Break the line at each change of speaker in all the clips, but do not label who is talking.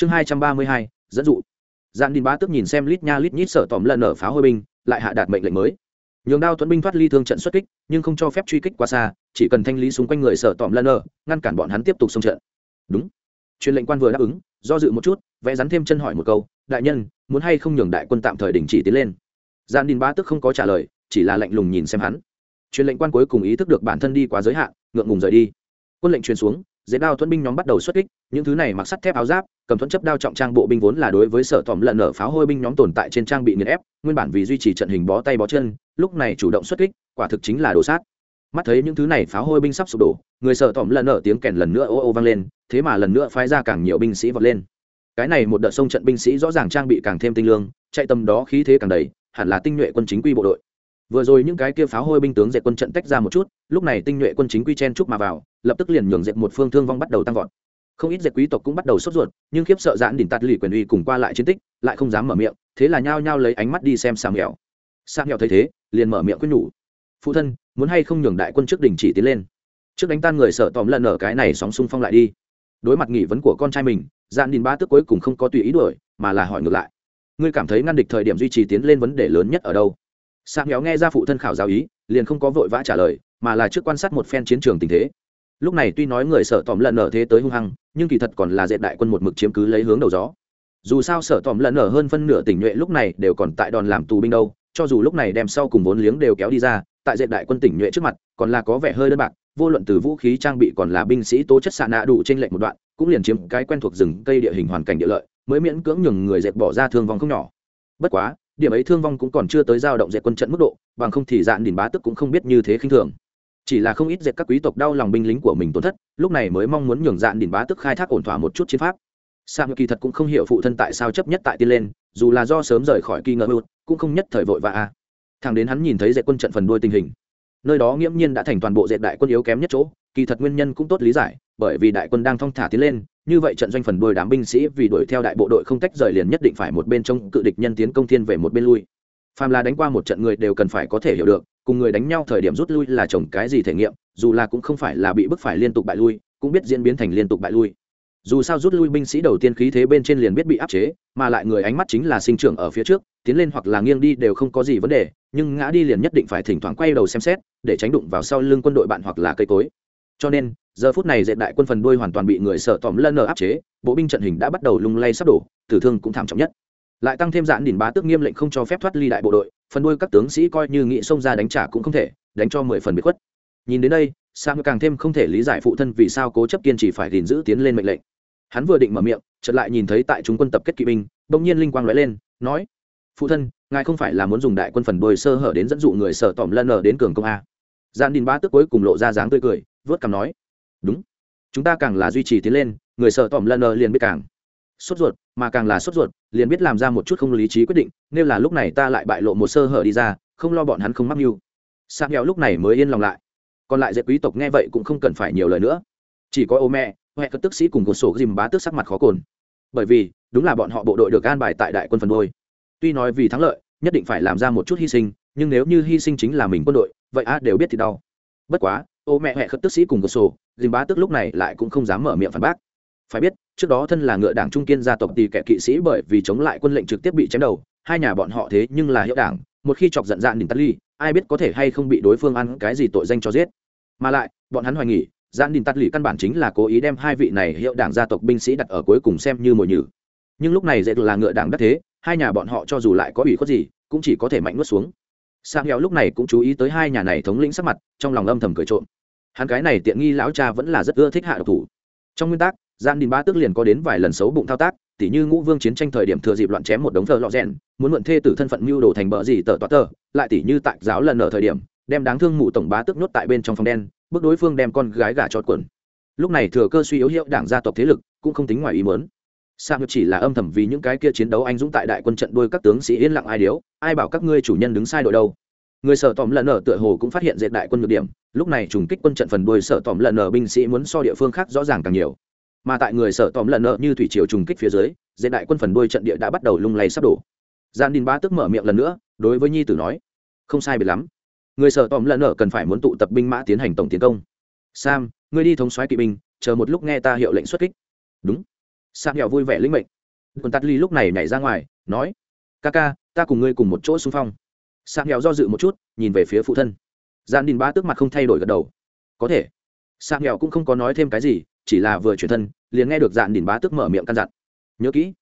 chương hai trăm ba mươi hai, dẫn dụ. Dạn đình bá tức nhìn xem lít nha lít nhít sở tỏm lần ở phá hôi binh, lại hạ đạt mệnh lệnh mới. Nhường đao tuấn binh thoát ly thương trận xuất kích, nhưng không cho phép truy kích quá xa, chỉ cần thanh lý xung quanh người sở tỏm lần ở, ngăn cản bọn hắn tiếp tục xông trận. Đúng. Truyền lệnh quan vừa đáp ứng, do dự một chút, vẽ rắn thêm chân hỏi một câu, đại nhân, muốn hay không nhường đại quân tạm thời đình chỉ tiến lên? Gian đình bá tức không có trả lời, chỉ là lạnh lùng nhìn xem hắn. Truyền lệnh quan cuối cùng ý thức được bản thân đi quá giới hạn, ngượng ngùng rời đi. Quân lệnh truyền xuống dễ đao thuẫn binh nhóm bắt đầu xuất kích, những thứ này mặc sắt thép áo giáp, cầm thuẫn chấp đao trọng trang bộ binh vốn là đối với sở tòm lần ở pháo hôi binh nhóm tồn tại trên trang bị nghiền ép, nguyên bản vì duy trì trận hình bó tay bó chân, lúc này chủ động xuất kích, quả thực chính là đồ sát. Mắt thấy những thứ này pháo hôi binh sắp sụp đổ, người sở tòm lần ở tiếng kèn lần nữa ô ô vang lên, thế mà lần nữa phái ra càng nhiều binh sĩ vọt lên. Cái này một đợt sông trận binh sĩ rõ ràng trang bị càng thêm tinh lương, chạy tầm đó khí thế càng đầy, hẳn là tinh nhuệ quân chính quy bộ đội vừa rồi những cái kia pháo hôi binh tướng dệt quân trận tách ra một chút, lúc này tinh nhuệ quân chính quy chen chúc mà vào, lập tức liền nhường dệt một phương thương vong bắt đầu tăng vọt. Không ít dệt quý tộc cũng bắt đầu sốt ruột, nhưng khiếp sợ giãn đỉnh tạt lì quyền uy cùng qua lại chiến tích, lại không dám mở miệng, thế là nhao nhao lấy ánh mắt đi xem sang nghèo. Sang nghèo thấy thế, liền mở miệng quyết nhủ. Phụ thân, muốn hay không nhường đại quân trước đình chỉ tiến lên? Trước đánh tan người sợ tòm lần ở cái này sóng xung phong lại đi. Đối mặt nghị vấn của con trai mình, giãn đỉnh ba tức cuối cùng không có tùy ý đuổi, mà là hỏi ngược lại. Ngươi cảm thấy ngăn địch thời điểm duy trì tiến lên vấn đề lớn nhất ở đâu? Sạm méo nghe ra phụ thân khảo giáo ý, liền không có vội vã trả lời, mà là trước quan sát một phen chiến trường tình thế. Lúc này tuy nói người sợ tòm lần ở thế tới hung hăng, nhưng kỳ thật còn là dệt đại quân một mực chiếm cứ lấy hướng đầu gió. Dù sao sợ tòm lần ở hơn phân nửa tỉnh nhuệ lúc này đều còn tại đòn làm tù binh đâu, cho dù lúc này đem sau cùng vốn liếng đều kéo đi ra, tại dệt đại quân tỉnh nhuệ trước mặt, còn là có vẻ hơi đơn bạc, vô luận từ vũ khí trang bị còn là binh sĩ tố chất xạ nạ đủ trên lệnh một đoạn, cũng liền chiếm cái quen thuộc rừng cây địa hình hoàn cảnh địa lợi, mới miễn cưỡng nhường người dệt bỏ ra thương vong không nhỏ. Bất quá điểm ấy thương vong cũng còn chưa tới dao động dệt quân trận mức độ bằng không thì dạn đỉnh bá tức cũng không biết như thế khinh thường chỉ là không ít dệt các quý tộc đau lòng binh lính của mình tổn thất lúc này mới mong muốn nhường dạn đỉnh bá tức khai thác ổn thỏa một chút chiến pháp sao kỳ thật cũng không hiểu phụ thân tại sao chấp nhất tại tiên lên, dù là do sớm rời khỏi kỳ ngờ hụt cũng không nhất thời vội vã a. Thằng đến hắn nhìn thấy dệt quân trận phần đuôi tình hình, nơi đó nghiễm nhiên đã thành toàn bộ dệt đại quân yếu kém nhất chỗ, kỳ thật nguyên nhân cũng tốt lý giải, bởi vì đại quân đang thong thả tiến lên, như vậy trận doanh phần đuôi đám binh sĩ vì đuổi theo đại bộ đội không tách rời liền nhất định phải một bên trong cự địch nhân tiến công thiên về một bên lui. Phàm là đánh qua một trận người đều cần phải có thể hiểu được, cùng người đánh nhau thời điểm rút lui là chồng cái gì thể nghiệm, dù là cũng không phải là bị bức phải liên tục bại lui, cũng biết diễn biến thành liên tục bại lui dù sao rút lui binh sĩ đầu tiên khí thế bên trên liền biết bị áp chế mà lại người ánh mắt chính là sinh trưởng ở phía trước tiến lên hoặc là nghiêng đi đều không có gì vấn đề nhưng ngã đi liền nhất định phải thỉnh thoảng quay đầu xem xét để tránh đụng vào sau lưng quân đội bạn hoặc là cây cối cho nên, giờ phút này dệt đại quân phần đuôi hoàn toàn bị người sợ tòm lân nở áp chế, bộ binh trận hình đã bắt đầu lung lay sắp đổ, tử thương cũng thảm trọng nhất. Lại tăng thêm dạn đỉnh bá tước nghiêm lệnh không cho phép thoát ly đại bộ đội, phần đuôi các tướng sĩ coi như nghị xông ra đánh trả cũng không thể, đánh cho mười phần bị khuất. Nhìn đến đây sang càng thêm không thể lý giải phụ thân vì sao cố chấp kiên trì phải gìn giữ tiến lên mệnh lệnh. Hắn vừa định mở miệng, chợt lại nhìn thấy tại chúng quân tập kết kỵ binh, bỗng nhiên linh quang lóe lên, nói, phụ thân, ngài không phải là muốn dùng đại quân phần đuôi sơ hở đến dẫn dụ người sở tòm lân ở đến cường công a? Gian đình ba tức cuối cùng lộ ra dáng tươi cười vớt cằm nói, đúng, chúng ta càng là duy trì tiến lên, người sợ tỏm lần ở liền biết càng sốt ruột, mà càng là sốt ruột, liền biết làm ra một chút không lý trí quyết định nếu là lúc này ta lại bại lộ một sơ hở đi ra, không lo bọn hắn không mắc mưu. Sang nghèo lúc này mới yên lòng lại. Còn lại dễ quý tộc nghe vậy cũng không cần phải nhiều lời nữa. Chỉ có ô mẹ huệ cất tức sĩ cùng cột sổ dìm bá tức sắc mặt khó cồn. Bởi vì, đúng là bọn họ bộ đội được an bài tại đại quân phần đôi. Tuy nói vì thắng lợi, nhất định phải làm ra một chút hy sinh, nhưng nếu như hy sinh chính là mình quân đội, vậy a đều biết thì đau bất quá, ô mẹ huệ khất tức sĩ cùng cửa sổ dìm bá tức lúc này lại cũng không dám mở miệng phản bác. Phải biết, trước đó thân là ngựa đảng trung kiên gia tộc tỷ kẻ kỵ sĩ bởi vì chống lại quân lệnh trực tiếp bị chém đầu, hai nhà bọn họ thế nhưng là hiệu đảng, một khi chọc giận dạn đình tắt ly, ai biết có thể hay không bị đối phương ăn cái gì tội danh cho giết. Mà lại, bọn hắn hoài nghỉ dạn đình tắt lì căn bản chính là cố ý đem hai vị này hiệu đảng gia tộc binh sĩ đặt ở cuối cùng xem như mồi nhử. Nhưng lúc này dễ là ngựa đảng đắc thế, hai nhà bọn họ cho dù lại có ủy khuất gì, cũng chỉ có thể mạnh nuốt xuống sang heo lúc này cũng chú ý tới hai nhà này thống lĩnh sắc mặt, trong lòng âm thầm cười trộm. Hắn cái này tiện nghi lão cha vẫn là rất ưa thích hạ độc thủ. Trong nguyên tắc gian đình ba tước liền có đến vài lần xấu bụng thao tác, tỉ như ngũ vương chiến tranh thời điểm thừa dịp loạn chém một đống thợ lọ rèn, muốn mượn thê tử thân phận mưu đồ thành bờ gì tờ toát tờ, lại tỉ như tại giáo lần ở thời điểm, đem đáng thương mụ tổng bá tước nhốt tại bên trong phòng đen bước đối phương đem con gái gả cho quần. Lúc này thừa cơ suy yếu hiệu đảng gia tộc thế lực, cũng không tính ngoài ý muốn mớn ngược chỉ là âm thầm vì những cái kia chiến đấu anh dũng tại đại quân trận đôi các tướng sĩ yên lặng ai điếu, ai bảo các ngươi chủ nhân đứng sai đội đâu. Người sở tòm lần ở tựa hồ cũng phát hiện dệt đại quân ngược điểm, lúc này trùng kích quân trận phần đuôi sở tòm lần ở binh sĩ muốn so địa phương khác rõ ràng càng nhiều. Mà tại người sở tòm lần ở như thủy triều trùng kích phía dưới, dệt đại quân phần đuôi trận địa đã bắt đầu lung lay sắp đổ. Gian đình ba tức mở miệng lần nữa, đối với nhi tử nói, không sai biệt lắm. Người sở tòm lần ở cần phải muốn tụ tập binh mã tiến hành tổng tiến công. Sam, ngươi đi thống soái kỵ binh, chờ một lúc nghe ta hiệu lệnh xuất kích. Đúng sạp nghèo vui vẻ linh mệnh. Quần tắt ly lúc này nhảy ra ngoài, nói, ca ca, ta cùng ngươi cùng một chỗ xung phong. Sạp nghèo do dự một chút, nhìn về phía phụ thân. Gian đình ba tước mặt không thay đổi gật đầu. Có thể. Sạp nghèo cũng không có nói thêm cái gì, chỉ là vừa chuyển thân, liền nghe được dạn đình bá tước mở miệng căn dặn. Nhớ kỹ,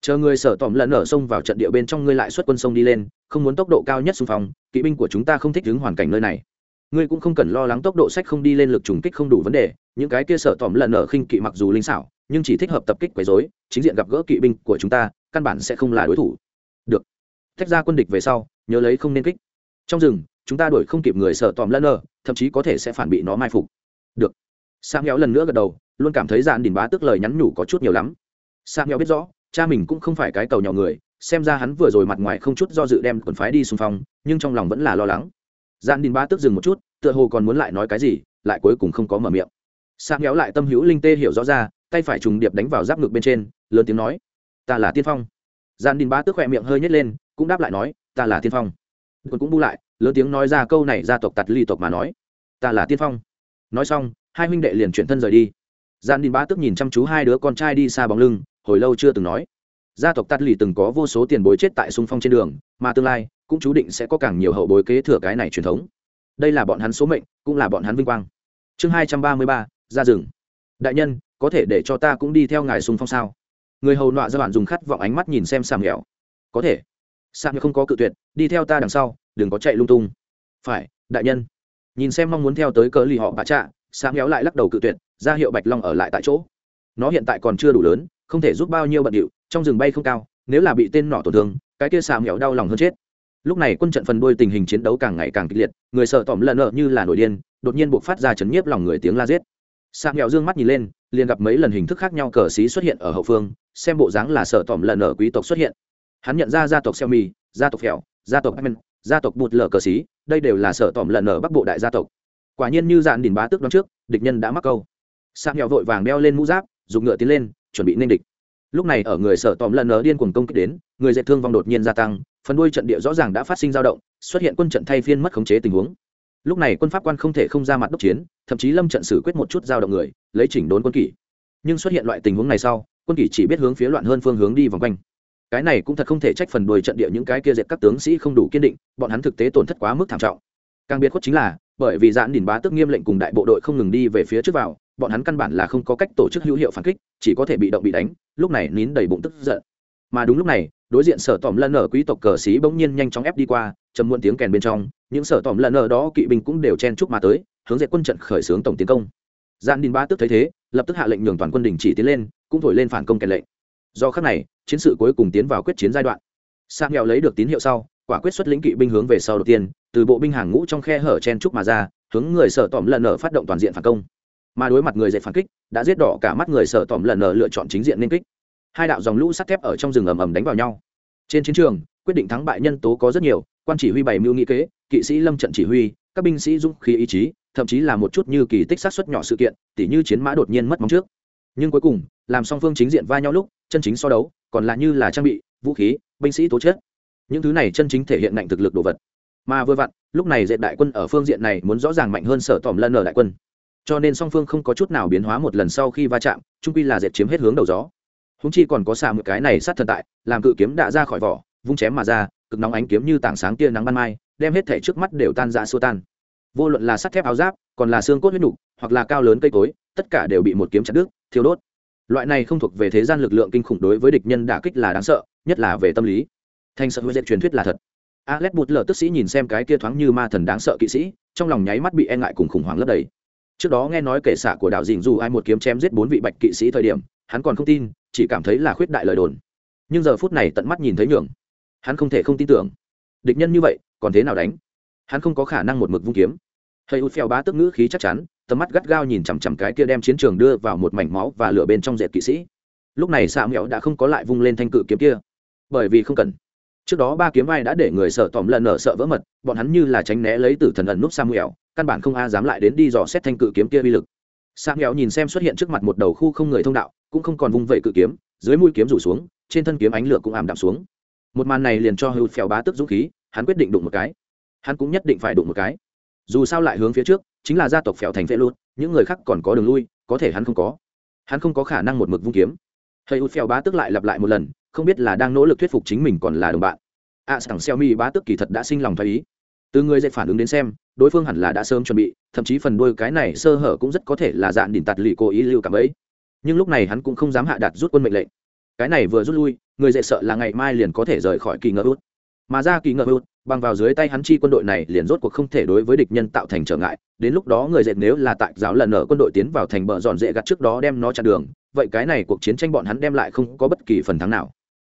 chờ người sở tỏm lần ở sông vào trận địa bên trong ngươi lại xuất quân sông đi lên, không muốn tốc độ cao nhất xung phong, kỵ binh của chúng ta không thích ứng hoàn cảnh nơi này. Ngươi cũng không cần lo lắng tốc độ sách không đi lên lực trùng kích không đủ vấn đề, những cái kia sở tỏm lần ở khinh kỵ mặc dù linh xảo nhưng chỉ thích hợp tập kích quấy dối chính diện gặp gỡ kỵ binh của chúng ta, căn bản sẽ không là đối thủ. Được. Tách ra quân địch về sau, nhớ lấy không nên kích. Trong rừng, chúng ta đuổi không kịp người sợ tòm lẫn lờ thậm chí có thể sẽ phản bị nó mai phục. Được. Sang nghèo lần nữa gật đầu, luôn cảm thấy dạn đình bá tức lời nhắn nhủ có chút nhiều lắm. Sang nghèo biết rõ, cha mình cũng không phải cái cầu nhỏ người, xem ra hắn vừa rồi mặt ngoài không chút do dự đem quần phái đi xung phong, nhưng trong lòng vẫn là lo lắng. Dạn đình bá tức dừng một chút, tựa hồ còn muốn lại nói cái gì, lại cuối cùng không có mở miệng. Sang nghèo lại tâm hữu linh tê hiểu rõ ra tay phải trùng điệp đánh vào giáp ngực bên trên, lớn tiếng nói, ta là tiên phong. Gian đình bá tức khỏe miệng hơi nhét lên, cũng đáp lại nói, ta là tiên phong. Quân cũng bu lại, lớn tiếng nói ra câu này gia tộc tạt ly tộc mà nói, ta là tiên phong. Nói xong, hai huynh đệ liền chuyển thân rời đi. Gian đình bá tức nhìn chăm chú hai đứa con trai đi xa bóng lưng, hồi lâu chưa từng nói. Gia tộc tạt lì từng có vô số tiền bối chết tại sung phong trên đường, mà tương lai, cũng chú định sẽ có càng nhiều hậu bối kế thừa cái này truyền thống. Đây là bọn hắn số mệnh, cũng là bọn hắn vinh quang. Chương hai trăm ba mươi ba, ra rừng. Đại nhân có thể để cho ta cũng đi theo ngài xung phong sao? Người hầu nọa ra bạn dùng khát vọng ánh mắt nhìn xem sàm nghèo. Có thể. Sàm không có cự tuyệt, đi theo ta đằng sau, đừng có chạy lung tung. Phải, đại nhân. Nhìn xem mong muốn theo tới cớ lì họ bà trạ sàm nghèo lại lắc đầu cự tuyệt, ra hiệu bạch long ở lại tại chỗ. Nó hiện tại còn chưa đủ lớn, không thể giúp bao nhiêu bận điệu, trong rừng bay không cao, nếu là bị tên nỏ tổn thương, cái kia sàm nghèo đau lòng hơn chết. Lúc này quân trận phần đuôi tình hình chiến đấu càng ngày càng kịch liệt, người sợ tỏm lần lợ như là nổi điên, đột nhiên buộc phát ra chấn nhiếp lòng người tiếng la giết. Sạm nghèo dương mắt nhìn lên liền gặp mấy lần hình thức khác nhau cờ xí xuất hiện ở hậu phương, xem bộ dáng là sở tỏm lần ở quý tộc xuất hiện. Hắn nhận ra gia tộc xeo mì gia tộc phèo, gia tộc amen gia tộc bụt lở cờ xí, đây đều là sở tỏm lần ở bắc bộ đại gia tộc. Quả nhiên như dạn đình bá tước đón trước, địch nhân đã mắc câu. Sạc nghèo vội vàng đeo lên mũ giáp, dùng ngựa tiến lên, chuẩn bị nên địch. Lúc này ở người sở tòm lần ở điên cuồng công kích đến, người dạy thương vong đột nhiên gia tăng, phần đuôi trận địa rõ ràng đã phát sinh dao động, xuất hiện quân trận thay phiên mất khống chế tình huống. Lúc này quân pháp quan không thể không ra mặt đốc chiến, thậm chí lâm trận xử quyết một chút dao động người lấy chỉnh đốn quân kỷ. Nhưng xuất hiện loại tình huống này sau, quân kỷ chỉ biết hướng phía loạn hơn phương hướng đi vòng quanh. Cái này cũng thật không thể trách phần đuôi trận địa những cái kia dẹp các tướng sĩ không đủ kiên định, bọn hắn thực tế tổn thất quá mức thảm trọng. Càng biệt khuất chính là, bởi vì giãn đỉnh bá tức nghiêm lệnh cùng đại bộ đội không ngừng đi về phía trước vào, bọn hắn căn bản là không có cách tổ chức hữu hiệu phản kích, chỉ có thể bị động bị đánh, lúc này nín đầy bụng tức giận. Mà đúng lúc này, đối diện sở tòm lân ở quý tộc cờ xí bỗng nhiên nhanh chóng ép đi qua chầm muộn tiếng kèn bên trong, những sở tòm lân ở đó kỵ binh cũng đều chen chúc mà tới, hướng dệt quân trận khởi xướng tổng tiến công gian đình ba tức thấy thế, lập tức hạ lệnh nhường toàn quân đình chỉ tiến lên, cũng thổi lên phản công kèn lệnh. Do khắc này, chiến sự cuối cùng tiến vào quyết chiến giai đoạn. Sang nghèo lấy được tín hiệu sau, quả quyết xuất lĩnh kỵ binh hướng về sau đầu tiên, từ bộ binh hàng ngũ trong khe hở chen trúc mà ra, hướng người sở tòm lần ở phát động toàn diện phản công. Mà đối mặt người dạy phản kích, đã giết đỏ cả mắt người sở tòm lần ở lựa chọn chính diện nên kích. Hai đạo dòng lũ sắt thép ở trong rừng ầm ầm đánh vào nhau. Trên chiến trường, quyết định thắng bại nhân tố có rất nhiều, quan chỉ huy bày mưu nghị kế, kỵ sĩ lâm trận chỉ huy, các binh sĩ dũng khí ý chí thậm chí là một chút như kỳ tích sát xuất nhỏ sự kiện, tỉ như chiến mã đột nhiên mất móng trước. Nhưng cuối cùng, làm song phương chính diện va nhau lúc, chân chính so đấu, còn là như là trang bị, vũ khí, binh sĩ tố chết những thứ này chân chính thể hiện ngạnh thực lực đồ vật. Mà vừa vặn, lúc này dệt đại quân ở phương diện này muốn rõ ràng mạnh hơn sở tòm lân ở đại quân. Cho nên song phương không có chút nào biến hóa một lần sau khi va chạm trung quy là dệt chiếm hết hướng đầu gió. Húng chi còn có xạ một cái này sát thần tại, làm cự kiếm đã ra khỏi vỏ, vung chém mà ra, cực nóng ánh kiếm như tảng sáng tia nắng ban mai, đem hết thể trước mắt đều tan ra xua tan vô luận là sắt thép áo giáp, còn là xương cốt huyết nục, hoặc là cao lớn cây cối, tất cả đều bị một kiếm chặt đứt, thiêu đốt. Loại này không thuộc về thế gian lực lượng kinh khủng đối với địch nhân đả kích là đáng sợ, nhất là về tâm lý. Thanh sợ huyết dệt truyền thuyết là thật. Alex bụt lờ tức sĩ nhìn xem cái kia thoáng như ma thần đáng sợ kỵ sĩ, trong lòng nháy mắt bị e ngại cùng khủng hoảng lấp đầy. Trước đó nghe nói kể xạ của đạo dình dù ai một kiếm chém giết bốn vị bạch kỵ sĩ thời điểm, hắn còn không tin, chỉ cảm thấy là khuyết đại lời đồn. Nhưng giờ phút này tận mắt nhìn thấy nhường. Hắn không thể không tin tưởng. Địch nhân như vậy, còn thế nào đánh? Hắn không có khả năng một mực vung kiếm hơi út phèo bá tức ngữ khí chắc chắn, tầm mắt gắt gao nhìn chằm chằm cái kia đem chiến trường đưa vào một mảnh máu và lửa bên trong dệt kỵ sĩ. Lúc này xạ mẹo đã không có lại vung lên thanh cự kiếm kia. Bởi vì không cần. Trước đó ba kiếm vai đã để người sợ tòm lần nở sợ vỡ mật, bọn hắn như là tránh né lấy tử thần ẩn núp samuel căn bản không a dám lại đến đi dò xét thanh cự kiếm kia uy lực. Samuel nhìn xem xuất hiện trước mặt một đầu khu không người thông đạo, cũng không còn vung vẩy cự kiếm, dưới mũi kiếm rủ xuống, trên thân kiếm ánh lửa cũng ảm đạm xuống. Một màn này liền cho hữu phèo bá tức dũng khí, hắn quyết định đụng một cái. Hắn cũng nhất định phải đụng một cái dù sao lại hướng phía trước, chính là gia tộc phèo thành phệ luôn những người khác còn có đường lui, có thể hắn không có. Hắn không có khả năng một mực vung kiếm. Hơi út phèo bá tức lại lặp lại một lần, không biết là đang nỗ lực thuyết phục chính mình còn là đồng bạn. A sẵn xeo mi bá tức kỳ thật đã sinh lòng thái ý. Từ người dạy phản ứng đến xem, đối phương hẳn là đã sớm chuẩn bị, thậm chí phần đôi cái này sơ hở cũng rất có thể là dạn đỉnh tạt lì cố ý lưu cảm ấy. Nhưng lúc này hắn cũng không dám hạ đạt rút quân mệnh lệnh. Cái này vừa rút lui, người dạy sợ là ngày mai liền có thể rời khỏi kỳ ngờ út. Mà ra kỳ ngờ út bằng vào dưới tay hắn chi quân đội này liền rốt cuộc không thể đối với địch nhân tạo thành trở ngại, đến lúc đó người dệt nếu là tại giáo lần ở quân đội tiến vào thành bờ dọn dễ gặt trước đó đem nó chặn đường, vậy cái này cuộc chiến tranh bọn hắn đem lại không có bất kỳ phần thắng nào.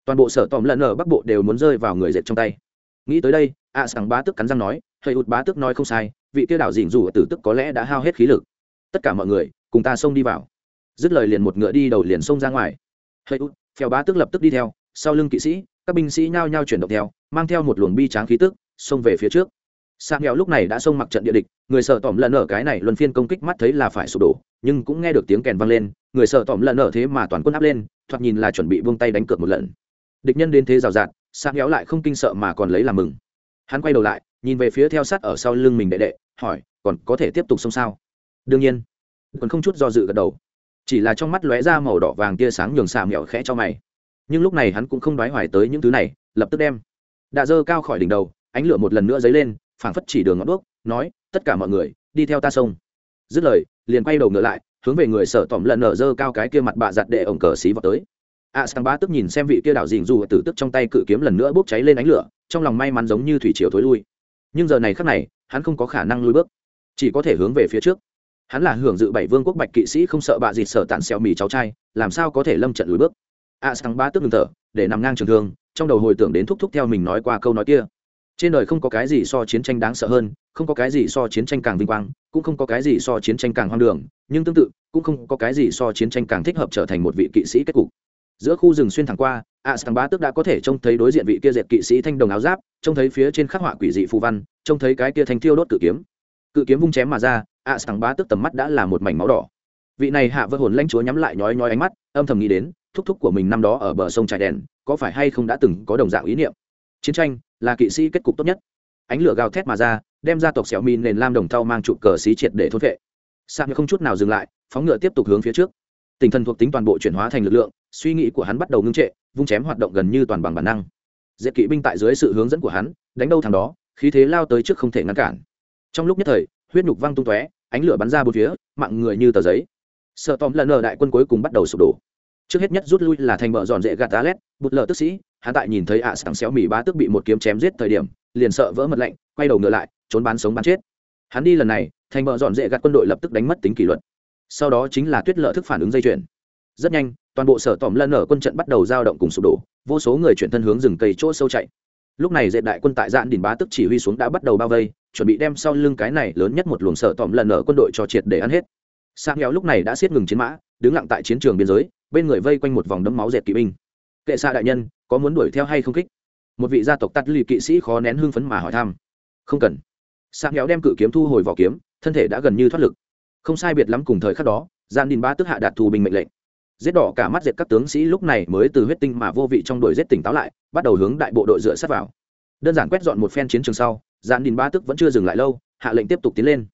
Toàn bộ sở tòm lần ở bắc bộ đều muốn rơi vào người dệt trong tay. Nghĩ tới đây, a à sẵn bá tức cắn răng nói hơi hụt bá tức nói không sai, vị tiêu đảo dình dù tử tức có lẽ đã hao hết khí lực. Tất cả mọi người, cùng ta xông đi vào. Dứt lời liền một ngựa đi đầu liền xông ra ngoài. Hơi út phèo bá tức lập tức đi theo, sau lưng kỵ sĩ các binh sĩ nhao nhao chuyển động theo, mang theo một luồng bi tráng khí tức, xông về phía trước. Sa nghèo lúc này đã xông mặc trận địa địch, người sợ tỏm lần ở cái này luân phiên công kích mắt thấy là phải sụp đổ, nhưng cũng nghe được tiếng kèn vang lên, người sợ tỏm lần ở thế mà toàn quân áp lên, thoạt nhìn là chuẩn bị buông tay đánh cược một lần. Địch nhân đến thế rào rạt sa nghèo lại không kinh sợ mà còn lấy làm mừng. Hắn quay đầu lại, nhìn về phía theo sát ở sau lưng mình đệ đệ, hỏi, còn có thể tiếp tục xông sao? Đương nhiên. Còn không chút do dự gật đầu. Chỉ là trong mắt lóe ra màu đỏ vàng tia sáng nhường xà mẹo khẽ cho mày nhưng lúc này hắn cũng không đoái hoài tới những thứ này, lập tức đem đạ dơ cao khỏi đỉnh đầu, ánh lửa một lần nữa dấy lên, phảng phất chỉ đường ngọn đuốc, nói, tất cả mọi người, đi theo ta sông. Dứt lời, liền quay đầu ngựa lại, hướng về người sở tỏm lần nở dơ cao cái kia mặt bạ giặt đệ ổng cờ xí vào tới. A sang bá tức nhìn xem vị kia đảo dình dù tử tức trong tay cự kiếm lần nữa bốc cháy lên ánh lửa, trong lòng may mắn giống như thủy chiều thối lui. Nhưng giờ này khắc này, hắn không có khả năng lui bước, chỉ có thể hướng về phía trước. Hắn là hưởng dự bảy vương quốc bạch kỵ sĩ không sợ bạ dịt sợ tàn xèo mì cháu trai, làm sao có thể lâm trận lùi bước? A sáng ba tức ngừng thở, để nằm ngang trường thương, trong đầu hồi tưởng đến thúc thúc theo mình nói qua câu nói kia. Trên đời không có cái gì so chiến tranh đáng sợ hơn, không có cái gì so chiến tranh càng vinh quang, cũng không có cái gì so chiến tranh càng hoang đường, nhưng tương tự, cũng không có cái gì so chiến tranh càng thích hợp trở thành một vị kỵ sĩ kết cục. Giữa khu rừng xuyên thẳng qua, a sáng ba tức đã có thể trông thấy đối diện vị kia dệt kỵ sĩ thanh đồng áo giáp, trông thấy phía trên khắc họa quỷ dị phù văn, trông thấy cái kia thanh thiêu đốt cự kiếm. Cự kiếm vung chém mà ra, a sáng ba tức tầm mắt đã là một mảnh máu đỏ. Vị này hạ vỡ hồn lãnh chúa nhắm lại nhói nhói ánh mắt, âm thầm nghĩ đến thúc thúc của mình năm đó ở bờ sông trải đèn, có phải hay không đã từng có đồng dạng ý niệm? Chiến tranh là kỵ sĩ kết cục tốt nhất. Ánh lửa gào thét mà ra, đem ra tộc xẻo mìn nền lam đồng thau mang trụ cờ xí triệt để thốt vệ. Sạc không chút nào dừng lại, phóng ngựa tiếp tục hướng phía trước. Tinh thần thuộc tính toàn bộ chuyển hóa thành lực lượng, suy nghĩ của hắn bắt đầu ngưng trệ, vung chém hoạt động gần như toàn bằng bản năng. Diệt kỵ binh tại dưới sự hướng dẫn của hắn, đánh đâu thằng đó, khí thế lao tới trước không thể ngăn cản. Trong lúc nhất thời, huyết nhục văng tung tóe, ánh lửa bắn ra bốn phía, mạng người như tờ giấy. Sợ tóm lần nở đại quân cuối cùng bắt đầu sụp đổ trước hết nhất rút lui là thành bờ dọn dễ gạt alet bụt lờ tức sĩ hắn tại nhìn thấy ạ à sảng xéo mì bá tức bị một kiếm chém giết thời điểm liền sợ vỡ mật lạnh quay đầu ngựa lại trốn bán sống bán chết. Hắn đi lần này thành bờ dọn dễ gạt quân đội lập tức đánh mất tính kỷ luật. Sau đó chính là tuyết lợ thức phản ứng dây chuyển, rất nhanh toàn bộ sở tỏm lân ở quân trận bắt đầu giao động cùng sụp đổ vô số người chuyển thân hướng rừng cây chỗ sâu chạy. Lúc này dệt đại quân tại dạn đỉnh bá tức chỉ huy xuống đã bắt đầu bao vây chuẩn bị đem sau lưng cái này lớn nhất một luồng sở tỏm lân ở quân đội cho triệt để ăn hết. Sang nghèo lúc này đã xiết ngừng chiến mã đứng lặng tại chiến trường biên giới bên người vây quanh một vòng đấm máu dệt kỵ binh. Kệ xa đại nhân, có muốn đuổi theo hay không kích? Một vị gia tộc tắt lì kỵ sĩ khó nén hưng phấn mà hỏi thăm. Không cần. Sang nghèo đem cự kiếm thu hồi vỏ kiếm, thân thể đã gần như thoát lực. Không sai biệt lắm cùng thời khắc đó gian đình ba tức hạ đạt thù bình mệnh lệnh. Giết đỏ cả mắt diệt các tướng sĩ lúc này mới từ huyết tinh mà vô vị trong đuổi giết tỉnh táo lại, bắt đầu hướng đại bộ đội dựa sát vào. Đơn giản quét dọn một phen chiến trường sau gian đình ba tức vẫn chưa dừng lại lâu, hạ lệnh tiếp tục tiến lên.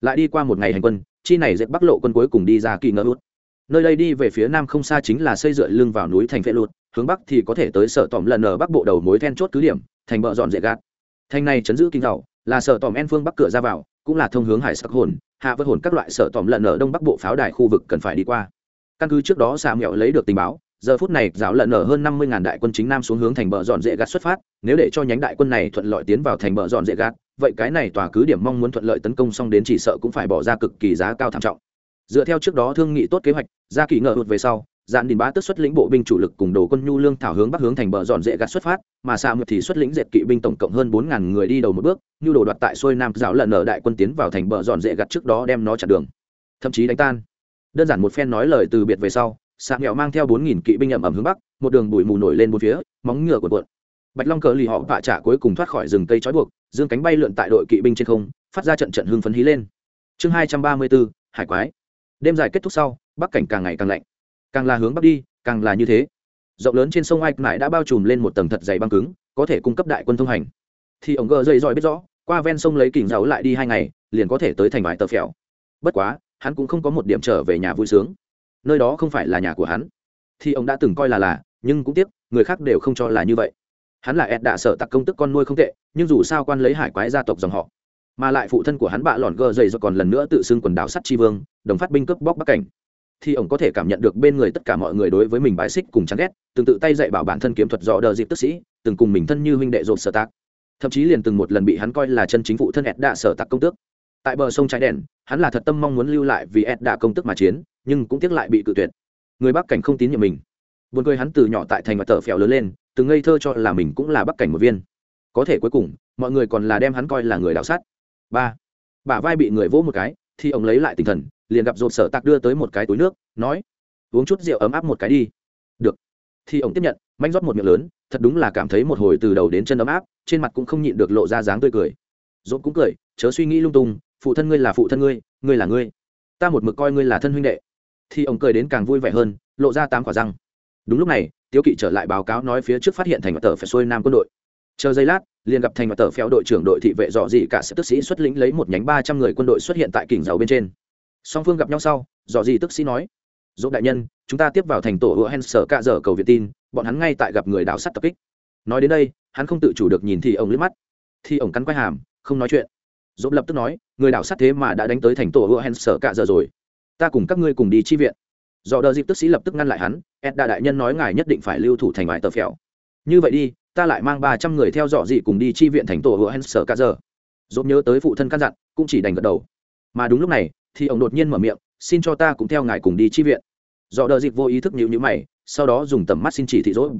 Lại đi qua một ngày hành quân, chi này dệt bắc lộ quân cuối cùng đi ra kỳ ngỡ út nơi đây đi về phía nam không xa chính là xây dựa lưng vào núi thành phệ lụt, hướng bắc thì có thể tới sở tòm lần ở bắc bộ đầu mối then chốt cứ điểm, thành bờ dọn dễ gạt. Thành này chấn giữ kinh tàu là sở tòm en phương bắc cửa ra vào, cũng là thông hướng hải sắc hồn, hạ vớt hồn các loại sở tòm lần ở đông bắc bộ pháo đài khu vực cần phải đi qua. Căn cứ trước đó xà mẹo lấy được tình báo, giờ phút này giáo lận ở hơn năm mươi ngàn đại quân chính nam xuống hướng thành bờ dọn dễ gạt xuất phát, nếu để cho nhánh đại quân này thuận lợi tiến vào thành bờ dọn dễ gạt, vậy cái này tòa cứ điểm mong muốn thuận lợi tấn công xong đến chỉ sợ cũng phải bỏ ra cực kỳ giá cao tham trọng dựa theo trước đó thương nghị tốt kế hoạch ra kỳ ngờ hụt về sau dạn đình bá tức xuất lĩnh bộ binh chủ lực cùng đồ quân nhu lương thảo hướng bắc hướng thành bờ dọn dễ gạt xuất phát, mà xạ mượt thì xuất lĩnh dệt kỵ binh tổng cộng hơn bốn ngàn người đi đầu một bước như đồ đoạt tại xuôi nam giáo lần ở đại quân tiến vào thành bờ dọn dễ gạt trước đó đem nó chặn đường. Thậm chí đánh tan. Đơn giản một phen nói lời từ biệt về sau xạ nghèo mang theo bốn nghìn kỵ binh ẩm ẩm hướng bắc, một đường bụi mù nổi lên bốn phía, móng ngựa của cuộn. Bạch long cờ lì họ vạ trả cuối cùng thoát khỏi rừng cây trói buộc, dương cánh bay lượn tại đội kỵ binh trên không, phát ra trận trận hưng phấn hí lên. Chương hai trăm ba mươi bốn, hải quái đêm dài kết thúc sau, bắc cảnh càng ngày càng lạnh. Càng là hướng bắc đi, càng là như thế. Rộng lớn trên sông ai mãi đã bao trùm lên một tầng thật dày băng cứng, có thể cung cấp đại quân thông hành. Thì ổng gờ dây dòi biết rõ, qua ven sông lấy kỉnh giáo lại đi hai ngày, liền có thể tới thành bãi tờ phèo. Bất quá, hắn cũng không có một điểm trở về nhà vui sướng. Nơi đó không phải là nhà của hắn. Thì ông đã từng coi là là, nhưng cũng tiếc, người khác đều không cho là như vậy. Hắn là ed đạ sợ tặc công tức con nuôi không tệ, nhưng dù sao quan lấy hải quái gia tộc dòng họ mà lại phụ thân của hắn bạ lòn gờ dày do còn lần nữa tự xưng quần đảo sắt tri vương, đồng phát binh cướp bóc bắc cảnh. Thì ông có thể cảm nhận được bên người tất cả mọi người đối với mình bái xích cùng chán ghét, từng tự tay dạy bảo bản thân kiếm thuật dò đờ dịp tức sĩ, từng cùng mình thân như huynh đệ rột sở tạc. Thậm chí liền từng một lần bị hắn coi là chân chính phụ thân ed đạ sở tạc công tước. Tại bờ sông trái đèn, hắn là thật tâm mong muốn lưu lại vì ed đạ công tức mà chiến, nhưng cũng tiếc lại bị cự tuyệt. Người bắc cảnh không tín nhiệm mình. Buồn cười hắn từ nhỏ tại thành và tờ phèo lớn lên, từng ngây thơ cho là mình cũng là bắc cảnh một viên. Có thể cuối cùng, mọi người còn là đem hắn coi là người đạo sát ba. Bả vai bị người vỗ một cái, thì ông lấy lại tinh thần, liền gặp rột sở tạc đưa tới một cái túi nước, nói, uống chút rượu ấm áp một cái đi. Được. Thì ông tiếp nhận, manh rót một miệng lớn, thật đúng là cảm thấy một hồi từ đầu đến chân ấm áp, trên mặt cũng không nhịn được lộ ra dáng tươi cười. Dốt cũng cười, chớ suy nghĩ lung tung, phụ thân ngươi là phụ thân ngươi ngươi là ngươi. Ta một mực coi ngươi là thân huynh đệ. Thì ông cười đến càng vui vẻ hơn, lộ ra tám quả răng. Đúng lúc này, tiếu kỵ trở lại báo cáo nói phía trước phát hiện thành tờ phải xuôi nam quân đội chờ giây lát, liền gặp thành và tờ phéo đội trưởng đội thị vệ dọ gì cả sẽ tức sĩ xuất lĩnh lấy một nhánh ba trăm người quân đội xuất hiện tại kỉnh dầu bên trên. Song phương gặp nhau sau dọ gì tức sĩ nói dỗ đại nhân, chúng ta tiếp vào thành tổ hữu hen sở cạ dở cầu việt tin, bọn hắn ngay tại gặp người đào sắt tập kích. Nói đến đây, hắn không tự chủ được nhìn thì ông liếc mắt. Thì ông cắn quay hàm, không nói chuyện. Dỗ lập tức nói, người đào sắt thế mà đã đánh tới thành tổ hữu hen sở cạ dở rồi. Ta cùng các ngươi cùng đi chi viện. Do đờ dịp tức sĩ lập tức ngăn lại hắn, ed đa đại nhân nói ngài nhất định phải lưu thủ thành vài tờ phèo như vậy đi ta lại mang ba trăm người theo dõi dị cùng đi chi viện thành tổ hứa hen sở cả giờ. Dốt nhớ tới phụ thân căn dặn, cũng chỉ đành gật đầu. Mà đúng lúc này, thì ông đột nhiên mở miệng, xin cho ta cũng theo ngài cùng đi chi viện. Dọ đờ dịp vô ý thức nhịu nhữ mày, sau đó dùng tầm mắt xin chỉ thị dốt.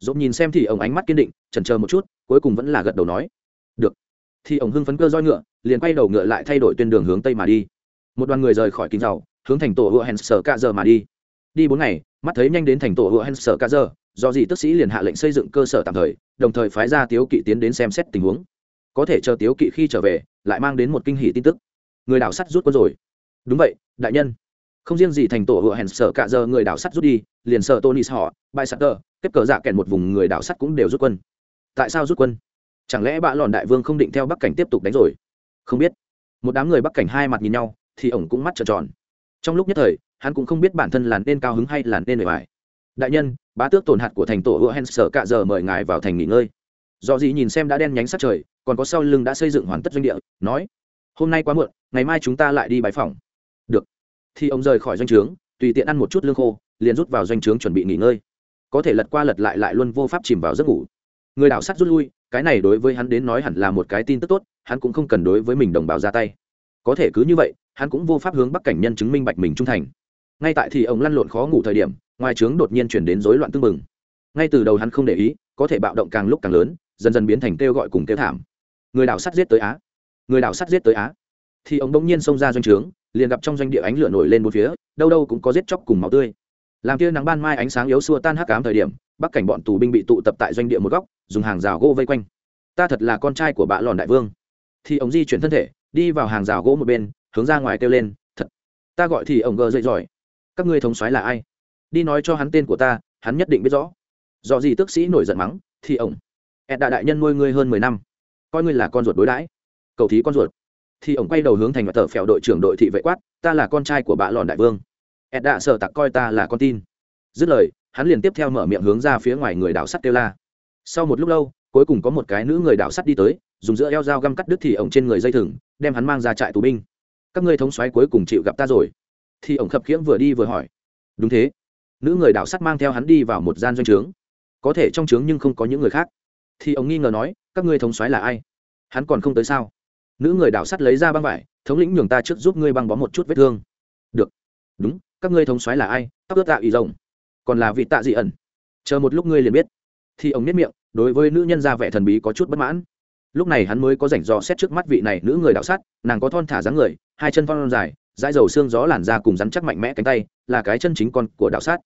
Dốt nhìn xem thì ông ánh mắt kiên định, chần chờ một chút, cuối cùng vẫn là gật đầu nói, được. Thì ông hưng phấn cơ roi ngựa, liền quay đầu ngựa lại thay đổi tuyến đường hướng tây mà đi. Một đoàn người rời khỏi kinh giàu hướng thành tổ hứa hèn sở cả giờ mà đi. Đi bốn ngày, mắt thấy nhanh đến thành tổ hứa hèn sở cả giờ do gì tức sĩ liền hạ lệnh xây dựng cơ sở tạm thời, đồng thời phái ra tiếu kỵ tiến đến xem xét tình huống. Có thể chờ tiếu kỵ khi trở về, lại mang đến một kinh hỷ tin tức. Người đảo sắt rút quân rồi. Đúng vậy, đại nhân. Không riêng gì thành tổ hựa hèn sở cả giờ người đảo sắt rút đi, liền sợ tony họ bay sắt tơ kết cờ dạ kèn một vùng người đảo sắt cũng đều rút quân. Tại sao rút quân? Chẳng lẽ bạ lòn đại vương không định theo bắc cảnh tiếp tục đánh rồi? Không biết. Một đám người bắc cảnh hai mặt nhìn nhau, thì ổng cũng mắt trợn tròn. Trong lúc nhất thời, hắn cũng không biết bản thân là nên cao hứng hay là nên bề bài đại nhân, bá tước tổn hạt của thành tổ hựa hen sở cạ giờ mời ngài vào thành nghỉ ngơi. Do gì nhìn xem đã đen nhánh sát trời, còn có sau lưng đã xây dựng hoàn tất doanh địa, nói, hôm nay quá muộn, ngày mai chúng ta lại đi bãi phòng được. Thì ông rời khỏi doanh trướng, tùy tiện ăn một chút lương khô, liền rút vào doanh trướng chuẩn bị nghỉ ngơi. Có thể lật qua lật lại lại luôn vô pháp chìm vào giấc ngủ. Người đảo sắt rút lui, cái này đối với hắn đến nói hẳn là một cái tin tức tốt, hắn cũng không cần đối với mình đồng bào ra tay. Có thể cứ như vậy, hắn cũng vô pháp hướng bắc cảnh nhân chứng minh bạch mình trung thành. Ngay tại thì ông lăn lộn khó ngủ thời điểm ngoài trướng đột nhiên chuyển đến rối loạn tương mừng ngay từ đầu hắn không để ý, có thể bạo động càng lúc càng lớn, dần dần biến thành kêu gọi cùng kêu thảm. Người đảo sắt giết tới á. Người đảo sắt giết tới á. Thì ông đông nhiên xông ra doanh trướng, liền gặp trong doanh địa ánh lửa nổi lên một phía, đâu đâu cũng có giết chóc cùng máu tươi. Làm kia nắng ban mai ánh sáng yếu xua tan hắc cám thời điểm, bắc cảnh bọn tù binh bị tụ tập tại doanh địa một góc, dùng hàng rào gỗ vây quanh. Ta thật là con trai của bạ lòn đại vương. Thì ông di chuyển thân thể, đi vào hàng rào gỗ một bên, hướng ra ngoài kêu lên, thật, ta gọi thì ông gờ dậy giỏi. Các ngươi thống soái là ai? Đi nói cho hắn tên của ta, hắn nhất định biết rõ. Do gì tức sĩ nổi giận mắng, thì ông ed đại đại nhân nuôi ngươi hơn mười năm, coi ngươi là con ruột đối đãi. Cầu thí con ruột. Thì ông quay đầu hướng thành và tờ phèo đội trưởng đội thị vệ quát, ta là con trai của bạ lòn đại vương. ed đã sợ tặc coi ta là con tin. Dứt lời, hắn liền tiếp theo mở miệng hướng ra phía ngoài người đảo sắt kêu la. Sau một lúc lâu, cuối cùng có một cái nữ người đảo sắt đi tới, dùng giữa eo dao găm cắt đứt thì ổng trên người dây thừng, đem hắn mang ra trại tù binh. Các ngươi thống soái cuối cùng chịu gặp ta rồi. Thì ổng khập khiễng vừa đi vừa hỏi. Đúng thế nữ người đảo sắt mang theo hắn đi vào một gian doanh trướng. Có thể trong trướng nhưng không có những người khác. Thì ông nghi ngờ nói, các ngươi thống soái là ai? Hắn còn không tới sao? Nữ người đảo sắt lấy ra băng vải, thống lĩnh nhường ta trước giúp ngươi băng bó một chút vết thương. Được. Đúng, các ngươi thống soái là ai? Tóc ướt dạ tạ ý rồng. Còn là vị tạ dị ẩn. Chờ một lúc ngươi liền biết. Thì ông nếp miệng, đối với nữ nhân ra vẻ thần bí có chút bất mãn. Lúc này hắn mới có rảnh dò xét trước mắt vị này nữ người đạo sắt, nàng có thon thả dáng người, hai chân phong dài dãi dầu xương gió làn da cùng rắn chắc mạnh mẽ cánh tay, là cái chân chính con của đạo sát.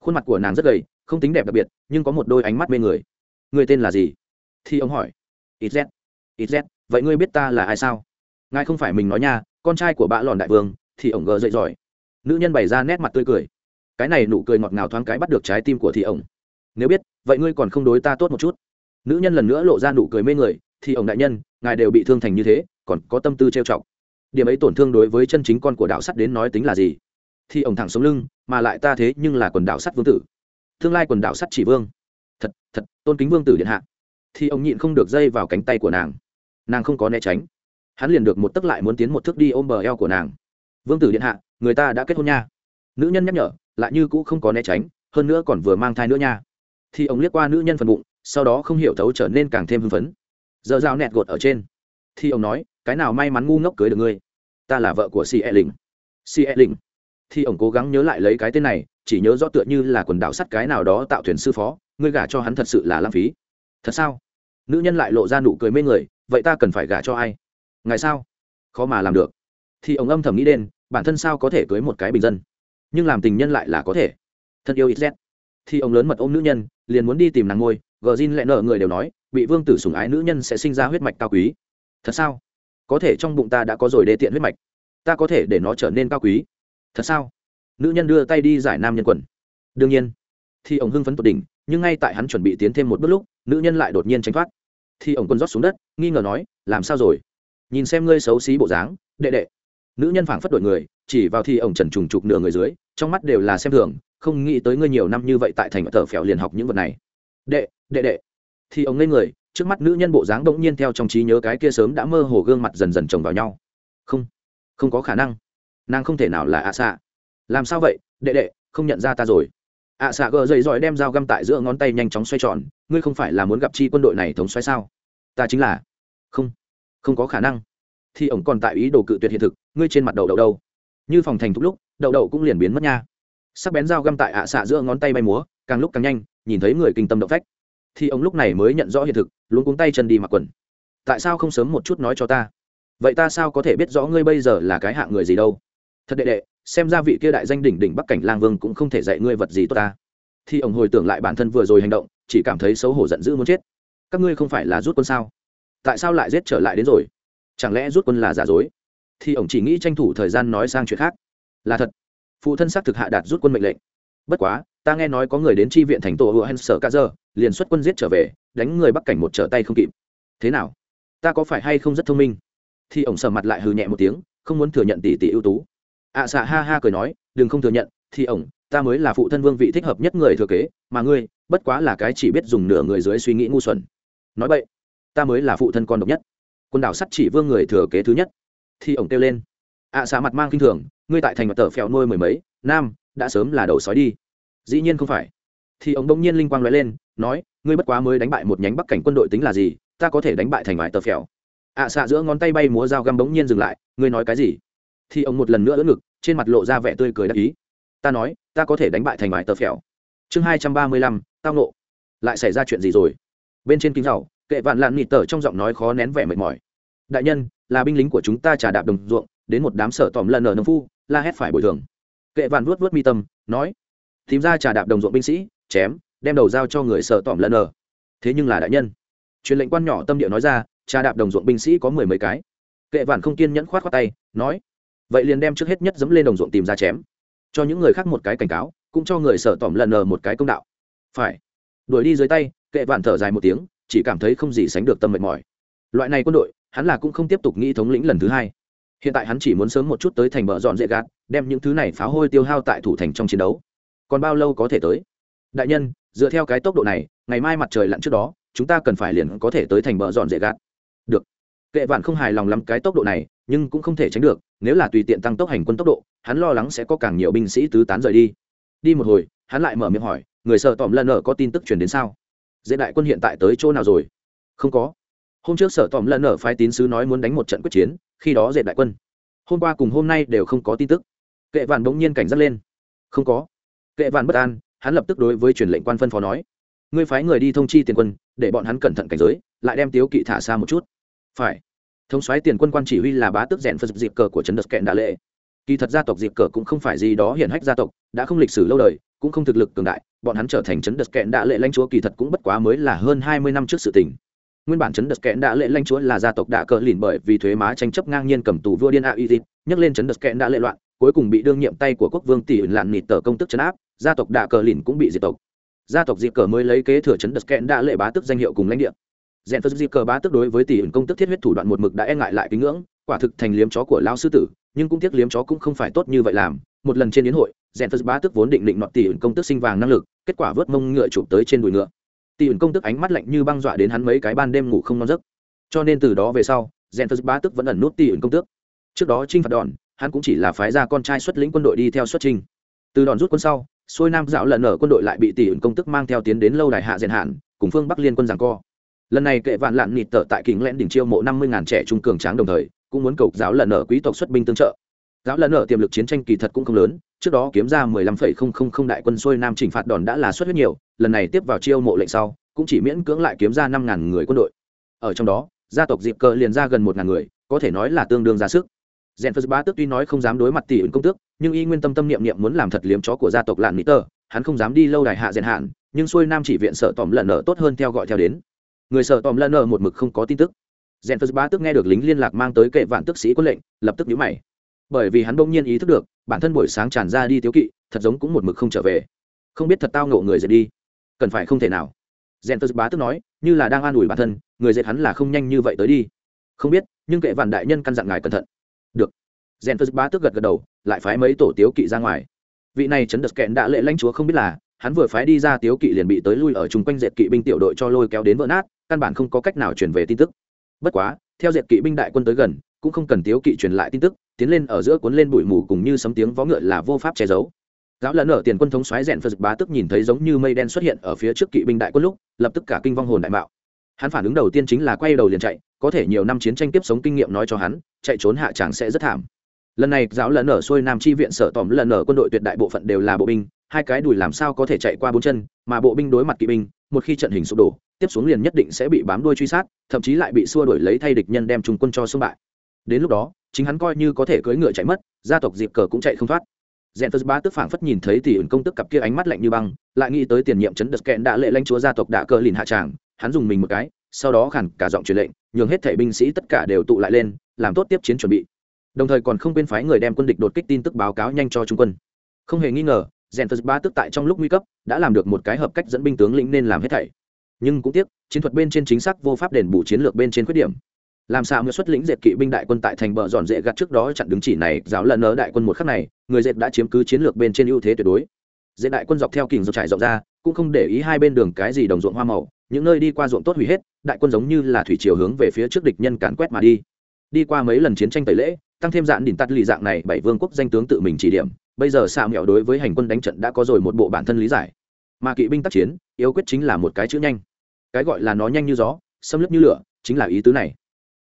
Khuôn mặt của nàng rất gầy, không tính đẹp đặc biệt, nhưng có một đôi ánh mắt mê người. Người tên là gì? Thì ông hỏi. Ít z. Ít z, vậy ngươi biết ta là ai sao? Ngài không phải mình nói nha, con trai của bạ lòn đại vương, thì ông gờ dậy giỏi. Nữ nhân bày ra nét mặt tươi cười. Cái này nụ cười ngọt ngào thoáng cái bắt được trái tim của thì ông. Nếu biết, vậy ngươi còn không đối ta tốt một chút. Nữ nhân lần nữa lộ ra nụ cười mê người, thì ông đại nhân, ngài đều bị thương thành như thế, còn có tâm tư trêu chọc điểm ấy tổn thương đối với chân chính con của đạo sắt đến nói tính là gì? Thì ông thẳng sống lưng, mà lại ta thế nhưng là quần đạo sắt vương tử. Tương lai quần đạo sắt chỉ vương. Thật thật, tôn kính vương tử điện hạ. Thì ông nhịn không được dây vào cánh tay của nàng. Nàng không có né tránh. Hắn liền được một tấc lại muốn tiến một thước đi ôm bờ eo của nàng. Vương tử điện hạ, người ta đã kết hôn nha. Nữ nhân nhắc nhở, lại như cũ không có né tránh, hơn nữa còn vừa mang thai nữa nha. Thì ông liếc qua nữ nhân phần bụng, sau đó không hiểu thấu trở nên càng thêm hưng phấn. Giờ dao nẹt gột ở trên thì ông nói, cái nào may mắn ngu ngốc cưới được ngươi? Ta là vợ của si e linh. Si e linh. Thì ông cố gắng nhớ lại lấy cái tên này, chỉ nhớ rõ tựa như là quần đảo sắt cái nào đó tạo thuyền sư phó, ngươi gả cho hắn thật sự là lãng phí. Thật sao? Nữ nhân lại lộ ra nụ cười mê người, vậy ta cần phải gả cho ai? Ngài sao? Khó mà làm được. Thì ông âm thầm nghĩ đến, bản thân sao có thể cưới một cái bình dân? Nhưng làm tình nhân lại là có thể. Thân yêu ít z thì ông lớn mật ôm nữ nhân, liền muốn đi tìm nàng ngôi, gờ rin lại nợ người đều nói, bị vương tử sủng ái nữ nhân sẽ sinh ra huyết mạch cao quý thật sao? Có thể trong bụng ta đã có rồi đê tiện huyết mạch. Ta có thể để nó trở nên cao quý. Thật sao? Nữ nhân đưa tay đi giải nam nhân quần. Đương nhiên. Thì ông hưng phấn tột đỉnh, nhưng ngay tại hắn chuẩn bị tiến thêm một bước lúc, nữ nhân lại đột nhiên tránh thoát. Thì ông quân rót xuống đất, nghi ngờ nói, làm sao rồi? Nhìn xem ngươi xấu xí bộ dáng, đệ đệ. Nữ nhân phảng phất đổi người, chỉ vào thì ông trần trùng trục nửa người dưới, trong mắt đều là xem thường, không nghĩ tới ngươi nhiều năm như vậy tại thành thở phèo liền học những vật này. Đệ đệ đệ. Thì ông ngây người trước mắt nữ nhân bộ dáng bỗng nhiên theo trong trí nhớ cái kia sớm đã mơ hồ gương mặt dần dần chồng vào nhau. Không không có khả năng. Nàng không thể nào là ạ xạ. Làm sao vậy? Đệ đệ, không nhận ra ta rồi. Ạ xạ gờ dậy giỏi đem dao găm tại giữa ngón tay nhanh chóng xoay tròn. Ngươi không phải là muốn gặp chi quân đội này thống xoay sao? Ta chính là. Không không có khả năng. Thì ổng còn tại ý đồ cự tuyệt hiện thực, ngươi trên mặt đầu đậu đâu? Như phòng thành thúc lúc, đậu đậu cũng liền biến mất nha. Sắc bén dao găm tại ạ xạ giữa ngón tay bay múa, càng lúc càng nhanh, nhìn thấy người kinh tâm động phách thì ông lúc này mới nhận rõ hiện thực luôn cuống tay chân đi mặc quần. Tại sao không sớm một chút nói cho ta? Vậy ta sao có thể biết rõ ngươi bây giờ là cái hạng người gì đâu? Thật đệ đệ, xem ra vị kia đại danh đỉnh đỉnh bắc cảnh lang vương cũng không thể dạy ngươi vật gì tốt ta. Thì ông hồi tưởng lại bản thân vừa rồi hành động, chỉ cảm thấy xấu hổ giận dữ muốn chết. Các ngươi không phải là rút quân sao? Tại sao lại giết trở lại đến rồi? Chẳng lẽ rút quân là giả dối? Thì ông chỉ nghĩ tranh thủ thời gian nói sang chuyện khác. Là thật. Phụ thân xác thực hạ đạt rút quân mệnh lệnh bất quá ta nghe nói có người đến tri viện thành tổ hựa hen sở ca giờ liền xuất quân giết trở về đánh người bắc cảnh một trở tay không kịp. Thế nào? Ta có phải hay không rất thông minh? Thì ổng sờ mặt lại hừ nhẹ một tiếng không muốn thừa nhận tỷ tỷ ưu tú. Ạ à, xạ ha ha cười nói đừng không thừa nhận thì ổng ta mới là phụ thân vương vị thích hợp nhất người thừa kế mà ngươi bất quá là cái chỉ biết dùng nửa người dưới suy nghĩ ngu xuẩn. Nói vậy ta mới là phụ thân con độc nhất. Quần đảo sắt chỉ vương người thừa kế thứ nhất. Thì ổng kêu lên. Ạ à, xạ mặt mang kinh thường ngươi tại thành mặt tờ phèo nuôi mười mấy nam đã sớm là đầu sói đi. Dĩ nhiên không phải. Thì ông bỗng nhiên linh quang nói lên nói ngươi bất quá mới đánh bại một nhánh bắc cảnh quân đội tính là gì ta có thể đánh bại thành vải tờ phèo. Ạ à, xạ giữa ngón tay bay múa dao găm bỗng nhiên dừng lại ngươi nói cái gì? Thì ông một lần nữa ưỡn ngực trên mặt lộ ra vẻ tươi cười đắc ý. Ta nói ta có thể đánh bại thành vải tờ phèo. Chương hai trăm ba mươi lăm tao nộ lại xảy ra chuyện gì rồi? Bên trên kính giàu kệ vạn lạn nịt tờ trong giọng nói khó nén vẻ mệt mỏi. Đại nhân là binh lính của chúng ta trả đạp đồng ruộng đến một đám sở tòm lần ở nông phu la hét phải bồi thường kệ vạn vuốt vuốt mi tâm, nói, tìm ra trà đạp đồng ruộng binh sĩ, chém, đem đầu giao cho người sợ tỏm lần ở. Thế nhưng là đại nhân, truyền lệnh quan nhỏ tâm địa nói ra, trà đạp đồng ruộng binh sĩ có mười mấy cái. Kệ vạn không kiên nhẫn khoát khoát tay, nói, vậy liền đem trước hết nhất dẫm lên đồng ruộng tìm ra chém, cho những người khác một cái cảnh cáo, cũng cho người sợ tỏm lần ở một cái công đạo. Phải. Đuổi đi dưới tay, kệ vạn thở dài một tiếng, chỉ cảm thấy không gì sánh được tâm mệt mỏi. Loại này quân đội, hắn là cũng không tiếp tục nghĩ thống lĩnh lần thứ hai. Hiện tại hắn chỉ muốn sớm một chút tới thành bờ dọn dễ gạt đem những thứ này phá hôi tiêu hao tại thủ thành trong chiến đấu. Còn bao lâu có thể tới? Đại nhân, dựa theo cái tốc độ này, ngày mai mặt trời lặn trước đó, chúng ta cần phải liền có thể tới thành bờ dọn dễ gạt. Được. Kệ vạn không hài lòng lắm cái tốc độ này, nhưng cũng không thể tránh được, nếu là tùy tiện tăng tốc hành quân tốc độ, hắn lo lắng sẽ có càng nhiều binh sĩ tứ tán rời đi. Đi một hồi, hắn lại mở miệng hỏi, người sợ tòm lần ở có tin tức truyền đến sao? Dễ đại quân hiện tại tới chỗ nào rồi? Không có. Hôm trước sở tòm lần ở phái tín sứ nói muốn đánh một trận quyết chiến, khi đó dệt đại quân. Hôm qua cùng hôm nay đều không có tin tức kệ vạn bỗng nhiên cảnh giác lên. Không có. Kệ vạn bất an, hắn lập tức đối với truyền lệnh quan phân phó nói, ngươi phái người đi thông chi tiền quân, để bọn hắn cẩn thận cảnh giới, lại đem tiếu kỵ thả xa một chút. Phải. Thống xoáy tiền quân quan chỉ huy là bá tước rèn phật dịp cờ của trấn đất kẹn đà lệ. Kỳ thật gia tộc dịp cờ cũng không phải gì đó hiển hách gia tộc, đã không lịch sử lâu đời, cũng không thực lực cường đại, bọn hắn trở thành trấn đất kẹn đà lệ lãnh chúa kỳ thật cũng bất quá mới là hơn hai mươi năm trước sự tình. Nguyên bản trấn đất kẹn đã lệ lãnh chúa là gia tộc đạ cờ lìn bởi vì thuế má tranh chấp ngang nhiên cầm tù vua điên a uy nhắc lên trấn đất kẹn đã lệ loạn cuối cùng bị đương nhiệm tay của quốc vương tỷ ẩn lạn nịt tờ công tức chấn áp, gia tộc đạ cờ lìn cũng bị diệt tộc. Gia tộc diệt cờ mới lấy kế thừa chấn đất kẽn đã lệ bá tức danh hiệu cùng lãnh địa. Rèn phật diệt cờ bá tức đối với tỷ ẩn công tức thiết huyết thủ đoạn một mực đã e ngại lại kính ngưỡng, quả thực thành liếm chó của lao sư tử, nhưng cũng tiếc liếm chó cũng không phải tốt như vậy làm. Một lần trên yến hội, rèn phật bá tức vốn định định nọt tỷ ẩn công tức sinh vàng năng lực, kết quả vớt mông ngựa chụp tới trên đùi ngựa. Tỷ ẩn công tức ánh mắt lạnh như băng dọa đến hắn mấy cái ban đêm ngủ không ngon giấc. Cho nên từ đó về sau, rèn phật bá tức vẫn ẩn nút tỷ ẩn công tước. Trước đó trinh phạt đòn hắn cũng chỉ là phái ra con trai xuất lĩnh quân đội đi theo xuất trình từ đòn rút quân sau xuôi nam dạo lần ở quân đội lại bị tỷ ẩn công tức mang theo tiến đến lâu đài hạ diện hạn, cùng phương bắc liên quân giằng co. Lần này kệ vạn lạn nịt tở tại kính lẽn đỉnh chiêu mộ năm mươi ngàn trẻ trung cường tráng đồng thời, cũng muốn cầu giáo lần ở quý tộc xuất binh tương trợ. Giáo lần ở tiềm lực chiến tranh kỳ thật cũng không lớn, trước đó kiếm ra mười lăm phẩy không không không đại quân xuôi nam chỉnh phạt đòn đã là xuất huyết nhiều, lần này tiếp vào chiêu mộ lệnh sau, cũng chỉ miễn cưỡng lại kiếm ra năm ngàn người quân đội. Ở trong đó, gia tộc dịp cờ liền ra gần một ngàn người, có thể nói là tương đương ra sức rèn phật ba tước tuy nói không dám đối mặt tỷ ứng công tước, nhưng y nguyên tâm tâm niệm niệm muốn làm thật liếm chó của gia tộc lạn mỹ tơ, hắn không dám đi lâu đài hạ rèn hạn, nhưng xuôi nam chỉ viện sợ tòm lần nợ tốt hơn theo gọi theo đến. Người sợ tòm lần nợ một mực không có tin tức. Rèn phật ba tước nghe được lính liên lạc mang tới kệ vạn tức sĩ quân lệnh, lập tức nhíu mày. Bởi vì hắn bỗng nhiên ý thức được, bản thân buổi sáng tràn ra đi thiếu kỵ, thật giống cũng một mực không trở về. Không biết thật tao ngộ người dệt đi. Cần phải không thể nào. Rèn phật Bá tước nói, như là đang an ủi bản thân, người dệt hắn là không nhanh như vậy tới đi. Không biết, nhưng kệ vạn đại nhân căn dặn ngài cẩn thận được. Rèn phật ba tước gật gật đầu, lại phái mấy tổ tiếu kỵ ra ngoài. Vị này chấn đật kẹn đã lệ lãnh chúa không biết là, hắn vừa phái đi ra tiếu kỵ liền bị tới lui ở chung quanh dệt kỵ binh tiểu đội cho lôi kéo đến vỡ nát, căn bản không có cách nào truyền về tin tức. Bất quá, theo dệt kỵ binh đại quân tới gần, cũng không cần tiếu kỵ truyền lại tin tức, tiến lên ở giữa cuốn lên bụi mù cùng như sấm tiếng vó ngựa là vô pháp che giấu. Giáo lẫn ở tiền quân thống xoáy rèn phật bá tức nhìn thấy giống như mây đen xuất hiện ở phía trước kỵ binh đại quân lúc, lập tức cả kinh vong hồn đại mạo hắn phản ứng đầu tiên chính là quay đầu liền chạy, có thể nhiều năm chiến tranh tiếp sống kinh nghiệm nói cho hắn, chạy trốn hạ tràng sẽ rất thảm. Lần này, giáo lần ở xuôi nam chi viện sở tòm lần ở quân đội tuyệt đại bộ phận đều là bộ binh, hai cái đùi làm sao có thể chạy qua bốn chân, mà bộ binh đối mặt kỵ binh, một khi trận hình sụp đổ, tiếp xuống liền nhất định sẽ bị bám đuôi truy sát, thậm chí lại bị xua đuổi lấy thay địch nhân đem trung quân cho xung bại. Đến lúc đó, chính hắn coi như có thể cưỡi ngựa chạy mất, gia tộc dịp cờ cũng chạy không thoát. Rèn phật ba tức phảng phất nhìn thấy thì ẩn công tức cặp kia ánh mắt lạnh như băng, lại nghĩ tới tiền nhiệm chấn đất kẹn đã lệ lãnh chúa gia tộc đã cờ lìn hạ tràng hắn dùng mình một cái, sau đó khản cả giọng truyền lệnh, nhường hết thể binh sĩ tất cả đều tụ lại lên, làm tốt tiếp chiến chuẩn bị. Đồng thời còn không quên phái người đem quân địch đột kích tin tức báo cáo nhanh cho trung quân. Không hề nghi ngờ rèn phật ba tức tại trong lúc nguy cấp, đã làm được một cái hợp cách dẫn binh tướng lĩnh nên làm hết thảy. Nhưng cũng tiếc, chiến thuật bên trên chính xác vô pháp đền bù chiến lược bên trên khuyết điểm. Làm sao mới xuất lĩnh dệt kỵ binh đại quân tại thành bờ dọn dễ gặt trước đó chặn đứng chỉ này, giáo lần nỡ đại quân một khắc này, người dệt đã chiếm cứ chiến lược bên trên ưu thế tuyệt đối. Dệt đại quân dọc theo kình dọc trải rộng ra, cũng không để ý hai bên đường cái gì đồng ruộng hoa màu những nơi đi qua ruộng tốt hủy hết, đại quân giống như là thủy chiều hướng về phía trước địch nhân càn quét mà đi. Đi qua mấy lần chiến tranh tẩy lễ, tăng thêm dạn đỉnh tắt lì dạng này, bảy vương quốc danh tướng tự mình chỉ điểm, bây giờ xạ mẹo đối với hành quân đánh trận đã có rồi một bộ bản thân lý giải. Mà kỵ binh tác chiến, yếu quyết chính là một cái chữ nhanh. Cái gọi là nó nhanh như gió, xâm lấp như lửa, chính là ý tứ này.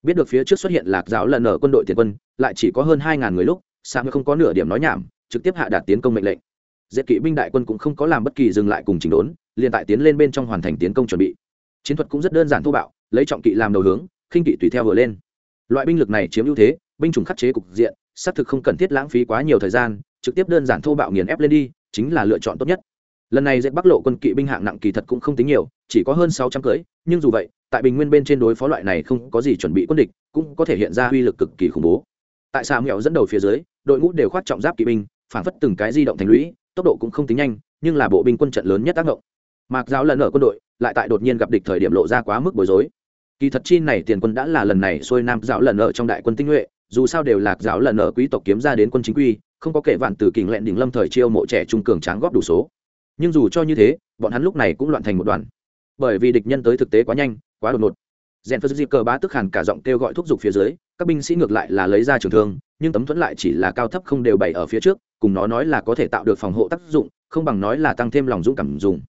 Biết được phía trước xuất hiện lạc giáo lần ở quân đội tiền quân, lại chỉ có hơn hai ngàn người lúc, xạ mẹo không có nửa điểm nói nhảm, trực tiếp hạ đạt tiến công mệnh lệnh dệt kỵ binh đại quân cũng không có làm bất kỳ dừng lại cùng chỉnh đốn, liền tại tiến lên bên trong hoàn thành tiến công chuẩn bị. Chiến thuật cũng rất đơn giản thô bạo, lấy trọng kỵ làm đầu hướng, khinh kỵ tùy theo vừa lên. Loại binh lực này chiếm ưu thế, binh chủng khắc chế cục diện, xác thực không cần thiết lãng phí quá nhiều thời gian, trực tiếp đơn giản thô bạo nghiền ép lên đi, chính là lựa chọn tốt nhất. Lần này Diệt bắc lộ quân kỵ binh hạng nặng kỳ thật cũng không tính nhiều, chỉ có hơn sáu trăm cưới, nhưng dù vậy, tại bình nguyên bên trên đối phó loại này không có gì chuẩn bị quân địch, cũng có thể hiện ra uy lực cực kỳ khủng bố. Tại sao mẹo dẫn đầu phía dưới, đội ngũ đều khoát trọng giáp kỵ binh, phản phất từng cái di động thành lũy tốc độ cũng không tính nhanh, nhưng là bộ binh quân trận lớn nhất tác động. Mạc giáo lần ở quân đội, lại tại đột nhiên gặp địch thời điểm lộ ra quá mức bối rối. Kỳ thật chi này tiền quân đã là lần này xuôi nam giáo lần ở trong đại quân tinh nhuệ, dù sao đều lạc giáo lần ở quý tộc kiếm ra đến quân chính quy, không có kể vạn từ kình lẹn đỉnh lâm thời chiêu mộ trẻ trung cường tráng góp đủ số. Nhưng dù cho như thế, bọn hắn lúc này cũng loạn thành một đoàn. Bởi vì địch nhân tới thực tế quá nhanh, quá đột ngột rèn phật dịp cờ bá tức hàn cả giọng kêu gọi thúc giục phía dưới, các binh sĩ ngược lại là lấy ra trường thương, nhưng tấm thuẫn lại chỉ là cao thấp không đều bày ở phía trước, cùng nó nói là có thể tạo được phòng hộ tác dụng, không bằng nói là tăng thêm lòng dũng cảm dùng.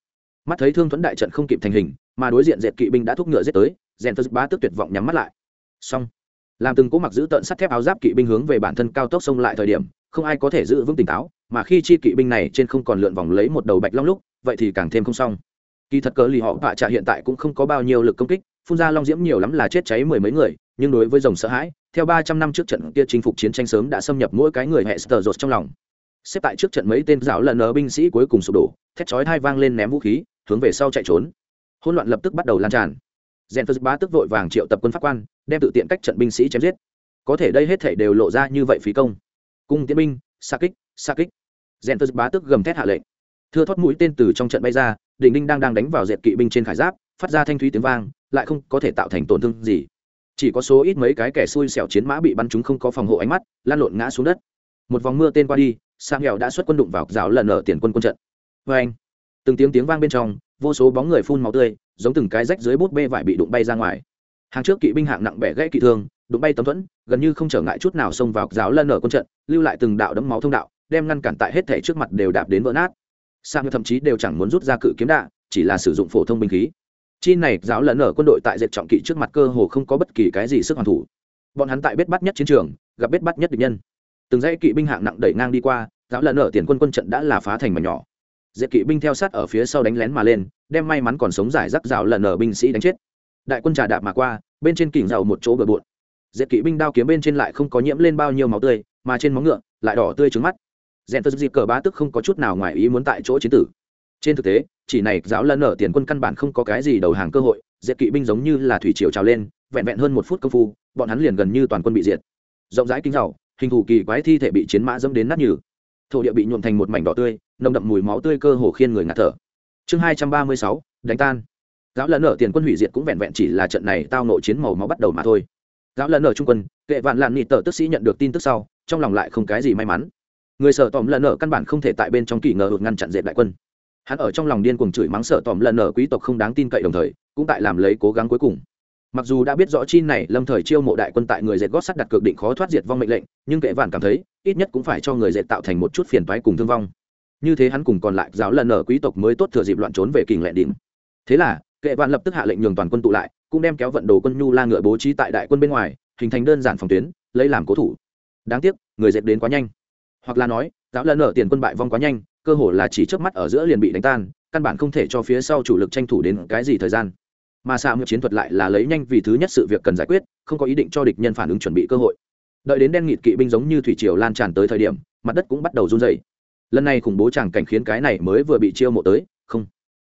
Mắt thấy thương thuẫn đại trận không kịp thành hình, mà đối diện dẹp kỵ binh đã thúc ngựa giết tới rèn phật bá tức tuyệt vọng nhắm mắt lại. Xong. Làm từng cố mặc giữ tận sắt thép áo giáp kỵ binh hướng về bản thân cao tốc xông lại thời điểm, không ai có thể giữ vững tỉnh táo, mà khi chi kỵ binh này trên không còn lượn vòng lấy một đầu bạch long lúc, vậy thì càng thêm không xong. Kỳ thật cờ lì họ bạ trả hiện tại cũng không có bao nhiêu lực công kích phun ra long diễm nhiều lắm là chết cháy mười mấy người, nhưng đối với dòng sợ hãi, theo ba trăm năm trước trận kia chinh phục chiến tranh sớm đã xâm nhập mỗi cái người hệ sờ rột trong lòng. Xếp tại trước trận mấy tên giáo lần ở binh sĩ cuối cùng sụp đổ, thét chói hai vang lên ném vũ khí, hướng về sau chạy trốn. Hỗn loạn lập tức bắt đầu lan tràn. Rèn phật bá tức vội vàng triệu tập quân pháp quan, đem tự tiện cách trận binh sĩ chém giết. Có thể đây hết thể đều lộ ra như vậy phí công. Cung tiến binh, xa kích xa kích. Rèn phật bá tức gầm thét hạ lệnh. Thưa thoát mũi tên từ trong trận bay ra, đỉnh đinh đang đang đánh vào dệt kỵ binh trên khải giáp, phát ra thanh thúy tiếng vang lại không có thể tạo thành tổn thương gì. Chỉ có số ít mấy cái kẻ xui xẻo chiến mã bị bắn chúng không có phòng hộ ánh mắt, lan lộn ngã xuống đất. Một vòng mưa tên qua đi sang nghèo đã xuất quân đụng vào rào lần ở tiền quân quân trận. Vê anh, từng tiếng tiếng vang bên trong, vô số bóng người phun máu tươi, giống từng cái rách dưới bút bê vải bị đụng bay ra ngoài. Hàng trước kỵ binh hạng nặng bẻ gãy kỵ thương, đụng bay tấm thuẫn, gần như không trở ngại chút nào xông vào rào lần ở quân trận, lưu lại từng đạo đấm máu thông đạo, đem ngăn cản tại hết thể trước mặt đều đạp đến vỡ nát. Sang thậm chí đều chẳng muốn rút ra cự kiếm đạ chỉ là sử dụng phổ thông binh khí chi này, giáo lẫn ở quân đội tại dệt trọng kỵ trước mặt cơ hồ không có bất kỳ cái gì sức hoàn thủ. Bọn hắn tại bết bắt nhất chiến trường, gặp bết bắt nhất địch nhân. Từng dãy kỵ binh hạng nặng đẩy ngang đi qua, giáo lẫn ở tiền quân quân trận đã là phá thành mà nhỏ. Dệt kỵ binh theo sát ở phía sau đánh lén mà lên, đem may mắn còn sống giải rác giáo lần ở binh sĩ đánh chết. Đại quân trà đạp mà qua, bên trên kỉnh giàu một chỗ bờ bộn. Dệt kỵ binh đao kiếm bên trên lại không có nhiễm lên bao nhiêu máu tươi, mà trên móng ngựa lại đỏ tươi trứng mắt. Rèn tơ dịp cờ bá tức không có chút nào ngoài ý muốn tại chỗ chiến tử. Trên thực tế chỉ này giáo lần ở tiền quân căn bản không có cái gì đầu hàng cơ hội diệt kỵ binh giống như là thủy triều trào lên, vẹn vẹn hơn một phút công phu, bọn hắn liền gần như toàn quân bị diệt. Rộng rãi kinh giàu hình thù kỳ quái thi thể bị chiến mã dẫm đến nát nhừ. Thổ địa bị nhuộm thành một mảnh đỏ tươi, nồng đậm mùi máu tươi cơ hồ khiên người ngạt thở. Chương hai trăm ba mươi sáu, đánh tan. Giáo lần ở tiền quân hủy diệt cũng vẹn vẹn chỉ là trận này tao nội chiến màu máu bắt đầu mà thôi. Giáo lần ở trung quân, kệ vạn lạn nị tờ tức sĩ nhận được tin tức sau, trong lòng lại không cái gì may mắn. Người sở tòm lần ở căn bản không thể tại bên trong kỳ ngờ hụt ngăn chặn dệt đại quân hắn ở trong lòng điên cuồng chửi mắng sở tòm lần ở quý tộc không đáng tin cậy đồng thời, cũng tại làm lấy cố gắng cuối cùng. Mặc dù đã biết rõ chi này lâm thời chiêu mộ đại quân tại người dệt gót sắt đặt cược định khó thoát diệt vong mệnh lệnh, nhưng kệ vạn cảm thấy, ít nhất cũng phải cho người dệt tạo thành một chút phiền toái cùng thương vong. Như thế hắn cùng còn lại giáo lần ở quý tộc mới tốt thừa dịp loạn trốn về kình lệ đỉnh. Thế là, kệ vạn lập tức hạ lệnh nhường toàn quân tụ lại, cũng đem kéo vận đồ quân nhu la ngựa bố trí tại đại quân bên ngoài, hình thành đơn giản phòng tuyến, lấy làm cố thủ. Đáng tiếc, người dệt đến quá nhanh. Hoặc là nói, giáo lần ở tiền quân bại vong quá nhanh cơ hồ là chỉ trước mắt ở giữa liền bị đánh tan, căn bản không thể cho phía sau chủ lực tranh thủ đến cái gì thời gian. Mà xạ ngược chiến thuật lại là lấy nhanh vì thứ nhất sự việc cần giải quyết, không có ý định cho địch nhân phản ứng chuẩn bị cơ hội. Đợi đến đen nghịt kỵ binh giống như thủy triều lan tràn tới thời điểm, mặt đất cũng bắt đầu run dày lần này khủng bố chẳng cảnh khiến cái này mới vừa bị chiêu mộ tới, không.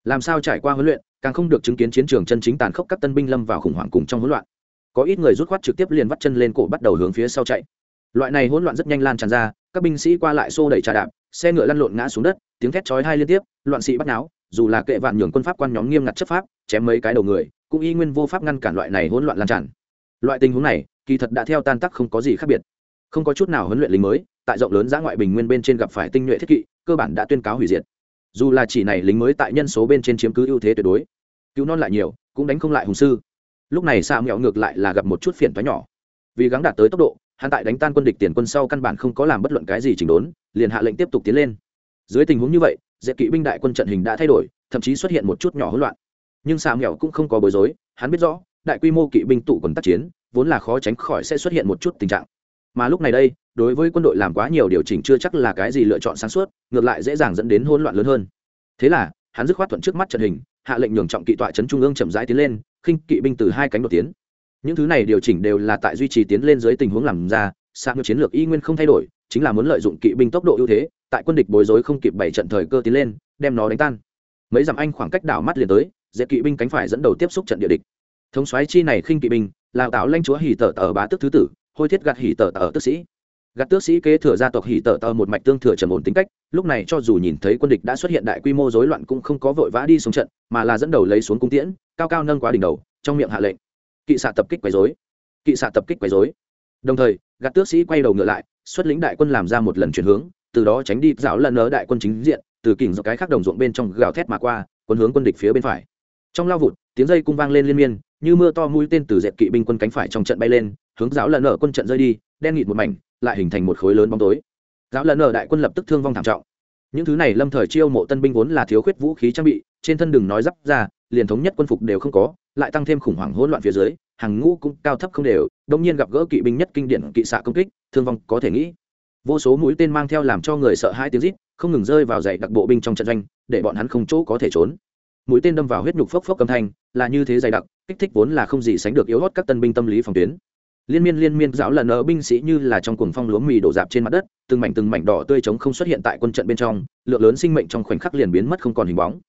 Làm sao trải qua huấn luyện, càng không được chứng kiến chiến trường chân chính tàn khốc các tân binh lâm vào khủng hoảng cùng trong hỗn loạn. Có ít người rút khoát trực tiếp liền vắt chân lên cổ bắt đầu hướng phía sau chạy. Loại này hỗn loạn rất nhanh lan tràn ra, các binh sĩ qua lại xô đẩy trà đạp xe ngựa lăn lộn ngã xuống đất, tiếng thét chói hai liên tiếp, loạn sĩ bắt náo, dù là kệ vạn nhường quân pháp quan nhóm nghiêm ngặt chấp pháp, chém mấy cái đầu người, cũng y nguyên vô pháp ngăn cản loại này hỗn loạn lan tràn. Loại tình huống này, kỳ thật đã theo tan tắc không có gì khác biệt. Không có chút nào huấn luyện lính mới, tại rộng lớn giã ngoại bình nguyên bên trên gặp phải tinh nhuệ thiết kỵ, cơ bản đã tuyên cáo hủy diệt. Dù là chỉ này lính mới tại nhân số bên trên chiếm cứ ưu thế tuyệt đối, cứu non lại nhiều, cũng đánh không lại hùng sư. Lúc này xa mẹo ngược lại là gặp một chút phiền toái nhỏ. Vì gắng đạt tới tốc độ hắn tại đánh tan quân địch tiền quân sau căn bản không có làm bất luận cái gì chỉnh đốn, liền hạ lệnh tiếp tục tiến lên. Dưới tình huống như vậy, dễ kỵ binh đại quân trận hình đã thay đổi, thậm chí xuất hiện một chút nhỏ hỗn loạn. Nhưng xà nghèo cũng không có bối rối, hắn biết rõ, đại quy mô kỵ binh tụ quần tác chiến, vốn là khó tránh khỏi sẽ xuất hiện một chút tình trạng. Mà lúc này đây, đối với quân đội làm quá nhiều điều chỉnh chưa chắc là cái gì lựa chọn sáng suốt, ngược lại dễ dàng dẫn đến hỗn loạn lớn hơn. Thế là, hắn dứt khoát thuận trước mắt trận hình, hạ lệnh nhường trọng kỵ tọa trấn trung ương chậm rãi tiến lên, khinh kỵ binh từ hai cánh đột tiến những thứ này điều chỉnh đều là tại duy trì tiến lên dưới tình huống làm ra sang chiến lược y nguyên không thay đổi, chính là muốn lợi dụng kỵ binh tốc độ ưu thế, tại quân địch bối rối không kịp bảy trận thời cơ tiến lên, đem nó đánh tan. Mấy dặm anh khoảng cách đảo mắt liền tới dễ kỵ binh cánh phải dẫn đầu tiếp xúc trận địa địch. Thống soái chi này khinh kỵ binh, là tạo lanh chúa hỉ tờ tờ bá tước thứ tử, hôi thiết gạt hỉ tờ tờ tước sĩ. Gạt tước sĩ kế thừa gia tộc hỉ tờ tờ một mạch tương thừa trầm ổn tính cách, lúc này cho dù nhìn thấy quân địch đã xuất hiện đại quy mô rối loạn cũng không có vội vã đi xuống trận, mà là dẫn đầu lấy xuống cung tiễn, cao cao nâng quá đỉnh đầu, trong miệng hạ lệnh kỵ xạ tập kích quấy rối. Kỵ xạ tập kích quấy rối. Đồng thời, gạt tước sĩ quay đầu ngựa lại, xuất lĩnh đại quân làm ra một lần chuyển hướng, từ đó tránh đi dạo lần nớ đại quân chính diện, từ kỉnh do cái khác đồng ruộng bên trong gào thét mà qua, quân hướng quân địch phía bên phải. Trong lao vụt, tiếng dây cung vang lên liên miên, như mưa to mũi tên từ dẹp kỵ binh quân cánh phải trong trận bay lên, hướng giáo lần nở quân trận rơi đi, đen nghịt một mảnh, lại hình thành một khối lớn bóng tối. Giáo lần nở đại quân lập tức thương vong thảm trọng. Những thứ này lâm thời chiêu mộ tân binh vốn là thiếu khuyết vũ khí trang bị, trên thân đừng nói giáp ra, liền thống nhất quân phục đều không có lại tăng thêm khủng hoảng hỗn loạn phía dưới, hàng ngũ cũng cao thấp không đều đông nhiên gặp gỡ kỵ binh nhất kinh điển, kỵ xạ công kích, thương vong có thể nghĩ. Vô số mũi tên mang theo làm cho người sợ hai tiếng rít, không ngừng rơi vào dãy đặc bộ binh trong trận doanh, để bọn hắn không chỗ có thể trốn. Mũi tên đâm vào huyết nhục phốc phốc âm thanh, là như thế dày đặc, kích thích vốn là không gì sánh được yếu hót các tân binh tâm lý phòng tuyến. Liên miên liên miên giáo lần ở binh sĩ như là trong cuồng phong lúa mì đổ dạp trên mặt đất, từng mảnh từng mảnh đỏ tươi trống không xuất hiện tại quân trận bên trong, lượng lớn sinh mệnh trong khoảnh khắc liền biến mất không còn hình bóng.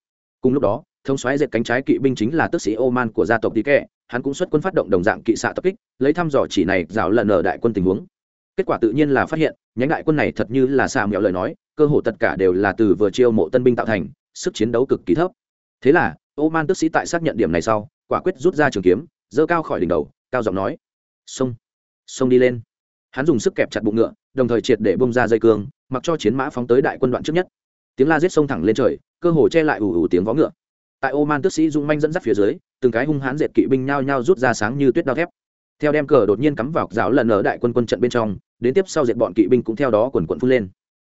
Cùng lúc đó thông xoáy dệt cánh trái kỵ binh chính là tức sĩ Oman của gia tộc Tí Kệ, hắn cũng xuất quân phát động đồng dạng kỵ xạ tập kích, lấy thăm dò chỉ này rào lần ở đại quân tình huống. Kết quả tự nhiên là phát hiện, nhánh đại quân này thật như là xà mẹo lời nói, cơ hồ tất cả đều là từ vừa chiêu mộ tân binh tạo thành, sức chiến đấu cực kỳ thấp. Thế là, Oman tức sĩ tại xác nhận điểm này sau, quả quyết rút ra trường kiếm, giơ cao khỏi đỉnh đầu, cao giọng nói xông xông đi lên hắn dùng sức kẹp chặt bụng ngựa đồng thời triệt để bông ra dây cương mặc cho chiến mã phóng tới đại quân đoạn trước nhất tiếng la giết sông thẳng lên trời cơ hồ che lại ủ ủ tiếng vó ngựa tại Oman, tước sĩ dung manh dẫn dắt phía dưới từng cái hung hãn dệt kỵ binh nhao nhao rút ra sáng như tuyết đao thép. Theo đem cờ đột nhiên cắm vào giáo lần ở đại quân quân trận bên trong đến tiếp sau dệt bọn kỵ binh cũng theo đó quần quận phun lên.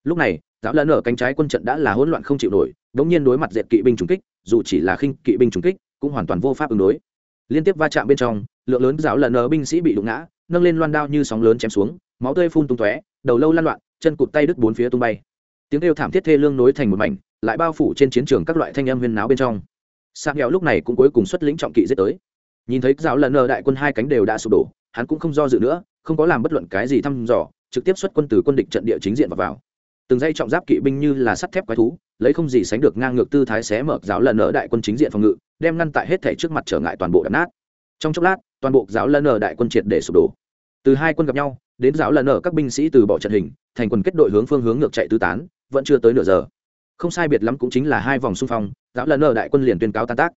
Lúc này giáo lần ở cánh trái quân trận đã là hỗn loạn không chịu nổi đống nhiên đối mặt dệt kỵ binh trùng kích dù chỉ là khinh kỵ binh trùng kích cũng hoàn toàn vô pháp ứng đối. Liên tiếp va chạm bên trong lượng lớn giáo lần ở binh sĩ bị đụng ngã nâng lên loan đao như sóng lớn chém xuống máu tươi phun tung tóe đầu lâu lan loạn chân cụt tay đứt bốn phía tung bay. Tiếng kêu thảm thiết thê lương nối thành một mảnh lại bao phủ trên chiến trường các loại thanh âm huyên náo bên trong sang nghèo lúc này cũng cuối cùng xuất lĩnh trọng kỵ giết tới. Nhìn thấy giáo lần nờ đại quân hai cánh đều đã sụp đổ, hắn cũng không do dự nữa, không có làm bất luận cái gì thăm dò, trực tiếp xuất quân từ quân địch trận địa chính diện vào vào. Từng dây trọng giáp kỵ binh như là sắt thép quái thú, lấy không gì sánh được ngang ngược tư thái xé mở giáo lần nờ đại quân chính diện phòng ngự, đem ngăn tại hết thể trước mặt trở ngại toàn bộ đập nát. Trong chốc lát, toàn bộ giáo lần nờ đại quân triệt để sụp đổ. Từ hai quân gặp nhau, đến giáo lần nờ các binh sĩ từ bỏ trận hình, thành quân kết đội hướng phương hướng ngược chạy tứ tán, vẫn chưa tới nửa giờ không sai biệt lắm cũng chính là hai vòng xung phong giáo lần ở đại quân liền tuyên cáo tan tác.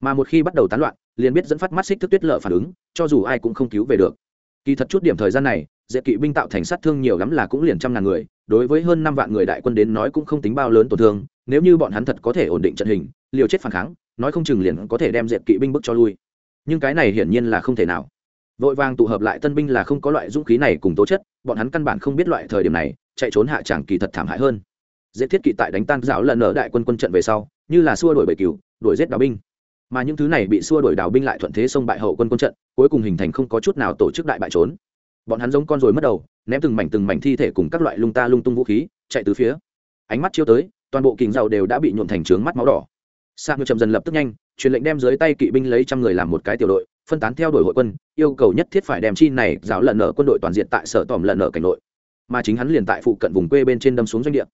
Mà một khi bắt đầu tán loạn, liền biết dẫn phát mắt xích thức tuyết lợ phản ứng, cho dù ai cũng không cứu về được. Kỳ thật chút điểm thời gian này, dễ kỵ binh tạo thành sát thương nhiều lắm là cũng liền trăm ngàn người, đối với hơn năm vạn người đại quân đến nói cũng không tính bao lớn tổn thương, nếu như bọn hắn thật có thể ổn định trận hình, liều chết phản kháng, nói không chừng liền có thể đem dẹp kỵ binh bức cho lui. Nhưng cái này hiển nhiên là không thể nào. Vội vàng tụ hợp lại tân binh là không có loại dũng khí này cùng tố chất, bọn hắn căn bản không biết loại thời điểm này, chạy trốn hạ tràng kỳ thật thảm hại hơn dễ thiết kỵ tại đánh tan giáo lần ở đại quân quân trận về sau, như là xua đuổi bầy cừu đuổi giết đào binh. Mà những thứ này bị xua đuổi đào binh lại thuận thế xông bại hậu quân quân trận, cuối cùng hình thành không có chút nào tổ chức đại bại trốn. Bọn hắn giống con rồi mất đầu, ném từng mảnh từng mảnh thi thể cùng các loại lung ta lung tung vũ khí, chạy từ phía. Ánh mắt chiếu tới, toàn bộ kình giàu đều đã bị nhuộn thành trướng mắt máu đỏ. Sa ngư chậm dần lập tức nhanh, truyền lệnh đem dưới tay kỵ binh lấy trăm người làm một cái tiểu đội, phân tán theo đuổi hội quân, yêu cầu nhất thiết phải đem chi này giáo lần ở quân đội toàn diện tại sở tòm lần ở cảnh nội. Mà chính hắn liền tại phụ cận vùng quê bên trên đâm xuống doanh địa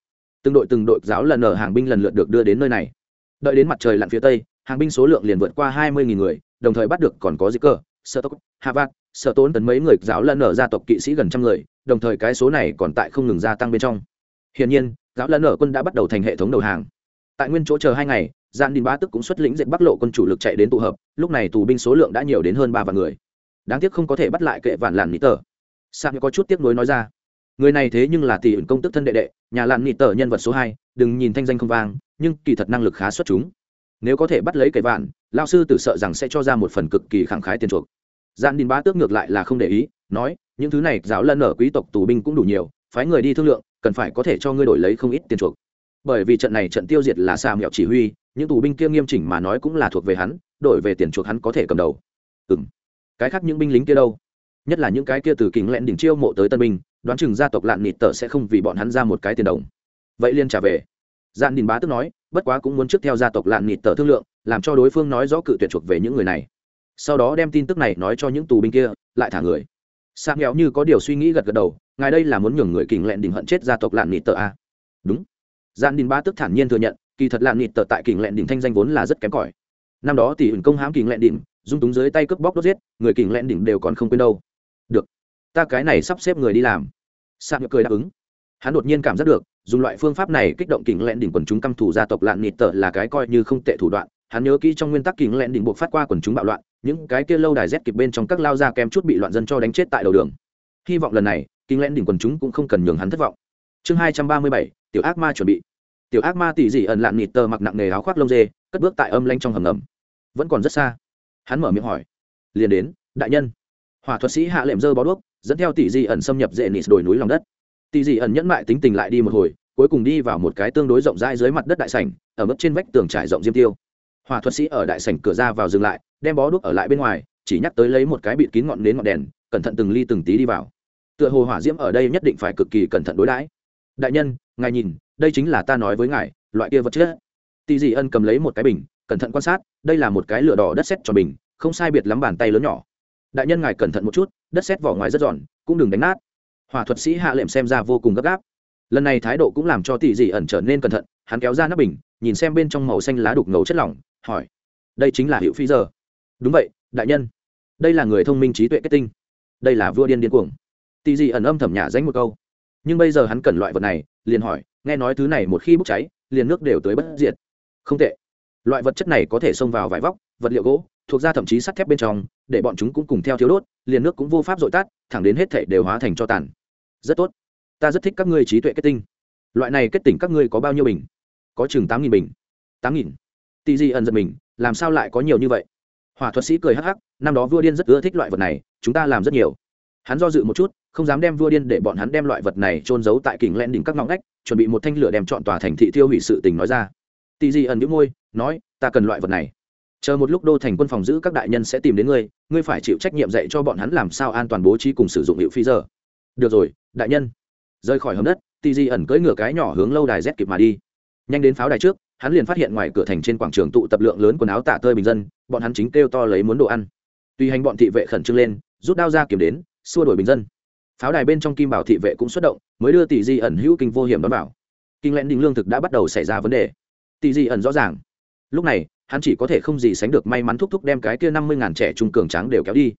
từng đội từng đội giáo lần ở hàng binh lần lượt được đưa đến nơi này. Đợi đến mặt trời lặn phía tây, hàng binh số lượng liền vượt qua hai mươi người, đồng thời bắt được còn có dĩ cơ sơ tốc harvard sợ tốn tấn mấy người giáo lần ở gia tộc kỵ sĩ gần trăm người, đồng thời cái số này còn tại không ngừng gia tăng bên trong. Hiển nhiên, giáo lần ở quân đã bắt đầu thành hệ thống đầu hàng. Tại nguyên chỗ chờ hai ngày gian đình Bá tức cũng xuất lĩnh dệt bắc lộ quân chủ lực chạy đến tụ hợp, lúc này tù binh số lượng đã nhiều đến hơn ba vạn người. Đáng tiếc không có thể bắt lại kệ vạn làn mỹ tờ sang có chút tiếc nuối nói ra người này thế nhưng là tỷ ẩn công tức thân đệ đệ, nhà lặn nhị tờ nhân vật số hai, đừng nhìn thanh danh không vang, nhưng kỳ thật năng lực khá xuất chúng. Nếu có thể bắt lấy kệ vạn lao sư tử sợ rằng sẽ cho ra một phần cực kỳ khẳng khái tiền chuộc. Gian đình bá tước ngược lại là không để ý, nói, những thứ này giáo lân ở quý tộc tù binh cũng đủ nhiều, phái người đi thương lượng, cần phải có thể cho ngươi đổi lấy không ít tiền chuộc. Bởi vì trận này trận tiêu diệt là xa mẹo chỉ huy, những tù binh kia nghiêm chỉnh mà nói cũng là thuộc về hắn, đổi về tiền chuộc hắn có thể cầm đầu. Ừ m cái khác những binh lính kia đâu? Nhất là những cái kia từ kính lẹn đỉnh chiêu mộ tới tân binh đoán chừng gia tộc lạn nịt tờ sẽ không vì bọn hắn ra một cái tiền đồng. Vậy liên trả về. Dạn đình bá tức nói, bất quá cũng muốn trước theo gia tộc lạn nịt tờ thương lượng, làm cho đối phương nói rõ cự tuyệt chuộc về những người này. Sau đó đem tin tức này nói cho những tù binh kia, lại thả người. Sa nghèo như có điều suy nghĩ gật gật đầu, ngài đây là muốn nhường người kình lẹn đình hận chết gia tộc lạn nịt tờ a đúng. Dạn đình bá tức thản nhiên thừa nhận, kỳ thật lạn nịt tờ tại kình lẹn đình thanh danh vốn là rất kém cỏi. Năm đó tỷ ẩn công hãm kình lẹn đình, dung túng dưới tay cướp bóc đốt giết, người kình lẹn đỉnh đều còn không quên đâu. Được ta cái này sắp xếp người đi làm. Sa nhược cười đáp ứng. Hắn đột nhiên cảm giác được, dùng loại phương pháp này kích động kính lẹn đỉnh quần chúng căm thủ gia tộc lạn nịt tợ là cái coi như không tệ thủ đoạn. Hắn nhớ kỹ trong nguyên tắc kính lẹn đỉnh buộc phát qua quần chúng bạo loạn, những cái kia lâu đài rét kịp bên trong các lao ra kém chút bị loạn dân cho đánh chết tại đầu đường. Hy vọng lần này kinh lẹn đỉnh quần chúng cũng không cần nhường hắn thất vọng. Chương hai trăm ba mươi bảy, tiểu ác ma chuẩn bị. Tiểu ác ma tỉ dị ẩn lạn nịt tờ mặc nặng nề áo khoác lông dê, cất bước tại âm lanh trong hầm ngầm. Vẫn còn rất xa. Hắn mở miệng hỏi. Liền đến, đại nhân. Hỏa thuật sĩ hạ lệm dơ bó đuốc dẫn theo tỷ dị ẩn xâm nhập dễ nịt đồi núi lòng đất. Tỷ dị ẩn nhẫn mại tính tình lại đi một hồi, cuối cùng đi vào một cái tương đối rộng rãi dưới mặt đất đại sảnh, ở mức trên vách tường trải rộng diêm tiêu. Hỏa thuật sĩ ở đại sảnh cửa ra vào dừng lại, đem bó đuốc ở lại bên ngoài, chỉ nhắc tới lấy một cái bịt kín ngọn nến ngọn đèn, cẩn thận từng ly từng tí đi vào. Tựa hồ hỏa diễm ở đây nhất định phải cực kỳ cẩn thận đối đãi. Đại nhân, ngài nhìn, đây chính là ta nói với ngài, loại kia vật chất. Tỷ dị ân cầm lấy một cái bình, cẩn thận quan sát, đây là một cái lửa đỏ đất sét cho bình, không sai biệt lắm bàn tay lớn nhỏ đại nhân ngài cẩn thận một chút, đất sét vỏ ngoài rất giòn, cũng đừng đánh nát. Hỏa thuật sĩ hạ lệm xem ra vô cùng gấp gáp. Lần này thái độ cũng làm cho tỷ dị ẩn trở nên cẩn thận, hắn kéo ra nắp bình, nhìn xem bên trong màu xanh lá đục ngầu chất lỏng, hỏi, đây chính là hiệu phi giờ? Đúng vậy, đại nhân. Đây là người thông minh trí tuệ kết tinh. Đây là vua điên điên cuồng. Tỷ dị ẩn âm thầm nhả danh một câu. Nhưng bây giờ hắn cần loại vật này, liền hỏi, nghe nói thứ này một khi bốc cháy, liền nước đều tới bất diệt. Không tệ. Loại vật chất này có thể xông vào vải vóc, vật liệu gỗ thuộc ra thậm chí sắt thép bên trong, để bọn chúng cũng cùng theo thiếu đốt, liền nước cũng vô pháp dội tắt, thẳng đến hết thể đều hóa thành cho tàn. Rất tốt. Ta rất thích các ngươi trí tuệ kết tinh. Loại này kết tỉnh các ngươi có bao nhiêu bình? Có chừng tám nghìn bình. Tám nghìn. Tỷ di ẩn giật mình, làm sao lại có nhiều như vậy? Hỏa thuật sĩ cười hắc hắc, năm đó vua điên rất ưa thích loại vật này, chúng ta làm rất nhiều. Hắn do dự một chút, không dám đem vua điên để bọn hắn đem loại vật này trôn giấu tại kình len đỉnh các ngõ ngách, chuẩn bị một thanh lửa đem chọn tòa thành thị tiêu hủy sự tình nói ra. Tỷ di ẩn đĩu môi, nói, ta cần loại vật này chờ một lúc đô thành quân phòng giữ các đại nhân sẽ tìm đến ngươi ngươi phải chịu trách nhiệm dạy cho bọn hắn làm sao an toàn bố trí cùng sử dụng hiệu phi giờ. Được rồi, đại nhân. Rời khỏi hầm đất tì di ẩn cưỡi ngựa cái nhỏ hướng lâu đài Z kịp mà đi. Nhanh đến pháo đài trước, hắn liền phát hiện ngoài cửa thành trên quảng trường tụ tập lượng lớn quần áo tả tơi bình dân, bọn hắn chính kêu to lấy muốn đồ ăn. Tuy hành bọn thị vệ khẩn trương lên, rút đao ra kiểm đến, xua đổi bình dân. Pháo đài bên trong kim bảo thị vệ cũng xuất động, mới đưa tỷ di ẩn hữu kinh vô hiểm đón bảo. kinh lẽn đình lương thực đã bắt đầu xảy ra vấn đề. Tỷ di ẩn rõ ràng lúc này, hắn chỉ có thể không gì sánh được may mắn thúc thúc đem cái kia năm mươi ngàn trẻ trung cường tráng đều kéo đi.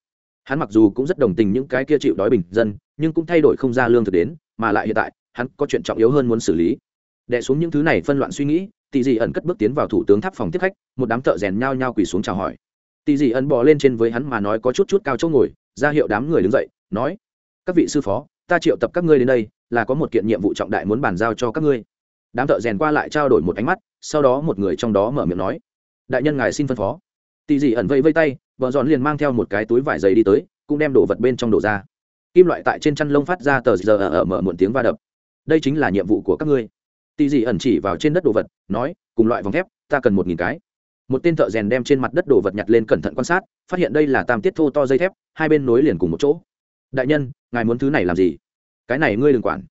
Hắn mặc dù cũng rất đồng tình những cái kia chịu đói bình dân, nhưng cũng thay đổi không ra lương thực đến, mà lại hiện tại, hắn có chuyện trọng yếu hơn muốn xử lý. Đẻ xuống những thứ này phân loạn suy nghĩ tỷ dị ẩn cất bước tiến vào thủ tướng tháp phòng tiếp khách, một đám thợ rèn nhao nhao quỳ xuống chào hỏi. Tỷ dị ẩn bò lên trên với hắn mà nói có chút chút cao chỗ ngồi, ra hiệu đám người đứng dậy, nói, các vị sư phó, ta triệu tập các ngươi đến đây, là có một kiện nhiệm vụ trọng đại muốn bàn giao cho các ngươi đám thợ rèn qua lại trao đổi một ánh mắt, sau đó một người trong đó mở miệng nói, đại nhân ngài xin phân phó. Tì dị ẩn vây vây tay, vợ dọn liền mang theo một cái túi vải dày đi tới, cũng đem đồ vật bên trong đổ ra. Kim loại tại trên chăn lông phát ra tờ giờ ở mở muộn tiếng va đập. Đây chính là nhiệm vụ của các ngươi. Tì dị ẩn chỉ vào trên đất đồ vật, nói, cùng loại vòng thép, ta cần một nghìn cái. Một tên thợ rèn đem trên mặt đất đồ vật nhặt lên cẩn thận quan sát, phát hiện đây là tam tiết thô to dây thép, hai bên nối liền cùng một chỗ. Đại nhân, ngài muốn thứ này làm gì? Cái này ngươi đừng quản.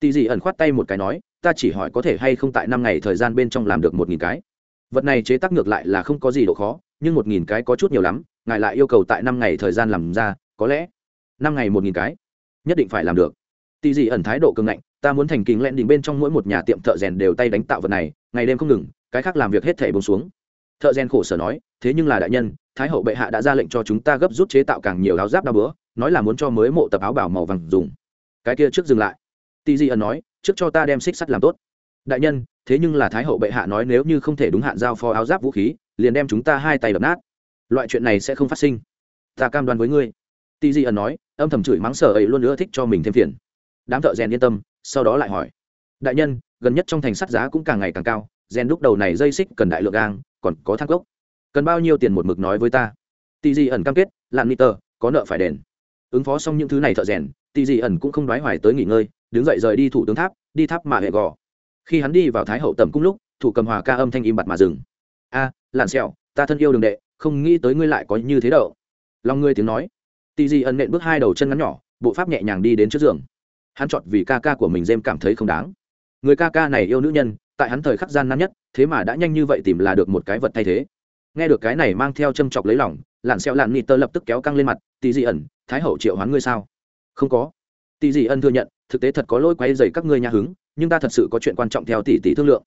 Tì dị ẩn khoát tay một cái nói ta chỉ hỏi có thể hay không tại năm ngày thời gian bên trong làm được một nghìn cái. Vật này chế tác ngược lại là không có gì độ khó, nhưng một nghìn cái có chút nhiều lắm, ngài lại yêu cầu tại năm ngày thời gian làm ra, có lẽ năm ngày một nghìn cái, nhất định phải làm được. Tỷ dị ẩn thái độ cường ngạnh, ta muốn thành kính lẹn đỉnh bên trong mỗi một nhà tiệm thợ rèn đều tay đánh tạo vật này, ngày đêm không ngừng, cái khác làm việc hết thể bông xuống. Thợ rèn khổ sở nói, thế nhưng là đại nhân, thái hậu bệ hạ đã ra lệnh cho chúng ta gấp rút chế tạo càng nhiều áo giáp đa bữa nói là muốn cho mới mộ tập áo bảo màu vàng dùng. Cái kia trước dừng lại. Tì di ẩn nói trước cho ta đem xích sắt làm tốt. Đại nhân, thế nhưng là thái hậu bệ hạ nói nếu như không thể đúng hạn giao phó áo giáp vũ khí, liền đem chúng ta hai tay đập nát. Loại chuyện này sẽ không phát sinh. Ta cam đoan với ngươi. Tì di ẩn nói, âm thầm chửi mắng sở ấy luôn nữa thích cho mình thêm phiền. Đám thợ rèn yên tâm, sau đó lại hỏi, đại nhân, gần nhất trong thành sắt giá cũng càng ngày càng cao, rèn đúc đầu này dây xích cần đại lượng gang, còn có thang cốc. Cần bao nhiêu tiền một mực nói với ta? Tì di ẩn cam kết làm ni tờ, có nợ phải đền. Ứng phó xong những thứ này thợ rèn tì di ẩn cũng không đoái hoài tới nghỉ ngơi đứng dậy rời đi thủ tướng tháp đi tháp mà hệ gò. Khi hắn đi vào thái hậu tầm cung lúc thủ cầm hòa ca âm thanh im bặt mà dừng. A à, lặn xẹo ta thân yêu đường đệ không nghĩ tới ngươi lại có như thế đậu lòng ngươi tiếng nói. Tì di ẩn nện bước hai đầu chân ngắn nhỏ bộ pháp nhẹ nhàng đi đến trước giường. Hắn chọn vì ca ca của mình dêm cảm thấy không đáng. Người ca ca này yêu nữ nhân tại hắn thời khắc gian nan nhất thế mà đã nhanh như vậy tìm là được một cái vật thay thế. Nghe được cái này mang theo châm chọc lấy lòng lặn xẹo lặn nịt tơ lập tức kéo căng lên mặt tì di ẩn thái hậu triệu hoán ngươi sao? Không có. Tỷ dị ân thừa nhận, thực tế thật có lỗi quay dày các ngươi nhà hứng, nhưng ta thật sự có chuyện quan trọng theo tỷ tỷ thương lượng.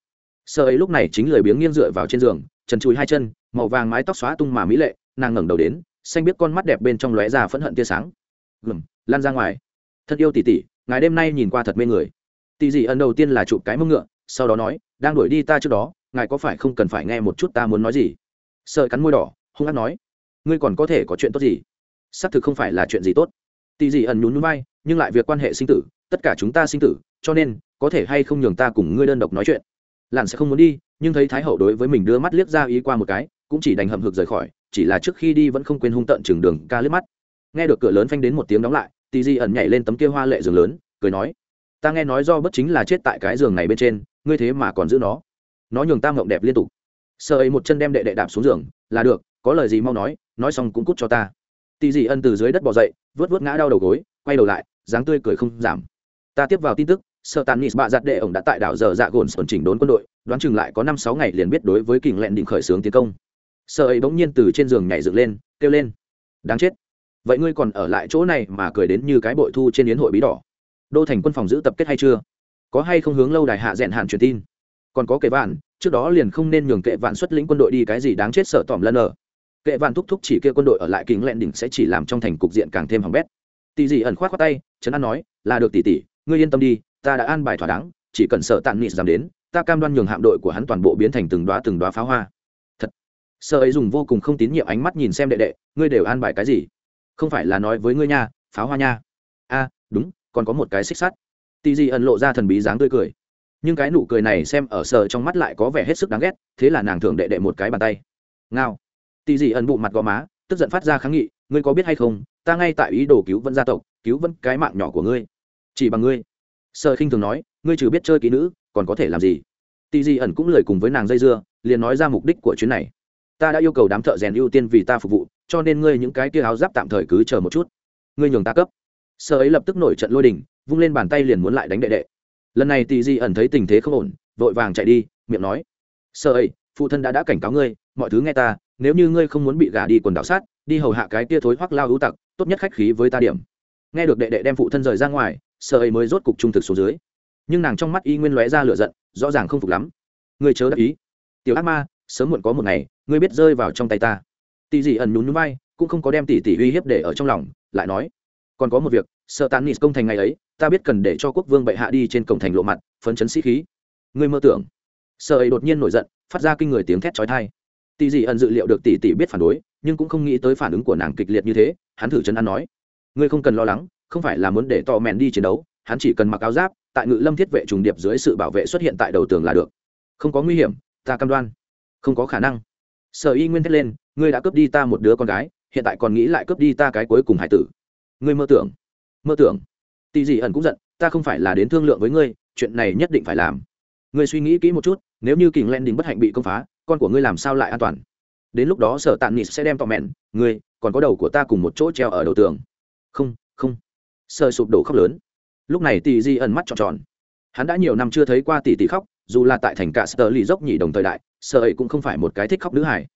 Sơ ấy lúc này chính lười biếng nghiêng dựa vào trên giường, trần chùi hai chân, màu vàng mái tóc xóa tung mà mỹ lệ, nàng ngẩng đầu đến, xanh biết con mắt đẹp bên trong lóe ra phẫn hận tia sáng. Gừng, lan ra ngoài. Thật yêu tỷ tỷ ngài đêm nay nhìn qua thật mê người. Tỷ dị Ân đầu tiên là chụp cái mông ngựa, sau đó nói, đang đuổi đi ta trước đó, ngài có phải không cần phải nghe một chút ta muốn nói gì? Sợ cắn môi đỏ, hung hát nói, ngươi còn có thể có chuyện tốt gì? Xác thực không phải là chuyện gì tốt. Tỷ dị ẩn nhún núi bay nhưng lại việc quan hệ sinh tử, tất cả chúng ta sinh tử, cho nên, có thể hay không nhường ta cùng ngươi đơn độc nói chuyện. Lặn sẽ không muốn đi, nhưng thấy thái hậu đối với mình đưa mắt liếc ra ý qua một cái, cũng chỉ đành hậm hực rời khỏi, chỉ là trước khi đi vẫn không quên hung tận chừng đường ca liếc mắt. Nghe được cửa lớn phanh đến một tiếng đóng lại tì di ẩn nhảy lên tấm kia hoa lệ giường lớn, cười nói, ta nghe nói do bất chính là chết tại cái giường này bên trên, ngươi thế mà còn giữ nó. Nó nhường ta ngộng đẹp liên tục. Sợ ấy một chân đem đệ đệ đạp xuống giường, là được, có lời gì mau nói nói xong cũng cút cho ta. Tì di ân từ dưới đất bỏ dậy, vớt vớt ngã đau đầu gối, quay đầu lại dáng tươi cười không giảm. Ta tiếp vào tin tức sợ tàn nis bạ giặt đệ ổng đã tại đảo giờ dạ gồn sổn chỉnh đốn quân đội, đoán chừng lại có năm sáu ngày liền biết đối với kình lẹn định khởi xướng tiến công. Sợ ấy bỗng nhiên từ trên giường nhảy dựng lên, kêu lên. Đáng chết. Vậy ngươi còn ở lại chỗ này mà cười đến như cái bội thu trên yến hội bí đỏ. Đô thành quân phòng giữ tập kết hay chưa? Có hay không hướng lâu đài hạ dẹn hạn truyền tin? Còn có kệ vạn, trước đó liền không nên nhường kệ vạn xuất lĩnh quân đội đi cái gì đáng chết sợ tỏm lân ở kệ vạn thúc thúc chỉ kia quân đội ở lại kính lẹn đỉnh sẽ chỉ làm trong thành cục diện càng thêm hỏng bét tỷ dị ẩn khoát khoát tay, trấn an nói, là được tỷ tỷ, ngươi yên tâm đi, ta đã an bài thỏa đáng, chỉ cần sợ tàn nịt dám đến, ta cam đoan nhường hạm đội của hắn toàn bộ biến thành từng đoá từng đoá pháo hoa. Thật. Sợ ấy dùng vô cùng không tín nhiệm ánh mắt nhìn xem đệ đệ, ngươi đều an bài cái gì? Không phải là nói với ngươi nha, pháo hoa nha. A, đúng, còn có một cái xích sắt. Tỷ dị ẩn lộ ra thần bí dáng tươi cười. Nhưng cái nụ cười này xem ở sợ trong mắt lại có vẻ hết sức đáng ghét, thế là nàng thường đệ đệ một cái bàn tay. Ngao. Tỷ dị ẩn bụng mặt gò má, tức giận phát ra kháng nghị, ngươi có biết hay không ta ngay tại ý đồ cứu vân gia tộc, cứu vân cái mạng nhỏ của ngươi. Chỉ bằng ngươi. Sợ khinh thường nói, ngươi trừ biết chơi kỹ nữ, còn có thể làm gì? Tì di ẩn cũng lời cùng với nàng dây dưa, liền nói ra mục đích của chuyến này. Ta đã yêu cầu đám thợ rèn ưu tiên vì ta phục vụ, cho nên ngươi những cái kia áo giáp tạm thời cứ chờ một chút. Ngươi nhường ta cấp. Sợ ấy lập tức nổi trận lôi đình, vung lên bàn tay liền muốn lại đánh đệ đệ. Lần này tì di ẩn thấy tình thế không ổn, vội vàng chạy đi, miệng nói sợ ấy, phụ thân đã đã cảnh cáo ngươi, mọi thứ nghe ta, nếu như ngươi không muốn bị gả đi quần đảo sát, đi hầu hạ cái tia thối hoắc lao hữu tặc tốt nhất khách khí với ta điểm. Nghe được đệ đệ đem phụ thân rời ra ngoài sợ ấy mới rốt cục trung thực xuống dưới. Nhưng nàng trong mắt y nguyên lóe ra lửa giận, rõ ràng không phục lắm. Ngươi chớ đắc ý. Tiểu ác ma, sớm muộn có một ngày, ngươi biết rơi vào trong tay ta. Tỷ dị ẩn nhún nhún vai, cũng không có đem tỷ tỷ uy hiếp để ở trong lòng, lại nói. Còn có một việc, sợ tàn nịt công thành ngày ấy, ta biết cần để cho quốc vương bệ hạ đi trên cổng thành lộ mặt, phấn chấn sĩ khí. Ngươi mơ tưởng. Sợ ấy đột nhiên nổi giận, phát ra kinh người tiếng thét chói tai tỷ dị ẩn dự liệu được tỷ tỷ biết phản đối, nhưng cũng không nghĩ tới phản ứng của nàng kịch liệt như thế, hắn thử chân ăn nói. Ngươi không cần lo lắng, không phải là muốn để tò mèn đi chiến đấu, hắn chỉ cần mặc áo giáp, tại ngự lâm thiết vệ trùng điệp dưới sự bảo vệ xuất hiện tại đầu tường là được. Không có nguy hiểm, ta cam đoan. Không có khả năng. Sở y nguyên thét lên, ngươi đã cướp đi ta một đứa con gái, hiện tại còn nghĩ lại cướp đi ta cái cuối cùng hải tử. Ngươi mơ tưởng. Mơ tưởng. Tỷ dị ẩn cũng giận, ta không phải là đến thương lượng với ngươi, chuyện này nhất định phải làm. Ngươi suy nghĩ kỹ một chút, nếu như kình len đình bất hạnh bị công phá con của ngươi làm sao lại an toàn? Đến lúc đó sở tàn nịt sẽ đem tọ mẹn, ngươi, còn có đầu của ta cùng một chỗ treo ở đầu tường. Không không. Sợ sụp đổ khóc lớn. Lúc này tỷ di ẩn mắt tròn tròn. Hắn đã nhiều năm chưa thấy qua tỷ tỷ khóc, dù là tại thành cả sơ lì dốc nhị đồng thời đại sợ ấy cũng không phải một cái thích khóc nữ hải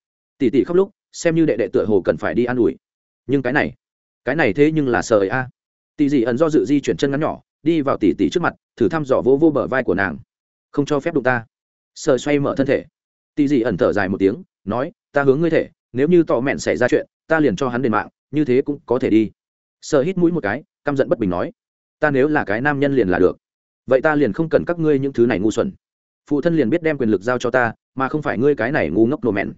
tỷ tỷ khóc lúc, xem như đệ đệ tựa hồ cần phải đi an ủi. Nhưng cái này cái này thế nhưng là sợ ấy a. Tỷ dị ẩn do dự di chuyển chân ngắn nhỏ, đi vào tỷ tỷ trước mặt, thử thăm dò vô vô bờ vai của nàng. Không cho phép đụng ta. Sợ xoay mở thân thể tỷ dị ẩn thở dài một tiếng, nói, ta hướng ngươi thể, nếu như tò mẹn xảy ra chuyện, ta liền cho hắn đền mạng, như thế cũng có thể đi. Sợ hít mũi một cái, căm giận bất bình nói, ta nếu là cái nam nhân liền là được. Vậy ta liền không cần các ngươi những thứ này ngu xuẩn. Phụ thân liền biết đem quyền lực giao cho ta, mà không phải ngươi cái này ngu ngốc nổ mẹn.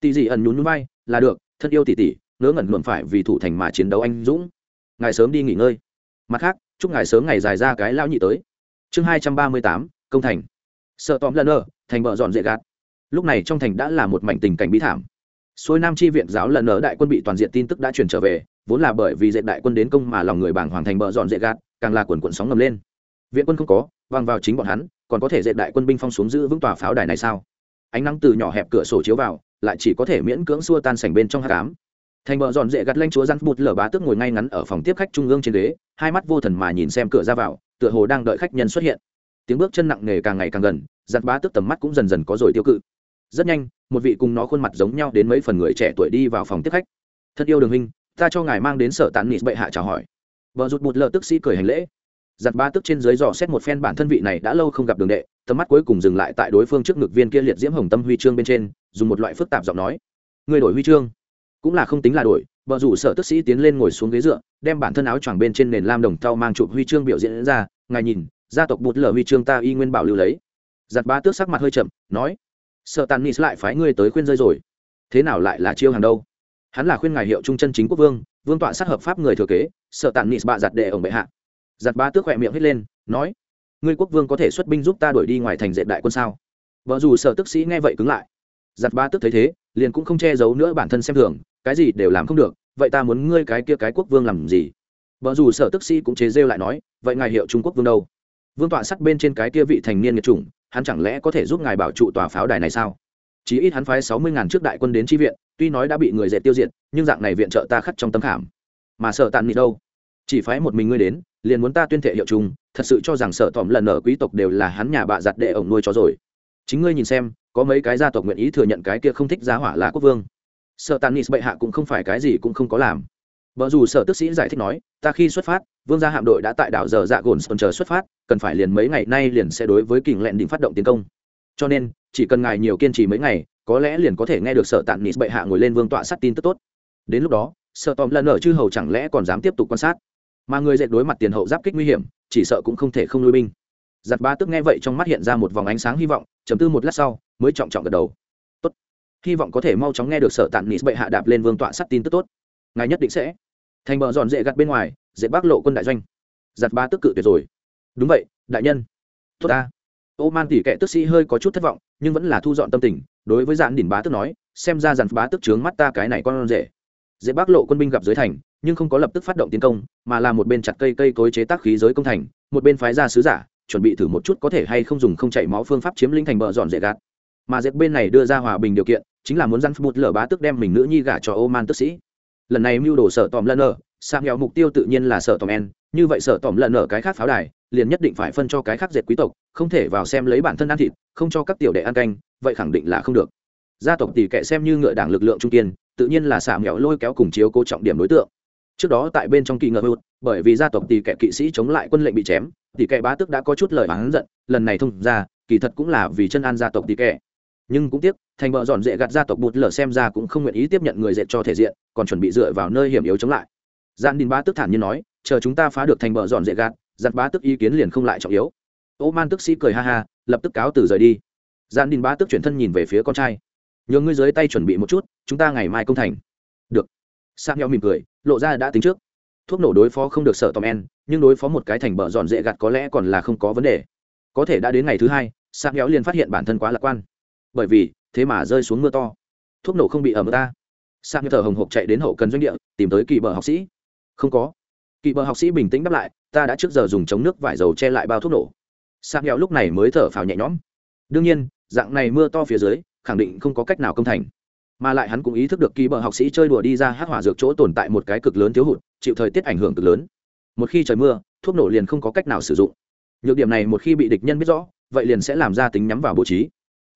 Tỷ dị ẩn nhún nhún vai, là được, thân yêu tỷ tỷ ngớ ngẩn luận phải vì thủ thành mà chiến đấu anh dũng. Ngài sớm đi nghỉ ngơi. Mặt khác, chúc ngài sớm ngày dài ra cái lao nhị tới. Chương hai trăm ba mươi tám, công thành. Sợ tóm lần ở, thành vợ dọn dễ gạt lúc này trong thành đã là một mảnh tình cảnh bi thảm. Xuôi nam chi viện giáo lần ở đại quân bị toàn diện tin tức đã truyền trở về, vốn là bởi vì dệt đại quân đến công mà lòng người bảng hoàng thành bờ dọn dệt gạt, càng là quần quần sóng ngầm lên. Viện quân không có, vang vào chính bọn hắn, còn có thể dệt đại quân binh phong xuống giữ vững tòa pháo đài này sao? Ánh nắng từ nhỏ hẹp cửa sổ chiếu vào, lại chỉ có thể miễn cưỡng xua tan sảnh bên trong hát cám thành bờ dọn dễ gặt lanh chúa răn bụt lở bá tước ngồi ngay ngắn ở phòng tiếp khách trung ương trên ghế, hai mắt vô thần mà nhìn xem cửa ra vào, tựa hồ đang đợi khách nhân xuất hiện. Tiếng bước chân nặng nề càng ngày càng gần, giặt bá tước tầm mắt cũng dần dần có rồi tiêu cự rất nhanh, một vị cùng nó khuôn mặt giống nhau đến mấy phần người trẻ tuổi đi vào phòng tiếp khách. Thật yêu đường huynh ta cho ngài mang đến sở tàn nịt bệ hạ chào hỏi. Vợ rụt bụt lợ tức sĩ cười hành lễ. Giặt ba tức trên dưới dò xét một phen bản thân vị này đã lâu không gặp đường đệ, tầm mắt cuối cùng dừng lại tại đối phương trước ngực viên kia liệt diễm hồng tâm huy chương bên trên, dùng một loại phức tạp giọng nói. Người đổi huy chương? Cũng là không tính là đổi. Vợ rủ sở tức sĩ tiến lên ngồi xuống ghế dựa, đem bản thân áo choàng bên trên nền lam đồng thau mang chụp huy chương biểu diễn ra. Ngài nhìn, gia tộc bụt lở huy chương ta y nguyên bảo lưu lấy. Giặt ba tước sắc mặt hơi chậm, nói sợ tàn nis lại phái ngươi tới khuyên rơi rồi. Thế nào lại là chiêu hàng đâu? Hắn là khuyên ngài hiệu trung chân chính quốc vương vương tọa sát hợp pháp người thừa kế, sợ tàn nis bạ giặt đệ ổng bệ hạ. Giặt ba tước khỏe miệng hết lên, nói, ngươi quốc vương có thể xuất binh giúp ta đuổi đi ngoài thành dệt đại quân sao? Vợ dù sợ tức sĩ nghe vậy cứng lại. Giặt ba tước thấy thế, liền cũng không che giấu nữa bản thân xem thường, cái gì đều làm không được, vậy ta muốn ngươi cái kia cái quốc vương làm gì? Vợ dù sợ tức sĩ cũng chế rêu lại nói, vậy ngài hiệu trung quốc vương đâu? Vương tọa sắt bên trên cái kia vị thành niên nghiệt chủng hắn chẳng lẽ có thể giúp ngài bảo trụ tòa pháo đài này sao? Chí ít hắn phái sáu mươi ngàn trước đại quân đến tri viện, tuy nói đã bị người dệt tiêu diệt, nhưng dạng này viện trợ ta khắc trong tâm khảm. Mà sợ tàn nị đâu? Chỉ phái một mình ngươi đến, liền muốn ta tuyên thệ hiệu chung thật sự cho rằng sợ tòm lần ở quý tộc đều là hắn nhà bạ giặt để ổng nuôi chó rồi. Chính ngươi nhìn xem, có mấy cái gia tộc nguyện ý thừa nhận cái kia không thích giá hỏa là quốc vương. Sợ tàn nị bệ hạ cũng không phải cái gì cũng không có làm vợ dù sở tức sĩ giải thích nói, ta khi xuất phát, vương gia hạm đội đã tại đảo giờ dạ gồn sơn chờ xuất phát, cần phải liền mấy ngày nay liền sẽ đối với kình lẹn định phát động tiến công. Cho nên, chỉ cần ngài nhiều kiên trì mấy ngày, có lẽ liền có thể nghe được sở tạn nis bệ hạ ngồi lên vương tọa sát tin tức tốt. Đến lúc đó sợ tòm lần ở chư hầu chẳng lẽ còn dám tiếp tục quan sát? Mà người dệt đối mặt tiền hậu giáp kích nguy hiểm, chỉ sợ cũng không thể không nuôi binh. Giặt ba tức nghe vậy trong mắt hiện ra một vòng ánh sáng hy vọng chấm tư một lát sau, mới trọng trọng gật đầu. Tốt, hy vọng có thể mau chóng nghe được sở tàn nịt bệ hạ đạp lên vương tọa sắt tin tức tốt. Ngài nhất định sẽ thành bờ dọn dễ gặt bên ngoài, dễ bác lộ quân đại doanh. Giặt ba tức cự tuyệt rồi. Đúng vậy, đại nhân. Tốt ta. Ô man tỉ kệ tức sĩ hơi có chút thất vọng, nhưng vẫn là thu dọn tâm tình, đối với dạn đỉnh bá tức nói, xem ra dàn bá tức trướng mắt ta cái này con rể. Dễ bác lộ quân binh gặp dưới thành, nhưng không có lập tức phát động tiến công, mà là một bên chặt cây cây cối chế tác khí giới công thành, một bên phái ra sứ giả, chuẩn bị thử một chút có thể hay không dùng không chảy máu phương pháp chiếm lĩnh thành bờ dọn dễ gạt. Mà dệt bên này đưa ra hòa bình điều kiện, chính là muốn dăn một lở bá tức đem mình nữ nhi gả cho ô man tức sĩ lần này mưu đồ sở tòm lần ở sang nghèo mục tiêu tự nhiên là sở tòm en. Như vậy sở tòm lần ở cái khác pháo đài, liền nhất định phải phân cho cái khác dệt quý tộc, không thể vào xem lấy bản thân ăn thịt, không cho các tiểu đệ ăn canh, vậy khẳng định là không được. Gia tộc tỷ kệ xem như ngựa đảng lực lượng trung kiên, tự nhiên là xả nghèo lôi kéo cùng chiếu cố trọng điểm đối tượng. Trước đó tại bên trong kỳ ngờ hụt, bởi vì gia tộc tỷ kệ kỵ sĩ chống lại quân lệnh bị chém, tỷ kệ bá tức đã có chút lời bán giận, lần này thông ra, kỳ thật cũng là vì chân an gia tộc tỷ kệ nhưng cũng tiếc, thành vợ dọn dễ gạt gia tộc bụt lở xem ra cũng không nguyện ý tiếp nhận người dệt cho thể diện, còn chuẩn bị dựa vào nơi hiểm yếu chống lại. Gian đình bá tức thản nhiên nói, chờ chúng ta phá được thành vợ dọn dễ gạt, giặt bá tức ý kiến liền không lại trọng yếu. Ô man tức sĩ cười ha ha, lập tức cáo từ rời đi. Gian đình bá tức chuyển thân nhìn về phía con trai. Nhờ ngươi dưới tay chuẩn bị một chút, chúng ta ngày mai công thành. Được. Sang nhau mỉm cười, lộ ra đã tính trước. Thuốc nổ đối phó không được sợ tòm en, nhưng đối phó một cái thành bờ dọn dễ gạt có lẽ còn là không có vấn đề. Có thể đã đến ngày thứ hai sang nhau liền phát hiện bản thân quá lạc quan bởi vì, thế mà rơi xuống mưa to. Thuốc nổ không bị ẩm ta. Sang như thở hồng hộc chạy đến hậu cần doanh địa, tìm tới kỳ bờ học sĩ. Không có. Kỳ bờ học sĩ bình tĩnh đáp lại, ta đã trước giờ dùng chống nước vải dầu che lại bao thuốc nổ. Sang nghèo lúc này mới thở phào nhẹ nhõm. Đương nhiên, dạng này mưa to phía dưới, khẳng định không có cách nào công thành. Mà lại hắn cũng ý thức được kỳ bờ học sĩ chơi đùa đi ra hát hỏa dược chỗ tồn tại một cái cực lớn thiếu hụt, chịu thời tiết ảnh hưởng cực lớn. Một khi trời mưa, thuốc nổ liền không có cách nào sử dụng. Nhược điểm này một khi bị địch nhân biết rõ, vậy liền sẽ làm ra tính nhắm vào bố trí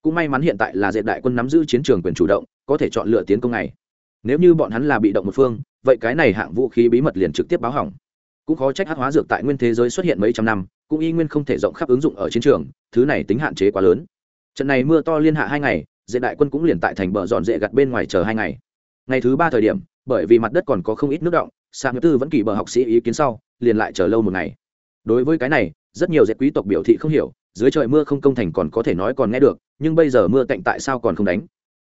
cũng may mắn hiện tại là Diệt đại quân nắm giữ chiến trường quyền chủ động, có thể chọn lựa tiến công này nếu như bọn hắn là bị động một phương, vậy cái này hạng vũ khí bí mật liền trực tiếp báo hỏng. Cũng khó trách hát hóa dược tại nguyên thế giới xuất hiện mấy trăm năm, cũng y nguyên không thể rộng khắp ứng dụng ở chiến trường, thứ này tính hạn chế quá lớn. Trận này mưa to liên hạ hai ngày Diệt đại quân cũng liền tại thành bờ dọn dệ gặt bên ngoài chờ hai ngày. Ngày thứ ba thời điểm, bởi vì mặt đất còn có không ít nước động sang tư vẫn kỳ bờ học sĩ ý kiến sau, liền lại chờ lâu một ngày. Đối với cái này, rất nhiều dệt quý tộc biểu thị không hiểu dưới trời mưa không công thành còn có thể nói còn nghe được, nhưng bây giờ mưa tạnh tại sao còn không đánh?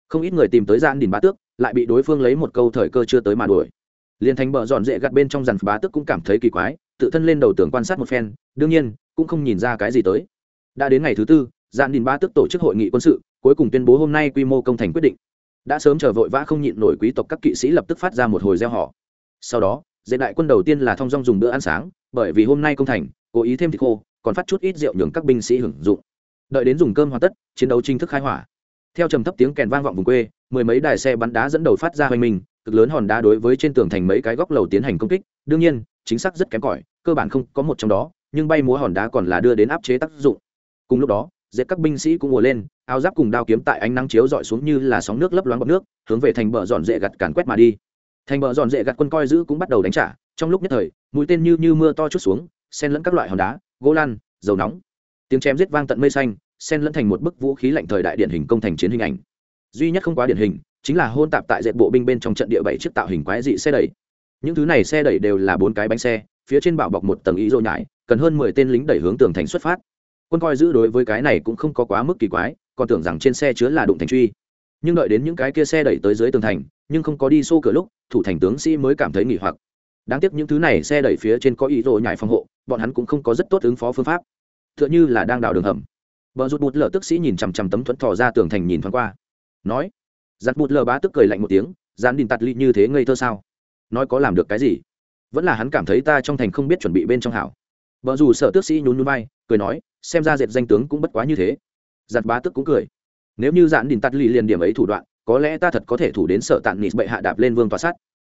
Không ít người tìm tới gian đình bá tước, lại bị đối phương lấy một câu thời cơ chưa tới mà đuổi. Liền thành bờ dọn dễ gặt bên trong dàn bá tước cũng cảm thấy kỳ quái, tự thân lên đầu tường quan sát một phen, đương nhiên, cũng không nhìn ra cái gì tới. Đã đến ngày thứ tư gian đình bá tước tổ chức hội nghị quân sự, cuối cùng tuyên bố hôm nay quy mô công thành quyết định. Đã sớm chờ vội vã không nhịn nổi quý tộc các kỵ sĩ lập tức phát ra một hồi gieo họ. Sau đó dễ đại quân đầu tiên là thong dong dùng bữa ăn sáng, bởi vì hôm nay công thành, cố ý thêm thịt khô còn phát chút ít rượu nhường các binh sĩ hưởng dụng. Đợi đến dùng cơm hoàn tất, chiến đấu chính thức khai hỏa. Theo trầm thấp tiếng kèn vang vọng vùng quê, mười mấy đài xe bắn đá dẫn đầu phát ra hoành mình, cực lớn hòn đá đối với trên tường thành mấy cái góc lầu tiến hành công kích. Đương nhiên, chính xác rất kém cỏi, cơ bản không có một trong đó, nhưng bay múa hòn đá còn là đưa đến áp chế tác dụng. Cùng lúc đó dệt các binh sĩ cũng ngồi lên, áo giáp cùng đao kiếm tại ánh nắng chiếu dọi xuống như là sóng nước lấp loáng bọt nước, hướng về thành bờ dọn dệ gặt càn quét mà đi. Thành bờ dọn dệ gặt quân coi giữ cũng bắt đầu đánh trả, trong lúc nhất thời, mũi tên như như mưa to chút xuống, xen lẫn các loại hòn đá gỗ lan, dầu nóng. Tiếng chém giết vang tận mây xanh, sen lẫn thành một bức vũ khí lạnh thời đại điển hình công thành chiến hình ảnh. Duy nhất không quá điển hình, chính là hôn tạp tại dệt bộ binh bên trong trận địa bảy chiếc tạo hình quái dị xe đẩy. Những thứ này xe đẩy đều là bốn cái bánh xe, phía trên bảo bọc một tầng ý rô nhải, cần hơn mười tên lính đẩy hướng tường thành xuất phát. Quân coi giữ đối với cái này cũng không có quá mức kỳ quái, còn tưởng rằng trên xe chứa là đụng thành truy. Nhưng đợi đến những cái kia xe đẩy tới dưới tường thành, nhưng không có đi xô cửa lúc, thủ thành tướng sĩ mới cảm thấy nghỉ hoặc. Đáng tiếc những thứ này xe đẩy phía trên có ý đồ nhảy phòng hộ bọn hắn cũng không có rất tốt ứng phó phương pháp. T h ư ợ n h ư là đang đào đường hầm. Vợ rụt bụt lờ tức sĩ nhìn chằm chằm tấm thuẫn thò ra tường thành nhìn thoáng qua. Nói, giặt bụt lờ bá tức cười lạnh một tiếng dán đình tạt ly như thế ngây thơ sao? Nói có làm được cái gì? Vẫn là hắn cảm thấy ta trong thành không biết chuẩn bị bên trong hảo. Vợ dù sợ tước sĩ nhún nhún bay cười nói, xem ra dệt danh tướng cũng bất quá như thế. Giặt bá tức cũng cười, nếu như dạn đình tạt ly liền điểm ấy thủ đoạn, có lẽ ta thật có thể thủ đến sợ tạng nịt bệ hạ đạp lên vương tòa sát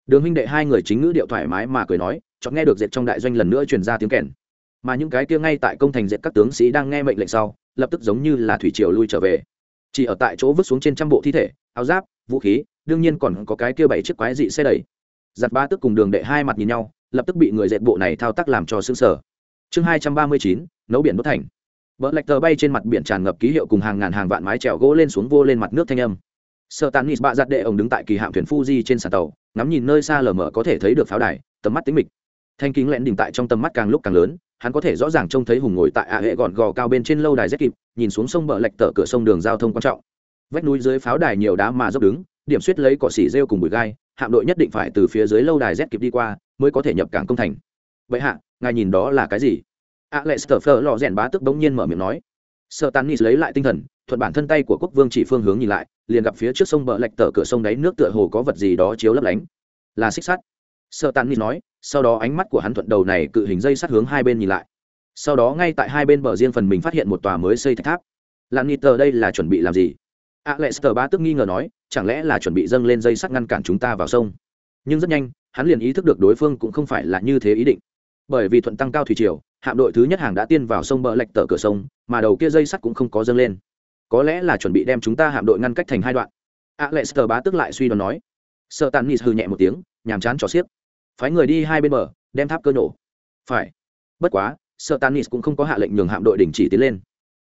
đường huynh đệ hai người chính ngữ điệu thoải mái mà cười nói chọn nghe được dệt trong đại doanh lần nữa truyền ra tiếng kèn. Mà những cái kia ngay tại công thành dệt các tướng sĩ đang nghe mệnh lệnh sau, lập tức giống như là thủy triều lui trở về. Chỉ ở tại chỗ vứt xuống trên trăm bộ thi thể, áo giáp, vũ khí, đương nhiên còn có cái kia bảy chiếc quái dị xe đẩy. Giặt ba tức cùng đường đệ hai mặt nhìn nhau, lập tức bị người dệt bộ này thao tác làm cho xương sở chương hai trăm ba mươi chín, nấu biển đốt thành. Vợ lạch tờ bay trên mặt biển tràn ngập ký hiệu cùng hàng ngàn hàng vạn mái trèo gỗ lên xuống vô lên mặt nước thanh âm. Sợ tàn nít bạ giặt đệ ổng đứng tại kỳ hạm thuyền fuji trên sàn tàu ngắm nhìn nơi xa lờ mờ có thể thấy được pháo đài, tầm mắt tính mịch. Thanh kính lẹn đỉnh tại trong tầm mắt càng lúc càng lớn, hắn có thể rõ ràng trông thấy hùng ngồi tại ạ hệ gọn gò cao bên trên lâu đài rét kịp, nhìn xuống sông bờ lạch tở cửa sông đường giao thông quan trọng. Vách núi dưới pháo đài nhiều đá mà dốc đứng, điểm suýt lấy cỏ xỉ rêu cùng bụi gai, hạm đội nhất định phải từ phía dưới lâu đài rét kịp đi qua, mới có thể nhập cảng công thành. Vậy hạ, ngài nhìn đó là cái gì? A lệ sờ phờ lò rèn bá tức bỗng nhiên mở miệng nói. Sợ tàn nis lấy lại tinh thần thuận bản thân tay của quốc vương chỉ phương hướng nhìn lại, liền gặp phía trước sông bờ lạch tờ cửa sông đáy nước tựa hồ có vật gì đó chiếu lấp lánh. Là xích sắt. Sợ tàn nis nói, sau đó ánh mắt của hắn thuận đầu này cự hình dây sắt hướng hai bên nhìn lại. Sau đó ngay tại hai bên bờ riêng phần mình phát hiện một tòa mới xây thạch tháp. Làm nít tờ đây là chuẩn bị làm gì? A lệ sờ ba tức nghi ngờ nói, chẳng lẽ là chuẩn bị dâng lên dây sắt ngăn cản chúng ta vào sông? Nhưng rất nhanh, hắn liền ý thức được đối phương cũng không phải là như thế ý định. Bởi vì thuận tăng cao thủy triều, hạm đội thứ nhất hàng đã tiên vào sông bờ lạch tờ cửa sông, mà đầu kia dây sắt cũng không có dâng lên có lẽ là chuẩn bị đem chúng ta hạm đội ngăn cách thành hai đoạn. A lệ sờ bá tức lại suy đoán nói. Sợ tàn nis hư nhẹ một tiếng, nhàm chán trò xiếc. Phái người đi hai bên bờ, đem tháp cơ nổ. Phải. Bất quá sợ tàn nis cũng không có hạ lệnh nhường hạm đội đình chỉ tiến lên.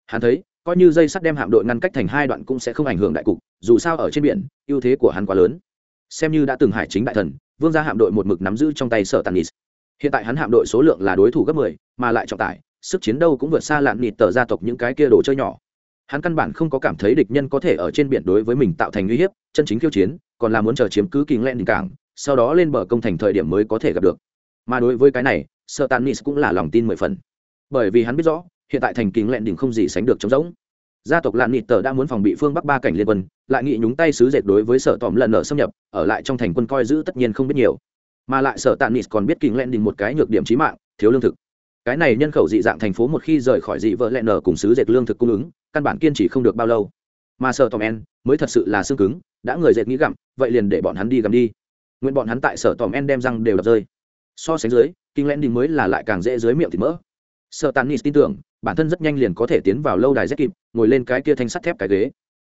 Hắn thấy, coi như dây sắt đem hạm đội ngăn cách thành hai đoạn cũng sẽ không ảnh hưởng đại cục, dù sao ở trên biển, ưu thế của hắn quá lớn. Xem như đã từng hải chính đại thần, vương gia hạm đội một mực nắm giữ trong tay sở tàn nis hiện tại hắn hạm đội số lượng là đối thủ gấp mười, mà lại trọng tải, sức chiến đâu cũng vượt xa lạn nịt tờ gia tộc những cái kia đồ chơi nhỏ hắn căn bản không có cảm thấy địch nhân có thể ở trên biển đối với mình tạo thành uy hiếp, chân chính khiêu chiến, còn là muốn chờ chiếm cứ kính len cảng, sau đó lên bờ công thành thời điểm mới có thể gặp được. Mà đối với cái này sợ tàn nis cũng là lòng tin mười phần. Bởi vì hắn biết rõ, hiện tại thành kính lẹn đỉnh không gì sánh được trống rỗng. Gia tộc lạn nịt tờ đã muốn phòng bị phương bắc ba cảnh liên quân, lại nghị nhúng tay sứ dệt đối với sở tòm lần nở xâm nhập, ở lại trong thành quân coi giữ tất nhiên không biết nhiều. Mà lại sở tàn nịt còn biết kính lẹn đỉnh một cái nhược điểm trí mạng, thiếu lương thực cái này nhân khẩu dị dạng thành phố một khi rời khỏi dị vợ lẹn nở cùng sứ dệt lương thực cung ứng, căn bản kiên trì không được bao lâu. Mà sở tòm en mới thật sự là xương cứng, đã người dệt nghĩ gặm, vậy liền để bọn hắn đi gặm đi. Nguyện bọn hắn tại sở tòm en đem răng đều đập rơi. So sánh dưới kinh len đình mới là lại càng dễ dưới miệng thì mỡ. Sợ tàn nis tin tưởng, bản thân rất nhanh liền có thể tiến vào lâu đài z kịp, ngồi lên cái kia thanh sắt thép cái ghế.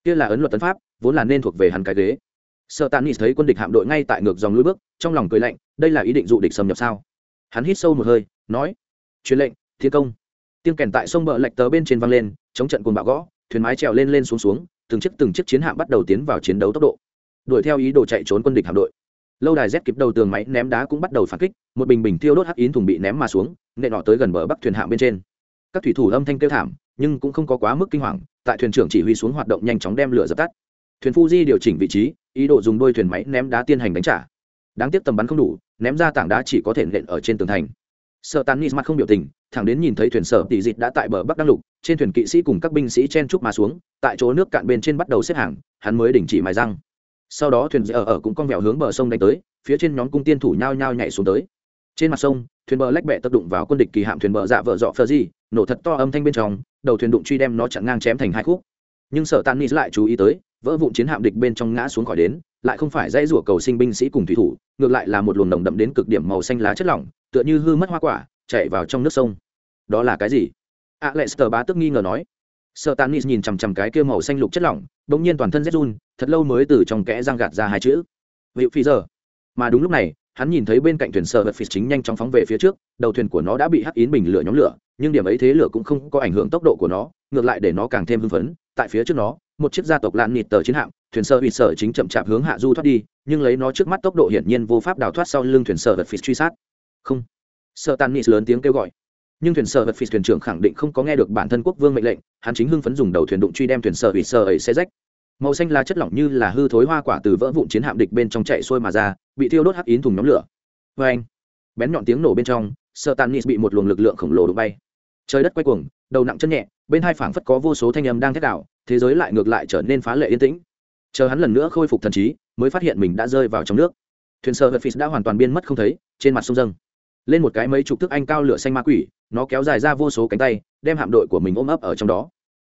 Kia là ấn luật tấn pháp, vốn là nên thuộc về hắn cái ghế. Sợ tàn nis thấy quân địch hạm đội ngay tại ngược dòng lưới bước, trong lòng cười lạnh, đây là ý định dụ địch xâm nhập sao? Hắn hít sâu một hơi, nói truyền lệnh, thiên công. Tiếng kèn tại sông bờ lạch tớ bên trên văng lên, chống trận cùng bạo gõ, thuyền mái trèo lên lên xuống xuống, từng chiếc từng chiếc chiến hạm bắt đầu tiến vào chiến đấu tốc độ. Đuổi theo ý đồ chạy trốn quân địch hạm đội. Lâu đài z kịp đầu tường máy ném đá cũng bắt đầu phản kích, một bình bình tiêu đốt hắc ín thùng bị ném mà xuống nệ nọ tới gần bờ bắc thuyền hạm bên trên. Các thủy thủ âm thanh kêu thảm, nhưng cũng không có quá mức kinh hoàng, tại thuyền trưởng chỉ huy xuống hoạt động nhanh chóng đem lửa dập tắt. Thuyền fuji điều chỉnh vị trí, ý đồ dùng đôi thuyền máy ném đá tiến hành đánh trả. Đáng tiếc tầm bắn không đủ, ném ra tảng đá chỉ có thể nện ở trên tường thành sợ tàn nis mặt không biểu tình, thẳng đến nhìn thấy thuyền sở tỷ dịt đã tại bờ bắc đăng lục, trên thuyền kỵ sĩ cùng các binh sĩ chen trúc mà xuống, tại chỗ nước cạn bên trên bắt đầu xếp hàng, hắn mới đình chỉ mài răng. Sau đó thuyền ở ở cũng cong vẹo hướng bờ sông đánh tới, phía trên nhóm cung tiên thủ nhao nhao nhảy xuống tới. Trên mặt sông, thuyền bờ lách bẹ tập đụng vào quân địch kỳ hạm thuyền bờ dạ vợ dọ phờ di, nổ thật to âm thanh bên trong, đầu thuyền đụng truy đem nó chặn ngang chém thành hai khúc. Nhưng sở tàn nis lại chú ý tới, vỡ vụn chiến hạm địch bên trong ngã xuống khỏi đến, lại không phải dãy rủa cầu sinh binh sĩ cùng thủy thủ, ngược lại là một luồng nồng đậm đến cực điểm màu xanh lá chất lỏng tựa như hư mất hoa quả chạy vào trong nước sông. Đó là cái gì? A lệ sờ bá tức nghi ngờ nói. Sợ tàn nis nhìn chằm chằm cái kia màu xanh lục chất lỏng đ ỗ n g nhiên toàn thân rét run, thật lâu mới từ trong kẽ răng gạt ra hai chữ. Vị phi giờ. Mà đúng lúc này, hắn nhìn thấy bên cạnh thuyền sợ vật phi chính nhanh chóng phóng về phía trước, đầu thuyền của nó đã bị hắc yến bình lửa nhóm lửa, nhưng điểm ấy thế lửa cũng không có ảnh hưởng tốc độ của nó, ngược lại để nó càng thêm hưng phấn. Tại phía trước nó, một chiếc gia tộc lan nịt tờ chiến hạm, thuyền sợ bị sở chính chậm chạp hướng hạ du thoát đi, nhưng lấy nó trước mắt tốc độ hiển nhiên vô pháp đào thoát sau lưng thuyền sợ vật phi truy sát không. Sợ tàn nịt lớn tiếng kêu gọi. Nhưng thuyền sở vật phì thuyền trưởng khẳng định không có nghe được bản thân quốc vương mệnh lệnh, hắn chính hưng phấn dùng đầu thuyền đụng truy đem thuyền sở ủy sở ấy xe rách. Màu xanh lá chất lỏng như là hư thối hoa quả từ vỡ vụn chiến hạm địch bên trong chạy xuôi mà ra, bị thiêu đốt hắc yến thùng nhóm lửa. Vê anh, bén nhọn tiếng nổ bên trong sợ tàn nis bị một luồng lực lượng khổng lồ đụng bay. Trời đất quay cuồng, đầu nặng chân nhẹ, bên hai phảng phất có vô số thanh âm đang thét đảo thế giới lại ngược lại trở nên phá lệ yên tĩnh. Chờ hắn lần nữa khôi phục thần trí, mới phát hiện mình đã rơi vào trong nước. Thuyền sơ vật phì đã hoàn toàn biên mất không thấy, trên mặt sông dâng lên một cái mấy chục thước anh cao lửa xanh ma quỷ, nó kéo dài ra vô số cánh tay, đem hạm đội của mình ôm ấp ở trong đó.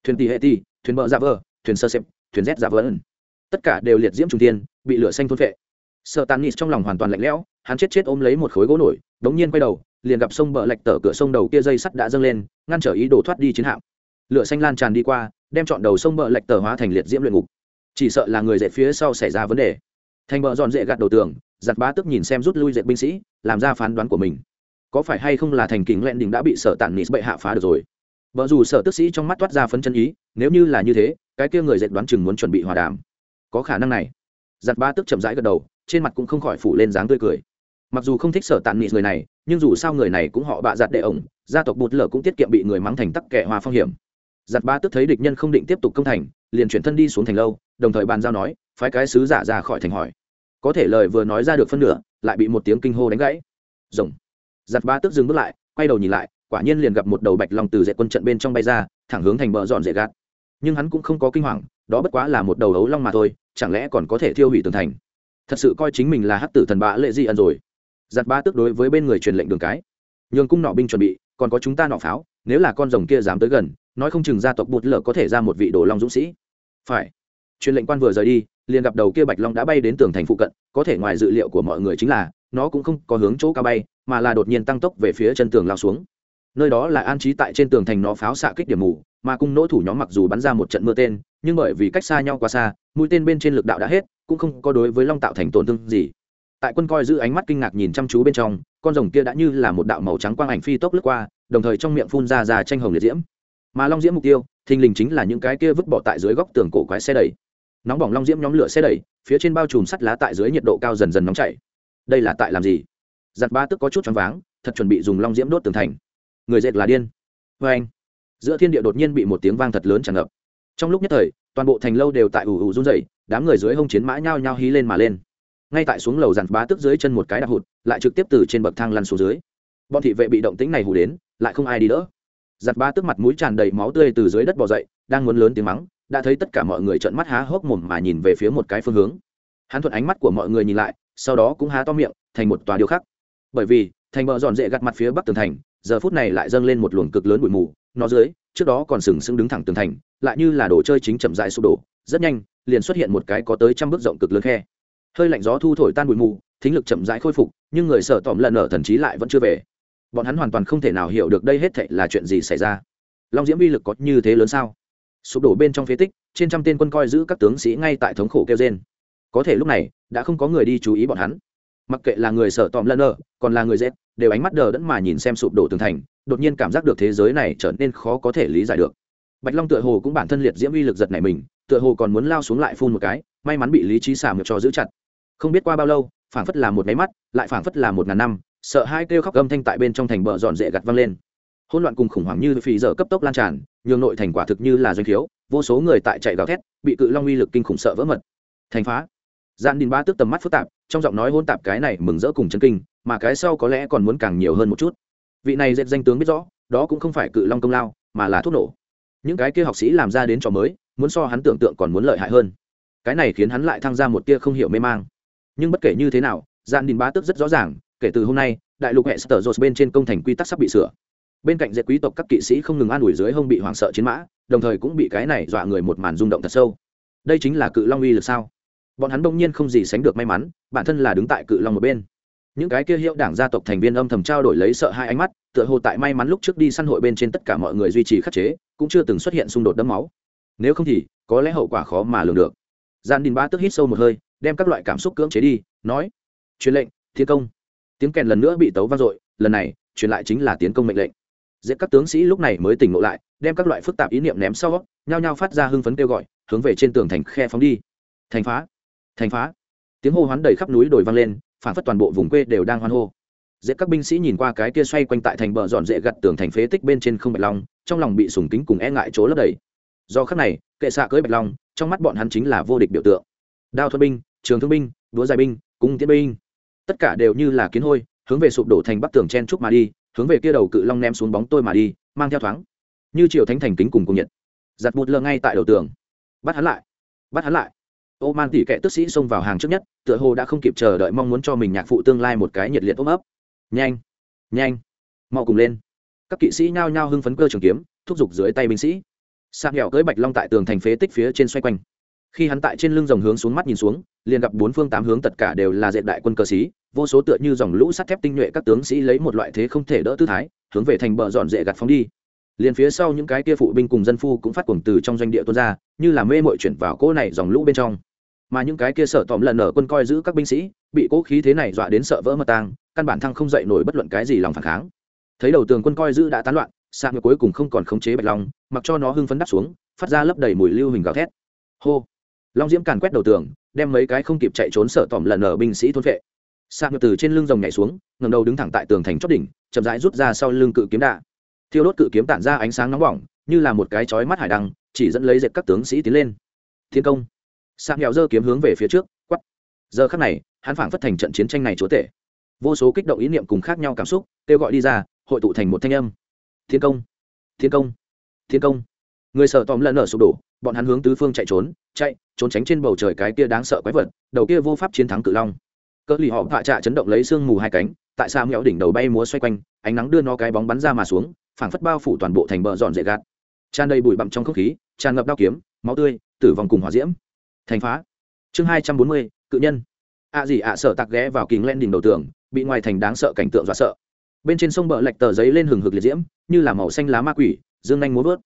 Thuyền tỉ hệ tỉ thuyền bờ ra dạ vờ, thuyền sơ xếp thuyền z dạ giả vỡ tất cả đều liệt diễm trung tiên, bị lửa xanh thôn phệ. Sợ tàn nít trong lòng hoàn toàn lạnh lẽo, hắn chết chết ôm lấy một khối gỗ nổi, đống nhiên quay đầu, liền gặp sông bờ lạch tở cửa sông đầu kia dây sắt đã dâng lên, ngăn trở ý đồ thoát đi chiến hạm. Lửa xanh lan tràn đi qua, đem chọn đầu sông bờ lạch tở hóa thành liệt diễm luyện ngục. Chỉ sợ là người dệt phía sau xảy ra vấn đề. Thành bờ dọn dễ gạt đầu tường giặt bá tức nhìn xem rút lui dệt binh sĩ, làm ra phán đoán của mình. Có phải hay không là thành kính lẹn đình đã bị sở tản nịt bệ hạ phá được rồi? Vợ dù Sở tức sĩ trong mắt toát ra phấn chân ý, nếu như là như thế, cái kia người dệt đoán chừng muốn chuẩn bị hòa đàm. Có khả năng này. Giặt Bá tức chậm rãi gật đầu, trên mặt cũng không khỏi phủ lên dáng tươi cười. Mặc dù không thích sở tàn nị người này, nhưng dù sao người này cũng họ bạ giặt đệ ổng, gia tộc bụt lở cũng tiết kiệm bị người mắng thành tắc kẻ hòa phong hiểm. Giặt ba tức thấy địch nhân không định tiếp tục công thành, liền chuyển thân đi xuống thành lâu, đồng thời bàn giao nói, phái cái sứ giả ra khỏi thành hỏi có thể lời vừa nói ra được phân nửa, lại bị một tiếng kinh hô đánh gãy. Rồng. Giặt ba tức dừng bước lại, quay đầu nhìn lại, quả nhiên liền gặp một đầu bạch long từ dệt quân trận bên trong bay ra, thẳng hướng thành bờ dọn dễ gạt. Nhưng hắn cũng không có kinh hoàng, đó bất quá là một đầu ấu long mà thôi, chẳng lẽ còn có thể thiêu hủy tường thành? Thật sự coi chính mình là hắc tử thần bạ lệ di ẩn rồi. Giặt ba tức đối với bên người truyền lệnh đường cái. Nhường cung nọ binh chuẩn bị, còn có chúng ta nọ pháo, nếu là con rồng kia dám tới gần, nói không chừng gia tộc bụt lở có thể ra một vị đồ long dũng sĩ. Phải truyền lệnh quan vừa rời đi, liền gặp đầu kia bạch long đã bay đến tường thành phụ cận, có thể ngoài dự liệu của mọi người chính là, nó cũng không có hướng chỗ cao bay, mà là đột nhiên tăng tốc về phía chân tường lao xuống. Nơi đó là an trí tại trên tường thành nó pháo xạ kích điểm mù, mà cung nỗ thủ nhóm mặc dù bắn ra một trận mưa tên, nhưng bởi vì cách xa nhau quá xa, mũi tên bên trên lực đạo đã hết, cũng không có đối với long tạo thành tổn thương gì. Tại quân coi giữ ánh mắt kinh ngạc nhìn chăm chú bên trong, con rồng kia đã như là một đạo màu trắng quang ảnh phi tốc lướt qua, đồng thời trong miệng phun ra ra tranh hồng liệt diễm. Mà long diễm mục tiêu, thình lình chính là những cái kia vứt bỏ tại dưới góc tường cổ quái xe đẩy nóng bỏng long diễm nhóm lửa xe đẩy, phía trên bao trùm sắt lá tại dưới nhiệt độ cao dần dần nóng chảy. Đây là tại làm gì? Giặt ba tức có chút choáng váng, thật chuẩn bị dùng long diễm đốt tường thành. Người dệt là điên. Vê anh, giữa thiên địa đột nhiên bị một tiếng vang thật lớn tràn ngập. Trong lúc nhất thời, toàn bộ thành lâu đều tại ủ ủ run rẩy, đám người dưới hông chiến mã nhao nhao hí lên mà lên. Ngay tại xuống lầu giặt bá tức dưới chân một cái đạp hụt, lại trực tiếp từ trên bậc thang lăn xuống dưới. Bọn thị vệ bị động tĩnh này hù đến, lại không ai đi đỡ. Giặt ba tức mặt mũi tràn đầy máu tươi từ dưới đất bò dậy, đang muốn lớn tiếng mắng đã thấy tất cả mọi người trợn mắt há hốc mồm mà nhìn về phía một cái phương hướng. Hắn thuận ánh mắt của mọi người nhìn lại, sau đó cũng há to miệng, thành một tòa điêu khắc. Bởi vì, thành bờ dọn dệ gặt mặt phía bắc tường thành, giờ phút này lại dâng lên một luồng cực lớn bụi mù, nó dưới, trước đó còn sừng sững đứng thẳng tường thành, lại như là đồ chơi chính chậm dại sụp đổ, rất nhanh, liền xuất hiện một cái có tới trăm bước rộng cực lớn khe. Hơi lạnh gió thu thổi tan bụi mù, thính lực chậm rãi khôi phục, nhưng người sợ tỏm lần ở thần trí lại vẫn chưa về. Bọn hắn hoàn toàn không thể nào hiểu được đây hết thệ là chuyện gì xảy ra. Long diễm uy lực có như thế lớn sao? Sụp đổ bên trong phế tích, trên trăm tên quân coi giữ các tướng sĩ ngay tại thống khổ kêu trên có thể lúc này, đã không có người đi chú ý bọn hắn. Mặc kệ là người sợ tòm lân ở còn là người dễ đều ánh mắt đờ đẫn mà nhìn xem sụp đổ tường thành, đột nhiên cảm giác được thế giới này trở nên khó có thể lý giải được. Bạch long tựa hồ cũng bản thân liệt diễm uy lực giật này mình, tựa hồ còn muốn lao xuống lại phun một cái, may mắn bị lý trí xả ngược cho giữ chặt. Không biết qua bao lâu, phảng phất là một máy mắt, lại phảng phất là một ngàn năm, sợ hai kêu khóc âm thanh tại bên trong thành bờ dọn dễ gặt văng lên hỗn loạn cùng khủng hoảng như phì giờ cấp tốc lan tràn, nhường nội thành quả thực như là doanh thiếu vô số người tại chạy gào thét, bị cự long uy lực kinh khủng sợ vỡ mật. Thành phá. Gian đình ba tước tầm mắt phức tạp, trong giọng nói hôn tạp cái này mừng rỡ cùng chân kinh, mà cái sau có lẽ còn muốn càng nhiều hơn một chút. Vị này dệt danh tướng biết rõ, đó cũng không phải cự long công lao, mà là thuốc nổ. Những cái kia học sĩ làm ra đến trò mới, muốn so hắn tưởng tượng còn muốn lợi hại hơn. Cái này khiến hắn lại thăng ra một tia không hiểu mê mang. Nhưng bất kể như thế nào gian đình ba tước rất rõ ràng, kể từ hôm nay, đại lục hệ sở bên trên công thành quy tắc sắp bị sửa bên cạnh dệt quý tộc các kỵ sĩ không ngừng an ủi dưới hông bị hoảng sợ chiến mã, đồng thời cũng bị cái này dọa người một màn rung động thật sâu. Đây chính là cự long uy lực sao? Bọn hắn đông nhiên không gì sánh được may mắn, bản thân là đứng tại cự long một bên. Những cái kia hiệu đảng gia tộc thành viên âm thầm trao đổi lấy sợ hai ánh mắt, tựa hồ tại may mắn lúc trước đi săn hội bên trên tất cả mọi người duy trì khắc chế, cũng chưa từng xuất hiện xung đột đẫm máu. Nếu không thì, có lẽ hậu quả khó mà lường được. Gian đình ba tức hít sâu một hơi, đem các loại cảm xúc cưỡng chế đi, nói, truyền lệnh thiên công. Tiếng kèn lần nữa bị tấu vang dội, lần này, truyền lại chính là tiến công mệnh lệnh dễ các tướng sĩ lúc này mới tỉnh ngộ lại, đem các loại phức tạp ý niệm ném sau, nhao nhao phát ra hưng phấn kêu gọi, hướng về trên tường thành khe phóng đi. Thành phá thành phá. Tiếng hô hoán đầy khắp núi đồi vang lên, phản phất toàn bộ vùng quê đều đang hoan hô. Dễ các binh sĩ nhìn qua cái kia xoay quanh tại thành bờ dọn dễ gặt tường thành phế tích bên trên không bạch long, trong lòng bị sùng kính cùng e ngại chỗ lấp đầy. Do khắc này, kệ xạ cưới bạch long, trong mắt bọn hắn chính là vô địch biểu tượng. Đao thuật binh, trường thương binh đúa dài binh, cung tiến binh. Tất cả đều như là kiến hôi, hướng về sụp đổ thành bắc tường chen trúc mà đi hướng về kia đầu cự long ném xuống bóng tôi mà đi, mang theo thoáng. Như triều thánh thành kính cùng cùng nhiệt. Giặt một lơ ngay tại đầu tường. Bắt hắn lại. Bắt hắn lại. Ô man tỉ kệ tức sĩ xông vào hàng trước nhất, tựa hồ đã không kịp chờ đợi mong muốn cho mình nhạc phụ tương lai một cái nhiệt liệt ôm ấp. Nhanh. Nhanh. Mau cùng lên. Các kỵ sĩ nhao nhao hưng phấn cơ trường kiếm, thúc giục dưới tay binh sĩ. Sạc nghèo cưới bạch long tại tường thành phế tích phía trên xoay quanh khi hắn tại trên lưng dòng hướng xuống mắt nhìn xuống, liền gặp bốn phương tám hướng tất cả đều là dệt đại quân cờ sĩ, vô số tựa như dòng lũ sắt thép tinh nhuệ các tướng sĩ lấy một loại thế không thể đỡ tư thái, hướng về thành bờ dọn dệ gạt phóng đi. Liền phía sau những cái kia phụ binh cùng dân phu cũng phát cuồng từ trong doanh địa tuôn ra, như là mê mội chuyển vào cỗ này dòng lũ bên trong. Mà những cái kia sợ tòm lần ở quân coi giữ các binh sĩ, bị cỗ khí thế này dọa đến sợ vỡ mật tang, căn bản thăng không dậy nổi bất luận cái gì lòng phản kháng. Thấy đầu tường quân coi giữ đã tán loạn, sạc người cuối cùng không còn khống chế bạch long, mặc cho nó hưng phấn đắp xuống, phát ra lấp đầy mùi lưu hình gào thét. Hô! Long diễm càn quét đầu tường, đem mấy cái không kịp chạy trốn sợ tòm lần ở binh sĩ thôn vệ. Sạc ngược từ trên lưng rồng nhảy xuống ngầm đầu đứng thẳng tại tường thành chót đỉnh, chậm rãi rút ra sau lưng cự kiếm đạ thiêu đốt cự kiếm tản ra ánh sáng nóng bỏng, như là một cái chói mắt hải đăng, chỉ dẫn lấy dệt các tướng sĩ tiến lên. Thiên công. Sang nghèo dơ kiếm hướng về phía trước quắp giờ khắc này, hắn phảng phất thành trận chiến tranh này chúa tể. Vô số kích động ý niệm cùng khác nhau cảm xúc, kêu gọi đi ra, hội tụ thành một thanh âm. Thiên công. Thiên công. Thiên công. Người sợ tòm lần ở sụp đổ bọn hắn hướng tứ phương chạy trốn chạy, trốn tránh trên bầu trời cái kia đáng sợ quái vật, đầu kia vô pháp chiến thắng cự long. Cỡ lì họ hạ trạ chấn động lấy sương mù hai cánh, tại sao mẹo đỉnh đầu bay múa xoay quanh, ánh nắng đưa nó cái bóng bắn ra mà xuống, phảng phất bao phủ toàn bộ thành bờ dọn dễ gạt. Tràn đầy bụi bặm trong không khí, tràn ngập đao kiếm, máu tươi, tử vong cùng hỏa diễm. Thành phá. Chương hai trăm bốn mươi, cự nhân. Ạ gì ạ sợ tặc ghé vào kính len đỉnh đầu tường, bị ngoài thành đáng sợ cảnh tượng dọa sợ. Bên trên sông bờ lạch tờ giấy lên hừng hực liệt diễm, như là màu xanh lá ma quỷ, dương nhanh múa vớt.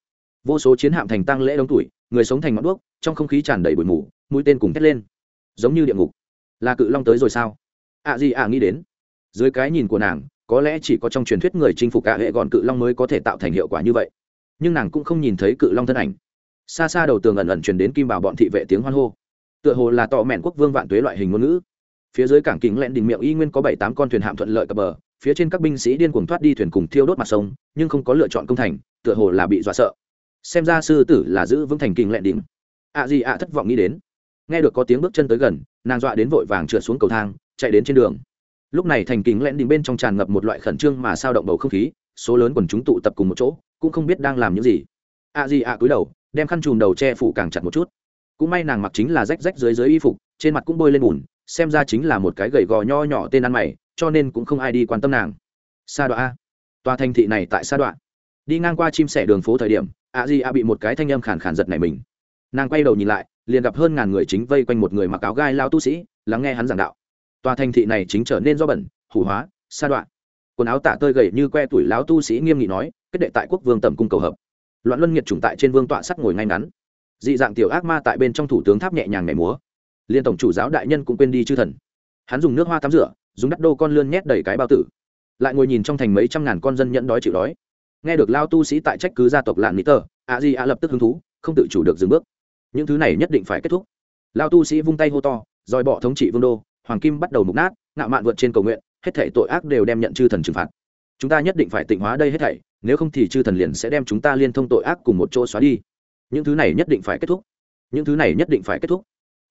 Vô số chiến hạm thành tăng lễ đông tuổi người sống thành ngọn đuốc, trong không khí tràn đầy bụi mù, mũi tên cùng thét lên. Giống như địa ngục. Là cự long tới rồi sao? Ạ gì ạ nghĩ đến. Dưới cái nhìn của nàng, có lẽ chỉ có trong truyền thuyết người chinh phục cả hệ gọn cự long mới có thể tạo thành hiệu quả như vậy. Nhưng nàng cũng không nhìn thấy cự long thân ảnh. Xa xa đầu tường ẩn ẩn truyền đến kim bảo bọn thị vệ tiếng hoan hô. Tựa hồ là tọ mẹn quốc vương vạn tuế loại hình ngôn ngữ. Phía dưới cảng kính lẹn đình miệng y nguyên có bảy tám con thuyền hạm thuận lợi cập bờ, phía trên các binh sĩ điên cuồng thoát đi thuyền cùng thiêu đốt mặt sông, nhưng không có lựa chọn công thành, tựa hồ là bị dọa sợ xem ra sư tử là giữ vững thành kinh lẹn đỉnh. ạ gì ạ thất vọng nghĩ đến. Nghe được có tiếng bước chân tới gần, nàng dọa đến vội vàng trượt xuống cầu thang, chạy đến trên đường. Lúc này thành kính lẹn đỉnh bên trong tràn ngập một loại khẩn trương mà sao động bầu không khí, số lớn quần chúng tụ tập cùng một chỗ, cũng không biết đang làm những gì. Ạ gì ạ cúi đầu, đem khăn chùm đầu che phủ càng chặt một chút. Cũng may nàng mặc chính là rách rách dưới dưới y phục, trên mặt cũng bôi lên bùn, xem ra chính là một cái gầy gò nho nhỏ tên ăn mày, cho nên cũng không ai đi quan tâm nàng. Sa đoạn a. Tòa thành thị này tại sa đoạn đi ngang qua chim sẻ đường phố thời điểm, a di a bị một cái thanh âm khàn khàn giật này mình. Nàng quay đầu nhìn lại, liền gặp hơn ngàn người chính vây quanh một người mặc áo gai lao tu sĩ, lắng nghe hắn giảng đạo. Tòa thành thị này chính trở nên do bẩn, hủ hóa, sa đoạn quần áo tả tơi gầy như que tuổi lão tu sĩ nghiêm nghị nói, kết đệ tại quốc vương tầm cung cầu hợp. Loạn luân nghiệt chủng tại trên vương tọa sắt ngồi ngay ngắn. Dị dạng tiểu ác ma tại bên trong thủ tướng tháp nhẹ nhàng nhảy múa. Liên tổng chủ giáo đại nhân cũng quên đi chư thần. Hắn dùng nước hoa tắm rửa, dùng đắt đô con lươn nhét đầy cái bao tử. Lại ngồi nhìn trong thành mấy trăm ngàn con dân nhẫn đói chịu đói nghe được lao tu sĩ tại trách cứ gia tộc lạn mỹ tờ a di a lập tức hứng thú, không tự chủ được dừng bước. Những thứ này nhất định phải kết thúc. Lao tu sĩ vung tay hô to dòi bỏ thống trị vương đô, hoàng kim bắt đầu mục nát, ngạo mạn vượt trên cầu nguyện, hết thảy tội ác đều đem nhận chư thần trừng phạt. Chúng ta nhất định phải tịnh hóa đây hết thảy, nếu không thì chư thần liền sẽ đem chúng ta liên thông tội ác cùng một chỗ xóa đi. Những thứ này nhất định phải kết thúc. Những thứ này nhất định phải kết thúc.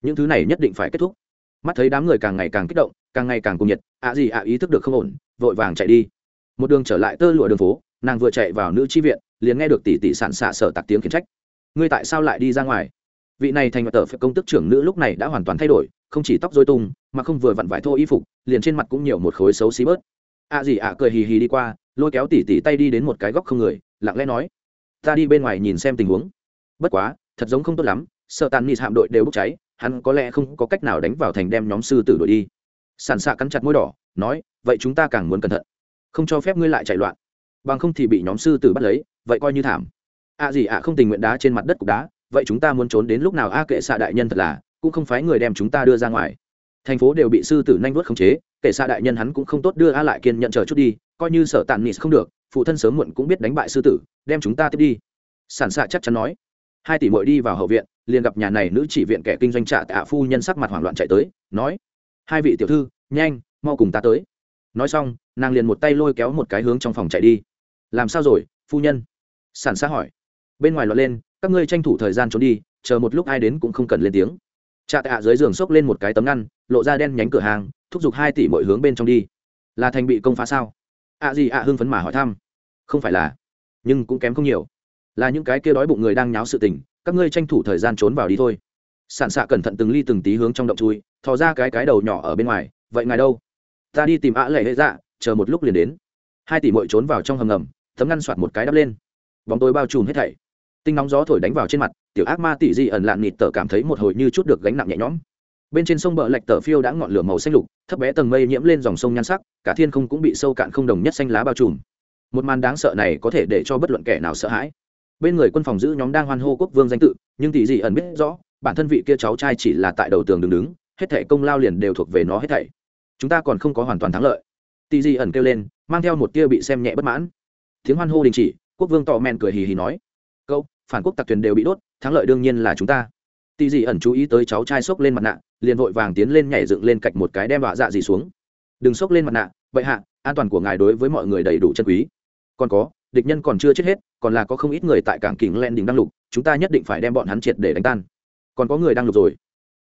Những thứ này nhất định phải kết thúc. Mắt thấy đám người càng ngày càng kích động, càng ngày càng cùng nhiệt ạ gì ạ ý thức được không ổn, vội vàng chạy đi. Một đường trở lại tơ lụa đường phố nàng vừa chạy vào nữ tri viện, liền nghe được tỷ tỷ sản xạ sở tạc tiếng khiển trách. Ngươi tại sao lại đi ra ngoài? Vị này thành tờ công tức trưởng nữ lúc này đã hoàn toàn thay đổi, không chỉ tóc dối tung, mà không vừa vặn vải thô y phục, liền trên mặt cũng nhiều một khối xấu xí bớt. Ạ gì ạ cười hì hì đi qua, lôi kéo tỷ tỷ tay đi đến một cái góc không người, lặng lẽ nói, ta đi bên ngoài nhìn xem tình huống. Bất quá, thật giống không tốt lắm, sợ tàn nịt hạm đội đều bốc cháy, hắn có lẽ không có cách nào đánh vào thành đem nhóm sư tử đội đi. Sản xạ cắn chặt môi đỏ, nói, vậy chúng ta càng muốn cẩn thận, không cho phép ngươi lại chạy loạn bằng không thì bị nhóm sư tử bắt lấy, vậy coi như thảm. Ạ à gì ạ, không tình nguyện đá trên mặt đất cục đá, vậy chúng ta muốn trốn đến lúc nào? A kệ xạ đại nhân thật là, cũng không phải người đem chúng ta đưa ra ngoài. Thành phố đều bị sư tử nanh vuốt khống chế, kệ xạ đại nhân hắn cũng không tốt đưa a lại kiên nhận chờ chút đi, coi như sở tàn nịt không được, phụ thân sớm muộn cũng biết đánh bại sư tử, đem chúng ta tiếp đi. Sản xạ chắc chắn nói. Hai tỷ mội đi vào hậu viện, liền gặp nhà này nữ chỉ viện kẻ kinh doanh trạ tạ phu nhân sắc mặt hoảng loạn chạy tới, nói, hai vị tiểu thư, nhanh, mau cùng ta tới. Nói xong, nàng liền một tay lôi kéo một cái hướng trong phòng chạy đi làm sao rồi, phu nhân? Sản xa hỏi. Bên ngoài lọt lên, các ngươi tranh thủ thời gian trốn đi, chờ một lúc ai đến cũng không cần lên tiếng. Trạ tạ dưới giường xốc lên một cái tấm ngăn, lộ ra đen nhánh cửa hàng, thúc giục hai tỷ mọi hướng bên trong đi. Là thành bị công phá sao? Ạ à gì ạ à hưng phấn mà hỏi thăm. Không phải là, nhưng cũng kém không nhiều. Là những cái kia đói bụng người đang nháo sự tình, các ngươi tranh thủ thời gian trốn vào đi thôi. Sản xạ cẩn thận từng ly từng tí hướng trong động chui, thò ra cái cái đầu nhỏ ở bên ngoài. Vậy ngài đâu? Ta đi tìm ạ lệ hệ dạ chờ một lúc liền đến. Hai tỷ mội trốn vào trong hầm ngầm tấm ngăn soạt một cái đắp lên. Bóng tối bao trùm hết thảy. Tinh nóng gió thổi đánh vào trên mặt, tiểu ác ma tỷ di ẩn lạn nịt tờ cảm thấy một hồi như chút được gánh nặng nhẹ nhõm. Bên trên sông bờ lạch tờ phiêu đã ngọn lửa màu xanh lục, thấp bé tầng mây nhiễm lên dòng sông nhan sắc, cả thiên không cũng bị sâu cạn không đồng nhất xanh lá bao trùm. Một màn đáng sợ này có thể để cho bất luận kẻ nào sợ hãi. Bên người quân phòng giữ nhóm đang hoan hô quốc vương danh tự, nhưng tỷ dị ẩn biết rõ, bản thân vị kia cháu trai chỉ là tại đầu tường đứng đứng, hết thảy công lao liền đều thuộc về nó hết thảy. Chúng ta còn không có hoàn toàn thắng lợi. Tỷ dị ẩn kêu lên, mang theo một tia bị xem nhẹ bất mãn tiếng hoan hô đình chỉ, quốc vương tò men cười hì hì nói, câu, phản quốc tặc thuyền đều bị đốt, thắng lợi đương nhiên là chúng ta. Tỷ dị ẩn chú ý tới cháu trai xốc lên mặt nạ, liền vội vàng tiến lên nhảy dựng lên cạnh một cái đem vạ dạ gì xuống. Đừng xốc lên mặt nạ, vậy hạ, an toàn của ngài đối với mọi người đầy đủ chân quý. Còn có, địch nhân còn chưa chết hết, còn là có không ít người tại cảng kình len đỉnh đăng lục, chúng ta nhất định phải đem bọn hắn triệt để đánh tan. Còn có người đang lục rồi.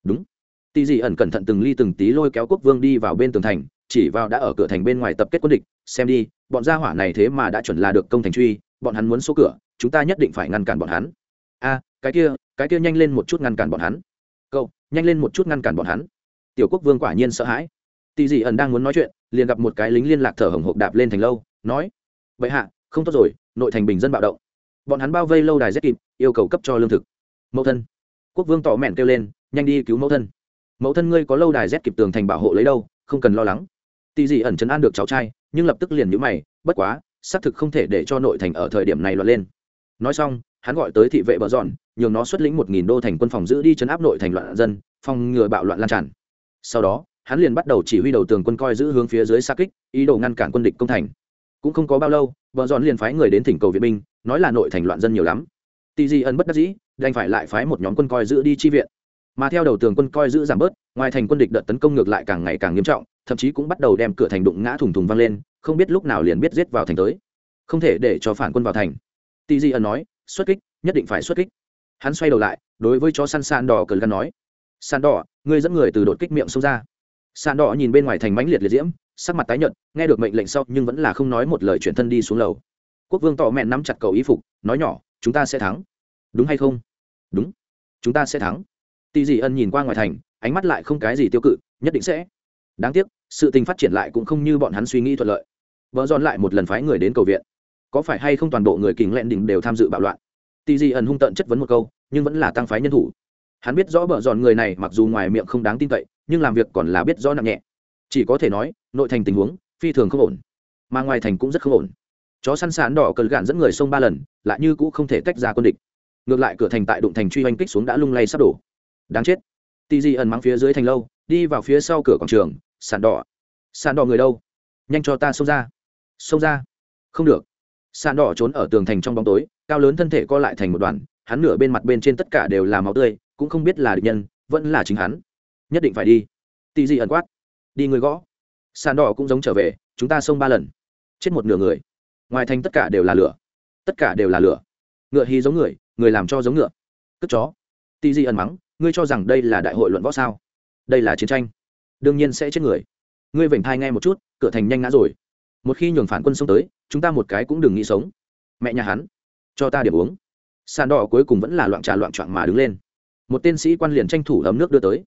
Đúng. Tỷ dị ẩn cẩn thận từng ly từng tí lôi kéo quốc vương đi vào bên tường thành, chỉ vào đã ở cửa thành bên ngoài tập kết quân địch, xem đi bọn gia hỏa này thế mà đã chuẩn là được công thành truy, bọn hắn muốn số cửa, chúng ta nhất định phải ngăn cản bọn hắn. A, cái kia cái kia nhanh lên một chút ngăn cản bọn hắn. Cậu, nhanh lên một chút ngăn cản bọn hắn. Tiểu quốc vương quả nhiên sợ hãi. Tỷ dị ẩn đang muốn nói chuyện, liền gặp một cái lính liên lạc thở hồng hộc đạp lên thành lâu, nói vậy hạ, không tốt rồi, nội thành bình dân bạo động. Bọn hắn bao vây lâu đài rất kịp, yêu cầu cấp cho lương thực. Mẫu thân. Quốc vương tỏ mẹn kêu lên, nhanh đi cứu mẫu thân. Mẫu thân ngươi có lâu đài rét kịp tường thành bảo hộ lấy đâu, không cần lo lắng. Tỷ dị ẩn chấn an được cháu trai nhưng lập tức liền nhíu mày, bất quá, xác thực không thể để cho nội thành ở thời điểm này loạn lên. Nói xong, hắn gọi tới thị vệ bờ dọn, nhường nó xuất lĩnh một nghìn đô thành quân phòng giữ đi chấn áp nội thành loạn dân, phòng ngừa bạo loạn lan tràn. Sau đó, hắn liền bắt đầu chỉ huy đầu tường quân coi giữ hướng phía dưới xa kích, ý đồ ngăn cản quân địch công thành. Cũng không có bao lâu, Bờ dọn liền phái người đến thỉnh cầu viện binh, nói là nội thành loạn dân nhiều lắm. Tỷ dị ẩn bất đắc dĩ, đành phải lại phái một nhóm quân coi giữ đi chi viện. Mà theo đầu tường quân coi giữ giảm bớt, ngoài thành quân địch đợt tấn công ngược lại càng ngày càng nghiêm trọng thậm chí cũng bắt đầu đem cửa thành đụng ngã thùng thùng văng lên, không biết lúc nào liền biết giết vào thành tới. Không thể để cho phản quân vào thành. Tỷ Di ẩn nói, xuất kích, nhất định phải xuất kích. Hắn xoay đầu lại, đối với chó săn sàn đỏ cờ gắn nói sàn đỏ, ngươi dẫn người từ đột kích miệng xông ra. Sàn đỏ nhìn bên ngoài thành mãnh liệt liệt diễm, sắc mặt tái nhợt, nghe được mệnh lệnh sau nhưng vẫn là không nói một lời chuyển thân đi xuống lầu. Quốc vương tỏ mẹn nắm chặt cầu ý phục, nói nhỏ, chúng ta sẽ thắng. Đúng hay không? Đúng, chúng ta sẽ thắng. Tỷ dị ân nhìn qua ngoài thành, ánh mắt lại không cái gì tiêu cự, nhất định sẽ. Đáng tiếc sự tình phát triển lại cũng không như bọn hắn suy nghĩ thuận lợi. Vợ dọn lại một lần phái người đến cầu viện. Có phải hay không toàn bộ người kình lẹn đỉnh đều tham dự bạo loạn? Tỷ dị ẩn hung tận chất vấn một câu, nhưng vẫn là tăng phái nhân thủ. Hắn biết rõ vợ dọn người này mặc dù ngoài miệng không đáng tin cậy, nhưng làm việc còn là biết rõ nặng nhẹ. Chỉ có thể nói, nội thành tình huống, phi thường không ổn. Mà ngoài thành cũng rất không ổn. Chó săn sán đỏ cần gạn dẫn người sông ba lần, lại như cũng không thể tách ra quân địch. Ngược lại cửa thành tại đụng thành truy oanh kích xuống đã lung lay sắp đổ. Đáng chết. Tì di ẩn mắng phía dưới thành lâu, đi vào phía sau cửa quảng trường sàn đỏ. Sàn đỏ người đâu? Nhanh cho ta xông ra. Xông ra? Không được. Sàn đỏ trốn ở tường thành trong bóng tối, cao lớn thân thể co lại thành một đoàn, hắn nửa bên mặt bên trên tất cả đều là máu tươi, cũng không biết là địch nhân, vẫn là chính hắn. Nhất định phải đi. Tì gì ẩn quát. Đi người gõ. Sàn đỏ cũng giống trở về, chúng ta xông ba lần. Chết một nửa người. Ngoài thành tất cả đều là lửa. Tất cả đều là lửa. Ngựa hy giống người người làm cho giống ngựa. Cất chó. Tì gì ẩn mắng, ngươi cho rằng đây là đại hội luận võ sao? Đây là chiến tranh đương nhiên sẽ chết người. Ngươi vểnh thai ngay một chút, cửa thành nhanh ngã rồi. Một khi nhường phản quân xông tới, chúng ta một cái cũng đừng nghĩ sống. Mẹ nhà hắn, cho ta điểm uống. Sàn đỏ cuối cùng vẫn là loạn trà loạn trọn mà đứng lên. Một tên sĩ quan liền tranh thủ ấm nước đưa tới.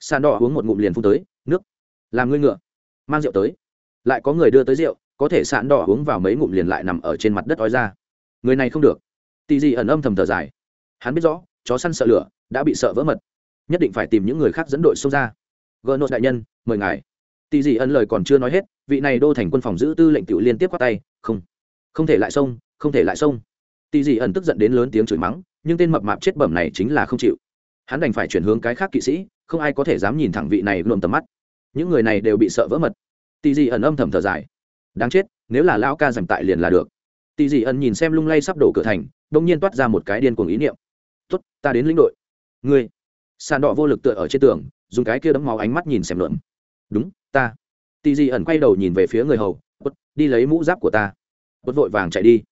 Sàn đỏ uống một ngụm liền phun tới, nước. Làm ngươi ngựa. Mang rượu tới. Lại có người đưa tới rượu, có thể sàn đỏ uống vào mấy ngụm liền lại nằm ở trên mặt đất ói ra. Người này không được. Tì gì ẩn âm thầm thở dài. Hắn biết rõ, chó săn sợ lửa, đã bị sợ vỡ mật. Nhất định phải tìm những người khác dẫn đội xông ra gỡ nốt đại nhân, mời ngài. Tỷ dị ân lời còn chưa nói hết, vị này đô thành quân phòng giữ tư lệnh tiểu liên tiếp qua tay, không không thể lại xông, không thể lại xông. Tỷ dị ẩn tức giận đến lớn tiếng chửi mắng, nhưng tên mập mạp chết bẩm này chính là không chịu. Hắn đành phải chuyển hướng cái khác kỵ sĩ, không ai có thể dám nhìn thẳng vị này lộn tầm mắt. Những người này đều bị sợ vỡ mật. Tỷ dị ẩn âm thầm thở dài. Đáng chết, nếu là lão ca giành tại liền là được. Tỷ dị ẩn nhìn xem lung lay sắp đổ cửa thành đông nhiên toát ra một cái điên cuồng ý niệm. Tốt, ta đến lĩnh đội. Ngươi. Sàn đỏ vô lực tựa ở trên tường dùng cái kia đấm máu ánh mắt nhìn xem lượm đúng ta. Tì dị ẩn quay đầu nhìn về phía người hầu Bút, đi lấy mũ giáp của ta. Bút vội vàng chạy đi.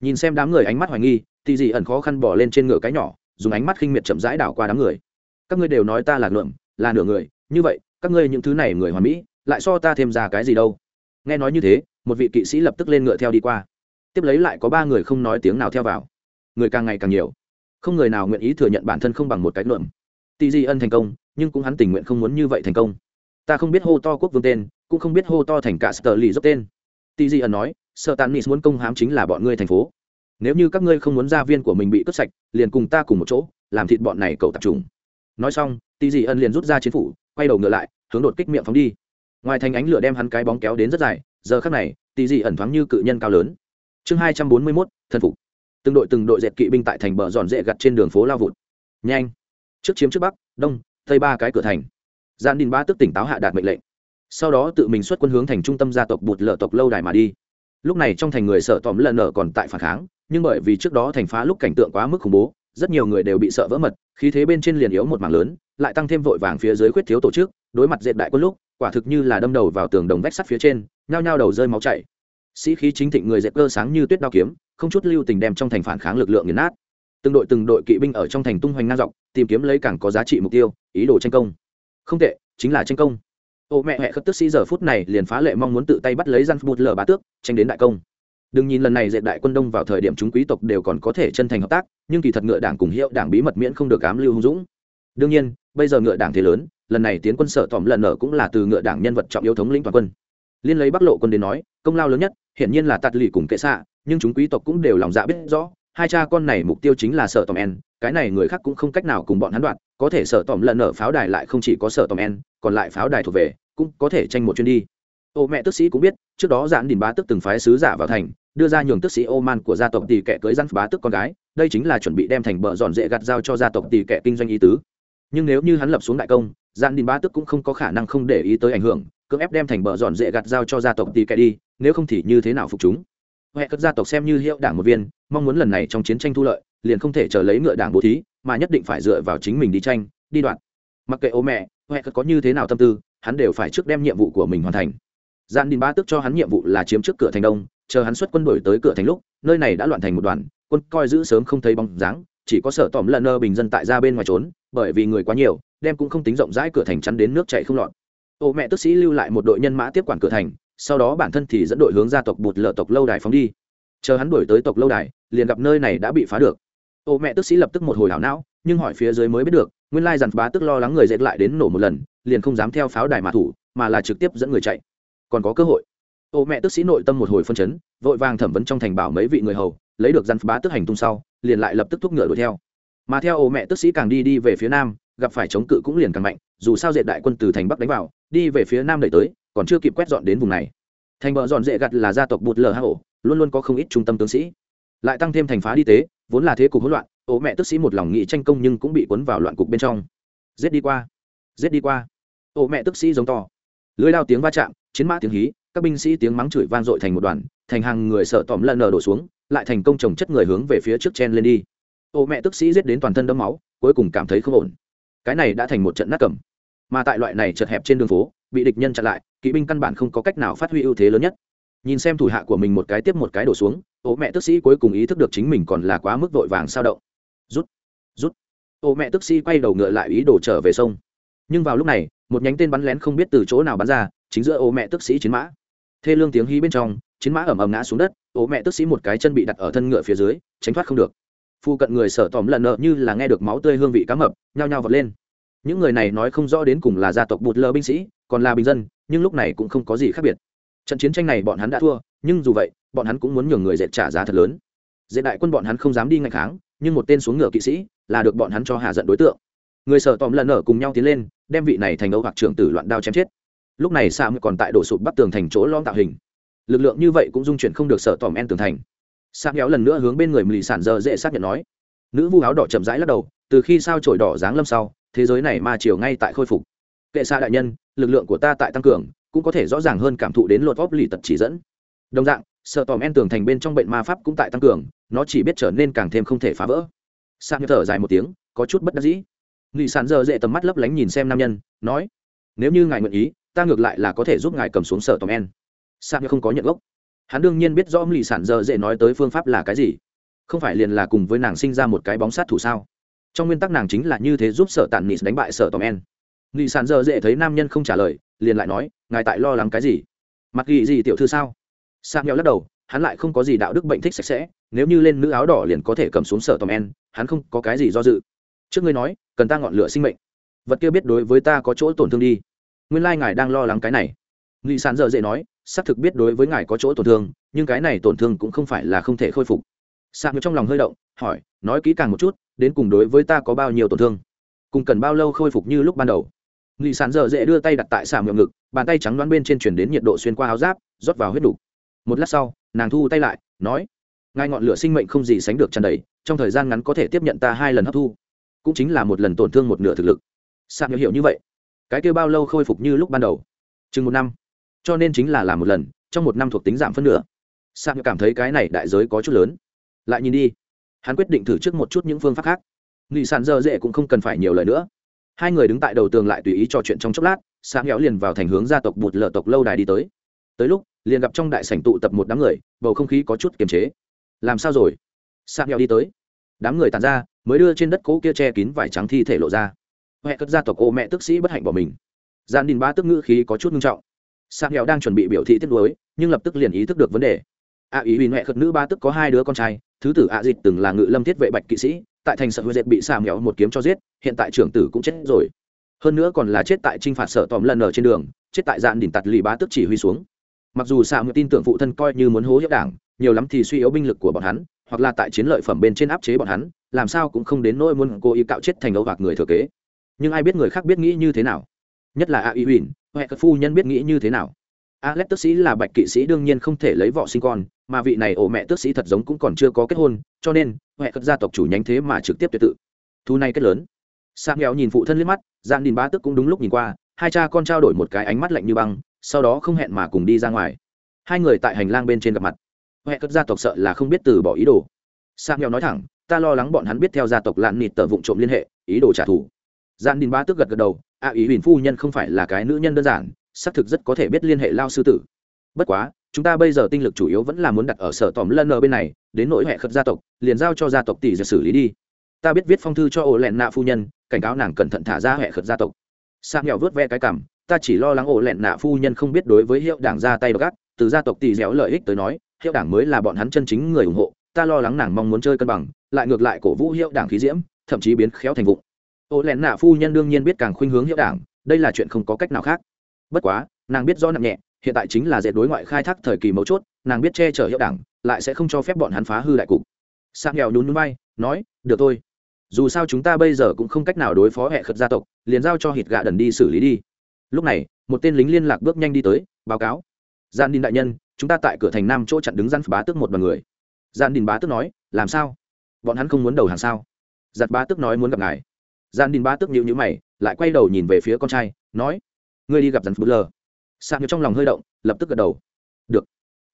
Nhìn xem đám người ánh mắt hoài nghi tì dị ẩn khó khăn bỏ lên trên ngựa cái nhỏ dùng ánh mắt khinh miệt chậm rãi đảo qua đám người. Các ngươi đều nói ta là lượm là nửa người như vậy các ngươi những thứ này người hoàn mỹ lại so ta thêm ra cái gì đâu? Nghe nói như thế một vị kỵ sĩ lập tức lên ngựa theo đi qua. Tiếp lấy lại có ba người không nói tiếng nào theo vào. Người càng ngày càng nhiều. Không người nào nguyện ý thừa nhận bản thân không bằng một cái luận tỷ di ân thành công, nhưng cũng hắn tình nguyện không muốn như vậy thành công. Ta không biết hô to quốc vương tên, cũng không biết hô to thành cả sờ lì dốc tên. Tỷ di ân nói sợ tàn nis muốn công hám chính là bọn ngươi thành phố. Nếu như các ngươi không muốn gia viên của mình bị cướp sạch, liền cùng ta cùng một chỗ, làm thịt bọn này cầu tập trung nói xong tỷ di ân liền rút ra chiến phủ, quay đầu ngựa lại, hướng đột kích miệng phóng đi. Ngoài thành ánh lửa đem hắn cái bóng kéo đến rất dài, giờ khắc này tỷ di ẩn thoáng như cự nhân cao lớn. Chương hai trăm bốn mươi mốt thân phục. Từng đội từng đội dẹp kỵ binh tại thành bờ giòn dễ gặt trên đường phố lao vụt. Nhanh! Trước chiếm trước bắc, đông, tây ba cái cửa thành. Gian đình ba tức tỉnh táo hạ đạt mệnh lệnh. Sau đó tự mình xuất quân hướng thành trung tâm gia tộc bụt lợ tộc lâu đài mà đi. Lúc này trong thành người sợ tòm lần nở còn tại phản kháng, nhưng bởi vì trước đó thành phá lúc cảnh tượng quá mức khủng bố, rất nhiều người đều bị sợ vỡ mật, khí thế bên trên liền yếu một mảng lớn, lại tăng thêm vội vàng phía dưới khuyết thiếu tổ chức, đối mặt diện đại quân lúc, quả thực như là đâm đầu vào tường đồng vách sắt phía trên, nhao nhao đầu rơi máu chảy. Sĩ khí chính thịnh người dẹp cơ sáng như tuyết đao kiếm, không chút lưu tình đem trong thành phản kháng lực lượng nghiền nát từng đội từng đội kỵ binh ở trong thành tung hoành ngang dọc, tìm kiếm lấy càng có giá trị mục tiêu, ý đồ tranh công. Không tệ, chính là tranh công. Ô mẹ mẹ khất tức sĩ giờ phút này liền phá lệ mong muốn tự tay bắt lấy gian bút lờ bá tước, tranh đến đại công. Đừng nhìn lần này dệt đại quân đông vào thời điểm chúng quý tộc đều còn có thể chân thành hợp tác, nhưng kỳ thật ngựa đảng cùng hiệu đảng bí mật miễn không được ám lưu hung dũng. Đương nhiên, bây giờ ngựa đảng thế lớn, lần này tiến quân sở tỏm lần nở cũng là từ ngựa đảng nhân vật trọng yếu thống lĩnh toàn quân. Liên lấy bắc lộ quân đến nói, công lao lớn nhất, hiển nhiên là tạt lì cùng kệ xạ, nhưng chúng quý tộc cũng đều lòng dạ biết rõ hai cha con này mục tiêu chính là sở tòm en, cái này người khác cũng không cách nào cùng bọn hắn đoạn, có thể sở tòm lần ở pháo đài lại không chỉ có sở tòm en, còn lại pháo đài thuộc về, cũng có thể tranh một chuyến đi. Ô mẹ tức sĩ cũng biết, trước đó giãn đình bá tức từng phái sứ giả vào thành, đưa ra nhường tức sĩ ô man của gia tộc tỷ kệ cưới răn bá tức con gái, đây chính là chuẩn bị đem thành bờ dọn dễ gạt giao cho gia tộc tỷ kệ kinh doanh ý tứ. Nhưng nếu như hắn lập xuống đại công, giãn đình bá tức cũng không có khả năng không để ý tới ảnh hưởng, cưỡng ép đem thành bờ dọn dễ gạt giao cho gia tộc tỷ kệ đi, nếu không thì như thế nào phục chúng? Huệ cất gia tộc xem như hiệu đảng một viên, mong muốn lần này trong chiến tranh thu lợi, liền không thể chờ lấy ngựa đảng bố thí, mà nhất định phải dựa vào chính mình đi tranh, đi đoạn mặc kệ ô mẹ, huệ cất có như thế nào tâm tư, hắn đều phải trước đem nhiệm vụ của mình hoàn thành. Gian đình ba tức cho hắn nhiệm vụ là chiếm trước cửa thành đông, chờ hắn xuất quân đổi tới cửa thành lúc, nơi này đã loạn thành một đoàn, quân coi giữ sớm không thấy bóng dáng, chỉ có sợ tỏm lần nơ bình dân tại ra bên ngoài trốn, bởi vì người quá nhiều, đem cũng không tính rộng rãi cửa thành chắn đến nước chạy không lọt. Ô mẹ tức sĩ lưu lại một đội nhân mã tiếp quản cửa thành sau đó bản thân thì dẫn đội hướng ra tộc bụt lợ tộc lâu đài phóng đi. Chờ hắn đuổi tới tộc lâu đài, liền gặp nơi này đã bị phá được. Ô mẹ tức sĩ lập tức một hồi hảo não, nhưng hỏi phía dưới mới biết được, nguyên lai dàn bá tức lo lắng người dệt lại đến nổ một lần, liền không dám theo pháo đài mà thủ, mà là trực tiếp dẫn người chạy. Còn có cơ hội. Ô mẹ tức sĩ nội tâm một hồi phân chấn, vội vàng thẩm vấn trong thành bảo mấy vị người hầu, lấy được dàn bá tức hành tung sau, liền lại lập tức thúc ngựa đuổi theo. Mà theo ô mẹ tức sĩ càng đi đi về phía nam, gặp phải chống cự cũng liền càng mạnh, dù sao dệt đại quân từ thành bắc đánh vào, đi về phía nam đẩy tới còn chưa kịp quét dọn đến vùng này. Thành bờ dọn dễ gặt là gia tộc bụt lờ hạ ổ luôn luôn có không ít trung tâm tướng sĩ. Lại tăng thêm thành phá đi tế, vốn là thế cục hỗn loạn, ố mẹ tức sĩ một lòng nghị tranh công nhưng cũng bị cuốn vào loạn cục bên trong. Giết đi qua, giết đi qua. Ố mẹ tức sĩ giống to. Lưới lao tiếng va chạm, chiến mã tiếng hí, các binh sĩ tiếng mắng chửi vang dội thành một đoàn, thành hàng người sợ tòm lần nở đổ xuống, lại thành công trồng chất người hướng về phía trước chen lên đi. Ô mẹ tức sĩ giết đến toàn thân đẫm máu, cuối cùng cảm thấy không ổn. Cái này đã thành một trận nát cầm. Mà tại loại này chật hẹp trên đường phố bị địch nhân chặn lại, kỵ binh căn bản không có cách nào phát huy ưu thế lớn nhất. Nhìn xem thủ hạ của mình một cái tiếp một cái đổ xuống, ô mẹ tức sĩ cuối cùng ý thức được chính mình còn là quá mức vội vàng sao động. Rút rút. Ô mẹ tức sĩ quay đầu ngựa lại ý đồ trở về sông. Nhưng vào lúc này, một nhánh tên bắn lén không biết từ chỗ nào bắn ra, chính giữa ô mẹ tức sĩ chiến mã. Thê lương tiếng hí bên trong, chiến mã ẩm ẩm ngã xuống đất, ô mẹ tức sĩ một cái chân bị đặt ở thân ngựa phía dưới, tránh thoát không được. Phu cận người sở tòm lần nợ như là nghe được máu tươi hương vị cá mập, nhao nhao vật lên. Những người này nói không rõ đến cùng là gia tộc bụt lơ binh sĩ còn là bình dân, nhưng lúc này cũng không có gì khác biệt. Trận chiến tranh này bọn hắn đã thua, nhưng dù vậy, bọn hắn cũng muốn nhường người dệt trả giá thật lớn. Dệt đại quân bọn hắn không dám đi ngạch kháng, nhưng một tên xuống ngựa kỵ sĩ là được bọn hắn cho hạ giận đối tượng. Người sở tòm lần nở cùng nhau tiến lên, đem vị này thành âu hoặc trưởng tử loạn đao chém chết. Lúc này sam còn tại đổ sụp bắt tường thành chỗ lom tạo hình. Lực lượng như vậy cũng dung chuyển không được sở tòm en tường thành. Sam kéo lần nữa hướng bên người mì sản giờ dễ xác nhận nói. Nữ vu áo đỏ chậm rãi lắc đầu, từ khi sao trổi đỏ dáng lâm sau, thế giới này ma chiều ngay tại khôi phục kệ xa đại nhân, lực lượng của ta tại tăng cường, cũng có thể rõ ràng hơn cảm thụ đến lột vóc lì tật chỉ dẫn. Đồng dạng, sợ tòm en tường thành bên trong bệnh ma pháp cũng tại tăng cường, nó chỉ biết trở nên càng thêm không thể phá vỡ. Sạc như thở dài một tiếng, có chút bất đắc dĩ. Nghị sàn giờ dễ tầm mắt lấp lánh nhìn xem nam nhân, nói, nếu như ngài nguyện ý, ta ngược lại là có thể giúp ngài cầm xuống sở tòm en. Sạc như không có nhận gốc. Hắn đương nhiên biết rõ nghị sản giờ dễ nói tới phương pháp là cái gì, không phải liền là cùng với nàng sinh ra một cái bóng sát thủ sao? Trong nguyên tắc nàng chính là như thế giúp sở tàn nị đánh bại sở tòm en nghị sản giờ dễ thấy nam nhân không trả lời, liền lại nói, ngài tại lo lắng cái gì? Mặc ghi gì tiểu thư sao? Sang nhau lắc đầu, hắn lại không có gì đạo đức bệnh thích sạch sẽ, nếu như lên nữ áo đỏ liền có thể cầm xuống sở tòm en, hắn không có cái gì do dự. Trước ngươi nói, cần ta ngọn lửa sinh mệnh. Vật kia biết đối với ta có chỗ tổn thương đi. Nguyên lai ngài đang lo lắng cái này. Nghị sản dở dễ nói, xác thực biết đối với ngài có chỗ tổn thương, nhưng cái này tổn thương cũng không phải là không thể khôi phục. Sạc trong lòng hơi động, hỏi, nói kỹ càng một chút, đến cùng đối với ta có bao nhiêu tổn thương? Cùng cần bao lâu khôi phục như lúc ban đầu? Nghị sản dở dễ đưa tay đặt tại xà miệng ngực, bàn tay trắng đoán bên trên chuyển đến nhiệt độ xuyên qua áo giáp, rót vào huyết đủ. một lát sau, nàng thu tay lại, nói, ngài ngọn lửa sinh mệnh không gì sánh được tràn đầy, trong thời gian ngắn có thể tiếp nhận ta hai lần hấp thu, cũng chính là một lần tổn thương một nửa thực lực. Sạc nhớ hiểu như vậy. Cái kêu bao lâu khôi phục như lúc ban đầu? Chừng một năm. Cho nên chính là làm một lần, trong một năm thuộc tính giảm phân nửa. Sạc cảm thấy cái này đại giới có chút lớn. Lại nhìn đi. Hắn quyết định thử trước một chút những phương pháp khác. Nghị sản dơ dễ cũng không cần phải nhiều lời nữa hai người đứng tại đầu tường lại tùy ý trò chuyện trong chốc lát sáng héo liền vào thành hướng gia tộc bụt lợ tộc lâu đài đi tới. Tới lúc, liền gặp trong đại sảnh tụ tập một đám người, bầu không khí có chút kiềm chế. Làm sao rồi? Sạc nghèo đi tới. Đám người tàn ra, mới đưa trên đất cỗ kia che kín vải trắng thi thể lộ ra. Huệ cất gia tộc ô mẹ tức sĩ bất hạnh bỏ mình. Gian đình ba tức ngữ khí có chút nghiêm trọng. Sạc nghèo đang chuẩn bị biểu thị tiếp nối nhưng lập tức liền ý thức được vấn đề. A ý huỳnh huệ cất nữ ba tức có hai đứa con trai, thứ tử a dịch từng là ngự lâm thiết vệ bạch kỵ sĩ tại thành sợ huệ dệt bị xà mèo một kiếm cho giết hiện tại trưởng tử cũng chết rồi. Hơn nữa còn là chết tại t r i n h phạt sở tòm lần ở trên đường chết tại dạn đỉnh tặt lì bá tức chỉ huy xuống. Mặc dù xà mèo tin tưởng phụ thân coi như muốn hố hiếp đảng nhiều lắm thì suy yếu binh lực của bọn hắn hoặc là tại chiến lợi phẩm bên trên áp chế bọn hắn làm sao cũng không đến nỗi muốn cô ý cạo chết thành ấu hoặc người thừa kế. Nhưng ai biết người khác biết nghĩ như thế nào? Nhất là a y huỳnh huệ cất phu nhân biết nghĩ như thế nào? A Alex tức sĩ là bạch kỵ sĩ đương nhiên không thể lấy vọ sinh con, mà vị này ổ mẹ tước sĩ thật giống cũng còn chưa có kết hôn, cho nên, huệ cất gia tộc chủ nhánh thế mà trực tiếp tuyệt tự. Thu này kết lớn. Sang nghèo nhìn phụ thân liếc mắt, gian Đình Bá tức cũng đúng lúc nhìn qua, hai cha con trao đổi một cái ánh mắt lạnh như băng, sau đó không hẹn mà cùng đi ra ngoài. Hai người tại hành lang bên trên gặp mặt. huệ cất gia tộc sợ là không biết từ bỏ ý đồ. Sang nghèo nói thẳng, ta lo lắng bọn hắn biết theo gia tộc lạn nịt tờ vụng trộm liên hệ, ý đồ trả thù. gian Đình Bá tức gật gật đầu, a ý huyền phu nhân không phải là cái nữ nhân đơn giản, xác thực rất có thể biết liên hệ lao sư tử bất quá chúng ta bây giờ tinh lực chủ yếu vẫn là muốn đặt ở sở tòm lân ở bên này, đến nỗi hệ khất gia tộc, liền giao cho gia tộc tỷ giờ xử lý đi. Ta biết viết phong thư cho ổ lẹn nạ phu nhân, cảnh cáo nàng cẩn thận thả ra hệ khất gia tộc. Sang nghèo vớt ve cái cảm, ta chỉ lo lắng ổ lẹn nạ phu nhân không biết đối với hiệu đảng ra tay gác từ gia tộc tỷ dẻo lợi ích tới nói, hiệu đảng mới là bọn hắn chân chính người ủng hộ, ta lo lắng nàng mong muốn chơi cân bằng, lại ngược lại cổ vũ hiệu đảng khí diễm, thậm chí biến khéo thành vụng. Ổ lẹn nạ phu nhân đương nhiên biết càng khuynh hướng hiệu đảng, đây là chuyện không có cách nào khác. Bất quá, nàng biết do nặng nhẹ hiện tại chính là dệt đối ngoại khai thác thời kỳ mấu chốt, nàng biết che chở hiệu đảng, lại sẽ không cho phép bọn hắn phá hư đại cục. Sang nghèo nhún núi bay nói, được thôi. Dù sao chúng ta bây giờ cũng không cách nào đối phó hệ khật gia tộc, liền giao cho hít gạ đần đi xử lý đi. Lúc này, một tên lính liên lạc bước nhanh đi tới, báo cáo. Gian đình đại nhân, chúng ta tại cửa thành nam chỗ chặn đứng gian bá tước một đoàn người. Gian đình bá tước nói, làm sao? Bọn hắn không muốn đầu hàng sao? Giặt bá tước nói, muốn gặp ngài. Gian đình bá tước nhịu nhữ mày, lại quay đầu nhìn về phía con trai, nói, ngươi đi gặp dàn bút lờ sạc như trong lòng hơi động, lập tức gật đầu. Được.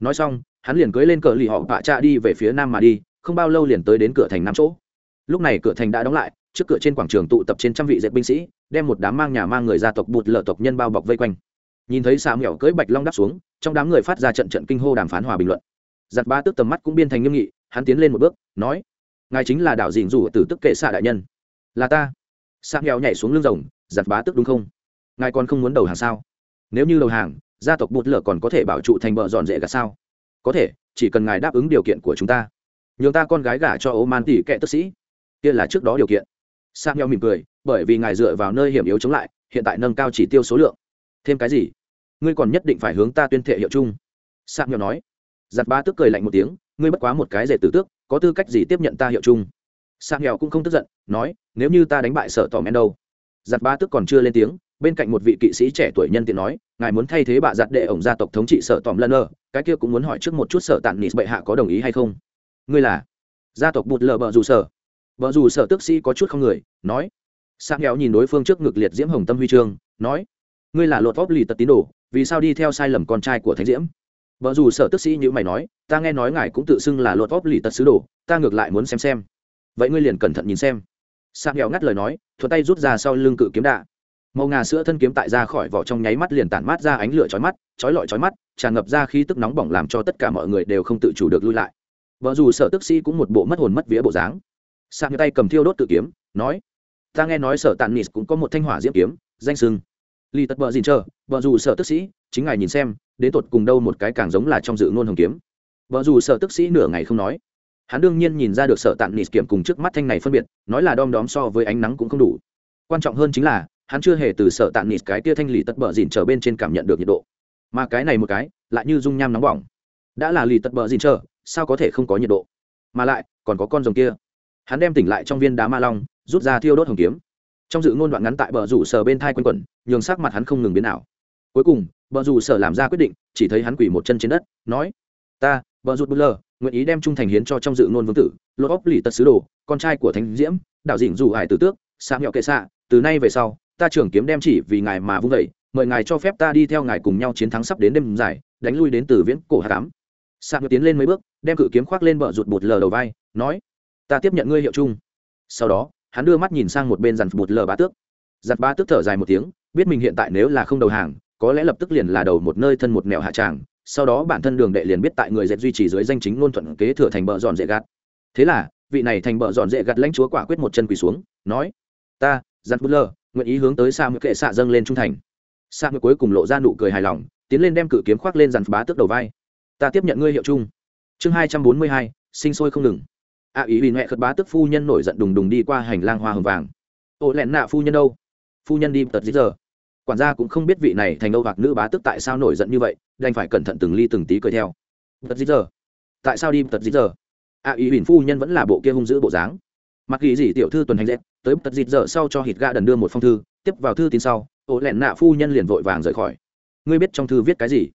Nói xong, hắn liền cưới lên cờ lì họ vạ cha đi về phía nam mà đi, không bao lâu liền tới đến cửa thành năm chỗ. Lúc này cửa thành đã đóng lại, trước cửa trên quảng trường tụ tập trên trăm vị dệt binh sĩ, đem một đám mang nhà mang người gia tộc bụt lở tộc nhân bao bọc vây quanh. Nhìn thấy xà mẹo cưỡi bạch long đáp xuống, trong đám người phát ra trận trận kinh hô đàm phán hòa bình luận. Giặt ba tức tầm mắt cũng biên thành nghiêm nghị, hắn tiến lên một bước, nói, ngài chính là đạo dình rủ từ tức kệ xạ đại nhân. Là ta. Xà nghèo nhảy xuống lưng rồng, giặt bá tức đúng không? Ngài còn không muốn đầu hàng sao? Nếu như đầu hàng, gia tộc bụt lở còn có thể bảo trụ thành bờ dọn dễ gạt sao? Có thể, chỉ cần ngài đáp ứng điều kiện của chúng ta. Nhường ta con gái gả cho ô man tỷ kệ tức sĩ. Kia là trước đó điều kiện. Sang nhau mỉm cười, bởi vì ngài dựa vào nơi hiểm yếu chống lại, hiện tại nâng cao chỉ tiêu số lượng. Thêm cái gì? Ngươi còn nhất định phải hướng ta tuyên thệ hiệu chung. Sang nhau nói. Giặt ba tức cười lạnh một tiếng, ngươi bất quá một cái rể tử tước, có tư cách gì tiếp nhận ta hiệu chung? Sang nghèo cũng không tức giận, nói, nếu như ta đánh bại sở tỏ men đâu? Giặt ba tức còn chưa lên tiếng bên cạnh một vị kỵ sĩ trẻ tuổi nhân tiện nói, ngài muốn thay thế bà giặt đệ ổng gia tộc thống trị sở tòm lân ơ, cái kia cũng muốn hỏi trước một chút sở tàn nịt bệ hạ có đồng ý hay không? Ngươi là? Gia tộc bụt lờ bờ dù sở. Bờ dù sở tức sĩ có chút không người, nói. Sang kéo nhìn đối phương trước ngực liệt diễm hồng tâm huy chương, nói. Ngươi là lột vóc lì tật tín đồ, vì sao đi theo sai lầm con trai của thánh diễm? Vợ dù sở tức sĩ như mày nói. Ta nghe nói ngài cũng tự xưng là lột vóc lì tật sứ đồ, ta ngược lại muốn xem xem. Vậy ngươi liền cẩn thận nhìn xem. Sang kéo ngắt lời nói thuật tay rút ra sau lưng cự kiếm đạ màu ngà sữa thân kiếm tại ra khỏi vỏ trong nháy mắt liền tản mát ra ánh lửa chói mắt, chói lọi chói mắt, tràn ngập ra khí tức nóng bỏng làm cho tất cả mọi người đều không tự chủ được lui lại. Vợ dù sở tức sĩ cũng một bộ mất hồn mất vía bộ dáng. Sang tay cầm thiêu đốt tự kiếm, nói, ta nghe nói sở tàn nis cũng có một thanh hỏa diễm kiếm, danh sưng. Ly tật bờ dìn chờ, vợ dù sở tức sĩ, chính ngài nhìn xem, đến tột cùng đâu một cái càng giống là trong dự ngôn hồng kiếm. Vợ dù sở tức sĩ nửa ngày không nói. Hắn đương nhiên nhìn ra được sở tàn nis kiếm cùng trước mắt thanh này phân biệt, nói là đom đóm so với ánh nắng cũng không đủ. Quan trọng hơn chính là hắn chưa hề từ sợ tàn nịt cái tia thanh lì tật bờ dìn trở bên trên cảm nhận được nhiệt độ. Mà cái này một cái, lại như dung nham nóng bỏng. Đã là lì tật bờ dìn trở sao có thể không có nhiệt độ? Mà lại, còn có con rồng kia. Hắn đem tỉnh lại trong viên đá ma long, rút ra thiêu đốt hồng kiếm. Trong dự ngôn đoạn ngắn tại bờ rủ sở bên thai quanh quẩn, nhường sắc mặt hắn không ngừng biến nào cuối cùng bờ rủ sở làm ra quyết định, chỉ thấy hắn quỳ một chân trên đất, nói, ta bờ rụt bù lơ nguyện ý đem trung thành hiến cho trong dự ngôn vương tử lột óc lì tật sứ đồ, con trai của thánh diễm, đạo dịnh dù hải tử tước sa mẹo kệ xạ từ nay về sau ta trưởng kiếm đem chỉ vì ngài mà vung dậy, mời ngài cho phép ta đi theo ngài cùng nhau chiến thắng sắp đến đêm dài đánh lui đến từ viễn cổ hạ cám sạc tiến lên mấy bước đem cự kiếm khoác lên bờ rụt bụt lờ đầu vai nói ta tiếp nhận ngươi hiệu chung. Sau đó hắn đưa mắt nhìn sang một bên dàn bụt lờ bá tước. Giặt ba tước thở dài một tiếng biết mình hiện tại nếu là không đầu hàng có lẽ lập tức liền là đầu một nơi thân một mẹo hạ tràng sau đó bản thân đường đệ liền biết tại người dệt duy trì dưới danh chính ngôn thuận kế thừa thành bờ dọn dễ gạt. Thế là vị này thành bờ dọn dễ gạt lãnh chúa quả quyết một chân quỳ xuống nói ta giặt bút lơ nguyện ý hướng tới sa mực kệ xạ dâng lên trung thành. Sa mực cuối cùng lộ ra nụ cười hài lòng, tiến lên đem cự kiếm khoác lên dàn bá tước đầu vai. Ta tiếp nhận ngươi hiệu chung chương hai trăm bốn mươi hai, sinh sôi không ngừng. A ý vì mẹ khất bá tước phu nhân nổi giận đùng đùng đi qua hành lang hoa hồng vàng. Ô lẹn nạ phu nhân đâu? Phu nhân đi tật dí giờ. Quản gia cũng không biết vị này thành âu hoặc nữ bá tước tại sao nổi giận như vậy, đành phải cẩn thận từng ly từng tí cười theo. Tật dí giờ. Tại sao đi tật dí giờ? A ý huỳnh phu nhân vẫn là bộ kia hung dữ bộ dáng mặc ghi gì tiểu thư tuần hành dẹp tới tật dịt giờ sau cho hít ga đần đưa một phong thư, tiếp vào thư tín sau, ổ lẹn nạ phu nhân liền vội vàng rời khỏi. Ngươi biết trong thư viết cái gì?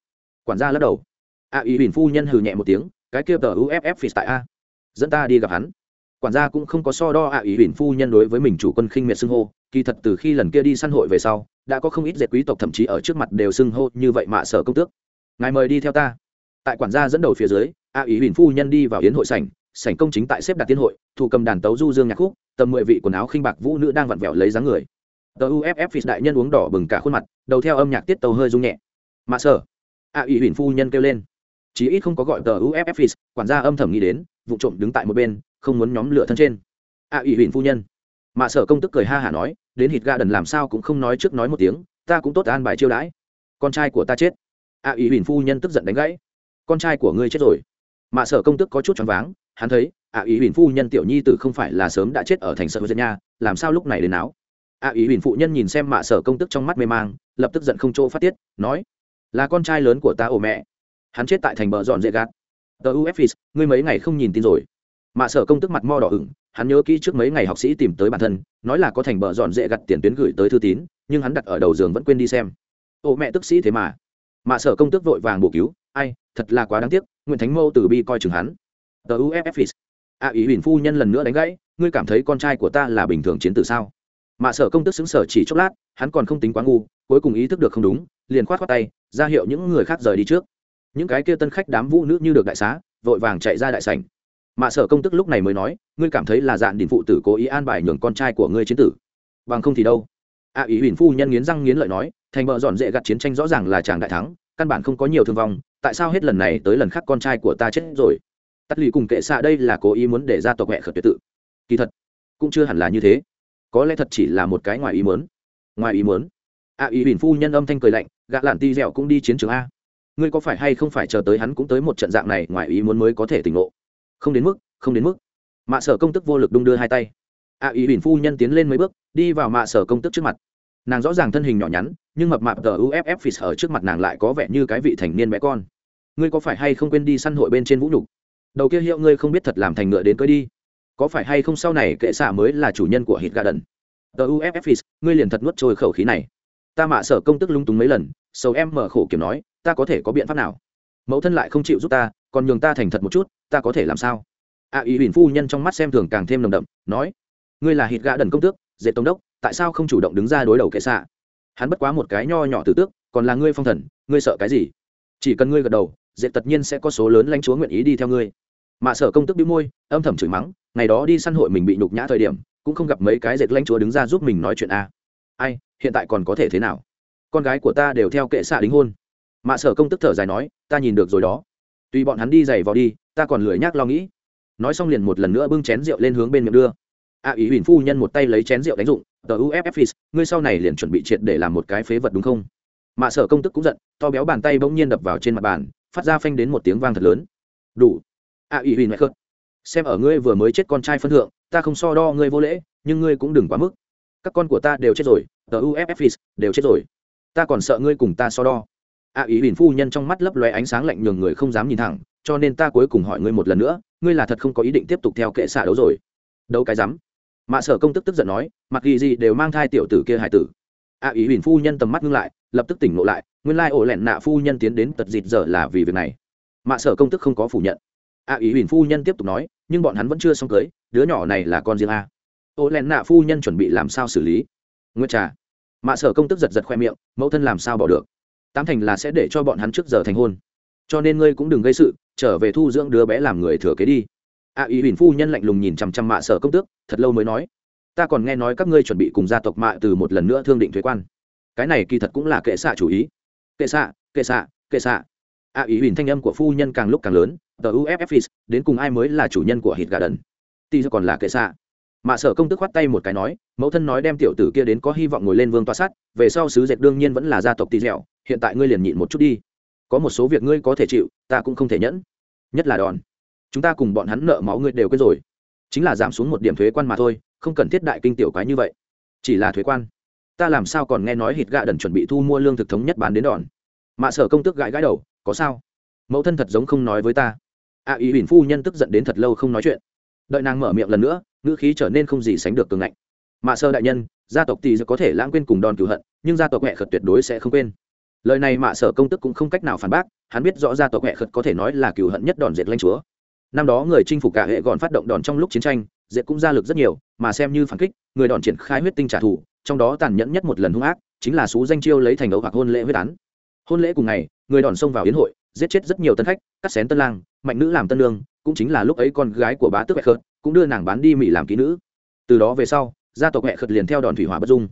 Quản gia lắc đầu. A ý huỳnh phu nhân hừ nhẹ một tiếng, cái kia tờ uff phì tại a. Dẫn ta đi gặp hắn. Quản gia cũng không có so đo a ý huỳnh phu nhân đối với mình chủ quân khinh miệt xưng hô, kỳ thật từ khi lần kia đi săn hội về sau, đã có không ít dệt quý tộc thậm chí ở trước mặt đều xưng hô như vậy mà sở công tước. Ngài mời đi theo ta. Tại quản gia dẫn đầu phía dưới, a ý huỳnh phu nhân đi vào yến hội sảnh sảnh công chính tại xếp đặt tiên hội thủ cầm đàn tấu du dương nhạc khúc, tầm mười vị quần áo khinh bạc vũ nữ đang vặn vẹo lấy dáng người. Tờ uff phì đại nhân uống đỏ bừng cả khuôn mặt, đầu theo âm nhạc tiết tàu hơi rung nhẹ. Mà sở. A ủy huỳnh phu nhân kêu lên. Chí ít không có gọi tờ uff phì, quản gia âm thầm nghĩ đến, vụ trộm đứng tại một bên, không muốn nhóm lửa thân trên. A ủy huỳnh phu nhân. Mà sở công tức cười ha hả nói, đến hít ga đần làm sao cũng không nói trước nói một tiếng, ta cũng tốt an bài chiêu đãi. Con trai của ta chết. A ủy huỳnh phu nhân tức giận đánh gãy. Con trai của ngươi chết rồi. Mà sở công tức có chút choáng váng hắn thấy ạ ý huỳnh phu nhân tiểu nhi tử không phải là sớm đã chết ở thành sở dân nha, làm sao lúc này đến áo ạ à, ý huỳnh phụ nhân nhìn xem mạ sở công tức trong mắt mê mang, lập tức giận không chỗ phát tiết, nói, là con trai lớn của ta ổ mẹ. Hắn chết tại thành bờ dọn dễ gạt. Tờ ufis ngươi mấy ngày không nhìn tin rồi. Mạ sở công tức mặt mo đỏ ửng, hắn nhớ kỹ trước mấy ngày học sĩ tìm tới bản thân, nói là có thành bờ dọn dễ gặt tiền tuyến gửi tới thư tín, nhưng hắn đặt ở đầu giường vẫn quên đi xem. Ổ mẹ tức sĩ thế mà. Mạ sở công tức vội vàng bổ cứu, ai, thật là quá đáng tiếc nguyễn thánh mâu từ bi coi chừng hắn tờ uff a à, ý huỳnh phu nhân lần nữa đánh gãy, ngươi cảm thấy con trai của ta là bình thường chiến tử sao? Mạ sở công tức xứng sở chỉ chốc lát, hắn còn không tính quá ngu, cuối cùng ý thức được không đúng, liền khoát khoát tay, ra hiệu những người khác rời đi trước. Những cái kia tân khách đám vũ nữ như được đại xá, vội vàng chạy ra đại sảnh. Mạ sở công tức lúc này mới nói, ngươi cảm thấy là dạn đình phụ tử cố ý an bài nhường con trai của ngươi chiến tử. Bằng không thì đâu? A ý huỳnh phu nhân nghiến răng nghiến lợi nói, thành vợ dọn dễ gặt chiến tranh rõ ràng là chàng đại thắng, căn bản không có nhiều thương vong, tại sao hết lần này tới lần khác con trai của ta chết rồi? Tắt lì cùng kệ xạ đây là cố ý muốn để ra tộc mẹ khởi tuyệt tự. Kỳ thật, cũng chưa hẳn là như thế. Có lẽ thật chỉ là một cái ngoài ý muốn. Ngoài ý muốn. A ý huỳnh phu nhân âm thanh cười lạnh gạ lạn ti dẻo cũng đi chiến trường a. Ngươi có phải hay không phải chờ tới hắn cũng tới một trận dạng này ngoài ý muốn mới có thể tỉnh ngộ? Không đến mức, không đến mức. Mạ sở công tức vô lực đung đưa hai tay. A ý huỳnh phu nhân tiến lên mấy bước, đi vào mạ sở công tức trước mặt. Nàng rõ ràng thân hình nhỏ nhắn, nhưng mập mạp tờ uff phì ở trước mặt nàng lại có vẻ như cái vị thành niên bé con. Ngươi có phải hay không quên đi săn hội bên trên vũ nhục? Đầu kia hiệu ngươi không biết thật làm thành ngựa đến cưới đi. Có phải hay không sau này kệ xạ mới là chủ nhân của hít garden? Tờ uff ngươi liền thật nuốt trôi khẩu khí này. Ta mạ sở công tức lung túng mấy lần sầu em mở khổ kiểm nói ta có thể có biện pháp nào? Mẫu thân lại không chịu giúp ta còn nhường ta thành thật một chút ta có thể làm sao? A à, ý huỳnh phu nhân trong mắt xem thường càng thêm nồng đậm nói ngươi là hít gã đần công tước dễ tông đốc tại sao không chủ động đứng ra đối đầu kệ xạ? Hắn bất quá một cái nho nhỏ tử tước còn là ngươi phong thần ngươi sợ cái gì? Chỉ cần ngươi gật đầu dễ tất nhiên sẽ có số lớn lãnh chúa nguyện ý đi theo ngươi mạ sở công tức bĩu môi, âm thầm chửi mắng, ngày đó đi săn hội mình bị nhục nhã thời điểm, cũng không gặp mấy cái dệt lãnh chúa đứng ra giúp mình nói chuyện a. Ai, hiện tại còn có thể thế nào? Con gái của ta đều theo kệ xạ đính hôn. Mạ sở công tức thở dài nói, ta nhìn được rồi đó. Tùy bọn hắn đi giày vào đi, ta còn lười nhác lo nghĩ. Nói xong liền một lần nữa bưng chén rượu lên hướng bên miệng đưa. A ý huỳnh phu nhân một tay lấy chén rượu đánh dụng, tờ uff ngươi sau này liền chuẩn bị triệt để làm một cái phế vật đúng không? Mạ sở công tức cũng giận, to béo bàn tay bỗng nhiên đập vào trên mặt bàn, phát ra phanh đến một tiếng vang thật lớn. Đủ a ý huỳnh mẹ khớt xem ở ngươi vừa mới chết con trai phân thượng, ta không so đo ngươi vô lễ, nhưng ngươi cũng đừng quá mức. Các con của ta đều chết rồi, tờ uffis đều chết rồi. Ta còn sợ ngươi cùng ta so đo. A ý huỳnh phu nhân trong mắt lấp lóe ánh sáng lạnh nhường người không dám nhìn thẳng, cho nên ta cuối cùng hỏi ngươi một lần nữa, ngươi là thật không có ý định tiếp tục theo kệ xạ đấu rồi? Đấu cái rắm. Mạ sở công tức tức giận nói, mặc gì gì đều mang thai tiểu tử kia hải tử. A ý huỳnh phu nhân tầm mắt ngưng lại, lập tức tỉnh ngộ lại, nguyên lai ổ lẹn nạ phu nhân tiến đến tật dịt giờ là vì việc này. Mạ sở công tức không có phủ nhận a ý huỳnh phu nhân tiếp tục nói, nhưng bọn hắn vẫn chưa xong cưới, đứa nhỏ này là con riêng a. Ô len nạ phu nhân chuẩn bị làm sao xử lý? Nguyên trà. Mạ sở công tức giật giật khoe miệng, mẫu thân làm sao bỏ được? Tám thành là sẽ để cho bọn hắn trước giờ thành hôn. Cho nên ngươi cũng đừng gây sự, trở về thu dưỡng đứa bé làm người thừa kế đi. A ý huỳnh phu nhân lạnh lùng nhìn chằm chằm mạ sở công tước thật lâu mới nói, ta còn nghe nói các ngươi chuẩn bị cùng gia tộc mạ từ một lần nữa thương định thuế quan. Cái này kỳ thật cũng là kệ xạ chủ ý. Kệ xạ kệ xạ kệ xạ a ý huỳnh thanh âm của phu nhân càng lúc càng lớn, tờ uffis đến cùng ai mới là chủ nhân của hít gà đần? Ti còn là kệ xạ. Mạ sở công tức khoát tay một cái nói, mẫu thân nói đem tiểu tử kia đến có hy vọng ngồi lên vương toa sát, về sau sứ dệt đương nhiên vẫn là gia tộc tì dẻo, hiện tại ngươi liền nhịn một chút đi. Có một số việc ngươi có thể chịu, ta cũng không thể nhẫn. Nhất là đòn. Chúng ta cùng bọn hắn nợ máu ngươi đều quên rồi. Chính là giảm xuống một điểm thuế quan mà thôi, không cần thiết đại kinh tiểu quái như vậy. Chỉ là thuế quan. Ta làm sao còn nghe nói hít gạ đần chuẩn bị thu mua lương thực thống nhất bán đến đòn? Mạ sở công tức gãi gãi đầu có sao? Mẫu thân thật giống không nói với ta. A ý huỳnh phu nhân tức giận đến thật lâu không nói chuyện. Đợi nàng mở miệng lần nữa, ngữ khí trở nên không gì sánh được cường ngạnh. Mạ sơ đại nhân, gia tộc tỷ có thể lãng quên cùng đòn cửu hận, nhưng gia tộc mẹ khật tuyệt đối sẽ không quên. Lời này mạ sở công tức cũng không cách nào phản bác, hắn biết rõ gia tộc mẹ khật có thể nói là cửu hận nhất đòn diệt lanh chúa. Năm đó người chinh phục cả hệ gọn phát động đòn trong lúc chiến tranh diệt cũng ra lực rất nhiều, mà xem như phản kích, người đòn triển khai huyết tinh trả thù, trong đó tàn nhẫn nhất một lần hung ác, chính là xú danh chiêu lấy thành ấu hoặc hôn lễ huyết án. Hôn lễ cùng ngày người đòn xông vào yến hội, giết chết rất nhiều tân khách, cắt xén tân lang, mạnh nữ làm tân lương cũng chính là lúc ấy con gái của bá tước mẹ khợt, cũng đưa nàng bán đi mỹ làm ký nữ. Từ đó về sau, gia tộc mẹ khợt liền theo đòn thủy hỏa bất dung.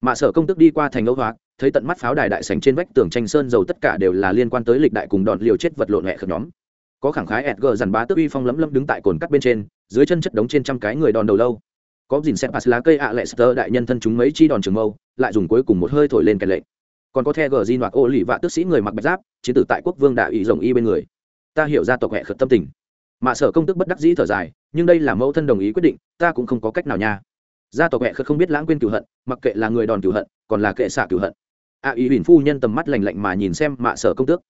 Mạ sở công tức đi qua thành âu hóa thấy tận mắt pháo đài đại sành trên vách tường tranh sơn dầu tất cả đều là liên quan tới lịch đại cùng đòn liều chết vật lộn mẹ khợt nhóm. Có khẳng khái ẹt gờ bá tước uy phong lấm lấm đứng tại cồn cắt bên trên, dưới chân chất đống trên trăm cái người đòn đầu lâu. Có dìn xem pass lá cây ạ lệ sơ đại nhân thân chúng mấy chi đòn trường mâu, lại dùng cuối cùng một hơi thổi lên kẹt lệnh còn có the gờ di noạc ô lì vạ tước sĩ người mặc bạch giáp, chiến tử tại quốc vương đại ủy rồng y bên người. Ta hiểu ra tộc hệ khẩn tâm tình. Mạ sở công tức bất đắc dĩ thở dài, nhưng đây là mẫu thân đồng ý quyết định, ta cũng không có cách nào nha. Gia tộc hệ khất không biết lãng quên cửu hận, mặc kệ là người đòn cửu hận, còn là kệ xả cửu hận. A ý huỳnh phu nhân tầm mắt lành lạnh mà nhìn xem mạ sở công tước.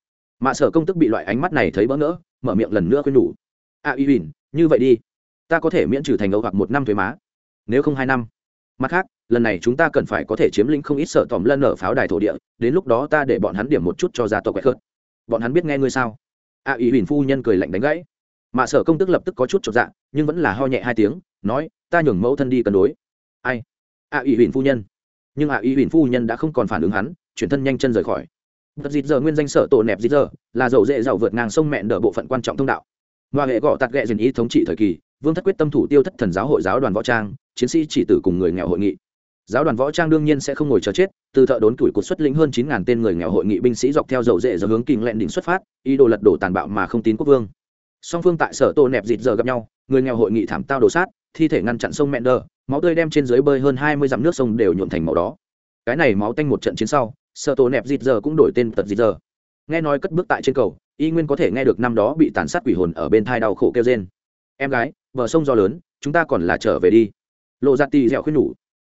Mạ sở công tức bị loại ánh mắt này thấy bỡ ngỡ, mở miệng lần nữa khuyên nhủ. A ý huỳnh như vậy đi. Ta có thể miễn trừ thành ấu hoặc một năm thuế má. Nếu không hai năm mặt khác lần này chúng ta cần phải có thể chiếm lĩnh không ít sợ tòm lân ở pháo đài thổ địa đến lúc đó ta để bọn hắn điểm một chút cho gia tộc quẹt khớt. Bọn hắn biết nghe ngươi sao? A ý huỳnh phu nhân cười lạnh đánh gãy. Mạ sở công tức lập tức có chút chột dạ nhưng vẫn là ho nhẹ hai tiếng nói ta nhường mẫu thân đi cân đối. Ai? A ý huỳnh phu nhân. Nhưng a ý huỳnh phu nhân đã không còn phản ứng hắn chuyển thân nhanh chân rời khỏi. Tật dịt giờ nguyên danh sở tổ nẹp dịt giờ là dầu dễ dầu vượt ngang sông mẹn đỡ bộ phận quan trọng thông đạo. Và hệ gõ tạt ghẹ dền ý thống trị thời kỳ, Vương thất quyết tâm thủ tiêu thất thần giáo hội giáo đoàn võ trang, chiến sĩ chỉ tử cùng người nghèo hội nghị. Giáo đoàn võ trang đương nhiên sẽ không ngồi chờ chết, từ thợ đốn tuổi cột xuất lĩnh hơn chín ngàn tên người nghèo hội nghị binh sĩ dọc theo dầu dễ giờ hướng kinh lẹn đỉnh xuất phát, ý đồ lật đổ tàn bạo mà không tín quốc vương. Song phương tại sở tô nẹp dịt giờ gặp nhau người nghèo hội nghị thảm tao đổ sát thi thể ngăn chặn sông mẹn đờ máu tươi đem trên dưới bơi hơn hai mươi dặm nước sông đều nhuộm thành màu đó cái này máu tanh một trận chiến sau sở tô nẹp dịt giờ cũng đổi tên tật dịt giờ. Nghe nói cất bước tại trên cầu y nguyên có thể nghe được năm đó bị tàn sát quỷ hồn ở bên thai đau khổ kêu trên em gái bờ sông do lớn, chúng ta còn là trở về đi. Lộ ra tì dẻo khuyên nhủ.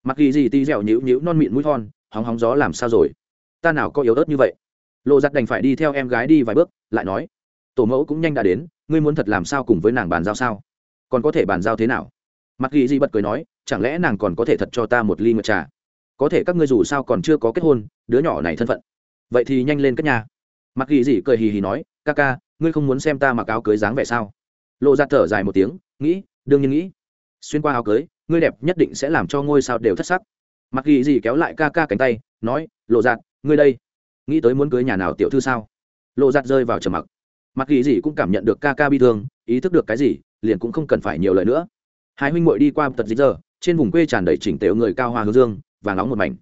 Mặc ghi gì tì dẻo nhữ nhữ non mịn mũi thon hóng hóng gió làm sao rồi? Ta nào có yếu ớt như vậy? Lộ giặt đành phải đi theo em gái đi vài bước, lại nói. Tổ mẫu cũng nhanh đã đến, ngươi muốn thật làm sao cùng với nàng bàn giao sao? Còn có thể bàn giao thế nào? Mặc ghi di bật cười nói, chẳng lẽ nàng còn có thể thật cho ta một ly mật trà? Có thể các ngươi dù sao còn chưa có kết hôn, đứa nhỏ này thân phận. Vậy thì nhanh lên cất nhà. Mặc ghi gì cười hì hì nói, ca ca, ngươi không muốn xem ta mặc áo cưới dáng vẻ sao? Lộ giặt thở dài một tiếng nghĩ, đương nhiên nghĩ. Xuyên qua áo cưới, ngươi đẹp nhất định sẽ làm cho ngôi sao đều thất sắc. Mặc ghi gì kéo lại ca ca cánh tay, nói, lộ giạt ngươi đây, nghĩ tới muốn cưới nhà nào tiểu thư sao? Lộ giạt rơi vào trầm mặc. Mặc ghi gì cũng cảm nhận được ca ca bi thương, ý thức được cái gì, liền cũng không cần phải nhiều lời nữa. Hai huynh muội đi qua tật dịch giờ, trên vùng quê tràn đầy chỉnh tếu người cao hoa hướng dương và nóng một mảnh.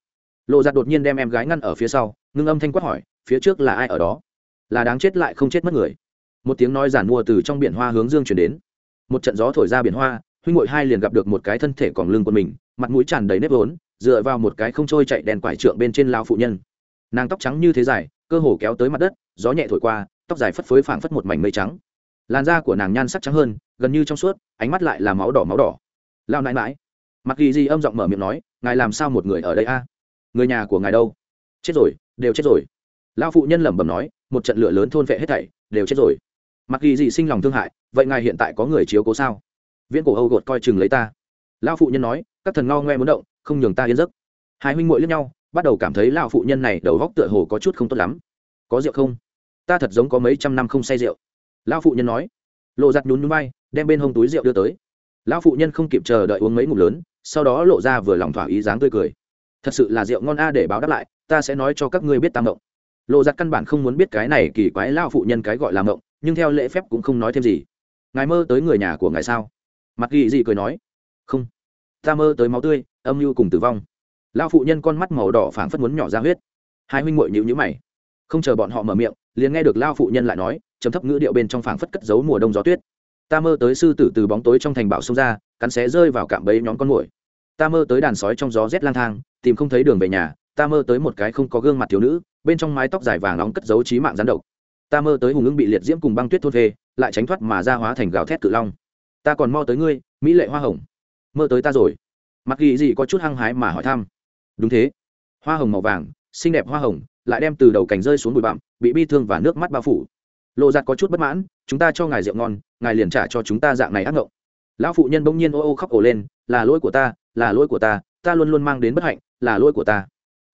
Lộ giặt đột nhiên đem em gái ngăn ở phía sau, ngưng âm thanh quát hỏi, phía trước là ai ở đó? Là đáng chết lại không chết mất người. Một tiếng nói giản mua từ trong biển hoa hướng dương chuyển đến một trận gió thổi ra biển hoa, huynh ngội hai liền gặp được một cái thân thể còn lưng của mình, mặt mũi tràn đầy nếp vốn, dựa vào một cái không trôi chạy đèn quải trượng bên trên lao phụ nhân. Nàng tóc trắng như thế dài, cơ hồ kéo tới mặt đất, gió nhẹ thổi qua, tóc dài phất phới phảng phất một mảnh mây trắng. Làn da của nàng nhan sắc trắng hơn, gần như trong suốt, ánh mắt lại là máu đỏ máu đỏ. Lao nãi mãi mặc ghi di âm giọng mở miệng nói, ngài làm sao một người ở đây a? Người nhà của ngài đâu? Chết rồi, đều chết rồi. Lao phụ nhân lẩm bẩm nói, một trận lửa lớn thôn vệ hết thảy, đều chết rồi mặc kỳ dị sinh lòng thương hại, vậy ngài hiện tại có người chiếu cố sao? Viễn cổ âu gột coi chừng lấy ta. Lao phụ nhân nói, các thần ngao ngoe muốn động, không nhường ta yên giấc. Hai huynh muội lẫn nhau, bắt đầu cảm thấy lao phụ nhân này đầu góc tựa hồ có chút không tốt lắm. Có rượu không? Ta thật giống có mấy trăm năm không say rượu. Lão phụ nhân nói. Lộ giặt nhún núi bay đem bên hông túi rượu đưa tới. Lão phụ nhân không kịp chờ đợi uống mấy ngụm lớn, sau đó lộ ra vừa lòng thỏa ý dáng tươi cười. Thật sự là rượu ngon a, để báo đáp lại, ta sẽ nói cho các ngươi biết tam mộng lộ giặt căn bản không muốn biết cái này kỳ quái lao phụ nhân cái gọi là mộng nhưng theo lễ phép cũng không nói thêm gì. Ngài mơ tới người nhà của ngài sao? Mặt ghi gì cười nói. Không. Ta mơ tới máu tươi, âm mưu cùng tử vong. Lao phụ nhân con mắt màu đỏ phảng phất muốn nhỏ ra huyết. Hai huynh muội nhịu nhữ mày. Không chờ bọn họ mở miệng, liền nghe được lao phụ nhân lại nói chấm thấp ngữ điệu bên trong phảng phất cất giấu mùa đông gió tuyết. Ta mơ tới sư tử từ bóng tối trong thành bảo sông ra, cắn xé rơi vào cạm bẫy nhóm con mồi ta mơ tới đàn sói trong gió rét lang thang, tìm không thấy đường về nhà. Ta mơ tới một cái không có gương mặt thiếu nữ, bên trong mái tóc dài vàng nóng cất giấu trí mạng rắn độc ta mơ tới hùng ưng bị liệt diễm cùng băng tuyết thôn về lại tránh thoát mà ra hóa thành gào thét cự long. Ta còn mo tới ngươi, mỹ lệ hoa hồng. Mơ tới ta rồi. Mặc ghi gì có chút hăng hái mà hỏi thăm. Đúng thế. Hoa hồng màu vàng, xinh đẹp hoa hồng, lại đem từ đầu cành rơi xuống bụi bặm, bị bi thương và nước mắt bao phủ. Lộ giặt có chút bất mãn, chúng ta cho ngài rượu ngon, ngài liền trả cho chúng ta dạng này ác ngộng. Lão phụ nhân bỗng nhiên ô ô khóc ổ lên, là lỗi của ta, là lỗi của ta ta luôn luôn mang đến bất hạnh, là lỗi của ta.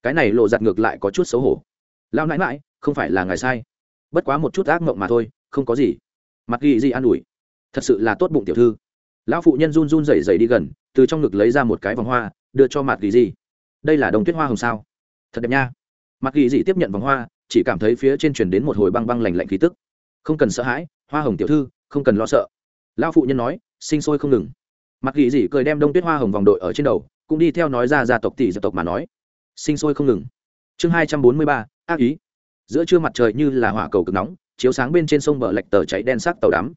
Cái này lộ giặt ngược lại có chút xấu hổ. Lao nãi mãi không phải là ngài sai bất quá một chút ác mộng mà thôi, không có gì. Mặt ghi gì an ủi. Thật sự là tốt bụng tiểu thư. Lão phụ nhân run run rẩy rẩy đi gần, từ trong ngực lấy ra một cái vòng hoa, đưa cho mặt ghi gì. Đây là đồng tuyết hoa hồng sao? Thật đẹp nha. Mặt ghi gì tiếp nhận vòng hoa, chỉ cảm thấy phía trên truyền đến một hồi băng băng lạnh lạnh khí tức. Không cần sợ hãi, hoa hồng tiểu thư, không cần lo sợ. Lão phụ nhân nói, sinh sôi không ngừng. Mặt ghi gì cười đem đông tuyết hoa hồng vòng đội ở trên đầu, cũng đi theo nói ra gia tộc tỷ gia tộc mà nói. Sinh sôi không ngừng. Chương hai trăm bốn mươi ba, ác ý giữa trưa mặt trời như là hỏa cầu cực nóng, chiếu sáng bên trên sông bờ lạch tờ cháy đen sắc tàu đắm.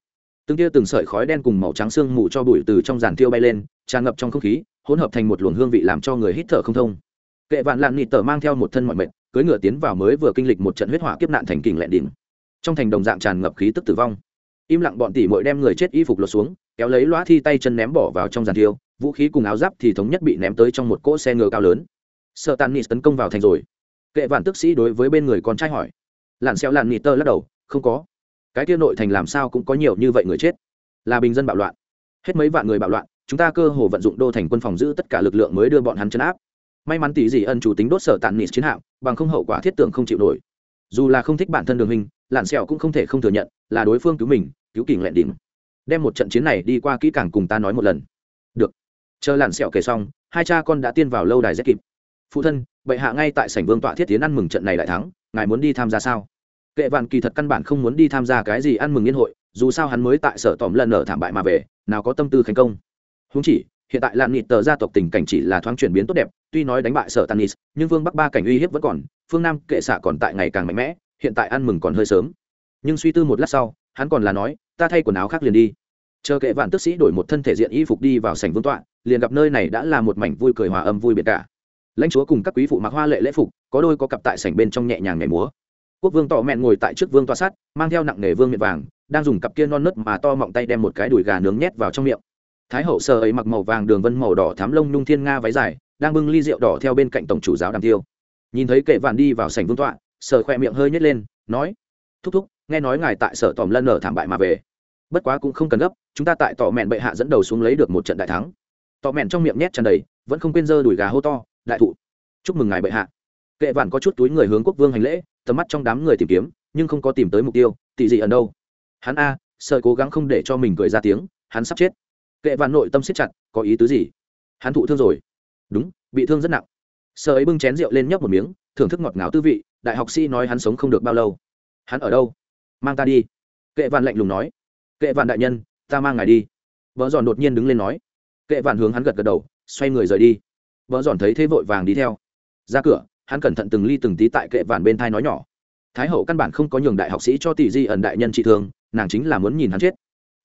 Từng tia từng sợi khói đen cùng màu trắng sương mù cho bụi từ trong giàn tiêu bay lên, tràn ngập trong không khí, hỗn hợp thành một luồng hương vị làm cho người hít thở không thông. Kệ vạn lạn nịt tờ mang theo một thân mọi mệnh cưới ngựa tiến vào mới vừa kinh lịch một trận huyết hỏa kiếp nạn thành kình lẹn đỉnh. Trong thành đồng dạng tràn ngập khí tức tử vong. Im lặng bọn tỷ muội đem người chết y phục lột xuống, kéo lấy loa thi tay chân ném bỏ vào trong giàn tiêu vũ khí cùng áo giáp thì thống nhất bị ném tới trong một cỗ xe ngựa cao lớn. Sợ tàn nịt tấn công vào thành rồi kệ vạn tức sĩ đối với bên người con trai hỏi. Lặn xeo lặn nịt tơ lắc đầu, không có. Cái kia nội thành làm sao cũng có nhiều như vậy người chết. Là bình dân bạo loạn. Hết mấy vạn người bạo loạn, chúng ta cơ hồ vận dụng đô thành quân phòng giữ tất cả lực lượng mới đưa bọn hắn chấn áp. May mắn tỷ dị ân chủ tính đốt sở tàn nịt chiến hạm, bằng không hậu quả thiết tưởng không chịu nổi. Dù là không thích bản thân đường hình lặn xeo cũng không thể không thừa nhận, là đối phương cứu mình, cứu kình lẹn đỉnh. Đem một trận chiến này đi qua kỹ càng cùng ta nói một lần. Được. Chờ lặn xeo kể xong, hai cha con đã tiên vào lâu đài rất kịp. Phụ thân bệ hạ ngay tại sảnh vương tọa thiết tiến ăn mừng trận này đại thắng, ngài muốn đi tham gia sao? Kệ vạn kỳ thật căn bản không muốn đi tham gia cái gì ăn mừng liên hội, dù sao hắn mới tại sở tòm lần ở thảm bại mà về, nào có tâm tư thành công. Húng chỉ, hiện tại lạn nghị tờ gia tộc tình cảnh chỉ là thoáng chuyển biến tốt đẹp, tuy nói đánh bại sở tanis nhưng vương bắc ba cảnh uy hiếp vẫn còn, phương nam kệ xạ còn tại ngày càng mạnh mẽ, hiện tại ăn mừng còn hơi sớm. Nhưng suy tư một lát sau, hắn còn là nói, ta thay quần áo khác liền đi. Chờ kệ vạn tức sĩ đổi một thân thể diện y phục đi vào sảnh vương tọa, liền gặp nơi này đã là một mảnh vui cười hòa âm vui biệt cả lãnh chúa cùng các quý phụ mặc hoa lệ lễ phục, có đôi có cặp tại sảnh bên trong nhẹ nhàng nhảy múa. Quốc vương tỏ mẹn ngồi tại trước vương toa sát, mang theo nặng nề vương miệng vàng, đang dùng cặp kia non nớt mà to mọng tay đem một cái đùi gà nướng nhét vào trong miệng. Thái hậu sơ ấy mặc màu vàng đường vân màu đỏ thám lông nhung thiên nga váy dài, đang bưng ly rượu đỏ theo bên cạnh tổng chủ giáo đàm tiêu. Nhìn thấy kệ vạn đi vào sảnh vương tọa, sờ khoe miệng hơi nhét lên, nói, thúc thúc, nghe nói ngài tại sở tòm lân ở thảm bại mà về. Bất quá cũng không cần gấp, chúng ta tại tỏ mẹn bệ hạ dẫn đầu xuống lấy được một trận đại thắng. Tỏ mẹn trong miệng nhét tràn đầy, vẫn không quên dơ đùi gà hô to đại thụ. Chúc mừng ngài bệ hạ. Kệ vạn có chút túi người hướng quốc vương hành lễ, tầm mắt trong đám người tìm kiếm, nhưng không có tìm tới mục tiêu tị dị ẩn đâu. Hắn a sợ cố gắng không để cho mình cười ra tiếng, hắn sắp chết. Kệ vạn nội tâm siết chặt, có ý tứ gì? Hắn thụ thương rồi. Đúng, bị thương rất nặng. Sợ ấy bưng chén rượu lên nhấp một miếng, thưởng thức ngọt ngào tư vị, đại học sĩ nói hắn sống không được bao lâu. Hắn ở đâu? Mang ta đi. Kệ vạn lạnh lùng nói. Kệ vạn đại nhân, ta mang ngài đi. Vợ giòn đột nhiên đứng lên nói. Kệ vạn hướng hắn gật gật đầu, xoay người rời đi vợ giòn thấy thế vội vàng đi theo. Ra cửa, hắn cẩn thận từng ly từng tí tại kệ vạn bên thai nói nhỏ. Thái hậu căn bản không có nhường đại học sĩ cho tỷ di ẩn đại nhân trị thương nàng chính là muốn nhìn hắn chết.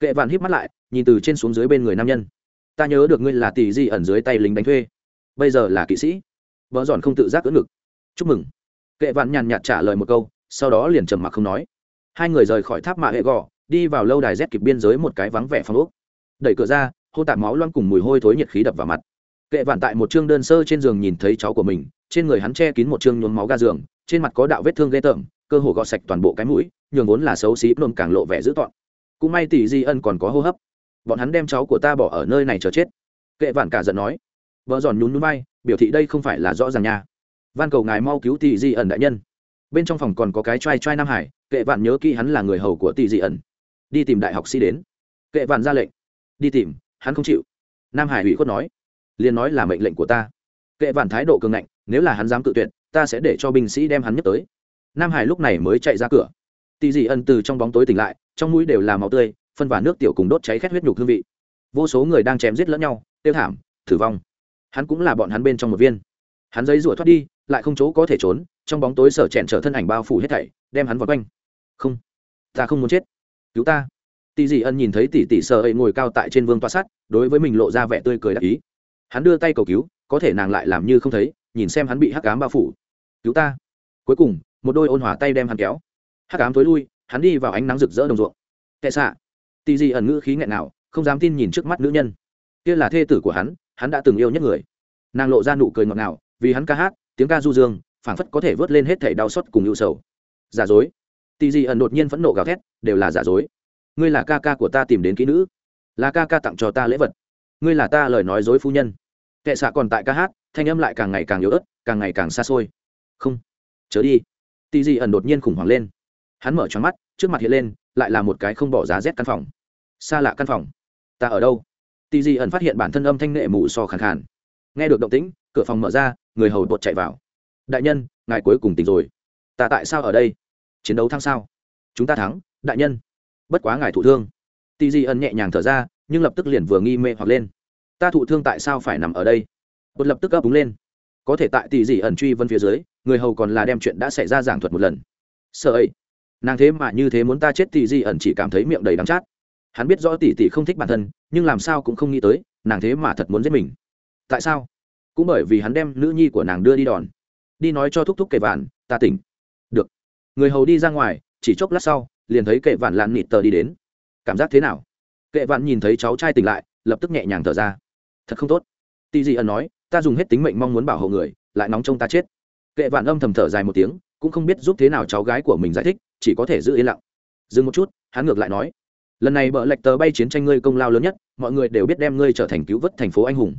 Kệ vạn híp mắt lại, nhìn từ trên xuống dưới bên người nam nhân. Ta nhớ được ngươi là tỷ di ẩn dưới tay lính đánh thuê. Bây giờ là kỵ sĩ. Vợ giòn không tự giác cỡ ngực. Chúc mừng. Kệ vạn nhàn nhạt trả lời một câu, sau đó liền trầm mặc không nói. Hai người rời khỏi tháp mạ hệ gò, đi vào lâu đài rét kịp biên giới một cái vắng vẻ phong ốc. Đẩy cửa ra, hô tạp máu loang cùng mùi hôi thối nhiệt khí đập vào mặt kệ vạn tại một chương đơn sơ trên giường nhìn thấy cháu của mình, trên người hắn che kín một chương nhuốm máu ga giường, trên mặt có đạo vết thương ghê tởm, cơ hồ gọt sạch toàn bộ cái mũi, nhường vốn là xấu xí nôm càng lộ vẻ dữ tọn cũng may tỷ di ân còn có hô hấp. Bọn hắn đem cháu của ta bỏ ở nơi này chờ chết. Kệ vạn cả giận nói. Vợ giòn nhún núi bay biểu thị đây không phải là rõ ràng nha. Van cầu ngài mau cứu tỷ di ẩn đại nhân. Bên trong phòng còn có cái trai trai nam hải, kệ vạn nhớ kỹ hắn là người hầu của tỷ di ẩn đi tìm đại học sĩ đến. Kệ vạn ra lệnh. Đi tìm, hắn không chịu. Nam hải ủy khuất nói liền nói là mệnh lệnh của ta. Kệ vạn thái độ cường ngạnh, nếu là hắn dám cự tuyệt, ta sẽ để cho binh sĩ đem hắn nhấc tới. Nam hải lúc này mới chạy ra cửa. Tì dị ân từ trong bóng tối tỉnh lại, trong mũi đều là máu tươi, phân và nước tiểu cùng đốt cháy khét huyết nhục hương vị. Vô số người đang chém giết lẫn nhau, tiêu thảm thử vong. Hắn cũng là bọn hắn bên trong một viên. Hắn giấy rủa thoát đi, lại không chỗ có thể trốn, trong bóng tối sở chèn trở thân ảnh bao phủ hết thảy, đem hắn vào quanh. Không, ta không muốn chết. Cứu ta. Tỷ dị ân nhìn thấy tỷ tỷ sợ ấy ngồi cao tại trên vương toa sắt đối với mình lộ ra vẻ tươi cười đặc ý hắn đưa tay cầu cứu, có thể nàng lại làm như không thấy, nhìn xem hắn bị hắc cám bao phủ. Cứu ta. Cuối cùng, một đôi ôn hòa tay đem hắn kéo. Hắc cám tối lui, hắn đi vào ánh nắng rực rỡ đồng ruộng. Tệ xạ. Tì gì ẩn ngữ khí nghẹn nào không dám tin nhìn trước mắt nữ nhân. Kia là thê tử của hắn hắn đã từng yêu nhất người. Nàng lộ ra nụ cười ngọt ngào, vì hắn ca hát, tiếng ca du dương, phảng phất có thể vớt lên hết thảy đau xót cùng ưu sầu. Giả dối. Tì gì ẩn đột nhiên phẫn nộ gào thét, đều là giả dối. Ngươi là ca ca của ta tìm đến kỹ nữ. Là ca ca tặng cho ta lễ vật ngươi là ta lời nói dối phu nhân. Kệ xạ còn tại ca hát, thanh âm lại càng ngày càng yếu ớt, càng ngày càng xa xôi. Không, chớ đi. Tỷ dị ẩn đột nhiên khủng hoảng lên. Hắn mở tròn mắt, trước mặt hiện lên, lại là một cái không bỏ giá rét căn phòng. Xa lạ căn phòng. Ta ở đâu? Tỷ dị ẩn phát hiện bản thân âm thanh nệ mù so khàn khàn. Nghe được động tĩnh, cửa phòng mở ra, người hầu bột chạy vào. Đại nhân, ngài cuối cùng tỉnh rồi. Ta tại sao ở đây? Chiến đấu thăng sao? Chúng ta thắng, đại nhân. Bất quá ngài thủ thương. Tỷ dị ẩn nhẹ nhàng thở ra nhưng lập tức liền vừa nghi mê hoặc lên. Ta thụ thương tại sao phải nằm ở đây? Bột lập tức ấp úng lên. Có thể tại tỷ dị ẩn truy vân phía dưới, người hầu còn là đem chuyện đã xảy ra giảng thuật một lần. Sợ ấy. Nàng thế mà như thế muốn ta chết tỷ dị ẩn chỉ cảm thấy miệng đầy đắng chát. Hắn biết rõ tỷ tỷ không thích bản thân, nhưng làm sao cũng không nghĩ tới, nàng thế mà thật muốn giết mình. Tại sao? Cũng bởi vì hắn đem nữ nhi của nàng đưa đi đòn. Đi nói cho thúc thúc kệ vạn, ta tỉnh. Được. Người hầu đi ra ngoài, chỉ chốc lát sau, liền thấy kệ vạn lạn nịt tờ đi đến. Cảm giác thế nào? Kệ vạn nhìn thấy cháu trai tỉnh lại, lập tức nhẹ nhàng thở ra. Thật không tốt. Tỷ dị ẩn nói, ta dùng hết tính mệnh mong muốn bảo hộ người, lại nóng trông ta chết. Kệ vạn âm thầm thở dài một tiếng, cũng không biết giúp thế nào cháu gái của mình giải thích, chỉ có thể giữ yên lặng. Dừng một chút, hắn ngược lại nói, lần này bợ lệch tờ bay chiến tranh ngươi công lao lớn nhất, mọi người đều biết đem ngươi trở thành cứu vớt thành phố anh hùng.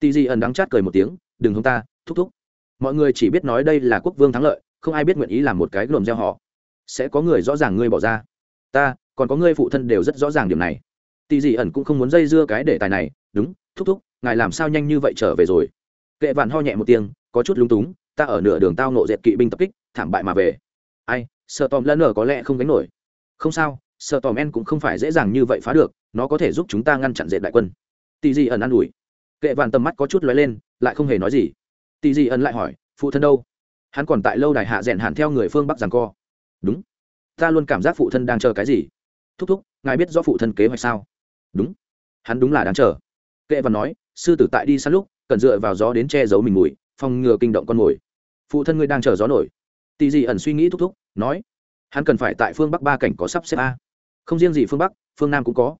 Tì dị ẩn đắng chát cười một tiếng, đừng hông ta, thúc thúc. Mọi người chỉ biết nói đây là quốc vương thắng lợi, không ai biết nguyện ý làm một cái lồm gieo họ. Sẽ có người rõ ràng ngươi bỏ ra. Ta, còn có ngươi phụ thân đều rất rõ ràng điểm này. Tỷ dị ẩn cũng không muốn dây dưa cái đề tài này, đúng, thúc thúc, ngài làm sao nhanh như vậy trở về rồi? Kệ vạn ho nhẹ một tiếng, có chút lúng túng, ta ở nửa đường tao nộ dẹp kỵ binh tập kích, thảm bại mà về. Ai sợ tòm lân ở có lẽ không gánh nổi. Không sao sợ tòm en cũng không phải dễ dàng như vậy phá được, nó có thể giúp chúng ta ngăn chặn dệt đại quân. Tỷ dị ẩn ă n ủi. Kệ vạn tầm mắt có chút lóe lên, lại không hề nói gì. Tỷ dị ẩn lại hỏi, phụ thân đâu? Hắn còn tại lâu đài hạ rèn hẳn theo người phương bắc rằng co. Đúng, ta luôn cảm giác phụ thân đang chờ cái gì. Thúc thúc, ngài biết rõ phụ thân kế hoạch sao? Đúng. Hắn đúng là đang chờ. Kệ và nói, sư tử tại đi săn lúc, cần dựa vào gió đến che giấu mình mùi phòng ngừa kinh động con mồi. Phụ thân ngươi đang chờ gió nổi. Tì dị ẩn suy nghĩ thúc thúc, nói, hắn cần phải tại phương bắc ba cảnh có sắp xếp a. Không riêng gì phương bắc, phương nam cũng có.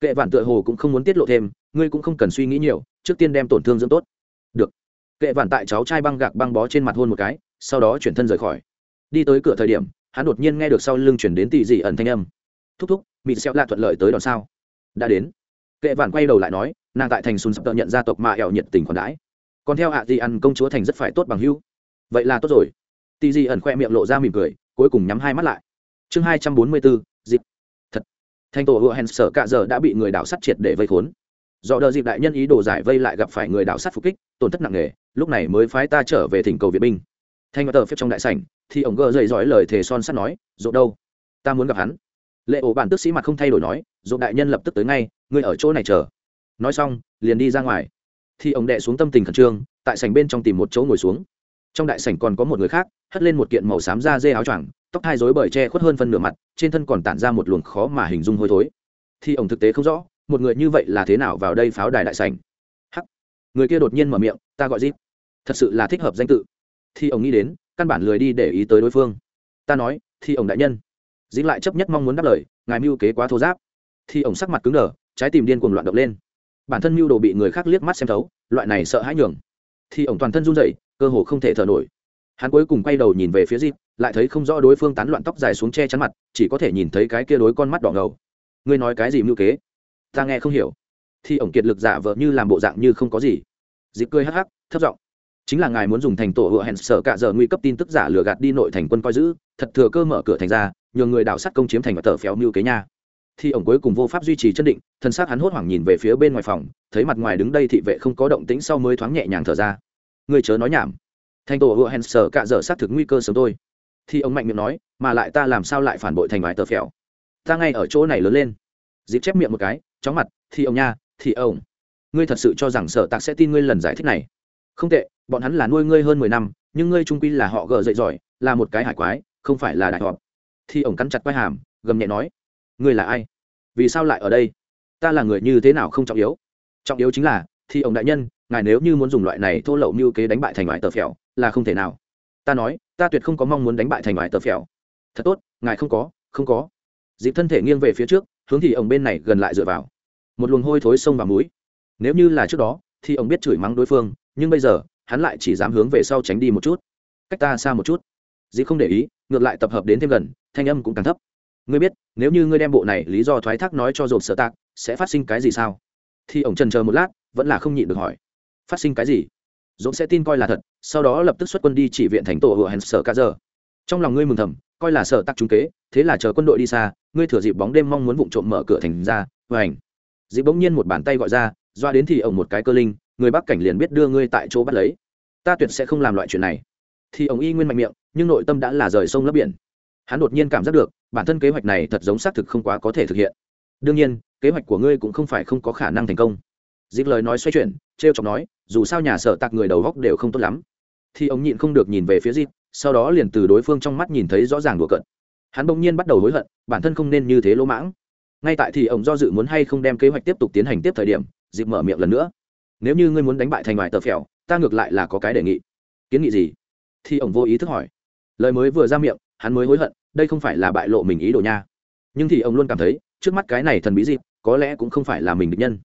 Kệ vạn tựa hồ cũng không muốn tiết lộ thêm, ngươi cũng không cần suy nghĩ nhiều, trước tiên đem tổn thương dưỡng tốt. Được. Kệ vạn tại cháu trai băng gạc băng bó trên mặt hôn một cái, sau đó chuyển thân rời khỏi. Đi tới cửa thời điểm, hắn đột nhiên nghe được sau lưng chuyển đến tỷ dị ẩn thanh âm. Thúc thúc, mịt xẹo lạ thuận lợi tới đón sao? Đã đến. Kệ vạn quay đầu lại nói, nàng tại thành sùn sập tợ nhận gia tộc mạ ẻo nhiệt tình còn đãi. Còn theo hạ di ăn công chúa thành rất phải tốt bằng hưu vậy là tốt rồi. Tì di ẩn khoe miệng lộ ra mỉm cười, cuối cùng nhắm hai mắt lại. Chương hai trăm bốn mươi bốn, dịp. Thật. Thành tổ hựa hèn sở cạ giờ đã bị người đảo sắt triệt để vây khốn. Do đợi dịp đại nhân ý đồ giải vây lại gặp phải người đảo sắt phục kích, tổn thất nặng nề, lúc này mới phái ta trở về thỉnh cầu viện binh. Thanh tờ phép trong đại sảnh, thì ông gờ dậy dõi lời thề son sắt nói dỗ đâu? Ta muốn gặp hắn lệ ổ bản tức sĩ mặt không thay đổi nói dồn đại nhân lập tức tới ngay, ngươi ở chỗ này chờ. Nói xong, liền đi ra ngoài. Thì ông đệ xuống tâm tình khẩn trương, tại sảnh bên trong tìm một chỗ ngồi xuống. Trong đại sảnh còn có một người khác, hất lên một kiện màu xám da dê áo choàng, tóc hai rối bời che khuất hơn phân nửa mặt, trên thân còn tản ra một luồng khó mà hình dung hôi thối. Thì ông thực tế không rõ, một người như vậy là thế nào vào đây pháo đài đại sảnh. Hắc. Người kia đột nhiên mở miệng, ta gọi zip thật sự là thích hợp danh tự. Thì ông nghĩ đến, căn bản lười đi để ý tới đối phương. Ta nói, thì ông đại nhân dính lại chấp nhất mong muốn đáp lời, ngài mưu kế quá thô giáp. Thì ổng sắc mặt cứng đờ, trái tim điên cuồng loạn động lên. Bản thân mưu đồ bị người khác liếc mắt xem thấu, loại này sợ hãi nhường. Thì ổng toàn thân run rẩy, cơ hồ không thể thở nổi. Hắn cuối cùng quay đầu nhìn về phía dịp lại thấy không rõ đối phương tán loạn tóc dài xuống che chắn mặt, chỉ có thể nhìn thấy cái kia đối con mắt đỏ ngầu. Ngươi nói cái gì mưu kế? Ta nghe không hiểu. Thì ổng kiệt lực giả vợ như làm bộ dạng như không có gì. Dịp cười hắc hắc, thấp giọng chính là ngài muốn dùng thành tổ hựa hẹn sở cả giờ nguy cấp tin tức giả lừa gạt đi nội thành quân coi giữ, thật thừa cơ mở cửa thành ra, nhờ người đảo sắt công chiếm thành và tờ phéo mưu kế nha. Thì ổng cuối cùng vô pháp duy trì chân định, thân xác hắn hốt hoảng nhìn về phía bên ngoài phòng, thấy mặt ngoài đứng đây thị vệ không có động tĩnh sau mới thoáng nhẹ nhàng thở ra. Người chớ nói nhảm. Thành tổ hựa hẹn sở cả giờ xác thực nguy cơ sớm tôi thì ông mạnh miệng nói, mà lại ta làm sao lại phản bội thành ngoài tờ phèo? Ta ngay ở chỗ này lớn lên. Dịp chép miệng một cái, chóng mặt, thì ông nha, thì ông. Ngươi thật sự cho rằng sở tạc sẽ tin ngươi lần giải thích này không tệ, bọn hắn là nuôi ngươi hơn mười năm, nhưng ngươi trung quy là họ gờ dậy giỏi, là một cái hải quái, không phải là đại họp thì ổng cắn chặt quai hàm, gầm nhẹ nói, ngươi là ai? Vì sao lại ở đây? Ta là người như thế nào không trọng yếu? Trọng yếu chính là thì ổng đại nhân, ngài nếu như muốn dùng loại này thô lậu như kế đánh bại thành ngoại tờ phèo, là không thể nào. Ta nói, ta tuyệt không có mong muốn đánh bại thành ngoại tờ phèo. Thật tốt, ngài không có không có. Dịp thân thể nghiêng về phía trước, hướng thì ổng bên này gần lại dựa vào. Một luồng hôi thối sông vào mũi. Nếu như là trước đó thì ông biết chửi mắng đối phương nhưng bây giờ, hắn lại chỉ dám hướng về sau tránh đi một chút. Cách ta xa một chút. Dĩ không để ý, ngược lại tập hợp đến thêm gần, thanh âm cũng càng thấp. Ngươi biết, nếu như ngươi đem bộ này lý do thoái thác nói cho dồn sợ tạc, sẽ phát sinh cái gì sao? Thì ổng trần chờ một lát, vẫn là không nhịn được hỏi. Phát sinh cái gì? Dồn sẽ tin coi là thật, sau đó lập tức xuất quân đi chỉ viện thành tổ hựa hèn sở cả giờ. Trong lòng ngươi mừng thầm, coi là sợ tắc trúng kế, thế là chờ quân đội đi xa, ngươi thừa dịp bóng đêm mong muốn vụng trộm mở cửa thành ra và ảnh dịp bỗng nhiên một bàn tay gọi ra, doa đến thì ổng một cái cơ linh người bắc cảnh liền biết đưa ngươi tại chỗ bắt lấy. Ta tuyệt sẽ không làm loại chuyện này. Thì ông y nguyên mạnh miệng, nhưng nội tâm đã là rời sông lấp biển. Hắn đột nhiên cảm giác được, bản thân kế hoạch này thật giống xác thực không quá có thể thực hiện. Đương nhiên, kế hoạch của ngươi cũng không phải không có khả năng thành công. Dịp lời nói xoay chuyển t r e o chọc nói, dù sao nhà sở tạc người đầu góc đều không tốt lắm. Thì ông nhịn không được nhìn về phía dịp sau đó liền từ đối phương trong mắt nhìn thấy rõ ràng đùa cận hắn bỗng nhiên bắt đầu hối hận, bản thân không nên như thế lỗ mãng. Ngay tại thì ông do dự muốn hay không đem kế hoạch tiếp tục tiến hành tiếp thời điểm dịp mở miệng lần nữa nếu như ngươi muốn đánh bại thành ngoài tờ phèo, ta ngược lại là có cái đề nghị. Kiến nghị gì? Thì ông vô ý thức hỏi. Lời mới vừa ra miệng, hắn mới hối hận, đây không phải là bại lộ mình ý đồ nha. Nhưng thì ông luôn cảm thấy, trước mắt cái này thần bí dịp có lẽ cũng không phải là mình định nhân.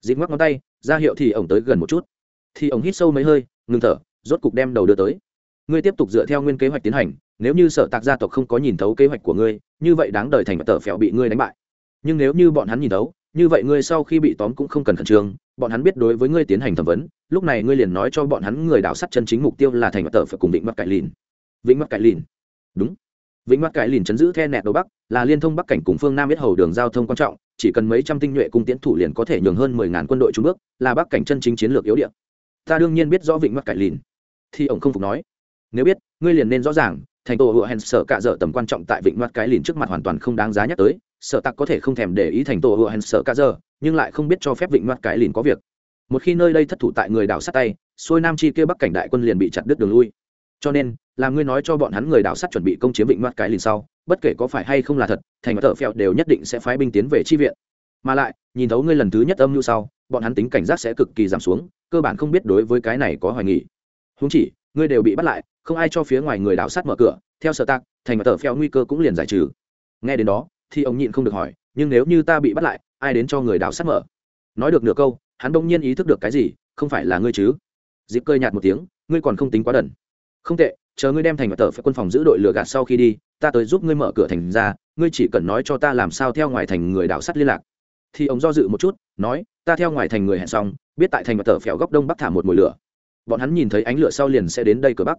Dịp ngoắc ngón tay, ra hiệu thì ông tới gần một chút. Thì ông hít sâu mấy hơi, ngừng thở, rốt cục đem đầu đưa tới. Ngươi tiếp tục dựa theo nguyên kế hoạch tiến hành, nếu như sở tạc gia tộc không có nhìn thấu kế hoạch của ngươi, như vậy đáng đời thành tờ phèo bị ngươi đánh bại. Nhưng nếu như bọn hắn nhìn thấu, như vậy ngươi sau khi bị tóm cũng không cần khẩn trương bọn hắn biết đối với ngươi tiến hành thẩm vấn, lúc này ngươi liền nói cho bọn hắn người đảo sắt chân chính mục tiêu là thành tờ phải cùng vĩnh bắc cải lìn. Vĩnh bắc cải lìn. Đúng. Vĩnh bắc cải lìn chấn giữ the nẹt đầu bắc, là liên thông bắc cảnh cùng phương nam biết hầu đường giao thông quan trọng, chỉ cần mấy trăm tinh nhuệ cung tiến thủ liền có thể nhường hơn mười ngàn quân đội trung bước, là bắc cảnh chân chính chiến lược yếu điện ta đương nhiên biết rõ vịnh bắc cải lìn. Thì ông không phục nói. Nếu biết, ngươi liền nên rõ ràng thành tổ hựa hèn sở cạ dở tầm quan trọng tại vịnh loạt cái lìn trước mặt hoàn toàn không đáng giá nhắc tới, sở tặc có thể không thèm để ý thành tổ hựa hèn sở cạ dở, nhưng lại không biết cho phép vịnh loạt cái lìn có việc. Một khi nơi đây thất thủ tại người đảo sát tay, xuôi nam chi kia bắc cảnh đại quân liền bị chặt đứt đường lui. Cho nên, là ngươi nói cho bọn hắn người đảo sát chuẩn bị công chiếm vịnh loạt cái lìn sau, bất kể có phải hay không là thật, thành thợ phèo đều nhất định sẽ phái binh tiến về chi viện. Mà lại, nhìn thấu ngươi lần thứ nhất âm mưu sau, bọn hắn tính cảnh giác sẽ cực kỳ giảm xuống, cơ bản không biết đối với cái này có hoài nghỉ húng chỉ, ngươi đều bị bắt lại không ai cho phía ngoài người đảo sát mở cửa, theo sở tạc, thành và tờ phèo nguy cơ cũng liền giải trừ. Nghe đến đó, thì ông nhịn không được hỏi, nhưng nếu như ta bị bắt lại, ai đến cho người đảo sát mở? Nói được nửa câu, hắn đông nhiên ý thức được cái gì, không phải là ngươi chứ? Dịp cơi nhạt một tiếng, ngươi còn không tính quá đần. Không tệ, chờ ngươi đem thành và tờ phải quân phòng giữ đội lừa gạt sau khi đi, ta tới giúp ngươi mở cửa thành ra, ngươi chỉ cần nói cho ta làm sao theo ngoài thành người đảo sắt liên lạc. Thì ông do dự một chút, nói, ta theo ngoài thành người hẹn xong, biết tại thành và tờ phèo góc đông bắc thả một mùi lửa. Bọn hắn nhìn thấy ánh lửa sau liền sẽ đến đây cửa bắc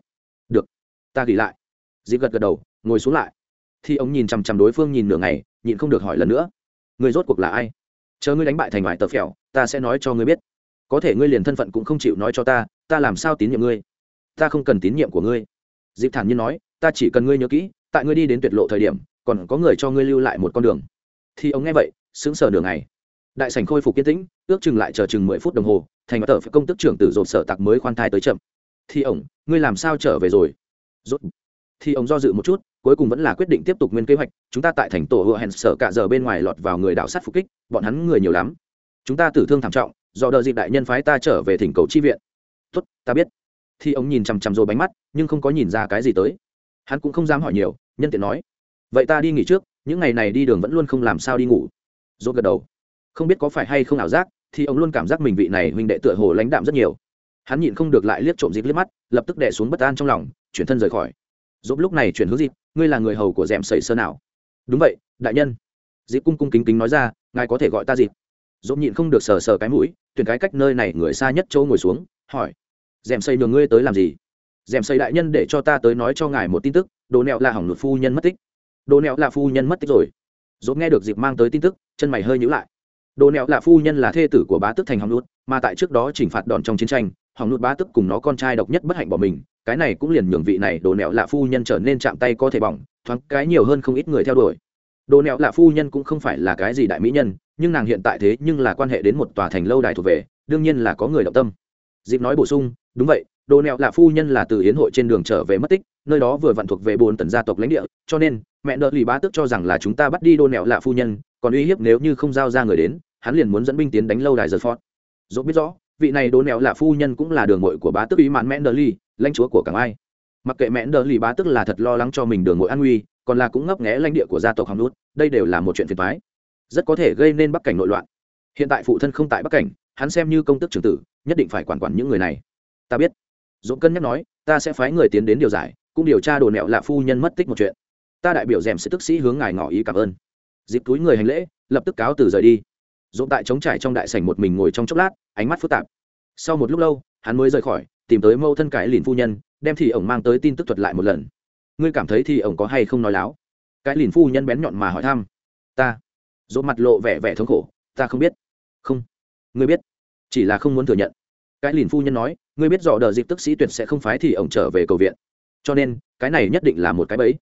được. Ta gỉ lại. Dịp gật gật đầu, ngồi xuống lại. Thì ông nhìn chằm chằm đối phương nhìn nửa ngày, nhịn không được hỏi lần nữa. Người rốt cuộc là ai? Chờ ngươi đánh bại thành ngoài tờ phèo, ta sẽ nói cho ngươi biết. Có thể ngươi liền thân phận cũng không chịu nói cho ta ta làm sao tín nhiệm ngươi? Ta không cần tín nhiệm của ngươi. Dịp thản nhiên nói, ta chỉ cần ngươi nhớ kỹ, tại ngươi đi đến tuyệt lộ thời điểm, còn có người cho ngươi lưu lại một con đường. Thì ông nghe vậy, sững sờ đường này đại sảnh khôi phục kiên tĩnh, ước chừng lại chờ chừng mười phút đồng hồ, thành tờ phải công tức trưởng tử dồn sở tặc mới khoan thai tới chậm thì ổng, ngươi làm sao trở về rồi? Rốt. Thì ông do dự một chút, cuối cùng vẫn là quyết định tiếp tục nguyên kế hoạch. Chúng ta tại thành tổ hựa hẹn sở cả giờ bên ngoài lọt vào người đạo sát phục kích, bọn hắn người nhiều lắm. Chúng ta tử thương thảm trọng, do đợi dịp đại nhân phái ta trở về thỉnh cầu chi viện. Tốt, ta biết. Thì ông nhìn chằm chằm rồi bánh mắt, nhưng không có nhìn ra cái gì tới. Hắn cũng không dám hỏi nhiều, nhân tiện nói. Vậy ta đi nghỉ trước, những ngày này đi đường vẫn luôn không làm sao đi ngủ. Rốt gật đầu. Không biết có phải hay không ảo giác, thì ông luôn cảm giác mình vị này huynh đệ tựa hồ lãnh đạm rất nhiều hắn nhịn không được lại liếc trộm dịp liếc mắt, lập tức đẻ xuống bất an trong lòng, chuyển thân rời khỏi. Dốt lúc này chuyển hướng dịp ngươi là người hầu của d ẻ m sầy sơ nào? Đúng vậy, đại nhân. Dịp cung cung kính kính nói ra, ngài có thể gọi ta dịp dốt nhịn không được sờ sờ cái mũi, tuyển cái cách nơi này người xa nhất châu ngồi xuống, hỏi. D ẻ m xây đường ngươi tới làm gì? D ẻ m xây đại nhân để cho ta tới nói cho ngài một tin tức, đồ nẹo là hỏng luật phu nhân mất tích. Đồ nẹo là phu nhân mất tích rồi. Dốt nghe được dịp mang tới tin tức, chân mày hơi nhữ lại. Đồ nẹo là phu nhân là thê tử của bá tức thành hỏng lút mà tại trước đó chỉnh phạt đòn trong chiến tranh hỏng nụt bá tức cùng nó con trai độc nhất bất hạnh bỏ mình, cái này cũng liền nhường vị này đồ nẹo lạ phu nhân trở nên chạm tay có thể bỏng, thoáng cái nhiều hơn không ít người theo đuổi. Đồ nẹo lạ phu nhân cũng không phải là cái gì đại mỹ nhân, nhưng nàng hiện tại thế nhưng là quan hệ đến một tòa thành lâu đài thuộc về, đương nhiên là có người động tâm. Dịp nói bổ sung, đúng vậy, đồ nẹo lạ phu nhân là từ hiến hội trên đường trở về mất tích, nơi đó vừa vặn thuộc về bồn tần gia tộc lãnh địa, cho nên, mẹ nợ lì bá tức cho rằng là chúng ta bắt đi đồ nẹo lạ phu nhân, còn uy hiếp nếu như không giao ra người đến, hắn liền muốn dẫn binh tiến đánh lâu đài giật phót dốt biết rõ vị này đố nẹo là phu nhân cũng là đường ngội của bá tức ý mạn mẽn đờ ly lãnh chúa của cảng ai. Mặc kệ mẽn đờ ly bá tức là thật lo lắng cho mình đường ngội an nguy, còn là cũng ngấp nghẽ lãnh địa của gia tộc hàm nút, đây đều là một chuyện phiền thoái rất có thể gây nên bắc cảnh nội loạn. Hiện tại phụ thân không tại bắc cảnh, hắn xem như công tức trưởng tử, nhất định phải quản quản những người này. Ta biết. Dũng cân nhắc nói, ta sẽ phái người tiến đến điều giải, cũng điều tra đồ nẹo là phu nhân mất tích một chuyện. Ta đại biểu rèm sẽ tức sĩ hướng ngài ngỏ ý cảm ơn. Dịp túi người hành lễ, lập tức cáo từ rời đi. Dỗ tại chống trải trong đại sảnh một mình ngồi trong chốc lát, ánh mắt phức tạp. Sau một lúc lâu, hắn mới rời khỏi, tìm tới mâu thân cái lìn phu nhân, đem thì ổng mang tới tin tức thuật lại một lần. Ngươi cảm thấy thì ổng có hay không nói láo? Cái lìn phu nhân bén nhọn mà hỏi thăm. Ta. Dỗ mặt lộ vẻ vẻ thống khổ. Ta không biết. Không. Ngươi biết. Chỉ là không muốn thừa nhận. Cái lìn phu nhân nói, ngươi biết dọ đờ dịp tức sĩ tuyệt sẽ không phái thì ổng trở về cầu viện. Cho nên, cái này nhất định là một cái bẫy.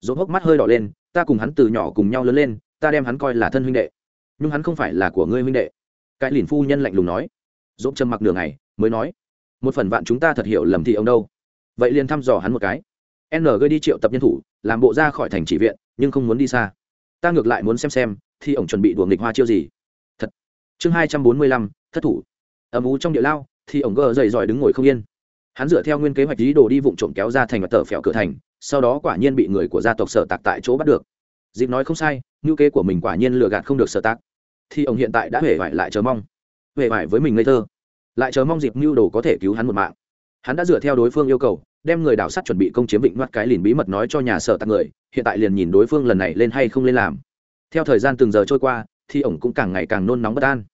Dỗ hốc mắt hơi đỏ lên, ta cùng hắn từ nhỏ cùng nhau lớn lên, ta đem hắn coi là thân huynh đệ nhưng hắn không phải là của ngươi huynh đệ cái lìn phu nhân lạnh lùng nói dỗ trầm mặc đường này mới nói một phần vạn chúng ta thật hiểu lầm thì ông đâu vậy liền thăm dò hắn một cái n gây đi triệu tập nhân thủ làm bộ ra khỏi thành chỉ viện nhưng không muốn đi xa ta ngược lại muốn xem xem thì ổng chuẩn bị đùa nghịch hoa chiêu gì thật chương hai trăm bốn mươi lăm thất thủ ầm ú trong địa lao thì ổng gờ dày giỏi đứng ngồi không yên hắn dựa theo nguyên kế hoạch lý đồ đi vụng trộm kéo ra thành và tờ phèo cửa thành sau đó quả nhiên bị người của gia tộc sở tạc tại chỗ bắt được dịp nói không sai ngữ kế của mình quả nhiên lừa gạt không được sở tạc thì ông hiện tại đã hề vải lại chờ mong. Hề vải với mình ngây thơ. Lại chờ mong dịp mưu đồ có thể cứu hắn một mạng. Hắn đã dựa theo đối phương yêu cầu, đem người đảo sắt chuẩn bị công chiếm vịnh ngoắt cái lìn bí mật nói cho nhà sở tạc người, hiện tại liền nhìn đối phương lần này lên hay không lên làm. Theo thời gian từng giờ trôi qua, thì ổng cũng càng ngày càng nôn nóng bất an.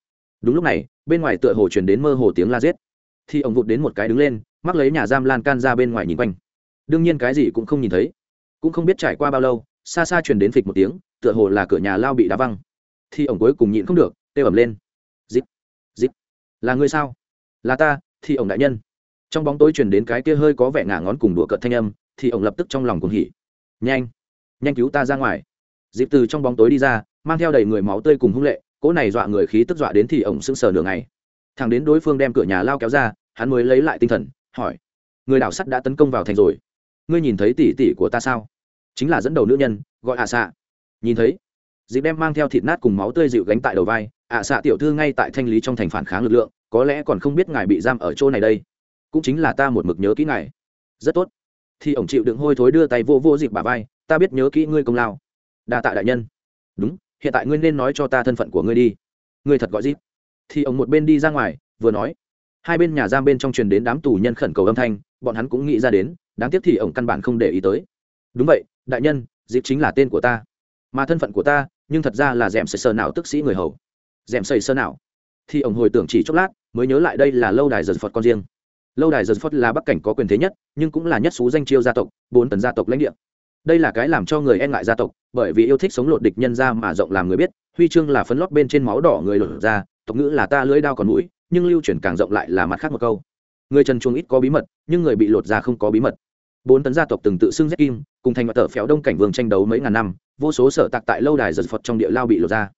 Đúng lúc này, bên ngoài tựa hồ truyền đến mơ hồ tiếng la giết. Thì ổng vụt đến một cái đứng lên, mắc lấy nhà giam lan can ra bên ngoài nhìn quanh. Đương nhiên cái gì cũng không nhìn thấy. Cũng không biết trải qua bao lâu, xa xa truyền đến phịch một tiếng, tựa hồ là cửa nhà lao bị đá văng thì ổng cuối cùng nhịn không được tê ẩm lên. Dịp dịp là người sao? Là ta, thì ổng đại nhân. Trong bóng tối truyền đến cái kia hơi có vẻ ngả ngón cùng đùa cợt thanh âm, thì ổng lập tức trong lòng cuồng hỉ. Nhanh nhanh cứu ta ra ngoài. Dịp từ trong bóng tối đi ra, mang theo đầy người máu tươi cùng hung lệ, cỗ này dọa người khí tức dọa đến thì ổng sững sờ nửa ngày. Thằng đến đối phương đem cửa nhà lao kéo ra, hắn mới lấy lại tinh thần, hỏi, người đảo sắt đã tấn công vào thành rồi. Ngươi nhìn thấy tỷ tỷ của ta sao? Chính là dẫn đầu nữ nhân, gọi hạ à xạ nhìn thấy dịp đem mang theo thịt nát cùng máu tươi dịu gánh tại đầu vai, ạ à xạ tiểu thư ngay tại thanh lý trong thành phản kháng lực lượng, có lẽ còn không biết ngài bị giam ở chỗ này đây. Cũng chính là ta một mực nhớ kỹ ngài. Rất tốt. Thì ổng chịu đựng hôi thối đưa tay vô vô dịp bà vai, ta biết nhớ kỹ ngươi công lao. Đa tạ đại nhân. Đúng, hiện tại ngươi nên nói cho ta thân phận của ngươi đi. Ngươi thật gọi dịp. Thì ổng một bên đi ra ngoài, vừa nói. Hai bên nhà giam bên trong truyền đến đám tù nhân khẩn cầu âm thanh, bọn hắn cũng nghĩ ra đến, đáng tiếc thì ổng căn bản không để ý tới. Đúng vậy, đại nhân, dịp chính là tên của ta mà thân phận của ta, nhưng thật ra là d è m sầy sơ nào tức sĩ người hầu. D è m sầy sơ nào? Thì ổng hồi tưởng chỉ chốc lát, mới nhớ lại đây là lâu đài giật phật con riêng. Lâu đài giật phật là bắc cảnh có quyền thế nhất, nhưng cũng là nhất xú danh chiêu gia tộc, bốn tần gia tộc lãnh địa. Đây là cái làm cho người e ngại gia tộc, bởi vì yêu thích sống lột địch nhân ra mà rộng làm người biết, huy chương là phấn lót bên trên máu đỏ người lột ra, tộc ngữ là ta lưỡi đao còn mũi, nhưng lưu truyền càng rộng lại là mặt khác một câu. Người trần chuồng ít có bí mật, nhưng người bị lột ra không có bí mật bốn tấn gia tộc từng tự xưng z kim, cùng thành mặt tờ phéo đông cảnh vương tranh đấu mấy ngàn năm, vô số sở tạc tại lâu đài giật phật trong địa lao bị lột ra.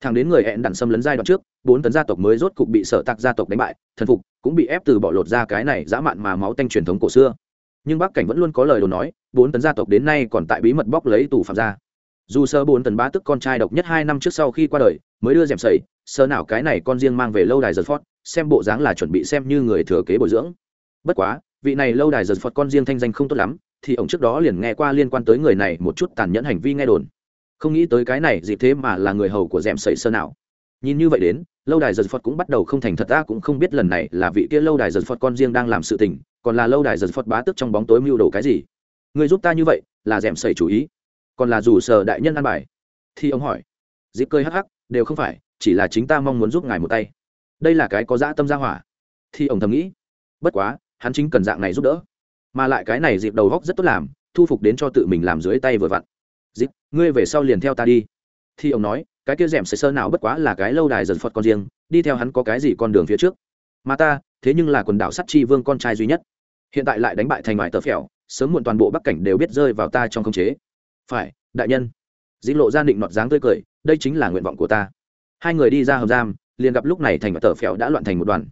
Thằng đến người hẹn đặn xâm lấn giai đoạn trước, bốn tấn gia tộc mới rốt cục bị sở tạc gia tộc đánh bại, thần phục, cũng bị ép từ bỏ lột ra cái này dã mạn mà máu tanh truyền thống cổ xưa. Nhưng bắc cảnh vẫn luôn có lời đồn nói, bốn tấn gia tộc đến nay còn tại bí mật bóc lấy tù phạm ra dù sơ bốn tấn bá tức con trai độc nhất hai năm trước sau khi qua đời, mới đưa dèm sầy, sơ nào cái này con riêng mang về lâu đài giật phót xem bộ dáng là chuẩn bị xem như người thừa kế bồi dưỡng. Bất quá vị này lâu đài giật phật con riêng thanh danh không tốt lắm, thì ông trước đó liền nghe qua liên quan tới người này một chút tàn nhẫn hành vi nghe đồn. Không nghĩ tới cái này dịp thế mà là người hầu của d è m sầy sơ nào. Nhìn như vậy đến, lâu đài giật phật cũng bắt đầu không thành thật ta cũng không biết lần này là vị kia lâu đài giật phật con riêng đang làm sự tình, còn là lâu đài giật phật bá tức trong bóng tối mưu đồ cái gì. Người giúp ta như vậy, là d è m sầy chủ ý. Còn là dù sở đại nhân ăn bài. Thì ông hỏi. Dịp cơi hắc hắc, đều không phải, chỉ là chính ta mong muốn giúp ngài một tay. Đây là cái có dã tâm gia hỏa. Thì ông thầm nghĩ. Bất quá hắn chính cần dạng này giúp đỡ. Mà lại cái này dịp đầu góc rất tốt làm, thu phục đến cho tự mình làm dưới tay vừa vặn. Dịp, ngươi về sau liền theo ta đi. Thì ông nói, cái kia rèm sợi sơ nào bất quá là cái lâu đài dần phật con riêng, đi theo hắn có cái gì con đường phía trước. Mà ta, thế nhưng là quần đảo sắt chi vương con trai duy nhất. Hiện tại lại đánh bại thành ngoài tờ phèo, sớm muộn toàn bộ bắc cảnh đều biết rơi vào ta trong khống chế. Phải, đại nhân. Dĩ lộ ra định nọt dáng tươi cười, đây chính là nguyện vọng của ta. Hai người đi ra hầm giam, liền gặp lúc này thành và tờ phèo đã loạn thành một đoàn.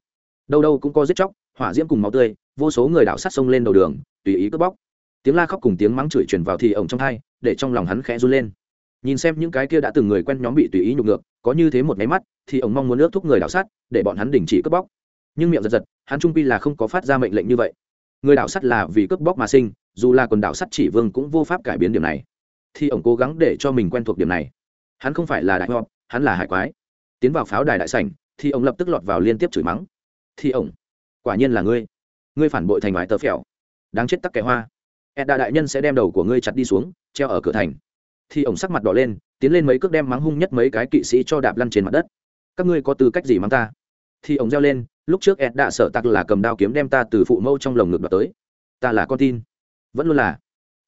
Đâu đâu cũng có giết chóc, hỏa diễm cùng máu tươi vô số người đảo sát sông lên đầu đường, tùy ý cướp bóc. Tiếng la khóc cùng tiếng mắng chửi truyền vào thì ổng trong thai để trong lòng hắn khẽ run lên. Nhìn xem những cái kia đã từng người quen nhóm bị tùy ý nhục ngược, có như thế một máy mắt, thì ổng mong muốn ước thúc người đảo sát, để bọn hắn đình chỉ cướp bóc. Nhưng miệng giật giật, hắn trung pi là không có phát ra mệnh lệnh như vậy. Người đảo sắt là vì cướp bóc mà sinh, dù là quần đảo sắt chỉ vương cũng vô pháp cải biến điểm này. Thì ổng cố gắng để cho mình quen thuộc điểm này. Hắn không phải là đại họp hắn là hải quái. Tiến vào pháo đài đại sảnh, thì ổng lập tức lọt vào liên tiếp chửi mắng. Thì ổng, quả nhiên là ngươi ngươi phản bội thành ngoại tờ phèo. Đáng chết tắc kẻ hoa. Ed đà đại nhân sẽ đem đầu của ngươi chặt đi xuống, treo ở cửa thành. Thì ổng sắc mặt đỏ lên, tiến lên mấy cước đem mắng hung nhất mấy cái kỵ sĩ cho đạp lăn trên mặt đất. Các ngươi có tư cách gì mắng ta? Thì ổng reo lên, lúc trước ed đã sợ tặc là cầm đao kiếm đem ta từ phụ mâu trong lồng ngực đoạt tới. Ta là con tin. Vẫn luôn là,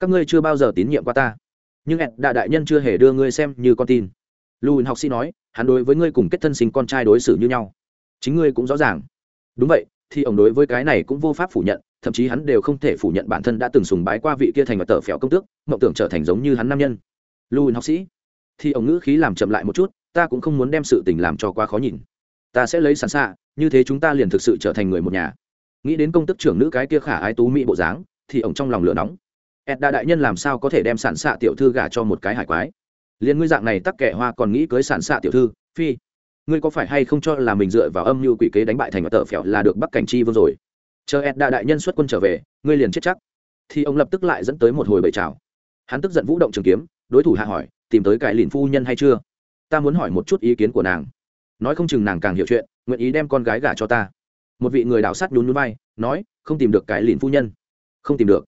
các ngươi chưa bao giờ tín nhiệm qua ta. Nhưng ed đã đại nhân chưa hề đưa ngươi xem như con tin. Lưu học sĩ nói, hắn đối với ngươi cùng kết thân sinh con trai đối xử như nhau. Chính ngươi cũng rõ ràng. Đúng vậy thì ông đối với cái này cũng vô pháp phủ nhận, thậm chí hắn đều không thể phủ nhận bản thân đã từng sùng bái qua vị kia thành và tờ phèo công tước, mộng tưởng trở thành giống như hắn nam nhân. Lưu học sĩ, thì ông ngữ khí làm chậm lại một chút, ta cũng không muốn đem sự tình làm cho quá khó nhìn. Ta sẽ lấy sẵn xạ như thế chúng ta liền thực sự trở thành người một nhà. Nghĩ đến công tức trưởng nữ cái kia khả ái tú mỹ bộ dáng, thì ông trong lòng lửa nóng. Ed đa đại nhân làm sao có thể đem sản xạ tiểu thư gả cho một cái hải quái? Liền ngươi dạng này tắc kẻ hoa còn nghĩ cưới sản xạ tiểu thư, phi ngươi có phải hay không cho là mình dựa vào âm mưu quỷ kế đánh bại thành và tờ phèo là được bắc cảnh chi vương rồi? Chờ ed đa đại nhân xuất quân trở về, ngươi liền chết chắc. Thì ông lập tức lại dẫn tới một hồi bậy trào hắn tức giận vũ động trường kiếm, đối thủ hạ hỏi, tìm tới cải lìn phu nhân hay chưa? Ta muốn hỏi một chút ý kiến của nàng. Nói không chừng nàng càng hiểu chuyện, nguyện ý đem con gái gả cho ta. Một vị người đảo sát nhún nhún vai, nói, không tìm được cải lìn phu nhân. Không tìm được.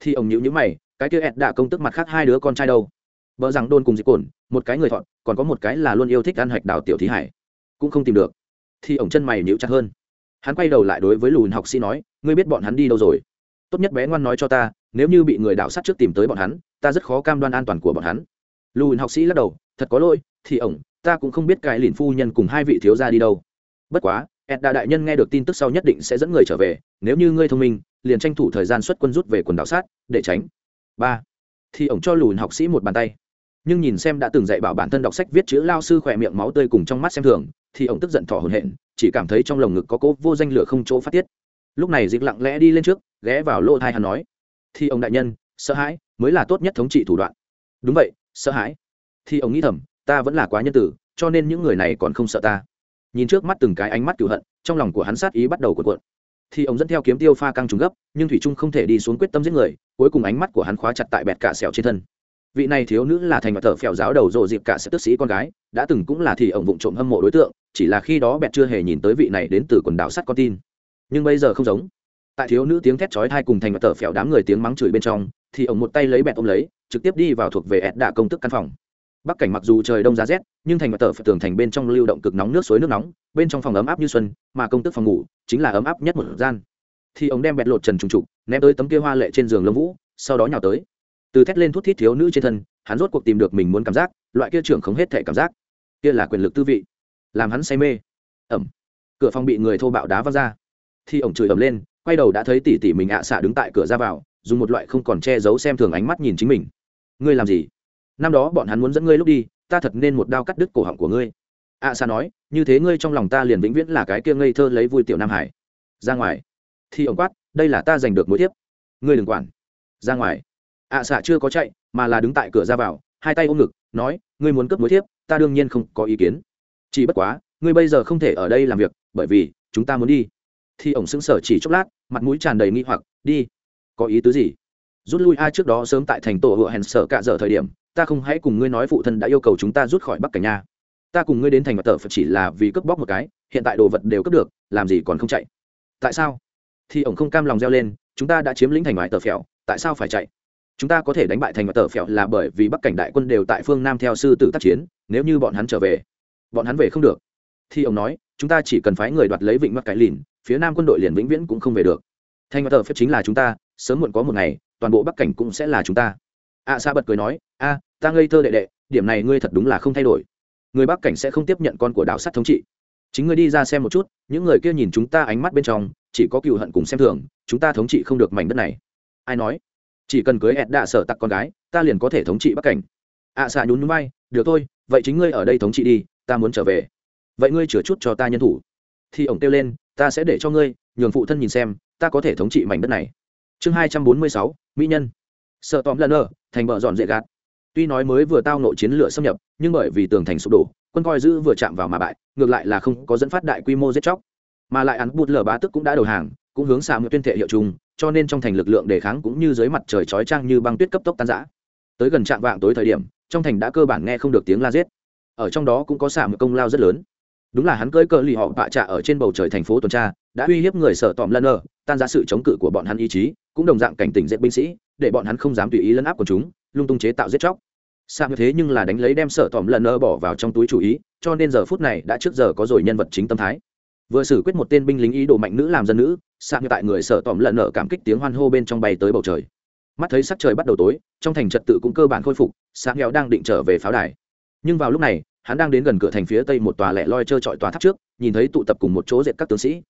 Thì ông nhữ nhữ mày, cái kia ẹt đã công tức mặt khác hai đứa con trai đâu? Vợ rằng đôn cùng dịp cồn một cái người thọn còn có một cái là luôn yêu thích ăn hạch đào tiểu thí hải. Cũng không tìm được. Thì ổng chân mày níu chặt hơn. Hắn quay đầu lại đối với lùn học sĩ nói, ngươi biết bọn hắn đi đâu rồi? Tốt nhất bé ngoan nói cho ta, nếu như bị người đạo sát trước tìm tới bọn hắn, ta rất khó cam đoan an toàn của bọn hắn. Lùn học sĩ lắc đầu, thật có lỗi, thì ổng, ta cũng không biết cái lìn phu nhân cùng hai vị thiếu gia đi đâu. Bất quá ed đà đại nhân nghe được tin tức sau nhất định sẽ dẫn người trở về, nếu như ngươi thông minh, liền tranh thủ thời gian xuất quân rút về quần đảo sát, để tránh. Ba. Thì ổng cho lùn học sĩ một bàn tay nhưng nhìn xem đã từng dạy bảo bản thân đọc sách viết chữ lao sư khỏe miệng máu tươi cùng trong mắt xem thường, thì ông tức giận thỏ hồn hển, chỉ cảm thấy trong lồng ngực có cố vô danh lửa không chỗ phát tiết. Lúc này dịch lặng lẽ đi lên trước, ghé vào lỗ thai hắn nói, thì ông đại nhân, sợ hãi mới là tốt nhất thống trị thủ đoạn. Đúng vậy, sợ hãi. Thì ông nghĩ thầm, ta vẫn là quá nhân tử, cho nên những người này còn không sợ ta. Nhìn trước mắt từng cái ánh mắt cựu hận, trong lòng của hắn sát ý bắt đầu cuộn cuộn. Thì ông dẫn theo kiếm tiêu pha căng trùng gấp, nhưng thủy trung không thể đi xuống quyết tâm giết người, cuối cùng ánh mắt của hắn khóa chặt tại bẹt cả sẹo trên thân vị này thiếu nữ là thành mặt thợ phèo giáo đầu rộ dịp cả sẽ tức sĩ con gái, đã từng cũng là thì ông vụng trộm hâm mộ đối tượng, chỉ là khi đó bẹt chưa hề nhìn tới vị này đến từ quần đảo sắt con tin. Nhưng bây giờ không giống. Tại thiếu nữ tiếng thét chói thai cùng thành mặt thợ phèo đám người tiếng mắng chửi bên trong, thì ông một tay lấy bẹt ôm lấy, trực tiếp đi vào thuộc về ẹt đạ công tức căn phòng. Bắc cảnh mặc dù trời đông giá rét, nhưng thành và tờ tường thành bên trong lưu động cực nóng nước suối nước nóng, bên trong phòng ấm áp như xuân, mà công tức phòng ngủ chính là ấm áp nhất một gian. Thì ông đem bẹt lột trần trùng trục, ném tới tấm kia hoa lệ trên giường lông vũ, sau đó nhào tới từ thét lên thút thít thiếu nữ trên thân, hắn rốt cuộc tìm được mình muốn cảm giác, loại kia trưởng không hết thể cảm giác. Kia là quyền lực tư vị. Làm hắn say mê. Ẩm. Cửa phòng bị người thô bạo đá văng ra. Thì ổng chửi ẩm lên, quay đầu đã thấy tỷ tỷ mình ạ xạ đứng tại cửa ra vào, dùng một loại không còn che giấu xem thường ánh mắt nhìn chính mình. Ngươi làm gì? Năm đó bọn hắn muốn dẫn ngươi lúc đi, ta thật nên một đao cắt đứt cổ họng của ngươi. Ạ xạ nói, như thế ngươi trong lòng ta liền vĩnh viễn là cái kia ngây thơ lấy vui tiểu nam hải. Ra ngoài. Thì ổng quát, đây là ta giành được mối tiếp. Ngươi đừng quản. Ra ngoài ạ xạ chưa có chạy, mà là đứng tại cửa ra vào, hai tay ôm ngực, nói, ngươi muốn cướp mối thiếp, ta đương nhiên không có ý kiến. Chỉ bất quá, ngươi bây giờ không thể ở đây làm việc, bởi vì, chúng ta muốn đi. Thì ổng sững sờ chỉ chốc lát, mặt mũi tràn đầy nghi hoặc, đi, có ý tứ gì? Rút lui ai trước đó sớm tại thành tổ hựa hẹn sở cạ dở thời điểm, ta không hãy cùng ngươi nói phụ thân đã yêu cầu chúng ta rút khỏi bắc cảnh nha ta cùng ngươi đến thành mặt tờ phật chỉ là vì cướp bóc một cái, hiện tại đồ vật đều cướp được, làm gì còn không chạy? Tại sao? Thì ổng không cam lòng reo lên, chúng ta đã chiếm lĩnh thành ngoại tờ phèo, tại sao phải chạy? Chúng ta có thể đánh bại thành và tờ phèo là bởi vì bắc cảnh đại quân đều tại phương nam theo sư tử tác chiến nếu như bọn hắn trở về bọn hắn về không được. Thì ông nói chúng ta chỉ cần phái người đoạt lấy vịnh mắc cái lìn phía nam quân đội liền vĩnh viễn cũng không về được. Thành và tờ phép chính là chúng ta sớm muộn có một ngày toàn bộ bắc cảnh cũng sẽ là chúng ta. A à, bật cười nói a ta ngây thơ đệ đệ điểm này ngươi thật đúng là không thay đổi. Người bắc cảnh sẽ không tiếp nhận con của đạo sắt thống trị. Chính ngươi đi ra xem một chút những người kia nhìn chúng ta ánh mắt bên trong chỉ có cựu hận cùng xem thường chúng ta thống trị không được mảnh đất này. Ai nói? Chỉ cần cưới ẹt đạ sở tặc con gái ta liền có thể thống trị bắc cảnh. Ạ à, xạ nhún núi bay được thôi vậy chính ngươi ở đây thống trị đi ta muốn trở về. Vậy ngươi chừa chút cho ta nhân thủ. Thì ổng kêu lên ta sẽ để cho ngươi nhường phụ thân nhìn xem ta có thể thống trị mảnh đất này. Chương hai trăm bốn mươi sáu mỹ nhân. Sợ tóm lần ở thành bờ dọn dễ gạt. Tuy nói mới vừa tao nội chiến lửa xâm nhập nhưng bởi vì tường thành sụp đổ quân coi giữ vừa chạm vào mà bại ngược lại là không có dẫn phát đại quy mô giết chóc. Mà lại án bút lờ bá tức cũng đã đầu hàng cũng hướng xạ ngựa tuyên thệ hiệu chung cho nên trong thành lực lượng đề kháng cũng như dưới mặt trời chói chang như băng tuyết cấp tốc tan rã. Tới gần trạm vạng tối thời điểm, trong thành đã cơ bản nghe không được tiếng la giết. Ở trong đó cũng có xạ một công lao rất lớn. Đúng là hắn cưỡi cờ lì họ bạ trạ ở trên bầu trời thành phố tuần tra, đã uy hiếp người sở tòm lân ở tan ra sự chống cự của bọn hắn ý chí, cũng đồng dạng cảnh tỉnh giết binh sĩ, để bọn hắn không dám tùy ý lấn áp của chúng, lung tung chế tạo giết chóc. Sạm như thế nhưng là đánh lấy đem sở tòm lần nơ bỏ vào trong túi chủ ý, cho nên giờ phút này đã trước giờ có rồi nhân vật chính tâm thái vừa xử quyết một tên binh lính ý đồ mạnh nữ làm dân nữ, sạc như tại người sợ tòm lợn nợ cảm kích tiếng hoan hô bên trong bay tới bầu trời. Mắt thấy sắc trời bắt đầu tối, trong thành trật tự cũng cơ bản khôi phục, sạc nghèo đang định trở về pháo đài. Nhưng vào lúc này, hắn đang đến gần cửa thành phía tây một tòa lẻ loi trơ trọi tòa tháp trước, nhìn thấy tụ tập cùng một chỗ dệt các tướng sĩ.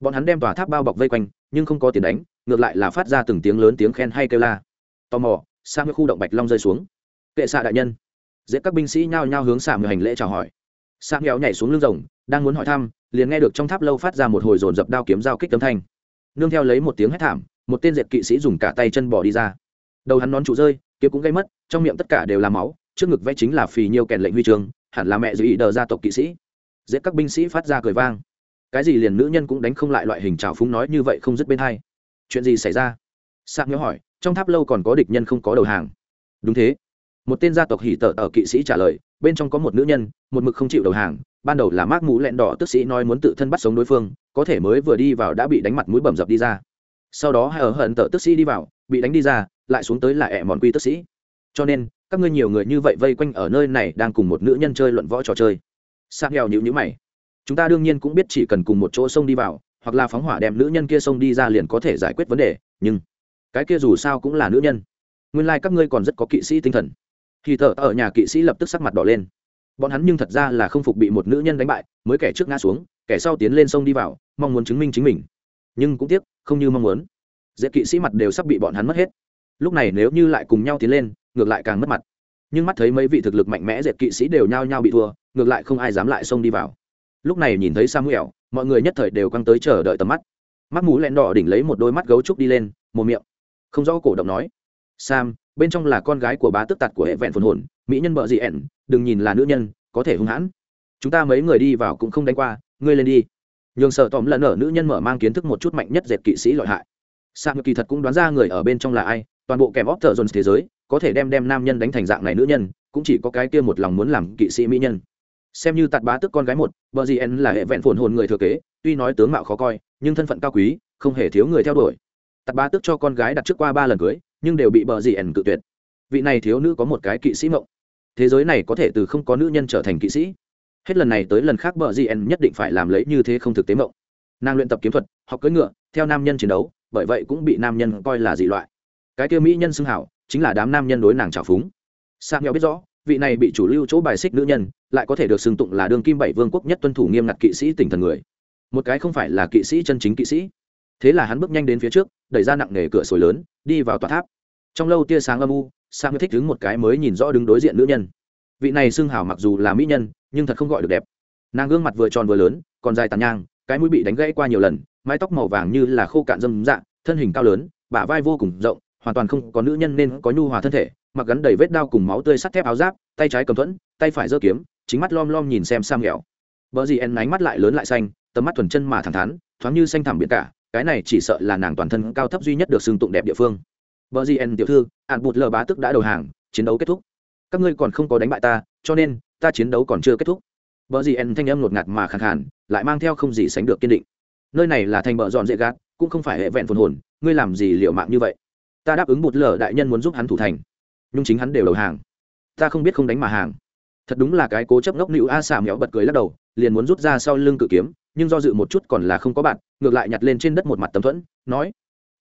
Bọn hắn đem tòa tháp bao bọc vây quanh, nhưng không có tiền đánh, ngược lại là phát ra từng tiếng lớn tiếng khen hay kêu la. Tò mò sang khu động bạch long rơi xuống. Kệ xạ đại nhân. Dễ các binh sĩ nhao nhao hướng xạ người hành lễ chào hỏi. Sang nghèo nhảy xuống lưng rồng đang muốn hỏi thăm, liền nghe được trong tháp lâu phát ra một hồi dồn dập đao kiếm giao kích tấm thanh. Nương theo lấy một tiếng hét thảm, một tên dệt kỵ sĩ dùng cả tay chân bỏ đi ra. Đầu hắn nón trụ rơi, kiếm cũng gây mất, trong miệng tất cả đều là máu, trước ngực vẽ chính là phì nhiều kèn lệnh huy trường, hẳn là mẹ giữ ý đờ gia tộc kỵ sĩ. Dễ các binh sĩ phát ra cười vang. Cái gì liền nữ nhân cũng đánh không lại loại hình trào phúng nói như vậy không dứt bên hai. Chuyện gì xảy ra? Sạc nhớ hỏi, trong tháp lâu còn có địch nhân không có đầu hàng. Đúng thế. Một tên gia tộc hỉ tở ở kỵ sĩ trả lời, bên trong có một nữ nhân, một mực không chịu đầu hàng ban đầu là mác mũ lẹn đỏ tức sĩ nói muốn tự thân bắt sống đối phương, có thể mới vừa đi vào đã bị đánh mặt mũi bầm dập đi ra. Sau đó hai ở hận tợ tức sĩ đi vào, bị đánh đi ra, lại xuống tới là ẹ mòn quy tức sĩ. Cho nên, các ngươi nhiều người như vậy vây quanh ở nơi này đang cùng một nữ nhân chơi luận võ trò chơi. Sang heo nhịu nhữ mày. Chúng ta đương nhiên cũng biết chỉ cần cùng một chỗ sông đi vào, hoặc là phóng hỏa đem nữ nhân kia sông đi ra liền có thể giải quyết vấn đề, nhưng cái kia dù sao cũng là nữ nhân. Nguyên lai、like、các ngươi còn rất có kỵ sĩ tinh thần. Thì thợ ở nhà kỵ sĩ lập tức sắc mặt đỏ lên bọn hắn nhưng thật ra là không phục bị một nữ nhân đánh bại, mới kẻ trước ngã xuống, kẻ sau tiến lên sông đi vào, mong muốn chứng minh chính mình. Nhưng cũng tiếc, không như mong muốn. Dễ kỵ sĩ mặt đều sắp bị bọn hắn mất hết. Lúc này nếu như lại cùng nhau tiến lên, ngược lại càng mất mặt. Nhưng mắt thấy mấy vị thực lực mạnh mẽ dệt kỵ sĩ đều nhao nhao bị thua, ngược lại không ai dám lại xông đi vào. Lúc này nhìn thấy samuel, mọi người nhất thời đều căng tới chờ đợi tầm mắt. Mắt mũ lẹn đỏ đỉnh lấy một đôi mắt gấu trúc đi lên, một miệng. Không rõ cổ động nói sam, bên trong là con gái của bá tức tạt của hệ vẹn phồn hồn, mỹ nhân bợ dị ẻn đừng nhìn là nữ nhân, có thể hung hãn. Chúng ta mấy người đi vào cũng không đánh qua, ngươi lên đi. Nhường sợ tóm lần ở nữ nhân mở mang kiến thức một chút mạnh nhất dệt kỵ sĩ lợi hại. Sam kỳ thật cũng đoán ra người ở bên trong là ai, toàn bộ kèm óc thợ dồn thế giới, có thể đem đem nam nhân đánh thành dạng này nữ nhân, cũng chỉ có cái kia một lòng muốn làm kỵ sĩ mỹ nhân. Xem như tạt bá tức con gái một, bợ gì en là hệ vẹn phồn hồn người thừa kế, tuy nói tướng mạo khó coi, nhưng thân phận cao quý, không hề thiếu người theo đuổi. Tạt bá tức cho con gái đặt trước qua ba lần cưới nhưng đều bị bờ gì ẩn cự tuyệt. Vị này thiếu nữ có một cái kỵ sĩ mộng. Thế giới này có thể từ không có nữ nhân trở thành kỵ sĩ. Hết lần này tới lần khác bờ gì ẩn nhất định phải làm lấy như thế không thực tế mộng. Nàng luyện tập kiếm thuật, học cưỡi ngựa, theo nam nhân chiến đấu, bởi vậy cũng bị nam nhân coi là dị loại. Cái kia mỹ nhân xưng hảo, chính là đám nam nhân đối nàng trào phúng. Sang nhau biết rõ, vị này bị chủ lưu chỗ bài xích nữ nhân, lại có thể được xưng tụng là đường kim bảy vương quốc nhất tuân thủ nghiêm ngặt kỵ sĩ tỉnh thần người. Một cái không phải là kỵ sĩ chân chính kỵ sĩ. Thế là hắn bước nhanh đến phía trước, đẩy ra nặng nề cửa sồi lớn, đi vào tòa tháp trong lâu tia sáng âm u sang thích đứng một cái mới nhìn rõ đứng đối diện nữ nhân. Vị này xưng hào mặc dù là mỹ nhân, nhưng thật không gọi được đẹp. Nàng gương mặt vừa tròn vừa lớn, còn dài tàn nhang, cái mũi bị đánh gãy qua nhiều lần, mái tóc màu vàng như là khô cạn dâm dạ thân hình cao lớn, bả vai vô cùng rộng, hoàn toàn không có nữ nhân nên có nhu hòa thân thể, mặc gắn đầy vết đao cùng máu tươi sắt thép áo giáp, tay trái cầm thuẫn, tay phải giơ kiếm, chính mắt lom lom nhìn xem sam nghèo vợ gì en ánh mắt lại lớn lại xanh, tầm mắt thuần chân mà thẳng thắn, thoáng như xanh thẳm biển cả, cái này chỉ sợ là nàng toàn thân cao thấp duy nhất được xưng tụng đẹp địa phương bờ gn tiểu thư, ạn bụt lờ bá tức đã đầu hàng, chiến đấu kết thúc. Các ngươi còn không có đánh bại ta, cho nên, ta chiến đấu còn chưa kết thúc. Bờ gn thanh âm ngột ngạt mà khẳng hẳn lại mang theo không gì sánh được kiên định. Nơi này là thành bờ dọn dễ gạt, cũng không phải hệ vẹn phồn hồn, ngươi làm gì liệu mạng như vậy? Ta đáp ứng bụt lờ đại nhân muốn giúp hắn thủ thành. Nhưng chính hắn đều đầu hàng. Ta không biết không đánh mà hàng. Thật đúng là cái cố chấp ngốc nữ a xà mẹo bật cười lắc đầu, liền muốn rút ra sau lưng cự kiếm, nhưng do dự một chút còn là không có bạn, ngược lại nhặt lên trên đất một mặt tấm thuẫn, nói,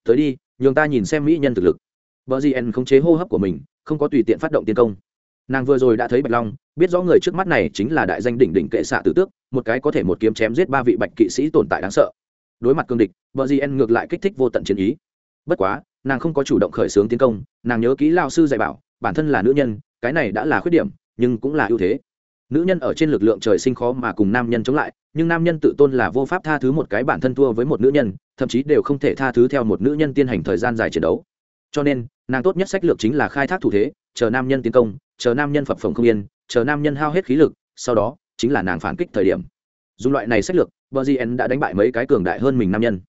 tới đi, nhường ta nhìn xem mỹ nhân thực lực vợ gì en không chế hô hấp của mình, không có tùy tiện phát động tiến công. Nàng vừa rồi đã thấy bạch long, biết rõ người trước mắt này chính là đại danh đỉnh đỉnh kệ xạ tử tước, một cái có thể một kiếm chém giết ba vị bạch kỵ sĩ tồn tại đáng sợ. Đối mặt cương địch vợ gì en ngược lại kích thích vô tận chiến ý. Bất quá, nàng không có chủ động khởi xướng tiến công, nàng nhớ kỹ lao sư dạy bảo, bản thân là nữ nhân, cái này đã là khuyết điểm, nhưng cũng là ưu thế. Nữ nhân ở trên lực lượng trời sinh khó mà cùng nam nhân chống lại, nhưng nam nhân tự tôn là vô pháp tha thứ một cái bản thân thua với một nữ nhân, thậm chí đều không thể tha thứ theo một nữ nhân tiến hành thời gian dài chiến đấu cho nên, nàng tốt nhất sách lược chính là khai thác thủ thế, chờ nam nhân tiến công, chờ nam nhân phập phồng không yên, chờ nam nhân hao hết khí lực, sau đó chính là nàng phản kích thời điểm. Dùng loại này sách lược bờ gn đã đánh bại mấy cái cường đại hơn mình nam nhân.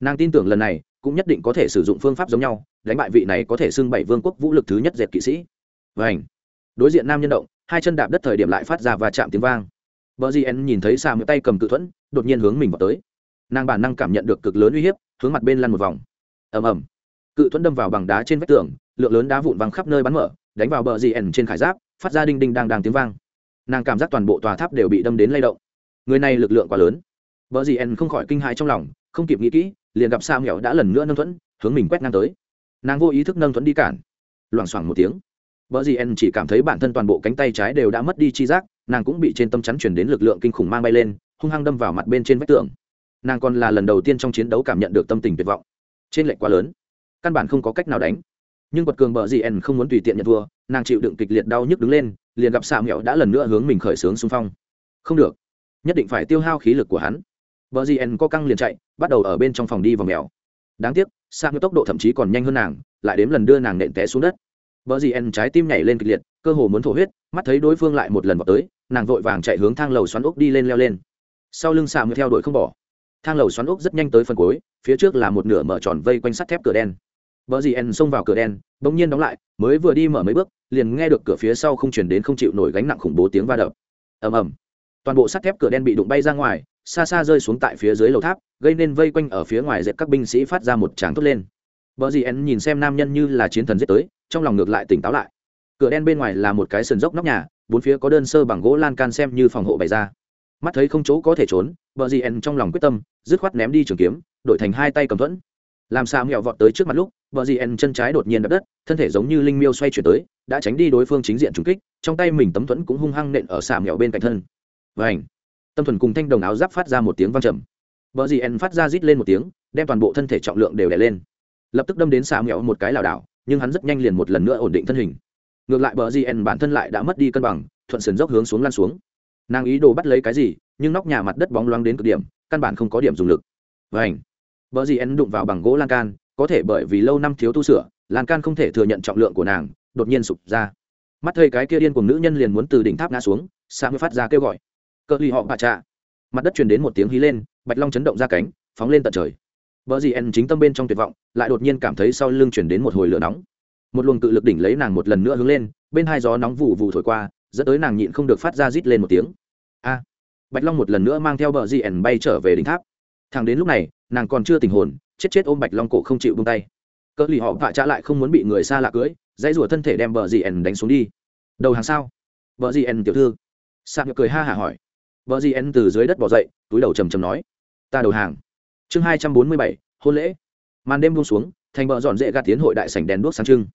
Nàng tin tưởng lần này cũng nhất định có thể sử dụng phương pháp giống nhau, đánh bại vị này có thể xưng bảy vương quốc vũ lực thứ nhất dệt kỵ sĩ. Và ảnh đối diện nam nhân động, hai chân đạp đất thời điểm lại phát ra và chạm tiếng vang. Bờ gn nhìn thấy xa mũi tay cầm cự thuẫn, đột nhiên hướng mình vào tới. Nàng bản năng cảm nhận được cực lớn uy hiếp, hướng mặt bên lăn một vòng. Ầm ầm cự thuẫn đâm vào bằng đá trên vách tường, lượng lớn đá vụn văng khắp nơi bắn mở, đánh vào bờ gn trên khải giáp, phát ra đinh đinh đang đang tiếng vang. Nàng cảm giác toàn bộ tòa tháp đều bị đâm đến lay động. Người này lực lượng quá lớn. Vợ dì ẩn không khỏi kinh hãi trong lòng, không kịp nghĩ kỹ, liền gặp sao nghèo đã lần nữa nâng thuẫn, hướng mình quét ngang tới. Nàng vô ý thức nâng thuẫn đi cản. Loảng xoảng một tiếng. Vợ gì en chỉ cảm thấy bản thân toàn bộ cánh tay trái đều đã mất đi chi giác, nàng cũng bị trên tâm chắn chuyển đến lực lượng kinh khủng mang bay lên, hung hăng đâm vào mặt bên trên vách tường. Nàng còn là lần đầu tiên trong chiến đấu cảm nhận được tâm tình tuyệt vọng. Trên lệnh quá lớn căn bản không có cách nào đánh. Nhưng quật cường bờ gì en không muốn tùy tiện nhận thua, nàng chịu đựng kịch liệt đau nhức đứng lên, liền gặp xạ mẹo đã lần nữa hướng mình khởi xướng xung phong. Không được, nhất định phải tiêu hao khí lực của hắn. Vợ gì en co căng liền chạy, bắt đầu ở bên trong phòng đi vào mèo. Đáng tiếc xạ mẹo tốc độ thậm chí còn nhanh hơn nàng, lại đếm lần đưa nàng nện té xuống đất. Vợ gì en trái tim nhảy lên kịch liệt, cơ hồ muốn thổ huyết, mắt thấy đối phương lại một lần vào tới, nàng vội vàng chạy hướng thang lầu xoắn ốc đi lên leo lên. Sau lưng xạ mẹo theo đuổi không bỏ. Thang lầu xoắn ốc rất nhanh tới phần cuối, phía trước là một nửa mở tròn vây quanh sắt thép cửa đen vợ gì en xông vào cửa đen, bỗng nhiên đóng lại, mới vừa đi mở mấy bước, liền nghe được cửa phía sau không truyền đến không chịu nổi gánh nặng khủng bố tiếng va đập. Ầm ầm. Toàn bộ sắt thép cửa đen bị đụng bay ra ngoài, xa xa rơi xuống tại phía dưới lầu tháp, gây nên vây quanh ở phía ngoài dệt các binh sĩ phát ra một tràng thốt lên. Vợ gì en nhìn xem nam nhân như là chiến thần giết tới, trong lòng ngược lại tỉnh táo lại. Cửa đen bên ngoài là một cái sườn dốc nóc nhà, bốn phía có đơn sơ bằng gỗ lan can xem như phòng hộ bày ra. Mắt thấy không chỗ có thể trốn vợ gì en trong lòng quyết tâm, dứt khoát ném đi trường kiếm, đổi thành hai tay cầm thuẫn làm sao mẹo vọt tới trước mặt lúc, vợ dì en chân trái đột nhiên đập đất, thân thể giống như linh miêu xoay chuyển tới, đã tránh đi đối phương chính diện trúng kích, trong tay mình tấm thuẫn cũng hung hăng nện ở xà mẹo bên cạnh thân. Và ảnh tâm thuần cùng thanh đồng áo giáp phát ra một tiếng vang trầm. Vợ dì en phát ra rít lên một tiếng, đem toàn bộ thân thể trọng lượng đều đè lên. Lập tức đâm đến xà mẹo một cái lảo đảo, nhưng hắn rất nhanh liền một lần nữa ổn định thân hình. Ngược lại bờ gn bản thân lại đã mất đi cân bằng, thuận sườn dốc hướng xuống lan xuống. Nàng ý đồ bắt lấy cái gì, nhưng nóc nhà mặt đất bóng loáng đến cực điểm, căn bản không có điểm dùng lực. Vảnh bờ gn đụng vào bằng gỗ lan can, có thể bởi vì lâu năm thiếu tu sửa, lan can không thể thừa nhận trọng lượng của nàng, đột nhiên sụp ra. Mắt thấy cái kia điên cuồng nữ nhân liền muốn từ đỉnh tháp ngã xuống sa mới phát ra kêu gọi. Cờ ly họ bà trạ. Mặt đất truyền đến một tiếng hí lên, bạch long chấn động ra cánh, phóng lên tận trời. Vợ gì en chính tâm bên trong tuyệt vọng, lại đột nhiên cảm thấy sau lưng truyền đến một hồi lửa nóng. Một luồng cự lực đỉnh lấy nàng một lần nữa hướng lên, bên hai gió nóng vụ vụ thổi qua, dẫn tới nàng nhịn không được phát ra rít lên một tiếng. A! Bạch long một lần nữa mang theo bờ gì ẩn bay trở về đỉnh tháp thằng đến lúc này nàng còn chưa tình hồn chết chết ôm bạch long cổ không chịu bông tay. Cỡ lì họ vạ trả lại không muốn bị người xa lạ cưới dãy rủa thân thể đem vợ dì ẩn đánh xuống đi. Đầu hàng sao? Vợ dì ẩn tiểu thư. Sạc cười ha hả hỏi. Vợ dì ẩn từ dưới đất bỏ dậy túi đầu trầm trầm nói. Ta đầu hàng. Chương hai trăm bốn mươi bảy hôn lễ. Màn đêm buông xuống thành vợ dọn dễ gạt tiến hội đại sảnh đèn đuốc sáng trưng.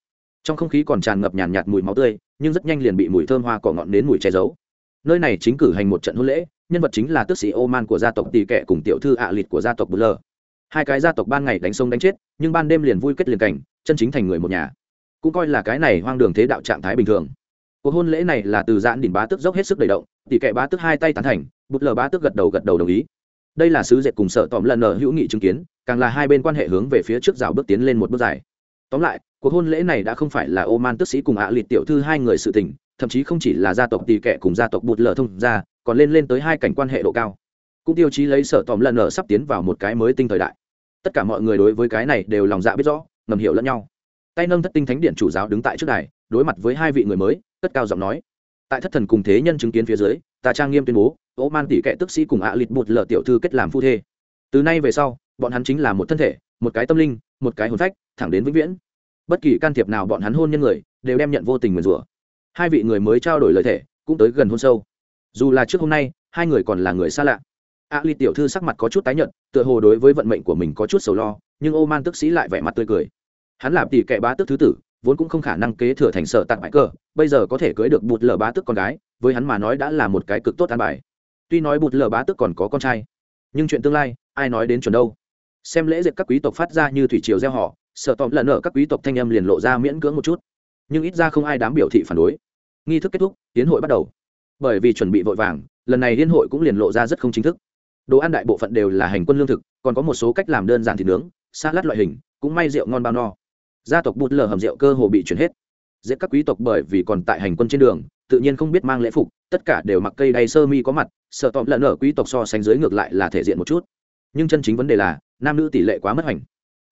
Trong không khí còn tràn ngập nhàn nhạt, nhạt mùi máu tươi nhưng rất nhanh liền bị mùi thơm hoa cỏ ngọn đến mùi che giấu. Nơi này chính cử hành một trận hôn lễ nhân vật chính là tước sĩ Oman của gia tộc Tỷ Kệ cùng tiểu thư ạ à của gia tộc Butler. Hai cái gia tộc ban ngày đánh sông đánh chết, nhưng ban đêm liền vui kết liền cảnh, chân chính thành người một nhà. Cũng coi là cái này hoang đường thế đạo trạng thái bình thường. Cuộc hôn lễ này là từ giãn đỉnh bá tước dốc hết sức đầy động, Tỷ Kệ bá tước hai tay tán thành, Butler bá tước gật đầu gật đầu đồng ý. Đây là sứ dệt cùng sợ tọm lần ở hữu nghị chứng kiến, càng là hai bên quan hệ hướng về phía trước rào bước tiến lên một bước dài. Tóm lại, cuộc hôn lễ này đã không phải là Oman tước sĩ cùng ạ à tiểu thư hai người sự tình, thậm chí không chỉ là gia tộc tỷ kệ cùng gia tộc bụt lờ thông ra còn lên lên tới hai cảnh quan hệ độ cao. Cũng tiêu chí lấy sở tòm lần ở sắp tiến vào một cái mới tinh thời đại. Tất cả mọi người đối với cái này đều lòng dạ biết rõ, ngầm hiểu lẫn nhau. Tay nâng thất tinh thánh điện chủ giáo đứng tại trước đài, đối mặt với hai vị người mới, cất cao giọng nói. Tại thất thần cùng thế nhân chứng kiến phía dưới, ta trang nghiêm tuyên bố ô man tỷ kệ tức sĩ cùng ạ à lịt bụt lợ tiểu thư kết làm phu thê. Từ nay về sau, bọn hắn chính là một thân thể, một cái tâm linh, một cái hồn phách, thẳng đến vĩnh viễn. Bất kỳ can thiệp nào bọn hắn hôn nhân người, đều đem nhận vô tình nguyền rủa. Hai vị người mới trao đổi lời thể cũng tới gần hôn sâu dù là trước hôm nay, hai người còn là người xa lạ. A ly tiểu thư sắc mặt có chút tái nhợt, tựa hồ đối với vận mệnh của mình có chút sầu lo, nhưng ô man tức sĩ lại vẻ mặt tươi cười. Hắn làm tỷ kệ bá tức thứ tử, vốn cũng không khả năng kế thừa thành sở tặng bãi cơ, bây giờ có thể cưới được bụt lờ bá tức con gái, với hắn mà nói đã là một cái cực tốt an bài. Tuy nói bụt lờ bá tức còn có con trai, nhưng chuyện tương lai, ai nói đến chuẩn đâu? Xem lễ diệt các quý tộc phát ra như thủy triều gieo họ, sợ tóm lần ở các quý tộc thanh âm liền lộ ra miễn cưỡng một chút. Nhưng ít ra không ai dám biểu thị phản đối. Nghi thức kết thúc, tiến hội bắt đầu bởi vì chuẩn bị vội vàng, lần này liên hội cũng liền lộ ra rất không chính thức. Đồ ăn đại bộ phận đều là hành quân lương thực, còn có một số cách làm đơn giản thịt nướng, salad loại hình, cũng may rượu ngon bao no. Gia tộc bụt lờ hầm rượu cơ hồ bị chuyển hết. Dễ các quý tộc bởi vì còn tại hành quân trên đường, tự nhiên không biết mang lễ phục, tất cả đều mặc cây đay sơ mi có mặt, sợ tọm lợn ở quý tộc so sánh dưới ngược lại là thể diện một chút. Nhưng chân chính vấn đề là, nam nữ tỷ lệ quá mất hành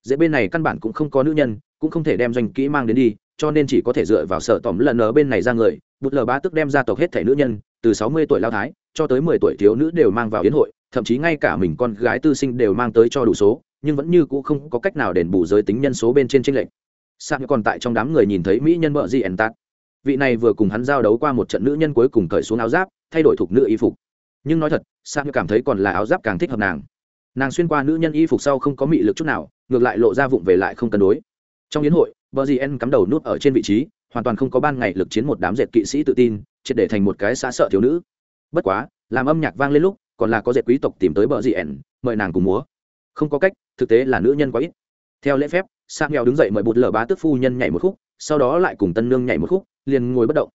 dễ bên này căn bản cũng không có nữ nhân, cũng không thể đem doanh kỹ mang đến đi, cho nên chỉ có thể dựa vào sợ tỏm lần ở bên này ra người bút lờ ba tức đem gia tộc hết thể nữ nhân, từ sáu mươi tuổi lao thái, cho tới mười tuổi thiếu nữ đều mang vào yến hội, thậm chí ngay cả mình con gái tư sinh đều mang tới cho đủ số, nhưng vẫn như cũ không có cách nào đền bù giới tính nhân số bên trên tranh lệch. Sang còn tại trong đám người nhìn thấy mỹ nhân mợ gì ẩn tát vị này vừa cùng hắn giao đấu qua một trận nữ nhân cuối cùng cởi xuống áo giáp, thay đổi thuộc nữ y phục. Nhưng nói thật sang cảm thấy còn là áo giáp càng thích hợp nàng. Nàng xuyên qua nữ nhân y phục sau không có mị lực chút nào, ngược lại lộ ra vụng về lại không cân đối. Trong yến hội bờ gì en cắm đầu nút ở trên vị trí hoàn toàn không có ban ngày lực chiến một đám dệt kỵ sĩ tự tin, triệt để thành một cái xã sợ thiếu nữ. Bất quá, làm âm nhạc vang lên lúc, còn là có dệt quý tộc tìm tới bờ dị ẻn, mời nàng cùng múa. Không có cách, thực tế là nữ nhân quá ít. Theo lễ phép sang nghèo đứng dậy mời bụt lờ bá tước phu nhân nhảy một khúc, sau đó lại cùng tân nương nhảy một khúc, liền ngồi bất động.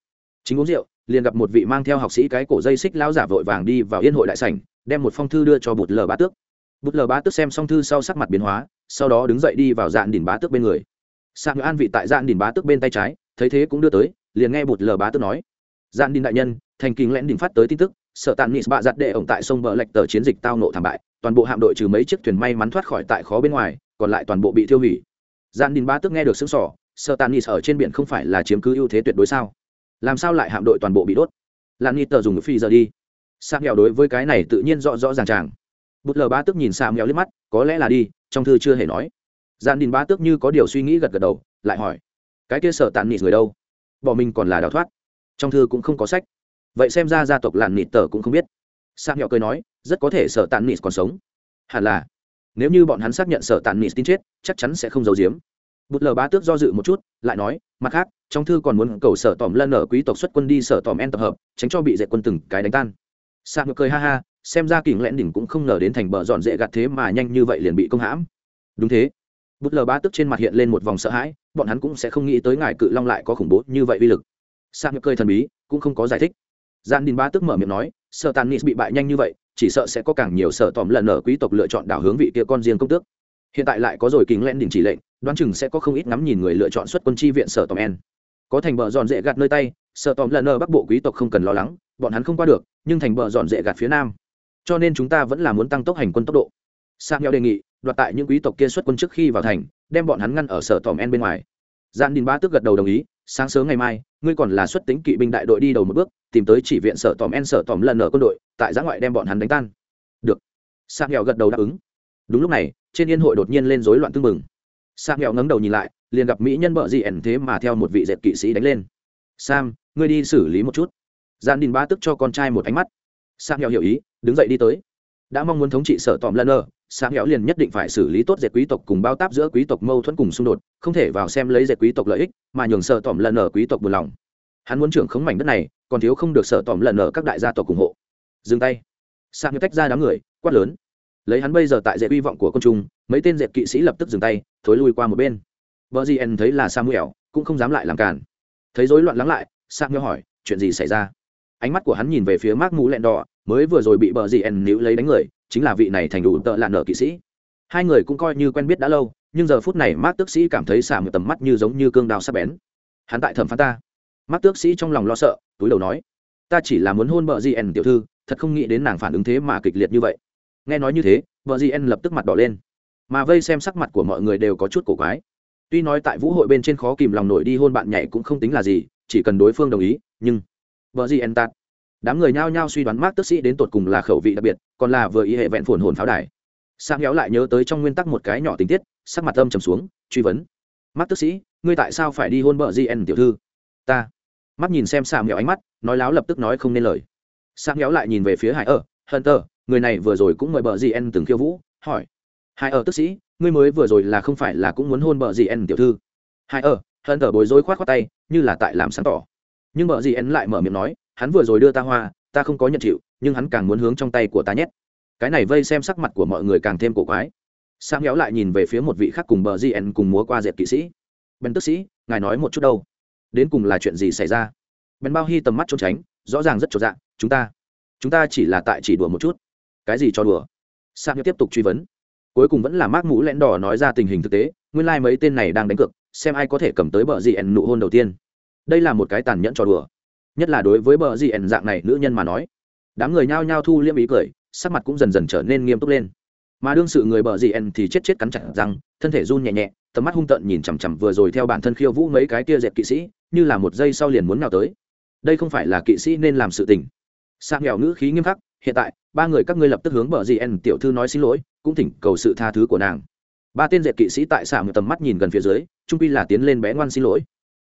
Chính uống rượu, liền gặp một vị mang theo học sĩ cái cổ dây xích lao giả vội vàng đi vào yên hội đại sảnh, đem một phong thư đưa cho bụt lờ bá tước. Bụt lờ bá tước xem xong thư sau sắc mặt biến hóa, sau đó đứng dậy đi vào dạn đỉnh bá tước bên người. Sang an vị tại dạn đỉnh bá tước bên tay trái thấy thế cũng đưa tới, liền nghe bụt lờ bá tước nói gian đình đại nhân, thành kính lẽn đỉnh phát tới tin tức sợ tàn nịt bạ giặt đệ ổng tại sông bờ lệch tờ chiến dịch tao nộ thảm bại, toàn bộ hạm đội trừ mấy chiếc thuyền may mắn thoát khỏi tại khó bên ngoài, còn lại toàn bộ bị tiêu hủy. Gian đình ba tức nghe được xứng sỏ sợ tàn nịt ở trên biển không phải là chiếm cứ ưu thế tuyệt đối sao? Làm sao lại hạm đội toàn bộ bị đốt? Lan nịt tờ dùng phi giờ đi. Sang nghèo đối với cái này tự nhiên rõ rõ ràng ràng. Bụt lờ ba tức nhìn sang nghèo liếc mắt, có lẽ là đi, trong thư chưa hề nói. Gian đình ba tức như có điều suy nghĩ gật gật đầu, lại hỏi cái kia sợ tàn nịt người đâu? Bỏ mình còn là đào thoát. Trong thư cũng không có sách. Vậy xem ra gia tộc làn nịt tờ cũng không biết. Sang nhỏ cười nói, rất có thể sở tàn nịt còn sống. Hẳn là, nếu như bọn hắn xác nhận sở tàn nịt tin chết, chắc chắn sẽ không giấu giếm. Bụt lờ bá tước do dự một chút, lại nói, mặt khác, trong thư còn muốn cầu sở tòm lân ở quý tộc xuất quân đi sở tòm en tập hợp, tránh cho bị dạy quân từng cái đánh tan. Sang nhọ cười ha ha, xem ra kỉnh lẽn đỉnh cũng không ngờ đến thành bờ dọn dễ gạt thế mà nhanh như vậy liền bị công hãm. Đúng thế bút lờ bá tức trên mặt hiện lên một vòng sợ hãi, bọn hắn cũng sẽ không nghĩ tới ngài cự long lại có khủng bố như vậy uy lực. Sang nhọ cười thần bí, cũng không có giải thích. Gian đình ba tức mở miệng nói sợ tàn nis bị bại nhanh như vậy, chỉ sợ sẽ có càng nhiều sợ tòm lần ở quý tộc lựa chọn đảo hướng vị kia con riêng công tước. Hiện tại lại có rồi kính len đình chỉ lệnh, đoán chừng sẽ có không ít ngắm nhìn người lựa chọn xuất quân chi viện sở tòm en. Có thành bờ giòn dễ gạt nơi tay sợ tòm lần ở bắc bộ quý tộc không cần lo lắng, bọn hắn không qua được, nhưng thành bờ giòn dễ gạt phía nam. Cho nên chúng ta vẫn là muốn tăng tốc hành quân tốc độ sang nhau đề nghị, đoạt tại những quý tộc kia xuất quân trước khi vào thành, đem bọn hắn ngăn ở sở tòm en bên ngoài. Gian đình ba tức gật đầu đồng ý, sáng sớm ngày mai, ngươi còn là xuất tính kỵ binh đại đội đi đầu một bước, tìm tới chỉ viện sở tòm en sở tòm lần ở quân đội, tại giã ngoại đem bọn hắn đánh tan. Được. Sang nghèo gật đầu đáp ứng. Đúng lúc này, trên yên hội đột nhiên lên rối loạn tương mừng sang nghèo ngẩng đầu nhìn lại, liền gặp mỹ nhân bợ gì ẩn thế mà theo một vị dẹp kỵ sĩ đánh lên. Sam, ngươi đi xử lý một chút. Gian đình ba tức cho con trai một ánh mắt. Sang nghèo hiểu ý, đứng dậy đi tới đã mong muốn thống trị sở tòm lần ở sáng héo liền nhất định phải xử lý tốt dệt quý tộc cùng bao táp giữa quý tộc mâu thuẫn cùng xung đột, không thể vào xem lấy dệt quý tộc lợi ích, mà nhường sở tòm lần ở quý tộc buồn lòng. Hắn muốn trưởng khống mảnh đất này, còn thiếu không được sở tòm lần ở các đại gia tộc ủng hộ. Dừng tay. Sang như tách ra đám người, quát lớn. Lấy hắn bây giờ tại dệt hy vọng của công trung mấy tên dệt kỵ sĩ lập tức dừng tay, thối lui qua một bên. Vợ gì en thấy là samuel, cũng không dám lại làm cản thấy rối loạn lắng lại samuel hỏi, chuyện gì xảy ra? Ánh mắt của hắn nhìn về phía mark mũ lẹn đỏ mới vừa rồi bị bờ gì ẩn níu lấy đánh người, chính là vị này thành đủ tợ lạn nợ kỵ sĩ. Hai người cũng coi như quen biết đã lâu, nhưng giờ phút này mác tước sĩ cảm thấy xả một tầm mắt như giống như cương đao sắp bén. Hắn tại thẩm phán ta. Mác tước sĩ trong lòng lo sợ, túi đầu nói, ta chỉ là muốn hôn bờ gì ẩn tiểu thư, thật không nghĩ đến nàng phản ứng thế mà kịch liệt như vậy. Nghe nói như thế, bờ gì ẩn lập tức mặt đỏ lên. Mà vây xem sắc mặt của mọi người đều có chút cổ quái. Tuy nói tại vũ hội bên trên khó kìm lòng nổi đi hôn bạn nhảy cũng không tính là gì, chỉ cần đối phương đồng ý, nhưng vợ gn tạt đám người nhao nhao suy đoán mác tức sĩ đến tột cùng là khẩu vị đặc biệt, còn là vừa ý hệ vẹn phồn hồn pháo đài. Sang héo lại nhớ tới trong nguyên tắc một cái nhỏ tình tiết, sắc mặt âm trầm xuống, truy vấn. Mác tức sĩ, ngươi tại sao phải đi hôn bờ gn tiểu thư? Ta. Mắt nhìn xem sang héo ánh mắt, nói láo lập tức nói không nên lời. Sang héo lại nhìn về phía hải ở hận tờ người này vừa rồi cũng mời bờ gn từng khiêu vũ, hỏi. Hải ở tức sĩ, ngươi mới vừa rồi là không phải là cũng muốn hôn bờ gn tiểu thư? Hải ở hận tờ bối rối khoát khoát tay, như là tại làm sáng tỏ. Nhưng bờ gn lại mở miệng nói hắn vừa rồi đưa ta hoa, ta không có nhận chịu, nhưng hắn càng muốn hướng trong tay của ta nhét. Cái này vây xem sắc mặt của mọi người càng thêm cổ quái. Sang héo lại nhìn về phía một vị khác cùng bờ gn cùng múa qua dệt kỵ sĩ. Ben tức sĩ, ngài nói một chút đâu? Đến cùng là chuyện gì xảy ra? Ben bao hy tầm mắt trốn tránh, rõ ràng rất trộn dạng chúng ta chúng ta chỉ là tại chỉ đùa một chút. Cái gì cho đùa? Sa tiếp tục truy vấn. Cuối cùng vẫn là mác mũ lẽn đỏ nói ra tình hình thực tế, nguyên lai、like、mấy tên này đang đánh cược, xem ai có thể cầm tới bờ gn nụ hôn đầu tiên. Đây là một cái tàn nhẫn trò đùa nhất là đối với bờ gì ẩn dạng này nữ nhân mà nói. Đám người nhao nhao thu liêm ý cười, sắc mặt cũng dần dần trở nên nghiêm túc lên. Mà đương sự người bờ gì ẩn thì chết chết cắn chặt răng, thân thể run nhẹ nhẹ, tầm mắt hung tợn nhìn chằm chằm vừa rồi theo bản thân khiêu vũ mấy cái kia dẹp kỵ sĩ, như là một giây sau liền muốn nào tới. Đây không phải là kỵ sĩ nên làm sự tình. Sang nghèo ngữ khí nghiêm khắc, hiện tại, ba người các ngươi lập tức hướng bờ gì ẩn tiểu thư nói xin lỗi, cũng thỉnh cầu sự tha thứ của nàng. Ba tên dẹp kỵ sĩ tại xả một tầm mắt nhìn gần phía dưới, trung quy là tiến lên bé ngoan xin lỗi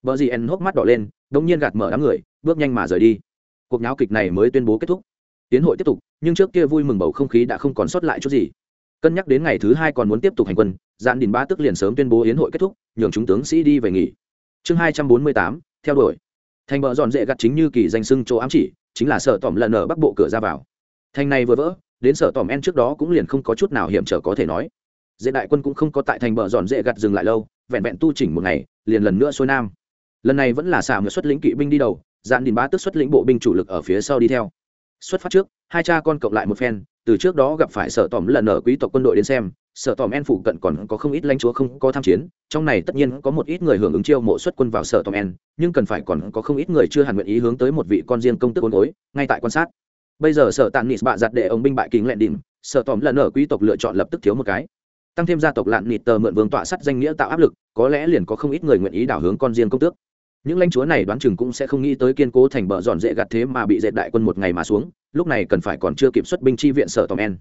bờ gì en hốc mắt đỏ lên, đống nhiên gạt mở đám người, bước nhanh mà rời đi. Cuộc nháo kịch này mới tuyên bố kết thúc. Tiến hội tiếp tục, nhưng trước kia vui mừng bầu không khí đã không còn sót lại chút gì. Cân nhắc đến ngày thứ hai còn muốn tiếp tục hành quân dạn đình ba tức liền sớm tuyên bố yến hội kết thúc, nhường chúng tướng sĩ đi về nghỉ. Chương hai trăm bốn mươi tám, theo đuổi. Thành bờ dọn dệ gặt chính như kỳ danh sưng chỗ ám chỉ, chính là sở tỏm lần ở bắc bộ cửa ra vào. Thành này vừa vỡ, đến sở tỏm en trước đó cũng liền không có chút nào hiểm trở có thể nói. Dễ đại quân cũng không có tại thành bờ dọn dệ gặt dừng lại lâu, vẹn vẹn tu chỉnh một ngày, liền lần nữa xuôi nam lần này vẫn là xả người xuất lĩnh kỵ binh đi đầu, dạn đình bá tức xuất lĩnh bộ binh chủ lực ở phía sau đi theo. Xuất phát trước, hai cha con cộng lại một phen, từ trước đó gặp phải sở tòm lần ở quý tộc quân đội đến xem, sở tòm en phụ cận còn có không ít lãnh chúa không có tham chiến, trong này tất nhiên có một ít người hưởng ứng chiêu mộ xuất quân vào sở tòm en, nhưng cần phải còn có không ít người chưa hẳn nguyện ý hướng tới một vị con riêng công tức ôn gối, ngay tại quan sát. Bây giờ sở tàn nịt bạ giặt để ông binh bại kính lẹn đỉnh, sở tòm lần ở quý tộc lựa chọn lập tức thiếu một cái tăng thêm gia tộc lạn nịt tờ mượn vương tọa sắt danh nghĩa tạo áp lực, có lẽ liền có không ít người nguyện ý đảo hướng con riêng công tước. Những lãnh chúa này đoán chừng cũng sẽ không nghĩ tới kiên cố thành bờ dọn dễ gạt thế mà bị dệt đại quân một ngày mà xuống, lúc này cần phải còn chưa kiểm xuất binh chi viện sở tòm en.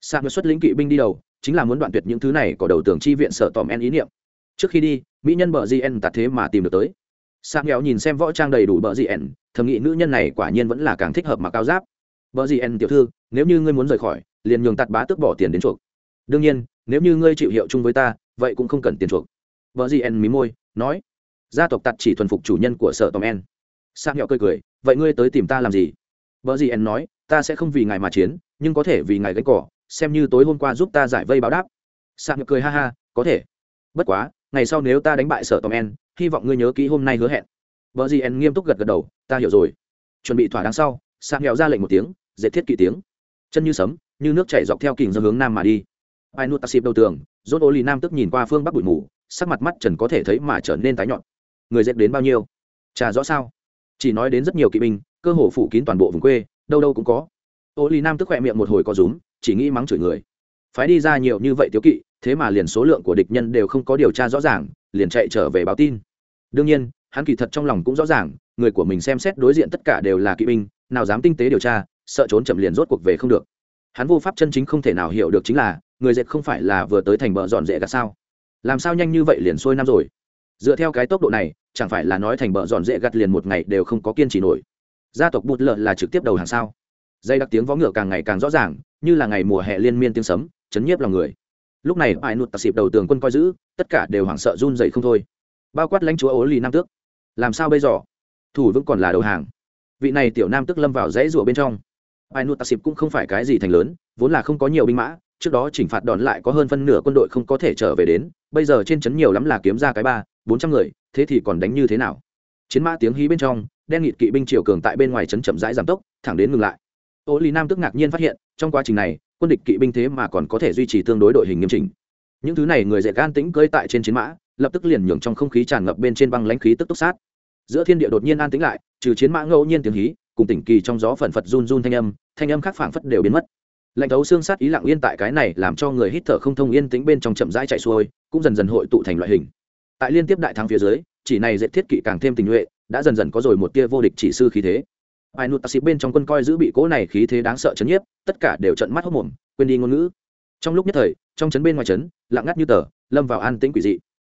Sạc xuất lĩnh kỵ binh đi đầu, chính là muốn đoạn tuyệt những thứ này có đầu tưởng chi viện sở tòm en ý niệm. Trước khi đi, mỹ nhân bờ gn tạt thế mà tìm được tới. Sạc nghèo nhìn xem võ trang đầy đủ bờ gn thầm nghĩ nữ nhân này quả nhiên vẫn là càng thích hợp mà cao giáp. Bờ gn tiểu thư, nếu như ngươi muốn rời khỏi, liền nhường tạt bá tước bỏ tiền đến chuộc đương nhiên, nếu như ngươi chịu hiệu chung với ta, vậy cũng không cần tiền chuộc. Vợ gì en mí môi, nói. Gia tộc tạt chỉ thuần phục chủ nhân của sở tòm en. Sạc nghèo cười cười, vậy ngươi tới tìm ta làm gì? Vợ gì en nói, ta sẽ không vì ngài mà chiến, nhưng có thể vì ngài gánh cỏ, xem như tối hôm qua giúp ta giải vây báo đáp. Sạc cười ha ha, có thể. Bất quá, ngày sau nếu ta đánh bại sở tòm en, hy vọng ngươi nhớ kỹ hôm nay hứa hẹn. Vợ gì en nghiêm túc gật gật đầu, ta hiểu rồi. Chuẩn bị thỏa đáng sau, sạc nghèo ra lệnh một tiếng, dệt thiết kỵ tiếng. Chân như sấm, như nước chảy dọc theo kình do hướng nam mà đi ai nuốt taxi đầu tường, rốt ô lì nam tức nhìn qua phương bắc bụi mù, sắc mặt mắt trần có thể thấy mà trở nên tái nhọn. Người dẹp đến bao nhiêu? Trà rõ sao. Chỉ nói đến rất nhiều kỵ binh, cơ hồ phủ kín toàn bộ vùng quê, đâu đâu cũng có. Ô lì nam tức khỏe miệng một hồi có rúm, chỉ nghĩ mắng chửi người. Phái đi ra nhiều như vậy tiếu kỵ, thế mà liền số lượng của địch nhân đều không có điều tra rõ ràng, liền chạy trở về báo tin. Đương nhiên, hắn kỳ thật trong lòng cũng rõ ràng, người của mình xem xét đối diện tất cả đều là kỵ binh, nào dám tinh tế điều tra, sợ trốn chậm liền rốt cuộc về không được. Hắn vô pháp chân chính không thể nào hiểu được chính là người dệt không phải là vừa tới thành bờ dọn dễ gạt sao? Làm sao nhanh như vậy liền xuôi năm rồi? Dựa theo cái tốc độ này, chẳng phải là nói thành bờ dọn dễ gặt liền một ngày đều không có kiên trì nổi? Gia tộc bụt lợn là trực tiếp đầu hàng sao? Dây đặc tiếng vó ngựa càng ngày càng rõ ràng, như là ngày mùa hè liên miên tiếng sấm, chấn nhiếp lòng người. Lúc này, ai nụt tạc xịp đầu tường quân coi giữ, tất cả đều hoảng sợ run dậy không thôi. Bao quát lãnh chúa ố lì nam tước. Làm sao bây giờ? Thủ vẫn còn là đầu hàng. Vị này tiểu nam tức lâm vào dãy rủa bên trong. Ai nụt tạc xịp cũng không phải cái gì thành lớn, vốn là không có nhiều binh mã trước đó chỉnh phạt đòn lại có hơn phân nửa quân đội không có thể trở về đến, bây giờ trên trấn nhiều lắm là kiếm ra cái ba, bốn trăm người, thế thì còn đánh như thế nào? Chiến mã tiếng hí bên trong, đen nghịt kỵ binh triều cường tại bên ngoài trấn chậm rãi giảm tốc, thẳng đến ngừng lại. Ô lý nam tức ngạc nhiên phát hiện, trong quá trình này, quân địch kỵ binh thế mà còn có thể duy trì tương đối đội hình nghiêm chỉnh. Những thứ này người dạy gan tĩnh cơi tại trên chiến mã, lập tức liền nhường trong không khí tràn ngập bên trên băng lãnh khí tức túc sát. Giữa thiên địa đột nhiên an tĩnh lại, trừ chiến mã ngẫu nhiên tiếng hí, cùng tỉnh kỳ trong gió phần phật run run thanh âm thanh âm khác phảng phất đều biến mất lạnh thấu xương sát ý lặng yên tại cái này làm cho người hít thở không thông yên tĩnh bên trong chậm rãi chạy xuôi, cũng dần dần hội tụ thành loại hình. Tại liên tiếp đại thắng phía dưới, chỉ này dễ thiết kỵ càng thêm tình nhuệ, đã dần dần có rồi một tia vô địch chỉ sư khí thế. Ai nút taxi bên trong quân coi giữ bị cố này khí thế đáng sợ chấn nhiếp, tất cả đều trận mắt hốc mồm, quên đi ngôn ngữ. Trong lúc nhất thời, trong chấn bên ngoài chấn, lặng ngắt như tờ, lâm vào an tĩnh quỷ dị.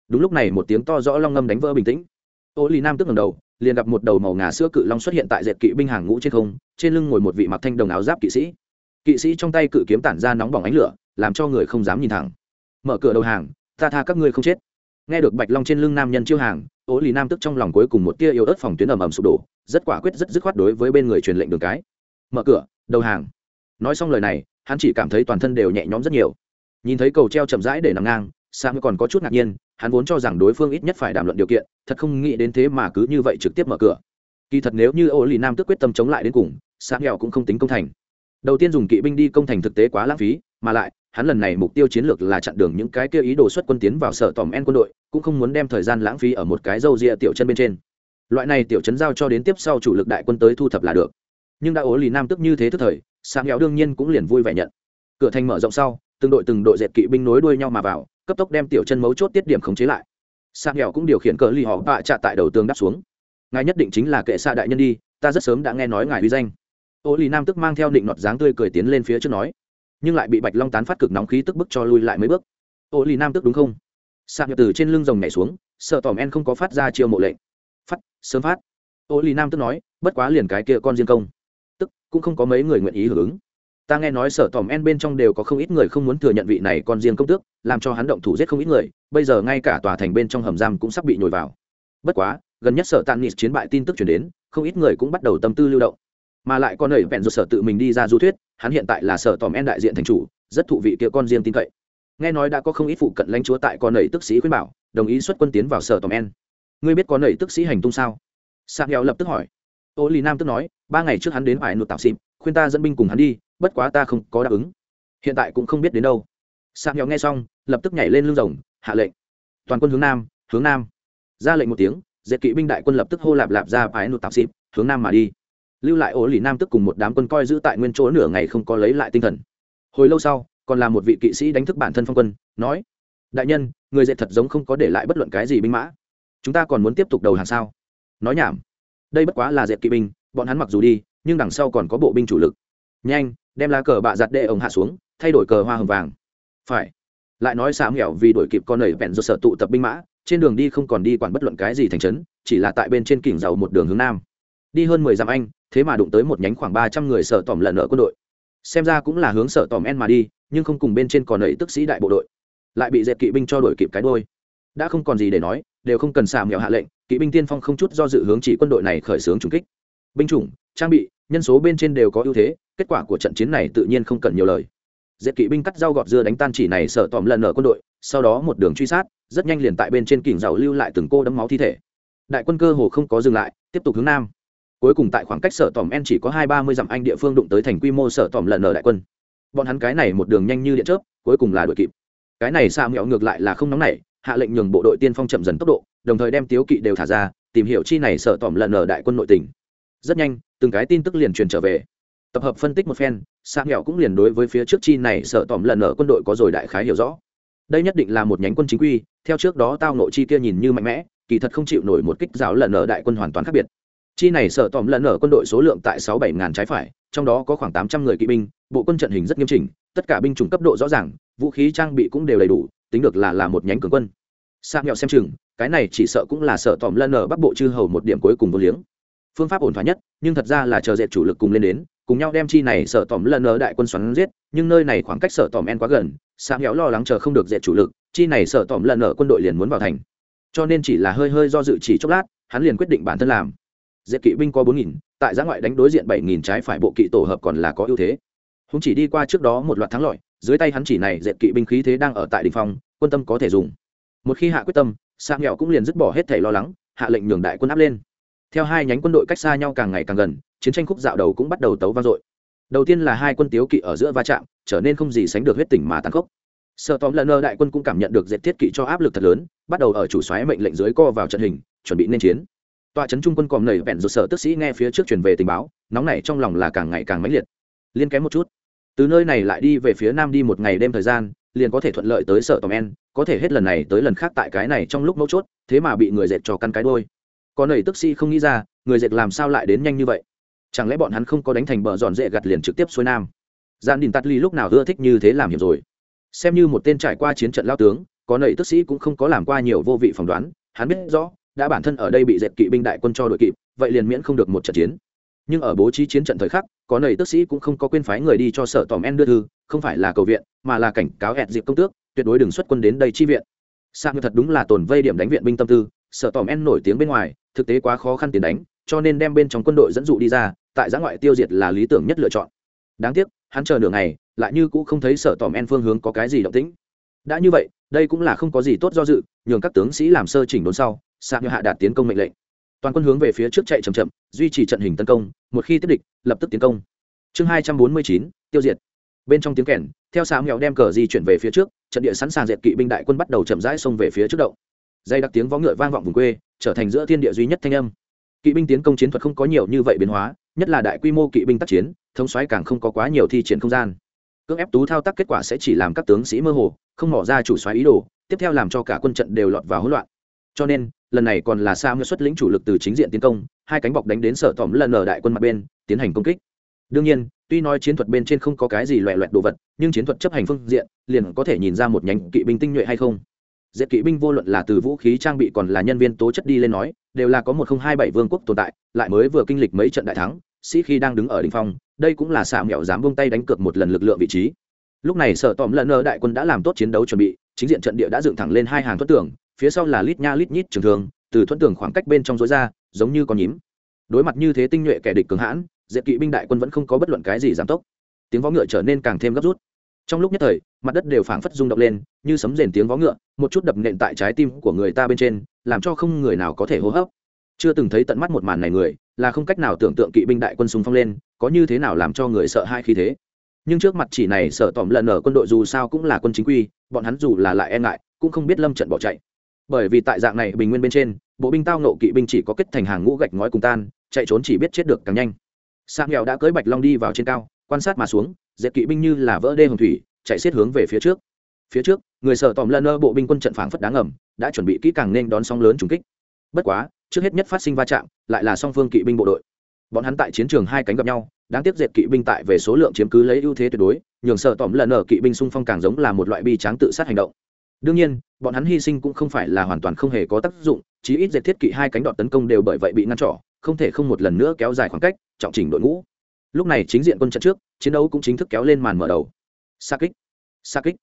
Đúng lúc này một tiếng to rõ long ngâm đánh vỡ bình tĩnh. Ô lì nam tức ngầm đầu, liền gặp một đầu màu ngà sữa cự long xuất hiện tại dệt kỵ binh hàng ngũ trên không, trên lưng ngồi một vị mặc thanh đồng áo giáp kỵ sĩ kỵ sĩ trong tay cự kiếm tản ra nóng bỏng ánh lửa, làm cho người không dám nhìn thẳng. Mở cửa đầu hàng, ta tha các ngươi không chết. Nghe được bạch long trên lưng nam nhân chiêu hàng ố lì nam tức trong lòng cuối cùng một tia yếu ớt phòng tuyến ầm ầm sụp đổ, rất quả quyết rất dứt khoát đối với bên người truyền lệnh đường cái. Mở cửa, đầu hàng. Nói xong lời này, hắn chỉ cảm thấy toàn thân đều nhẹ nhõm rất nhiều. Nhìn thấy cầu treo chậm rãi để nằm ngang sang còn có chút ngạc nhiên, hắn vốn cho rằng đối phương ít nhất phải đàm luận điều kiện, thật không nghĩ đến thế mà cứ như vậy trực tiếp mở cửa. Kỳ thật nếu như ô lì nam tức quyết tâm chống lại đến cùng sang nghèo cũng không tính công thành đầu tiên dùng kỵ binh đi công thành thực tế quá lãng phí, mà lại, hắn lần này mục tiêu chiến lược là chặn đường những cái kia ý đồ xuất quân tiến vào sở tòm en quân đội, cũng không muốn đem thời gian lãng phí ở một cái dâu ria tiểu chân bên trên. Loại này tiểu chấn giao cho đến tiếp sau chủ lực đại quân tới thu thập là được. Nhưng đã ố lì nam tức như thế thức thời sáng nghèo đương nhiên cũng liền vui vẻ nhận. Cửa thành mở rộng sau, từng đội từng đội dệt kỵ binh nối đuôi nhau mà vào, cấp tốc đem tiểu chân mấu chốt tiết điểm khống chế lại. Sáng nghèo cũng điều khiển cờ ly họ bạ chạ tại đầu tường đáp xuống. Ngài nhất định chính là kệ xa đại nhân đi, ta rất sớm đã nghe nói ngài uy danh ô lì nam tức mang theo định nọt dáng tươi cười tiến lên phía trước nói, nhưng lại bị bạch long tán phát cực nóng khí tức bức cho lui lại mấy bước. Ô lì nam tức đúng không? Sạc từ trên lưng rồng nhảy xuống, sợ Tỏm en không có phát ra chiêu mộ lệnh. Phát, sớm phát. Ô lì nam tức nói, bất quá liền cái kia con riêng công. Tức, cũng không có mấy người nguyện ý hưởng ứng. Ta nghe nói sở Tỏm en bên trong đều có không ít người không muốn thừa nhận vị này con riêng công tước, làm cho hắn động thủ giết không ít người, bây giờ ngay cả tòa thành bên trong hầm giam cũng sắp bị nhồi vào. Bất quá, gần nhất sở tàn nịt chiến bại tin tức chuyển đến, không ít người cũng bắt đầu tâm tư lưu động mà lại con nầy vẹn ruột sở tự mình đi ra du thuyết, hắn hiện tại là sở tòm en đại diện thành chủ, rất thụ vị kia con riêng tin cậy. Nghe nói đã có không ít phụ cận lãnh chúa tại con nầy tức sĩ khuyên bảo, đồng ý xuất quân tiến vào sở tòm en. Ngươi biết con nầy tức sĩ hành tung sao? Sang nghèo lập tức hỏi. Ô lì nam tức nói, ba ngày trước hắn đến phải nụt tạo xịp, khuyên ta dẫn binh cùng hắn đi, bất quá ta không có đáp ứng. Hiện tại cũng không biết đến đâu. Sang nghèo nghe xong, lập tức nhảy lên lưng rồng, hạ lệnh. Toàn quân hướng nam hướng nam. Ra lệnh một tiếng, dệt kỵ binh đại quân lập tức hô lạp lạp ra phải nụt tạo xịp, hướng nam mà đi lưu lại ổ lì nam tức cùng một đám quân coi giữ tại nguyên chỗ nửa ngày không có lấy lại tinh thần. Hồi lâu sau, còn là một vị kỵ sĩ đánh thức bản thân phong quân, nói, đại nhân, người dạy thật giống không có để lại bất luận cái gì binh mã. Chúng ta còn muốn tiếp tục đầu hàng sao? Nói nhảm, đây bất quá là dẹp kỵ binh, bọn hắn mặc dù đi, nhưng đằng sau còn có bộ binh chủ lực. Nhanh, đem lá cờ bạ giặt đệ ổng hạ xuống, thay đổi cờ hoa hồng vàng. Phải. Lại nói xám nghèo vì đổi kịp con nầy bèn do sở tụ tập binh mã, trên đường đi không còn đi quản bất luận cái gì thành trấn, chỉ là tại bên trên kỉnh giàu một đường hướng nam đi hơn mười dặm anh, thế mà đụng tới một nhánh khoảng ba trăm người sở tòm lần nợ quân đội. Xem ra cũng là hướng sở tòm en mà đi, nhưng không cùng bên trên còn nảy tức sĩ đại bộ đội. Lại bị dẹp kỵ binh cho đổi kịp cái đôi đã không còn gì để nói, đều không cần xả mèo hạ lệnh, kỵ binh tiên phong không chút do dự hướng chỉ quân đội này khởi xướng trùng kích. Binh chủng, trang bị, nhân số bên trên đều có ưu thế, kết quả của trận chiến này tự nhiên không cần nhiều lời. Dẹp kỵ binh cắt rau gọt dưa đánh tan chỉ này sở tòm lần nợ quân đội, sau đó một đường truy sát, rất nhanh liền tại bên trên kỉnh rào lưu lại từng cô đấm máu thi thể. Đại quân cơ hồ không có dừng lại, tiếp tục hướng nam cuối cùng tại khoảng cách sở tòm en chỉ có hai ba mươi dặm anh địa phương đụng tới thành quy mô sở tòm lần ở đại quân. Bọn hắn cái này một đường nhanh như điện chớp, cuối cùng là đội kịp. Cái này xa mẹo ngược lại là không nóng nảy, hạ lệnh nhường bộ đội tiên phong chậm dần tốc độ, đồng thời đem tiếu kỵ đều thả ra, tìm hiểu chi này sở tòm lần ở đại quân nội tỉnh rất nhanh, từng cái tin tức liền truyền trở về. Tập hợp phân tích một phen xa mẹo cũng liền đối với phía trước chi này sở tòm lần ở quân đội có rồi đại khái hiểu rõ. Đây nhất định là một nhánh quân chính quy, theo trước đó tao nội chi kia nhìn như mạnh mẽ, kỳ thật không chịu nổi một kích giáo lần ở đại quân hoàn toàn khác biệt chi này sợ tòm lần ở quân đội số lượng tại sáu bảy ngàn trái phải, trong đó có khoảng tám trăm người kỵ binh, bộ quân trận hình rất nghiêm chỉnh, tất cả binh chủng cấp độ rõ ràng, vũ khí trang bị cũng đều đầy đủ, tính được là là một nhánh cường quân. Sang nghèo xem chừng, cái này chỉ sợ cũng là sợ tòm lần ở bắc bộ chư hầu một điểm cuối cùng vô liếng. Phương pháp ổn thỏa nhất, nhưng thật ra là chờ dệt chủ lực cùng lên đến, cùng nhau đem chi này sợ tòm lần ở đại quân xoắn giết, nhưng nơi này khoảng cách sợ tòm en quá gần sang nghèo lo lắng chờ không được dệt chủ lực, chi này sợ tòm lần ở quân đội liền muốn vào thành. Cho nên chỉ là hơi hơi do dự chỉ chốc lát, hắn liền quyết định bản thân làm. Diệt kỵ binh có bốn nghìn, tại giã ngoại đánh đối diện bảy nghìn trái phải bộ kỵ tổ hợp còn là có ưu thế. Húng chỉ đi qua trước đó một loạt thắng lợi, dưới tay hắn chỉ này diệt kỵ binh khí thế đang ở tại đ phong, quân tâm có thể dùng. Một khi hạ quyết tâm sang nghèo cũng liền dứt bỏ hết thể lo lắng, hạ lệnh nhường đại quân áp lên. Theo hai nhánh quân đội cách xa nhau càng ngày càng gần, chiến tranh khúc dạo đầu cũng bắt đầu tấu vang dội. Đầu tiên là hai quân tiếu kỵ ở giữa va chạm, trở nên không gì sánh được huyết tỉnh mà tàn khốc. Sợ tóm lần nơ đại quân cũng cảm nhận được dệt thiết kỵ cho áp lực thật lớn, bắt đầu ở chủ xoáy mệnh lệnh dưới co vào trận hình, chuẩn bị nên chiến tòa trấn trung quân còm nảy vẹn rụt sở tức sĩ nghe phía trước truyền về tình báo, nóng này trong lòng là càng ngày càng mãnh liệt. Liên kém một chút. Từ nơi này lại đi về phía nam đi một ngày đêm thời gian, liền có thể thuận lợi tới sở tòm en, có thể hết lần này tới lần khác tại cái này trong lúc mấu chốt, thế mà bị người dệt cho căn cái đôi. Còn nảy tức sĩ không nghĩ ra, người dệt làm sao lại đến nhanh như vậy? Chẳng lẽ bọn hắn không có đánh thành bờ giòn dễ gặt liền trực tiếp xuôi nam? Gian đình tắt ly lúc nào ưa thích như thế làm hiểm rồi? Xem như một tên trải qua chiến trận lao tướng, có nảy tức sĩ cũng không có làm qua nhiều vô vị phỏng đoán, hắn biết rõ đã bản thân ở đây bị dẹp kỵ binh đại quân cho đội kịp vậy liền miễn không được một trận chiến. Nhưng ở bố trí chiến trận thời khắc, có nầy tức sĩ cũng không có quên phái người đi cho sở tòm en đưa thư, không phải là cầu viện, mà là cảnh cáo hẹn dịp công tước, tuyệt đối đừng xuất quân đến đây chi viện. Sang thật đúng là tồn vây điểm đánh viện binh tâm tư, sở tòm en nổi tiếng bên ngoài, thực tế quá khó khăn tiền đánh, cho nên đem bên trong quân đội dẫn dụ đi ra, tại giã ngoại tiêu diệt là lý tưởng nhất lựa chọn. Đáng tiếc, hắn chờ nửa ngày, lại như cũng không thấy sở tòm en phương hướng có cái gì động tĩnh đã như vậy, đây cũng là không có gì tốt do dự, nhường các tướng sĩ làm sơ chỉnh đốn sau sạc như hạ đạt tiến công mệnh lệnh. Toàn quân hướng về phía trước chạy chậm chậm, duy trì trận hình tấn công, một khi tiếp địch, lập tức tiến công. Chương hai trăm bốn mươi chín, tiêu diệt. Bên trong tiếng kèn, theo sáng nghèo đem cờ di chuyển về phía trước, trận địa sẵn sàng dẹp kỵ binh đại quân bắt đầu chậm rãi xông về phía trước động. Dây đặc tiếng vó ngựa vang vọng vùng quê, trở thành giữa thiên địa duy nhất thanh âm. Kỵ binh tiến công chiến thuật không có nhiều như vậy biến hóa, nhất là đại quy mô kỵ binh tác chiến, thống xoáy càng không có quá nhiều thi triển không gian cưỡng ép tú thao tác kết quả sẽ chỉ làm các tướng sĩ mơ hồ, không mỏ ra chủ xoáy ý đồ, tiếp theo làm cho cả quân trận đều lọt vào hỗn loạn. Cho nên, lần này còn là sa ngựa xuất lĩnh chủ lực từ chính diện tiến công, hai cánh bọc đánh đến sở tỏm lần ở đại quân mặt bên, tiến hành công kích. Đương nhiên, tuy nói chiến thuật bên trên không có cái gì loẹ loẹt đồ vật, nhưng chiến thuật chấp hành phương diện, liền có thể nhìn ra một nhánh kỵ binh tinh nhuệ hay không. Dệt kỵ binh vô luận là từ vũ khí trang bị còn là nhân viên tố chất đi lên nói, đều là có một không hai bảy vương quốc tồn tại, lại mới vừa kinh lịch mấy trận đại thắng sĩ khi đang đứng ở đỉnh phong, đây cũng là xạ mẹo dám vung tay đánh cược một lần lực lượng vị trí. Lúc này sở tòm lần nơ đại quân đã làm tốt chiến đấu chuẩn bị, chính diện trận địa đã dựng thẳng lên hai hàng thuất tường, phía sau là lít nha lít nhít trường thường từ thuất tường khoảng cách bên trong rối ra, giống như con nhím. Đối mặt như thế tinh nhuệ kẻ địch cường hãn dệt kỵ binh đại quân vẫn không có bất luận cái gì giảm tốc. Tiếng vó ngựa trở nên càng thêm gấp rút. Trong lúc nhất thời, mặt đất đều phảng phất rung động lên, như sấm rền tiếng vó ngựa, một chút đập nện tại trái tim của người ta bên trên, làm cho không người nào có thể hô hấp. Chưa từng thấy tận mắt một màn này người là không cách nào tưởng tượng kỵ binh đại quân súng phong lên, có như thế nào làm cho người sợ hai khi thế. Nhưng trước mặt chỉ này sợ tỏm lần ở quân đội dù sao cũng là quân chính quy, bọn hắn dù là lại e ngại, cũng không biết lâm trận bỏ chạy. Bởi vì tại dạng này bình nguyên bên trên, bộ binh tao nộ kỵ binh chỉ có kết thành hàng ngũ gạch ngói cùng tan, chạy trốn chỉ biết chết được càng nhanh. Sang nghèo đã cưới bạch long đi vào trên cao, quan sát mà xuống dẹp kỵ binh như là vỡ đê hồng thủy, chạy xiết hướng về phía trước. Phía trước, người sợ tòm lân ơ bộ binh quân trận phảng phất đáng ngầm, đã chuẩn bị kỹ càng nên đón sóng lớn trùng kích. Bất quá trước hết nhất phát sinh va chạm, lại là song phương kỵ binh bộ đội. Bọn hắn tại chiến trường hai cánh gặp nhau, đáng tiếc dệt kỵ binh tại về số lượng chiếm cứ lấy ưu thế tuyệt đối, nhường sợ tỏm lần ở kỵ binh xung phong càng giống là một loại bi tráng tự sát hành động. Đương nhiên, bọn hắn hy sinh cũng không phải là hoàn toàn không hề có tác dụng, chí ít dệt thiết kỵ hai cánh đọt tấn công đều bởi vậy bị ngăn trở không thể không một lần nữa kéo dài khoảng cách, trọng chỉnh đội ngũ. Lúc này chính diện quân trận trước, chiến đấu cũng chính thức kéo lên màn mở đầu. Xa kích xa kích.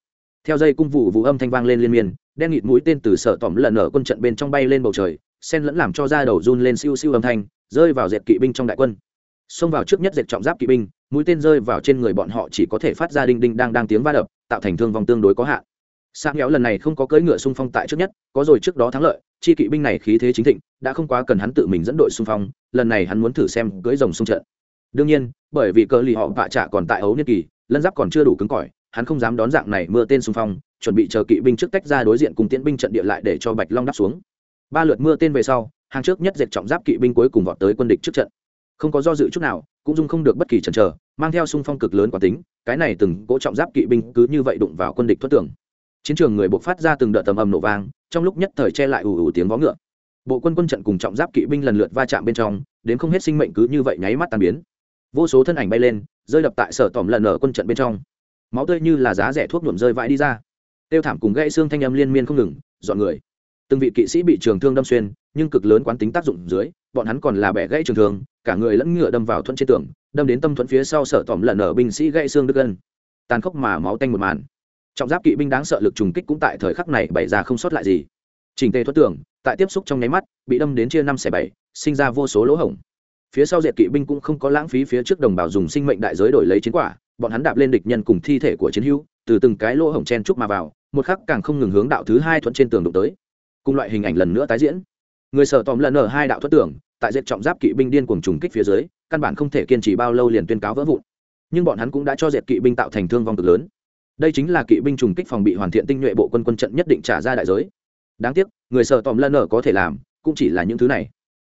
Theo dây cung vụ vụ âm thanh vang lên liên miên, đen nghịt mũi tên từ sở tỏm lần ở quân trận bên trong bay lên bầu trời sen lẫn làm cho da đầu run lên siêu siêu âm thanh, rơi vào dệt kỵ binh trong đại quân. Xông vào trước nhất dệt trọng giáp kỵ binh, mũi tên rơi vào trên người bọn họ chỉ có thể phát ra đinh đinh đang đang tiếng va đập, tạo thành thương vong tương đối có hạn. Sang ngéo lần này không có cưỡi ngựa xung phong tại trước nhất, có rồi trước đó thắng lợi, chi kỵ binh này khí thế chính thịnh, đã không quá cần hắn tự mình dẫn đội xung phong, lần này hắn muốn thử xem cưỡi rồng xung trận. Đương nhiên, bởi vì cờ lì họ vạ trả còn tại ấu niên kỳ, lân giáp còn chưa đủ cứng cỏi, hắn không dám đón dạng này mưa tên xung phong, chuẩn bị chờ kỵ binh trước tách ra đối diện cùng tiễn binh trận địa lại để cho bạch long đáp xuống ba lượt mưa tên về sau, hàng trước nhất dệt trọng giáp kỵ binh cuối cùng vọt tới quân địch trước trận. Không có do dự chút nào, cũng dung không được bất kỳ chần chờ, mang theo xung phong cực lớn quả tính, cái này từng cỗ trọng giáp kỵ binh cứ như vậy đụng vào quân địch thoát tường. Chiến trường người buộc phát ra từng đợt tầm ầm nổ vang, trong lúc nhất thời che lại ủ ủ tiếng vó ngựa. Bộ quân quân trận cùng trọng giáp kỵ binh lần lượt va chạm bên trong, đến không hết sinh mệnh cứ như vậy nháy mắt tan biến. Vô số thân ảnh bay lên, rơi đập tại sở tỏm lần ở quân trận bên trong. Máu tươi như là giá rẻ thuốc nhuộm rơi vãi đi ra. Tiêu thảm cùng gãy xương thanh âm liên miên không ngừng dọn người từng vị kỵ sĩ bị trường thương đâm xuyên, nhưng cực lớn quán tính tác dụng dưới, bọn hắn còn là bẻ gãy trường thương, cả người lẫn ngựa đâm vào thuận trên tường, đâm đến tâm thuận phía sau sở tỏm lần ở binh sĩ gãy xương đứt gân. Tàn khốc mà máu tanh một màn. Trọng giáp kỵ binh đáng sợ lực trùng kích cũng tại thời khắc này bày ra không sót lại gì. Trình tề thoát tưởng tại tiếp xúc trong nháy mắt, bị đâm đến chia năm xẻ bảy, sinh ra vô số lỗ hổng. Phía sau dệt kỵ binh cũng không có lãng phí phía trước đồng bào dùng sinh mệnh đại giới đổi lấy chiến quả, bọn hắn đạp lên địch nhân cùng thi thể của chiến hữu, từ từng cái lỗ hổng chen trúc mà vào, một khắc càng không ngừng hướng đạo thứ hai thuận trên tường đụng tới cùng loại hình ảnh lần nữa tái diễn. Người sở tòm lần ở hai đạo thoát tưởng, tại diện trọng giáp kỵ binh điên cuồng trùng kích phía dưới, căn bản không thể kiên trì bao lâu liền tuyên cáo vỡ vụn. Nhưng bọn hắn cũng đã cho diệt kỵ binh tạo thành thương vong cực lớn. Đây chính là kỵ binh trùng kích phòng bị hoàn thiện tinh nhuệ bộ quân quân trận nhất định trả ra đại giới. Đáng tiếc, người sở tòm lần ở có thể làm, cũng chỉ là những thứ này.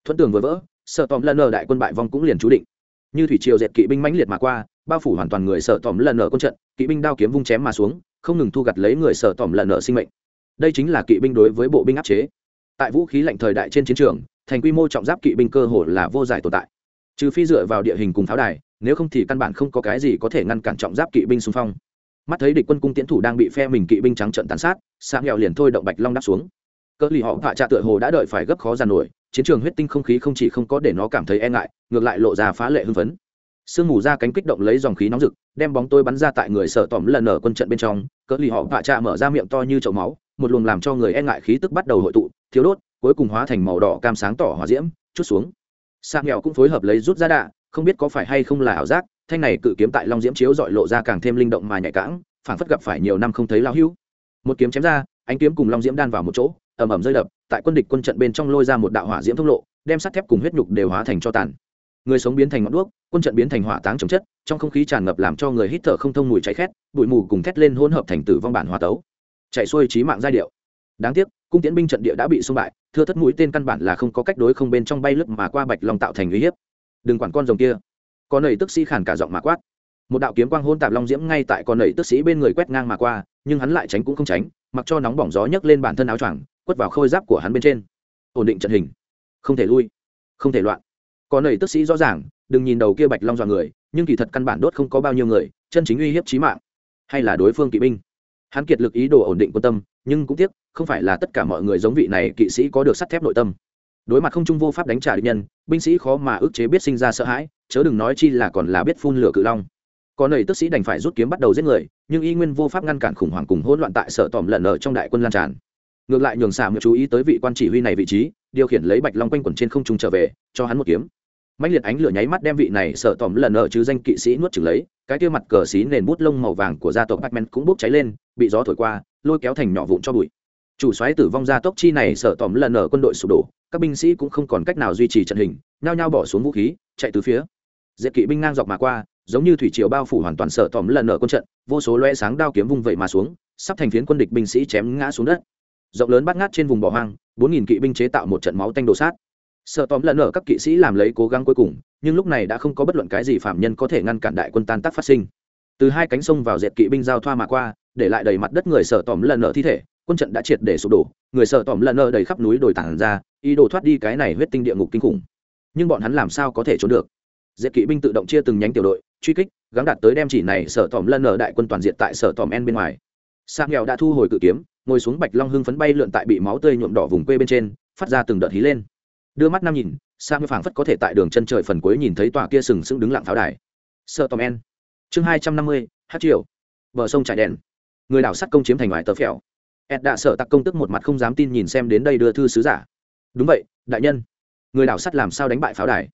Thuận tường vừa vỡ, sở tòm lần ở đại quân bại vong cũng liền chú định. Như thủy triều dệt kỵ binh mãnh liệt mà qua, bao phủ hoàn toàn người sở tòm lần ở quân trận, kỵ binh đao kiếm vung chém mà xuống, không ngừng thu gặt lấy người sở tòm lần ở sinh mệnh đây chính là kỵ binh đối với bộ binh áp chế. Tại vũ khí lạnh thời đại trên chiến trường, thành quy mô trọng giáp kỵ binh cơ hồ là vô giải tồn tại. Trừ phi dựa vào địa hình cùng pháo đài, nếu không thì căn bản không có cái gì có thể ngăn cản trọng giáp kỵ binh xung phong. Mắt thấy địch quân cung tiến thủ đang bị phe mình kỵ binh trắng trận tàn sát sang nghèo liền thôi động bạch long đáp xuống. Cỡ lì họ vạ trạ tựa hồ đã đợi phải gấp khó giàn nổi, chiến trường huyết tinh không khí không chỉ không có để nó cảm thấy e ngại, ngược lại lộ ra phá lệ hưng phấn. Sương mù ra cánh kích động lấy dòng khí nóng rực, đem bóng tôi bắn ra tại người sợ tỏm lần ở quân trận bên trong cỡ lì họ vạ trạ mở ra miệng to như chậu máu một luồng làm cho người e ngại khí tức bắt đầu hội tụ thiếu đốt, cuối cùng hóa thành màu đỏ cam sáng tỏ hỏa diễm, chút xuống. Sang nghèo cũng phối hợp lấy rút ra đạ, không biết có phải hay không là ảo giác, thanh này cự kiếm tại long diễm chiếu dọi lộ ra càng thêm linh động mà nhạy cãng phảng phất gặp phải nhiều năm không thấy lao hưu một kiếm chém ra, ánh kiếm cùng long diễm đan vào một chỗ, ầm ầm rơi đập, tại quân địch quân trận bên trong lôi ra một đạo hỏa diễm thông lộ, đem sắt thép cùng huyết nhục đều hóa thành cho tàn. Người sống biến thành ngọn đuốc, quân trận biến thành hỏa táng chống chất, trong không khí tràn ngập làm cho người hít thở không thông mùi cháy khét, bụi mù cùng thét lên hỗn hợp thành tử vong bản hòa tấu chạy xuôi trí mạng giai điệu. Đáng tiếc, cung tiễn binh trận địa đã bị xung bại, thưa thất mũi tên căn bản là không có cách đối không bên trong bay lướt mà qua bạch long tạo thành uy hiếp. Đừng quản con rồng kia. Con nầy tức sĩ khản cả giọng mà quát. Một đạo kiếm quang hôn tạp long diễm ngay tại con nầy tức sĩ bên người quét ngang mà qua, nhưng hắn lại tránh cũng không tránh, mặc cho nóng bỏng gió nhấc lên bản thân áo choàng, quất vào khôi giáp của hắn bên trên. Ổn định trận hình. Không thể lui. Không thể loạn. Con nầy tức sĩ rõ ràng, đừng nhìn đầu kia bạch long dọa người, nhưng kỳ thật căn bản đốt không có bao nhiêu người, chân chính uy hiếp chí mạng. Hay là đối phương kỵ binh? Hắn kiệt lực ý đồ ổn định quân tâm, nhưng cũng tiếc, không phải là tất cả mọi người giống vị này kỵ sĩ có được sắt thép nội tâm. Đối mặt không trung vô pháp đánh trả địch nhân, binh sĩ khó mà ức chế biết sinh ra sợ hãi, chớ đừng nói chi là còn là biết phun lửa cự long. Còn nầy tức sĩ đành phải rút kiếm bắt đầu giết người, nhưng y nguyên vô pháp ngăn cản khủng hoảng cùng hỗn loạn tại sở tòm lẩn ở trong đại quân lan tràn. Ngược lại nhường xả một chú ý tới vị quan chỉ huy này vị trí, điều khiển lấy bạch long quanh quẩn trên không trung trở về, cho hắn một kiếm. Mạnh liệt ánh lửa nháy mắt đem vị này sợ tòm lẩn ở chứ danh kỵ sĩ nuốt chửng lấy cái kia mặt cờ xí nền bút lông màu vàng của gia tộc Batman cũng bốc cháy lên, bị gió thổi qua, lôi kéo thành nhỏ vụn cho bụi. Chủ soái tử vong gia tốc chi này sợ tòm lần ở quân đội sụp đổ, các binh sĩ cũng không còn cách nào duy trì trận hình, nhao nhao bỏ xuống vũ khí, chạy từ phía. Dễ kỵ binh ngang dọc mà qua, giống như thủy triều bao phủ hoàn toàn sợ tòm lần ở quân trận, vô số loe sáng đao kiếm vung vậy mà xuống, sắp thành phiến quân địch binh sĩ chém ngã xuống đất. Rộng lớn bắt ngát trên vùng bỏ hoang, bốn nghìn kỵ binh chế tạo một trận máu tanh đồ sát sợ tóm lần ở các kỵ sĩ làm lấy cố gắng cuối cùng, nhưng lúc này đã không có bất luận cái gì phạm nhân có thể ngăn cản đại quân tan tác phát sinh. Từ hai cánh sông vào dệt kỵ binh giao thoa mà qua, để lại đầy mặt đất người sợ tóm lần ở thi thể, quân trận đã triệt để sụp đổ, người sợ tóm lần ở đầy khắp núi đồi tản ra, ý đồ thoát đi cái này huyết tinh địa ngục kinh khủng. Nhưng bọn hắn làm sao có thể trốn được? Dệt kỵ binh tự động chia từng nhánh tiểu đội, truy kích, gắng đạt tới đem chỉ này sở tòm lần ở đại quân toàn diện tại sở tòm en bên ngoài. Sa nghèo đã thu hồi cự kiếm, ngồi xuống bạch long hưng phấn bay lượn tại bị máu tươi nhuộm đỏ vùng quê bên trên, phát ra từng đợt hí lên đưa mắt năm nhìn sang phảng phất có thể tại đường chân trời phần cuối nhìn thấy tòa kia sừng sững đứng lặng pháo đài. Sợ tòm en. Chương hai trăm năm mươi, hát triệu bờ sông trải đèn. Người đảo sắt công chiếm thành ngoài tờ phèo. Ed đã sợ tặc công tức một mặt không dám tin nhìn xem đến đây đưa thư sứ giả. Đúng vậy, đại nhân. Người đảo sắt làm sao đánh bại pháo đài?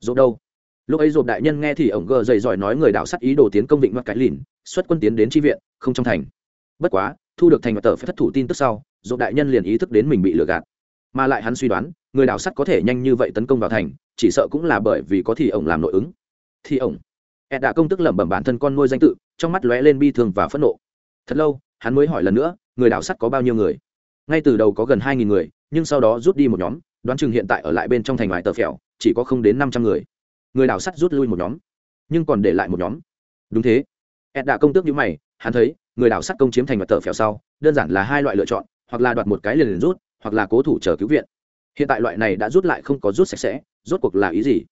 Dỗ đâu? Lúc ấy dột đại nhân nghe thì ổng gờ dày giỏi nói người đảo sắt ý đồ tiến công định mặc cái lìn, xuất quân tiến đến tri viện, không trong thành. Bất quá, thu được thành và tờ phải thất thủ tin tức sau dột đại nhân liền ý thức đến mình bị lừa gạt mà lại hắn suy đoán, người đào sắt có thể nhanh như vậy tấn công vào thành, chỉ sợ cũng là bởi vì có thì ổng làm nội ứng. Thì ổng ed đã công tức lẩm bẩm bản thân con nuôi danh tự, trong mắt lóe lên bi thương và phẫn nộ. Thật lâu, hắn mới hỏi lần nữa, người đào sắt có bao nhiêu người? Ngay từ đầu có gần hai nghìn người, nhưng sau đó rút đi một nhóm, đoán chừng hiện tại ở lại bên trong thành ngoài tờ phèo, chỉ có không đến năm trăm người. Người đào sắt rút lui một nhóm, nhưng còn để lại một nhóm. Đúng thế. Ed đã công tước như mày, hắn thấy, người đào sắt công chiếm thành ngoài tờ phèo sau, đơn giản là hai loại lựa chọn, hoặc là đoạt một cái liền liền rút hoặc là cố thủ chờ cứu viện. Hiện tại loại này đã rút lại không có rút sạch sẽ, rốt cuộc là ý gì?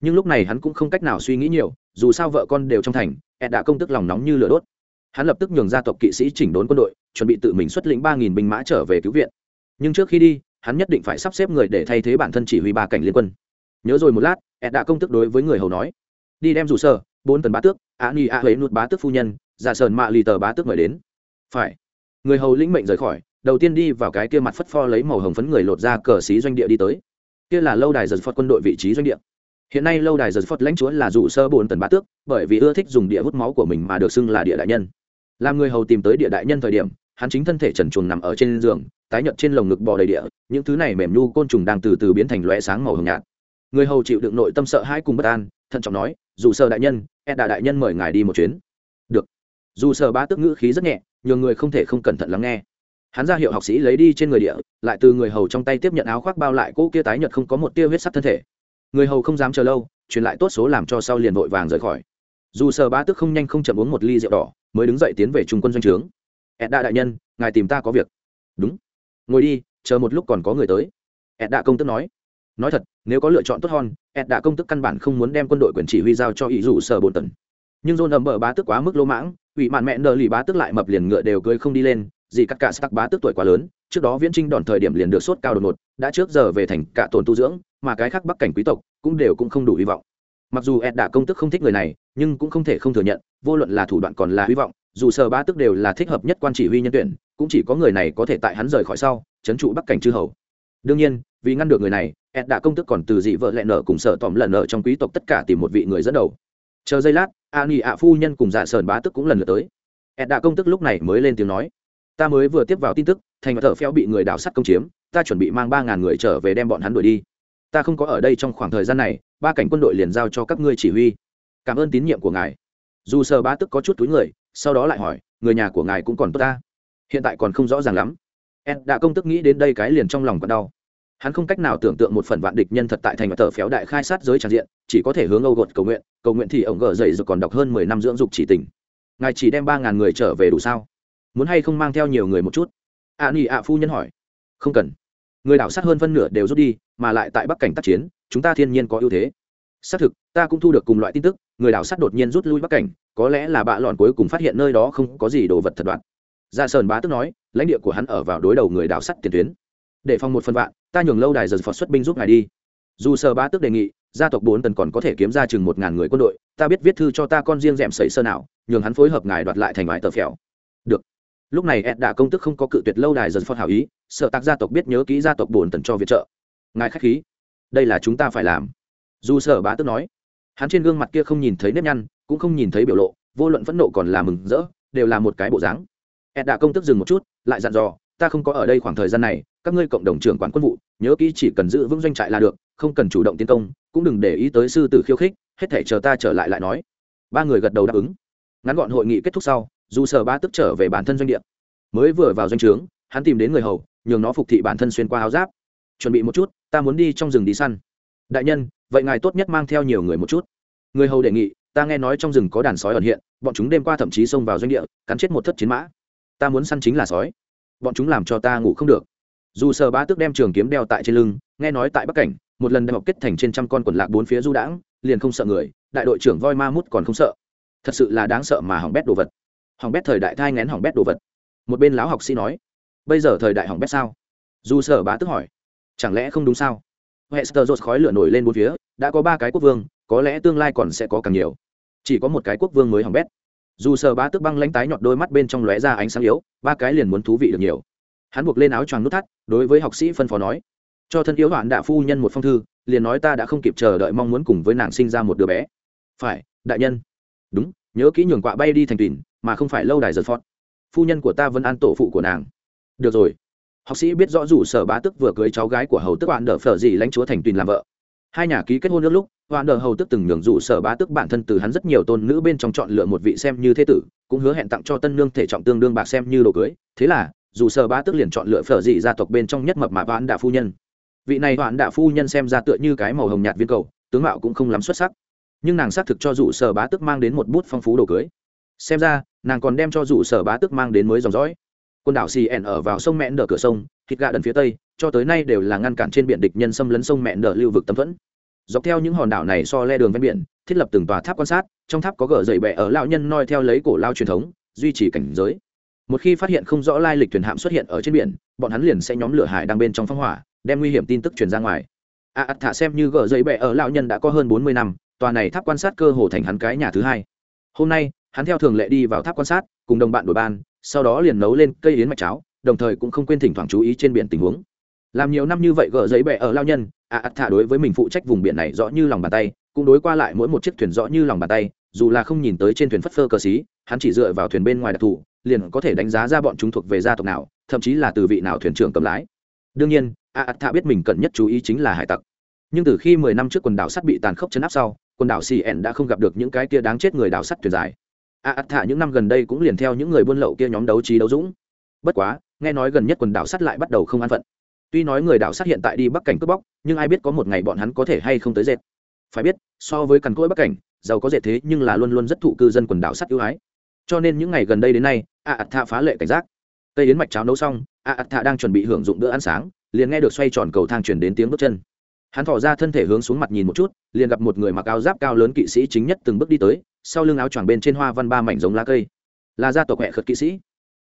Nhưng lúc này hắn cũng không cách nào suy nghĩ nhiều, dù sao vợ con đều trong thành ed đã công tức lòng nóng như lửa đốt. Hắn lập tức nhường gia tộc kỵ sĩ chỉnh đốn quân đội, chuẩn bị tự mình xuất lĩnh ba nghìn binh mã trở về cứu viện. Nhưng trước khi đi, hắn nhất định phải sắp xếp người để thay thế bản thân chỉ huy ba cảnh liên quân. Nhớ rồi một lát ed đã công tức đối với người hầu nói. Đi đem rủ sơ, bốn tần bá tước, á ni a huế nút bá tước phu nhân dạ giả sờn mạ lì tờ bá tước mời đến. Phải. Người hầu lĩnh mệnh rời khỏi đầu tiên đi vào cái kia mặt phất pho lấy màu hồng phấn người lột ra cờ xí doanh địa đi tới. Kia là lâu đài giật phật quân đội vị trí doanh địa. Hiện nay lâu đài giật phật lãnh chúa là dụ sơ bồn tần bá tước, bởi vì ưa thích dùng địa hút máu của mình mà được xưng là địa đại nhân. Làm người hầu tìm tới địa đại nhân thời điểm, hắn chính thân thể trần truồng nằm ở trên giường, tái nhợt trên lồng ngực bò đầy địa, những thứ này mềm nhu côn trùng đang từ từ biến thành loé sáng màu hồng nhạt. Người hầu chịu đựng nội tâm sợ hãi cùng bất an, thận trọng nói dù sơ đại nhân e đà đại nhân mời ngài đi một chuyến. Được. Dù sơ bá tước ngữ khí rất nhẹ nhiều người không thể không cẩn thận lắng nghe hắn ra hiệu học sĩ lấy đi trên người địa, lại từ người hầu trong tay tiếp nhận áo khoác bao lại cỗ kia tái nhợt không có một tia huyết sắc thân thể. Người hầu không dám chờ lâu, truyền lại tốt số làm cho sau liền vội vàng rời khỏi. Dù sờ bá tức không nhanh không chậm uống một ly rượu đỏ, mới đứng dậy tiến về trung quân doanh trướng. Edda đại nhân, ngài tìm ta có việc. Đúng. Ngồi đi, chờ một lúc còn có người tới. Edda công tức nói. Nói thật, nếu có lựa chọn tốt hơn edda công tức căn bản không muốn đem quân đội quyền chỉ huy giao cho ý dù sờ bồn tần. Nhưng dồn ầm bờ bá tức quá mức lỗ mãng, ủy mạn mẹ nợ lì bá tức lại mập liền ngựa đều cưới không đi lên dì cắt cả sắc bá tức tuổi quá lớn, trước đó viễn trinh đòn thời điểm liền được sốt cao đột ngột, đã trước giờ về thành cả tồn tu dưỡng, mà cái khác bắc cảnh quý tộc cũng đều cũng không đủ hy vọng. Mặc dù ed đã công tức không thích người này, nhưng cũng không thể không thừa nhận, vô luận là thủ đoạn còn là hy vọng, dù sở bá tức đều là thích hợp nhất quan chỉ huy nhân tuyển, cũng chỉ có người này có thể tại hắn rời khỏi sau trấn trụ bắc cảnh chư hầu. Đương nhiên, vì ngăn được người này, ed đã công tức còn từ dị vợ lẹ nợ cùng sở tòm lần nợ trong quý tộc tất cả tìm một vị người dẫn đầu. Chờ giây lát a nghị ạ phu nhân cùng dạ sờn bá tức cũng lần lượt tới. Ed đã công tức lúc này mới lên tiếng nói ta mới vừa tiếp vào tin tức, thành và thợ phèo bị người đảo sắt công chiếm, ta chuẩn bị mang ba ngàn người trở về đem bọn hắn đuổi đi. Ta không có ở đây trong khoảng thời gian này, ba cảnh quân đội liền giao cho các ngươi chỉ huy. Cảm ơn tín nhiệm của ngài. Dù sơ bá tức có chút túi người, sau đó lại hỏi, người nhà của ngài cũng còn tốt ta? Hiện tại còn không rõ ràng lắm. Ed đã công tức nghĩ đến đây cái liền trong lòng còn đau. Hắn không cách nào tưởng tượng một phần vạn địch nhân thật tại thành và tờ phéo đại khai sát giới tràn diện, chỉ có thể hướng âu gột cầu nguyện cầu nguyện thì ổng gờ dậy rồi còn đọc hơn mười năm dưỡng dục chỉ tình. Ngài chỉ đem ba ngàn người trở về đủ sao? Muốn hay không mang theo nhiều người một chút? Ạ à, nỉ ạ phu nhân hỏi. Không cần. Người đảo sát hơn phân nửa đều rút đi mà lại tại bắc cảnh tác chiến chúng ta thiên nhiên có ưu thế. Xác thực ta cũng thu được cùng loại tin tức người đảo sát đột nhiên rút lui bắc cảnh có lẽ là bạ lọn cuối cùng phát hiện nơi đó không có gì đồ vật thật đoạn. Gia sơn bá tức nói lãnh địa của hắn ở vào đối đầu người đảo sắt tiền tuyến. Để phòng một phần vạn ta nhường lâu đài giờ phật xuất binh giúp ngài đi. Dù sở bá tức đề nghị gia tộc bốn tần còn có thể kiếm ra chừng một ngàn người quân đội ta biết viết thư cho ta con riêng rèm sẩy sơ nào nhường hắn phối hợp ngài đoạt lại thành vải tờ phèo. Được lúc này ed đã công tức không có cự tuyệt lâu đài dần phật hảo ý, sợ tạc gia tộc biết nhớ kỹ gia tộc bổn tần cho viện trợ. Ngài khách khí. Đây là chúng ta phải làm. Dù sở bá tức nói. Hắn trên gương mặt kia không nhìn thấy nếp nhăn, cũng không nhìn thấy biểu lộ, vô luận phẫn nộ còn là mừng rỡ, đều là một cái bộ dáng. Ed đã công tức dừng một chút, lại dặn dò, ta không có ở đây khoảng thời gian này, các ngươi cộng đồng trưởng quản quân vụ, nhớ kỹ chỉ cần giữ vững doanh trại là được, không cần chủ động tiến công, cũng đừng để ý tới sư tử khiêu khích, hết thể chờ ta trở lại lại nói. Ba người gật đầu đáp ứng. Ngắn gọn hội nghị kết thúc sau dù sở ba tức trở về bản thân doanh địa. Mới vừa vào doanh trướng, hắn tìm đến người hầu, nhường nó phục thị bản thân xuyên qua áo giáp. Chuẩn bị một chút, ta muốn đi trong rừng đi săn. Đại nhân, vậy ngài tốt nhất mang theo nhiều người một chút. Người hầu đề nghị, ta nghe nói trong rừng có đàn sói ẩn hiện, bọn chúng đêm qua thậm chí xông vào doanh địa, cắn chết một thất chiến mã. Ta muốn săn chính là sói. Bọn chúng làm cho ta ngủ không được. Dù sở ba tước đem trường kiếm đeo tại trên lưng, nghe nói tại bắc cảnh, một lần đem học kết thành trên trăm con quần lạc bốn phía du đãng, liền không sợ người, đại đội trưởng voi ma mút còn không sợ. Thật sự là đáng sợ mà hỏng bét đồ vật hỏng bét thời đại thai ngén hỏng bét đồ vật. Một bên lão học sĩ nói, bây giờ thời đại hỏng bét sao? Dù sở bá tức hỏi, chẳng lẽ không đúng sao? Hester rột khói lửa nổi lên bốn phía, đã có ba cái quốc vương, có lẽ tương lai còn sẽ có càng nhiều. Chỉ có một cái quốc vương mới hỏng bét. Dù sở bá tức băng lãnh tái nhọt đôi mắt bên trong lóe ra ánh sáng yếu, ba cái liền muốn thú vị được nhiều. Hắn buộc lên áo choàng nút thắt, đối với học sĩ phân phó nói, cho thân yếu hoạn đạ phu nhân một phong thư, liền nói ta đã không kịp chờ đợi mong muốn cùng với nàng sinh ra một đứa bé. Phải, đại nhân. Đúng, nhớ kỹ nhường quạ bay đi thành tuyển mà không phải lâu đài giật phót. Phu nhân của ta vẫn an tổ phụ của nàng. Được rồi. Học sĩ biết rõ rủ sở bá tức vừa cưới cháu gái của hầu tức bạn đỡ phở gì lãnh chúa thành tùy làm vợ. Hai nhà ký kết hôn nước lúc hoạn đờ hầu tức từng nhường dụ sở bá tức bản thân từ hắn rất nhiều tôn nữ bên trong chọn lựa một vị xem như thế tử, cũng hứa hẹn tặng cho tân nương thể trọng tương đương bạc xem như đồ cưới. Thế là dù sở bá tức liền chọn lựa phở dị gia tộc bên trong nhất mập mà hoạn đạ phu nhân. Vị này hoạn đạ phu nhân xem ra tựa như cái màu hồng nhạt viên cầu, tướng mạo cũng không lắm xuất sắc. Nhưng nàng xác thực cho dụ sở bá tức mang đến một bút phong phú đồ cưới. Xem ra nàng còn đem cho dụ sở bá tức mang đến mới dòng dõi. Quần đảo xì ẻn ở vào sông mẹn đờ cửa sông thịt gạ đần phía tây cho tới nay đều là ngăn cản trên biển địch nhân xâm lấn sông mẹn đờ lưu vực tấm thuẫn. Dọc theo những hòn đảo này so le đường ven biển thiết lập từng tòa tháp quan sát trong tháp có gờ dậy bẹ ở lão nhân noi theo lấy cổ lao truyền thống duy trì cảnh giới. Một khi phát hiện không rõ lai lịch thuyền hạm xuất hiện ở trên biển bọn hắn liền sẽ nhóm lửa hải đang bên trong phong hỏa đem nguy hiểm tin tức truyền ra ngoài. A à, thả xem như gờ dậy bẹ ở lão nhân đã có hơn bốn mươi năm tòa này tháp quan sát cơ hồ thành hắn cái nhà thứ hai. Hôm nay hắn theo thường lệ đi vào tháp quan sát cùng đồng bạn đổi ban sau đó liền nấu lên cây yến mạch cháo đồng thời cũng không quên thỉnh thoảng chú ý trên biển tình huống. Làm nhiều năm như vậy gỡ giấy bẹ ở lao nhân ạ à, thả đối với mình phụ trách vùng biển này rõ như lòng bàn tay cũng đối qua lại mỗi một chiếc thuyền rõ như lòng bàn tay dù là không nhìn tới trên thuyền phất phơ cờ xí hắn chỉ dựa vào thuyền bên ngoài đặc thù liền có thể đánh giá ra bọn chúng thuộc về gia tộc nào thậm chí là từ vị nào thuyền trưởng cầm lái. Đương nhiên ạ à, thả biết mình cần nhất chú ý chính là hải tặc. Nhưng từ khi mười năm trước quần đảo sắt bị tàn khốc chấn áp sau quần đảo cn đã không gặp được những cái kia đáng chết người đảo sắt thuyền dài a ắt thả những năm gần đây cũng liền theo những người buôn lậu kia nhóm đấu trí đấu dũng. Bất quá, nghe nói gần nhất quần đảo sắt lại bắt đầu không an phận. Tuy nói người đảo sắt hiện tại đi bắc cảnh cướp bóc, nhưng ai biết có một ngày bọn hắn có thể hay không tới dệt. Phải biết, so với cằn cỗi bắc cảnh, giàu có dệt thế nhưng là luôn luôn rất thụ cư dân quần đảo sắt ưu ái. Cho nên những ngày gần đây đến nay, a ắt thả phá lệ cảnh giác. Tây yến mạch cháo nấu xong, a ắt thả đang chuẩn bị hưởng dụng bữa ăn sáng, liền nghe được xoay tròn cầu thang chuyển đến tiếng bước chân hắn thỏ ra thân thể hướng xuống mặt nhìn một chút, liền gặp một người mặc áo giáp cao lớn kỵ sĩ chính nhất từng bước đi tới, sau lưng áo choàng bên trên hoa văn ba mảnh giống lá cây. Là gia tộc hẹ khật kỵ sĩ.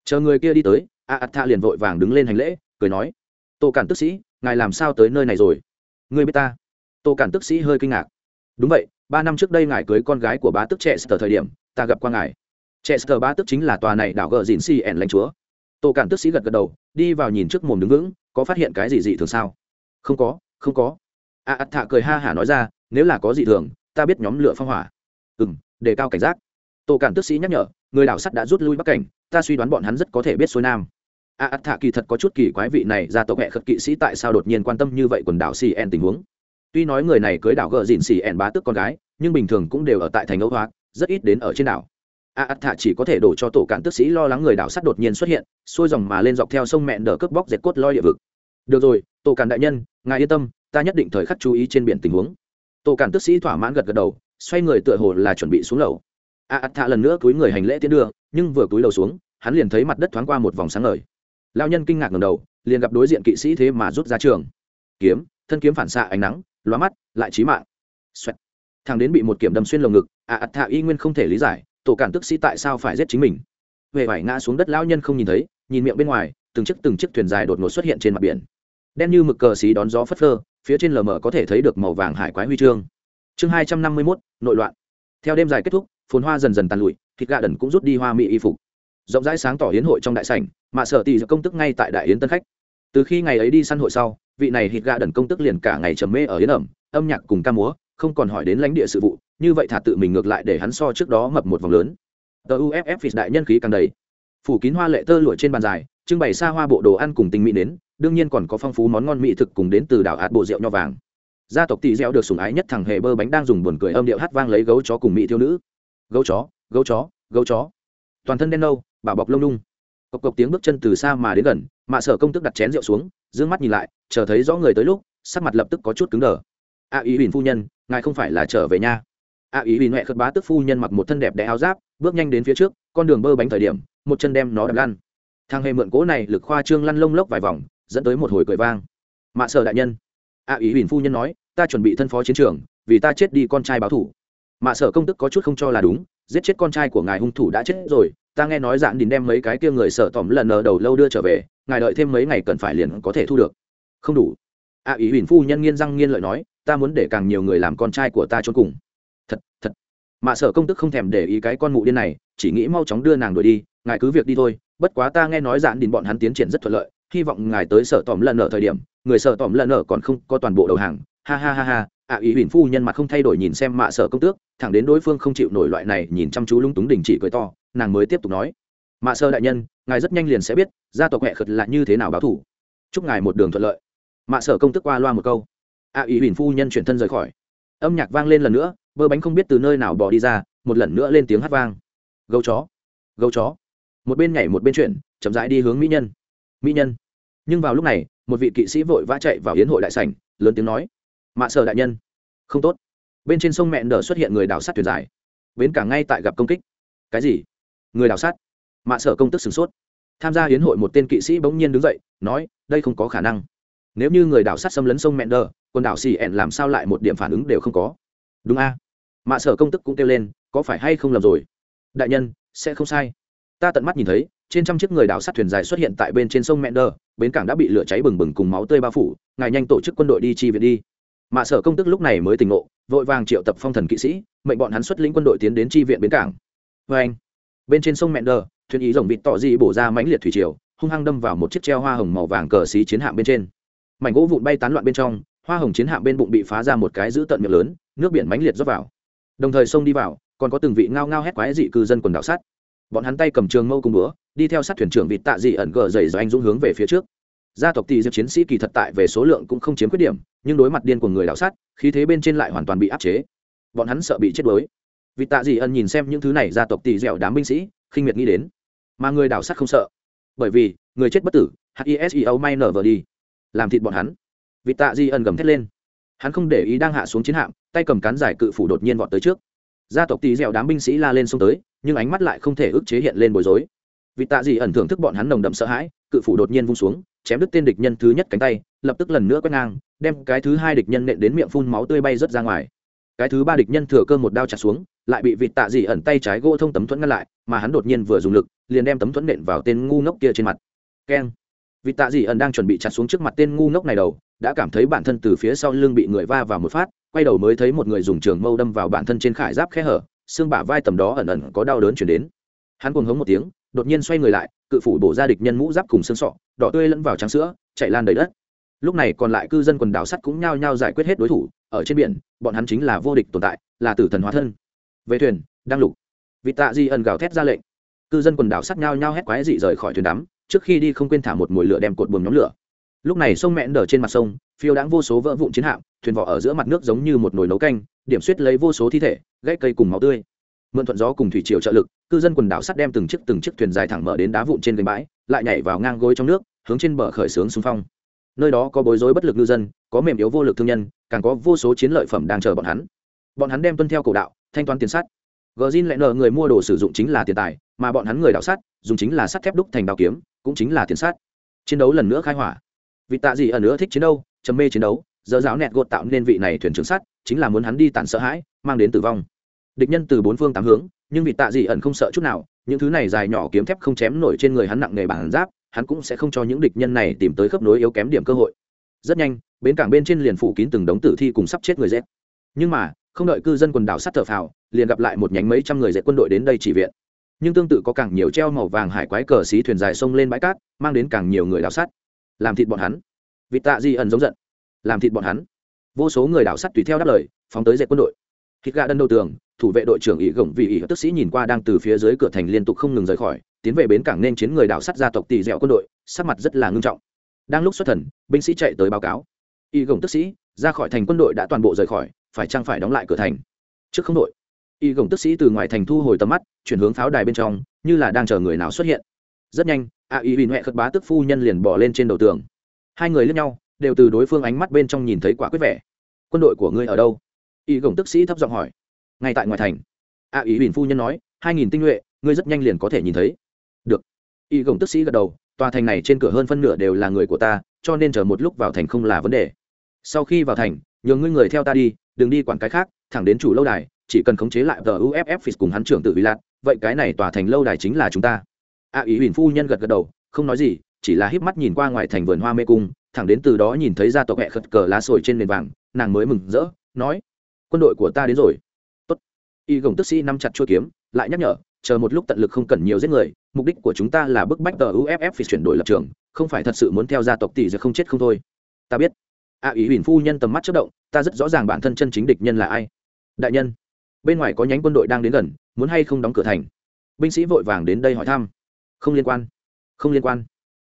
Chờ người kia đi tới, a ạt tha liền vội vàng đứng lên hành lễ, cười nói, tô cản tức sĩ, ngài làm sao tới nơi này rồi? Ngươi biết ta? Tô cản tức sĩ hơi kinh ngạc. Đúng vậy, ba năm trước đây ngài cưới con gái của bá tức trẻ sờ thời điểm, ta gặp qua ngài. Trẻ sờ bá tức chính là tòa này đảo gờ dìn xì ẻn lãnh chúa. Tô cản tức sĩ gật gật đầu, đi vào nhìn trước mồm đứng vững, có phát hiện cái gì dị thường sao? Không có không có. À, à, a ắt thạ cười ha hả nói ra, nếu là có dị thường, ta biết nhóm lửa phong hỏa. Ừ m đề cao cảnh giác. Tô cản tức sĩ nhắc nhở, người đảo sắt đã rút lui bắc cảnh, ta suy đoán bọn hắn rất có thể biết xuôi nam. À, a ắt thạ kỳ thật có chút kỳ quái vị này ra tộc hệ khất kỵ sĩ tại sao đột nhiên quan tâm như vậy quần đảo xì en tình huống. Tuy nói người này cưới đảo gờ dìn xì en bá tức con gái, nhưng bình thường cũng đều ở tại thành âu hóa, rất ít đến ở trên đảo. A ắt thạ chỉ có thể đổ cho tổ Cản tức sĩ lo lắng người đảo sắt đột nhiên xuất hiện, xuôi dòng mà lên dọc theo sông mẹn đỡ cướp bóc dệt cốt loi địa vực. Được rồi tổ Cản đại nhân, ngài yên tâm ta nhất định thời khắc chú ý trên biển tình huống. Tổ cản tức sĩ thỏa mãn gật gật đầu, xoay người tựa hồ là chuẩn bị xuống lầu. A ắt thạ lần nữa cúi người hành lễ tiến đưa, nhưng vừa cúi đầu xuống, hắn liền thấy mặt đất thoáng qua một vòng sáng ngời. Lao nhân kinh ngạc ngầm đầu, liền gặp đối diện kỵ sĩ thế mà rút ra trường. Kiếm, thân kiếm phản xạ ánh nắng, lóa mắt, lại trí mạng. Xoẹt. thằng đến bị một kiểm đâm xuyên lồng ngực, a ắt thạ y nguyên không thể lý giải tổ cản tức sĩ tại sao phải giết chính mình? Về vải ngã xuống đất lao nhân không nhìn thấy, nhìn miệng bên ngoài, từng chiếc từng chiếc thuyền dài đột ngột xuất hiện trên mặt biển. Đen như mực cờ xí đón gió phất phơ phía trên lờ mờ có thể thấy được màu vàng hải quái huy chương. Chương hai trăm năm mươi mốt, nội loạn. Theo đêm dài kết thúc, phồn hoa dần dần tàn lụi, thịt gà đần cũng rút đi hoa mỹ y phục. Rộng rãi sáng tỏ hiến hội trong đại sảnh, mà sở tỷ công tức ngay tại đại yến tân khách. Từ khi ngày ấy đi săn hội sau, vị này thịt gà đần công tức liền cả ngày trầm mê ở yến ẩm, âm nhạc cùng ca múa, không còn hỏi đến lãnh địa sự vụ, như vậy thả tự mình ngược lại để hắn so trước đó mập một vòng lớn. Tờ uff đại nhân khí càng đầy. Phủ kín hoa lệ tơ lụa trên bàn dài, trưng bày xa hoa bộ đồ ăn cùng tinh mỹ nến đương nhiên còn có phong phú món ngon mỹ thực cùng đến từ đảo hạt bộ rượu nho vàng. Gia tộc tỷ dẻo được sủng ái nhất thằng hề bơ bánh đang dùng buồn cười âm điệu hát vang lấy gấu chó cùng mỹ thiếu nữ. Gấu chó gấu chó gấu chó. Toàn thân đen nâu, bảo bọc lông nung cộc cộc tiếng bước chân từ xa mà đến gần, mạ sở công tức đặt chén rượu xuống d ư ơ n g mắt nhìn lại, chờ thấy rõ người tới lúc, sắc mặt lập tức có chút cứng đờ. A ý huỳnh phu nhân, ngài không phải là trở về nha. A ý huỳnh huệ khất bá tức phu nhân mặc một thân đẹp đẽ áo giáp, bước nhanh đến phía trước, con đường bơ bánh thời điểm, một chân đem nó đập lăn. Thang hề mượn cố này lực khoa trương lăn lông lốc vài vòng dẫn tới một hồi cười vang. Mạ sở đại nhân. A ý huỳnh phu nhân nói, ta chuẩn bị thân phó chiến trường, vì ta chết đi con trai báo thủ. Mạ sở công tức có chút không cho là đúng, giết chết con trai của ngài hung thủ đã chết rồi, ta nghe nói dạn đình đem mấy cái kia người sợ tỏm lần ở đầu lâu đưa trở về, ngài đợi thêm mấy ngày cần phải liền có thể thu được. Không đủ. A ý huỳnh phu nhân nghiên răng nghiên lợi nói, ta muốn để càng nhiều người làm con trai của ta trốn cùng. Thật thật. Mạ sở công tức không thèm để ý cái con mụ điên này, chỉ nghĩ mau chóng đưa nàng đuổi đi, ngài cứ việc đi thôi, bất quá ta nghe nói dạn đình bọn hắn tiến triển rất thuận lợi hy vọng ngài tới sở tòm lần nợ thời điểm, người sở tòm lần nợ còn không có toàn bộ đầu hàng. Ha ha ha ha, ạ, ý huỳnh phu nhân mặt không thay đổi nhìn xem mạ sở công tước, thẳng đến đối phương không chịu nổi loại này nhìn chăm chú lung túng đình chỉ cười to, nàng mới tiếp tục nói. Mạ sơ đại nhân, ngài rất nhanh liền sẽ biết, gia tộc huệ khật là như thế nào báo thủ. Chúc ngài một đường thuận lợi. Mạ sở công tức qua loa một câu. Ạ, ý huỳnh phu nhân chuyển thân rời khỏi. Âm nhạc vang lên lần nữa, bơ bánh không biết từ nơi nào bỏ đi ra, một lần nữa lên tiếng hát vang. Gấu chó. Gấu chó. Một bên nhảy một bên chuyển, chậm rãi đi hướng mỹ nhân. Mỹ nhân nhưng vào lúc này, một vị kỵ sĩ vội vã chạy vào hiến hội đại sảnh, lớn tiếng nói, mạ sở đại nhân. Không tốt. Bên trên sông mẹn đờ xuất hiện người đào sát thuyền dài. Bến cảng ngay tại gặp công kích. Cái gì? Người đào sát. Mạ sở công tức sửng sốt. Tham gia hiến hội một tên kỵ sĩ bỗng nhiên đứng dậy, nói, đây không có khả năng. Nếu như người đào sát xâm lấn sông mẹn đờ quần đảo xì ẹn làm sao lại một điểm phản ứng đều không có? Đúng a. Mạ sở công tức cũng kêu lên, có phải hay không lầm rồi? Đại nhân, sẽ không sai. Ta tận mắt nhìn thấy, trên trăm chiếc người đào sát thuyền dài xuất hiện tại bên trên sông mẹn đờ bến cảng đã bị lửa cháy bừng bừng cùng máu tươi bao phủ, ngài nhanh tổ chức quân đội đi chi viện đi. Mạ sở công tức lúc này mới tỉnh ngộ, vội vàng triệu tập phong thần kỵ sĩ, mệnh bọn hắn xuất lĩnh quân đội tiến đến chi viện bến cảng. Vê anh, bên trên sông mẹn đờ, thuyền ý rồng vịt tỏ dị bổ ra mãnh liệt thủy triều, hung hăng đâm vào một chiếc treo hoa hồng màu vàng cờ xí chiến hạm bên trên. Mảnh gỗ vụn bay tán loạn bên trong, hoa hồng chiến hạm bên bụng bị phá ra một cái giữ tận miệng lớn, nước biển mãnh liệt rót vào. Đồng thời sông đi vào, còn có từng vị ngao ngao hét quái dị cư dân quần đảo sắt bọn hắn tay cầm trường mâu cùng búa, đi theo sát thuyền trưởng vịt tạ dị ẩn gờ dày do anh dũng hướng về phía trước. Gia tộc tỷ diệp chiến sĩ kỳ thật tại về số lượng cũng không chiếm khuyết điểm, nhưng đối mặt điên của người đảo sát, khí thế bên trên lại hoàn toàn bị áp chế. Bọn hắn sợ bị chết đuối. Vịt tạ dị ẩn nhìn xem những thứ này, gia tộc tỷ dẻo đám binh sĩ, khinh miệt nghĩ đến. Mà người đảo sát không sợ. Bởi vì, người chết bất tử hiseo may nở vờ đi. Làm thịt bọn hắn. Vịt tạ dị ẩn gầm thét lên. Hắn không để ý đang hạ xuống chiến hạm, tay cầm cán giải cự phủ đột nhiên vọt tới trước gia tộc tỷ dẻo đám binh sĩ la lên xông tới, nhưng ánh mắt lại không thể ức chế hiện lên bối rối. Vì tạ gì ẩn thưởng thức bọn hắn nồng đậm sợ hãi, cự phủ đột nhiên vung xuống, chém đứt tên địch nhân thứ nhất cánh tay, lập tức lần nữa quét ngang, đem cái thứ hai địch nhân nện đến miệng phun máu tươi bay rớt ra ngoài. Cái thứ ba địch nhân thừa cơ một đao chặt xuống, lại bị vịt tạ dị ẩn tay trái gỗ thông tấm thuẫn ngăn lại, mà hắn đột nhiên vừa dùng lực, liền đem tấm thuẫn nện vào tên ngu ngốc kia trên mặt. Keng. Vịt tạ dị ẩn đang chuẩn bị chặt xuống trước mặt tên ngu ngốc này đầu, đã cảm thấy bản thân từ phía sau lưng bị người va vào một phát quay đầu mới thấy một người dùng trường mâu đâm vào bản thân trên khải giáp khe hở, xương bả vai tầm đó ẩn ẩn có đau đớn chuyển đến. Hắn cuồng hống một tiếng, đột nhiên xoay người lại, cự phủ bổ ra địch nhân mũ giáp cùng xương sọ, đỏ tươi lẫn vào trắng sữa, chạy lan đầy đất. Lúc này còn lại cư dân quần đảo sắt cũng nhao nhao giải quyết hết đối thủ, ở trên biển, bọn hắn chính là vô địch tồn tại, là tử thần hóa thân. Về thuyền đang lục. Vị tạ di ẩn gào thét ra lệnh. Cư dân quần đảo sắt nhao nhao hét quái dị rời khỏi thuyền đắm, trước khi đi không quên thả một mồi lửa đem cột buồm nhóm lửa. Lúc này sông mẹn đờ trên mặt sông phiêu đãng vô số vỡ vụn chiến hạm, thuyền vỏ ở giữa mặt nước giống như một nồi nấu canh, điểm suýt lấy vô số thi thể, gãy cây cùng máu tươi. Mượn thuận gió cùng thủy triều trợ lực, cư dân quần đảo sắt đem từng chiếc từng chiếc thuyền dài thẳng mở đến đá vụn trên gành bãi, lại nhảy vào ngang gối trong nước, hướng trên bờ khởi xướng xung phong. Nơi đó có bối rối bất lực ngư dân, có mềm yếu vô lực thương nhân, càng có vô số chiến lợi phẩm đang chờ bọn hắn. Bọn hắn đem tuân theo cổ đạo, thanh toán tiền sắt. Gờ zin lại nợ người mua đồ sử dụng chính là tiền tài, mà bọn hắn người đảo sắt, dùng chính là sắt thép đúc thành đào kiếm, cũng chính là tiền sắt. Chiến đấu lần nữa khai hỏa vị tạ gì ở nữa thích chiến đấu, trầm mê chiến đấu giờ giáo nẹt gột tạo nên vị này thuyền trưởng sắt, chính là muốn hắn đi tàn sợ hãi, mang đến tử vong. Địch nhân từ bốn phương tám hướng, nhưng vị tạ gì ẩn không sợ chút nào, những thứ này dài nhỏ kiếm thép không chém nổi trên người hắn nặng nghề bản giáp, hắn cũng sẽ không cho những địch nhân này tìm tới khớp nối yếu kém điểm cơ hội. Rất nhanh, bến cảng bên trên liền phủ kín từng đống tử thi cùng sắp chết người dẹp nhưng mà, không đợi cư dân quần đảo sắt thở phào, liền gặp lại một nhánh mấy trăm người dẹp quân đội đến đây chỉ viện. Nhưng tương tự có càng nhiều treo màu vàng hải quái cờ xí thuyền dài sông lên bãi cát, mang đến càng nhiều người đảo sắt làm thịt bọn hắn. Vị tạ di ẩn giống giận. Làm thịt bọn hắn. Vô số người đảo sắt tùy theo đáp lời, phóng tới dẹp quân đội. Hít gà đân đầu tường, thủ vệ đội trưởng ỷ gồng vì ỷ tức sĩ nhìn qua đang từ phía dưới cửa thành liên tục không ngừng rời khỏi, tiến về bến cảng nên chiến người đảo sắt gia tộc tỷ dẻo quân đội, sắc mặt rất là ngưng trọng. Đang lúc xuất thần, binh sĩ chạy tới báo cáo. Y gồng tức sĩ, ra khỏi thành quân đội đã toàn bộ rời khỏi, phải chăng phải đóng lại cửa thành? Trước không đội. Y gồng tức sĩ từ ngoài thành thu hồi tầm mắt, chuyển hướng pháo đài bên trong, như là đang chờ người nào xuất hiện. Rất nhanh a y huỳnh huệ khất bá tức phu nhân liền bỏ lên trên đầu tường. Hai người lướt nhau, đều từ đối phương ánh mắt bên trong nhìn thấy quả quyết vẻ. Quân đội của ngươi ở đâu? Y gồng tức sĩ thấp giọng hỏi. Ngay tại ngoài thành. A y huỳnh phu nhân nói, hai nghìn tinh nhuệ, ngươi rất nhanh liền có thể nhìn thấy. Được. Y gồng tức sĩ gật đầu, tòa thành này trên cửa hơn phân nửa đều là người của ta, cho nên chờ một lúc vào thành không là vấn đề. Sau khi vào thành, nhường ngươi người theo ta đi, đừng đi quản cái khác, thẳng đến chủ lâu đài, chỉ cần khống chế lại tờ uff cùng hắn trưởng tự vi lạc vậy cái này tòa thành lâu đài chính là chúng ta a ý huỳnh phu nhân gật gật đầu không nói gì chỉ là híp mắt nhìn qua ngoài thành vườn hoa mê cung thẳng đến từ đó nhìn thấy gia tộc hẹ khật cờ lá sồi trên nền vàng nàng mới mừng rỡ nói quân đội của ta đến rồi. Tốt. Y gồng tức sĩ nắm chặt chuôi kiếm lại nhắc nhở chờ một lúc tận lực không cần nhiều giết người mục đích của chúng ta là bức bách tờ uff phải chuyển đổi lập trường không phải thật sự muốn theo gia tộc tỷ giờ không chết không thôi. Ta biết. A à, ý huỳnh phu nhân tầm mắt chất động ta rất rõ ràng bản thân chân chính địch nhân là ai. Đại nhân. Bên ngoài có nhánh quân đội đang đến gần muốn hay không đóng cửa thành. Binh sĩ vội vàng đến đây hỏi thăm không liên quan. Không liên quan.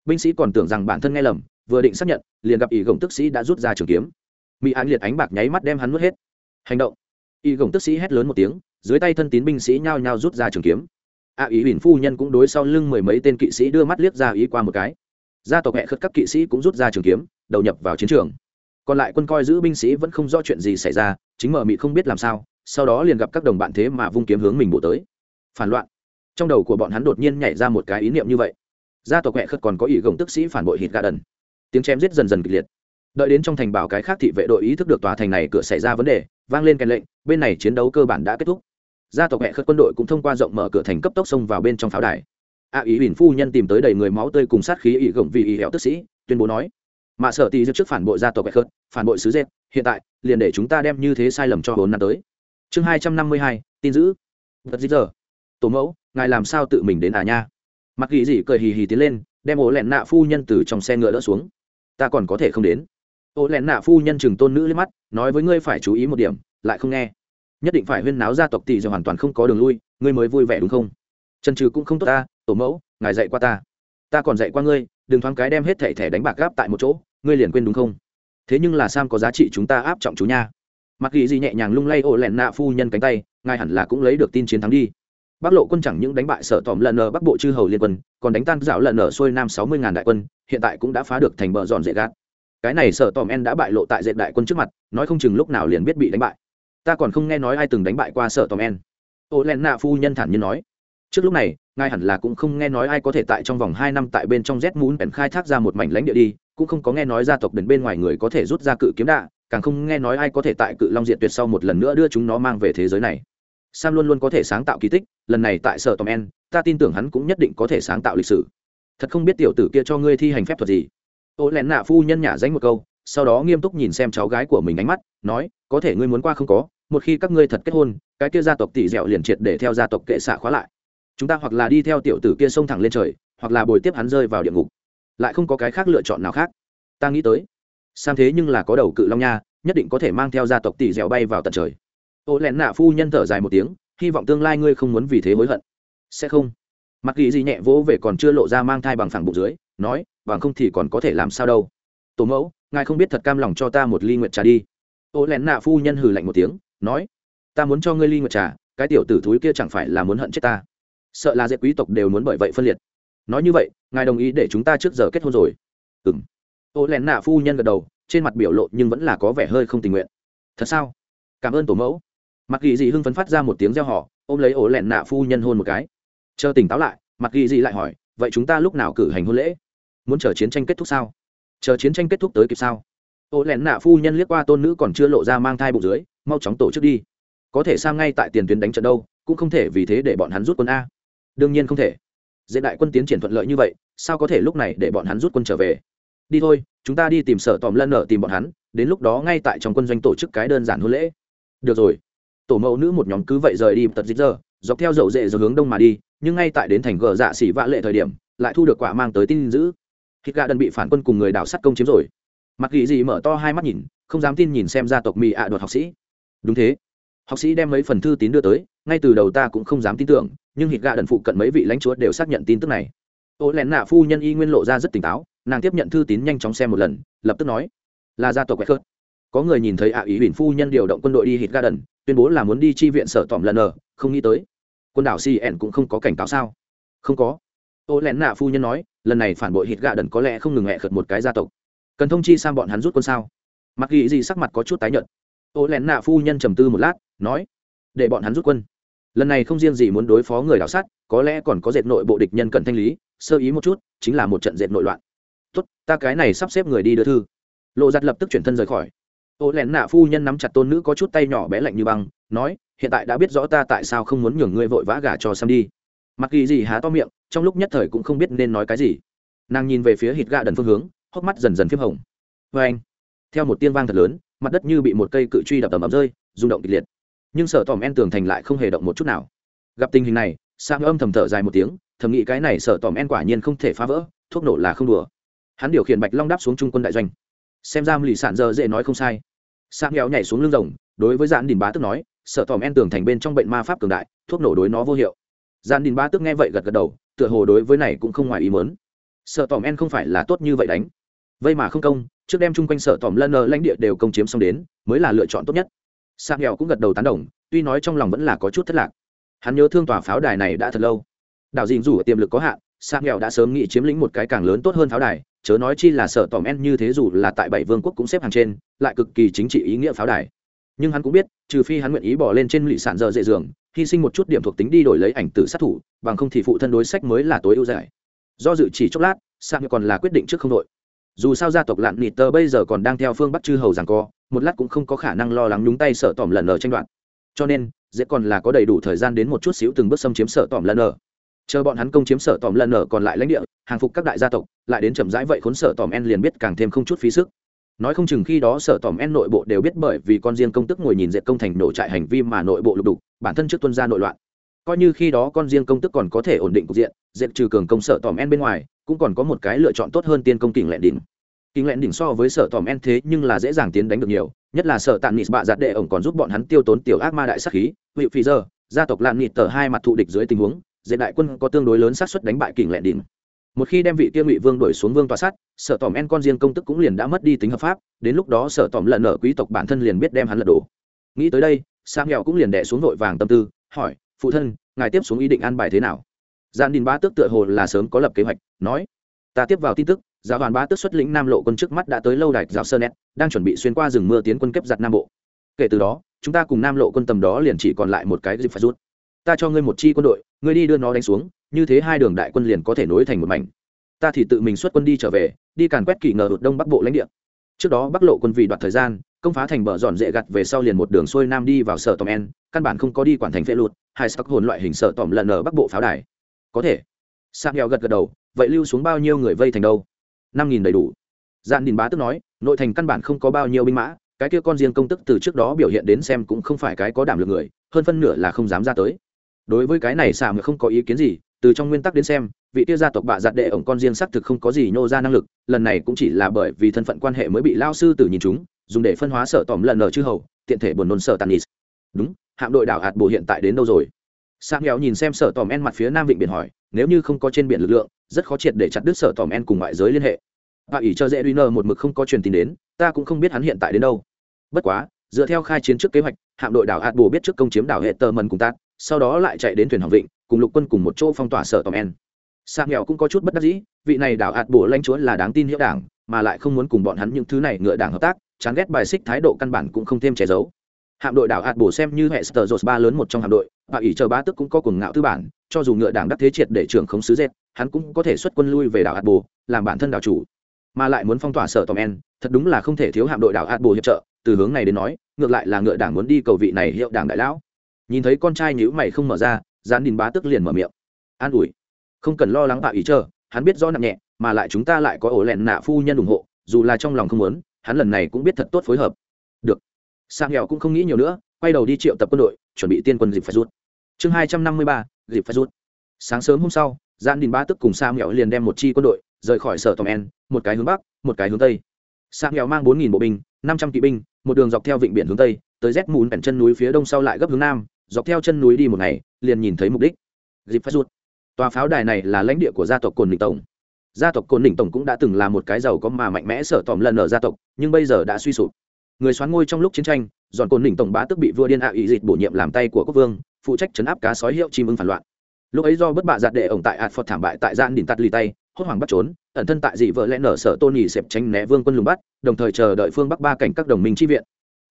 Binh sĩ còn tưởng rằng bản thân nghe lầm, vừa định xác nhận, liền gặp ý gồng tức sĩ đã rút ra trường kiếm. Mỹ án liệt ánh bạc nháy mắt đem hắn nuốt hết. Hành động. Y gồng tức sĩ hét lớn một tiếng, dưới tay thân tín binh sĩ nhao nhao rút ra trường kiếm. A ý huỳnh phu nhân cũng đối sau lưng mười mấy tên kỵ sĩ đưa mắt liếc ra ý qua một cái. Gia tộc hẹ khất các kỵ sĩ cũng rút ra trường kiếm, đầu nhập vào chiến trường. Còn lại quân coi giữ binh sĩ vẫn không rõ chuyện gì xảy ra, chính mở mị không biết làm sao, sau đó liền gặp các đồng bạn thế mà vung kiếm hướng mình bổ tới. Phản loạn trong đầu của bọn hắn đột nhiên nhảy ra một cái ý niệm như vậy. Gia tộc hẹ khất còn có ý gồng tức sĩ phản bội hít gà đần. Tiếng chém giết dần dần kịch liệt. Đợi đến trong thành bảo cái khác thị vệ đội ý thức được tòa thành này cửa xảy ra vấn đề, vang lên kèn lệnh, bên này chiến đấu cơ bản đã kết thúc. Gia tộc mẹ khất quân đội cũng thông qua rộng mở cửa thành cấp tốc xông vào bên trong pháo đài. A ý huỳnh phu nhân tìm tới đầy người máu tươi cùng sát khí ỵ gồng vì ỵ hẹo tức sĩ, tuyên bố nói mạ sợ tì trước phản bội gia tộc mẹ khất, phản bội sứ dệt, hiện tại, liền để chúng ta đem như thế sai lầm cho bốn năm tới. Chương hai trăm năm mươi hai, tin giữ thật dĩ giờ tổ mẫu, ngài làm sao tự mình đến à nha? Mặc ghi dị cười hì hì tiến lên, đem ổ lẹn nạ phu nhân từ trong xe ngựa đỡ xuống. Ta còn có thể không đến. Ổ lẹn nạ phu nhân chừng tôn nữ lên mắt, nói với ngươi phải chú ý một điểm, lại không nghe. Nhất định phải huyên náo gia tộc tỷ giờ hoàn toàn không có đường lui, ngươi mới vui vẻ đúng không? Trần trừ cũng không tốt ta, tổ mẫu, ngài dạy qua ta. Ta còn dạy qua ngươi, đừng thoáng cái đem hết thẻ thẻ đánh bạc gáp tại một chỗ, ngươi liền quên đúng không? Thế nhưng là sam có giá trị chúng ta áp trọng chú nha. Mặc ghi gì nhẹ nhàng lung lay ổ lẹn nạ phu nhân cánh tay, ngài hẳn là cũng lấy được tin chiến thắng đi bắc lộ quân chẳng những đánh bại sở tòm lần ở bắc bộ chư hầu liên quân, còn đánh tan dạo lần ở xuôi nam sáu mươi ngàn đại quân, hiện tại cũng đã phá được thành bờ giòn dễ gạt. Cái này sở tòm en đã bại lộ tại dệt đại quân trước mặt, nói không chừng lúc nào liền biết bị đánh bại. Ta còn không nghe nói ai từng đánh bại qua sở tòm en. Ô len nạ phu nhân thản nhiên nói, trước lúc này, ngài hẳn là cũng không nghe nói ai có thể tại trong vòng hai năm tại bên trong z muốn bèn khai thác ra một mảnh lãnh địa đi, cũng không có nghe nói gia tộc đến bên ngoài người có thể rút ra cự kiếm đạ càng không nghe nói ai có thể tại cự long diện tuyệt sau một lần nữa đưa chúng nó mang về thế giới này sam luôn luôn có thể sáng tạo kỳ tích lần này tại sở Tomen, ta tin tưởng hắn cũng nhất định có thể sáng tạo lịch sử. Thật không biết tiểu tử kia cho ngươi thi hành phép thuật gì. Ô lén nạ phu nhân nhả danh một câu sau đó nghiêm túc nhìn xem cháu gái của mình ánh mắt nói có thể ngươi muốn qua không có một khi các ngươi thật kết hôn cái kia gia tộc tỷ dẻo liền triệt để theo gia tộc kệ xạ khóa lại. Chúng ta hoặc là đi theo tiểu tử kia xông thẳng lên trời hoặc là bồi tiếp hắn rơi vào địa ngục. Lại không có cái khác lựa chọn nào khác. Ta nghĩ tới. Sam thế nhưng là có đầu cự long nha nhất định có thể mang theo gia tộc tỷ dẻo bay vào tận trời ô lén nạ phu nhân thở dài một tiếng, hy vọng tương lai ngươi không muốn vì thế hối hận. Sẽ không. Mặc ghi gì nhẹ vỗ về còn chưa lộ ra mang thai bằng phẳng bụng dưới, nói, bằng không thì còn có thể làm sao đâu. Tổ mẫu, ngài không biết thật cam lòng cho ta một ly nguyệt trà đi. Ô lén nạ phu nhân hừ lạnh một tiếng, nói, ta muốn cho ngươi ly nguyệt trà, cái tiểu tử thúi kia chẳng phải là muốn hận chết ta. Sợ là dễ quý tộc đều muốn bởi vậy phân liệt. Nói như vậy, ngài đồng ý để chúng ta trước giờ kết hôn rồi. Ừng ô lén nạ phu nhân gật đầu, trên mặt biểu lộ nhưng vẫn là có vẻ hơi không tình nguyện. Thật sao? Cảm ơn tổ mẫu mặc ghi dị hưng phấn phát ra một tiếng reo họ ôm lấy ổ lẹn nạ phu nhân hôn một cái. Chờ tỉnh táo lại mặc ghi dị lại hỏi, vậy chúng ta lúc nào cử hành hôn lễ? Muốn chờ chiến tranh kết thúc sao? Chờ chiến tranh kết thúc tới kịp sao? Ổ lẹn nạ phu nhân liếc qua tôn nữ còn chưa lộ ra mang thai bụng dưới, mau chóng tổ chức đi. Có thể sang ngay tại tiền tuyến đánh trận đâu, cũng không thể vì thế để bọn hắn rút quân a. Đương nhiên không thể. Dễ đại quân tiến triển thuận lợi như vậy, sao có thể lúc này để bọn hắn rút quân trở về? Đi thôi, chúng ta đi tìm sở tòm lân ở tìm bọn hắn, đến lúc đó ngay tại trong quân doanh tổ chức cái đơn giản hôn lễ. Được rồi tổ mẫu nữ một nhóm cứ vậy rời đi tật dịch giờ, dọc theo dậu dệ rồi hướng đông mà đi, nhưng ngay tại đến thành gờ dạ xỉ vạ lệ thời điểm, lại thu được quả mang tới tin giữ. Hít gà đần bị phản quân cùng người đảo sắt công chiếm rồi. Mặc kỳ gì mở to hai mắt nhìn, không dám tin nhìn xem gia tộc mỹ ạ à đột học sĩ. Đúng thế. Học sĩ đem mấy phần thư tín đưa tới, ngay từ đầu ta cũng không dám tin tưởng, nhưng hít gà đần phụ cận mấy vị lãnh chúa đều xác nhận tin tức này. Ô lén nạ phu nhân y nguyên lộ ra rất tỉnh táo, nàng tiếp nhận thư tín nhanh chóng xem một lần, lập tức nói, là gia tộc quẹt khớt. Có người nhìn thấy ạ ý huỳnh phu nhân điều động quân đội đi hít gà đần tuyên bố là muốn đi chi viện sở tỏm lần ở, không nghĩ tới. Quân đảo cn cũng không có cảnh cáo sao? Không có. Ô lén nạ phu nhân nói lần này phản bội hít gạ đần có lẽ không ngừng hẹ khật một cái gia tộc. Cần thông chi sang bọn hắn rút quân sao? Mặc ghi gì sắc mặt có chút tái nhợt. Ô lén nạ phu nhân trầm tư một lát nói để bọn hắn rút quân. Lần này không riêng gì muốn đối phó người đảo sát có lẽ còn có dệt nội bộ địch nhân cần thanh lý sơ ý một chút chính là một trận dệt nội loạn. Tốt ta cái này sắp xếp người đi đưa thư. Lộ giặt lập tức chuyển thân rời khỏi ô lẹn nạ phu nhân nắm chặt tôn nữ có chút tay nhỏ bé lạnh như băng, nói, hiện tại đã biết rõ ta tại sao không muốn nhường ngươi vội vã gả cho sam đi. Mặc kỳ gì há to miệng, trong lúc nhất thời cũng không biết nên nói cái gì. Nàng nhìn về phía hít gà đần phương hướng, hốc mắt dần dần p hồng. Vê anh. Theo một tiên vang thật lớn, mặt đất như bị một cây cự truy đập tầm ầm rơi, rung động kịch liệt. Nhưng Sở tòm en tường thành lại không hề động một chút nào. Gặp tình hình này sang âm thầm thở dài một tiếng, thầm nghĩ cái này Sở tòm en quả nhiên không thể phá vỡ, thuốc nổ là không đùa. Hắn điều khiển bạch long đáp xuống trung quân đại doanh xem ra lì sản giờ dễ nói không sai. Sang nghèo nhảy xuống lưng rồng, đối với dạn đình bá tức nói sợ tòm en tường thành bên trong bệnh ma pháp cường đại, thuốc nổ đối nó vô hiệu. Dạn đình bá tức nghe vậy gật gật đầu, tựa hồ đối với này cũng không ngoài ý mớn sợ tòm en không phải là tốt như vậy đánh. Vây mà không công, trước đem chung quanh sợ tòm lân lãnh địa đều công chiếm xong đến, mới là lựa chọn tốt nhất. Sang nghèo cũng gật đầu tán đồng, tuy nói trong lòng vẫn là có chút thất lạc. Hắn nhớ thương tòa pháo đài này đã thật lâu. Đảo dìn dù tiềm lực có hạn sang nghèo đã sớm nghĩ chiếm lĩnh một cái càng lớn tốt hơn pháo đài, chớ nói chi là sợ tòm en như thế dù là tại bảy vương quốc cũng xếp hàng trên, lại cực kỳ chính trị ý nghĩa pháo đài. Nhưng hắn cũng biết, trừ phi hắn nguyện ý bỏ lên trên lụy sản dở dễ dường, hy sinh một chút điểm thuộc tính đi đổi lấy ảnh tử sát thủ, bằng không thì phụ thân đối sách mới là tối ưu giải do dự chỉ chốc lát sang còn là quyết định trước không đội. Dù sao gia tộc lạn nịt tờ bây giờ còn đang theo phương bắc chư hầu rằng co, một lát cũng không có khả năng lo lắng nhúng tay sợ tỏm lần ở tranh đoạn cho nên, dễ còn là có đầy đủ thời gian đến một chút xíu từng bước xâm chiếm sợ tỏm lần ở chờ bọn hắn công chiếm sở tòm lần ở còn lại lãnh địa, hàng phục các đại gia tộc, lại đến chậm rãi vậy khốn sở tòm en liền biết càng thêm không chút phí sức. Nói không chừng khi đó sở tòm en nội bộ đều biết bởi vì con riêng công tức ngồi nhìn dệt công thành nổ trại hành vi mà nội bộ lục đục, bản thân trước tuân gia nội loạn. Coi như khi đó con riêng công tức còn có thể ổn định cục diện, dệt trừ cường công sở tòm en bên ngoài, cũng còn có một cái lựa chọn tốt hơn tiên công kình lẹn đỉnh. Kình lẹn đỉnh so với sở tòm en thế nhưng là dễ dàng tiến đánh được nhiều, nhất là sở tàn nịt bạ giặt đệ ổng còn giúp bọn hắn tiêu tốn tiểu ác ma đại sắc khí, vị phi giờ, gia tộc lạn nịt tờ hai mặt thụ địch dưới tình huống dệt đại quân có tương đối lớn xác suất đánh bại kình lẹn đỉnh. Một khi đem vị kia ngụy vương đuổi xuống vương tòa sát sở tòm en con riêng công tức cũng liền đã mất đi tính hợp pháp đến lúc đó sở tòm lận ở quý tộc bản thân liền biết đem hắn lật đổ. Nghĩ tới đây sang nghèo cũng liền đẻ xuống vội vàng tâm tư hỏi phụ thân ngài tiếp xuống ý định an bài thế nào? Gian đình ba tước tựa hồ là sớm có lập kế hoạch nói ta tiếp vào tin tức giáo đoàn ba tước xuất lĩnh nam lộ quân trước mắt đã tới lâu đài giáo sơn Nét, đang chuẩn bị xuyên qua rừng mưa tiến quân kép giặt nam bộ. Kể từ đó chúng ta cùng nam lộ quân tầm đó liền chỉ còn lại một cái dịp phải rút ta cho ngươi một chi quân đội, ngươi đi đưa nó đánh xuống, như thế hai đường đại quân liền có thể nối thành một mảnh. Ta thì tự mình xuất quân đi trở về, đi càn quét kỳ ngờ hụt đông bắc bộ lãnh địa. Trước đó bắc lộ quân vì đoạt thời gian, công phá thành bờ dọn dễ gặt về sau liền một đường xuôi nam đi vào sở tòm en, căn bản không có đi quản thành phệ lụt, hai sắc hồn loại hình sở tòm lần ở bắc bộ pháo đài. Có thể. Sạc nghèo gật gật đầu, vậy lưu xuống bao nhiêu người vây thành đâu? Năm nghìn đầy đủ. Dạn đình bá tức nói, nội thành căn bản không có bao nhiêu binh mã, cái kia con riêng công tức từ trước đó biểu hiện đến xem cũng không phải cái có đảm lượng người, hơn phân nửa là không dám ra tới đối với cái này xà mà không có ý kiến gì, từ trong nguyên tắc đến xem, vị tia gia tộc bạ giặt đệ ổng con riêng xác thực không có gì nhô ra năng lực, lần này cũng chỉ là bởi vì thân phận quan hệ mới bị lao sư tử nhìn chúng, dùng để phân hóa sở tỏm lần ở chư hầu, tiện thể buồn nôn sở tàn nis đúng, hạm đội đảo hạt bồ hiện tại đến đâu rồi? Sang nghèo nhìn xem sở tòm en mặt phía nam vịnh biển hỏi, nếu như không có trên biển lực lượng, rất khó triệt để chặt đứt sở tòm en cùng ngoại giới liên hệ. Và ỷ cho dễ duy nơ một mực không có truyền tin đến, ta cũng không biết hắn hiện tại đến đâu. Bất quá, dựa theo khai chiến trước kế hoạch, hạm đội đảo hạt bồ biết trước công chiếm đảo hệ tờ mần cùng tát sau đó lại chạy đến thuyền hỏng vịnh, cùng lục quân cùng một chỗ phong tỏa sở tòm en. Sang nghèo cũng có chút bất đắc dĩ, vị này đảo hạt bổ lãnh chúa là đáng tin hiệu đảng, mà lại không muốn cùng bọn hắn những thứ này ngựa đảng hợp tác, chán ghét bài xích thái độ căn bản cũng không thêm che giấu. Hạm đội đảo hạt bổ xem như hệ sờ ba lớn một trong hạm đội, và ỷ chờ ba tức cũng có cuồng ngạo tư bản, cho dù ngựa đảng đắc thế triệt để trưởng khống sứ dệt, hắn cũng có thể xuất quân lui về đảo hạt bồ làm bản thân đảo chủ. Mà lại muốn phong tỏa sở tòm en, thật đúng là không thể thiếu hạm đội đảo hạt bồ hiệp trợ, từ hướng này đến nói, ngược lại là ngựa đảng muốn đi cầu vị này hiệu đảng đại lão nhìn thấy con trai nhữ mày không mở ra gián đình bá tức liền mở miệng. An ủi. Không cần lo lắng bạo ý chờ, hắn biết do nặng nhẹ, mà lại chúng ta lại có ổ lẹn nạ phu nhân ủng hộ, dù là trong lòng không muốn, hắn lần này cũng biết thật tốt phối hợp. Được. Sang nghèo cũng không nghĩ nhiều nữa, quay đầu đi triệu tập quân đội, chuẩn bị tiên quân dịp phải rút. Chương hai trăm năm mươi ba, dịp phải rút. Sáng sớm hôm sau gian đình ba tức cùng Sang mẹo liền đem một chi quân đội, rời khỏi sở tổng en, một cái hướng bắc, một cái hướng tây. Sang mẹo mang bốn nghìn bộ binh, năm trăm kỵ binh, một đường dọc theo vịnh biển hướng tây, tới rét mùn bèn chân núi phía đông sau lại gấp hướng nam dọc theo chân núi đi một ngày, liền nhìn thấy mục đích. Dịp phát rút. Tòa pháo đài này là lãnh địa của gia tộc cồn đình tổng. Gia tộc cồn đình tổng cũng đã từng là một cái giàu có mà mạnh mẽ sở tòm lần ở gia tộc, nhưng bây giờ đã suy sụp. Người xoán ngôi trong lúc chiến tranh, dọn cồn đình tổng bá tức bị vua điên ạ à ý dịch bổ nhiệm làm tay của quốc vương, phụ trách chấn áp cá sói hiệu chim ưng phản loạn. Lúc ấy do bất bạ giặt đệ ổng tại ạt phật thảm bại tại gian đỉnh tắt lì tay, hốt hoảng bắt trốn, ẩn thân tại dị vợ lẽ nở sở tôn nhì xẹp tranh né vương quân lùng bắt, đồng thời chờ đợi phương bắc ba cảnh các đồng minh chi viện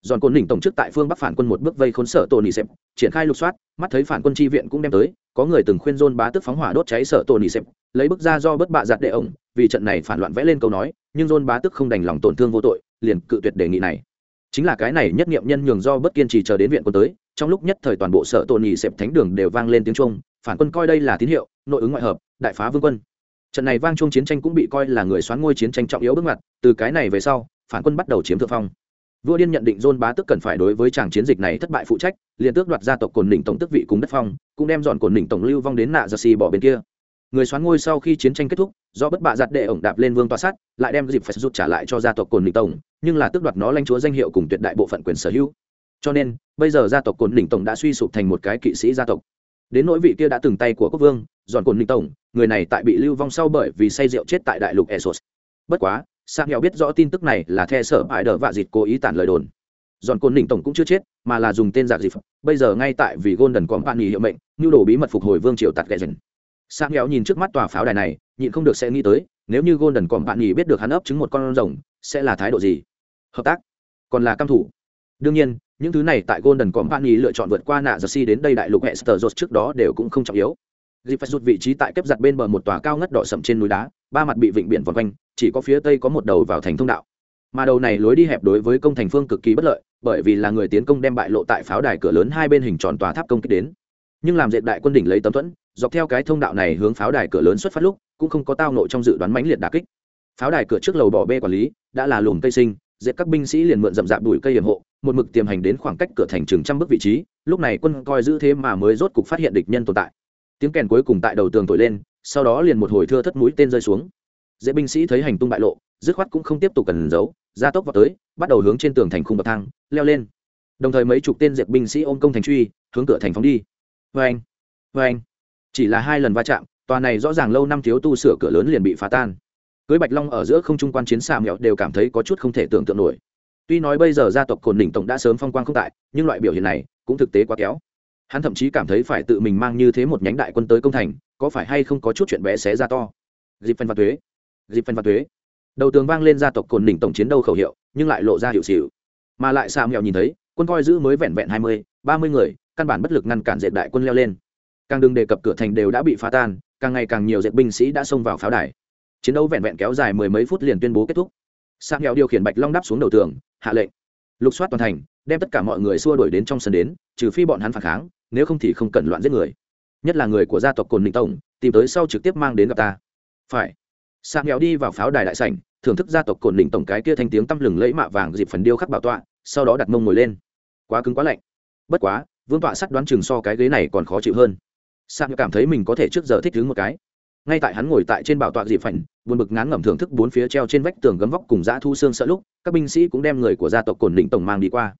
giòn cồn đỉnh tổng chức tại phương bắc phản quân một bước vây khốn sở tổ nhì xẹp triển khai lục soát, mắt thấy phản quân tri viện cũng đem tới, có người từng khuyên dôn bá tức phóng hỏa đốt cháy sở tổ nhì xẹp lấy bức ra do bất bạ giặt đệ ổng, vì trận này phản loạn vẽ lên câu nói, nhưng dôn bá tức không đành lòng tổn thương vô tội, liền cự tuyệt đề nghị này. Chính là cái này nhất nghiệm nhân nhường do bất kiên trì chờ đến viện quân tới, trong lúc nhất thời toàn bộ sở tổ nhì xẹp thánh đường đều vang lên tiếng trung phản quân coi đây là tín hiệu, nội ứng ngoại hợp, đại phá vương quân. Trận này vang chung chiến tranh cũng bị coi là người xoán ngôi chiến tranh trọng yếu bước ngoặt, từ cái này về sau, phản quân bắt đầu chiếm thượng phong vua điên nhận định john bá tức cần phải đối với tràng chiến dịch này thất bại phụ trách, liền tước đoạt gia tộc cồn đỉnh tổng tức vị cùng đất phong, cũng đem dọn cồn đỉnh tổng lưu vong đến nạ giơ xì bỏ bên kia. Người xoán ngôi sau khi chiến tranh kết thúc, do bất bạ giặt đệ ổng đạp lên vương tòa sát lại đem dịp phải rút trả lại cho gia tộc cồn đỉnh tổng, nhưng là tước đoạt nó lãnh chúa danh hiệu cùng tuyệt đại bộ phận quyền sở hữu. Cho nên, bây giờ gia tộc cồn đỉnh tổng đã suy sụp thành một cái kỵ sĩ gia tộc. Đến nỗi vị kia đã từng tay của quốc vương, dọn cồn đỉnh tổng, người này tại bị lưu vong sau bởi vì say rượu chết tại đại lục esos bất quá sang nghèo biết rõ tin tức này là the sở bại đờ vạ dịt cố ý tản lời đồn. Dọn cồn đỉnh tổng cũng chưa chết, mà là dùng tên giả dịp. Bây giờ ngay tại vì golden còn bạn nghỉ hiệu mệnh nhu đồ bí mật phục hồi vương triều tạt ghẹ dần. Sang nghèo nhìn trước mắt tòa pháo đài này, nhịn không được sẽ nghĩ tới, nếu như golden còn bạn nghỉ biết được hắn ấp trứng một con rồng, sẽ là thái độ gì? Hợp tác? Còn là căm thủ? Đương nhiên, những thứ này tại golden còn bạn nghỉ lựa chọn vượt qua nạ jersey đến đây đại lục hester trước đó đều cũng không trọng yếu. Dịp phải rút vị trí tại kép giặt bên bờ một tòa cao ngất đỏ sậm trên núi đá, ba mặt bị vịnh biển vòng quanh chỉ có phía tây có một đầu vào thành thông đạo. Mà đầu này lối đi hẹp đối với công thành phương cực kỳ bất lợi, bởi vì là người tiến công đem bại lộ tại pháo đài cửa lớn hai bên hình tròn tòa tháp công kích đến. Nhưng làm dệt đại quân đỉnh lấy tấm thuẫn, dọc theo cái thông đạo này hướng pháo đài cửa lớn xuất phát lúc, cũng không có tao nộ trong dự đoán mãnh liệt đà kích. Pháo đài cửa trước lầu bỏ bê quản lý, đã là lùm cây sinh, dệt các binh sĩ liền mượn rậm rạp đuổi cây hiểm hộ, một mực tiềm hành đến khoảng cách cửa thành chừng trăm bước vị trí, lúc này quân coi giữ thế mà mới rốt cục phát hiện địch nhân tồn tại. Tiếng kèn cuối cùng tại đầu tường thổi lên, sau đó liền một hồi thưa thất mũi tên rơi xuống dễ binh sĩ thấy hành tung bại lộ, dứt khoát cũng không tiếp tục cần giấu, ra tốc vào tới, bắt đầu hướng trên tường thành khung bậc thang, leo lên. Đồng thời mấy chục tên dẹp binh sĩ ôm công thành truy, hướng cửa thành phóng đi. Vê anh vê anh chỉ là hai lần va chạm, tòa này rõ ràng lâu năm thiếu tu sửa cửa lớn liền bị phá tan. Cưới bạch long ở giữa không trung quan chiến xa mẹo đều cảm thấy có chút không thể tưởng tượng nổi. Tuy nói bây giờ gia tộc cồn đỉnh tổng đã sớm phong quang không tại, nhưng loại biểu hiện này cũng thực tế quá kéo hắn thậm chí cảm thấy phải tự mình mang như thế một nhánh đại quân tới công thành, có phải hay không có chút chuyện bé xé ra to. Dịp phân và thuế dịp phân và thuế. Đầu tường vang lên gia tộc cồn đỉnh tổng chiến đâu khẩu hiệu, nhưng lại lộ ra hiệu xịu. Mà lại xà mèo nhìn thấy, quân coi giữ mới vẹn vẹn hai mươi, ba mươi người, căn bản bất lực ngăn cản dệt đại quân leo lên. Càng đừng đề cập cửa thành đều đã bị phá tan, càng ngày càng nhiều dệt binh sĩ đã xông vào pháo đài. Chiến đấu vẹn vẹn kéo dài mười mấy phút liền tuyên bố kết thúc. Sa nghèo điều khiển bạch long đáp xuống đầu tường, hạ lệnh. Lục soát toàn thành, đem tất cả mọi người xua đuổi đến trong sân đến, trừ phi bọn hắn phản kháng, nếu không thì không cần loạn giết người. Nhất là người của gia tộc cồn ninh tổng, tìm tới sau trực tiếp mang đến gặp ta. Phải sa nghèo đi vào pháo đài đại sảnh, thưởng thức gia tộc cồn đỉnh tổng cái kia thanh tiếng tăm lừng lẫy mạ vàng dịp phần điêu khắc bảo tọa, sau đó đặt mông ngồi lên. Quá cứng quá lạnh. Bất quá, vương tọa sắt đoán chừng so cái ghế này còn khó chịu hơn. Sa nghèo cảm thấy mình có thể trước giờ thích đứng một cái. Ngay tại hắn ngồi tại trên bảo tọa dịp phảnh buồn bực ngán ngẩm thưởng thức bốn phía treo trên vách tường gấm vóc cùng dã thu xương sợ lúc, các binh sĩ cũng đem người của gia tộc cồn đỉnh tổng mang đi qua.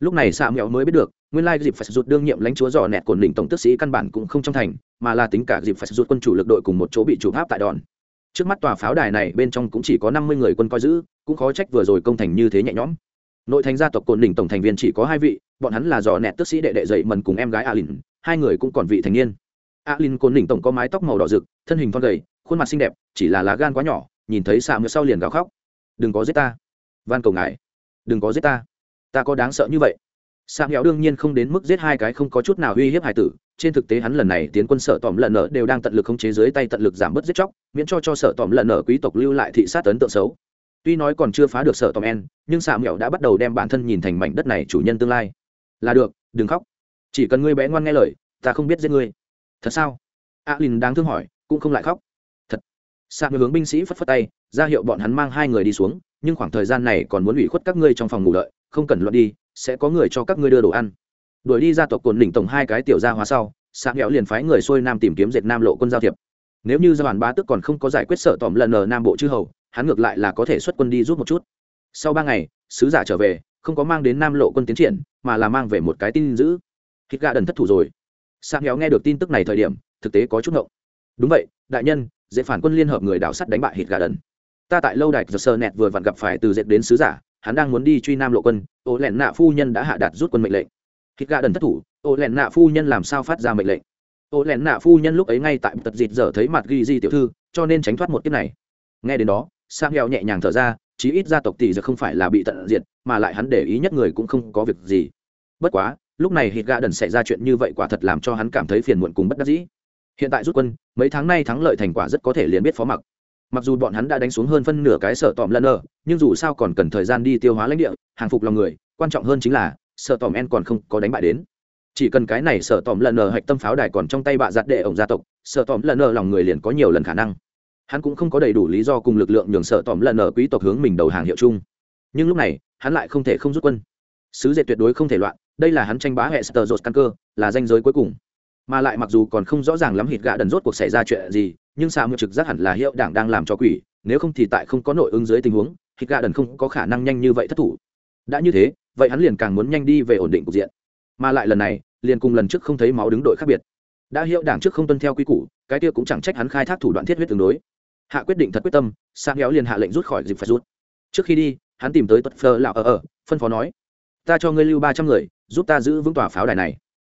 Lúc này xạ mẹo mới biết được, nguyên lai dịp phải rụt đương nhiệm lãnh chúa dò nẹt cồn đỉnh tổng tức sĩ căn bản cũng không trong thành, mà là tính cả dịp phải rút quân chủ lực đội cùng một chỗ bị chủ áp tại đòn trước mắt tòa pháo đài này bên trong cũng chỉ có năm mươi người quân coi giữ, cũng khó trách vừa rồi công thành như thế nhẹ nhõm. Nội thành gia tộc cồn đỉnh tổng thành viên chỉ có hai vị, bọn hắn là dò nẹt tức sĩ đệ đệ dậy mần cùng em gái alin, hai người cũng còn vị thành niên. Alin cồn đỉnh tổng có mái tóc màu đỏ rực, thân hình thon gầy, khuôn mặt xinh đẹp, chỉ là lá gan quá nhỏ, nhìn thấy xạ ngựa sau liền gào khóc. Đừng có giết ta, van cầu ngài, đừng có giết ta ta có đáng sợ như vậy. Xạ nghèo đương nhiên không đến mức giết hai cái không có chút nào uy hiếp hải tử trên thực tế hắn lần này tiến quân sở tòm lần nở đều đang tận lực khống chế dưới tay tận lực giảm bớt giết chóc, miễn cho cho sở tòm lần nở quý tộc lưu lại thị sát ấn tượng xấu. Tuy nói còn chưa phá được sở tòm en, nhưng xạ mẹo đã bắt đầu đem bản thân nhìn thành mảnh đất này chủ nhân tương lai. Là được, đừng khóc. Chỉ cần ngươi bé ngoan nghe lời, ta không biết giết ngươi. Thật sao? A lin đáng thương hỏi, cũng không lại khóc. Thật. Xạ hướng binh sĩ phất phất tay, ra hiệu bọn hắn mang hai người đi xuống, nhưng khoảng thời gian này còn muốn ủy khuất các ngươi trong phòng ngủ đợi, không cần luận đi, sẽ có người cho các ngươi đưa đồ ăn đuổi đi ra tộc cồn đỉnh tổng hai cái tiểu gia hóa sau sáng nghèo liền phái người xuôi nam tìm kiếm dệt nam lộ quân giao thiệp. Nếu như gia đoàn ba tức còn không có giải quyết sợ tỏm lần ở nam bộ chư hầu, hắn ngược lại là có thể xuất quân đi rút một chút. Sau ba ngày, sứ giả trở về, không có mang đến nam lộ quân tiến triển, mà là mang về một cái tin giữ. hít gà đần thất thủ rồi. Sáng nghèo nghe được tin tức này thời điểm, thực tế có chút ngộng. Đúng vậy, đại nhân, dễ phản quân liên hợp người đảo sắt đánh bại hít gà đần. Ta tại lâu đài giật sơ nẹt vừa vặn gặp phải từ dệt đến sứ giả, hắn đang muốn đi truy nam lộ quân, ô lẹn nạ phu nhân đã hạ đạt rút quân mệnh lệnh hít gà đần thất thủ, ô lẹn nạ phu nhân làm sao phát ra mệnh lệnh? Ô lẹn nạ phu nhân lúc ấy ngay tại tật dịt giờ thấy mặt ghi di tiểu thư, cho nên tránh thoát một kiếp này. Nghe đến đó sang heo nhẹ nhàng thở ra, chí ít gia tộc tỷ giờ không phải là bị tận diệt, mà lại hắn để ý nhất người cũng không có việc gì. Bất quá, lúc này hít gà đần xảy ra chuyện như vậy quả thật làm cho hắn cảm thấy phiền muộn cùng bất đắc dĩ. Hiện tại rút quân, mấy tháng nay thắng lợi thành quả rất có thể liền biết phó mặc. Mặc dù bọn hắn đã đánh xuống hơn phân nửa cái sở tòm lần ở, nhưng dù sao còn cần thời gian đi tiêu hóa lãnh địa, hàng phục lòng người, quan trọng hơn chính là sở tòm en còn không có đánh bại đến. Chỉ cần cái này sở tòm lần nờ hạch tâm pháo đài còn trong tay bạ giặt đệ ổng gia tộc, sở tòm lần nờ lòng người liền có nhiều lần khả năng. Hắn cũng không có đầy đủ lý do cùng lực lượng nhường sở tòm lần nờ quý tộc hướng mình đầu hàng hiệu chung. Nhưng lúc này, hắn lại không thể không rút quân. Sứ dệt tuyệt đối không thể loạn, đây là hắn tranh bá hệ sờ rột căn cơ, là danh giới cuối cùng. Mà lại mặc dù còn không rõ ràng lắm hít gạ đần rốt cuộc xảy ra chuyện gì, nhưng xạ mượn trực giác hẳn là hiệu đảng đang làm cho quỷ, nếu không thì tại không có nội ứng dưới tình huống hít gạ đần không có khả năng nhanh như vậy thất thủ. Đã như thế vậy hắn liền càng muốn nhanh đi về ổn định cục diện. Mà lại lần này, liền cùng lần trước không thấy máu đứng đội khác biệt. Đã hiệu đảng trước không tuân theo quy củ, cái kia cũng chẳng trách hắn khai thác thủ đoạn thiết huyết tương đối. Hạ quyết định thật quyết tâm sang kéo liền hạ lệnh rút khỏi dịp phải rút. Trước khi đi, hắn tìm tới tuất phơ lạo ở ờ, ở ờ, phân phó nói, ta cho ngươi lưu ba trăm người, giúp ta giữ vững tòa pháo đài này.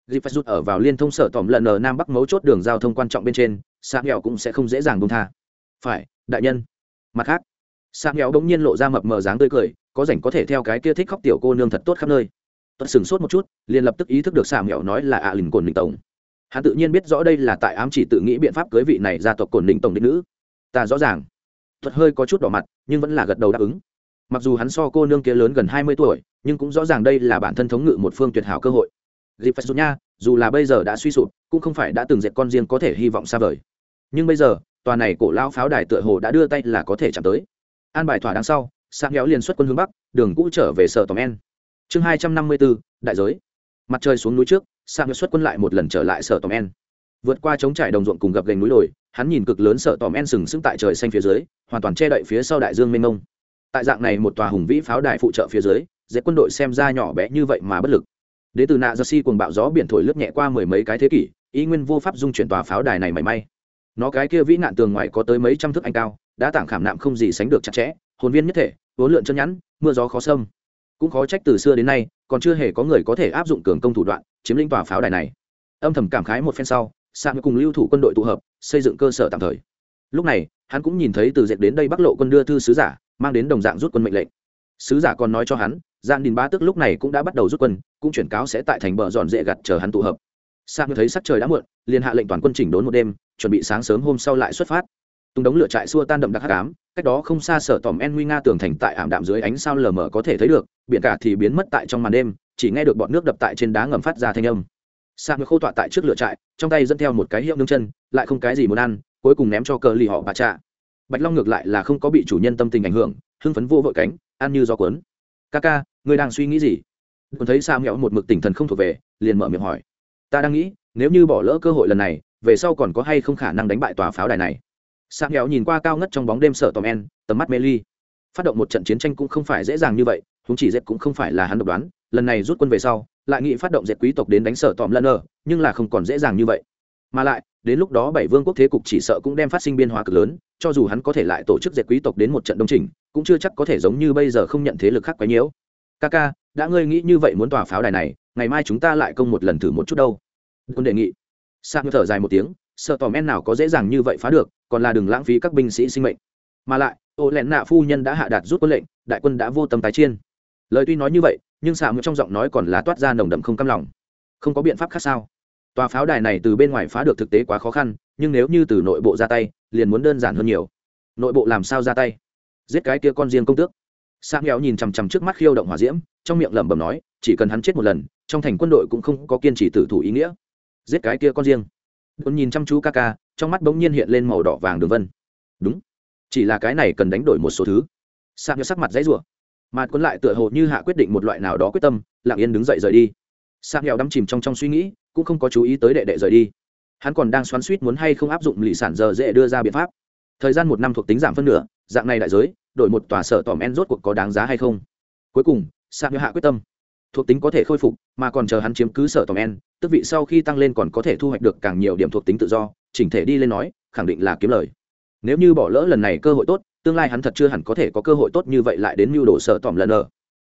Dịp phải rút ở vào liên thông sở tỏm lần ở nam bắc mấu chốt đường giao thông quan trọng bên trên sang kéo cũng sẽ không dễ dàng bông tha. Phải, đại nhân. Mặt khác sang kéo bỗng nhiên lộ ra mập mờ dáng tươi cười, có rảnh có thể theo cái kia thích khóc tiểu cô nương thật tốt khắp nơi. Tuấn sửng sốt một chút, liền lập tức ý thức được xà mẹo nói là ạ à lình cồn đình tổng. Hắn tự nhiên biết rõ đây là tại ám chỉ tự nghĩ biện pháp cưới vị này ra tộc cồn đình tổng đích nữ. Ta rõ ràng. Thuật hơi có chút đỏ mặt, nhưng vẫn là gật đầu đáp ứng. Mặc dù hắn so cô nương kia lớn gần hai mươi tuổi, nhưng cũng rõ ràng đây là bản thân thống ngự một phương tuyệt hảo cơ hội. Dịp phải nha, dù là bây giờ đã suy sụp, cũng không phải đã từng dệt con riêng có thể hy vọng xa vời. Nhưng bây giờ, tòa này cổ lao pháo đài tựa hồ đã đưa tay là có thể chạm tới an bài thỏa đáng sau sáng kéo liền xuất quân hướng bắc, đường cũ trở về sở tòm en. Chương hai trăm năm mươi bốn, đại giới. Mặt trời xuống núi trước sáng xuất quân lại một lần trở lại sở tòm en. Vượt qua chống trải đồng ruộng cùng gập gành núi đồi, hắn nhìn cực lớn sở tòm en sừng sững tại trời xanh phía dưới, hoàn toàn che đậy phía sau đại dương mênh mông. Tại dạng này một tòa hùng vĩ pháo đài phụ trợ phía dưới dễ quân đội xem ra nhỏ bé như vậy mà bất lực. Đ ế từ nạ jersey cuồng bạo gió biển thổi lướt nhẹ qua mười mấy cái thế kỷ, ý nguyên vô pháp dung chuyển tòa pháo đài này mảy may. Nó cái kia vĩ nạn tường ngoài có tới mấy trăm thước anh cao đã tảng khảm nạm không gì sánh được chặt chẽ, hồn viên nhất thể vốn lượn chân nhẵn, mưa gió khó sâm cũng khó trách từ xưa đến nay, còn chưa hề có người có thể áp dụng cường công thủ đoạn, chiếm lĩnh tòa pháo đài này. Âm thầm cảm khái một phen sau sạng cùng lưu thủ quân đội tụ hợp, xây dựng cơ sở tạm thời. Lúc này, hắn cũng nhìn thấy từ dệt đến đây bắc lộ quân đưa thư sứ giả, mang đến đồng dạng rút quân mệnh lệnh. Sứ giả còn nói cho hắn gian đình ba tức lúc này cũng đã bắt đầu rút quân, cũng chuyển cáo sẽ tại thành bờ dọn dễ gặt chờ hắn tụ hợp. Sạng thấy sắc trời đã muộn, liền hạ lệnh toàn quân chỉnh đốn một đêm, chuẩn bị sáng sớm hôm sau lại xuất phát tung đống lửa trại xua tan đậm đặc hắc ám, cách đó không xa sở tòm en nguy nga tường thành tại ảm đạm dưới ánh sao lờ mờ có thể thấy được, biển cả thì biến mất tại trong màn đêm, chỉ nghe được bọn nước đập tại trên đá ngầm phát ra thanh âm. Sa mới khô tọa tại trước lửa trại, trong tay dẫn theo một cái hiệu nương chân, lại không cái gì muốn ăn, cuối cùng ném cho cờ lì họ bà trạ. Bạch long ngược lại là không có bị chủ nhân tâm tình ảnh hưởng, hưng phấn vô vội cánh, ăn như gió cuốn. Ca ca người đang suy nghĩ gì? Còn thấy sa mẹo một mực tỉnh thần không thuộc về, liền mở miệng hỏi. Ta đang nghĩ, nếu như bỏ lỡ cơ hội lần này, về sau còn có hay không khả năng đánh bại tòa pháo đài này? Sang nghèo nhìn qua cao ngất trong bóng đêm sợ tòm en, tầm mắt mê ly. Phát động một trận chiến tranh cũng không phải dễ dàng như vậy chúng chỉ dệt cũng không phải là hắn độc đoán, lần này rút quân về sau, lại nghĩ phát động dệt quý tộc đến đánh sở tòm lần ở nhưng là không còn dễ dàng như vậy. Mà lại, đến lúc đó bảy vương quốc thế cục chỉ sợ cũng đem phát sinh biên hóa cực lớn, cho dù hắn có thể lại tổ chức dệt quý tộc đến một trận đông trình cũng chưa chắc có thể giống như bây giờ không nhận thế lực khác quấy nhiễu. Ca ca, đã ngươi nghĩ như vậy muốn tòa pháo đài này, ngày mai chúng ta lại công một lần thử một chút đâu. Quân đề nghị. Sang thở dài một tiếng, sợ tòm en nào có dễ dàng như vậy phá được còn là đừng lãng phí các binh sĩ sinh mệnh. Mà lại, ô lẹn nạ phu nhân đã hạ đạt rút quân lệnh, đại quân đã vô tâm tái chiên. Lời tuy nói như vậy, nhưng xạ ngựa trong giọng nói còn là toát ra nồng đậm không căm lòng. Không có biện pháp khác sao? Tòa pháo đài này từ bên ngoài phá được thực tế quá khó khăn, nhưng nếu như từ nội bộ ra tay, liền muốn đơn giản hơn nhiều. Nội bộ làm sao ra tay? Giết cái kia con riêng công tước. Sang nghèo nhìn chằm chằm trước mắt khiêu động hỏa diễm, trong miệng lẩm bẩm nói, chỉ cần hắn chết một lần, trong thành quân đội cũng không có kiên trì tử thủ ý nghĩa. Giết cái kia con riêng. Đồn nhìn chăm chú ca ca trong mắt bỗng nhiên hiện lên màu đỏ vàng đường vân. Đúng, chỉ là cái này cần đánh đổi một số thứ. Sạc nhớ sắc mặt dãy rủa, mà quân lại tựa hồ như hạ quyết định một loại nào đó quyết tâm, lặng yên đứng dậy rời đi. Sạc nghèo đắm chìm trong trong suy nghĩ, cũng không có chú ý tới đệ đệ rời đi. Hắn còn đang xoắn suýt muốn hay không áp dụng lì sản giờ dễ đưa ra biện pháp. Thời gian một năm thuộc tính giảm phân nửa, dạng này đại giới, đổi một tòa sở tòm en rốt cuộc có đáng giá hay không? Cuối cùng sang hạ quyết tâm. Thuộc tính có thể khôi phục, mà còn chờ hắn chiếm cứ sở tòm en, tức vị sau khi tăng lên còn có thể thu hoạch được càng nhiều điểm thuộc tính tự do chỉnh thể đi lên nói, khẳng định là kiếm lời. Nếu như bỏ lỡ lần này cơ hội tốt, tương lai hắn thật chưa hẳn có thể có cơ hội tốt như vậy lại đến mưu đồ sở tòm lần ở.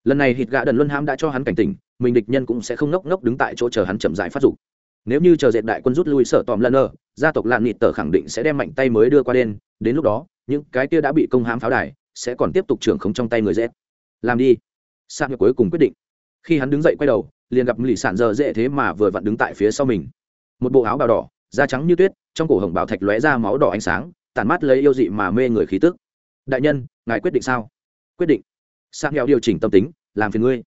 Lần này hít gã đần luân hãm đã cho hắn cảnh tỉnh, mình địch nhân cũng sẽ không ngốc ngốc đứng tại chỗ chờ hắn chậm dại phát dục. Nếu như chờ dệt đại quân rút lui sở tòm lần ở, gia tộc lạn nịt tờ khẳng định sẽ đem mạnh tay mới đưa qua đen đến lúc đó, những cái kia đã bị công hãm pháo đài, sẽ còn tiếp tục trưởng không trong tay người dệt. Làm đi. Sang cuối cùng quyết định. Khi hắn đứng dậy quay đầu, liền gặp lì sản giờ dễ thế mà vừa vặn đứng tại phía sau mình. Một bộ áo bào đỏ, da trắng như tuyết trong cổ hồng bảo thạch lóe ra máu đỏ ánh sáng, tản mắt lấy yêu dị mà mê người khí tức. Đại nhân, ngài quyết định sao? Quyết định. Sang heo điều chỉnh tâm tính, làm phiền ngươi.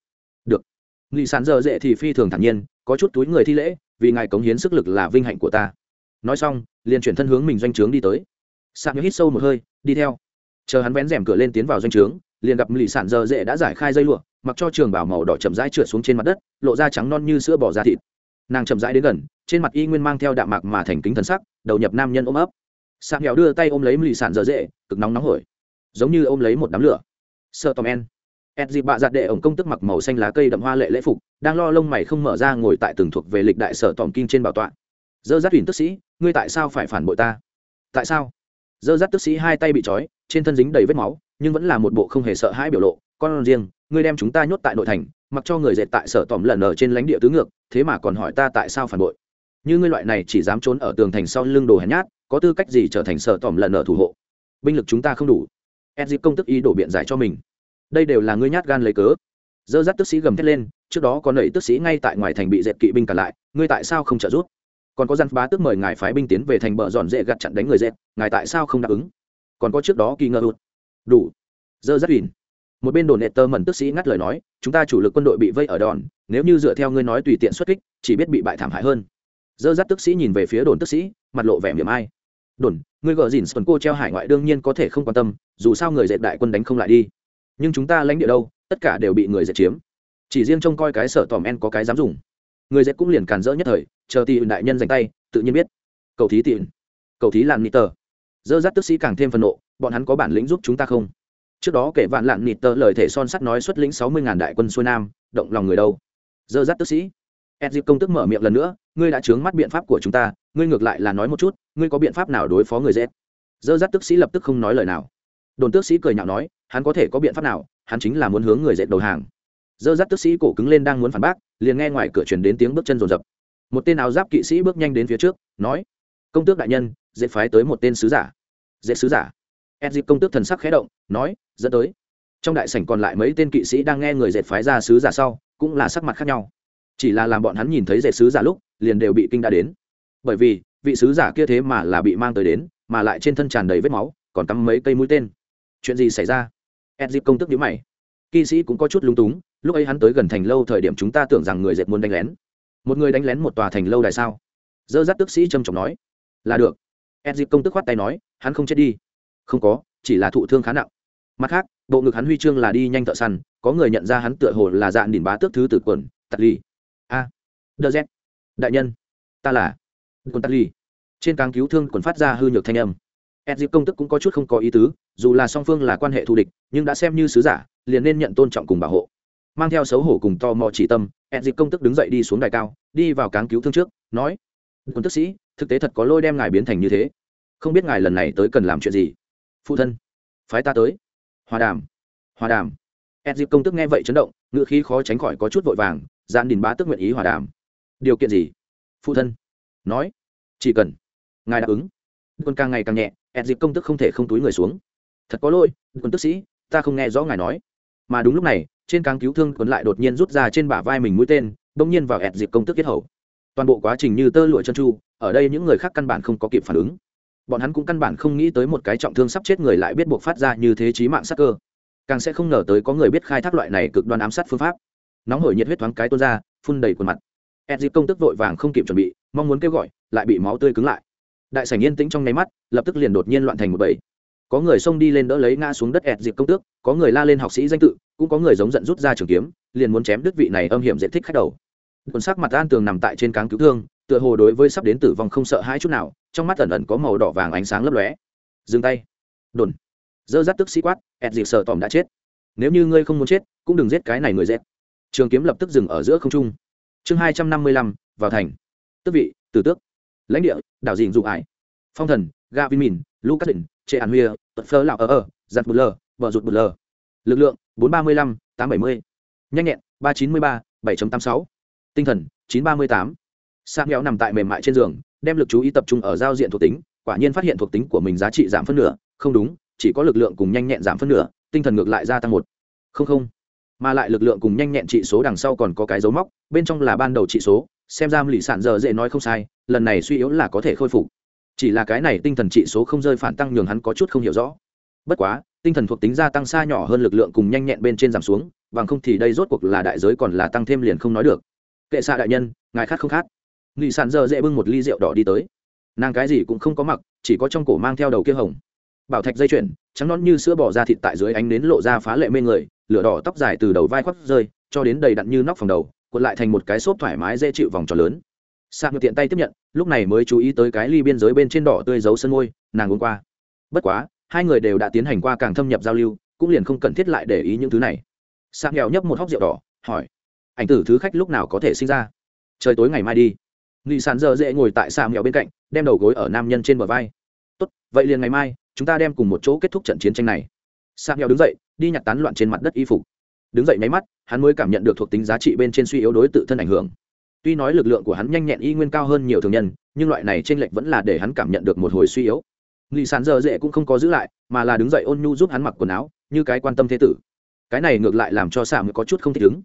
Được. Lì sán giờ dễ thì phi thường thản nhiên, có chút túi người thi lễ, vì ngài cống hiến sức lực là vinh hạnh của ta. Nói xong, liền chuyển thân hướng mình doanh trướng đi tới. Sang heo hít sâu một hơi, đi theo. Chờ hắn vén rèm cửa lên tiến vào doanh trướng, liền gặp lì sản giờ dễ đã giải khai dây lụa, mặc cho trường bảo màu đỏ chậm rãi trượt xuống trên mặt đất, lộ ra trắng non như sữa bò da thịt nàng chậm rãi đến gần, trên mặt y nguyên mang theo đạm mạc mà thành kính thần sắc, đầu nhập nam nhân ôm ấp. Sạc nghèo đưa tay ôm lấy lì sản dở dễ, cực nóng nóng hổi. Giống như ôm lấy một đám lửa. Sợ tòm en. Ed dịp bạ giặt đệ ổng công tức mặc màu xanh lá cây đậm hoa lệ lễ phục, đang lo lông mày không mở ra ngồi tại từng thuộc về lịch đại sở tòm kinh trên bảo tọa. Dơ dắt ủy tức sĩ, ngươi tại sao phải phản bội ta? Tại sao? Dơ dắt tức sĩ hai tay bị trói, trên thân dính đầy vết máu, nhưng vẫn là một bộ không hề sợ hãi biểu lộ. Con riêng, ngươi đem chúng ta nhốt tại nội thành, mặc cho người dệt tại sở tòm lần ở trên lãnh địa tứ ngược thế mà còn hỏi ta tại sao phản bội. Như ngươi loại này chỉ dám trốn ở tường thành sau lưng đồ hèn nhát, có tư cách gì trở thành sở tòm lần ở thủ hộ? Binh lực chúng ta không đủ. Ed dịp công tức ý đổ biện giải cho mình. Đây đều là ngươi nhát gan lấy cớ. Dơ dắt tức sĩ gầm thét lên, trước đó có nảy tức sĩ ngay tại ngoài thành bị dẹp kỵ binh cả lại, ngươi tại sao không trợ giúp? Còn có dân bá tức mời ngài phái binh tiến về thành bờ dọn dễ gặt chặn đánh người dẹp, ngài tại sao không đáp ứng? Còn có trước đó kỳ ngờ hụt. Đủ. Dơ rất ủy một bên đồn nệ tơ mẩn tức sĩ ngắt lời nói, chúng ta chủ lực quân đội bị vây ở đòn nếu như dựa theo ngươi nói tùy tiện xuất kích, chỉ biết bị bại thảm hại hơn. Dơ dắt tức sĩ nhìn về phía đồn tức sĩ, mặt lộ vẻ miệng ai. Đồn, ngươi gờ dìn sơn cô treo hải ngoại đương nhiên có thể không quan tâm, dù sao người dệt đại quân đánh không lại đi. Nhưng chúng ta lãnh địa đâu, tất cả đều bị người dệt chiếm. Chỉ riêng trông coi cái sở tòm en có cái dám dùng. Người dệt cũng liền càn rỡ nhất thời, chờ tỷ đại nhân dành tay, tự nhiên biết. Cầu thí tỷ cầu thí làn nịt tờ. Dơ dắt tức sĩ càng thêm phần nộ, bọn hắn có bản lĩnh giúp chúng ta không? Trước đó kể vạn lạn nịt tờ lời thể son sắt nói xuất lĩnh sáu mươi ngàn đại quân xuôi nam, động lòng người đâu dơ dắt tức sĩ. Ed dịp công tức mở miệng lần nữa, ngươi đã chướng mắt biện pháp của chúng ta, ngươi ngược lại là nói một chút, ngươi có biện pháp nào đối phó người z dơ dắt tức sĩ lập tức không nói lời nào. Đồn tước sĩ cười nhạo nói, hắn có thể có biện pháp nào, hắn chính là muốn hướng người dệt đầu hàng. Dơ dắt tức sĩ cổ cứng lên đang muốn phản bác, liền nghe ngoài cửa truyền đến tiếng bước chân rồn rập. Một tên áo giáp kỵ sĩ bước nhanh đến phía trước, nói, công tước đại nhân, dệt phái tới một tên sứ giả. Dệt sứ giả? Ed dịp công tước thần sắc khé động, nói, dẫn tới. Trong đại sảnh còn lại mấy tên kỵ sĩ đang nghe người dệt phái ra sứ giả sau cũng là sắc mặt khác nhau. Chỉ là làm bọn hắn nhìn thấy dệt sứ giả lúc, liền đều bị kinh đã đến. Bởi vì, vị sứ giả kia thế mà là bị mang tới đến, mà lại trên thân tràn đầy vết máu, còn cắm mấy cây mũi tên. Chuyện gì xảy ra? Ed dịp công tức nhữ mày. Kỵ sĩ cũng có chút lúng túng, lúc ấy hắn tới gần thành lâu thời điểm chúng ta tưởng rằng người dệt muốn đánh lén. Một người đánh lén một tòa thành lâu đại sao? Dơ dắt tức sĩ trầm trọng nói. Là được. Ed dịp công tức khoát tay nói, hắn không chết đi. Không có, chỉ là thụ thương khá nặng. Mặt khác bộ ngực hắn huy chương là đi nhanh thợ săn, có người nhận ra hắn tựa hồ là dạn đỉnh bá tước thứ tử quần tạt ly a. Đờ z. Đại nhân. Ta là. Quần tạt ly trên càng cứu thương quần phát ra hư nhược thanh âm. Ed dịp công tức cũng có chút không có ý tứ, dù là song phương là quan hệ thù địch, nhưng đã xem như sứ giả, liền nên nhận tôn trọng cùng bảo hộ. Mang theo xấu hổ cùng to mò chỉ tâm, ed dịp công tức đứng dậy đi xuống đài cao, đi vào cáng cứu thương trước, nói quân tức sĩ, thực tế thật có lôi đem ngài biến thành như thế. Không biết ngài lần này tới cần làm chuyện gì. Phụ thân, phái ta tới hòa đàm. Hòa đàm. Ed dịp công tức nghe vậy chấn động ngựa khí khó tránh khỏi có chút vội vàng gian đình bá tức nguyện ý hòa đàm. Điều kiện gì? Phụ thân. Nói. Chỉ cần. Ngài đáp ứng. Quân càng ngày càng nhẹ, ed dịp công tức không thể không túi người xuống. Thật có lỗi, quân tức sĩ, ta không nghe rõ ngài nói. Mà đúng lúc này, trên càng cứu thương quân lại đột nhiên rút ra trên bả vai mình mũi tên, bỗng nhiên vào ẹt dịp công tức kết hầu toàn bộ quá trình như tơ lụa chân tru, ở đây những người khác căn bản không có kịp phản ứng bọn hắn cũng căn bản không nghĩ tới một cái trọng thương sắp chết người lại biết buộc phát ra như thế chí mạng sát cơ. Càng sẽ không ngờ tới có người biết khai thác loại này cực đoan ám sát phương pháp. Nóng hổi nhiệt huyết thoáng cái tuôn ra, phun đầy khuôn mặt. Ed dịp công tức vội vàng không kịp chuẩn bị, mong muốn kêu gọi, lại bị máu tươi cứng lại. Đại sảnh yên tĩnh trong nháy mắt, lập tức liền đột nhiên loạn thành một bầy. Có người xông đi lên đỡ lấy ngã xuống đất ẹt dịp công tước, có người la lên học sĩ danh tự, cũng có người giống giận rút ra trường kiếm, liền muốn chém đứt vị này âm hiểm diện thích khách đầu. Quần sắc mặt an tường nằm tại trên cáng cứu thương, tựa hồ đối với sắp đến tử vong không sợ hãi chút nào trong mắt ẩn ẩn có màu đỏ vàng ánh sáng lấp lóe. Dừng tay. Đồn. Dơ dắt tức sĩ quát, ẹt dịp sợ tòm đã chết. Nếu như ngươi không muốn chết, cũng đừng giết cái này người dẹp. Trường kiếm lập tức dừng ở giữa không trung. Chương hai trăm năm mươi lăm, vào thành. Tức vị, tử tước. Lãnh địa, đảo dình dụ ải. Phong thần, ga vin mìn lucas định trệ hàn huya tật phơ lạo ở ở giặt bù lờ, vợ rụt bù lờ. Lực lượng, bốn ba mươi lăm, tám bảy mươi. Nhanh nhẹn, ba chín mươi ba, bảy tám sáu. Tinh thần, chín ba mươi tám. Sạc nghèo nằm tại mềm mại trên giường đem lực chú ý tập trung ở giao diện thuộc tính, quả nhiên phát hiện thuộc tính của mình giá trị giảm phân nửa. Không đúng, chỉ có lực lượng cùng nhanh nhẹn giảm phân nửa, tinh thần ngược lại gia tăng một. Không không. Mà lại lực lượng cùng nhanh nhẹn trị số đằng sau còn có cái dấu móc, bên trong là ban đầu trị số. Xem ra lì sản giờ dễ nói không sai, lần này suy yếu là có thể khôi phục. Chỉ là cái này tinh thần trị số không rơi phản tăng nhường hắn có chút không hiểu rõ. Bất quá, tinh thần thuộc tính gia tăng xa nhỏ hơn lực lượng cùng nhanh nhẹn bên trên giảm xuống, bằng không thì đây rốt cuộc là đại giới còn là tăng thêm liền không nói được. Kệ xạ đại nhân, ngài khát không khát? Nghị Sàn giờ dễ bưng một ly rượu đỏ đi tới. Nàng cái gì cũng không có mặc, chỉ có trong cổ mang theo đầu kia hồng. Bảo thạch dây chuyền trắng nón như sữa bỏ ra thịt tại dưới ánh nến lộ ra phá lệ mê người, lửa đỏ tóc dài từ đầu vai khoác rơi, cho đến đầy đặn như nóc phòng đầu, cuộn lại thành một cái xốp thoải mái dễ chịu vòng tròn lớn. Sạc ngược tiện tay tiếp nhận, lúc này mới chú ý tới cái ly biên giới bên trên đỏ tươi giấu sân môi nàng uống qua. Bất quá, hai người đều đã tiến hành qua càng thâm nhập giao lưu, cũng liền không cần thiết lại để ý những thứ này. Sạc nghèo nhấp một hóc rượu đỏ, hỏi, ảnh tử thứ khách lúc nào có thể sinh ra? Trời tối ngày mai đi nghị sàn dơ dễ ngồi tại xà nghèo bên cạnh, đem đầu gối ở nam nhân trên bờ vai. Tốt, vậy liền ngày mai, chúng ta đem cùng một chỗ kết thúc trận chiến tranh này. Xà nghèo đứng dậy, đi nhặt tán loạn trên mặt đất y phục. Đứng dậy nháy mắt, hắn mới cảm nhận được thuộc tính giá trị bên trên suy yếu đối tự thân ảnh hưởng. Tuy nói lực lượng của hắn nhanh nhẹn y nguyên cao hơn nhiều thường nhân, nhưng loại này t r ê n lệch vẫn là để hắn cảm nhận được một hồi suy yếu. Nghị sàn dơ dễ cũng không có giữ lại, mà là đứng dậy ôn nhu giúp hắn mặc quần áo, như cái quan tâm thế tử. Cái này ngược lại làm cho sạm có chút không thích ứng.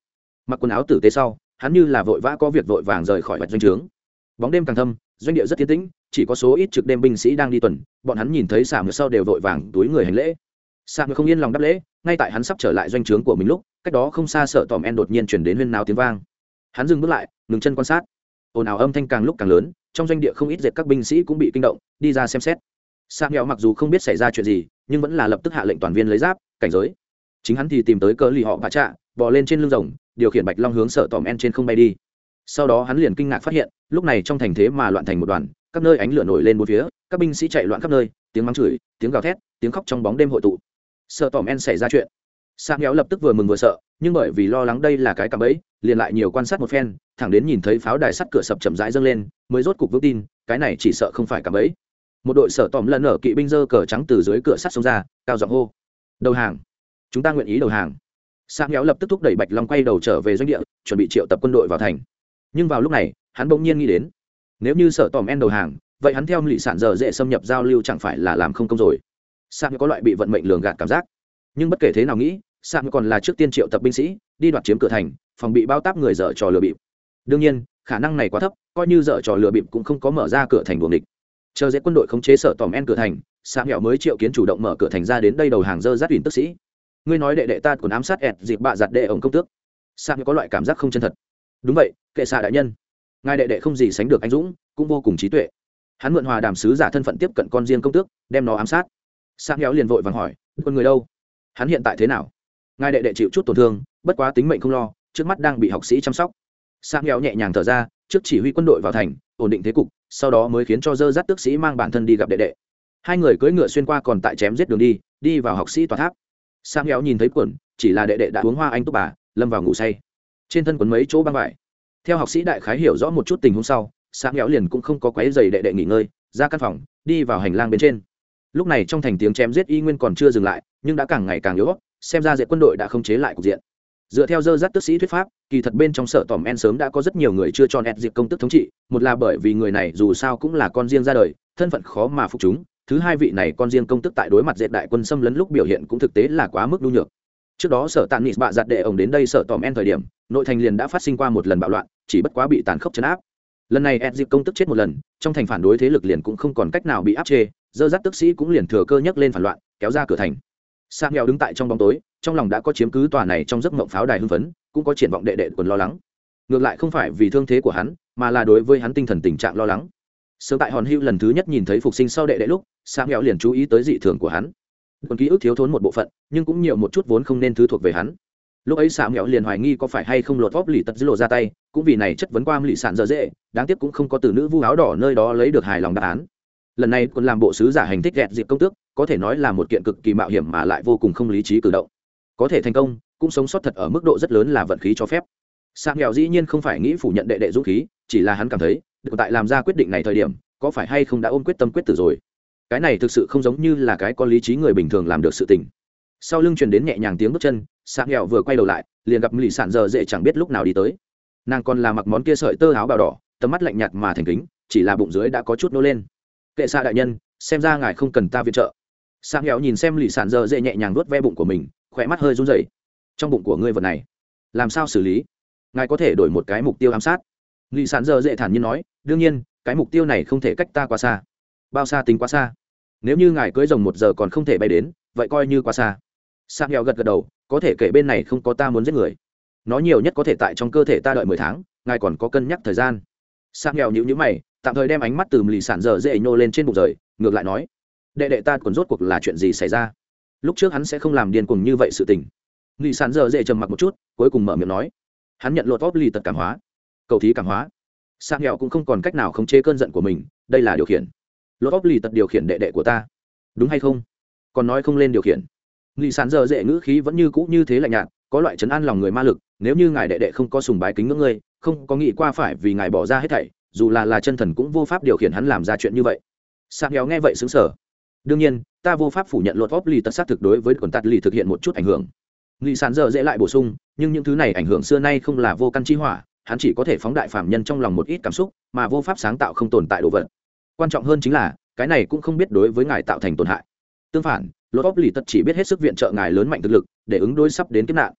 Mặc quần áo tử tế sau, hắn như là vội vã có việc vội vàng rời khỏi vạch doanh trướng bóng đêm càng thâm, doanh địa rất tiến tĩnh, chỉ có số ít trực đêm binh sĩ đang đi tuần, bọn hắn nhìn thấy sạm sau đều vội vàng túi người hành lễ. Sạm không yên lòng đáp lễ, ngay tại hắn sắp trở lại doanh trướng của mình lúc, cách đó không xa sợ tòm en đột nhiên chuyển đến huyên nào tiếng vang. Hắn dừng bước lại, ngừng chân quan sát. Ồn ào âm thanh càng lúc càng lớn, trong doanh địa không ít dệt các binh sĩ cũng bị kinh động, đi ra xem xét. Sa nghèo mặc dù không biết xảy ra chuyện gì, nhưng vẫn là lập tức hạ lệnh toàn viên lấy giáp, cảnh giới. Chính hắn thì tìm tới cớ lì họ bạ trạ, bò lên trên lưng rồng, điều khiển bạch long hướng sợ tòm en trên không bay đi sau đó hắn liền kinh ngạc phát hiện, lúc này trong thành thế mà loạn thành một đoàn, các nơi ánh lửa nổi lên bốn phía, các binh sĩ chạy loạn khắp nơi, tiếng mắng chửi, tiếng gào thét, tiếng khóc trong bóng đêm hội tụ. Sợ tòm en xảy ra chuyện. Sang héo lập tức vừa mừng vừa sợ, nhưng bởi vì lo lắng đây là cái cạm bẫy, liền lại nhiều quan sát một phen, thẳng đến nhìn thấy pháo đài sắt cửa sập chậm rãi dâng lên, mới rốt cục vững tin, cái này chỉ sợ không phải cạm bẫy. Một đội sở tòm lần ở kỵ binh dơ cờ trắng từ dưới cửa sắt xông ra, cao giọng hô, đầu hàng, chúng ta nguyện ý đầu hàng. Sang héo lập tức thúc đẩy bạch long quay đầu trở về doanh địa, chuẩn bị triệu tập quân đội vào thành nhưng vào lúc này, hắn bỗng nhiên nghĩ đến, nếu như sở tòm en đầu hàng, vậy hắn theo lụy sản giờ dễ xâm nhập giao lưu chẳng phải là làm không công rồi. Sa có loại bị vận mệnh lường gạt cảm giác. Nhưng bất kể thế nào nghĩ, sạm còn là trước tiên triệu tập binh sĩ, đi đoạt chiếm cửa thành, phòng bị bao táp người dở trò lừa bịp. Đương nhiên, khả năng này quá thấp, coi như dở trò lừa bịp cũng không có mở ra cửa thành buồng địch chờ dễ quân đội khống chế sở tòm en cửa thành, sạm hẹo mới triệu kiến chủ động mở cửa thành ra đến đây đầu hàng dơ giáp ủy tức sĩ. Ngươi nói đệ đệ ta còn ám sát ẹt dịp bạ giặt đệ ổng công tước. Sạm có loại cảm giác không chân thật đúng vậy, kệ xạ đại nhân. Ngài đệ đệ không gì sánh được anh dũng, cũng vô cùng trí tuệ. Hắn mượn hòa đàm sứ giả thân phận tiếp cận con riêng công tước, đem nó ám sát. Sang héo liền vội vàng hỏi, quân người đâu? Hắn hiện tại thế nào? Ngài đệ đệ chịu chút tổn thương, bất quá tính mệnh không lo, trước mắt đang bị học sĩ chăm sóc. Sang héo nhẹ nhàng thở ra, trước chỉ huy quân đội vào thành, ổn định thế cục, sau đó mới khiến cho dơ dắt tước sĩ mang bản thân đi gặp đệ đệ. Hai người cưỡi ngựa xuyên qua còn tại chém giết đường đi đi vào học sĩ tòa tháp. Sang héo nhìn thấy quần, chỉ là đệ đệ đã uống hoa anh túc bà, lâm vào ngủ say trên thân quấn mấy chỗ băng vải. Theo học sĩ đại khái hiểu rõ một chút tình huống sau sáng nghèo liền cũng không có quấy giày đệ đệ nghỉ ngơi, ra căn phòng, đi vào hành lang bên trên. Lúc này trong thành tiếng chém giết y nguyên còn chưa dừng lại, nhưng đã càng ngày càng yếu xem ra diệt quân đội đã không chế lại cục diện. Dựa theo dơ dắt tức sĩ thuyết pháp, kỳ thật bên trong sở tòm en sớm đã có rất nhiều người chưa cho nét dịp công tức thống trị, một là bởi vì người này dù sao cũng là con riêng ra đời, thân phận khó mà phục chúng, thứ hai vị này con riêng công tức tại đối mặt diệt đại quân xâm lấn lúc biểu hiện cũng thực tế là quá mức nhu nhược trước đó sở tàn nịt bạ giặt đệ ổng đến đây sở tòm en thời điểm, nội thành liền đã phát sinh qua một lần bạo loạn, chỉ bất quá bị tàn khốc chấn áp. Lần này ed dịp công tức chết một lần, trong thành phản đối thế lực liền cũng không còn cách nào bị áp chế, dơ dắt tức sĩ cũng liền thừa cơ nhấc lên phản loạn, kéo ra cửa thành. Sa nghèo đứng tại trong bóng tối, trong lòng đã có chiếm cứ tòa này trong giấc mộng pháo đài hưng phấn, cũng có triển vọng đệ đệ quần lo lắng. Ngược lại không phải vì thương thế của hắn, mà là đối với hắn tinh thần tình trạng lo lắng. Sớm tại hòn Hưu lần thứ nhất nhìn thấy phục sinh sau đệ đệ lúc sa nghèo liền chú ý tới dị thường của hắn còn ký ức thiếu thốn một bộ phận, nhưng cũng nhiều một chút vốn không nên thứ thuộc về hắn. Lúc ấy xạ mẹo liền hoài nghi có phải hay không lột vóp lì tật dữ lộ ra tay, cũng vì này chất vấn qua lì sản dở dễ, đáng tiếc cũng không có từ nữ vu áo đỏ nơi đó lấy được hài lòng đáp án. Lần này còn làm bộ sứ giả hành thích ghẹt dịp công tước, có thể nói là một kiện cực kỳ mạo hiểm mà lại vô cùng không lý trí cử động. Có thể thành công, cũng sống sót thật ở mức độ rất lớn là vận khí cho phép. Sang nghèo dĩ nhiên không phải nghĩ phủ nhận đệ đệ dũng khí, chỉ là hắn cảm thấy, được, tại làm ra quyết định này thời điểm, có phải hay không đã ôm quyết tâm quyết tử rồi? Cái này thực sự không giống như là cái có lý trí người bình thường làm được sự tình. Sau lưng truyền đến nhẹ nhàng tiếng bước chân, sạc nghèo vừa quay đầu lại, liền gặp lì sản giờ dễ chẳng biết lúc nào đi tới. Nàng còn là mặc món kia sợi tơ áo bào đỏ, tầm mắt lạnh nhạt mà thành kính, chỉ là bụng dưới đã có chút nô lên. Kệ xa đại nhân, xem ra ngài không cần ta viện trợ. Sạc nghèo nhìn xem lì sản giờ dễ nhẹ nhàng nuốt ve bụng của mình, khỏe mắt hơi run rẩy. Trong bụng của ngươi vật này, làm sao xử lý? Ngài có thể đổi một cái mục tiêu ám sát. Lì sản giờ dễ thản nhiên nói, đương nhiên, cái mục tiêu này không thể cách ta quá xa. Bao xa tính quá xa nếu như ngài cưới rồng một giờ còn không thể bay đến, vậy coi như quá xa. Sang nghèo gật gật đầu, có thể kể bên này không có ta muốn giết người. Nó nhiều nhất có thể tại trong cơ thể ta đợi mười tháng, ngài còn có cân nhắc thời gian. Sang nghèo nhữ nhữ mày, tạm thời đem ánh mắt từ lì sản dở dễ nhô lên trên bụng rời, ngược lại nói, đệ đệ ta còn rốt cuộc là chuyện gì xảy ra? Lúc trước hắn sẽ không làm điên cuồng như vậy sự tình. Lì sản dở dễ trầm mặc một chút, cuối cùng mở miệng nói, hắn nhận lột vóp lì tật cảm hóa, cầu thí cảm hóa. Sang nghèo cũng không còn cách nào khống chế cơn giận của mình, đây là điều khiển lột vóp lì tật điều khiển đệ đệ của ta. Đúng hay không? Còn nói không lên điều khiển. Lì sản giờ dễ ngữ khí vẫn như cũ như thế lạnh nhạt, có loại chấn an lòng người ma lực, nếu như ngài đệ đệ không có sùng bái kính ngưỡng ngươi, không có nghĩ qua phải vì ngài bỏ ra hết thảy, dù là là chân thần cũng vô pháp điều khiển hắn làm ra chuyện như vậy. Sạc nghèo nghe vậy xứng sở đương nhiên, ta vô pháp phủ nhận luật vóp lì tật xác thực đối với quần tạt lì thực hiện một chút ảnh hưởng. Lì sản giờ dễ lại bổ sung, nhưng những thứ này ảnh hưởng xưa nay không là vô căn chi hỏa, hắn chỉ có thể phóng đại phạm nhân trong lòng một ít cảm xúc, mà vô pháp sáng tạo không tồn tại đồ vật quan trọng hơn chính là, cái này cũng không biết đối với ngài tạo thành tổn hại. Tương phản lột óc lì tật chỉ biết hết sức viện trợ ngài lớn mạnh thực lực, để ứng đối sắp đến kiếp nạn.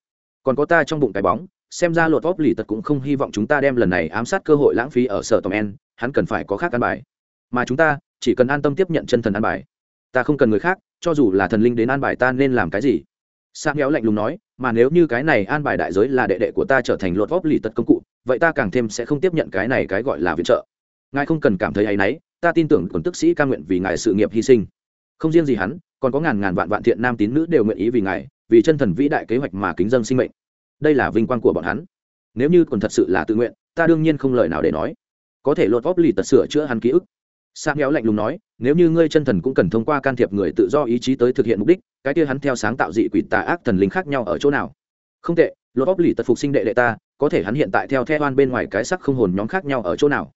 Còn có ta trong bụng cái bóng, xem ra lột óc lì tật cũng không hy vọng chúng ta đem lần này ám sát cơ hội lãng phí ở sở tòm en, hắn cần phải có khác ăn bài. Mà chúng ta, chỉ cần an tâm tiếp nhận chân thần an bài. Ta không cần người khác, cho dù là thần linh đến an bài ta nên làm cái gì? Sang méo lạnh lùng nói, mà nếu như cái này an bài đại giới là đệ đệ của ta trở thành lột óc lì tật công cụ, vậy ta càng thêm sẽ không tiếp nhận cái này cái gọi là viện trợ. Ngài không cần cảm thấy áy náy ta tin tưởng quần tức sĩ ca nguyện vì ngài sự nghiệp hy sinh. Không riêng gì hắn, còn có ngàn ngàn vạn vạn thiện nam tín nữ đều nguyện ý vì ngài, vì chân thần vĩ đại kế hoạch mà kính dân sinh mệnh. Đây là vinh quang của bọn hắn. Nếu như còn thật sự là tự nguyện, ta đương nhiên không lời nào để nói. Có thể lột vóp lì tật sửa chữa hắn ký ức. Sa méo lạnh lùng nói, nếu như ngươi chân thần cũng cần thông qua can thiệp người tự do ý chí tới thực hiện mục đích, cái kia hắn theo sáng tạo dị quỷ tà ác thần linh khác nhau ở chỗ nào? Không tệ, lột vóp lì tật phục sinh đệ đệ ta, có thể hắn hiện tại theo theo oan bên ngoài cái sắc không hồn nhóm khác nhau ở chỗ nào?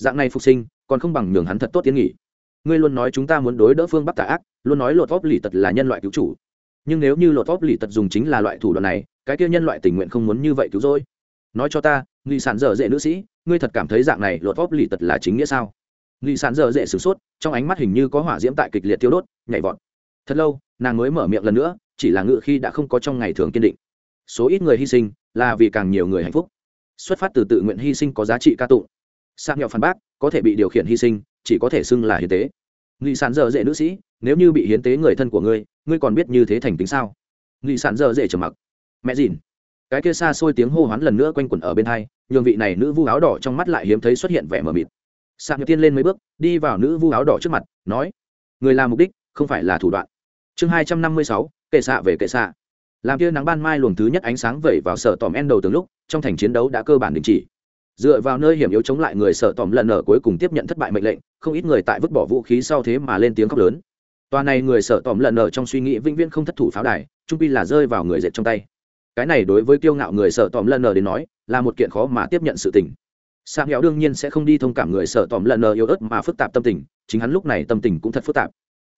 Dạng này phục sinh, còn không bằng nhường hắn thật tốt tiến nghỉ. Ngươi luôn nói chúng ta muốn đối đỡ phương bắc tà ác, luôn nói lột vóp lì tật là nhân loại cứu chủ. Nhưng nếu như lột vóp lì tật dùng chính là loại thủ đoạn này, cái kia nhân loại tình nguyện không muốn như vậy cứu rỗi. Nói cho ta nghị sản dở dễ nữ sĩ, ngươi thật cảm thấy dạng này lột vóp lì tật là chính nghĩa sao? Nghị sản dở dễ sửng sốt, trong ánh mắt hình như có hỏa diễm tại kịch liệt tiêu đốt, nhảy vọt. Thật lâu, nàng mới mở miệng lần nữa, chỉ là ngự khi đã không có trong ngày thường kiên định. Số ít người hy sinh là vì càng nhiều người hạnh phúc. Xuất phát từ tự nguyện hy sinh có giá trị ca tụng sang nghèo phản bác, có thể bị điều khiển hy sinh, chỉ có thể xưng là hiến tế. Nghị sản dở dễ nữ sĩ, nếu như bị hiến tế người thân của ngươi ngươi còn biết như thế thành tính sao? Nghị sản dở dễ trầm mặc. Mẹ dìn. Cái kia xa xôi tiếng hô hoán lần nữa quanh quẩn ở bên hai, nhường vị này nữ vu áo đỏ trong mắt lại hiếm thấy xuất hiện vẻ mờ mịt. Sạc nhập tiên lên mấy bước, đi vào nữ vu áo đỏ trước mặt, nói, người làm mục đích, không phải là thủ đoạn. Chương hai trăm năm mươi sáu, kệ xạ về kệ xạ. Làm kia nắng ban mai luồng thứ nhất ánh sáng vẩy vào sở tòm en đầu từng lúc, trong thành chiến đấu đã cơ bản đình chỉ dựa vào nơi hiểm yếu chống lại người sợ tòm lần ở cuối cùng tiếp nhận thất bại mệnh lệnh, không ít người tại vứt bỏ vũ khí sau thế mà lên tiếng khóc lớn. Tòa này người sợ tòm lần ở trong suy nghĩ vĩnh viễn không thất thủ pháo đài, trung pi là rơi vào người dệt trong tay. Cái này đối với kiêu ngạo người sợ tòm lần ở đến nói, là một kiện khó mà tiếp nhận sự tình. Sang héo đương nhiên sẽ không đi thông cảm người sợ tòm lần ở yếu ớt mà phức tạp tâm tình, chính hắn lúc này tâm tình cũng thật phức tạp.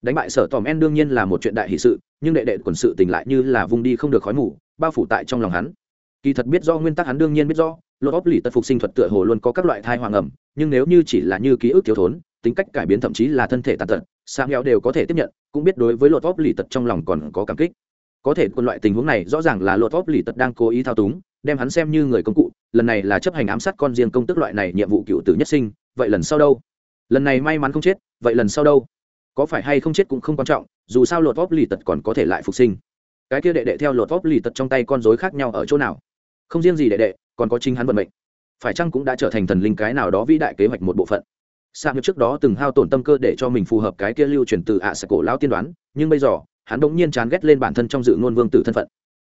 Đánh bại sở tòm en đương nhiên là một chuyện đại hỷ sự, nhưng đệ đệ quần sự tình lại như là vung đi không được khói mù, bao phủ tại trong lòng hắn. Kỳ thật biết do nguyên tắc hắn đương nhiên biết do lột óp lì tật phục sinh thuật tựa hồ luôn có các loại thai hoàng ẩm, nhưng nếu như chỉ là như ký ức thiếu thốn, tính cách cải biến thậm chí là thân thể tàn tật sang nghèo đều có thể tiếp nhận, cũng biết đối với lột óp lì tật trong lòng còn có cảm kích. Có thể quân loại tình huống này rõ ràng là lột óp lì tật đang cố ý thao túng, đem hắn xem như người công cụ, lần này là chấp hành ám sát con riêng công tức loại này nhiệm vụ cựu tử nhất sinh, vậy lần sau đâu? Lần này may mắn không chết, vậy lần sau đâu? Có phải hay không chết cũng không quan trọng, dù sao lột vóp lì tật còn có thể lại phục sinh. Cái kia đệ đệ theo lột vóp lì tật trong tay con dối khác nhau ở chỗ nào? Không riêng gì đệ đệ còn có chính hắn vận mệnh phải chăng cũng đã trở thành thần linh cái nào đó vĩ đại kế hoạch một bộ phận Sam trước đó từng hao tổn tâm cơ để cho mình phù hợp cái kia lưu truyền từ ạ à cổ lão tiên đoán, nhưng bây giờ, hắn đột nhiên chán ghét lên bản thân trong dự ngôn vương tử thân phận.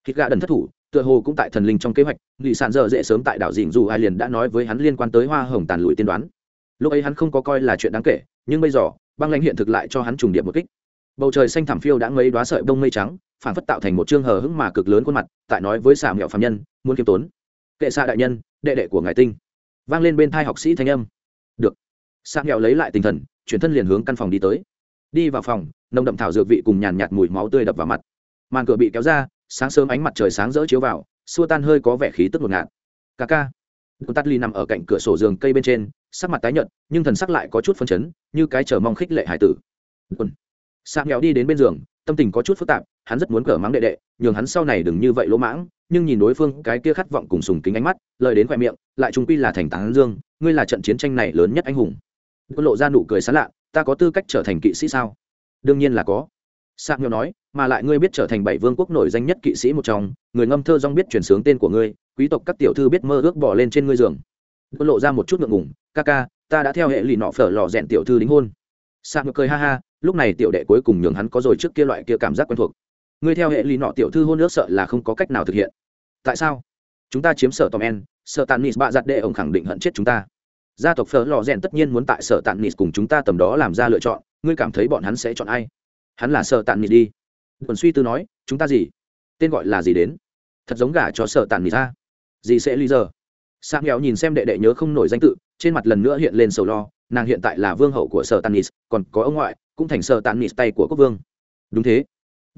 Thịt gà đần thất thủ, tựa hồ cũng tại thần linh trong kế hoạch, Lý sàn giờ dễ sớm tại đảo Dĩnh dù ai liền đã nói với hắn liên quan tới hoa hồng tàn lụi tiên đoán. Lúc ấy hắn không có coi là chuyện đáng kể, nhưng bây giờ, băng lãnh hiện thực lại cho hắn trùng điệp một kích. Bầu trời xanh thẳm phiêu đã ngấy đóa sợi bông mây trắng, phản phất tạo thành một trương hờ hững mà cực lớn khuôn mặt, tại nói với xà mẹo phàm nhân, muốn kiêm tốn. Kệ xạ đại nhân, đệ đệ của ngài tinh. Vang lên bên thai học sĩ thanh âm. Được. Sang nghèo lấy lại tinh thần chuyển thân liền hướng căn phòng đi tới. Đi vào phòng nồng đậm thảo dược vị cùng nhàn nhạt mùi máu tươi đập vào mặt. Màn cửa bị kéo ra sáng sớm ánh mặt trời sáng rỡ chiếu vào xua tan hơi có vẻ khí tức ngột ngạt. Ca ca. Cô tắt ly nằm ở cạnh cửa sổ giường cây bên trên sắc mặt tái nhợt nhưng thần sắc lại có chút phân chấn như cái chờ mong khích lệ hải tử. Sang nghèo đi đến bên giường tâm tình có chút phức tạp hắn rất muốn cờ mắng đệ đệ nhường hắn sau này đừng như vậy lỗ mãng nhưng nhìn đối phương cái kia khát vọng cùng sùng kính ánh mắt lời đến khoe miệng lại trung quy là thành tán dương ngươi là trận chiến tranh này lớn nhất anh hùng. Quân lộ ra nụ cười sán lạ ta có tư cách trở thành kỵ sĩ sao? Đương nhiên là có. Sạc nghèo nói mà lại ngươi biết trở thành bảy vương quốc nổi danh nhất kỵ sĩ một trong người ngâm thơ dong biết chuyển sướng tên của ngươi quý tộc các tiểu thư biết mơ ước bỏ lên trên ngươi giường. Quân lộ ra một chút ngượng ngùng, ca ca ta đã theo hệ lì nọ phở lò rèn tiểu thư đính hôn. Sạc ngược cười ha ha lúc này tiểu đệ cuối cùng nhường hắn có rồi trước kia loại kia cảm giác quen thuộc. Ngươi theo hệ lì nọ tiểu thư hôn ước sợ là không có cách nào thực hiện tại sao? Chúng ta chiếm sở tòm en, sở tàn nis bạ giặt đệ ổng khẳng định hận chết chúng ta. Gia tộc phở lò rèn tất nhiên muốn tại sở tàn nis cùng chúng ta tầm đó làm ra lựa chọn, ngươi cảm thấy bọn hắn sẽ chọn ai? Hắn là sở tàn nis đi. Còn suy tư nói, chúng ta gì? Tên gọi là gì đến? Thật giống gả cho sở tàn nis ra. Gì sẽ lý giờ? Sang nghèo nhìn xem đệ đệ nhớ không nổi danh tự, trên mặt lần nữa hiện lên sầu lo, nàng hiện tại là vương hậu của sở tàn nis còn có ông ngoại, cũng thành sở tàn nis tay của quốc vương. Đúng thế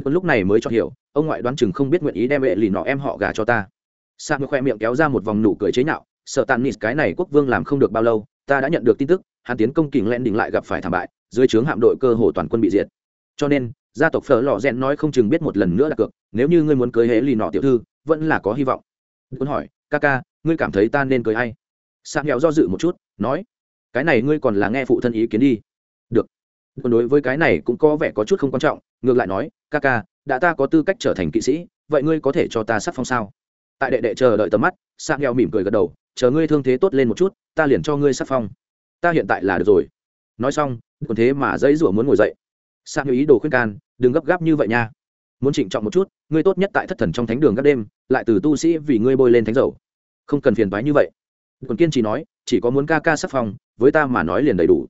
quân lúc này mới cho hiểu, ông ngoại đoán chừng không biết nguyện ý đem vệ lì nọ em họ gả cho ta. Sang khoe miệng kéo ra một vòng nụ cười chế nhạo, sợ tàn nịt, cái này quốc vương làm không được bao lâu, ta đã nhận được tin tức, hắn tiến công kình len đỉnh lại gặp phải thảm bại, dưới trướng hạm đội cơ hồ toàn quân bị diệt. Cho nên, gia tộc phở lò rèn nói không chừng biết một lần nữa là cược, nếu như ngươi muốn cưới hễ lì nọ tiểu thư, vẫn là có hy vọng. Muốn hỏi, ca ca, ngươi cảm thấy ta nên cưới hay Sa nghèo do dự một chút, nói, cái này ngươi còn là nghe phụ thân ý kiến đi. Được. Còn đối với cái này cũng có vẻ có chút không quan trọng, ngược lại nói ca ca, đã ta có tư cách trở thành kỵ sĩ, vậy ngươi có thể cho ta sắc phong sao? Tại đệ đệ chờ đợi tầm mắt sang nghèo mỉm cười gật đầu, chờ ngươi thương thế tốt lên một chút, ta liền cho ngươi sắc phong. Ta hiện tại là được rồi. Nói xong, còn thế mà dãy rủa muốn ngồi dậy. Sang nghèo ý đồ khuyên can, đừng gấp gáp như vậy nha. Muốn trịnh trọng một chút, ngươi tốt nhất tại thất thần trong thánh đường các đêm, lại từ tu sĩ vì ngươi bôi lên thánh dầu. Không cần phiền toái như vậy. Còn kiên trì nói, chỉ có muốn ca ca sắc phong, với ta mà nói liền đầy đủ.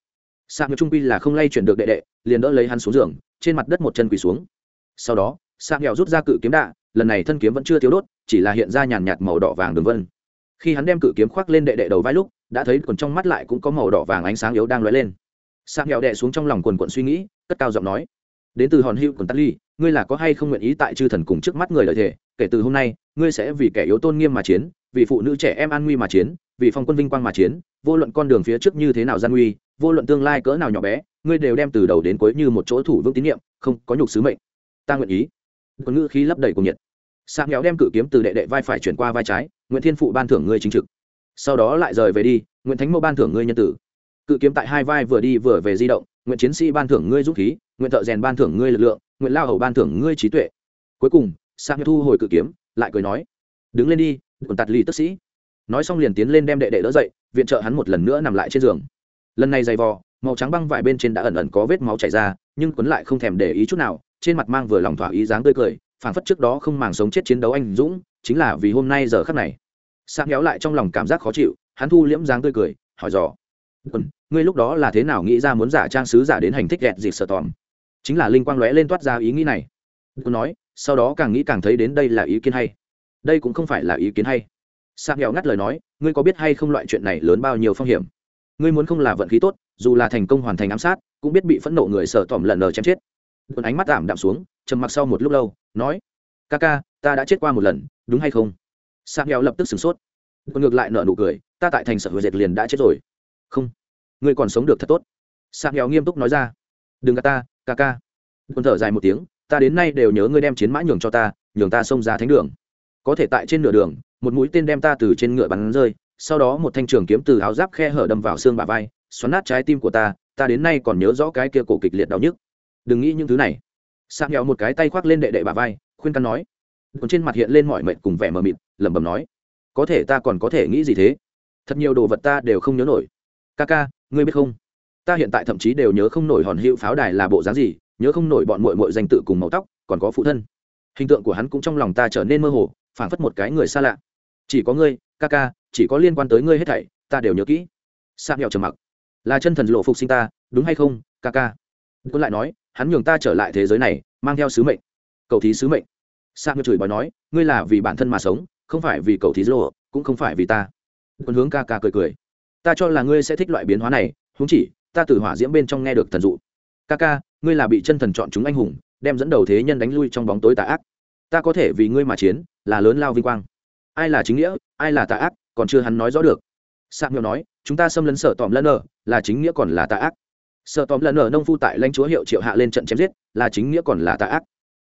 Sang nghèo trung quy là không lay chuyển được đệ đệ, liền đỡ lấy hắn xuống giường, trên mặt đất một chân quỳ xuống sau đó sang nghèo rút ra cự kiếm đạ, lần này thân kiếm vẫn chưa thiếu đốt, chỉ là hiện ra nhàn nhạt màu đỏ vàng đường vân. Khi hắn đem cự kiếm khoác lên đệ đệ đầu vai lúc, đã thấy còn trong mắt lại cũng có màu đỏ vàng ánh sáng yếu đang lóe lên. Sang nghèo đệ xuống trong lòng quần quận suy nghĩ, cất cao giọng nói, đến từ hòn hữu quần tắt ly, ngươi là có hay không nguyện ý tại chư thần cùng trước mắt người lợi thể? Kể từ hôm nay, ngươi sẽ vì kẻ yếu tôn nghiêm mà chiến, vì phụ nữ trẻ em an nguy mà chiến, vì phong quân vinh quang mà chiến, vô luận con đường phía trước như thế nào gian nguy, vô luận tương lai cỡ nào nhỏ bé, ngươi đều đem từ đầu đến cuối như một chỗ thủ vững tín nhiệm, không có nhục sứ mệnh ta nguyện ý. Quân ngữ khí lấp đầy cùng nhiệt. Sang nghèo đem cự kiếm từ đệ đệ vai phải chuyển qua vai trái, nguyễn thiên phụ ban thưởng ngươi chính trực. Sau đó lại rời về đi, nguyễn thánh mẫu ban thưởng ngươi nhân tử. Cự kiếm tại hai vai vừa đi vừa về di động, nguyễn chiến sĩ ban thưởng ngươi dũng khí, nguyễn thợ rèn ban thưởng ngươi lực lượng, nguyễn lao hầu ban thưởng ngươi trí tuệ. Cuối cùng sang nghèo thu hồi cự kiếm, lại cười nói, đứng lên đi còn tạt lì tức sĩ. Nói xong liền tiến lên đem đệ đệ đỡ dậy, viện trợ hắn một lần nữa nằm lại trên giường. Lần này dày vò, màu trắng băng vải bên trên đã ẩn ẩn có vết máu chảy ra nhưng quấn lại không thèm để ý chút nào, trên mặt mang vừa lòng thỏa ý dáng tươi cười, phảng phất trước đó không màng sống chết chiến đấu anh dũng, chính là vì hôm nay giờ khắc này. Sáng kéo lại trong lòng cảm giác khó chịu, hắn thu liễm dáng tươi cười, hỏi dò. Quân, ngươi lúc đó là thế nào nghĩ ra muốn giả trang sứ giả đến hành thích ghẹt dịp sợ tòm? Chính là linh quang lóe lên toát ra ý nghĩ này. Quân nói, sau đó càng nghĩ càng thấy đến đây là ý kiến hay. Đây cũng không phải là ý kiến hay. Sạc nghèo ngắt lời nói, ngươi có biết hay không loại chuyện này lớn bao nhiêu phong hiểm? Ngươi muốn không là vận khí tốt, dù là thành công hoàn thành ám sát, cũng biết bị phẫn nộ người sợ tỏm lần lờ chém chết. Tuấn ánh mắt ảm đạm xuống, trầm mặc sau một lúc lâu, nói, ca ca, ta đã chết qua một lần, đúng hay không? Sạc nghèo lập tức sửng sốt. Còn ngược lại nở nụ cười, ta tại thành sở huệ dệt liền đã chết rồi. Không, ngươi còn sống được thật tốt. Sạc nghèo nghiêm túc nói ra. Đừng gạt ta, ca ca. Quân thở dài một tiếng, ta đến nay đều nhớ ngươi đem chiến mã nhường cho ta, nhường ta xông ra thánh đường. Có thể tại trên nửa đường, một mũi tên đem ta từ trên ngựa bắn rơi sau đó một thanh trường kiếm từ áo giáp khe hở đâm vào xương bà vai, xoắn nát trái tim của ta ta đến nay còn nhớ rõ cái kia cổ kịch liệt đau nhức. Đừng nghĩ những thứ này. Sạc nghèo một cái tay khoác lên đệ đệ bà vai, khuyên căn nói. Còn trên mặt hiện lên mọi mệnh cùng vẻ mờ mịt, lẩm bẩm nói. Có thể ta còn có thể nghĩ gì thế? Thật nhiều đồ vật ta đều không nhớ nổi. Ca ca, ngươi biết không? Ta hiện tại thậm chí đều nhớ không nổi hòn hiệu pháo đài là bộ dáng gì, nhớ không nổi bọn mội mội danh tự cùng màu tóc, còn có phụ thân. Hình tượng của hắn cũng trong lòng ta trở nên mơ hồ, phảng phất một cái người xa lạ. Chỉ có ngươi, ca ca chỉ có liên quan tới ngươi hết thảy, ta đều nhớ kỹ. Sa Mèo trầm mặc. Là chân thần lộ phục sinh ta, đúng hay không, ca ca? Quân lại nói, hắn nhường ta trở lại thế giới này, mang theo sứ mệnh. Cầu thí sứ mệnh. Sa Mèo chửi bói nói, ngươi là vì bản thân mà sống, không phải vì cầu thí lộ, cũng không phải vì ta. Quân hướng ca ca cười cười. Ta cho là ngươi sẽ thích loại biến hóa này, huống chỉ, ta từ hỏa diễm bên trong nghe được thần dụ. Ca ca, ngươi là bị chân thần chọn chúng anh hùng, đem dẫn đầu thế nhân đánh lui trong bóng tối tà ác. Ta có thể vì ngươi mà chiến, là lớn lao vinh quang. Ai là chính nghĩa, ai là tà ác còn chưa hắn nói rõ được. Sạc miêu nói, chúng ta xâm lấn sở tòm lân ở là chính nghĩa còn là tà ác. Sở tòm lân ở nông phu tại lãnh chúa hiệu triệu hạ lên trận chém giết, là chính nghĩa còn là tà ác.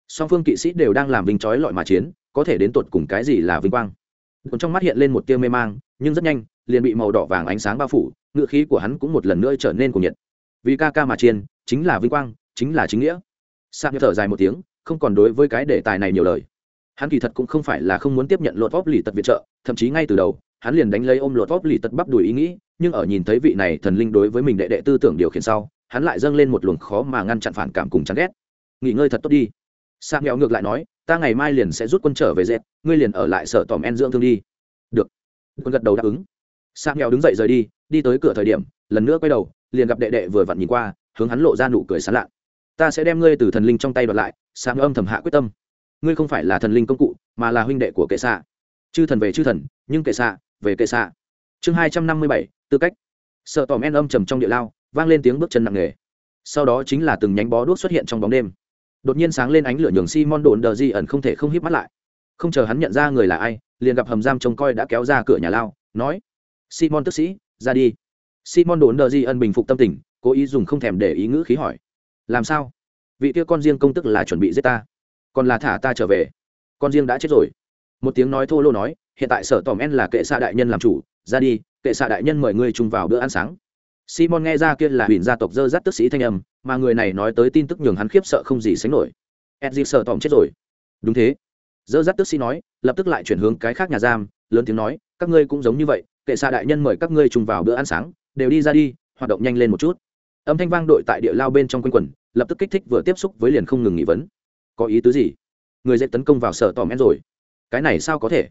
Song phương kỵ sĩ đều đang làm vinh trói lọi mà chiến, có thể đến tột cùng cái gì là vinh quang? Còn trong mắt hiện lên một tia mê mang, nhưng rất nhanh, liền bị màu đỏ vàng ánh sáng bao phủ ngựa khí của hắn cũng một lần nữa trở nên cuồng nhiệt. Vì ca ca mà chiến, chính là vinh quang, chính là chính nghĩa. Sạc thở dài một tiếng, không còn đối với cái đề tài này nhiều lời. Hắn kỳ thật cũng không phải là không muốn tiếp nhận lột vóc lì tật viện trợ, thậm chí ngay từ đầu hắn liền đánh lấy ôm lột vóp lì tật bắp đùi ý nghĩ, nhưng ở nhìn thấy vị này thần linh đối với mình đệ đệ tư tưởng điều khiển sau, hắn lại dâng lên một luồng khó mà ngăn chặn phản cảm cùng chán ghét. Nghỉ ngơi thật tốt đi. Sang nghèo ngược lại nói, ta ngày mai liền sẽ rút quân trở về dệt, ngươi liền ở lại sở tòm en dưỡng thương đi. Được. Quân gật đầu đáp ứng. Sang nghèo đứng dậy rời đi đi tới cửa thời điểm, lần nữa quay đầu, liền gặp đệ đệ vừa vặn nhìn qua, hướng hắn lộ ra nụ cười sán lạ. Ta sẽ đem ngươi từ thần linh trong tay đoạt lại. Sang âm thầm hạ quyết tâm. Ngươi không phải là thần linh công cụ, mà là huynh đệ của kệ xạ. Chư thần về chư thần, nhưng kệ xạ về kệ xạ. Chương hai trăm năm mươi bảy, tư cách. Sợ tòm en âm trầm trong địa lao, vang lên tiếng bước chân nặng nề. Sau đó chính là từng nhánh bó đuốc xuất hiện trong bóng đêm. Đột nhiên sáng lên ánh lửa nhường simon đồn đờ di ẩn không thể không híp mắt lại. Không chờ hắn nhận ra người là ai, liền gặp hầm giam trông coi đã kéo ra cửa nhà lao, nói, simon tức sĩ, ra đi. Simon đồn đờ di ẩn bình phục tâm tình, cố ý dùng không thèm để ý ngữ khí hỏi, làm sao? Vị kia con riêng công tức là chuẩn bị giết ta, còn là thả ta trở về? Con riêng đã chết rồi. Một tiếng nói thô lô nói hiện tại sở tòm en là kệ xạ đại nhân làm chủ, ra đi, kệ xạ đại nhân mời ngươi chung vào bữa ăn sáng. Simon nghe ra kia là huỳnh gia tộc dơ dắt tức sĩ thanh âm, mà người này nói tới tin tức nhường hắn khiếp sợ không gì sánh nổi. Edgy sở tòm chết rồi. Đúng thế. Dơ dắt tức sĩ nói, lập tức lại chuyển hướng cái khác nhà giam, lớn tiếng nói, các ngươi cũng giống như vậy, kệ xạ đại nhân mời các ngươi chung vào bữa ăn sáng, đều đi ra đi, hoạt động nhanh lên một chút. Âm thanh vang đội tại địa lao bên trong quanh quần, lập tức kích thích vừa tiếp xúc với liền không ngừng nghị vấn. Có ý tứ gì? Người dễ tấn công vào sở tòm en rồi. Cái này sao có thể?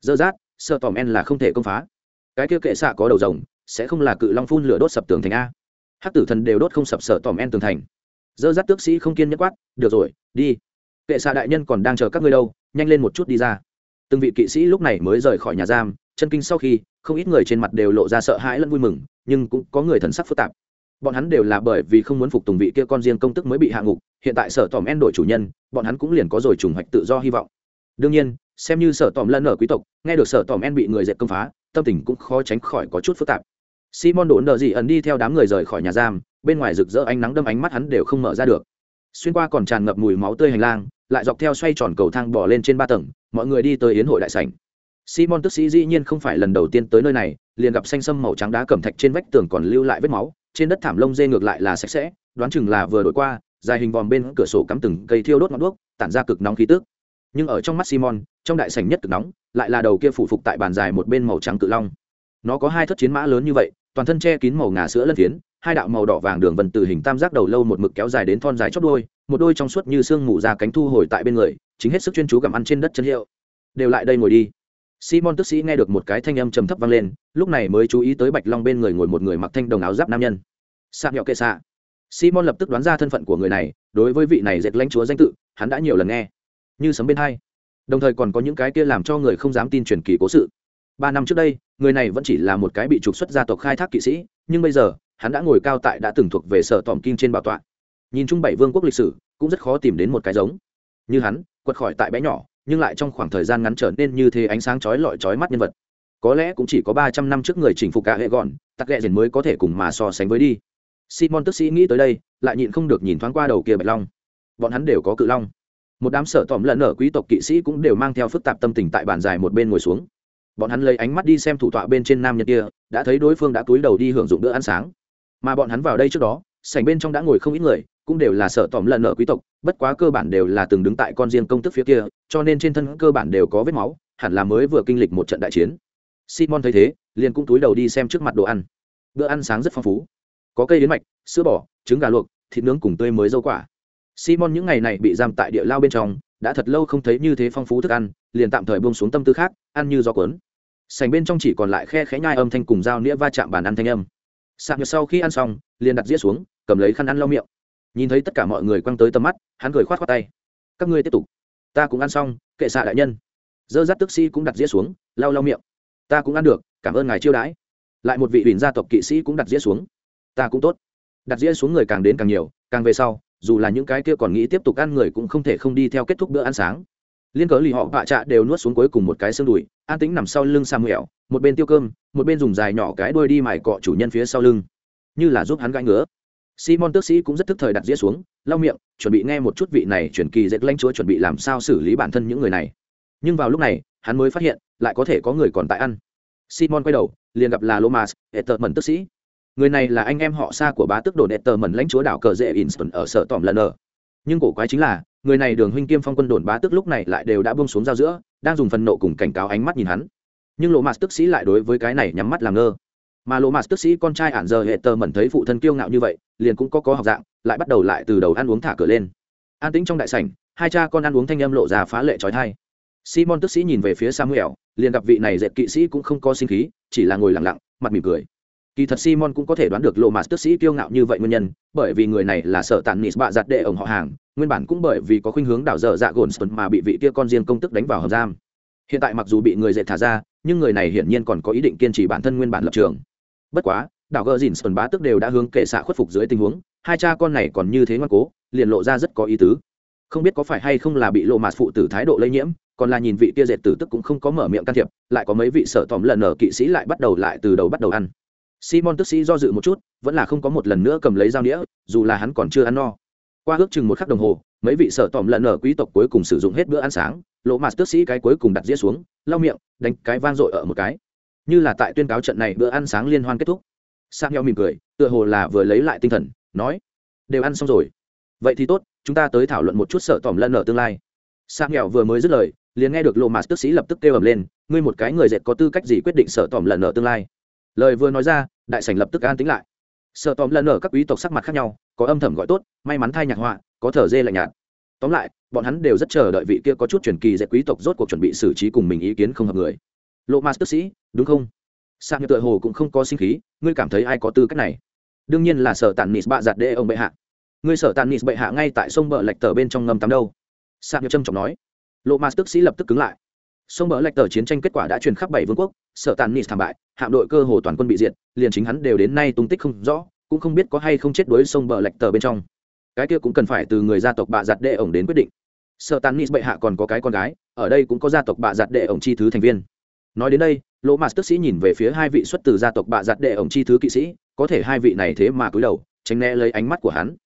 Dơ rát sở tòm en là không thể công phá. Cái kia kệ xạ có đầu rồng, sẽ không là cự long phun lửa đốt sập tường thành a. Hát tử thần đều đốt không sập sở tòm en tường thành. Dơ rát tước sĩ không kiên nhất quát, được rồi, đi. Kệ xạ đại nhân còn đang chờ các ngươi đâu, nhanh lên một chút đi ra. Từng vị kỵ sĩ lúc này mới rời khỏi nhà giam, chân kinh sau khi, không ít người trên mặt đều lộ ra sợ hãi lẫn vui mừng, nhưng cũng có người thần sắc phức tạp. Bọn hắn đều là bởi vì không muốn phục tùng vị kia con riêng công tức mới bị hạ ngục, hiện tại sở tòm en đổi chủ nhân, bọn hắn cũng liền có rồi trùng hoạch tự do hy vọng. Đương nhiên xem như sở tòm lân ở quý tộc, nghe được sở tòm en bị người dệt công phá, tâm tình cũng khó tránh khỏi có chút phức tạp. Simon đồn đờ dị ẩn đi theo đám người rời khỏi nhà giam, bên ngoài rực rỡ ánh nắng đâm ánh mắt hắn đều không mở ra được. Xuyên qua còn tràn ngập mùi máu tươi hành lang, lại dọc theo xoay tròn cầu thang bỏ lên trên ba tầng, mọi người đi tới yến hội đại sảnh. Simon tức sĩ dĩ nhiên không phải lần đầu tiên tới nơi này, liền gặp xanh sâm màu trắng đá cẩm thạch trên vách tường còn lưu lại vết máu, trên đất thảm lông dê ngược lại là sạch sẽ, đoán chừng là vừa đổi qua, dài hình vòm bên cửa sổ cắm từng cây thiêu đốt ngọn đuốc, tản ra cực nóng khí tức nhưng ở trong mắt simon, trong đại sảnh nhất cực nóng, lại là đầu kia phủ phục tại bàn dài một bên màu trắng cự long. Nó có hai thất chiến mã lớn như vậy, toàn thân che kín màu ngà sữa lân phiến, hai đạo màu đỏ vàng đường vần từ hình tam giác đầu lâu một mực kéo dài đến thon dài chót đôi một đôi trong suốt như xương mù ra cánh thu hồi tại bên người, chính hết sức chuyên chú gặm ăn trên đất chân hiệu. Đều lại đây ngồi đi. Simon tức sĩ nghe được một cái thanh âm trầm thấp vang lên, lúc này mới chú ý tới bạch long bên người ngồi một người mặc thanh đồng áo giáp nam nhân. Sạc nhọ kệ xạ simon lập tức đoán ra thân phận của người này, đối với vị này dệt lãnh chúa danh tự, hắn đã nhiều lần nghe như sấm bên hai. Đồng thời còn có những cái kia làm cho người không dám tin truyền kỳ cố sự. Ba năm trước đây, người này vẫn chỉ là một cái bị trục xuất gia tộc khai thác kỵ sĩ, nhưng bây giờ, hắn đã ngồi cao tại đã từng thuộc về sở tòm kim trên bảo tọa. Nhìn chung bảy vương quốc lịch sử, cũng rất khó tìm đến một cái giống. Như hắn, quật khỏi tại bé nhỏ, nhưng lại trong khoảng thời gian ngắn trở nên như thế ánh sáng chói lọi chói mắt nhân vật. Có lẽ cũng chỉ có ba trăm năm trước người chinh phục cả hệ gọn tắc ghẹ dền mới có thể cùng mà so sánh với đi. Simon tức sĩ nghĩ tới đây, lại nhịn không được nhìn thoáng qua đầu kia bạch long. Bọn hắn đều có cự long một đám sở tòm lẫn ở quý tộc kỵ sĩ cũng đều mang theo phức tạp tâm tình tại bàn dài một bên ngồi xuống. Bọn hắn lấy ánh mắt đi xem thủ tọa bên trên nam nhân kia, đã thấy đối phương đã túi đầu đi hưởng dụng bữa ăn sáng. Mà bọn hắn vào đây trước đó, sảnh bên trong đã ngồi không ít người, cũng đều là sở tòm lẫn ở quý tộc, bất quá cơ bản đều là từng đứng tại con riêng công tức phía kia, cho nên trên thân cơ bản đều có vết máu, hẳn là mới vừa kinh lịch một trận đại chiến. Simon thấy thế, liền cũng túi đầu đi xem trước mặt đồ ăn. Bữa ăn sáng rất phong phú. Có cây yến mạch, sữa bò, trứng gà luộc, thịt nướng cùng tươi mới dâu quả simon những ngày này bị giam tại địa lao bên trong, đã thật lâu không thấy như thế phong phú thức ăn, liền tạm thời buông xuống tâm tư khác, ăn như gió cuốn. Sành bên trong chỉ còn lại khe khẽ nhai âm thanh cùng dao nĩa va chạm bàn ăn thanh âm. Sạc nhật sau khi ăn xong, liền đặt dĩa xuống, cầm lấy khăn ăn lau miệng. Nhìn thấy tất cả mọi người quăng tới tầm mắt, hắn cười khoát khoát tay. Các ngươi tiếp tục. Ta cũng ăn xong, kệ xạ đại nhân. Dơ dắt tức sĩ cũng đặt dĩa xuống, lau lau miệng. Ta cũng ăn được, cảm ơn ngài chiêu đãi. Lại một vị ủy gia tộc kỵ sĩ cũng đặt dĩa xuống. Ta cũng tốt. Đặt dĩa xuống người càng đến càng nhiều, càng về sau dù là những cái kia còn nghĩ tiếp tục ăn người cũng không thể không đi theo kết thúc bữa ăn sáng. Liên cớ lì họ vạ trạ đều nuốt xuống cuối cùng một cái xương đùi, an tĩnh nằm sau lưng samuel, một bên tiêu cơm, một bên dùng dài nhỏ cái đuôi đi mài cọ chủ nhân phía sau lưng. Như là giúp hắn gãi ngứa. Simon tước sĩ cũng rất thức thời đặt dĩa xuống, lau miệng, chuẩn bị nghe một chút vị này chuyển kỳ dệt lanh chúa chuẩn bị làm sao xử lý bản thân những người này. Nhưng vào lúc này, hắn mới phát hiện, lại có thể có người còn tại ăn. Simon quay đầu, liền gặp là lomas hệ tợ mẩn tước sĩ người này là anh em họ xa của bá tước đồ đệ tờ mẩn lãnh chúa đảo cờ dễ inston ở sở tòm lần ở nhưng cổ quái chính là, người này đường huynh kiêm phong quân đồn bá tước lúc này lại đều đã bông xuống giao giữa, đang dùng phần nộ cùng cảnh cáo ánh mắt nhìn hắn. Nhưng lộ mạt tức sĩ lại đối với cái này nhắm mắt làm ngơ. Mà lộ mạt tức sĩ con trai ản giờ hệ tờ mẩn thấy phụ thân kiêu ngạo như vậy, liền cũng có có học dạng, lại bắt đầu lại từ đầu ăn uống thả cửa lên. An tĩnh trong đại sảnh, hai cha con ăn uống thanh âm lộ ra phá lệ trói thai. Simon tức sĩ nhìn về phía samuel, liền gặp vị này dệt kỵ sĩ cũng không có sinh khí, chỉ là ngồi lặng lặng, mặt mỉm cười kỳ thật simon cũng có thể đoán được lộ mạt tức sĩ kiêu ngạo như vậy nguyên nhân, bởi vì người này là sở tàn nịt bạ giặt đệ ổng họ hàng, nguyên bản cũng bởi vì có khuynh hướng đảo dở dạ gồn mà bị vị kia con riêng công tức đánh vào hầm giam. Hiện tại mặc dù bị người dệt thả ra, nhưng người này hiển nhiên còn có ý định kiên trì bản thân nguyên bản lập trường. Bất quá, đảo gờ dìn sơn bá tức đều đã hướng kệ xạ khuất phục dưới tình huống, hai cha con này còn như thế ngoan cố, liền lộ ra rất có ý tứ. Không biết có phải hay không là bị lộ mạt phụ tử thái độ lây nhiễm, còn là nhìn vị kia dệt tử tức cũng không có mở miệng can thiệp, lại có mấy vị sở tòm lần ở kỵ sĩ lại bắt đầu lại từ đầu bắt đầu ăn simon tức sĩ do dự một chút, vẫn là không có một lần nữa cầm lấy dao đĩa, dù là hắn còn chưa ăn no. Qua ước chừng một khắc đồng hồ, mấy vị Sở tòm lần ở quý tộc cuối cùng sử dụng hết bữa ăn sáng lộ mặt tức sĩ cái cuối cùng đặt dĩa xuống, lau miệng, đánh cái vang dội ở một cái. Như là tại tuyên cáo trận này bữa ăn sáng liên hoan kết thúc. Sang nhau mỉm cười, tựa hồ là vừa lấy lại tinh thần, nói, đều ăn xong rồi. Vậy thì tốt, chúng ta tới thảo luận một chút Sở tòm lân ở tương lai. Sang nghèo vừa mới dứt lời, liền nghe được lộ mặt tức sĩ lập tức kêu ầm lên, ngươi một cái người dệt có tư cách gì quyết định Sở tòm lần ở tương lai? Lời vừa nói ra, đại sảnh lập tức an tính lại. Sợ tóm lần ở các quý tộc sắc mặt khác nhau, có âm thầm gọi tốt, may mắn thay nhạc họa, có thở dê lạnh nhạt. Tóm lại, bọn hắn đều rất chờ đợi vị kia có chút truyền kỳ dạy quý tộc rốt cuộc chuẩn bị xử trí cùng mình ý kiến không hợp người. Lộ ma tức sĩ, đúng không? Sang như tựa hồ cũng không có sinh khí, ngươi cảm thấy ai có tư cách này? Đương nhiên là sở tàn nis bạ giặt đê ông bệ hạ. Ngươi sở tàn nis bệ hạ ngay tại sông bờ lạch tờ bên trong ngâm tắm đâu? Sang như trâm trọng nói. Lộ ma tức sĩ lập tức cứng lại sông bờ lạch tờ chiến tranh kết quả đã truyền khắp bảy vương quốc, sở tàn nis thảm bại, hạm đội cơ hồ toàn quân bị diệt, liền chính hắn đều đến nay tung tích không rõ, cũng không biết có hay không chết đuối sông bờ lạch tờ bên trong. Cái kia cũng cần phải từ người gia tộc bạ giặt đệ ổng đến quyết định. Sở tàn nis bệ hạ còn có cái con gái, ở đây cũng có gia tộc bạ giặt đệ ổng chi thứ thành viên. Nói đến đây, lỗ mạt tức sĩ nhìn về phía hai vị xuất từ gia tộc bạ giặt đệ ổng chi thứ kỵ sĩ, có thể hai vị này thế mà cúi đầu, tránh né lấy ánh mắt của hắn.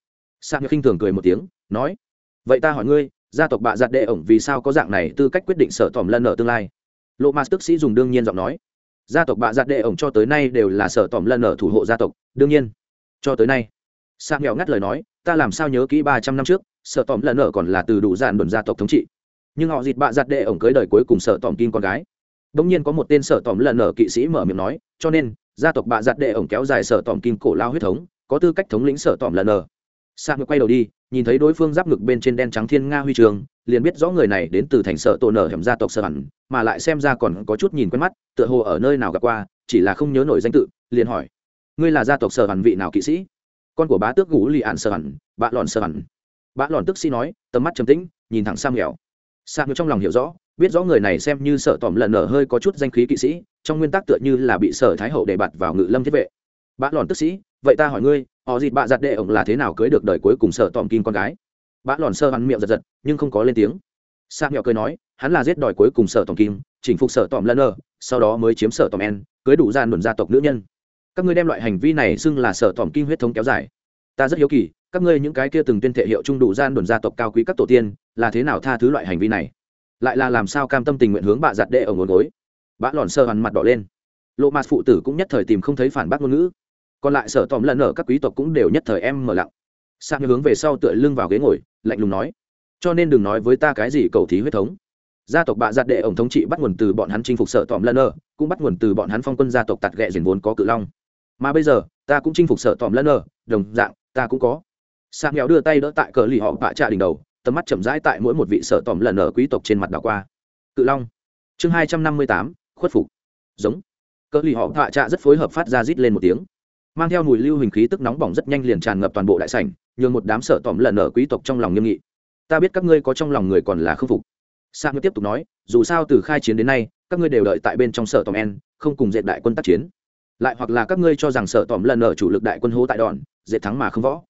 Sang khinh thường cười một tiếng, nói, vậy ta hỏi ngươi gia tộc bạ giặt đệ ổng vì sao có dạng này tư cách quyết định sở tòm lân ở tương lai? Lộ mạt tức sĩ dùng đương nhiên giọng nói, gia tộc bạ giặt đệ ổng cho tới nay đều là sở tòm lân ở thủ hộ gia tộc, đương nhiên, cho tới nay. Sang nghèo ngắt lời nói, ta làm sao nhớ kỹ ba trăm năm trước, sở tòm lân ở còn là từ đủ dàn đồn gia tộc thống trị. Nhưng họ dịt bạ giặt đệ ổng cưới đời cuối cùng sở tòm kim con gái. Bỗng nhiên có một tên sở tòm lân ở kỵ sĩ mở miệng nói, cho nên, gia tộc bạ giặt đệ ổng kéo dài sở tòm kim cổ lao huyết thống, có tư cách thống lĩnh sở tòm lân ở. Sa quay đầu đi nhìn thấy đối phương giáp ngực bên trên đen trắng thiên nga huy trường, liền biết rõ người này đến từ thành sợ tổ nở hẻm gia tộc sợ hẳn, mà lại xem ra còn có chút nhìn quen mắt, tựa hồ ở nơi nào gặp qua, chỉ là không nhớ nổi danh tự, liền hỏi, ngươi là gia tộc sợ hẳn vị nào kỵ sĩ? Con của bá tước gũ lì ạn sợ hẳn, bạ lòn sợ hẳn. Bạ lòn tức sĩ nói, tầm mắt trầm tĩnh, nhìn thẳng sang nghèo. Sang trong lòng hiểu rõ, biết rõ người này xem như sợ tỏm lần nở hơi có chút danh khí kỵ sĩ, trong nguyên tắc tựa như là bị sở thái hậu để bạt vào ngự lâm thiết vệ. Bạ lòn tức sĩ vậy ta hỏi ngươi họ dịt bạ giặt đệ ổng là thế nào cưới được đời cuối cùng sợ tòm kim con gái? Bã lòn sơ hắn miệng giật giật, nhưng không có lên tiếng. Sa mẹo cười nói, hắn là giết đòi cuối cùng sở tòm kim, chỉnh phục sở tòm lân ơ sau đó mới chiếm sở tòm en, cưới đủ gian luận gia tộc nữ nhân. Các ngươi đem loại hành vi này xưng là sở tòm kim huyết thống kéo dài. Ta rất hiếu kỳ, các ngươi những cái kia từng tuyên thệ hiệu trung đủ gian luận gia tộc cao quý các tổ tiên, là thế nào tha thứ loại hành vi này? Lại là làm sao cam tâm tình nguyện hướng bạ giặt đệ ở ngồi gối? Bã lòn sơ hằn mặt đỏ lên. Lộ mặt phụ tử cũng nhất thời tìm không thấy phản bác ngôn ngữ còn lại sở tòm lần ở các quý tộc cũng đều nhất thời em mở lặng. Sang hướng về sau tựa lưng vào ghế ngồi, lạnh lùng nói, cho nên đừng nói với ta cái gì cầu thí huyết thống. Gia tộc bạ giặt đệ ổng thống trị bắt nguồn từ bọn hắn chinh phục sở tòm lần ở, cũng bắt nguồn từ bọn hắn phong quân gia tộc tạt ghẹ diền vốn có cự long. Mà bây giờ, ta cũng chinh phục sở tòm lần ở, đồng dạng, ta cũng có. Sang nghèo đưa tay đỡ tại cờ lì họ bạ trạ đỉnh đầu, tầm mắt chậm rãi tại mỗi một vị sở tòm lần ở quý tộc trên mặt đảo qua. Cự long. Chương hai trăm năm mươi tám, khuất phục. Giống. Cờ lì họ bạ trạ rất phối hợp phát ra rít lên một tiếng mang theo mùi lưu hình khí tức nóng bỏng rất nhanh liền tràn ngập toàn bộ đại sảnh, nhường một đám sợ tòm lần ở quý tộc trong lòng nghiêm nghị. Ta biết các ngươi có trong lòng người còn là khư phục. Sa ngư tiếp tục nói, dù sao từ khai chiến đến nay, các ngươi đều đợi tại bên trong sở tòm en, không cùng dệt đại quân tác chiến. Lại hoặc là các ngươi cho rằng sở tòm lần ở chủ lực đại quân hố tại đòn, dệt thắng mà không võ.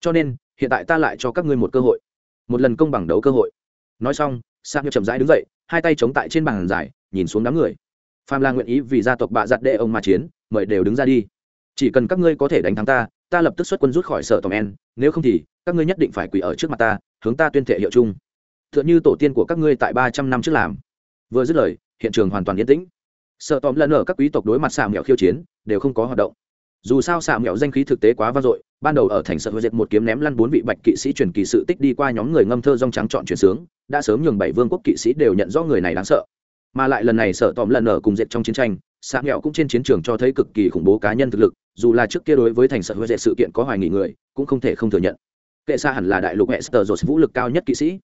Cho nên, hiện tại ta lại cho các ngươi một cơ hội, một lần công bằng đấu cơ hội. Nói xong sa ngư chậm rãi đứng dậy, hai tay chống tại trên bàn giải nhìn xuống đám người. Phàm là nguyện ý vì gia tộc bạ giặt đệ ông mà chiến, mời đều đứng ra đi chỉ cần các ngươi có thể đánh thắng ta ta lập tức xuất quân rút khỏi sở tòm en. Nếu không thì, các ngươi nhất định phải quỳ ở trước mặt ta, hướng ta tuyên thệ hiệu chung. T h ư ợ n h ư tổ tiên của các ngươi tại ba trăm năm trước làm. Vừa dứt lời, hiện trường hoàn toàn yên tĩnh. Sợ tóm lần ở các quý tộc đối mặt xà mẹo khiêu chiến, đều không có hoạt động. Dù sao xà mẹo danh khí thực tế quá vang dội, ban đầu ở thành sợ hơi dệt một kiếm ném lăn bốn vị bạch kỵ sĩ truyền kỳ sự tích đi qua nhóm người ngâm thơ rong trắng chọn chuyển sướng, đã sớm nhường bảy vương quốc kỵ sĩ đều nhận rõ người này đáng sợ mà lại lần này sợ tòm lần ở cùng dệt trong chiến tranh xà mẹo cũng trên chiến trường cho thấy cực kỳ khủng bố cá nhân thực lực, dù là trước kia đối với thành sợ huệ dệt sự kiện có hoài nghỉ người, cũng không thể không thừa nhận. Kệ xa hẳn là đại lục hệ sờ dột vũ lực cao nhất kỵ sĩ.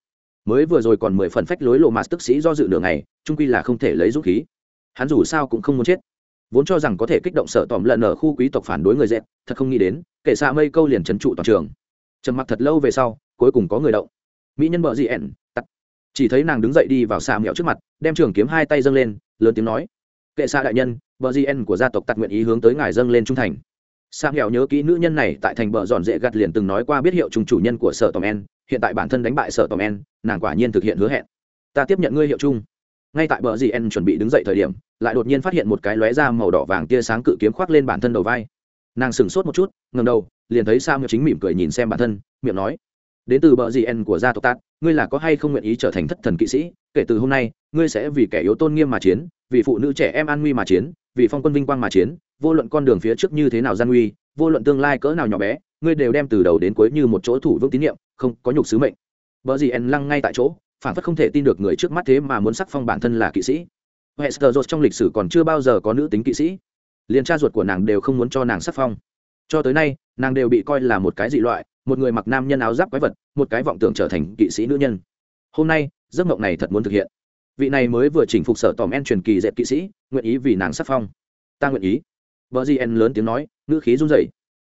Mới vừa rồi còn mười phần phách lối lộ mạt tức sĩ do dự nửa ngày, trung quy là không thể lấy dũng khí. Hắn dù sao cũng không muốn chết. Vốn cho rằng có thể kích động sợ tòm lợn ở khu quý tộc phản đối người dẹp thật không nghĩ đến, kệ xa mây câu liền trấn trụ toàn trường. Trầm mặc thật lâu về sau, cuối cùng có người động. Mỹ nhân bợ dị ẻn chỉ thấy nàng đứng dậy đi vào xà mẹo trước mặt, đem trường kiếm hai tay dâng lên, lớn tiếng nói, kệ xa đại nhân vợ gn của gia tộc tặc nguyện ý hướng tới ngài dâng lên trung thành. Xà nghèo nhớ kỹ nữ nhân này tại thành bờ dọn dễ gặt liền từng nói qua biết hiệu trùng chủ nhân của sở tòm en, hiện tại bản thân đánh bại sở tòm en, nàng quả nhiên thực hiện hứa hẹn. Ta tiếp nhận ngươi hiệu chung ngay tại bờ gn chuẩn bị đứng dậy thời điểm, lại đột nhiên phát hiện một cái lóe da màu đỏ vàng tia sáng cự kiếm khoác lên bản thân đầu vai. Nàng sửng sốt một chút ngầm đầu, liền thấy sam chính mỉm cười nhìn xem bản thân, miệng nói đến từ bờ dì en của gia tộc tát ngươi là có hay không nguyện ý trở thành thất thần kỵ sĩ? Kể từ hôm nay, ngươi sẽ vì kẻ yếu tôn nghiêm mà chiến, vì phụ nữ trẻ em an nguy mà chiến, vì phong quân vinh quang mà chiến, vô luận con đường phía trước như thế nào gian nguy, vô luận tương lai cỡ nào nhỏ bé, ngươi đều đem từ đầu đến cuối như một chỗ thủ vững tín nhiệm, không có nhục sứ mệnh. Bờ gì en lăng ngay tại chỗ, phản phất không thể tin được người trước mắt thế mà muốn sắc phong bản thân là kỵ sĩ. Hester trong lịch sử còn chưa bao giờ có nữ tính kỵ sĩ. Liền cha ruột của nàng đều không muốn cho nàng sắc phong. Cho tới nay, nàng đều bị coi là một cái dị loại một người mặc nam nhân áo giáp quái vật, một cái vọng tưởng trở thành kỵ sĩ nữ nhân. Hôm nay, giấc mộng này thật muốn thực hiện. Vị này mới vừa chỉnh phục sở tòm en truyền kỳ dẹp kỵ sĩ, nguyện ý vì nàng sắc phong. Ta nguyện ý. Vợ gn lớn tiếng nói, ngữ khí run rẩy.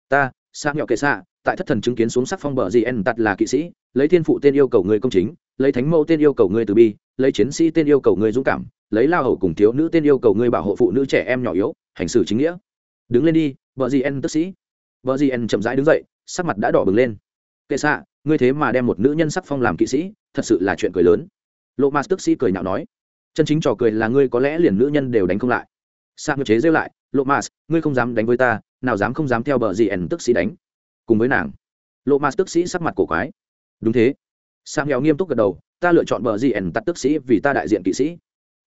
Ta xa nhọ kệ xạ tại thất thần chứng kiến xuống sắc phong bờ gn tặt là kỵ sĩ, lấy thiên phụ tên yêu cầu người công chính, lấy thánh mẫu tên yêu cầu người từ bi, lấy chiến sĩ tên yêu cầu người dũng cảm, lấy lao hầu cùng thiếu nữ tên yêu cầu người bảo hộ phụ nữ trẻ em nhỏ yếu, hành xử chính nghĩa. Đứng lên đi vợ gn tức sĩ. Vợ gn chậm rãi đứng dậy sắc mặt đã đỏ bừng lên. Kệ xạ ngươi thế mà đem một nữ nhân sắc phong làm kỵ sĩ thật sự là chuyện cười lớn. Lộ ma tức sĩ cười nhạo nói. Chân chính trò cười là ngươi có lẽ liền nữ nhân đều đánh không lại. Sa ngược chế rêu lại. Lộ ma, ngươi không dám đánh với ta nào dám không dám theo bờ gì ẩn tức sĩ đánh. Cùng với nàng lộ ma tức sĩ sắc mặt cổ quái. Đúng thế. Sa nghèo nghiêm túc gật đầu. Ta lựa chọn bờ gì ẩn tắt tức sĩ vì ta đại diện kỵ sĩ.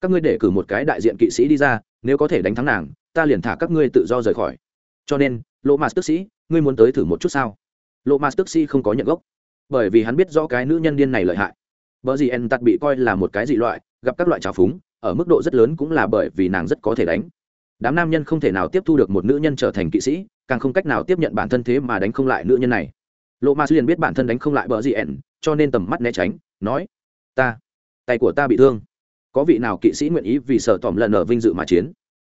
Các ngươi để cử một cái đại diện kỵ sĩ đi ra nếu có thể đánh thắng nàng ta liền thả các ngươi tự do rời khỏi. Cho nên lộ ma tức sĩ ngươi muốn tới thử một chút sao lộ mas tức Si không có nhận gốc bởi vì hắn biết rõ cái nữ nhân điên này lợi hại vợ gì en tắt bị coi là một cái dị loại, gặp các loại trào phúng, ở mức độ rất lớn cũng là bởi vì nàng rất có thể đánh. Đám nam nhân không thể nào tiếp thu được một nữ nhân trở thành kỵ sĩ, càng không cách nào tiếp nhận bản thân thế mà đánh không lại nữ nhân này. Lộ Ma liền biết bản thân đánh không lại bờ gì en, cho nên tầm mắt né tránh, nói: "Ta, tay của ta bị thương. Có vị nào kỵ sĩ nguyện ý vì sở tỏm lần ở vinh dự mà chiến?"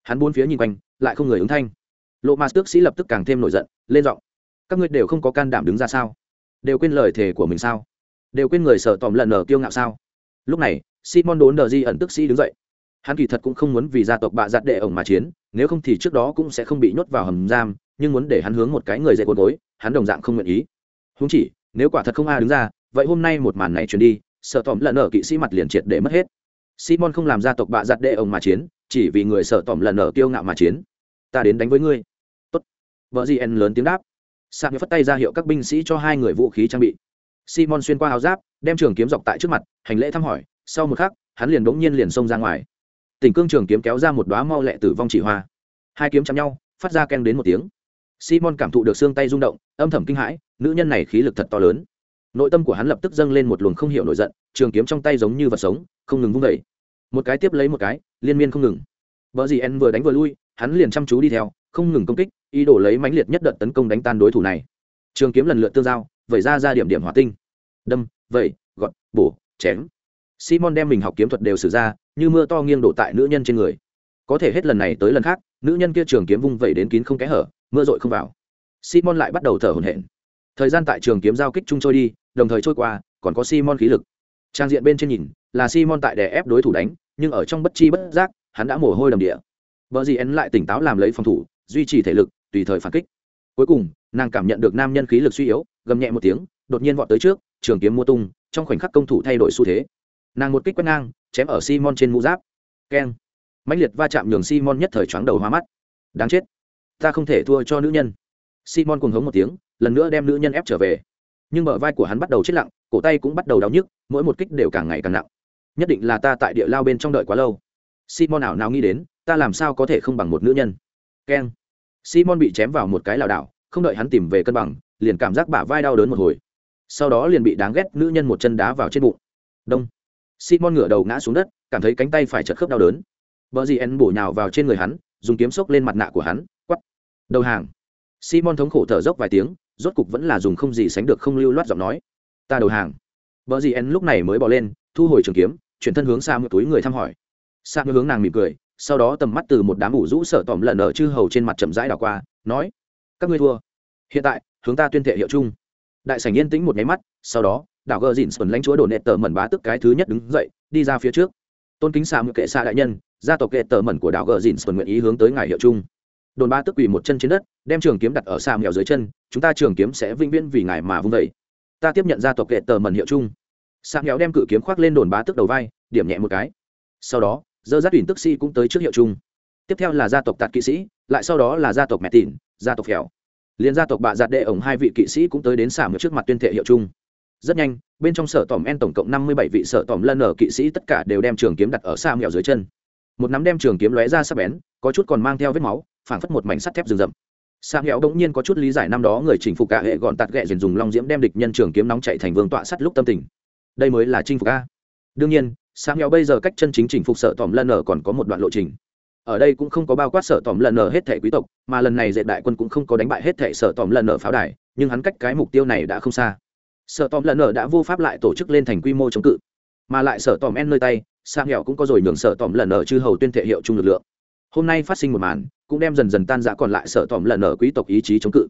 Hắn buôn phía nhìn quanh, lại không người ứng thanh. Lộ Ma tước sĩ lập tức càng thêm nổi giận, lên giọng: "Các ngươi đều không có can đảm đứng ra sao? Đều quên lời thề của mình sao?" đều quên người sợ tòm lần ở kiêu ngạo sao? Lúc này simon đốn đờ di ẩn tức sĩ đứng dậy. Hắn kỳ thật cũng không muốn vì gia tộc bạ giặt đệ ổng mà chiến nếu không thì trước đó cũng sẽ không bị nhốt vào hầm giam nhưng muốn để hắn hướng một cái người dạy cột gối hắn đồng dạng không nguyện ý. Húng chỉ nếu quả thật không a đứng ra vậy hôm nay một màn này truyền đi sợ tỏm lần ở kỵ sĩ mặt liền triệt để mất hết. Simon không làm gia tộc bạ giặt đệ ổng mà chiến chỉ vì người sợ tỏm lần ở kiêu ngạo mà chiến. Ta đến đánh với ngươi vợ gì en lớn tiếng đáp. Sạc phất tay ra hiệu các binh sĩ cho hai người vũ khí trang bị. Simon xuyên qua áo giáp, đem trường kiếm dọc tại trước mặt, hành lễ thăm hỏi. Sau một khắc, hắn liền bỗng nhiên liền xông ra ngoài. Tỉnh cương trường kiếm kéo ra một đoá mau lẹ tử vong chỉ hoa. Hai kiếm chạm nhau, phát ra ken đến một tiếng. Simon cảm thụ được xương tay rung động, âm thầm kinh hãi, nữ nhân này khí lực thật to lớn. Nội tâm của hắn lập tức dâng lên một luồng không hiểu nổi giận, trường kiếm trong tay giống như vật sống, không ngừng vung vẩy một cái tiếp lấy một cái, liên miên không ngừng. Vợ gì en vừa đánh vừa lui, hắn liền chăm chú đi theo, không ngừng công kích ý đồ lấy mãnh liệt nhất đợt tấn công đánh tan đối thủ này. Trường kiếm lần lượt tương giao, vẩy ra ra điểm điểm hỏa tinh. Đâm, vẩy, gọt, bổ, chém. Simon đem mình học kiếm thuật đều sử ra, như mưa to nghiêng đổ tại nữ nhân trên người. Có thể hết lần này tới lần khác, nữ nhân kia trường kiếm vung vẩy đến kín không kẽ hở, mưa dội không vào. Simon lại bắt đầu thở hổn hển. Thời gian tại trường kiếm giao kích chung trôi đi, đồng thời trôi qua, còn có simon khí lực. Trang diện bên trên nhìn, là simon tại đè ép đối thủ đánh, nhưng ở trong bất chi bất giác, hắn đã mồ hôi đầm địa. Vợ gì ấn lại tỉnh táo làm lấy phòng thủ, duy trì thể lực tùy thời phản kích. Cuối cùng, nàng cảm nhận được nam nhân khí lực suy yếu, gầm nhẹ một tiếng, đột nhiên vọt tới trước, trường kiếm mua tung, trong khoảnh khắc công thủ thay đổi xu thế. Nàng một kích quét ngang, chém ở simon trên mũ giáp. Keng. Mãnh liệt va chạm nhường simon nhất thời choáng đầu hoa mắt. Đáng chết. Ta không thể thua cho nữ nhân. Simon cuồng hống một tiếng, lần nữa đem nữ nhân ép trở về. Nhưng bờ vai của hắn bắt đầu chết lặng, cổ tay cũng bắt đầu đau nhức, mỗi một kích đều càng ngày càng nặng. Nhất định là ta tại địa lao bên trong đợi quá lâu. Simon nào nào nghĩ đến, ta làm sao có thể không bằng một nữ nhân? Keng simon bị chém vào một cái lảo đảo, không đợi hắn tìm về cân bằng, liền cảm giác bả vai đau đớn một hồi. Sau đó liền bị đáng ghét nữ nhân một chân đá vào trên bụng. Đông. Simon ngửa đầu ngã xuống đất, cảm thấy cánh tay phải chật khớp đau đớn. Vợ gì en bổ nhào vào trên người hắn, dùng kiếm xốc lên mặt nạ của hắn quắp đầu hàng. Simon thống khổ thở dốc vài tiếng, rốt cục vẫn là dùng không gì sánh được không lưu loát giọng nói. Ta đầu hàng. Vợ gì en lúc này mới bỏ lên, thu hồi trường kiếm, chuyển thân hướng xa một túi người thăm hỏi. Xa hướng nàng mỉm cười sau đó tầm mắt từ một đám ủ rũ sợ tỏm lần ở chư hầu trên mặt chậm rãi đảo qua, nói, các ngươi thua. Hiện tại, hướng ta tuyên thệ hiệu chung. Đại sảnh yên tĩnh một nháy mắt, sau đó, đảo gờ dìn sần lãnh chúa đổ nệ tờ mẩn bá tức cái thứ nhất đứng dậy, đi ra phía trước. Tôn kính xà ngự kệ xa đại nhân, gia tộc kệ tờ mẩn của đảo gờ dìn sần nguyện ý hướng tới ngài hiệu chung. Đồn bá tức quỳ một chân trên đất, đem trường kiếm đặt ở xa mèo dưới chân, chúng ta trường kiếm sẽ vĩnh viễn vì ngài mà vung vẩy ta tiếp nhận gia tộc kệ tờ mẩn hiệu chung. Xa mèo đem cự kiếm khoác lên đồn bá tức đầu vai, điểm nhẹ một cái. Sau đó dơ dắt tuyển tức sĩ cũng tới trước hiệu chung. Tiếp theo là gia tộc tạt kỵ sĩ, lại sau đó là gia tộc mẹ tỉn, gia tộc phèo. Liền gia tộc bạ giạt đệ ổng hai vị kỵ sĩ cũng tới đến xả trước mặt tuyên thệ hiệu chung. Rất nhanh, bên trong sở tòm en tổng cộng năm mươi bảy vị sở tòm lân ở kỵ sĩ tất cả đều đem trường kiếm đặt ở xa mèo dưới chân. Một nắm đem trường kiếm lóe ra sắp bén, có chút còn mang theo vết máu, phảng phất một mảnh sắt thép rừng rậm. Sa nghèo bỗng nhiên có chút lý giải năm đó người chinh phục cả hệ gọn tạt ghẹ dền dùng long diễm đem địch nhân trường kiếm nóng chạy thành vương tọa sắt lúc tâm tình. Đây mới là chinh phục a. Đương nhiên sáng nghèo bây giờ cách chân chính chỉnh phục sở tòm lần ở còn có một đoạn lộ trình. Ở đây cũng không có bao quát sở tòm lần ở hết thể quý tộc, mà lần này dệt đại quân cũng không có đánh bại hết thể sở tòm lần ở pháo đài, nhưng hắn cách cái mục tiêu này đã không xa. Sở tòm lần ở đã vô pháp lại tổ chức lên thành quy mô chống cự, mà lại sở tòm en nơi tay sang nghèo cũng có rồi nhường sở tòm lần ở chư hầu tuyên thể hiệu chung lực lượng. Hôm nay phát sinh một màn, cũng đem dần dần tan rã còn lại sở tòm lần ở quý tộc ý chí chống cự.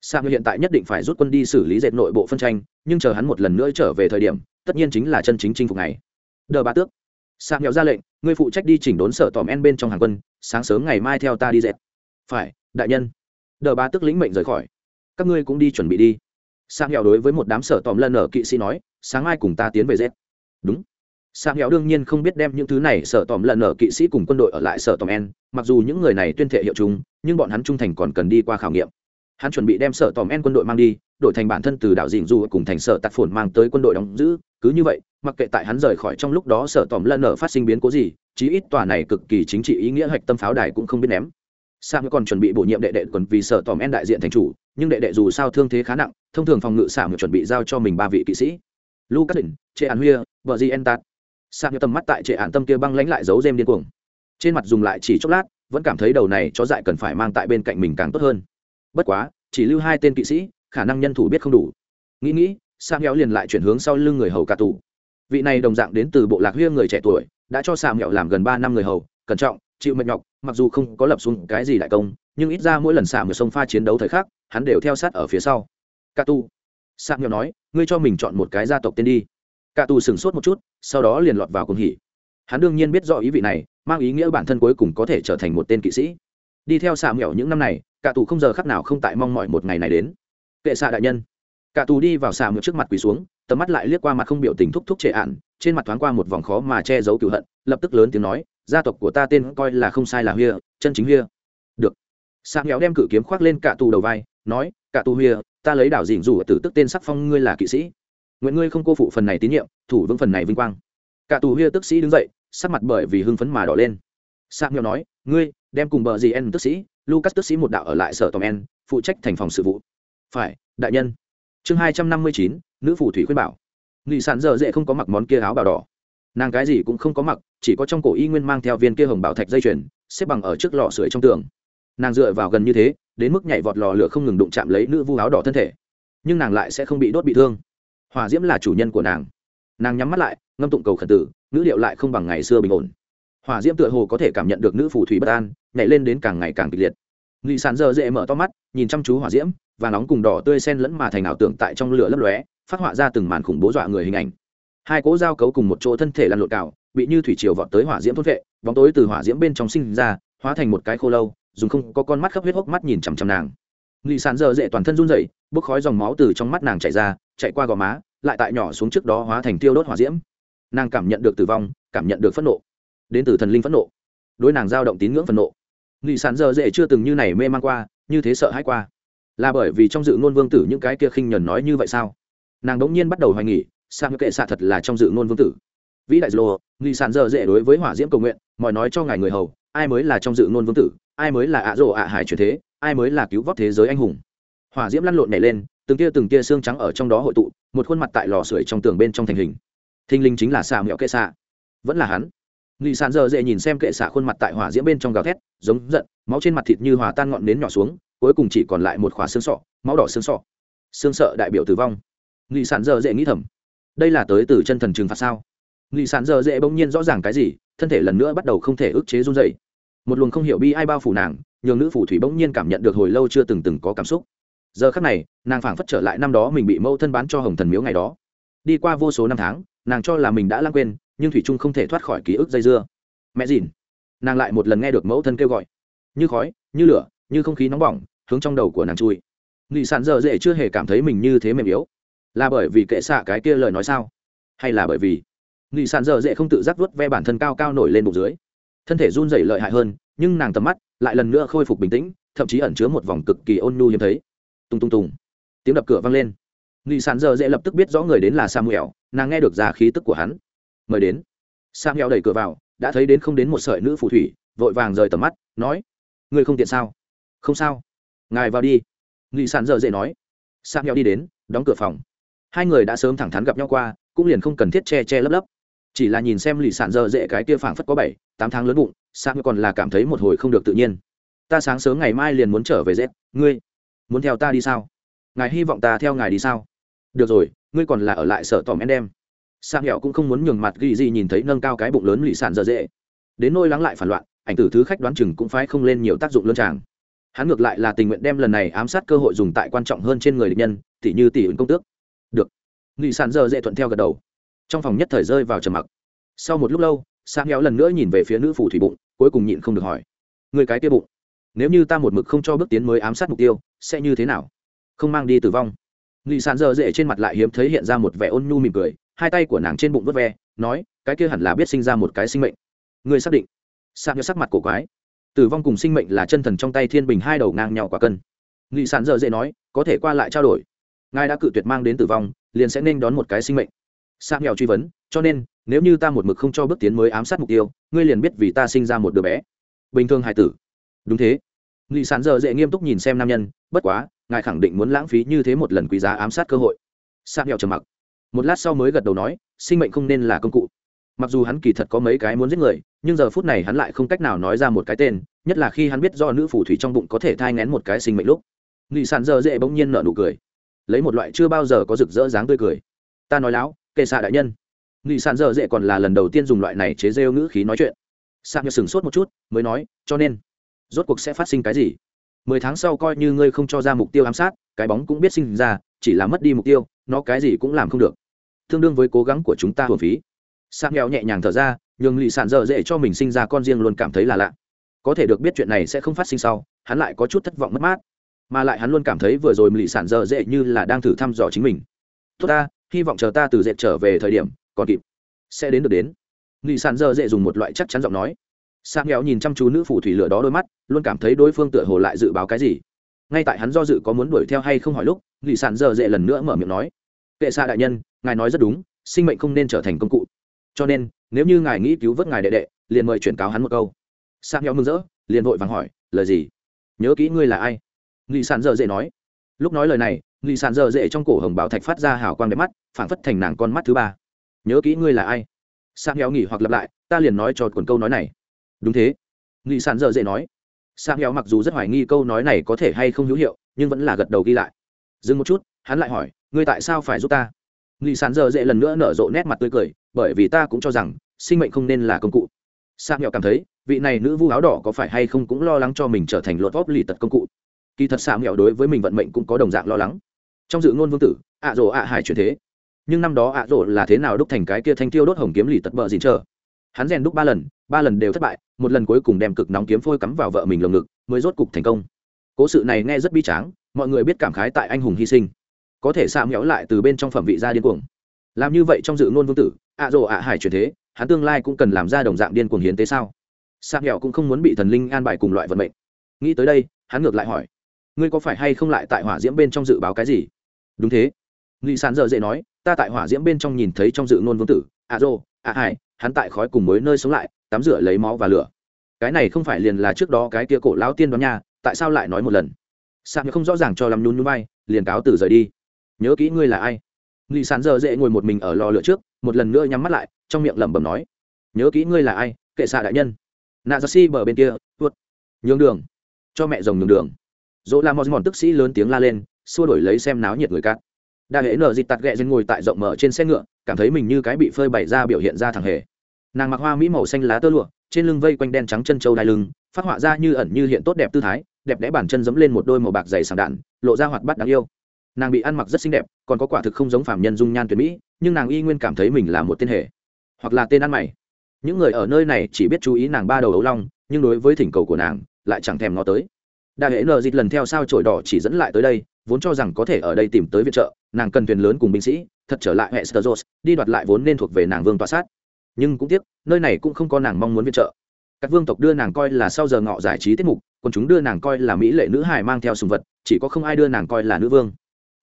Sang hiện tại nhất định phải rút quân đi xử lý dệt nội bộ phân tranh, nhưng chờ hắn một lần nữa trở về thời điểm, tất nhiên chính là chân chính chinh phục này đờ ba tước. Sang nghèo ra lệnh, ngươi phụ trách đi chỉnh đốn sở tòm en bên trong hàng quân, sáng sớm ngày mai theo ta đi dẹp phải, đại nhân. Đờ ba tức lĩnh mệnh rời khỏi. Các ngươi cũng đi chuẩn bị đi. Sang nghèo đối với một đám sở tòm lân ở kỵ sĩ nói, sáng mai cùng ta tiến về dẹp đúng. Sang nghèo đương nhiên không biết đem những thứ này sở tòm lân ở kỵ sĩ cùng quân đội ở lại sở tòm en, mặc dù những người này tuyên thệ hiệu chúng, nhưng bọn hắn trung thành còn cần đi qua khảo nghiệm. Hắn chuẩn bị đem sở tòm en quân đội mang đi đổi thành bản thân từ đảo dịnh dù cùng thành sở tạc phồn mang tới quân đội đóng giữ cứ như vậy mặc kệ tại hắn rời khỏi trong lúc đó sở tòm lân ở phát sinh biến cố gì chí ít tòa này cực kỳ chính trị ý nghĩa hạch tâm pháo đài cũng không biết ném Sam còn chuẩn bị bổ nhiệm đệ đệ quần vì sở tòm en đại diện thành chủ, nhưng đệ đệ dù sao thương thế khá nặng, thông thường phòng ngự Sam chuẩn bị giao cho mình ba vị kỵ sĩ. Lucas Đỉnh, Trệ An Huya, vợ Di en Entat. Sam tầm mắt tại chệ An Tâm kia băng lãnh lại giấu dêm điên cuồng. Trên mặt dùng lại chỉ chốc lát, vẫn cảm thấy đầu này chó dại cần phải mang tại bên cạnh mình càng tốt hơn. Bất quá, chỉ lưu hai tên kỵ sĩ, khả năng nhân thủ biết không đủ. Nghĩ nghĩ, Sam liền lại chuyển hướng sau lưng người hầu cả tù. Vị này đồng dạng đến từ bộ lạc Huya người trẻ tuổi, đã cho Sam làm gần ba năm người hầu, cẩn trọng, chịu mệt nhọc mặc dù không có lập xuống cái gì đại công nhưng ít ra mỗi lần sam một sông pha chiến đấu thời khắc hắn đều theo sát ở phía sau. Cả tu sam héo nói ngươi cho mình chọn một cái gia tộc tên đi. Cả tù sửng sốt một chút sau đó liền lọt vào cùng hỉ. Hắn đương nhiên biết rõ ý vị này mang ý nghĩa bản thân cuối cùng có thể trở thành một tên kỵ sĩ. Đi theo xạ mẹo những năm này cả tù không giờ khắc nào không tại mong mọi một ngày này đến kệ xạ đại nhân. Cả tù đi vào xà mượn trước mặt quỳ xuống tầm mắt lại liếc qua mặt không biểu tình thúc thúc trệ ạn trên mặt thoáng qua một vòng khó mà che giấu cựu hận lập tức lớn tiếng nói gia tộc của ta tên coi là không sai là huya chân chính huya được. Xà nghèo đem cự kiếm khoác lên cả tù đầu vai nói cả tù huya ta lấy đảo dình dù tử tức tên sắc phong ngươi là kỵ sĩ. Nguyện ngươi không cô phụ phần này tín nhiệm thủ vững phần này vinh quang. Cả tù huya tức sĩ đứng dậy sắc mặt bởi vì hưng phấn mà đỏ lên. Xà nghèo nói, ngươi đem cùng bờ gì en tức sĩ, Lucas tức sĩ một đạo ở lại sở tòm En, phụ trách thành phòng sự vụ. Phải, đại nhân. Chương hai trăm năm mươi chín, nữ phù thủy khuyên bảo. Nghị sản dở dễ không có mặc món kia áo bào đỏ. Nàng cái gì cũng không có mặc, chỉ có trong cổ y nguyên mang theo viên kia hồng bảo thạch dây chuyền, xếp bằng ở trước lò sưởi trong tường. Nàng dựa vào gần như thế, đến mức nhảy vọt lò lửa không ngừng đụng chạm lấy nữ vu áo đỏ thân thể. Nhưng nàng lại sẽ không bị đốt bị thương. Hỏa diễm là chủ nhân của nàng. Nàng nhắm mắt lại, ngâm tụng cầu khẩn tử, nữ liệu lại không bằng ngày xưa bình ổn hỏa diễm tựa hồ có thể cảm nhận được nữ phù thủy bất an nhảy lên đến càng ngày càng kịch liệt nghị sản dơ dễ mở to mắt, nhìn chăm chú hỏa diễm và nóng cùng đỏ tươi sen lẫn mà thành ảo tưởng tại trong lửa lấp lóe, phát họa ra từng màn khủng bố dọa người hình ảnh. Hai cỗ dao cấu cùng một chỗ thân thể lăn lộn cào, bị như thủy triều vọt tới hỏa diễm thốt vệ, bóng tối từ hỏa diễm bên trong sinh ra, hóa thành một cái khô lâu, dùng không có con mắt khắp huyết hốc mắt nhìn chằm chằm nàng. Nghị sản dơ dễ toàn thân run rẩy, bốc khói dòng máu từ trong mắt nàng chảy ra, chạy qua gò má, lại tại nhỏ xuống trước đó hóa thành tiêu đốt hỏa diễm. Nàng cảm nhận được tử vong, cảm nhận được phẫn nộ. Đến từ thần linh phẫn nộ. Đối nàng dao động tín ngưỡng phẫn nộ nghị sản giờ dễ chưa từng như này mê man qua, như thế sợ hãi qua. Là bởi vì trong dự ngôn vương tử những cái kia khinh nhờn nói như vậy sao? Nàng đống nhiên bắt đầu hoài nghỉ sang kệ xạ thật là trong dự ngôn vương tử. Vĩ đại lô nghị sản giờ dễ đối với hỏa diễm cầu nguyện, mọi nói cho ngài người hầu, ai mới là trong dự ngôn vương tử? Ai mới là ạ rộ ạ hải truyền thế? Ai mới là cứu vóc thế giới anh hùng? Hỏa diễm lăn lộn nhảy lên, từng tia từng tia xương trắng ở trong đó hội tụ, một khuôn mặt tại lò sưởi trong tường bên trong thành hình. Thinh linh chính là xà mẹo kệ xạ vẫn là hắn nghị sàn Dơ dễ nhìn xem kệ xả khuôn mặt tại hỏa diễm bên trong gào thét, giống giận, máu trên mặt thịt như hòa tan ngọn nến nhỏ xuống, cuối cùng chỉ còn lại một khỏa xương sọ, máu đỏ xương sọ. Xương sợ đại biểu tử vong. Nghị sàn Dơ dễ nghĩ thầm, đây là tới từ chân thần trừng phạt sao? Nghị sàn Dơ dễ bỗng nhiên rõ ràng cái gì, thân thể lần nữa bắt đầu không thể ức chế run dày một luồng không hiểu bi ai bao phủ nàng, nhường nữ phủ thủy bỗng nhiên cảm nhận được hồi lâu chưa từng từng có cảm xúc. Giờ khắc này, nàng phảng phất trở lại năm đó mình bị mâu thân bán cho hồng thần miếu ngày đó. Đi qua vô số năm tháng, nàng cho là mình đã lãng quên nhưng thủy trung không thể thoát khỏi ký ức dây dưa. Mẹ dìn. Nàng lại một lần nghe được mẫu thân kêu gọi. Như khói, như lửa, như không khí nóng bỏng, hướng trong đầu của nàng chui. Nghị sản dở dễ chưa hề cảm thấy mình như thế mềm yếu. Là bởi vì kệ xạ cái kia lời nói sao? Hay là bởi vì nghị sản dở dễ không tự giác vuốt ve bản thân cao cao nổi lên bụng dưới. Thân thể run rẩy lợi hại hơn, nhưng nàng tầm mắt lại lần nữa khôi phục bình tĩnh, thậm chí ẩn chứa một vòng cực kỳ ôn nhu hiếm thấy. Tung tung tùng tiếng đập cửa vang lên. Nghị sản dở dễ lập tức biết rõ người đến là samuel, nàng nghe được già khí tức của hắn mời đến. Sang heo đẩy cửa vào, đã thấy đến không đến một sợi nữ phù thủy, vội vàng rời tầm mắt, nói Ngươi không tiện sao? Không sao. Ngài vào đi. Nghị sản dở dễ nói. Sang heo đi đến, đóng cửa phòng. Hai người đã sớm thẳng thắn gặp nhau qua, cũng liền không cần thiết che che lấp lấp. Chỉ là nhìn xem lì sản dở dễ cái kia phảng phất có bảy, tám tháng lớn bụng sang còn là cảm thấy một hồi không được tự nhiên. Ta sáng sớm ngày mai liền muốn trở về dễ ngươi muốn theo ta đi sao? Ngài hy vọng ta theo ngài đi sao? Được rồi, ngươi còn là ở lại sở tòm em đem sang hẹo cũng không muốn nhường mặt ghi gì nhìn thấy nâng cao cái bụng lớn lì sản dở dễ. Đến nôi lắng lại phản loạn, ảnh tử thứ khách đoán chừng cũng phái không lên nhiều tác dụng lương tràng. Hắn ngược lại là tình nguyện đem lần này ám sát cơ hội dùng tại quan trọng hơn trên người địch nhân tỷ như tỷ ứng công tước. Được. Lì sản dở dễ thuận theo gật đầu. Trong phòng nhất thời rơi vào trầm mặc. Sau một lúc lâu sang hẹo lần nữa nhìn về phía nữ phủ thủy bụng, cuối cùng nhịn không được hỏi. Người cái kia bụng, nếu như ta một mực không cho bước tiến mới ám sát mục tiêu, sẽ như thế nào? Không mang đi tử vong. Nghị sản dơ dễ trên mặt lại hiếm thấy hiện ra một vẻ ôn nhu mỉm cười hai tay của nàng trên bụng vớt ve, nói, cái kia hẳn là biết sinh ra một cái sinh mệnh. Người xác định? Sạc nhớ sắc mặt cổ quái. Tử vong cùng sinh mệnh là chân thần trong tay thiên bình hai đầu ngang nhau quả cân. Nghị sản dở dễ nói, có thể qua lại trao đổi. Ngài đã cự tuyệt mang đến tử vong, liền sẽ nên đón một cái sinh mệnh. Sạc nghèo truy vấn, cho nên, nếu như ta một mực không cho bước tiến mới ám sát mục tiêu, ngươi liền biết vì ta sinh ra một đứa bé. Bình thường hài tử. Đúng thế. Nghị sản dở dễ nghiêm túc nhìn xem nam nhân, bất quá, ngài khẳng định muốn lãng phí như thế một lần quý giá ám sát cơ hội. Sạc nghèo trầm mặc một lát sau mới gật đầu nói, sinh mệnh không nên là công cụ. Mặc dù hắn kỳ thật có mấy cái muốn giết người, nhưng giờ phút này hắn lại không cách nào nói ra một cái tên, nhất là khi hắn biết do nữ phù thủy trong bụng có thể thai ngén một cái sinh mệnh lúc. Nghị sản dơ dễ bỗng nhiên nở nụ cười. Lấy một loại chưa bao giờ có rực rỡ dáng tươi cười. Ta nói láo, kệ xạ đại nhân. Nghị sản dơ dễ còn là lần đầu tiên dùng loại này chế rêu ngữ khí nói chuyện. Sạc như sửng sốt một chút, mới nói, cho nên, rốt cuộc sẽ phát sinh cái gì? Mười tháng sau coi như ngươi không cho ra mục tiêu ám sát, cái bóng cũng biết sinh ra, chỉ là mất đi mục tiêu, nó cái gì cũng làm không được tương đương với cố gắng của chúng ta hồn phí. Sang nghèo nhẹ nhàng thở ra, nhường lì sản dở dễ cho mình sinh ra con riêng luôn cảm thấy là lạ. Có thể được biết chuyện này sẽ không phát sinh sau, hắn lại có chút thất vọng mất mát. Mà lại hắn luôn cảm thấy vừa rồi lì sản dở dễ như là đang thử thăm dò chính mình. Tốt ta, hy vọng chờ ta từ dệt trở về thời điểm, còn kịp. Sẽ đến được đến. Lì sản dở dễ dùng một loại chắc chắn giọng nói. Sang nghèo nhìn chăm chú nữ phù thủy lửa đó đôi mắt, luôn cảm thấy đối phương tựa hồ lại dự báo cái gì. Ngay tại hắn do dự có muốn đuổi theo hay không hỏi lúc lì sản dở dễ lần nữa mở miệng nói. Kệ xa đại nhân ngài nói rất đúng, sinh mệnh không nên trở thành công cụ. Cho nên, nếu như ngài nghĩ cứu vớt ngài đệ đệ, liền mời chuyển cáo hắn một câu. Sang nhau mừng rỡ, liền vội vàng hỏi, lời gì? Nhớ kỹ ngươi là ai? Nghị sản dơ dễ nói. Lúc nói lời này nghị sản dơ dễ trong cổ hồng bảo thạch phát ra hào quang đẹp mắt, phảng phất thành nàng con mắt thứ ba. Nhớ kỹ ngươi là ai? Sang nhau nghỉ hoặc lặp lại, ta liền nói cho quần câu nói này. Đúng thế. Nghị sản dơ dễ nói. Sang nhau mặc dù rất hoài nghi câu nói này có thể hay không hữu hiệu, nhưng vẫn là gật đầu ghi lại. Dừng một chút, hắn lại hỏi, ngươi tại sao phải giúp ta? Nghị sàn giờ dễ lần nữa nở rộ nét mặt tươi cười, bởi vì ta cũng cho rằng, sinh mệnh không nên là công cụ. Sa mẹo cảm thấy, vị này nữ vu áo đỏ có phải hay không cũng lo lắng cho mình trở thành lột vóp lì tật công cụ. Kỳ thật sa mẹo đối với mình vận mệnh cũng có đồng dạng lo lắng. Trong dự ngôn vương tử, ạ à rồ ạ hải chuyển thế. Nhưng năm đó ạ à rồ là thế nào đúc thành cái kia thanh tiêu đốt hồng kiếm lì tật bờ gì chờ? Hắn rèn đúc ba lần ba lần đều thất bại, một lần cuối cùng đem cực nóng kiếm phôi cắm vào vợ mình lồng ngực, mới rốt cục thành công. Cố sự này nghe rất bi tráng, mọi người biết cảm khái tại anh hùng hy sinh có thể xạ nghèo lại từ bên trong phẩm vị ra điên cuồng. Làm như vậy trong dự ngôn vương tử, ạ rồ ạ hải chuyển thế, hắn tương lai cũng cần làm ra đồng dạng điên cuồng hiến tế sao? Xạ nghèo cũng không muốn bị thần linh an bài cùng loại vận mệnh. Nghĩ tới đây, hắn ngược lại hỏi, ngươi có phải hay không lại tại hỏa diễm bên trong dự báo cái gì? Đúng thế. Nghị sán giờ dễ nói, ta tại hỏa diễm bên trong nhìn thấy trong dự ngôn vương tử, ạ rồ, ạ hải, hắn tại khói cùng mới nơi sống lại, tắm rửa lấy máu và lửa. Cái này không phải liền là trước đó cái kia cổ lão tiên đoán nha, tại sao lại nói một lần? Sạc nghèo không rõ ràng cho làm nhún nhún bay liền cáo từ rời đi nhớ kỹ ngươi là ai. Lì sán giờ dễ ngồi một mình ở lò lửa trước, một lần nữa nhắm mắt lại, trong miệng lẩm bẩm nói, nhớ kỹ ngươi là ai, kệ xạ đại nhân. Nạ giặc si bờ bên kia tuột nhường đường, cho mẹ rồng nhường đường. Dỗ làm mòn mòn tức sĩ lớn tiếng la lên, xua đổi lấy xem náo nhiệt người cát. Đa hễ nở dịt tạt ghẹ dân ngồi tại rộng mở trên xe ngựa, cảm thấy mình như cái bị phơi bày ra biểu hiện ra thằng hề. Nàng mặc hoa mỹ màu xanh lá tơ lụa, trên lưng vây quanh đen trắng chân trâu đai lưng, phát họa ra như ẩn như hiện tốt đẹp tư thái, đẹp đẽ bản chân dẫm lên một đôi màu bạc dày sàng đạn, lộ ra hoạt bát đáng yêu nàng bị ăn mặc rất xinh đẹp, còn có quả thực không giống phạm nhân dung nhan tuyệt mỹ, nhưng nàng y nguyên cảm thấy mình là một tên hệ hoặc là tên ăn mày. Những người ở nơi này chỉ biết chú ý nàng ba đầu ấu long, nhưng đối với thỉnh cầu của nàng, lại chẳng thèm ngó tới. Đại hệ nợ dịt lần theo sao trổi đỏ chỉ dẫn lại tới đây, vốn cho rằng có thể ở đây tìm tới viện trợ, nàng cần thuyền lớn cùng binh sĩ, thật trở lại hệ sơ đi đoạt lại vốn nên thuộc về nàng vương tọa sát. Nhưng cũng tiếc, nơi này cũng không có nàng mong muốn viện trợ. Các vương tộc đưa nàng coi là sau giờ ngọ giải trí tiết mục, còn chúng đưa nàng coi là mỹ lệ nữ hài mang theo sùng vật, chỉ có không ai đưa nàng coi là nữ vương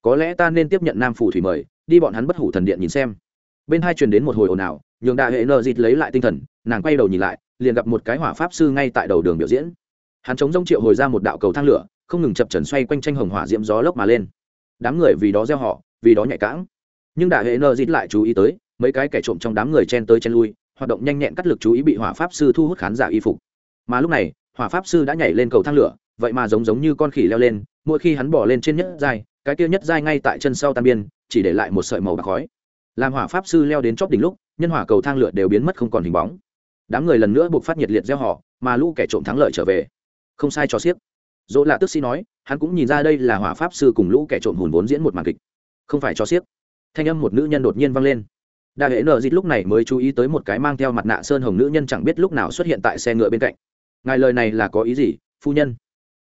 có lẽ ta nên tiếp nhận nam phủ thủy mời, đi bọn hắn bất hủ thần điện nhìn xem. Bên hai truyền đến một hồi ồn ào, nhường đại hệ nợ dịt lấy lại tinh thần, nàng quay đầu nhìn lại, liền gặp một cái hỏa pháp sư ngay tại đầu đường biểu diễn. Hắn chống rông triệu hồi ra một đạo cầu thang lửa, không ngừng chập trần xoay quanh tranh hồng hỏa diễm gió lốc mà lên. Đám người vì đó gieo họ, vì đó nhạy cãng nhưng đại hệ nợ dịt lại chú ý tới, mấy cái kẻ trộm trong đám người chen tới chen lui, hoạt động nhanh nhẹn cắt lực chú ý bị hỏa pháp sư thu hút khán giả y phục. Mà lúc này, hỏa pháp sư đã nhảy lên cầu thang lửa, vậy mà giống giống như con khỉ leo lên, mỗi khi hắn bỏ lên trên nhất dài cái kia nhất giai ngay tại chân sau tan biên, chỉ để lại một sợi màu bạc khói. Làm hỏa pháp sư leo đến chóp đỉnh lúc, nhân hỏa cầu thang lửa đều biến mất không còn hình bóng. Đám người lần nữa buộc phát nhiệt liệt gieo họ, mà lũ kẻ trộm thắng lợi trở về. Không sai cho xiếc. Dỗ lạ tức sĩ nói, hắn cũng nhìn ra đây là hỏa pháp sư cùng lũ kẻ trộm hùn vốn diễn một màn kịch. Không phải cho xiếc. Thanh âm một nữ nhân đột nhiên vang lên. Đa hệ nợ dịt lúc này mới chú ý tới một cái mang theo mặt nạ sơn hồng nữ nhân chẳng biết lúc nào xuất hiện tại xe ngựa bên cạnh. Ngài lời này là có ý gì, phu nhân?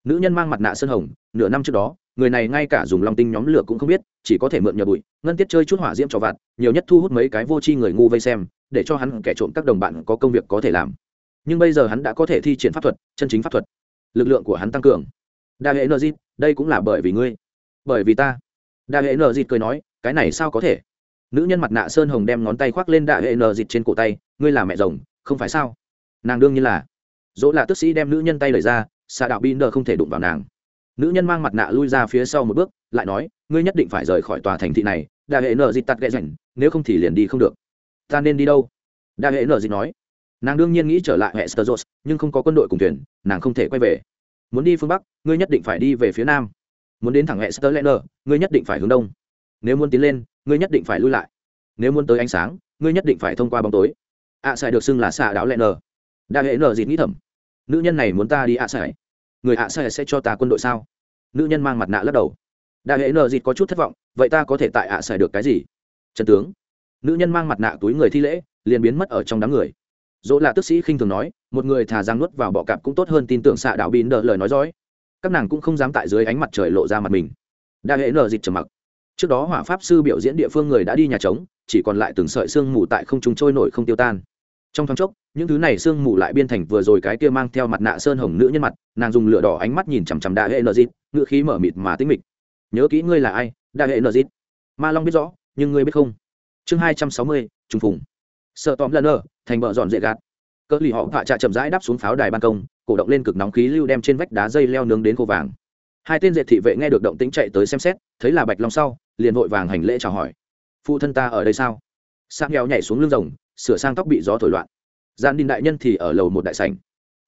Nữ nhân mang mặt nạ sơn hồng, nửa năm trước đó người này ngay cả dùng long tinh nhóm lửa cũng không biết, chỉ có thể mượn nhờ bụi, ngân tiết chơi chút hỏa diễm cho vặt nhiều nhất thu hút mấy cái vô tri người ngu vây xem, để cho hắn kẻ trộm các đồng bạn có công việc có thể làm. Nhưng bây giờ hắn đã có thể thi triển pháp thuật, chân chính pháp thuật. Lực lượng của hắn tăng cường. Đa hệ nợ dịt, đây cũng là bởi vì ngươi. Bởi vì ta. Đa hệ nợ dịt cười nói, cái này sao có thể? Nữ nhân mặt nạ sơn hồng đem ngón tay khoác lên đa hệ nợ dịt trên cổ tay, ngươi là mẹ rồng, không phải sao? Nàng đương nhiên là. Dỗ là tức sĩ đem nữ nhân tay lời ra xạ đạo bin đờ không thể đụng vào nàng nữ nhân mang mặt nạ lui ra phía sau một bước lại nói ngươi nhất định phải rời khỏi tòa thành thị này đa hệ nợ dịt tắt ghẹ rảnh nếu không thì liền đi không được. Ta nên đi đâu? Đa hệ nợ dịt nói. Nàng đương nhiên nghĩ trở lại hệ sơ nhưng không có quân đội cùng thuyền nàng không thể quay về. Muốn đi phương bắc ngươi nhất định phải đi về phía nam. Muốn đến thẳng hệ sơ lẽ nợ ngươi nhất định phải hướng đông. Nếu muốn tiến lên ngươi nhất định phải lui lại. Nếu muốn tới ánh sáng ngươi nhất định phải thông qua bóng tối. Ạ à, xài được xưng là xạ đáo lẽ nờ. Đa hệ nờ dịt nghĩ thầm. Nữ nhân này muốn ta đi ạ à, xài người ạ sẽ sẽ cho ta quân đội sao? Nữ nhân mang mặt nạ lắc đầu. Đại hệ nờ dịt có chút thất vọng, vậy ta có thể tại ạ à được cái gì? Trần tướng. Nữ nhân mang mặt nạ túi người thi lễ, liền biến mất ở trong đám người. Dỗ là tức sĩ khinh thường nói, một người thả giang nuốt vào bọ cạp cũng tốt hơn tin tưởng xạ đạo bìn đỡ lời nói dối. các nàng cũng không dám tại dưới ánh mặt trời lộ ra mặt mình. Đa hệ nờ dịt trầm mặc. Trước đó hỏa pháp sư biểu diễn địa phương người đã đi nhà trống, chỉ còn lại từng sợi sương mù tại không trung trôi nổi không tiêu tan trong thoáng chốc, những thứ này sương mù lại biên thành vừa rồi cái kia mang theo mặt nạ sơn hồng nữ nhân mặt, nàng dùng lửa đỏ ánh mắt nhìn chằm chằm đại hệ nợ dịp ngựa khí mở mịt mà tính mịch. Nhớ kỹ ngươi là ai đại hệ nợ dịp ma long biết rõ, nhưng ngươi biết không? Chương hai trăm sáu mươi, trùng phùng. Sợ tóm lần ở thành bờ dọn dễ gạt. Cỡ lì họ hạ trạ chậm rãi đáp xuống pháo đài ban công, cổ động lên cực nóng khí lưu đem trên vách đá dây leo nướng đến khô vàng. Hai tên dệt thị vệ nghe được động tĩnh chạy tới xem xét, thấy là bạch long sau, liền vội vàng hành lễ chào hỏi. Phụ thân ta ở đây sao? Sang nghèo nhảy xuống lưng rồng sửa sang tóc bị gió thổi loạn. Gian đinh đại nhân thì ở lầu một đại sảnh.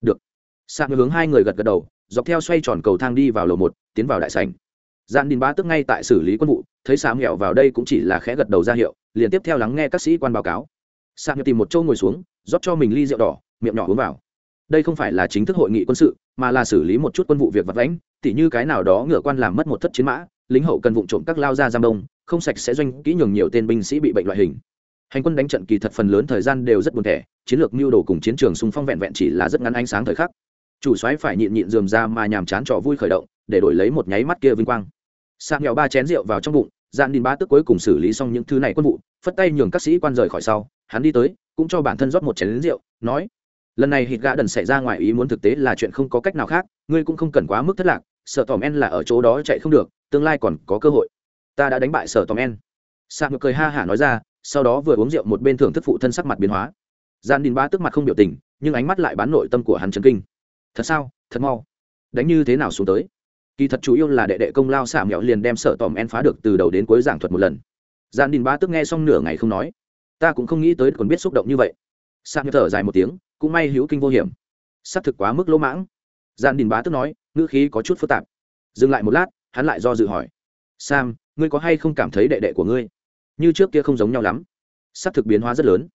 Được. Sang hướng hai người gật gật đầu, dọc theo xoay tròn cầu thang đi vào lầu một, tiến vào đại sảnh. Gian đinh bá tức ngay tại xử lý quân vụ, thấy sang nghèo vào đây cũng chỉ là khẽ gật đầu ra hiệu, liền tiếp theo lắng nghe các sĩ quan báo cáo. Sang tìm một chỗ ngồi xuống, rót cho mình ly rượu đỏ, miệng nhỏ uống vào. Đây không phải là chính thức hội nghị quân sự, mà là xử lý một chút quân vụ việc vật vãnh. tỉ như cái nào đó ngựa quan làm mất một thất chiến mã, lính hậu cần vụ trộm các lao ra giam đông, không sạch sẽ doanh kỹ nhường nhiều tên binh sĩ bị bệnh loại hình hành quân đánh trận kỳ thật phần lớn thời gian đều rất buồn thẻ, chiến lược mưu đồ cùng chiến trường xung phong vẹn vẹn chỉ là rất ngắn ánh sáng thời khắc. Chủ soái phải nhịn nhịn dườm ra mà nhàm chán trò vui khởi động, để đổi lấy một nháy mắt kia vinh quang. Sạc nghèo ba chén rượu vào trong bụng dạ gian đình ba tức cuối cùng xử lý xong những thứ này quân vụ, phất tay nhường các sĩ quan rời khỏi sau, hắn đi tới, cũng cho bản thân rót một chén lính rượu, nói, lần này hít gã đần xảy ra ngoài ý muốn thực tế là chuyện không có cách nào khác, ngươi cũng không cần quá mức thất lạc sợ tòm en là ở chỗ đó chạy không được, tương lai còn có cơ hội. Ta đã đánh bại sở tòm en. Sạc ngược cười ha hả nói ra sau đó vừa uống rượu một bên thưởng thức phụ thân sắc mặt biến hóa. Gian đình ba tức mặt không biểu tình, nhưng ánh mắt lại bán nội tâm của hắn chấn kinh. Thật sao? Thật mau. Đánh như thế nào xuống tới? Kỳ thật chủ yếu là đệ đệ công lao xả mẹo liền đem sợ tòm en phá được từ đầu đến cuối giảng thuật một lần. Gian đình ba tức nghe xong nửa ngày không nói. Ta cũng không nghĩ tới còn biết xúc động như vậy. Sang thở dài một tiếng, cũng may hữu kinh vô hiểm. Xác thực quá mức lỗ mãng. Gian đình bá tức nói, ngữ khí có chút phức tạp. Dừng lại một lát, hắn lại do dự hỏi. Sam, ngươi có hay không cảm thấy đệ đệ của ngươi? Như trước kia không giống nhau lắm. Sắp thực biến hóa rất lớn.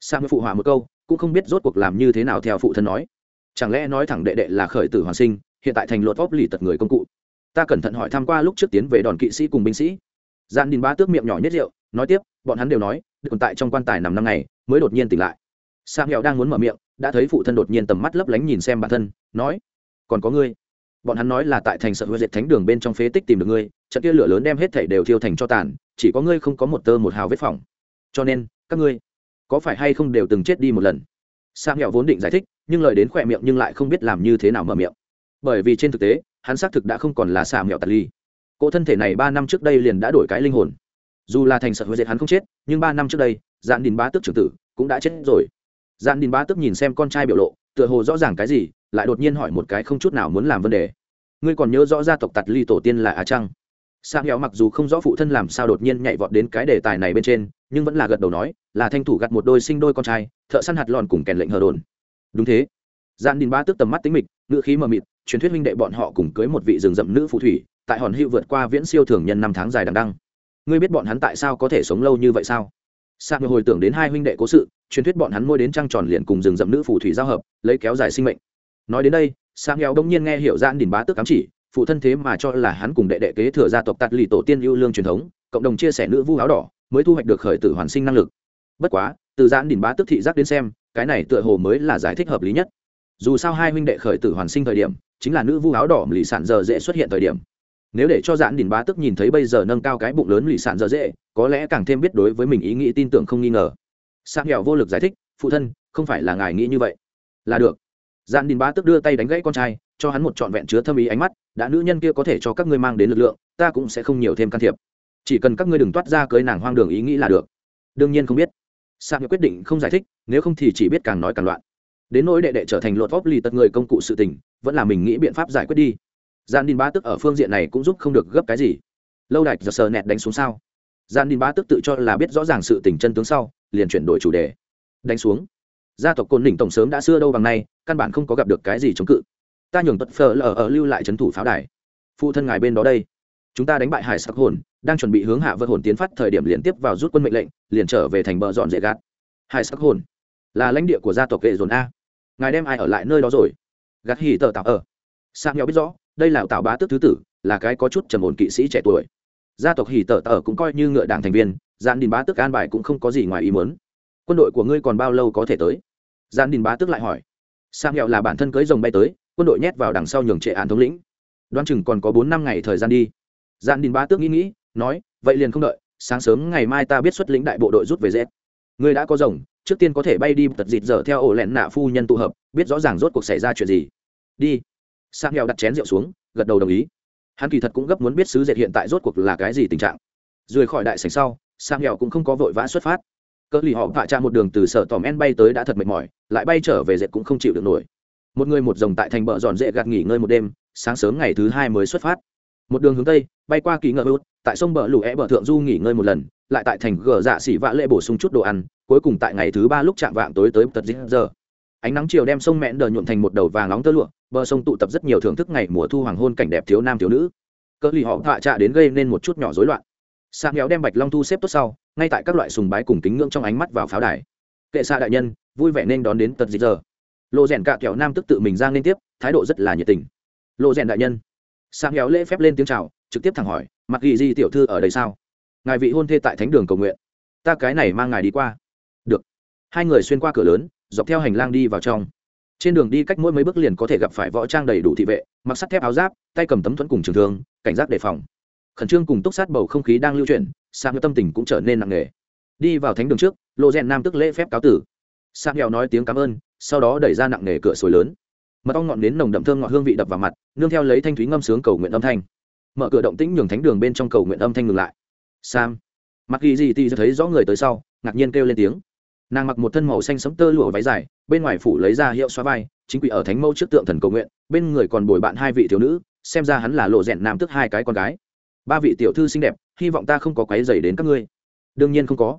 Sam phụ họa một câu, cũng không biết rốt cuộc làm như thế nào theo phụ thân nói. Chẳng lẽ nói thẳng đệ đệ là khởi tử hoàn sinh, hiện tại thành luật vóc lì tật người công cụ. Ta cẩn thận hỏi tham q u a lúc trước tiến về đòn kỵ sĩ cùng binh sĩ. Gian đình bá tước miệng nhỏ nhất rượu, nói tiếp, bọn hắn đều nói, còn tại trong quan tài nằm năm ngày, mới đột nhiên tỉnh lại. Sang nghèo đang muốn mở miệng, đã thấy phụ thân đột nhiên tầm mắt lấp lánh nhìn xem bản thân, nói, còn có ngươi. Bọn hắn nói là tại thành sợ hứa diệt thánh đường bên trong phế tích tìm được ngươi trận kia lửa lớn đem hết thảy đều thiêu thành cho tàn, chỉ có ngươi không có một tơ một hào vết phỏng. Cho nên, các ngươi có phải hay không đều từng chết đi một lần? Sang hẹo vốn định giải thích, nhưng lời đến khỏe miệng nhưng lại không biết làm như thế nào mở miệng. Bởi vì trên thực tế, hắn xác thực đã không còn là xà mẹo tạt ly. Cỗ thân thể này ba năm trước đây liền đã đổi cái linh hồn. Dù là thành sợ huệ diệt hắn không chết, nhưng ba năm trước đây dạn đình bá tước trưởng tử cũng đã chết rồi. Dạn đình bá tước nhìn xem con trai biểu lộ, tựa hồ rõ ràng cái gì, lại đột nhiên hỏi một cái không chút nào muốn làm vấn đề. Ngươi còn nhớ rõ gia tộc tạt ly tổ tiên là á trăng? Sang hẹo mặc dù không rõ phụ thân làm sao đột nhiên nhảy vọt đến cái đề tài này bên trên, nhưng vẫn là gật đầu nói, là thanh thủ gặt một đôi sinh đôi con trai, thợ săn hạt lòn cùng kèn lệnh hờ đồn. Đúng thế. Gian đình ba tức tầm mắt tính mịch, ngữ khí mờ mịt, truyền thuyết huynh đệ bọn họ cùng cưới một vị rừng rậm nữ phù thủy, tại hòn hữu vượt qua viễn siêu thường nhân năm tháng dài đằng đăng. Ngươi biết bọn hắn tại sao có thể sống lâu như vậy sao? Sang hồi tưởng đến hai huynh đệ cố sự, truyền thuyết bọn hắn môi đến trăng tròn liền cùng rừng rậm nữ phù thủy giao hợp, lấy kéo dài sinh mệnh. Nói đến đây Sang nghèo đông nhiên nghe hiểu gian đình bá tức cám chỉ phụ thân thế mà cho là hắn cùng đệ đệ kế thừa gia tộc tạt lì tổ tiên lưu lương truyền thống, cộng đồng chia sẻ nữ vu áo đỏ, mới thu hoạch được khởi tử hoàn sinh năng lực. Bất quá, từ giãn đình bá tức thị giác đến xem, cái này tựa hồ mới là giải thích hợp lý nhất. Dù sao hai huynh đệ khởi tử hoàn sinh thời điểm, chính là nữ vu áo đỏ lì sản giờ dễ xuất hiện thời điểm. Nếu để cho giãn đình bá tức nhìn thấy bây giờ nâng cao cái bụng lớn lì sản giờ dễ, có lẽ càng thêm biết đối với mình ý nghĩ tin tưởng không nghi ngờ. Sang nghèo vô lực giải thích, phụ thân, không phải là ngài nghĩ như vậy. Là được. Giãn đình bá tức đưa tay đánh gãy con trai, cho hắn một trọn vẹn chứa thâm ý ánh mắt đã nữ nhân kia có thể cho các ngươi mang đến lực lượng, ta cũng sẽ không nhiều thêm can thiệp. Chỉ cần các ngươi đừng toát ra cưới nàng hoang đường ý nghĩ là được. Đương nhiên không biết. Sa quyết định không giải thích, nếu không thì chỉ biết càng nói càng loạn. Đến nỗi đệ đệ trở thành lột vóc lì tật người công cụ sự tình, vẫn là mình nghĩ biện pháp giải quyết đi. Gian đình ba tức ở phương diện này cũng giúp không được gấp cái gì. Lâu đài giờ sờ nẹt đánh xuống sao? Gian đình ba tức tự cho là biết rõ ràng sự tình chân tướng sau, liền chuyển đổi chủ đề. Đánh xuống. Gia tộc côn đỉnh tổng sớm đã xưa đâu bằng nay, căn bản không có gặp được cái gì chống cự ta nhường tật phở lờ ở lưu lại trấn thủ pháo đài. Phụ thân ngài bên đó đây. Chúng ta đánh bại hải sắc hồn, đang chuẩn bị hướng hạ vượt hồn tiến phát thời điểm liên tiếp vào rút quân mệnh lệnh, liền trở về thành bờ dọn dễ gạt. Hải sắc hồn, là lãnh địa của gia tộc vệ dồn a. Ngài đem ai ở lại nơi đó rồi? Gạt hỉ tờ tạo ở. Sang nhau biết rõ, đây là tạo bá tước thứ tử, là cái có chút trầm ổn kỵ sĩ trẻ tuổi. Gia tộc hỉ tờ tờ cũng coi như ngựa đảng thành viên, dạn đình bá tức an bài cũng không có gì ngoài ý muốn. Quân đội của ngươi còn bao lâu có thể tới? Dạn đình bá tức lại hỏi. Sang nghèo là bản thân cưới rồng bay tới quân đội nhét vào đằng sau nhường trệ án thống lĩnh. Đoán chừng còn có bốn năm ngày thời gian đi. Dạn đình bá tước nghĩ nghĩ, nói, vậy liền không đợi, sáng sớm ngày mai ta biết xuất lĩnh đại bộ đội rút về z. Ngươi đã có rồng, trước tiên có thể bay đi tật dịt giờ theo ổ lẹn nạ phu nhân tụ hợp, biết rõ ràng rốt cuộc xảy ra chuyện gì. Đi. Sang nghèo đặt chén rượu xuống, gật đầu đồng ý. Hắn kỳ thật cũng gấp muốn biết sứ dệt hiện tại rốt cuộc là cái gì tình trạng. Rời khỏi đại sảnh sau sang nghèo cũng không có vội vã xuất phát. Cỡ lì họ vạ cha một đường từ sở tòm en bay tới đã thật mệt mỏi, lại bay trở về dệt cũng không chịu được nổi một người một dòng tại thành bờ giòn dễ gạt nghỉ ngơi một đêm, sáng sớm ngày thứ hai mới xuất phát. Một đường hướng tây, bay qua kỳ ngợ út, tại sông bờ lũ é bờ thượng du nghỉ ngơi một lần, lại tại thành gờ dạ xỉ vạ lệ bổ sung chút đồ ăn, cuối cùng tại ngày thứ ba lúc chạm vạng tối tới tật dĩ giờ. Ánh nắng chiều đem sông mẹn đờ nhuộm thành một đầu vàng nóng tơ lụa, bờ sông tụ tập rất nhiều thưởng thức ngày mùa thu hoàng hôn cảnh đẹp thiếu nam thiếu nữ. Cỡ lì họ họa trạ đến gây nên một chút nhỏ rối loạn. Sa nghèo đem bạch long thu xếp tốt sau, ngay tại các loại sùng bái cùng kính ngưỡng trong ánh mắt vào pháo đài. Kệ xa đại nhân, vui vẻ nên đón đến tật dít giờ lộ rèn cạ kẹo nam tức tự mình ra liên tiếp, thái độ rất là nhiệt tình. Lộ rèn đại nhân. Sang héo lễ phép lên tiếng chào, trực tiếp thẳng hỏi, mặc ghi di tiểu thư ở đây sao? Ngài vị hôn thê tại thánh đường cầu nguyện. Ta cái này mang ngài đi qua. Được. Hai người xuyên qua cửa lớn, dọc theo hành lang đi vào trong. Trên đường đi cách mỗi mấy bước liền có thể gặp phải võ trang đầy đủ thị vệ, mặc sắt thép áo giáp, tay cầm tấm thuẫn cùng trường thương, cảnh giác đề phòng. Khẩn trương cùng túc sát bầu không khí đang lưu chuyển sang tâm tình cũng trở nên nặng nề. Đi vào thánh đường trước, lộ rèn nam tức lễ phép cáo tử. Sang nghèo nói tiếng cảm ơn sau đó đẩy ra nặng nề cửa sồi lớn. Mật ong ngọn nến nồng đậm thơm ngọt hương vị đập vào mặt, nương theo lấy thanh thúy ngâm sướng cầu nguyện âm thanh. Mở cửa động tĩnh nhường thánh đường bên trong cầu nguyện âm thanh ngừng lại. Sam. Mặc ghi gì thì thấy rõ người tới sau, ngạc nhiên kêu lên tiếng. Nàng mặc một thân màu xanh sẫm tơ lụa váy dài, bên ngoài phủ lấy ra hiệu xoa vai, chính quỷ ở thánh mẫu trước tượng thần cầu nguyện, bên người còn bồi bạn hai vị thiếu nữ, xem ra hắn là lộ rèn nam tức hai cái con gái. Ba vị tiểu thư xinh đẹp, hy vọng ta không có quấy dày đến các ngươi. Đương nhiên không có.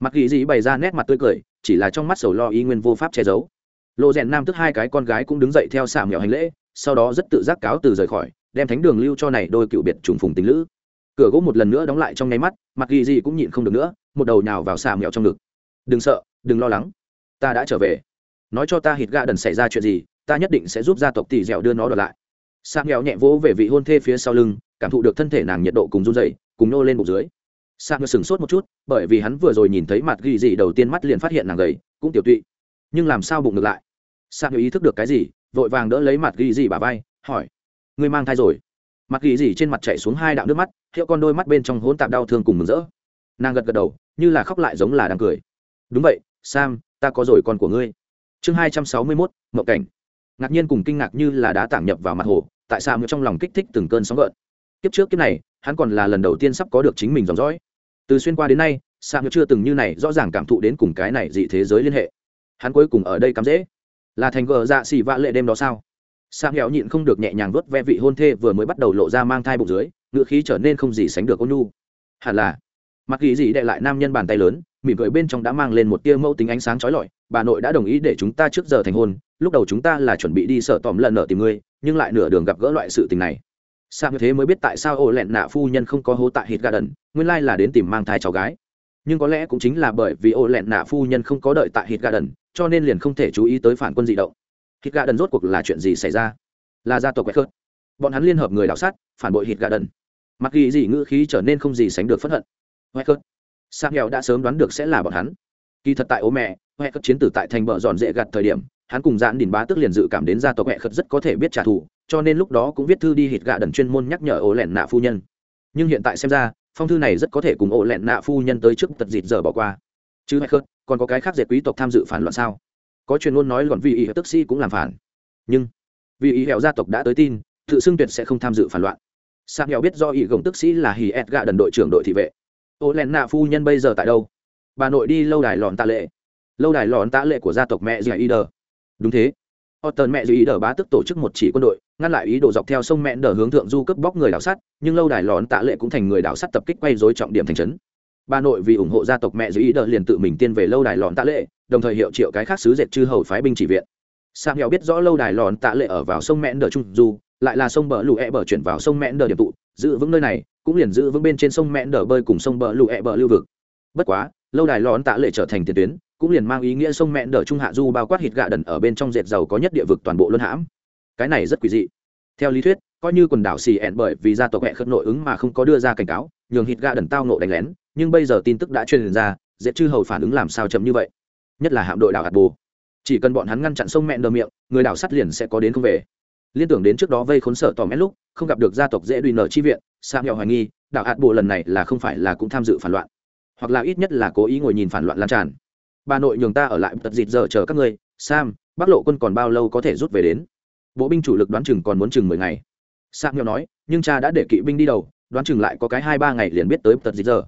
Mặc ghi gì bày ra nét mặt tươi cười, chỉ là trong mắt sầu lo y nguyên vô pháp che giấu lộ rèn nam tức hai cái con gái cũng đứng dậy theo xả mèo hành lễ, sau đó rất tự giác cáo từ rời khỏi, đem thánh đường lưu cho này đôi cựu biệt trùng phùng tính lữ. Cửa gỗ một lần nữa đóng lại trong nháy mắt, mặc ghi gì cũng nhịn không được nữa, một đầu nhào vào xà mèo trong ngực. Đừng sợ, đừng lo lắng. Ta đã trở về. Nói cho ta hít ga đần xảy ra chuyện gì, ta nhất định sẽ giúp gia tộc tỷ dẻo đưa nó đợt lại. Xà mèo nhẹ vỗ về vị hôn thê phía sau lưng, cảm thụ được thân thể nàng nhiệt độ cùng run dày cùng nô lên bụng dưới. Xà mèo sửng sốt một chút, bởi vì hắn vừa rồi nhìn thấy mặt ghi gì đầu tiên mắt liền phát hiện nàng gầy, cũng tiểu tụy nhưng làm sao bụng ngược lại? Xà mèo ý thức được cái gì, vội vàng đỡ lấy mặt ghi gì bà vai, hỏi, ngươi mang thai rồi? Mặt ghi gì trên mặt chạy xuống hai đạo nước mắt, hiệu con đôi mắt bên trong hỗn tạp đau thương cùng mừng rỡ. Nàng gật gật đầu, như là khóc lại giống là đang cười. Đúng vậy, sam, ta có rồi con của ngươi. Chương hai trăm sáu mươi mốt mậu cảnh. Ngạc nhiên cùng kinh ngạc như là đã tảng nhập vào mặt hồ, tại sao sam trong lòng kích thích từng cơn sóng gợn. Kiếp trước kiếp này, hắn còn là lần đầu tiên sắp có được chính mình dòng dõi. Từ xuyên qua đến nay, sam chưa từng như này rõ ràng cảm thụ đến cùng cái này dị thế giới liên hệ hắn cuối cùng ở đây cắm dễ là thành gờ dạ xì vạ lệ đêm đó sao? Sam nghèo nhịn không được nhẹ nhàng vớt ve vị hôn thê vừa mới bắt đầu lộ ra mang thai bụng dưới ngựa khí trở nên không gì sánh được ôn nhu. Hẳn là. Mặc kỳ dị đệ lại nam nhân bàn tay lớn, mỉm cười bên trong đã mang lên một tia mẫu tính ánh sáng trói lọi, bà nội đã đồng ý để chúng ta trước giờ thành hôn, lúc đầu chúng ta là chuẩn bị đi sợ tòm lần nợ tìm ngươi nhưng lại nửa đường gặp gỡ loại sự tình này. Sao như thế mới biết tại sao ô lẹn nạ phu nhân không có hố tại hít garden nguyên lai là đến tìm mang thai cháu gái. Nhưng có lẽ cũng chính là bởi vì ô lẹn nạ phu nhân không có đợi tại hít garden cho nên liền không thể chú ý tới phản quân dị động. Hít garden rốt cuộc là chuyện gì xảy ra? Là gia tộc quét khớt. Bọn hắn liên hợp người đảo sát, phản bội hít garden mặc ghi gì ngữ khí trở nên không gì sánh được phẫn hận. Huệ cất sang nghèo đã sớm đoán được sẽ là bọn hắn. Kỳ thật tại ố mẹ huệ cất chiến tử tại thành bờ dọn dễ gặt thời điểm, hắn cùng dãn đình bá tức liền dự cảm đến gia tộc huệ cất rất có thể biết trả thù, cho nên lúc đó cũng viết thư đi hít gạ đần chuyên môn nhắc nhở ố lẹn nạ phu nhân. Nhưng hiện tại xem ra, phong thư này rất có thể cùng ố lẹn nạ phu nhân tới trước tật dịt giờ bỏ qua chứ hay khớt, còn có cái khác dệt quý tộc tham dự phản loạn sao? Có truyền ngôn nói còn vì ý tức sĩ cũng làm phản. Nhưng vì ý hẹo gia tộc đã tới tin, tự xưng tuyệt sẽ không tham dự phản loạn. Sang hẹo biết do ý gồng tức sĩ là hì ed gạ đần đội trưởng đội thị vệ. Ô len nạ phu nhân bây giờ tại đâu? Bà nội đi lâu đài lòn tạ lệ. Lâu đài lòn tạ lệ của gia tộc mẹ dì ý đờ. Đúng thế. Otton mẹ dì ý đờ bá tức tổ chức một chỉ quân đội, ngăn lại ý đồ dọc theo sông mẹ đờ hướng thượng du cướp bóc người đảo sắt, nhưng lâu đài lòn tạ lệ cũng thành người đảo sắt tập kích quay dối trọng điểm thành trấn bà nội vì ủng hộ gia tộc mẹ dưới ý đờ liền tự mình tiên về lâu đài lòn tạ lệ, đồng thời hiệu triệu cái khác sứ dệt chư hầu phái binh chỉ viện. Sang nghèo biết rõ lâu đài lòn tạ lệ ở vào sông mẹn đờ trung du, lại là sông bờ lũ e bờ chuyển vào sông mẹn đờ điểm tụ, giữ vững nơi này, cũng liền giữ vững bên trên sông mẹn đờ bơi cùng sông bờ lụ e bờ lưu vực. Bất quá, lâu đài lòn tạ lệ trở thành tiền tuyến, cũng liền mang ý nghĩa sông mẹn đờ trung hạ du bao quát hít gạ đần ở bên trong dệt giàu có nhất địa vực toàn bộ luân hãm. Cái này rất quỷ dị. Theo lý thuyết, coi như quần đảo xì ẹn bởi vì gia tộc mẹ khất nội ứng mà không có đưa ra cảnh cáo, nhường hít gạ đần tao nộ đánh lén nhưng bây giờ tin tức đã truyền ra dễ chư hầu phản ứng làm sao chậm như vậy? Nhất là hạm đội đảo hạt bồ. Chỉ cần bọn hắn ngăn chặn sông mẹ nờ miệng, người đảo sắt liền sẽ có đến không về. Liên tưởng đến trước đó vây khốn sở tỏ ép lúc, không gặp được gia tộc dễ đùi nở chi viện, sa nghèo hoài nghi, đảo hạt bồ lần này là không phải là cũng tham dự phản loạn. Hoặc là ít nhất là cố ý ngồi nhìn phản loạn lan tràn. Bà nội nhường ta ở lại tật dịt giờ chờ các ngươi, sam, bắc lộ quân còn bao lâu có thể rút về đến? Bộ binh chủ lực đoán chừng còn muốn chừng mười ngày. Sam nghèo nói, nhưng cha đã để kỵ binh đi đầu, đoán chừng lại có cái hai ba ngày liền biết tới tật dịt giờ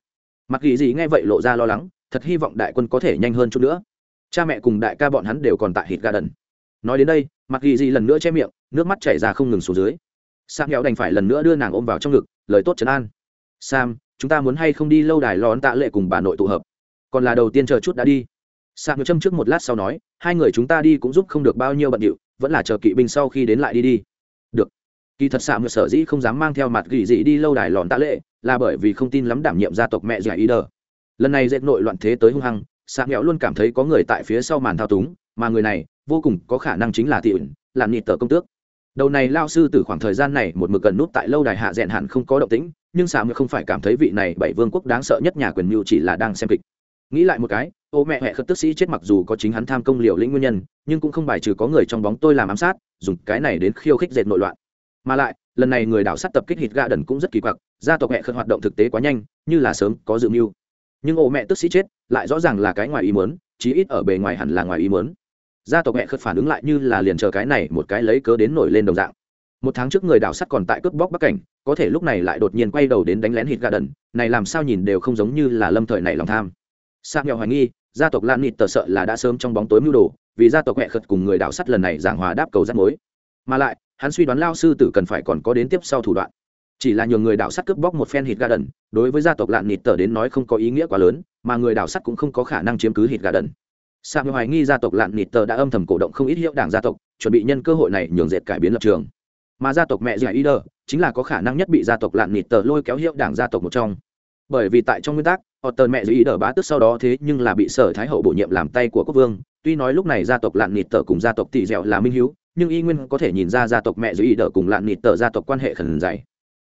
mặc ghi gì nghe vậy lộ ra lo lắng, thật hy vọng đại quân có thể nhanh hơn chút nữa. Cha mẹ cùng đại ca bọn hắn đều còn tại hít ga đần nói đến đây, mặc ghi gì lần nữa che miệng, nước mắt chảy ra không ngừng xuống dưới. Sam nghèo đành phải lần nữa đưa nàng ôm vào trong ngực, lời tốt trấn an. Sam, chúng ta muốn hay không đi lâu đài lón tạ lệ cùng bà nội tụ hợp? Còn là đầu tiên chờ chút đã đi. Sam châm trước một lát sau nói, hai người chúng ta đi cũng giúp không được bao nhiêu bận điệu, vẫn là chờ kỵ binh sau khi đến lại đi đi. Được. Kỳ thật sam sở dĩ không dám mang theo mặt gỉ dị đi lâu đài lòn tạ lệ là bởi vì không tin lắm đảm nhiệm gia tộc mẹ giải ý đờ lần này dệt nội loạn thế tới hung hăng sam nghèo luôn cảm thấy có người tại phía sau màn thao túng, mà người này vô cùng có khả năng chính là tị ẩn làm nhịt tờ công tước. Đầu này lao sư từ khoảng thời gian này một mực gần nút tại lâu đài hạ rèn hẳn không có động tĩnh, nhưng xà nghèo không phải cảm thấy vị này bảy vương quốc đáng sợ nhất nhà quyền mưu chỉ là đang xem kịch. Nghĩ lại một cái, ô mẹ hẹ khất tức sĩ chết mặc dù có chính hắn tham công liều lĩnh nguyên nhân, nhưng cũng không bài trừ có người trong bóng tôi làm ám sát, dùng cái này đến khiêu khích dệt nội loạn. Mà lại lần này người đảo sát tập kích hít gạ đần cũng rất kỳ quặc, gia tộc mẹ khất hoạt động thực tế quá nhanh, như là sớm có dự mưu. Nhưng ô mẹ tức sĩ chết, lại rõ ràng là cái ngoài ý muốn, chí ít ở bề ngoài hẳn là ngoài ý muốn. Gia tộc mẹ khất phản ứng lại như là liền chờ cái này một cái lấy cớ đến nổi lên đồng dạng. Một tháng trước người đảo sắt còn tại cướp bóc bắc cảnh, có thể lúc này lại đột nhiên quay đầu đến đánh lén hít gà đần này làm sao nhìn đều không giống như là lâm thời này lòng tham. Sa nghèo hoài nghi, gia tộc lan nịt tờ sợ là đã sớm trong bóng tối mưu đồ, vì gia tộc mẹ khất cùng người đảo sắt lần này giảng hòa đáp cầu rắt mối. Mà lại hắn suy đoán lao sư tử cần phải còn có đến tiếp sau thủ đoạn. Chỉ là nhường người đảo sắt cướp bóc một phen hít gà đần, đối với gia tộc lạn nịt tờ đến nói không có ý nghĩa quá lớn, mà người đảo sắt cũng không có khả năng chiếm cứ hít gà đần. Sa mưu hoài nghi gia tộc lạn nịt tờ đã âm thầm cổ động không ít hiệu đảng gia tộc, chuẩn bị nhân cơ hội này nhường dệt cải biến lập trường. Mà gia tộc mẹ dạy ý đờ chính là có khả năng nhất bị gia tộc lạn nịt tờ lôi kéo hiệu đảng gia tộc một trong. Bởi vì tại trong nguyên tắc, họ tờ mẹ dạy ý đờ bá tức sau đó thế nhưng là bị sở thái hậu bổ nhiệm làm tay của quốc vương, tuy nói lúc này gia tộc lạn nịt tờ cùng gia tộc tỷ dẻo là minh hiếu nhưng y nguyên có thể nhìn ra gia tộc mẹ dưới ý đỡ cùng lạn nịt tờ gia tộc quan hệ khẩn dày.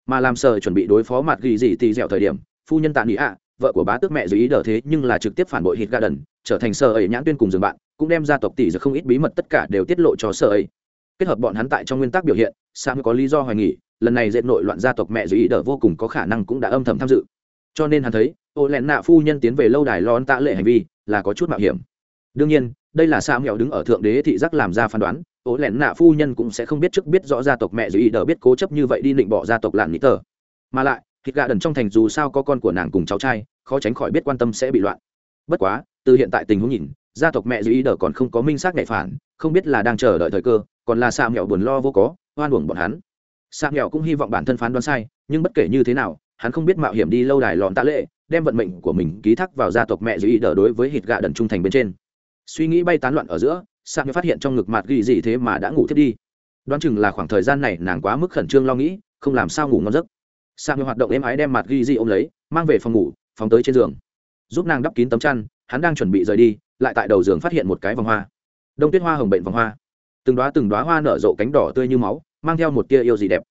Mà làm sờ chuẩn bị đối phó mặt ghi gì thì dẻo thời điểm, phu nhân tạ nghĩ ạ, vợ của bá tước mẹ dưới ý đỡ thế nhưng là trực tiếp phản bội hít garden trở thành sở ấy nhãn tuyên cùng dường bạn, cũng đem gia tộc tỷ giờ không ít bí mật tất cả đều tiết lộ cho sở ấy. Kết hợp bọn hắn tại trong nguyên tắc biểu hiện, sam có lý do hoài nghỉ lần này dệt nội loạn gia tộc mẹ dưới ý đỡ vô cùng có khả năng cũng đã âm thầm tham dự. Cho nên hắn thấy, ô lẹn nạ phu nhân tiến về lâu đài lon tạ lệ hành vi là có chút mạo hiểm. Đương nhiên đây là Sa Mèo đứng ở thượng đế thị giác làm ra phán đoán, ố lẹn nạ phu nhân cũng sẽ không biết trước biết rõ gia tộc mẹ dưới ý đờ biết cố chấp như vậy đi định bỏ gia tộc lạn nghĩ tờ. Mà lại, thịt gà đần trong thành dù sao có con của nàng cùng cháu trai, khó tránh khỏi biết quan tâm sẽ bị loạn. Bất quá, từ hiện tại tình huống nhìn, gia tộc mẹ dưới ý đờ còn không có minh xác nhạy phản, không biết là đang chờ đợi thời cơ, còn là xa mẹo buồn lo vô có, oan uổng bọn hắn. Xa mẹo cũng hy vọng bản thân phán đoán sai, nhưng bất kể như thế nào, hắn không biết mạo hiểm đi lâu đài lọn tạ lệ, đem vận mệnh của mình ký thác vào gia tộc mẹ dưới ý đờ đối với hít gà đần trung thành bên trên suy nghĩ bay tán loạn ở giữa sa mới phát hiện trong ngực mặt ghi gì thế mà đã ngủ thiết đi. Đoán chừng là khoảng thời gian này nàng quá mức khẩn trương lo nghĩ, không làm sao ngủ ngon giấc. Sa mới hoạt động êm ái đem mặt ghi gì ôm lấy, mang về phòng ngủ, phóng tới trên giường. Giúp nàng đắp kín tấm chăn, hắn đang chuẩn bị rời đi, lại tại đầu giường phát hiện một cái vòng hoa. Đông tuyết hoa hồng bệnh vòng hoa. Từng đoá từng đoá hoa nở rộ cánh đỏ tươi như máu, mang theo một tia yêu gì đẹp.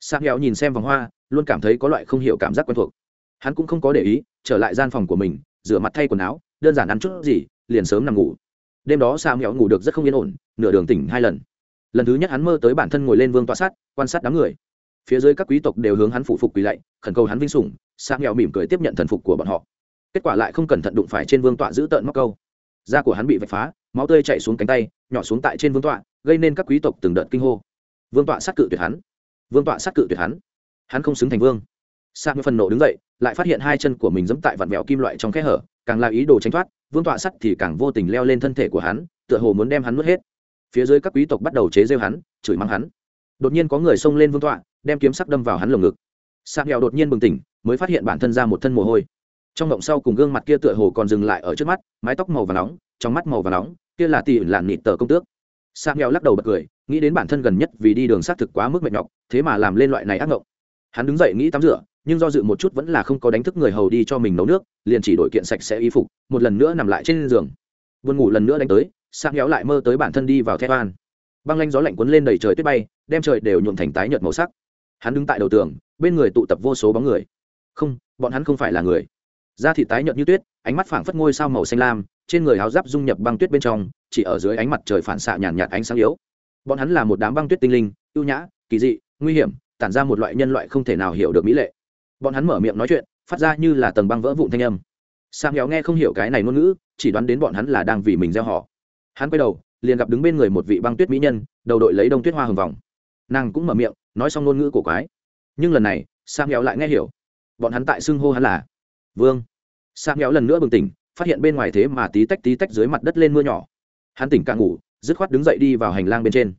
Sang hẹo nhìn xem vòng hoa, luôn cảm thấy có loại không hiểu cảm giác quen thuộc. Hắn cũng không có để ý, trở lại gian phòng của mình, rửa mặt thay quần áo, đơn giản ăn chút gì, liền sớm nằm ngủ đêm đó xa mẹo ngủ được rất không yên ổn, nửa đường tỉnh hai lần. Lần thứ nhất hắn mơ tới bản thân ngồi lên vương tọa sát, quan sát đám người. Phía dưới các quý tộc đều hướng hắn phụ phục quỳ lạy, khẩn cầu hắn vinh sủng xa mẹo mỉm cười tiếp nhận thần phục của bọn họ. Kết quả lại không cẩn thận đụng phải trên vương tọa giữ tợn móc câu. Da của hắn bị vạch phá, máu tươi chạy xuống cánh tay, nhỏ xuống tại trên vương tọa, gây nên các quý tộc từng đợt kinh hô. Vương tọa sát cự tuyệt hắn. Vương tọa sát cự tuyệt hắn. Hắn không xứng thành vương. Sa như phần nộ đứng dậy, lại phát hiện hai chân của mình giẫm tại vạn mẹo kim loại trong kẽ hở, càng là ý đồ tránh thoát vương tọa sắt thì càng vô tình leo lên thân thể của hắn, tựa hồ muốn đem hắn nuốt hết. Phía dưới các quý tộc bắt đầu chế rêu hắn, chửi mắng hắn. Đột nhiên có người xông lên vương tọa, đem kiếm sắc đâm vào hắn lồng ngực. Sạc nghèo đột nhiên bừng tỉnh, mới phát hiện bản thân ra một thân mồ hôi. Trong động sau cùng gương mặt kia tựa hồ còn dừng lại ở trước mắt, mái tóc màu và nóng, trong mắt màu và nóng, kia là tỉ lạn nịt tờ công tước. Sạc nghèo lắc đầu bật cười, nghĩ đến bản thân gần nhất vì đi đường xác thực quá mức mệt nhọc, thế mà làm lên loại này ác ngộng. Hắn đứng dậy nghĩ tắm rửa nhưng do dự một chút vẫn là không có đánh thức người hầu đi cho mình nấu nước liền chỉ đổi kiện sạch sẽ y phục một lần nữa nằm lại trên giường. Buồn ngủ lần nữa đánh tới sang kéo lại mơ tới bản thân đi vào thép an băng lanh gió lạnh cuốn lên đầy trời tuyết bay đem trời đều nhuộm thành tái nhợt màu sắc. Hắn đứng tại đầu tường bên người tụ tập vô số bóng người. Không bọn hắn không phải là người. Da thịt tái nhợt như tuyết ánh mắt phảng phất ngôi sao màu xanh lam trên người áo giáp dung nhập băng tuyết bên trong chỉ ở dưới ánh mặt trời phản xạ nhàn nhạt, ánh sáng yếu. Bọn hắn là một đám băng tuyết tinh linh ưu nhã kỳ dị nguy hiểm tản ra một loại nhân loại không thể nào hiểu được mỹ lệ bọn hắn mở miệng nói chuyện, phát ra như là tầng băng vỡ vụn thanh âm. Sang héo nghe không hiểu cái này ngôn ngữ, chỉ đoán đến bọn hắn là đang vì mình gieo họ. Hắn quay đầu, liền gặp đứng bên người một vị băng tuyết mỹ nhân, đầu đội lấy đông tuyết hoa hồng vòng. Nàng cũng mở miệng, nói xong ngôn ngữ của quái. Nhưng lần này sang héo lại nghe hiểu. Bọn hắn tại xưng hô hắn là vương. Sang héo lần nữa bừng tỉnh, phát hiện bên ngoài thế mà tí tách tí tách dưới mặt đất lên mưa nhỏ. Hắn tỉnh càng ngủ, dứt khoát đứng dậy đi vào hành lang bên trên.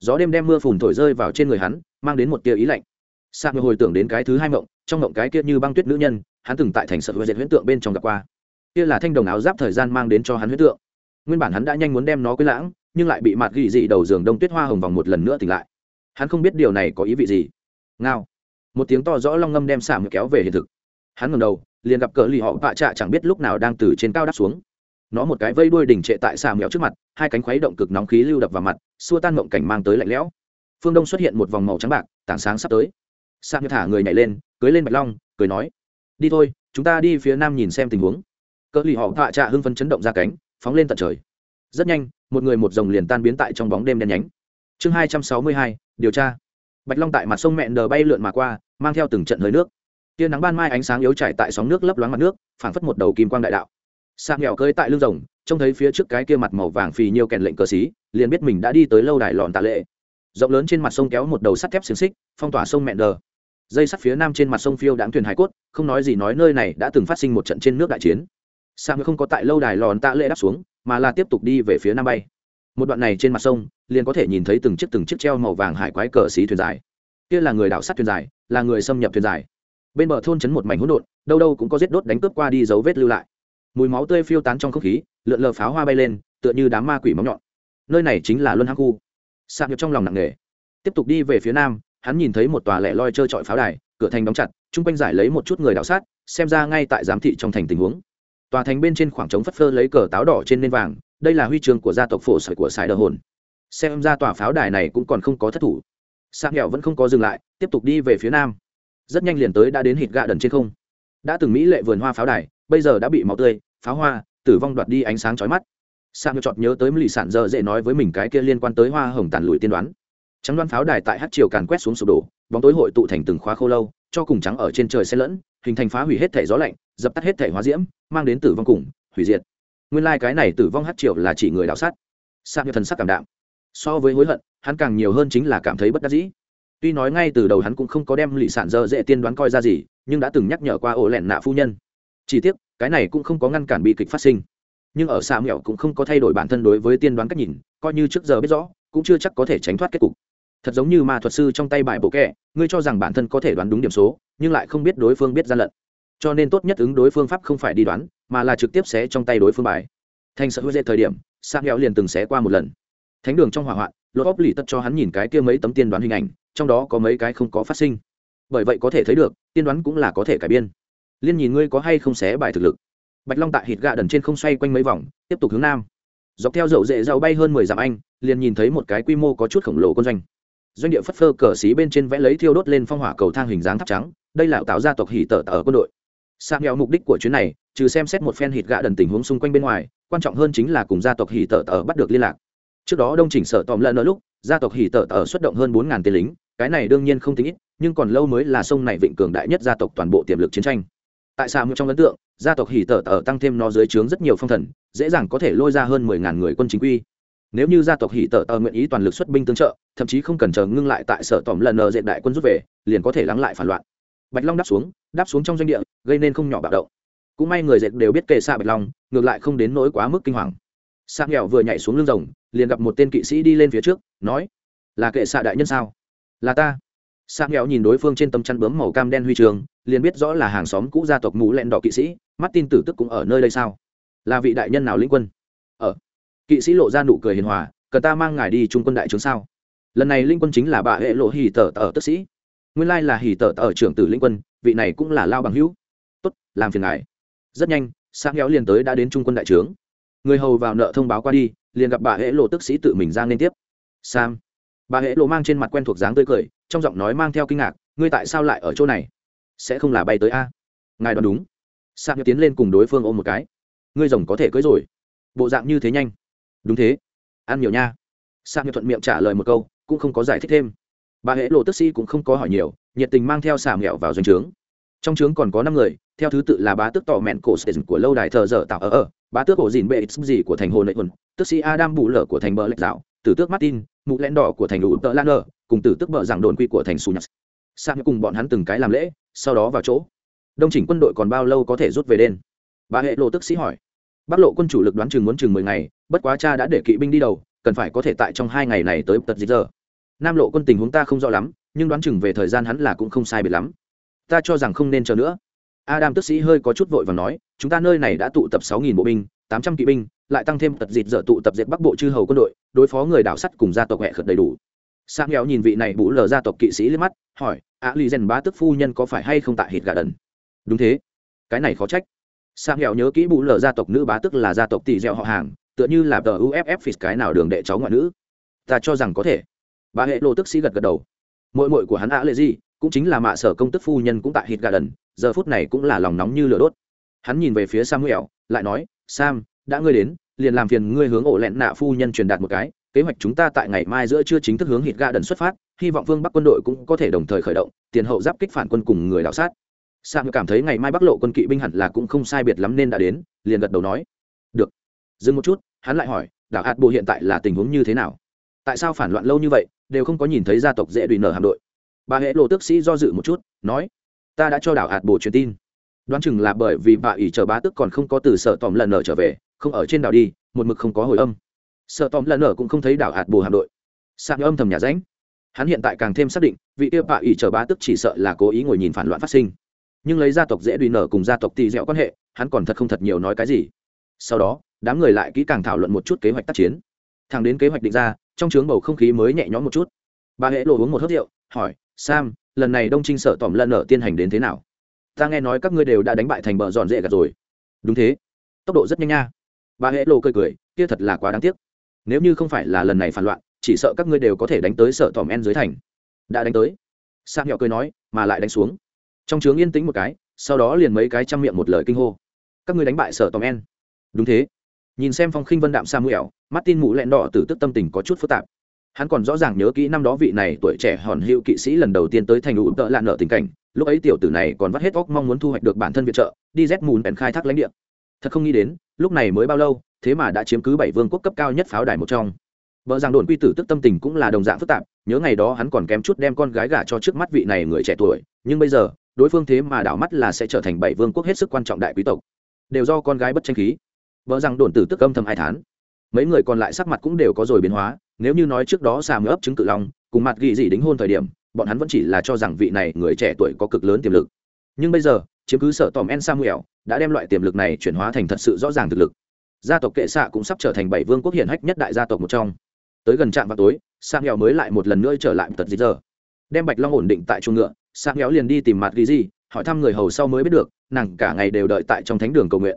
Gió đêm đem mưa phùn thổi rơi vào trên người hắn, mang đến một tia ý lạnh sang hồi tưởng đến cái thứ hai mộng, trong mộng cái kia như băng tuyết nữ nhân, hắn từng tại thành sợ huệ diện huyễn tượng bên trong gặp qua. Kia là thanh đồng áo giáp thời gian mang đến cho hắn huyễn tượng. Nguyên bản hắn đã nhanh muốn đem nó quên lãng, nhưng lại bị mạt gỉ dị đầu giường đông tuyết hoa hồng vòng một lần nữa tỉnh lại. Hắn không biết điều này có ý vị gì. Ngao. Một tiếng to rõ long ngâm đem xả kéo về hiện thực. Hắn ngầm đầu, liền gặp cờ lì họ vạ trạ chẳng biết lúc nào đang từ trên cao đáp xuống. Nó một cái vây đuôi đỉnh trệ tại xà mèo trước mặt, hai cánh khuấy động cực nóng khí lưu đập vào mặt, xua tan mộng cảnh mang tới lạnh lẽo. Phương đông xuất hiện một vòng màu trắng bạc, tảng sáng sắp tới xà mèo thả người nhảy lên, cưới lên bạch long, cười nói, đi thôi, chúng ta đi phía nam nhìn xem tình huống. Cỡ lì họ bạ trạ hưng phân chấn động ra cánh, phóng lên tận trời. Rất nhanh, một người một dòng liền tan biến tại trong bóng đêm đen nhánh. Chương hai trăm sáu mươi hai, điều tra. Bạch long tại mặt sông mẹn đờ bay lượn mà qua, mang theo từng trận hơi nước. Tia nắng ban mai ánh sáng yếu chảy tại sóng nước lấp loáng mặt nước, phảng phất một đầu kim quang đại đạo. Sạc nghèo cơi tại lưng rồng, trông thấy phía trước cái kia mặt màu vàng phì nhiều kèn lệnh cờ xí, liền biết mình đã đi tới lâu đài lòn tạ lệ. Rộng lớn trên mặt sông kéo một đầu sắt thép xiềng xích, phong tỏa sông mẹn đờ dây sắt phía nam trên mặt sông phiêu đáng thuyền hải cốt, không nói gì nói nơi này đã từng phát sinh một trận trên nước đại chiến. Sang không có tại lâu đài lòn tạ lệ đáp xuống, mà là tiếp tục đi về phía nam bay. Một đoạn này trên mặt sông, liền có thể nhìn thấy từng chiếc từng chiếc treo màu vàng hải quái cờ xí thuyền dài. Kia là người đảo sắt thuyền dài, là người xâm nhập thuyền dài. Bên bờ thôn trấn một mảnh hỗn độn, đâu đâu cũng có giết đốt đánh cướp qua đi dấu vết lưu lại. Mùi máu tươi phiêu tán trong không khí, lượn lờ pháo hoa bay lên, tựa như đám ma quỷ móng nhọn. Nơi này chính là luân hắc khu. Sạc nhập trong lòng nặng nề. Tiếp tục đi về phía nam hắn nhìn thấy một tòa lẻ loi trơ trọi pháo đài, cửa thành đóng chặt, chung quanh giải lấy một chút người đảo sát, xem ra ngay tại giám thị trong thành tình huống. Tòa thành bên trên khoảng trống phất phơ lấy cờ táo đỏ trên nền vàng, đây là huy chương của gia tộc phổ sợi của sài đờ hồn. Xem ra tòa pháo đài này cũng còn không có thất thủ. Sạc nghèo vẫn không có dừng lại, tiếp tục đi về phía nam. Rất nhanh liền tới đã đến hít gạ đần trên không. Đã từng mỹ lệ vườn hoa pháo đài, bây giờ đã bị máu tươi, pháo hoa, tử vong đoạt đi ánh sáng chói mắt. Sang chọt nhớ tới lì sản dơ dễ nói với mình cái kia liên quan tới hoa hồng tàn lụi tiên đoán trắng đoan pháo đài tại hát triều càn quét xuống sụp đổ, bóng tối hội tụ thành từng khóa khô lâu, cho cùng trắng ở trên trời xen lẫn, hình thành phá hủy hết thể gió lạnh, dập tắt hết thể hóa diễm, mang đến tử vong cùng hủy diệt. Nguyên lai、like、cái này tử vong hát triều là chỉ người đạo sát. Sang như thần sắc cảm đạm. So với hối hận, hắn càng nhiều hơn chính là cảm thấy bất đắc dĩ. Tuy nói ngay từ đầu hắn cũng không có đem lì sản dơ dễ tiên đoán coi ra gì, nhưng đã từng nhắc nhở qua ổ lẹn nạ phu nhân. Chỉ tiếc, cái này cũng không có ngăn cản bi kịch phát sinh. Nhưng ở xa mẹo cũng không có thay đổi bản thân đối với tiên đoán cách nhìn, coi như trước giờ biết rõ, cũng chưa chắc có thể tránh thoát kết cục thật giống như ma thuật sư trong tay bài bộ kẹ, ngươi cho rằng bản thân có thể đoán đúng điểm số, nhưng lại không biết đối phương biết gian lận. Cho nên tốt nhất ứng đối phương pháp không phải đi đoán, mà là trực tiếp xé trong tay đối phương bài. Thành sợ hữu dễ thời điểm sang nghèo liền từng xé qua một lần. Thánh đường trong hỏa hoạn, lột óp lì tất cho hắn nhìn cái kia mấy tấm tiên đoán hình ảnh, trong đó có mấy cái không có phát sinh. Bởi vậy có thể thấy được, tiên đoán cũng là có thể cải biên. Liên nhìn ngươi có hay không xé bài thực lực. Bạch long tại hít gạ đần trên không xoay quanh mấy vòng, tiếp tục hướng nam. Dọc theo dậu dễ dao bay hơn mười dặm anh, liền nhìn thấy một cái quy mô có chút khổng lồ quân doanh doanh địa phất phơ cờ xí bên trên vẽ lấy thiêu đốt lên phong hỏa cầu thang hình dáng tháp trắng, đây là tạo gia tộc hỉ tở ở quân đội. Sa nghèo mục đích của chuyến này, trừ xem xét một phen hít gạ đần tình huống xung quanh bên ngoài, quan trọng hơn chính là cùng gia tộc hỉ tở ở bắt được liên lạc. Trước đó đông chỉnh sở tòm lợn ở lúc, gia tộc hỉ tở ở xuất động hơn bốn ngàn tên lính, cái này đương nhiên không tính ít, nhưng còn lâu mới là sông này vịnh cường đại nhất gia tộc toàn bộ tiềm lực chiến tranh. Tại sao trong ấn tượng, gia tộc hỉ tở tờ tăng thêm nó dưới trướng rất nhiều phong thần, dễ dàng có thể lôi ra hơn mười ngàn người quân chính quy nếu như gia tộc hỉ tở Tờ nguyện ý toàn lực xuất binh tương trợ, thậm chí không cần chờ ngưng lại tại sở tòm lần nờ diện đại quân rút về, liền có thể lắng lại phản loạn. Bạch long đáp xuống đáp xuống trong doanh địa, gây nên không nhỏ bạo động. Cũng may người dệt đều biết kề xa bạch long, ngược lại không đến nỗi quá mức kinh hoàng. Sa nghèo vừa nhảy xuống lưng rồng, liền gặp một tên kỵ sĩ đi lên phía trước, nói, là kệ xạ đại nhân sao? Là ta. Sa nghèo nhìn đối phương trên tấm chăn bướm màu cam đen huy trường, liền biết rõ là hàng xóm cũ gia tộc mũ lẹn đỏ kỵ sĩ, mắt tin tử tức cũng ở nơi đây sao? Là vị đại nhân nào lĩnh quân? Ở kỵ sĩ lộ ra nụ cười hiền hòa, cần ta mang ngài đi trung quân đại tướng sao? Lần này linh quân chính là bà hệ lộ hì tờ tờ tức sĩ. Nguyên lai là hì tờ tờ trưởng tử linh quân, vị này cũng là lao bằng hữu. Tốt, làm phiền ngài. Rất nhanh, sáng héo liền tới đã đến trung quân đại trướng. Người hầu vào nợ thông báo qua đi, liền gặp bà hệ lộ tức sĩ tự mình ra liên tiếp. Sam. Bà hệ lộ mang trên mặt quen thuộc dáng tươi cười, trong giọng nói mang theo kinh ngạc, ngươi tại sao lại ở chỗ này? Sẽ không là bay tới a? Ngài đoán đúng. Sam tiến lên cùng đối phương ôm một cái. Ngươi rồng có thể cưới rồi. Bộ dạng như thế nhanh đúng thế. Ăn nhiều nha. Sang thuận miệng trả lời một câu, cũng không có giải thích thêm. Bà hệ lộ tức sĩ cũng không có hỏi nhiều, nhiệt tình mang theo xà mẹo vào doanh trướng. Trong trướng còn có năm người, theo thứ tự là bá tước tỏ mẹn cổ station của lâu đài thờ dở tạo ở ở, bá tước ổ dìn bệ gì của thành hồ nội hồn tức sĩ adam bù lở của thành bờ lệch dạo, tử tước martin, mụ len đỏ của thành đủ tợ lan nơ cùng tử tước bờ giảng đồn quy của thành su nhạc sang cùng bọn hắn từng cái làm lễ, sau đó vào chỗ. Đông chỉnh quân đội còn bao lâu có thể rút về đền? Bà hệ lộ tức sĩ hỏi bắc lộ quân chủ lực đoán chừng muốn chừng mười ngày, bất quá cha đã để kỵ binh đi đầu, cần phải có thể tại trong hai ngày này tới tật dịch giờ. Nam lộ quân tình huống ta không rõ lắm, nhưng đoán chừng về thời gian hắn là cũng không sai biệt lắm. Ta cho rằng không nên chờ nữa. Adam tức sĩ hơi có chút vội và nói, chúng ta nơi này đã tụ tập sáu nghìn bộ binh, tám trăm kỵ binh, lại tăng thêm tật dịt dở tụ tập diệt bắc bộ chư hầu quân đội, đối phó người đảo sắt cùng gia tộc hẹ khật đầy đủ. Sang nghèo nhìn vị này bú lờ gia tộc kỵ sĩ lên mắt, hỏi ạ lì rèn bá tức phu nhân có phải hay không tại hít gà đần? Đúng thế. Cái này khó trách sang nghèo nhớ kỹ bú lờ gia tộc nữ bá tức là gia tộc tỷ dẻo họ hàng, tựa như là tờ uff phít cái nào đường đệ cháu ngoại nữ. Ta cho rằng có thể. Bà hệ lô tức sĩ gật gật đầu. Mội mội của hắn ạ lệ gì, cũng chính là mạ sở công tức phu nhân cũng tại hít gà đần, giờ phút này cũng là lòng nóng như lửa đốt. Hắn nhìn về phía samuel, lại nói, sam, đã ngươi đến, liền làm phiền ngươi hướng ổ lẹn nạ phu nhân truyền đạt một cái, kế hoạch chúng ta tại ngày mai giữa chưa chính thức hướng hít gà đần xuất phát, hy vọng vương bắc quân đội cũng có thể đồng thời khởi động, tiền hậu giáp kích phản quân cùng người đảo sát sam cảm thấy ngày mai bắc lộ quân kỵ binh hẳn là cũng không sai biệt lắm nên đã đến, liền gật đầu nói. Được. Dừng một chút, hắn lại hỏi, đảo hạt bộ hiện tại là tình huống như thế nào? Tại sao phản loạn lâu như vậy, đều không có nhìn thấy gia tộc dễ đùi nở hạm đội? Bà hệ lộ tước sĩ do dự một chút, nói, ta đã cho đảo hạt bộ truyền tin. Đoán chừng là bởi vì bà ỷ chờ bá tức còn không có từ sợ tòm lần nở trở về, không ở trên đảo đi, một mực không có hồi âm. Sợ tòm lần nở cũng không thấy đảo hạt bộ hạm đội. Sạc âm thầm nhà ránh. Hắn hiện tại càng thêm xác định, vị tiêu bà ỷ chờ bá tức chỉ sợ là cố ý ngồi nhìn phản loạn phát sinh nhưng lấy gia tộc dễ đùi nở cùng gia tộc tì dẹo quan hệ, hắn còn thật không thật nhiều nói cái gì. Sau đó, đám người lại kỹ càng thảo luận một chút kế hoạch tác chiến. Thẳng đến kế hoạch định ra, trong trướng bầu không khí mới nhẹ nhõm một chút. Bà hệ lộ uống một hớt rượu, hỏi, sam, lần này đông trinh sợ tỏm lần ở tiên hành đến thế nào? Ta nghe nói các ngươi đều đã đánh bại thành bờ dọn dễ gạt rồi. Đúng thế. Tốc độ rất nhanh nha. Bà hệ lộ cười cười, kia thật là quá đáng tiếc. Nếu như không phải là lần này phản loạn, chỉ sợ các ngươi đều có thể đánh tới sợ tỏm en dưới thành. Đã đánh tới. Sam nhỏ cười nói, mà lại đánh xuống trong trướng yên tĩnh một cái, sau đó liền mấy cái chăm miệng một lời kinh hô. Các ngươi đánh bại sở tòm en. Đúng thế. Nhìn xem phong khinh vân đạm samuel, martin mũ lẹn đỏ từ tức tâm tình có chút phức tạp. Hắn còn rõ ràng nhớ kỹ năm đó vị này tuổi trẻ hòn hữu kỵ sĩ lần đầu tiên tới thành ủ tợ lạ nợ tình cảnh, lúc ấy tiểu tử này còn vắt hết óc mong muốn thu hoạch được bản thân viện trợ, đi rét mùn bèn khai thác lãnh địa. Thật không nghĩ đến, lúc này mới bao lâu, thế mà đã chiếm cứ bảy vương quốc cấp cao nhất pháo đài một trong. Vợ rằng đồn quy tử tức tâm tình cũng là đồng dạng phức tạp, nhớ ngày đó hắn còn kém chút đem con gái gả cho trước mắt vị này người trẻ tuổi, nhưng bây giờ đối phương thế mà đảo mắt là sẽ trở thành bảy vương quốc hết sức quan trọng đại quý tộc. Đều do con gái bất tranh khí. Vợ rằng đồn tử tức âm thầm hai tháng mấy người còn lại sắc mặt cũng đều có rồi biến hóa, nếu như nói trước đó xà mới ấp chứng cự long, cùng mặt ghi gì đính hôn thời điểm, bọn hắn vẫn chỉ là cho rằng vị này người trẻ tuổi có cực lớn tiềm lực. Nhưng bây giờ, chiếm cứ sở tòm en samuel, đã đem loại tiềm lực này chuyển hóa thành thật sự rõ ràng thực lực. Gia tộc kệ xạ cũng sắp trở thành bảy vương quốc hiển hách nhất đại gia tộc một trong. Tới gần trạm vào tối, samuel mới lại một lần nữa trở lại tật dịch giờ. Đem bạch long ổn định tại chuồng ngựa samuel liền đi tìm mặt ghi gì hỏi thăm người hầu sau mới biết được, nàng cả ngày đều đợi tại trong thánh đường cầu nguyện.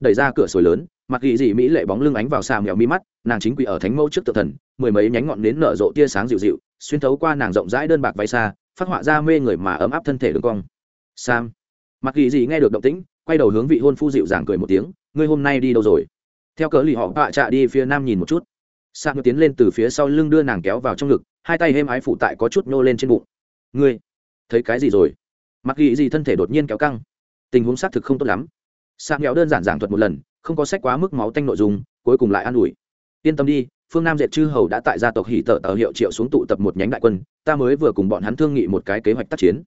Đẩy ra cửa sồi lớn mặt ghi gì mỹ lệ bóng lưng ánh vào xa mèo mi mắt, nàng chính quỷ ở thánh mẫu trước tự thần, mười mấy nhánh ngọn nến nở rộ tia sáng dịu dịu, xuyên thấu qua nàng rộng rãi đơn bạc váy xa, phát họa ra mê người mà ấm áp thân thể đường cong. Sam. Mặt ghi gì nghe được động tĩnh, quay đầu hướng vị hôn phu dịu dàng cười một tiếng, ngươi hôm nay đi đâu rồi? Theo cớ lì họ bạ trạ đi phía nam nhìn một chút. Sam tiến lên từ phía sau lưng đưa nàng kéo vào trong ngực, hai tay êm ái phụ tại có chút nô lên trên bụng. Ngươi thấy cái gì rồi? Mặc ghi gì thân thể đột nhiên kéo căng. Tình huống xác thực không tốt lắm. Sạc nghèo đơn giản giảng thuật một lần, không có sách quá mức máu tanh nội dung, cuối cùng lại an ủi. Yên tâm đi, phương nam dệt chư hầu đã tại gia tộc hỉ tợ tờ hiệu triệu xuống tụ tập một nhánh đại quân, ta mới vừa cùng bọn hắn thương nghị một cái kế hoạch tác chiến.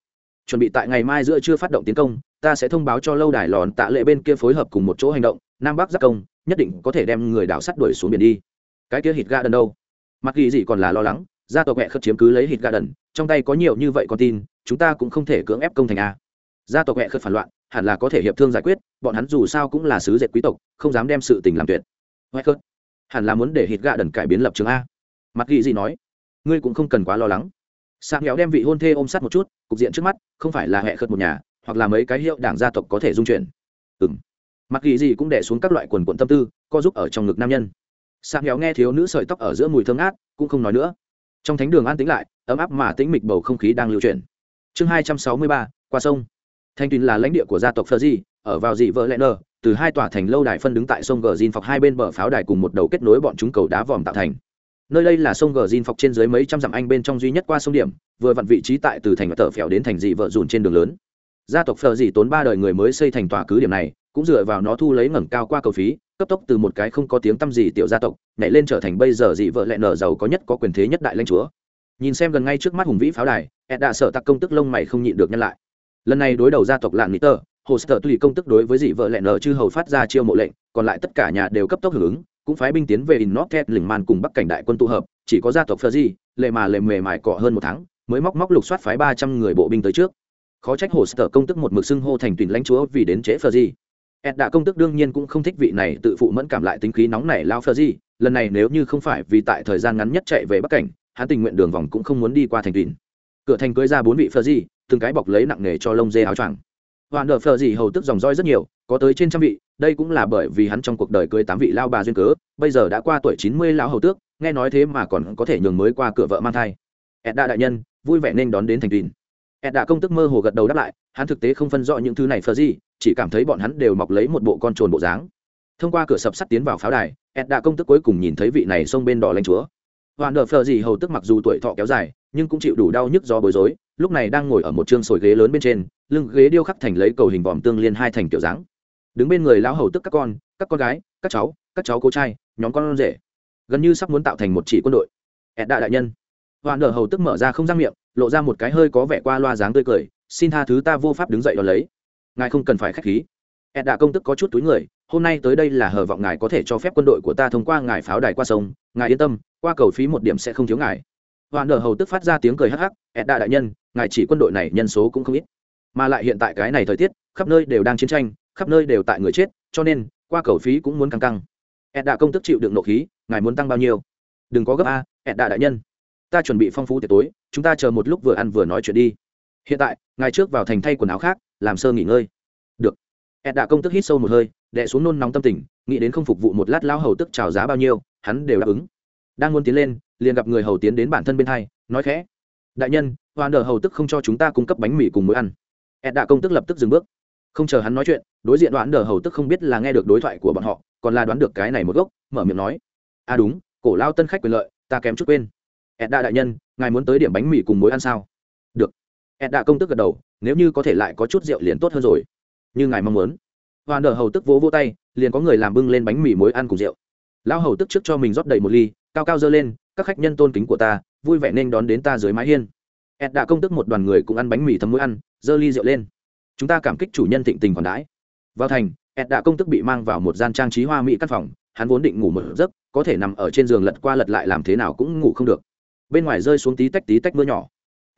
Chuẩn bị tại ngày mai giữa chưa phát động tiến công, ta sẽ thông báo cho lâu đài lòn tạ lệ bên kia phối hợp cùng một chỗ hành động, nam bắc giác công, nhất định có thể đem người đảo sắt đuổi xuống biển đi. Cái kia hít ga đần đâu? Mặc ghi gì còn là lo lắng gia tộc mẹ khất chiếm cứ lấy hít gà đần, trong tay có nhiều như vậy con tin, chúng ta cũng không thể cưỡng ép công thành a. Gia tộc mẹ khất phản loạn, hẳn là có thể hiệp thương giải quyết, bọn hắn dù sao cũng là sứ dệt quý tộc, không dám đem sự tình làm tuyệt. Mẹ khất, hẳn là muốn để hít gạ đần cải biến lập trường a. Mặt ghi gì nói, ngươi cũng không cần quá lo lắng. Sang héo đem vị hôn thê ôm sát một chút, cục diện trước mắt, không phải là hệ khất một nhà, hoặc là mấy cái hiệu đảng gia tộc có thể dung chuyển. Ừng mặt ghi gì cũng đẻ xuống các loại quần quận tâm tư, co giúp ở trong ngực nam nhân. Sang héo nghe thiếu nữ sợi tóc ở giữa mùi thơm ngát, cũng không nói nữa trong thánh đường an tĩnh lại, ấm áp mà tĩnh mịch bầu không khí đang lưu chuyển. Chương hai trăm sáu mươi ba, qua sông. Thanh tuyền là lãnh địa của gia tộc phơ di, ở vào dị vợ lẽ nờ, từ hai tòa thành lâu đài phân đứng tại sông gờ dinh phọc hai bên bờ pháo đài cùng một đầu kết nối bọn chúng cầu đá vòm tạo thành. Nơi đây là sông gờ dinh phọc trên dưới mấy trăm dặm anh bên trong duy nhất qua sông điểm, vừa vặn vị trí tại từ thành và tờ phèo đến thành dị vợ dùn trên đường lớn. Gia tộc phờ dị tốn ba đời người mới xây thành tòa cứ điểm này, cũng dựa vào nó thu lấy ngẩng cao qua cầu phí cấp tốc từ một cái không có tiếng tăm gì tiểu gia tộc, nhảy lên trở thành bây giờ dị vợ lẹ nở giàu có nhất có quyền thế nhất đại lãnh chúa. Nhìn xem gần ngay trước mắt hùng vĩ pháo đài, ed đã sợ tặc công tức lông mày không nhịn được nhân lại. Lần này đối đầu gia tộc lạng mỹ tơ hồ sơ tùy công tức đối với dị vợ lẹ nở chư hầu phát ra chiêu mộ lệnh, còn lại tất cả nhà đều cấp tốc hưởng ứng, cũng phái binh tiến về in nót lình man cùng bắc cảnh đại quân tụ hợp, chỉ có gia tộc phơ di lệ mà lệ mề mải cọ hơn một tháng, mới móc móc lục soát phái ba trăm người bộ binh tới trước. Khó trách hồ sơ công tức một mực xưng hô thành tuyển lãnh chúa vì đến trễ phơ di ed đã công tức đương nhiên cũng không thích vị này tự phụ mẫn cảm lại tính khí nóng nảy lao phơ gì. lần này nếu như không phải vì tại thời gian ngắn nhất chạy về bắc cảnh hắn tình nguyện đường vòng cũng không muốn đi qua thành tuyển cửa thành cưới ra bốn vị phơ gì, từng cái bọc lấy nặng nghề cho lông dê áo choàng. Hoàn nợ phờ gì hầu tức dòng roi rất nhiều có tới trên trăm vị đây cũng là bởi vì hắn trong cuộc đời cưới tám vị lao bà duyên cớ bây giờ đã qua tuổi chín mươi lão hầu tước nghe nói thế mà còn có thể nhường mới qua cửa vợ mang thai. Edda đại nhân vui vẻ nên đón đến thành tuyển đã công tức mơ hồ gật đầu đáp lại hắn thực tế không phân rõ những thứ này phờ gì chỉ cảm thấy bọn hắn đều mọc lấy một bộ con trồn bộ dáng. Thông qua cửa sập sắt tiến vào pháo đài edda công tức cuối cùng nhìn thấy vị này xông bên đỏ lãnh chúa. Hoàn đờ phờ gì hầu tức mặc dù tuổi thọ kéo dài, nhưng cũng chịu đủ đau nhức do bối rối, lúc này đang ngồi ở một chương sồi ghế lớn bên trên, lưng ghế điêu khắc thành lấy cầu hình vòm tương liên hai thành kiểu dáng. Đứng bên người lão hầu tức các con các con gái, các cháu các cháu cô trai, nhóm con rể. Gần như sắp muốn tạo thành một chỉ quân đội. Ẹt đại đại nhân. Hoàn đờ hầu tức mở ra không răng miệng, lộ ra một cái hơi có vẻ qua loa dáng tươi cười, xin tha thứ ta vô pháp đứng dậy đón lấy ngài không cần phải khách khí. Ed đạ công tức có chút túi người, hôm nay tới đây là hờ vọng ngài có thể cho phép quân đội của ta thông qua ngài pháo đài qua sông. Ngài yên tâm, qua cầu phí một điểm sẽ không thiếu ngài. Hoàn nở hầu tức phát ra tiếng cười hắc hắc, ed đạ đại nhân, ngài chỉ quân đội này nhân số cũng không ít. Mà lại hiện tại cái này thời tiết, khắp nơi đều đang chiến tranh, khắp nơi đều tại người chết, cho nên, qua cầu phí cũng muốn căng căng. Ed đạ công tức chịu đựng nộ khí, ngài muốn tăng bao nhiêu? Đừng có gấp a, ed đạ đại nhân. Ta chuẩn bị phong phú tiệc tối, chúng ta chờ một lúc vừa ăn vừa nói chuyện đi hiện tại, ngài trước vào thành thay quần áo khác, làm sơ nghỉ ngơi. Được. Ed đã công tức hít sâu một hơi đẻ xuống nôn nóng tâm tình, nghĩ đến không phục vụ một lát lao hầu tức trào giá bao nhiêu, hắn đều đáp ứng. Đang muốn tiến lên, liền gặp người hầu tiến đến bản thân bên hai, nói khẽ. Đại nhân hoàn đờ hầu tức không cho chúng ta cung cấp bánh mì cùng mối ăn. Ed đã công tức lập tức dừng bước. Không chờ hắn nói chuyện, đối diện đoán đờ hầu tức không biết là nghe được đối thoại của bọn họ, còn là đoán được cái này một gốc, mở miệng nói. À đúng, cổ lao tân khách quyền lợi, ta kém chút quên. Ed đã đại nhân, ngài muốn tới điểm bánh mì cùng mối ăn sao? Ed đạ công tức gật đầu, nếu như có thể lại có chút rượu liền tốt hơn rồi. Như ngài mong muốn. Hoa nở hầu tức vỗ vỗ tay, liền có người làm bưng lên bánh mì mối ăn cùng rượu. Lão hầu tức trước cho mình rót đầy một ly, cao cao dơ lên, các khách nhân tôn kính của ta, vui vẻ nên đón đến ta dưới mái hiên. Ed đã công tức một đoàn người cũng ăn bánh mì thấm muối ăn dơ ly rượu lên. Chúng ta cảm kích chủ nhân thịnh tình còn đãi. Vào thành, ed đã công tức bị mang vào một gian trang trí hoa mỹ căn phòng, hắn vốn định ngủ một giấc, có thể nằm ở trên giường lật qua lật lại làm thế nào cũng ngủ không được. Bên ngoài rơi xuống tí tách tí tách mưa nhỏ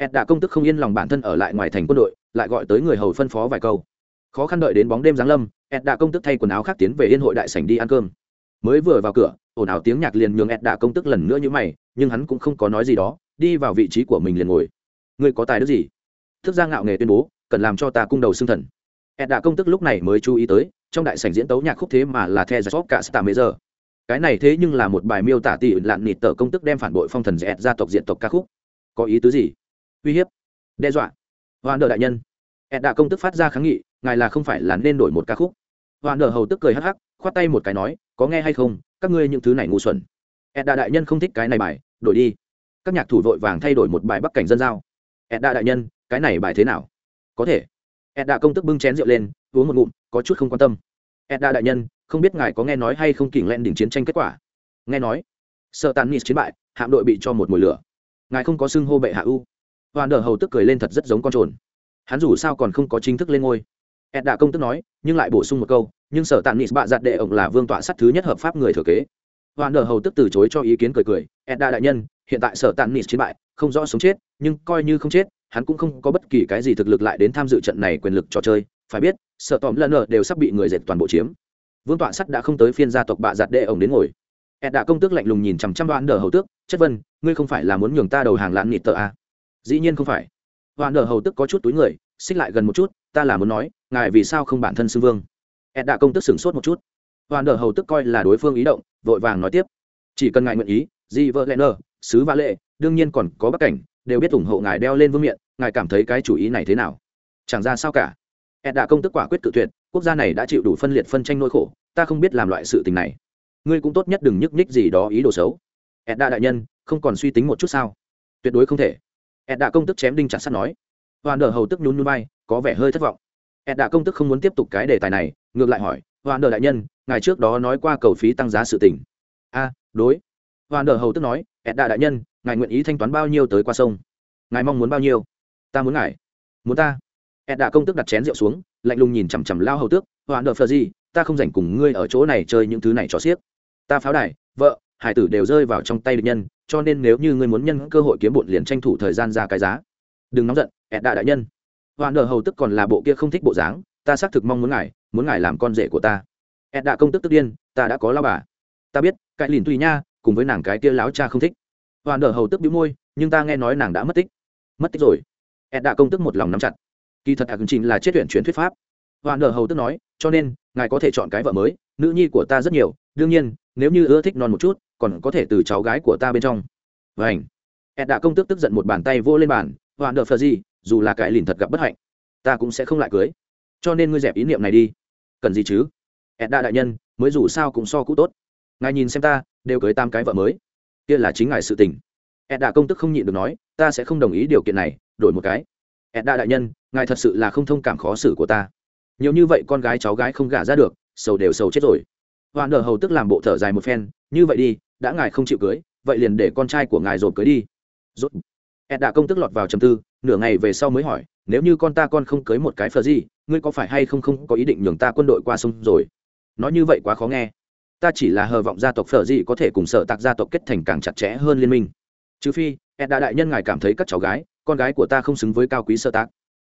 ed đã công tức không yên lòng bản thân ở lại ngoài thành quân đội, lại gọi tới người hầu phân phó vài câu. Khó khăn đợi đến bóng đêm giáng lâm, ed đã công tức thay quần áo khác tiến về yên hội đại sảnh đi ăn cơm. Mới vừa vào cửa, ồn ào tiếng nhạc liền nhường ed đã công tức lần nữa như mày, nhưng hắn cũng không có nói gì đó, đi vào vị trí của mình liền ngồi. Người có tài đức gì? Thức ra ngạo nghề tuyên bố, cần làm cho ta cung đầu xương thần. Ed đã công tức lúc này mới chú ý tới, trong đại sảnh diễn tấu nhạc khúc thế mà là the giặc cả sta mê giờ cái này thế nhưng là một bài miêu tả tỷ lạn nịt tờ công tức đem phản bội phong thần dẹt gia tộc diện tộc ca khúc. Có ý tứ gì? Uy hiếp, đe dọa. Hoa nợ đại nhân ed đã công tức phát ra kháng nghị, ngài là không phải là nên đổi một ca khúc. Hoa nợ hầu tức cười hắc hắc, khoát tay một cái nói, có nghe hay không, các ngươi những thứ này ngu xuẩn. ed đã đại nhân không thích cái này bài, đổi đi. Các nhạc thủ vội vàng thay đổi một bài bắc cảnh dân giao. edda đại nhân, cái này bài thế nào? Có thể. edda công tức bưng chén rượu lên, uống một ngụm, có chút không quan tâm. edda đại nhân, không biết ngài có nghe nói hay không kỉnh len đỉnh chiến tranh kết quả? Nghe nói. Sợ tàn nis chiến bại, hạm đội bị cho một mùi lửa. Ngài không có xưng hô bệ hạ u hoàn đờ hầu tức cười lên thật rất giống con trồn. Hắn dù sao còn không có chính thức lên ngôi. Edda công tức nói, nhưng lại bổ sung một câu, nhưng sở tàn nịt bạ giặt đệ ổng là vương tọa sắt thứ nhất hợp pháp người thừa kế. Hoàn đờ hầu tức từ chối cho ý kiến cười cười edda đại nhân, hiện tại sở tàn nịt chiến bại, không rõ sống chết, nhưng coi như không chết, hắn cũng không có bất kỳ cái gì thực lực lại đến tham dự trận này quyền lực trò chơi. Phải biết sợ tòm lần nợ đều sắp bị người dệt toàn bộ chiếm. Vương tọa sắt đã không tới phiên gia tộc bạ giặt đệ ổng đến ngồi. Ed đã công tước lạnh lùng nhìn chằm chăm đoán đờ hầu tước chất vân, ngươi không phải là muốn nhường ta đầu hàng lãn nịt tờ à? Dĩ nhiên không phải. Hoạn nở hầu tức có chút túi người, xích lại gần một chút, ta là muốn nói, ngài vì sao không bản thân xưng vương? Ed đã công tức sửng sốt một chút. Hoạn nở hầu tức coi là đối phương ý động, vội vàng nói tiếp, chỉ cần ngài nguyện ý, di vợ lẽ nơ sứ vã lệ, đương nhiên còn có bắc cảnh, đều biết ủng hộ ngài đeo lên vương miện, ngài cảm thấy cái chủ ý này thế nào? Chẳng ra sao cả. Ed đã công tức quả quyết tự tuyệt, quốc gia này đã chịu đủ phân liệt phân tranh nỗi khổ, ta không biết làm loại sự tình này. Ngươi cũng tốt nhất đừng nhức nhích gì đó ý đồ xấu. Edda đại nhân, không còn suy tính một chút sao? Tuyệt đối không thể edda công tức chém đinh chặt sắt nói. Hoàn đờ hầu tức nhún nhún bay có vẻ hơi thất vọng. Edda công tức không muốn tiếp tục cái đề tài này, ngược lại hỏi hoàn đờ đại nhân ngày trước đó nói qua cầu phí tăng giá sự tình. A, đối. Hoàn đờ hầu tức nói edda đại nhân, ngài nguyện ý thanh toán bao nhiêu tới qua sông? Ngài mong muốn bao nhiêu? Ta muốn ngài. Muốn ta? Edda công tức đặt chén rượu xuống, lạnh lùng nhìn chằm chằm lao hầu tước. Hoàn đờ phờ gì ta không dành cùng ngươi ở chỗ này chơi những thứ này cho xiếc. Ta pháo đài, vợ hải tử đều rơi vào trong tay địch nhân, cho nên nếu như ngươi muốn nhân cơ hội kiếm bộn liền tranh thủ thời gian ra cái giá. Đừng nóng giận, ẹt đại nhân. Hoàn nở hầu tức còn là bộ kia không thích bộ dáng, ta xác thực mong muốn ngài muốn ngài làm con rể của ta. ẹt công tức tức điên, ta đã có lao bà. Ta biết, cái lìn tùy nha, cùng với nàng cái kia láo cha không thích. Hoàn nở hầu tức bĩu môi, nhưng ta nghe nói nàng đã mất tích. Mất tích rồi. ẹt công tức một lòng nắm chặt. Kỳ thật ạc trình là chết tuyển chuyển thuyết pháp. Hoàn nở hầu tức nói, cho nên, ngài có thể chọn cái vợ mới, nữ nhi của ta rất nhiều, đương nhiên, nếu như ưa thích non một chút còn có thể từ cháu gái của ta bên trong. Vảnh ed đã công tức tức giận một bàn tay vô lên bàn hoàn đờ phờ gì, dù là cái lìn thật gặp bất hạnh, ta cũng sẽ không lại cưới. Cho nên ngươi dẹp ý niệm này đi. Cần gì chứ? Ed đã đại nhân, mới dù sao cũng so cũ tốt. Ngài nhìn xem ta, đều cưới tam cái vợ mới. Kia là chính ngài sự tình. Ed đã công tức không nhịn được nói, ta sẽ không đồng ý điều kiện này, đổi một cái. Ed đã đại nhân, ngài thật sự là không thông cảm khó xử của ta. Nhiều như vậy con gái cháu gái không gả ra được, sầu đều sầu chết rồi. Hoàn đờ hầu tức làm bộ thở dài một phen, như vậy đi đã ngài không chịu cưới, vậy liền để con trai của ngài rồi cưới đi. Rốt. Ed đã công tức lọt vào trầm tư, nửa ngày về sau mới hỏi, nếu như con ta con không cưới một cái phờ gì, ngươi có phải hay không không có ý định nhường ta quân đội qua sông rồi? Nói như vậy quá khó nghe. Ta chỉ là hờ vọng gia tộc phở gì có thể cùng sở tạc gia tộc kết thành càng chặt chẽ hơn liên minh. Trừ phi, ed đã đại nhân ngài cảm thấy các cháu gái, con gái của ta không xứng với cao quý sơ tác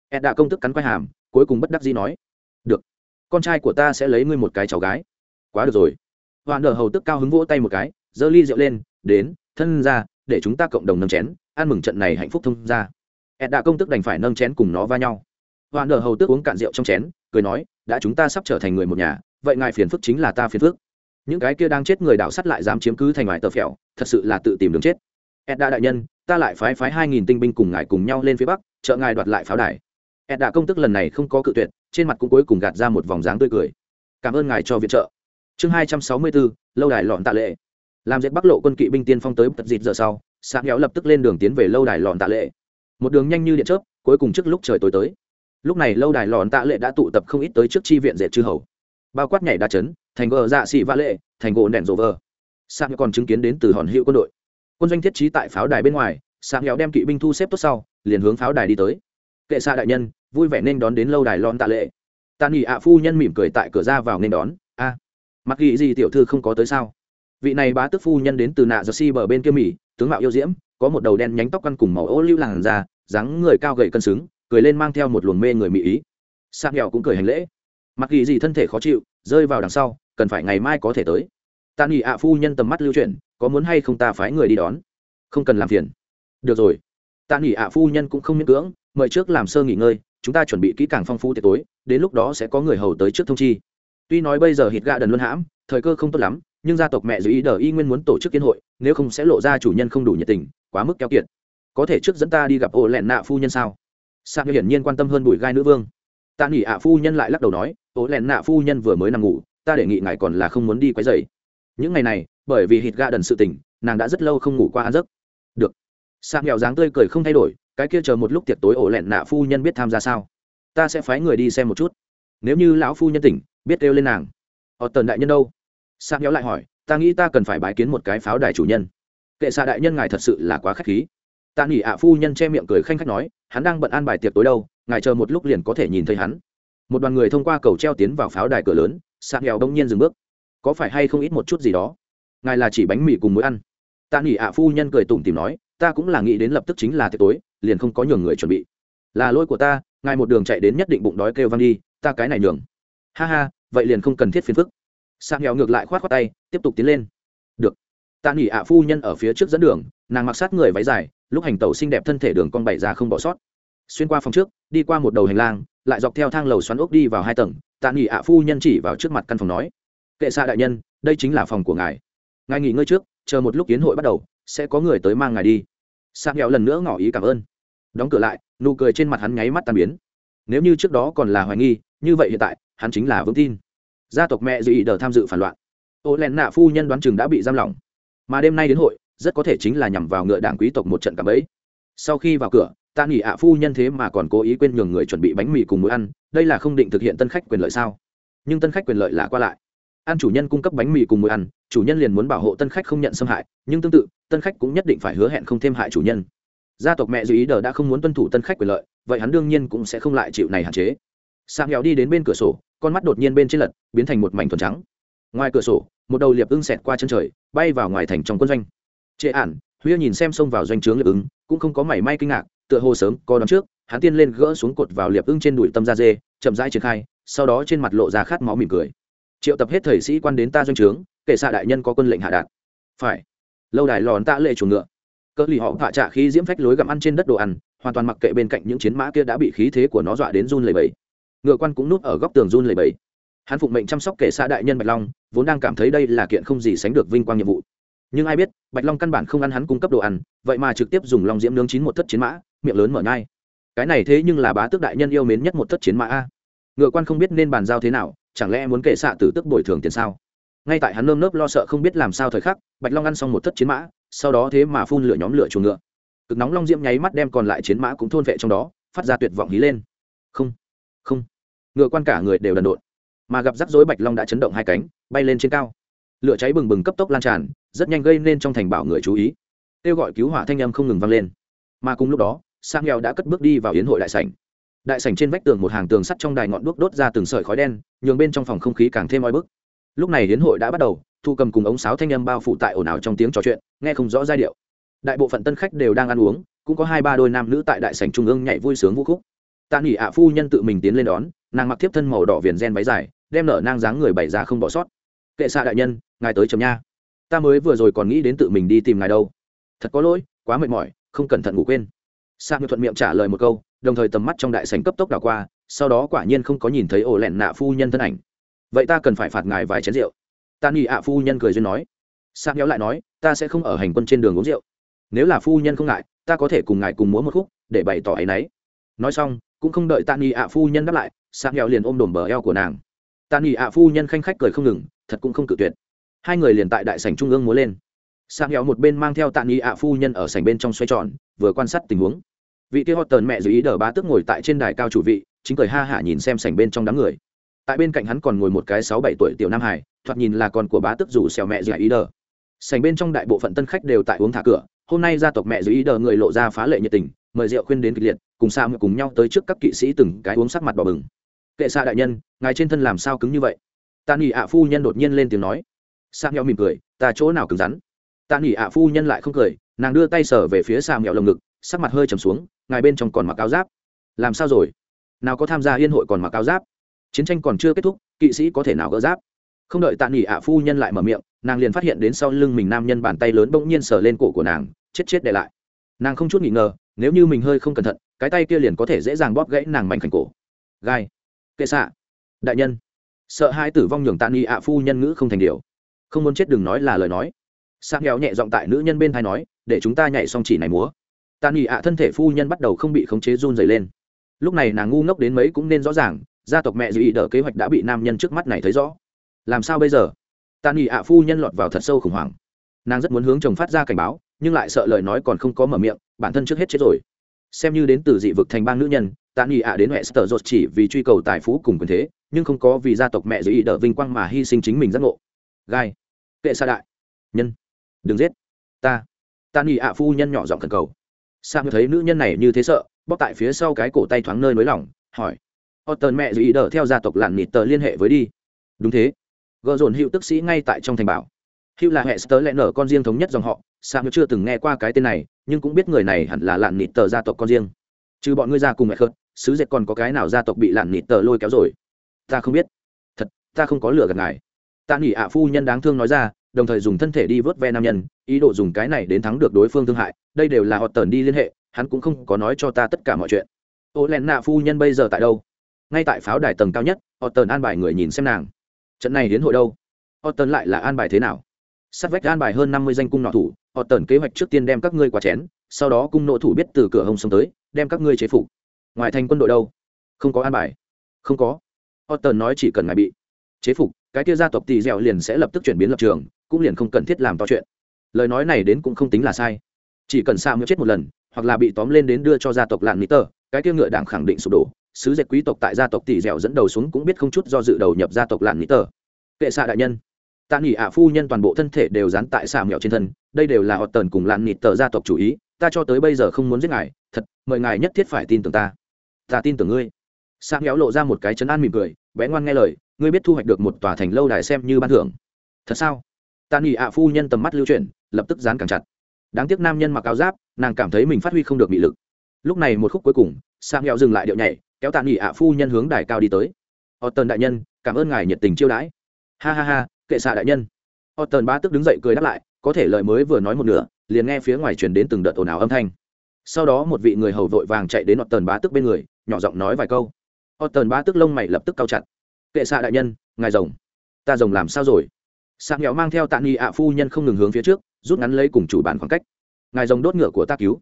ed đã công tức cắn quai hàm, cuối cùng bất đắc dĩ nói, được, con trai của ta sẽ lấy ngươi một cái cháu gái. Quá được rồi. Hoàn nở hầu tức cao hứng vỗ tay một cái giơ ly rượu lên, đến, thân ra, để chúng ta cộng đồng nâng chén, ăn mừng trận này hạnh phúc thông ra. Ed đã công tức đành phải nâng chén cùng nó va nhau. Hoàn nở hầu tức uống cạn rượu trong chén, cười nói, đã chúng ta sắp trở thành người một nhà, vậy ngài phiền phức chính là ta phiền phức. Những cái kia đang chết người đảo sắt lại dám chiếm cứ thành ngoài tờ phèo, thật sự là tự tìm đường chết. Ed đã đại nhân, ta lại phái phái hai nghìn tinh binh cùng ngài cùng nhau lên phía bắc, trợ ngài đoạt lại pháo đài. Ed đã công tức lần này không có cự tuyệt, trên mặt cũng cuối cùng gạt ra một vòng dáng tươi cười. Cảm ơn ngài cho viện trợ. Chương hai trăm sáu mươi bốn lâu đài lọn tạ lệ làm dệt bắc lộ quân kỵ binh tiên phong tới tật dịt giờ sau sáng kéo lập tức lên đường tiến về lâu đài lòn tạ lệ. Một đường nhanh như điện chớp, cuối cùng trước lúc trời tối tới. Lúc này lâu đài lòn tạ lệ đã tụ tập không ít tới trước chi viện dệt chư hầu. Bao quát nhảy đa chấn, thành gờ dạ xị vã lệ, thành gỗ đèn rộ vờ. Sáng còn chứng kiến đến từ hòn hiệu quân đội. Quân doanh thiết trí tại pháo đài bên ngoài sáng kéo đem kỵ binh thu xếp tốt sau, liền hướng pháo đài đi tới. Kệ xa đại nhân, vui vẻ nên đón đến lâu đài lòn tạ lệ. Tạ nghỉ ạ phu nhân mỉm cười tại cửa ra vào nên đón. A, mặc ghi gì tiểu thư không có tới sao? Vị này bá tước phu nhân đến từ nạ giơ si bờ bên kia mỹ tướng mạo yêu diễm, có một đầu đen nhánh tóc căn cùng màu ô lưu làn da, dáng người cao gầy cân xứng, cười lên mang theo một luồng mê người mỹ ý. Sang nghèo cũng cười hành lễ. Mặc kỳ gì thân thể khó chịu, rơi vào đằng sau, cần phải ngày mai có thể tới. Tạ nghỉ ạ phu nhân tầm mắt lưu chuyển, có muốn hay không ta phái người đi đón? Không cần làm phiền. Được rồi. Tạ nghỉ ạ phu nhân cũng không miễn cưỡng, mời trước làm sơ nghỉ ngơi, chúng ta chuẩn bị kỹ càng phong phú tiệc tối, đến lúc đó sẽ có người hầu tới trước thông chi. Tuy nói bây giờ hít gạ đần luân hãm, thời cơ không tốt lắm nhưng gia tộc mẹ giữ ý đờ y nguyên muốn tổ chức kiến hội, nếu không sẽ lộ ra chủ nhân không đủ nhiệt tình, quá mức keo kiệt. Có thể trước dẫn ta đi gặp ổ lẹn nạ phu nhân sao? Sang hiển nhiên quan tâm hơn bùi gai nữ vương. Ta nghỉ ạ phu nhân lại lắc đầu nói ổ lẹn nạ phu nhân vừa mới nằm ngủ, ta đề nghị ngài còn là không muốn đi quấy dày những ngày này, bởi vì hít ga đần sự tình, nàng đã rất lâu không ngủ qua ăn giấc. Được. Sang nghèo dáng tươi cười không thay đổi, cái kia chờ một lúc tiệc tối ổ lẹn nạ phu nhân biết tham gia sao? Ta sẽ phái người đi xem một chút. Nếu như lão phu nhân tỉnh, biết kêu lên nàng. Họ tần đại nhân đâu? Sang nhéo lại hỏi, ta nghĩ ta cần phải bái kiến một cái pháo đài chủ nhân. Kệ xạ đại nhân, ngài thật sự là quá k h á c h khí. Tạ nghỉ ạ phu nhân che miệng cười khanh khách nói, hắn đang bận an bài tiệc tối đâu, ngài chờ một lúc liền có thể nhìn thấy hắn. Một đoàn người thông qua cầu treo tiến vào pháo đài cửa lớn sang nghèo đông nhiên dừng bước. Có phải hay không ít một chút gì đó? Ngài là chỉ bánh mì cùng muối ăn. Tạ nghỉ ạ phu nhân cười tủm tìm nói, ta cũng là nghĩ đến lập tức chính là tiệc tối, liền không có nhường người chuẩn bị. Là lỗi của ta, ngài một đường chạy đến nhất định bụng đói kêu văng đi, ta cái này nhường. Ha ha, vậy liền không cần thiết phiền phức sang nghèo ngược lại khoát khoát tay, tiếp tục tiến lên. Được. Tạ nghỉ ạ phu nhân ở phía trước dẫn đường, nàng mặc sát người váy dài, lúc hành tẩu xinh đẹp thân thể đường con bảy ra không bỏ sót. Xuyên qua phòng trước, đi qua một đầu hành lang, lại dọc theo thang lầu xoắn ốc đi vào hai tầng, tạ nghỉ ạ phu nhân chỉ vào trước mặt căn phòng nói, kệ xa đại nhân, đây chính là phòng của ngài. Ngài nghỉ ngơi trước, chờ một lúc kiến hội bắt đầu, sẽ có người tới mang ngài đi. Sang nghèo lần nữa ngỏ ý cảm ơn. Đóng cửa lại, nụ cười trên mặt hắn nháy mắt tan biến. Nếu như trước đó còn là hoài nghi, như vậy hiện tại, hắn chính là vững tin gia tộc mẹ dị đờ tham dự phản loạn. Ô len nạ phu nhân đoán chừng đã bị giam lỏng. Mà đêm nay đến hội, rất có thể chính là nhằm vào ngựa đảng quý tộc một trận cạm ấy sau khi vào cửa ta nghỉ ạ phu nhân thế mà còn cố ý quên nhường người chuẩn bị bánh mì cùng muối ăn, đây là không định thực hiện tân khách quyền lợi sao? Nhưng tân khách quyền lợi là qua lại. Ăn chủ nhân cung cấp bánh mì cùng muối ăn, chủ nhân liền muốn bảo hộ tân khách không nhận xâm hại, nhưng tương tự, tân khách cũng nhất định phải hứa hẹn không thêm hại chủ nhân. Gia tộc mẹ dư ý đờ đã không muốn tuân thủ tân khách quyền lợi, vậy hắn đương nhiên cũng sẽ không lại chịu này hạn chế. Sang nghèo đi đến bên cửa sổ con mắt đột nhiên bên trên lật, biến thành một mảnh thuần trắng. Ngoài cửa sổ, một đầu liệp ưng xẹt qua chân trời, bay vào ngoài thành trong quân doanh. Trệ ản huyên nhìn xem xông vào doanh trướng liệp ưng, cũng không có mảy may kinh ngạc, tựa hồ sớm có đón trước, hắn tiên lên gỡ xuống cột vào liệp ưng trên đùi tâm da dê, chậm rãi triển khai, sau đó trên mặt lộ ra khát máu mỉm cười. Triệu tập hết thầy sĩ quan đến ta doanh trướng, kể xạ đại nhân có quân lệnh hạ đạt. Phải. Lâu đài lòn tạ lệ chuồng ngựa. Cỡ lì họ hạ trạ khí diễm phách lối gặm ăn trên đất đồ ăn, hoàn toàn mặc kệ bên cạnh những chiến mã kia đã bị khí thế của nó dọa đến run lầy bẩy ngựa quan cũng núp ở góc tường run lầy bẫy hắn phụng mệnh chăm sóc kể xã đại nhân bạch long, vốn đang cảm thấy đây là kiện không gì sánh được vinh quang nhiệm vụ. Nhưng ai biết, bạch long căn bản không ăn hắn cung cấp đồ ăn, vậy mà trực tiếp dùng long diễm nướng chín một thất chiến mã, miệng lớn mở nhai. Cái này thế nhưng là bá tước đại nhân yêu mến nhất một thất chiến mã a. Ngựa quan không biết nên bàn giao thế nào, chẳng lẽ muốn kể xạ tử tức bồi thường tiền sao? Ngay tại hắn nơm nớp lo sợ không biết làm sao thời khắc, bạch long ăn xong một thất chiến mã, sau đó thế mà phun lửa nhóm lửa chuồng ngựa. Cực nóng long diễm nháy mắt đem còn lại chiến mã cũng thôn vệ trong đó, phát ra tuyệt vọng hí lên. Không không ngựa quan cả người đều đần độn. Mà gặp rắc rối bạch long đã chấn động hai cánh, bay lên trên cao. Lửa cháy bừng bừng cấp tốc lan tràn, rất nhanh gây nên trong thành bảo người chú ý. Kêu gọi cứu hỏa thanh âm không ngừng vang lên. Mà cùng lúc đó, sang nghèo đã cất bước đi vào yến hội đại sảnh. Đại sảnh trên vách tường một hàng tường sắt trong đài ngọn đuốc đốt ra từng sợi khói đen, nhường bên trong phòng không khí càng thêm oi bức. Lúc này yến hội đã bắt đầu, thu cầm cùng ống sáo thanh âm bao phủ tại ồn ào trong tiếng trò chuyện, nghe không rõ giai điệu. Đại bộ phận tân khách đều đang ăn uống, cũng có hai ba đôi nam nữ tại đại sảnh trung ương nhảy vui sướng vũ khúc. Tạ nghỉ ạ phu nhân tự mình tiến lên đón nàng mặc thiếp thân màu đỏ viền gen váy dài, đem nở nang dáng người bày ra không bỏ sót. Kệ xạ đại nhân, ngài tới chấm nha. Ta mới vừa rồi còn nghĩ đến tự mình đi tìm ngài đâu. Thật có lỗi, quá mệt mỏi, không cẩn thận ngủ quên. Sa ngư thuận miệng trả lời một câu, đồng thời tầm mắt trong đại sảnh cấp tốc đảo qua, sau đó quả nhiên không có nhìn thấy ổ lẹn nạ phu nhân thân ảnh. Vậy ta cần phải phạt ngài vài chén rượu. Ta nghĩ ạ phu nhân cười duyên nói. Sa nhéo lại nói, ta sẽ không ở hành quân trên đường uống rượu. Nếu là phu nhân không ngại, ta có thể cùng ngài cùng múa một khúc, để bày tỏ ấ y n ấ y nói xong cũng không đợi tạ nghị ạ phu nhân đáp lại sa nghèo liền ôm đồm bờ eo của nàng. Tạ nghị ạ phu nhân khanh khách cười không ngừng, thật cũng không cự tuyệt. Hai người liền tại đại sảnh trung ương múa lên. Sang nghèo một bên mang theo tạ nghị ạ phu nhân ở sảnh bên trong xoay tròn, vừa quan sát tình huống. Vị kia hot tờn mẹ dưới ý đờ bá tức ngồi tại trên đài cao chủ vị, chính cười ha hả nhìn xem sảnh bên trong đám người. Tại bên cạnh hắn còn ngồi một cái sáu bảy tuổi tiểu nam hải thoạt nhìn là con của bá tức rủ xèo mẹ dưới ý đờ. Sảnh bên trong đại bộ phận tân khách đều tại uống thả cửa, hôm nay gia tộc mẹ dưới ý đờ người lộ ra phá lệ nhiệt tình mời rượu khuyên đến kịch liệt, cùng xa cùng nhau tới trước các kỵ sĩ từng cái uống sắc mặt bỏ bừng. Kệ xa đại nhân, ngài trên thân làm sao cứng như vậy? Tạ nghỉ ạ phu nhân đột nhiên lên tiếng nói. Sa nghèo mỉm cười, ta chỗ nào cứng rắn? Tạ nghỉ ạ phu nhân lại không cười, nàng đưa tay sở về phía sa nghèo lồng ngực, sắc mặt hơi trầm xuống, ngài bên trong còn mặc áo giáp. Làm sao rồi? Nào có tham gia yên hội còn mặc áo giáp? Chiến tranh còn chưa kết thúc, kỵ sĩ có thể nào gỡ giáp? Không đợi tạ nghỉ ạ phu nhân lại mở miệng, nàng liền phát hiện đến sau lưng mình nam nhân bàn tay lớn bỗng nhiên sờ lên cổ của nàng, chết chết để lại. Nàng không chút nghỉ ngờ nếu như mình hơi không cẩn thận, cái tay kia liền có thể dễ dàng bóp gãy nàng mảnh khảnh cổ. Gai, kệ xạ, đại nhân, sợ hai tử vong nhường tạ nghi ạ phu nhân ngữ không thành điều. Không muốn chết đừng nói là lời nói. Sang nghèo nhẹ giọng tại nữ nhân bên thai nói, để chúng ta nhảy xong chỉ này múa. Tạ nghi ạ thân thể phu nhân bắt đầu không bị khống chế run dày lên. Lúc này nàng ngu ngốc đến mấy cũng nên rõ ràng, gia tộc mẹ dư ý đỡ kế hoạch đã bị nam nhân trước mắt này thấy rõ. Làm sao bây giờ? Tạ nghi ạ phu nhân lọt vào thật sâu khủng hoảng. Nàng rất muốn hướng chồng phát ra cảnh báo, nhưng lại sợ lời nói còn không có mở miệng bản thân trước hết chết rồi. Xem như đến từ dị vực thành bang nữ nhân, tạ nghị ạ đến huệ sở dột chỉ vì truy cầu tài phú cùng quyền thế, nhưng không có vì gia tộc mẹ dưới ý đỡ vinh quang mà hy sinh chính mình giác ngộ. Gai, kệ xa đại. Nhân, đừng giết. Ta, tạ nghị ạ phu nhân nhỏ giọng thần cầu. Sang thấy nữ nhân này như thế sợ bóc tại phía sau cái cổ tay thoáng nơi nới lỏng, hỏi. Họ tần mẹ dưới ý đỡ theo gia tộc lặn nịt tờ liên hệ với đi. Đúng thế. Gợ dồn hữu tức sĩ ngay tại trong thành bảo. Hữu là hệ sơ lẽ nở con riêng thống nhất dòng họ sam chưa từng nghe qua cái tên này, nhưng cũng biết người này hẳn là lạn nịt tờ gia tộc con riêng. Trừ bọn ngươi ra cùng mẹ khớt sứ dệt còn có cái nào gia tộc bị lạn nịt tờ lôi kéo rồi? Ta không biết. Thật, ta không có lửa gần ngài. Ta nghỉ ạ phu nhân đáng thương nói ra, đồng thời dùng thân thể đi vớt ve nam nhân, ý đồ dùng cái này đến thắng được đối phương thương hại. Đây đều là họ tần đi liên hệ, hắn cũng không có nói cho ta tất cả mọi chuyện. Ô len nạ phu nhân bây giờ tại đâu? Ngay tại pháo đài tầng cao nhất, họ tần an bài người nhìn xem nàng. Trận này đến hội đâu? Họ tần lại là an bài thế nào? Sát vách an bài hơn năm mươi danh cung nọ thủ họ tần kế hoạch trước tiên đem các ngươi qua chén sau đó cung nội thủ biết từ cửa hồng sông tới đem các ngươi chế phục. Ngoài thành quân đội đâu? Không có an bài. Không có. Họ tần nói chỉ cần ngài bị chế phục cái kia gia tộc tỷ dẻo liền sẽ lập tức chuyển biến lập trường cũng liền không cần thiết làm to chuyện. Lời nói này đến cũng không tính là sai. Chỉ cần xa ngựa chết một lần hoặc là bị tóm lên đến đưa cho gia tộc lạn mỹ tờ, cái kia ngựa đảng khẳng định sụp đổ. Sứ dệt quý tộc tại gia tộc tỷ dẻo dẫn đầu xuống cũng biết không chút do dự đầu nhập gia tộc lạn mỹ tờ. kệ xạ đại nhân tạ nghỉ ạ phu nhân toàn bộ thân thể đều dán tại xà mẹo trên thân, đây đều là họ tần cùng lạn nịt tờ gia tộc chủ ý, ta cho tới bây giờ không muốn giết ngài, thật, mời ngài nhất thiết phải tin tưởng ta. Ta tin tưởng ngươi. Xà mẹo lộ ra một cái chấn an mỉm cười, bé ngoan nghe lời, ngươi biết thu hoạch được một tòa thành lâu đài xem như ban thưởng. Thật sao? Tạ nghỉ ạ phu nhân tầm mắt lưu chuyển, lập tức dán càng chặt. Đáng tiếc nam nhân mặc áo giáp, nàng cảm thấy mình phát huy không được bị lực. Lúc này một khúc cuối cùng, xà mẹo dừng lại điệu nhảy, kéo tạ nghỉ ạ phu nhân hướng đài cao đi tới. Họ tần đại nhân, cảm ơn ngài nhiệt tình chiêu đãi. Ha ha ha kệ xạ đại nhân Otton ba tức đứng dậy cười đáp lại, có thể lời mới vừa nói một nửa, liền nghe phía ngoài truyền đến từng đợt ồn ào âm thanh. Sau đó một vị người hầu vội vàng chạy đến Otton bá tức bên người, nhỏ giọng nói vài câu. Otter ba tức lông mày lập tức cao chặt. Kệ xạ đại nhân, ngài rồng, ta rồng làm sao rồi? Sạc nghèo mang theo Tạ Nghi ạ phu nhân không ngừng hướng phía trước, rút ngắn lấy cùng chủ bản khoảng cách. Ngài rồng đốt ngựa của ta cứu.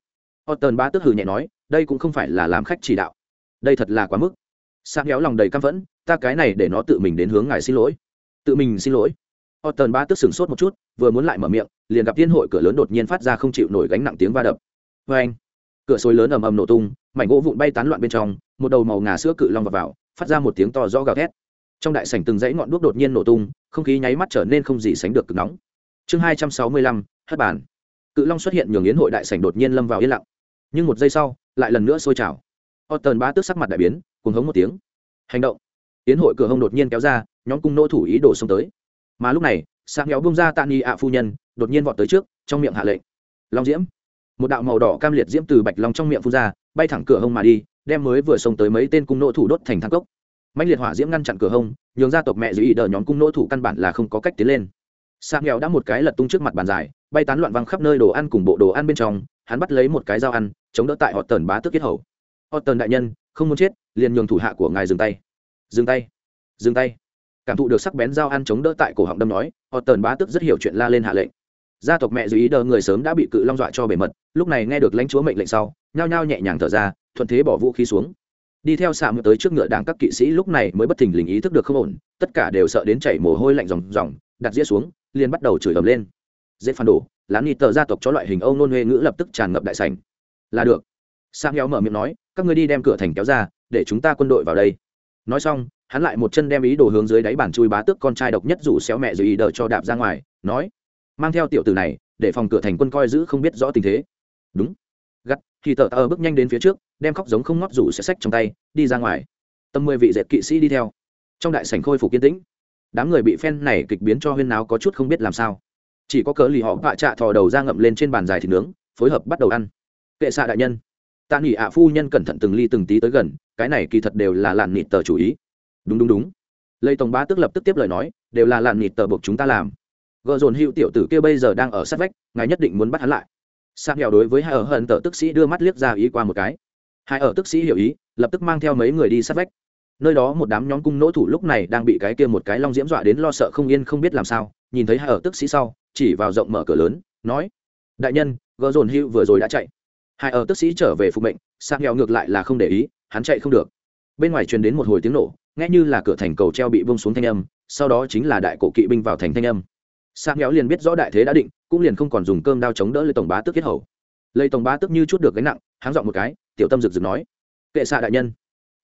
Otter ba tức hừ nhẹ nói, đây cũng không phải là làm khách chỉ đạo. Đây thật là quá mức. Sạc nghèo lòng đầy căm phẫn, ta cái này để nó tự mình đến hướng ngài xin lỗi. Tự mình xin lỗi Otton ba tức sửng sốt một chút, vừa muốn lại mở miệng, liền gặp tiên hội cửa lớn đột nhiên phát ra không chịu nổi gánh nặng tiếng va đập. Oeng! Cửa sôi lớn ầm ầm nổ tung, mảnh gỗ vụn bay tán loạn bên trong, một đầu màu ngà sữa cự long vào vào, phát ra một tiếng to rõ gào thét. Trong đại sảnh từng dãy ngọn đuốc đột nhiên nổ tung, không khí nháy mắt trở nên không gì sánh được cực nóng. Chương hai trăm sáu mươi lăm, hất bản. Cự long xuất hiện nhường yến hội đại sảnh đột nhiên lâm vào yên lặng. Nhưng một giây sau, lại lần nữa sôi trào. Otton ba tức sắc mặt đại biến, cuồng hống một tiếng. Hành động! Yến hội cửa hông đột nhiên kéo ra, nhóm cung nô thủ ý đồ xông tới mà lúc này sáng kéo bung ra tạ nghi ạ phu nhân, đột nhiên vọt tới trước, trong miệng hạ lệnh. Long diễm. Một đạo màu đỏ cam liệt diễm từ bạch long trong miệng phun ra, bay thẳng cửa hông mà đi, đem mới vừa xông tới mấy tên cung nỗ thủ đốt thành thang cốc. Mạnh liệt hỏa diễm ngăn chặn cửa hông, nhường gia tộc mẹ giữ ý đờ nhóm cung nỗ thủ căn bản là không có cách tiến lên. Sang nghèo đã một cái lật tung trước mặt bàn dài, bay tán loạn văng khắp nơi đồ ăn cùng bộ đồ ăn bên trong, hắn bắt lấy một cái dao ăn, chống đỡ tại họ tần bá tước kết hầu. Họ tần đại nhân, không muốn chết, liền nhường thủ hạ của ngài dừng tay. Dừng tay. Dừng tay cảm thụ được sắc bén dao ăn chống đỡ tại cổ họng đâm nói, họ tần bá tức rất hiểu chuyện la lên hạ lệnh. Gia tộc mẹ dù ý đờ người sớm đã bị cự long dọa cho bề mật, lúc này nghe được lãnh chúa mệnh lệnh sau, nhao nhao nhẹ nhàng thở ra, thuận thế bỏ vũ khí xuống. Đi theo xạ mượn tới trước ngựa đảng các kỵ sĩ lúc này mới bất thình lình ý thức được không ổn, tất cả đều sợ đến chảy mồ hôi lạnh ròng ròng, đặt dĩa xuống, liền bắt đầu chửi ầm lên. Dễ phản đổ lán ni tờ gia tộc cho loại hình âu nôn huê ngữ lập tức tràn ngập đại sành là được. Sang héo mở miệng nói, các ngươi đi đem cửa thành kéo ra, để chúng ta quân đội vào đây. Nói xong hắn lại một chân đem ý đồ hướng dưới đáy bàn chui bá tước con trai độc nhất rủ xéo mẹ rồi ý đờ cho đạp ra ngoài, nói, mang theo tiểu tử này, để phòng cửa thành quân coi giữ không biết rõ tình thế. Đúng. Gắt, thì tờ tờ bước nhanh đến phía trước, đem khóc giống không ngót rủ sẽ sách trong tay, đi ra ngoài. Tầm mười vị dệt kỵ sĩ đi theo. Trong đại sảnh khôi phục kiên tĩnh. Đám người bị phen này kịch biến cho huyên náo có chút không biết làm sao. Chỉ có cớ lì họ vạ trạ thò đầu ra ngậm lên trên bàn dài thịt nướng, phối hợp bắt đầu ăn. Kệ xạ đại nhân. Tạ nghỉ ạ phu nhân cẩn thận từng ly từng tí tới gần, cái này kỳ thật đều là làn nịt tờ chủ ý đúng đúng đúng. Lây tổng bá tức lập tức tiếp lời nói, đều là làn nịt tờ buộc chúng ta làm. Gợ dồn hữu tiểu tử kia bây giờ đang ở sát vách, ngài nhất định muốn bắt hắn lại. Sang nghèo đối với hai ở hận tờ tức sĩ đưa mắt liếc ra ý qua một cái. Hai ở tức sĩ hiểu ý, lập tức mang theo mấy người đi sát vách. Nơi đó một đám nhóm cung nỗ thủ lúc này đang bị cái kia một cái long diễm dọa đến lo sợ không yên không biết làm sao, nhìn thấy hai ở tức sĩ sau, chỉ vào rộng mở cửa lớn, nói, đại nhân gợ dồn hữu vừa rồi đã chạy. Hai ở tức sĩ trở về phục mệnh sang nghèo ngược lại là không để ý, hắn chạy không được. Bên ngoài truyền đến một hồi tiếng nổ nghe như là cửa thành cầu treo bị bông xuống thanh âm, sau đó chính là đại cổ kỵ binh vào thành thanh âm. Sang héo liền biết rõ đại thế đã định, cũng liền không còn dùng cơm đao chống đỡ lấy tổng bá tước kết hầu. Lấy tổng bá tước như chút được gánh nặng, háng dọn một cái, tiểu tâm rực rực nói, kệ xạ đại nhân,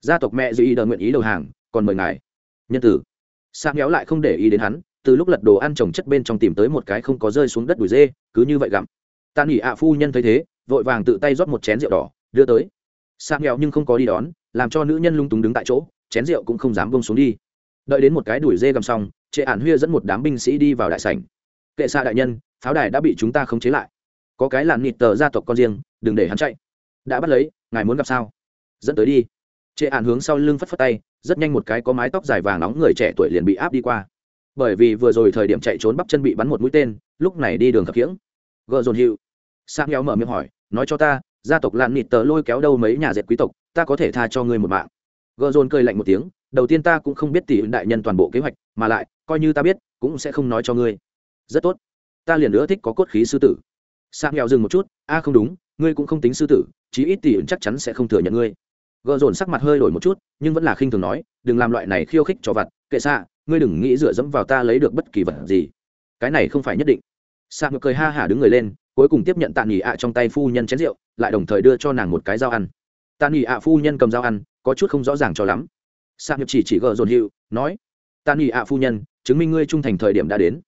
gia tộc mẹ dư ý đờ nguyện ý đầu hàng, còn mời ngài. Nhân tử. Sang héo lại không để ý đến hắn, từ lúc lật đồ ăn trồng chất bên trong tìm tới một cái không có rơi xuống đất đùi dê, cứ như vậy gặm. Tàn nghỉ ạ phu nhân thấy thế, vội vàng tự tay rót một chén rượu đỏ, đưa tới. Sang héo nhưng không có đi đón, làm cho nữ nhân lung túng đứng tại chỗ chén rượu cũng không dám bông xuống đi. Đợi đến một cái đuổi dê gầm xong, trệ ản huya dẫn một đám binh sĩ đi vào đại sảnh. Kệ xa đại nhân, pháo đài đã bị chúng ta khống chế lại. Có cái làn nịt tờ gia tộc con riêng, đừng để hắn chạy. Đã bắt lấy, ngài muốn gặp sao? Dẫn tới đi. Trệ ản hướng sau lưng phất phất tay, rất nhanh một cái có mái tóc dài vàng nóng người trẻ tuổi liền bị áp đi qua. Bởi vì vừa rồi thời điểm chạy trốn bắp chân bị bắn một mũi tên, lúc này đi đường khập khiễng gợ dồn hiệu sang kéo mở miệng hỏi, nói cho ta, gia tộc làn nịt tờ lôi kéo đâu mấy nhà dệt quý tộc, ta có thể tha cho ngươi một mạng gợ dồn cười lạnh một tiếng, đầu tiên ta cũng không biết tỷ đại nhân toàn bộ kế hoạch, mà lại, coi như ta biết, cũng sẽ không nói cho ngươi. Rất tốt. Ta liền nữa thích có cốt khí sư tử. Sang nghèo dừng một chút, a, không đúng, ngươi cũng không tính sư tử, chí ít tỷ chắc chắn sẽ không thừa nhận ngươi. Gợ dồn sắc mặt hơi đổi một chút, nhưng vẫn là khinh thường nói, đừng làm loại này khiêu khích cho vặt, kệ xạ ngươi đừng nghĩ dựa dẫm vào ta lấy được bất kỳ vật gì. Cái này không phải nhất định. Sang cười ha hả đứng người lên, cuối cùng tiếp nhận tạ nghỉ ạ trong tay phu nhân chén rượu, lại đồng thời đưa cho nàng một cái dao ăn. Tạ nghỉ ạ phu nhân cầm dao ăn có chút không rõ ràng cho lắm. Xạ nhập chỉ chỉ gờ dồn hiệu nói tàn nhị ạ phu nhân, chứng minh ngươi trung thành thời điểm đã đến.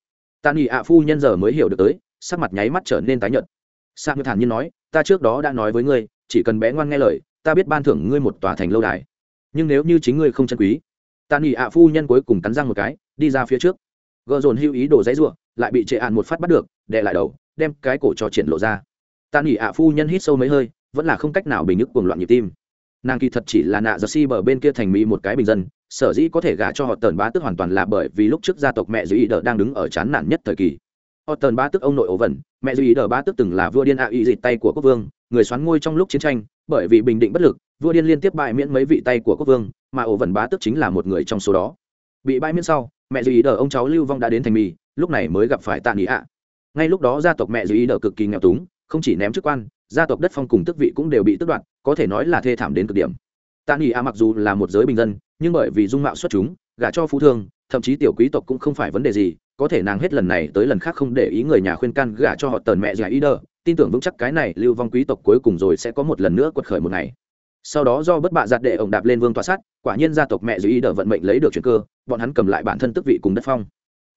Tàn nhị ạ phu nhân giờ mới hiểu được tới, sắc mặt nháy mắt trở nên tái nhợt. Xạ nhập thản nhiên nói, ta trước đó đã nói với ngươi, chỉ cần bé ngoan nghe lời, ta biết ban thưởng ngươi một tòa thành lâu đài. Nhưng nếu như chính ngươi không chân quý tàn nhị ạ phu nhân cuối cùng cắn răng một cái, đi ra phía trước. Gờ dồn hữu ý đồ dãy ruộng lại bị trệ ạn một phát bắt được, đè lại đầu, đem cái cổ cho triển lộ ra. Tàn nhị ạ phu nhân hít sâu mấy hơi, vẫn là không cách nào bình nhức cuồng loạn nhịp tim nàng kỳ thật chỉ là nạ giật si bờ bên kia thành mỹ một cái bình dân, sở dĩ có thể gả cho họ tần bá tức hoàn toàn là bởi vì lúc trước gia tộc mẹ dư ý đờ đang đứng ở chán nản nhất thời kỳ. Họ tần bá tức ông nội ổ vẩn mẹ dư ý đờ bá tức từng là vua điên ạ à ý dịt tay của quốc vương, người xoắn ngôi trong lúc chiến tranh, bởi vì bình định bất lực, vua điên liên tiếp bại miễn mấy vị tay của quốc vương, mà ổ vẩn bá tức chính là một người trong số đó. Bị bại miễn sau, mẹ dư ý đờ ông cháu lưu vong đã đến thành mì, lúc này mới gặp phải tạ nghĩ ạ. Ngay lúc đó gia tộc mẹ dư ý đờ cực kỳ nghèo túng, không chỉ ném chức quan, gia tộc đất phong cùng tước vị cũng đều bị tước đoạt có thể nói là thê thảm đến cực điểm. Tạ nghỉ a mặc dù là một giới bình dân, nhưng bởi vì dung mạo xuất chúng, gả cho phú thương, thậm chí tiểu quý tộc cũng không phải vấn đề gì, có thể nàng hết lần này tới lần khác không để ý người nhà khuyên can gả cho họ tần mẹ già ý đờ, tin tưởng vững chắc cái này lưu vong quý tộc cuối cùng rồi sẽ có một lần nữa quật khởi một ngày. Sau đó do bất bạ giặt đệ ổng đạp lên vương tòa sát, quả nhiên gia tộc mẹ dư ý đờ vận mệnh lấy được chuyện cơ, bọn hắn cầm lại bản thân tức vị cùng đất phong.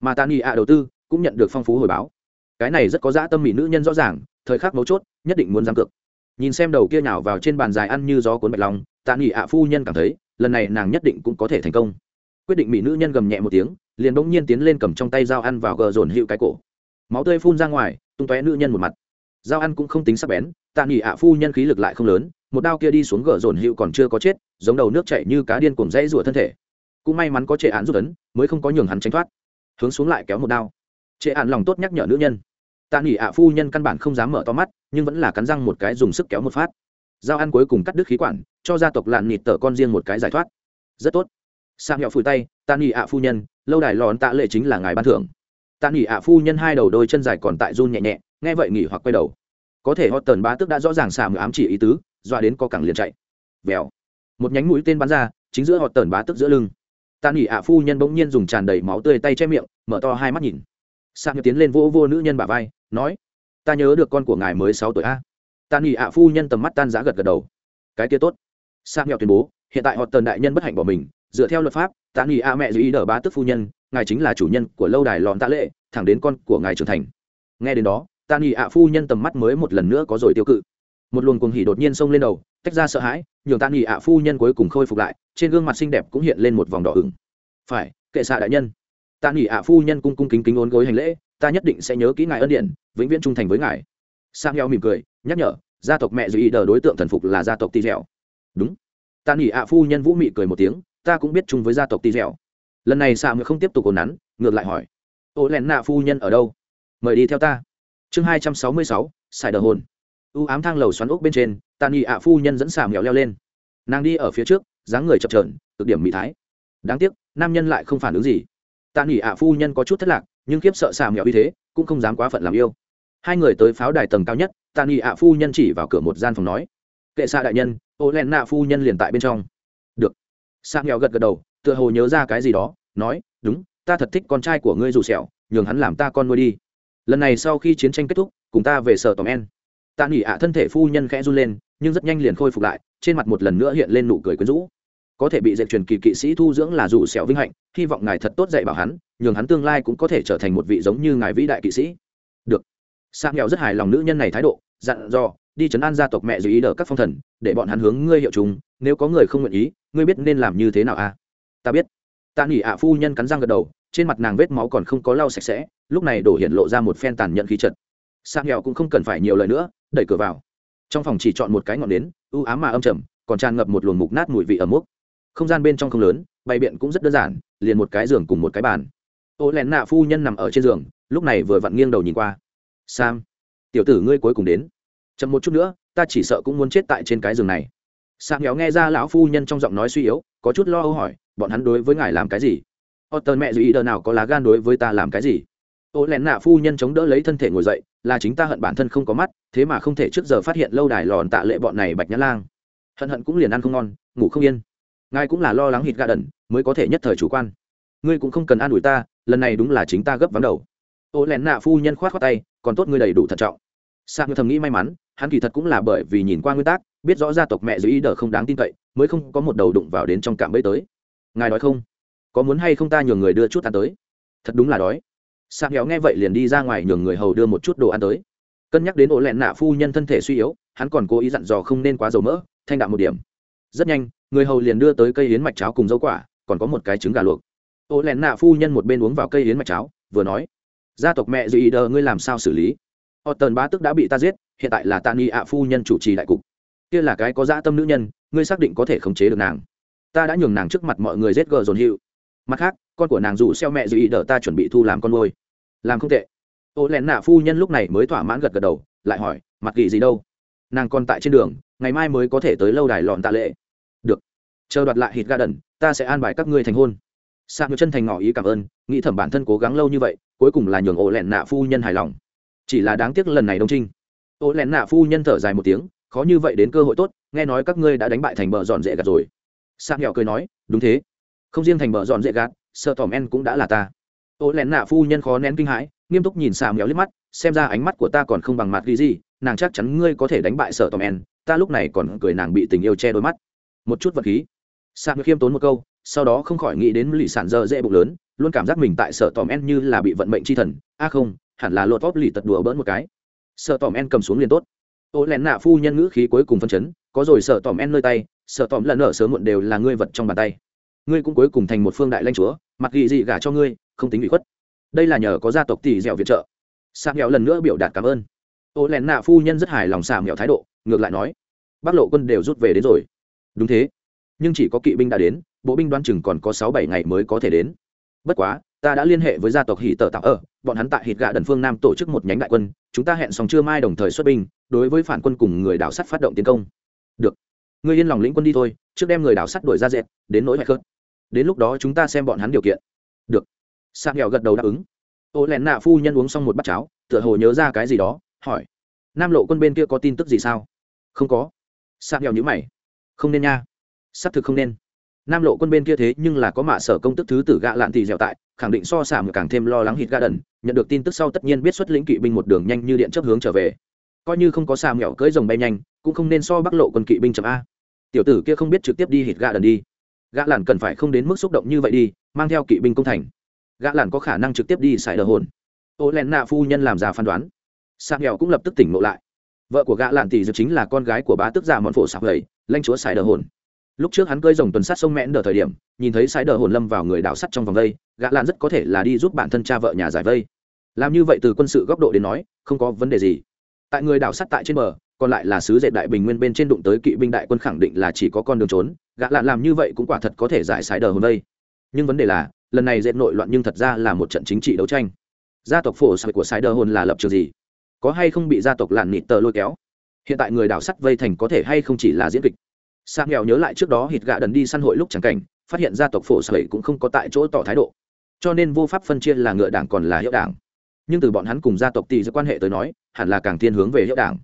Mà tani A đầu tư, cũng nhận được phong phú hồi báo. Cái này rất có dã tâm mỹ nữ nhân rõ ràng, thời khắc mấu chốt, nhất định muốn giam cược nhìn xem đầu kia nhào vào trên bàn dài ăn như gió cuốn bạch long tani ạ phu nhân cảm thấy, lần này nàng nhất định cũng có thể thành công. Quyết định mỹ nữ nhân gầm nhẹ một tiếng, liền bỗng nhiên tiến lên cầm trong tay dao ăn vào gờ dồn hiệu cái cổ. Máu tươi phun ra ngoài, tung tóe nữ nhân một mặt. Dao ăn cũng không tính sắc bén, tạ nghỉ ạ phu nhân khí lực lại không lớn, một đao kia đi xuống gờ dồn hiệu còn chưa có chết, giống đầu nước chảy như cá điên cuồng dãy rủa thân thể. Cũng may mắn có trệ án rút ấn, mới không có nhường hắn tránh thoát. Hướng xuống lại kéo một đao. Trệ án lòng tốt nhắc nhở nữ nhân tạ nghỉ ạ phu nhân căn bản không dám mở to mắt, nhưng vẫn là cắn răng một cái dùng sức kéo một phát. Dao ăn cuối cùng cắt đứt khí quản, cho gia tộc lạn nhịt tở con riêng một cái giải thoát. Rất tốt. Sang nhọ phủi tay, tạ nghỉ ạ phu nhân, lâu đài lòn tạ lệ chính là ngài ban thưởng. Tạ nghỉ ạ phu nhân hai đầu đôi chân dài còn tại run nhẹ nhẹ, nghe vậy nghỉ hoặc quay đầu. Có thể họ tần ba tức đã rõ ràng xả mười ám chỉ ý tứ doa đến co cẳng liền chạy. Vèo. Một nhánh mũi tên bắn ra, chính giữa họ tần bá tức giữa lưng. Tạ nghỉ ạ phu nhân bỗng nhiên dùng tràn đầy máu tươi tay che miệng, mở to hai mắt nhìn sang tiến lên vỗ vô nữ nhân bà vai, nói, ta nhớ được con của ngài mới sáu tuổi a. Tạ nghỉ ạ phu nhân tầm mắt tan giá gật gật đầu. Cái kia tốt. Sang nghèo tuyên bố, hiện tại họ tần đại nhân bất hạnh bỏ mình, dựa theo luật pháp, tạ nghỉ a mẹ giữ ý đờ bá tức phu nhân, ngài chính là chủ nhân của lâu đài lòn tạ lệ, thẳng đến con của ngài trưởng thành. Nghe đến đó, tạ nghỉ a phu nhân tầm mắt mới một lần nữa có rồi tiêu cự. Một luồng cuồng hỉ đột nhiên xông lên đầu, tách ra sợ hãi, nhường tạ nghỉ ạ phu nhân cuối cùng khôi phục lại, trên gương mặt xinh đẹp cũng hiện lên một vòng đỏ ửng. Phải, kệ xạ đại nhân tạ nghỉ a phu nhân cung cung kính kính ốn gối hành lễ, ta nhất định sẽ nhớ kỹ ngài ân điện vĩnh viễn trung thành với ngài. Sang heo mỉm cười, nhắc nhở, gia tộc mẹ giữ ý đờ đối tượng thần phục là gia tộc tì dẻo. Đúng. Tạ nghỉ ạ phu nhân vũ mị cười một tiếng, ta cũng biết chung với gia tộc tì dẻo. Lần này xạ ngược không tiếp tục ồn nắn ngược lại hỏi, ô len nạ phu nhân ở đâu? Mời đi theo ta. Chương hai trăm sáu mươi sáu xài đờ hồn. U ám thang lầu xoắn ốc bên trên ta nghỉ ạ phu nhân dẫn xà mèo leo lên. Nàng đi ở phía trước, dáng người chập trờn cực điểm mỹ thái. Đáng tiếc, nam nhân lại không phản ứng gì tạ nghỉ ạ phu nhân có chút thất lạc, nhưng kiếp sợ xà mèo như thế, cũng không dám quá phận làm yêu. Hai người tới pháo đài tầng cao nhất, tạ nghỉ ạ phu nhân chỉ vào cửa một gian phòng nói, kệ xạ đại nhân, ô len nạ phu nhân liền tại bên trong. Được. Sa nghèo gật gật đầu, tựa hồ nhớ ra cái gì đó, nói, đúng, ta thật thích con trai của ngươi dù sẹo, nhường hắn làm ta con nuôi đi. Lần này sau khi chiến tranh kết thúc, cùng ta về sở tòm en. Tạ nghỉ ạ thân thể phu nhân khẽ run lên, nhưng rất nhanh liền khôi phục lại, trên mặt một lần nữa hiện lên nụ cười quyến rũ có thể bị dạy truyền kỳ kỵ sĩ thu dưỡng là dù sẹo vinh hạnh, hy vọng ngài thật tốt dạy bảo hắn, nhường hắn tương lai cũng có thể trở thành một vị giống như ngài vĩ đại kỵ sĩ. Được. Sa nghèo rất hài lòng nữ nhân này thái độ, dặn dò, đi chấn an gia tộc mẹ dưới ý đỡ các phong thần, để bọn hắn hướng ngươi hiệu chúng, nếu có người không nguyện ý, ngươi biết nên làm như thế nào à? Ta biết. Tạ nghỉ ạ phu nhân cắn răng gật đầu, trên mặt nàng vết máu còn không có lau sạch sẽ, lúc này đổ hiện lộ ra một phen tàn nhẫn khí trật sang nghèo cũng không cần phải nhiều lời nữa, đẩy cửa vào. Trong phòng chỉ chọn một cái ngọn nến, u ám mà âm trầm, còn tràn ngập một luồng mục nát mùi vị ở mốc không gian bên trong không lớn, bày biện cũng rất đơn giản, liền một cái giường cùng một cái bàn. Ô lén nạ phu nhân nằm ở trên giường, lúc này vừa vặn nghiêng đầu nhìn qua. Sam, tiểu tử ngươi cuối cùng đến. Chậm một chút nữa, ta chỉ sợ cũng muốn chết tại trên cái giường này. Sam nghèo nghe ra lão phu nhân trong giọng nói suy yếu, có chút lo âu hỏi, bọn hắn đối với ngài làm cái gì? Ô, tờ mẹ dù ý đờ nào có lá gan đối với ta làm cái gì? Ô lén nạ phu nhân chống đỡ lấy thân thể ngồi dậy, là chính ta hận bản thân không có mắt, thế mà không thể trước giờ phát hiện lâu đài lòn tạ lệ bọn này bạch nhã lang. Hận hận cũng liền ăn không ngon, ngủ không yên ngài cũng là lo lắng hít gà đần, mới có thể nhất thời chủ quan. Ngươi cũng không cần an ủi ta, lần này đúng là chính ta gấp vắng đầu. Ô lẹn nạ phu nhân khoát khoát tay, còn tốt ngươi đầy đủ thận trọng. Sạc ngư thầm nghĩ may mắn, hắn kỳ thật cũng là bởi vì nhìn qua nguyên tắc, biết rõ gia tộc mẹ dưới ý đờ không đáng tin cậy, mới không có một đầu đụng vào đến trong cạm bẫy tới. Ngài nói không? Có muốn hay không ta nhường người đưa chút ăn tới? Thật đúng là đói. Sạc héo nghe vậy liền đi ra ngoài nhường người hầu đưa một chút đồ ăn tới. Cân nhắc đến ổ lẹn nạ phu nhân thân thể suy yếu, hắn còn cố ý dặn dò không nên quá dầu mỡ, thanh đạm một điểm. Rất nhanh người hầu liền đưa tới cây yến mạch cháo cùng dâu quả, còn có một cái trứng gà luộc. Ô lẹn nạ phu nhân một bên uống vào cây yến mạch cháo, vừa nói, gia tộc mẹ dị đờ, ngươi làm sao xử lý? Họ tần bá tức đã bị ta giết, hiện tại là tạ nghi ạ phu nhân chủ trì đại cục. Kia là cái có dã tâm nữ nhân, ngươi xác định có thể khống chế được nàng. Ta đã nhường nàng trước mặt mọi người giết gờ dồn hiệu mặt khác, con của nàng dù xeo mẹ dị đờ, ta chuẩn bị thu làm con nuôi. Làm không tệ. Ô lẹn nạ phu nhân lúc này mới thỏa mãn gật gật đầu, lại hỏi, mặt gỉ gì đâu? Nàng còn tại trên đường, ngày mai mới có thể tới lâu đài lọn tạ lệ chờ đoạt lại hít ga đần, ta sẽ an bài các ngươi thành hôn. Sạc ngư chân thành ngỏ ý cảm ơn, nghĩ thẩm bản thân cố gắng lâu như vậy, cuối cùng là nhường ổ lẹn nạ phu nhân hài lòng. Chỉ là đáng tiếc lần này đông trinh. Ổ lẹn nạ phu nhân thở dài một tiếng, khó như vậy đến cơ hội tốt, nghe nói các ngươi đã đánh bại thành bờ dọn dễ gạt rồi. Sạc nghèo cười nói, đúng thế. Không riêng thành bờ dọn dễ gạt sợ tòm en cũng đã là ta. Ổ lẹn nạ phu nhân khó nén kinh hãi, nghiêm túc nhìn sạc nghèo liếc mắt, xem ra ánh mắt của ta còn không bằng mặt ghi gì, nàng chắc chắn ngươi có thể đánh bại sợ tòm en, ta lúc này còn cười nàng bị tình yêu che đôi mắt. Một chút vật khí sạc ngược khiêm tốn một câu, sau đó không khỏi nghĩ đến lì sản dơ dễ bụng lớn, luôn cảm giác mình tại sợ tòm en như là bị vận mệnh chi thần. A không, hẳn là lột vóp lì tật đùa bỡn một cái. Sợ tòm en cầm xuống liền tốt. Ô lẹn nạ phu nhân ngữ khí cuối cùng phân chấn, có rồi sợ tòm en nơi tay sợ tòm lần ở sớm muộn đều là ngươi vật trong bàn tay. Ngươi cũng cuối cùng thành một phương đại lanh chúa, mặc ghi gì gả cho ngươi, không tính bị khuất. Đây là nhờ có gia tộc tỷ dẻo viện trợ. Sạc nghèo lần nữa biểu đạt cảm ơn. Ô lẹn nạ phu nhân rất hài lòng sạc nghèo thái độ, ngược lại nói bắc lộ quân đều rút về đến rồi. Đúng thế nhưng chỉ có kỵ binh đã đến, bộ binh đoan chừng còn có sáu bảy ngày mới có thể đến. Bất quá, ta đã liên hệ với gia tộc hỷ tờ tạo ở, bọn hắn tại hít gạ đần phương nam tổ chức một nhánh đại quân, chúng ta hẹn xong trưa mai đồng thời xuất binh, đối với phản quân cùng người đảo sắt phát động tiến công. Được. Ngươi yên lòng lĩnh quân đi thôi, trước đem người đảo sắt đuổi ra dẹp đến nỗi hoài khớt đến lúc đó chúng ta xem bọn hắn điều kiện. Được. Sạp nghèo gật đầu đáp ứng. Ô lẹn nạ phu nhân uống xong một bát cháo, tựa hồ nhớ ra cái gì đó, hỏi. Nam lộ quân bên kia có tin tức gì sao? Không có. Sạp nghèo nhữ mày. Không nên nha xác thực không nên. Nam lộ quân bên kia thế nhưng là có mạ sở công tức thứ tử gạ lạn thì dẻo tại, khẳng định so sảm càng thêm lo lắng hít gạ đần, nhận được tin tức sau tất nhiên biết xuất lĩnh kỵ binh một đường nhanh như điện chấp hướng trở về. Coi như không có xà nghèo cưỡi rồng bay nhanh, cũng không nên so bắc lộ quân kỵ binh chậm a. Tiểu tử kia không biết trực tiếp đi hít gạ đần đi. Gạ lạn cần phải không đến mức xúc động như vậy đi, mang theo kỵ binh công thành. Gã lạn có khả năng trực tiếp đi xài đờ hồn. Ô len nạ phu nhân làm ra phán đoán. Sa nghèo cũng lập tức tỉnh ngộ lại. Vợ của gã lạn tỷ dược chính là con gái của bá tước già mọn phổ sạc lầy lanh chúa xài đờ hồn lúc trước hắn cơi rồng tuần sát sông mẹn đờ thời điểm, nhìn thấy Sái đờ hồn lâm vào người đảo sắt trong vòng vây, gã lạn rất có thể là đi giúp bản thân cha vợ nhà giải vây. Làm như vậy từ quân sự góc độ đến nói, không có vấn đề gì. Tại người đảo sắt tại trên bờ, còn lại là sứ dệt đại bình nguyên bên trên đụng tới kỵ binh đại quân khẳng định là chỉ có con đường trốn, gã lạn làm như vậy cũng quả thật có thể giải Sái đờ hồn vây. Nhưng vấn đề là, lần này dệt nội loạn nhưng thật ra là một trận chính trị đấu tranh. Gia tộc phổ sài của sái đờ hồn là lập trường gì? Có hay không bị gia tộc làn nịt tờ lôi kéo? Hiện tại người đảo sắt vây thành có thể hay không chỉ là diễn kịch? Sang nghèo nhớ lại trước đó hít gạ đần đi săn hội lúc chẳng cảnh, phát hiện gia tộc phổ sậy cũng không có tại chỗ tỏ thái độ. Cho nên vô pháp phân chia là ngựa đảng còn là hiệu đảng. Nhưng từ bọn hắn cùng gia tộc tỷ giữa quan hệ tới nói, hẳn là càng thiên hướng về hiệu đảng.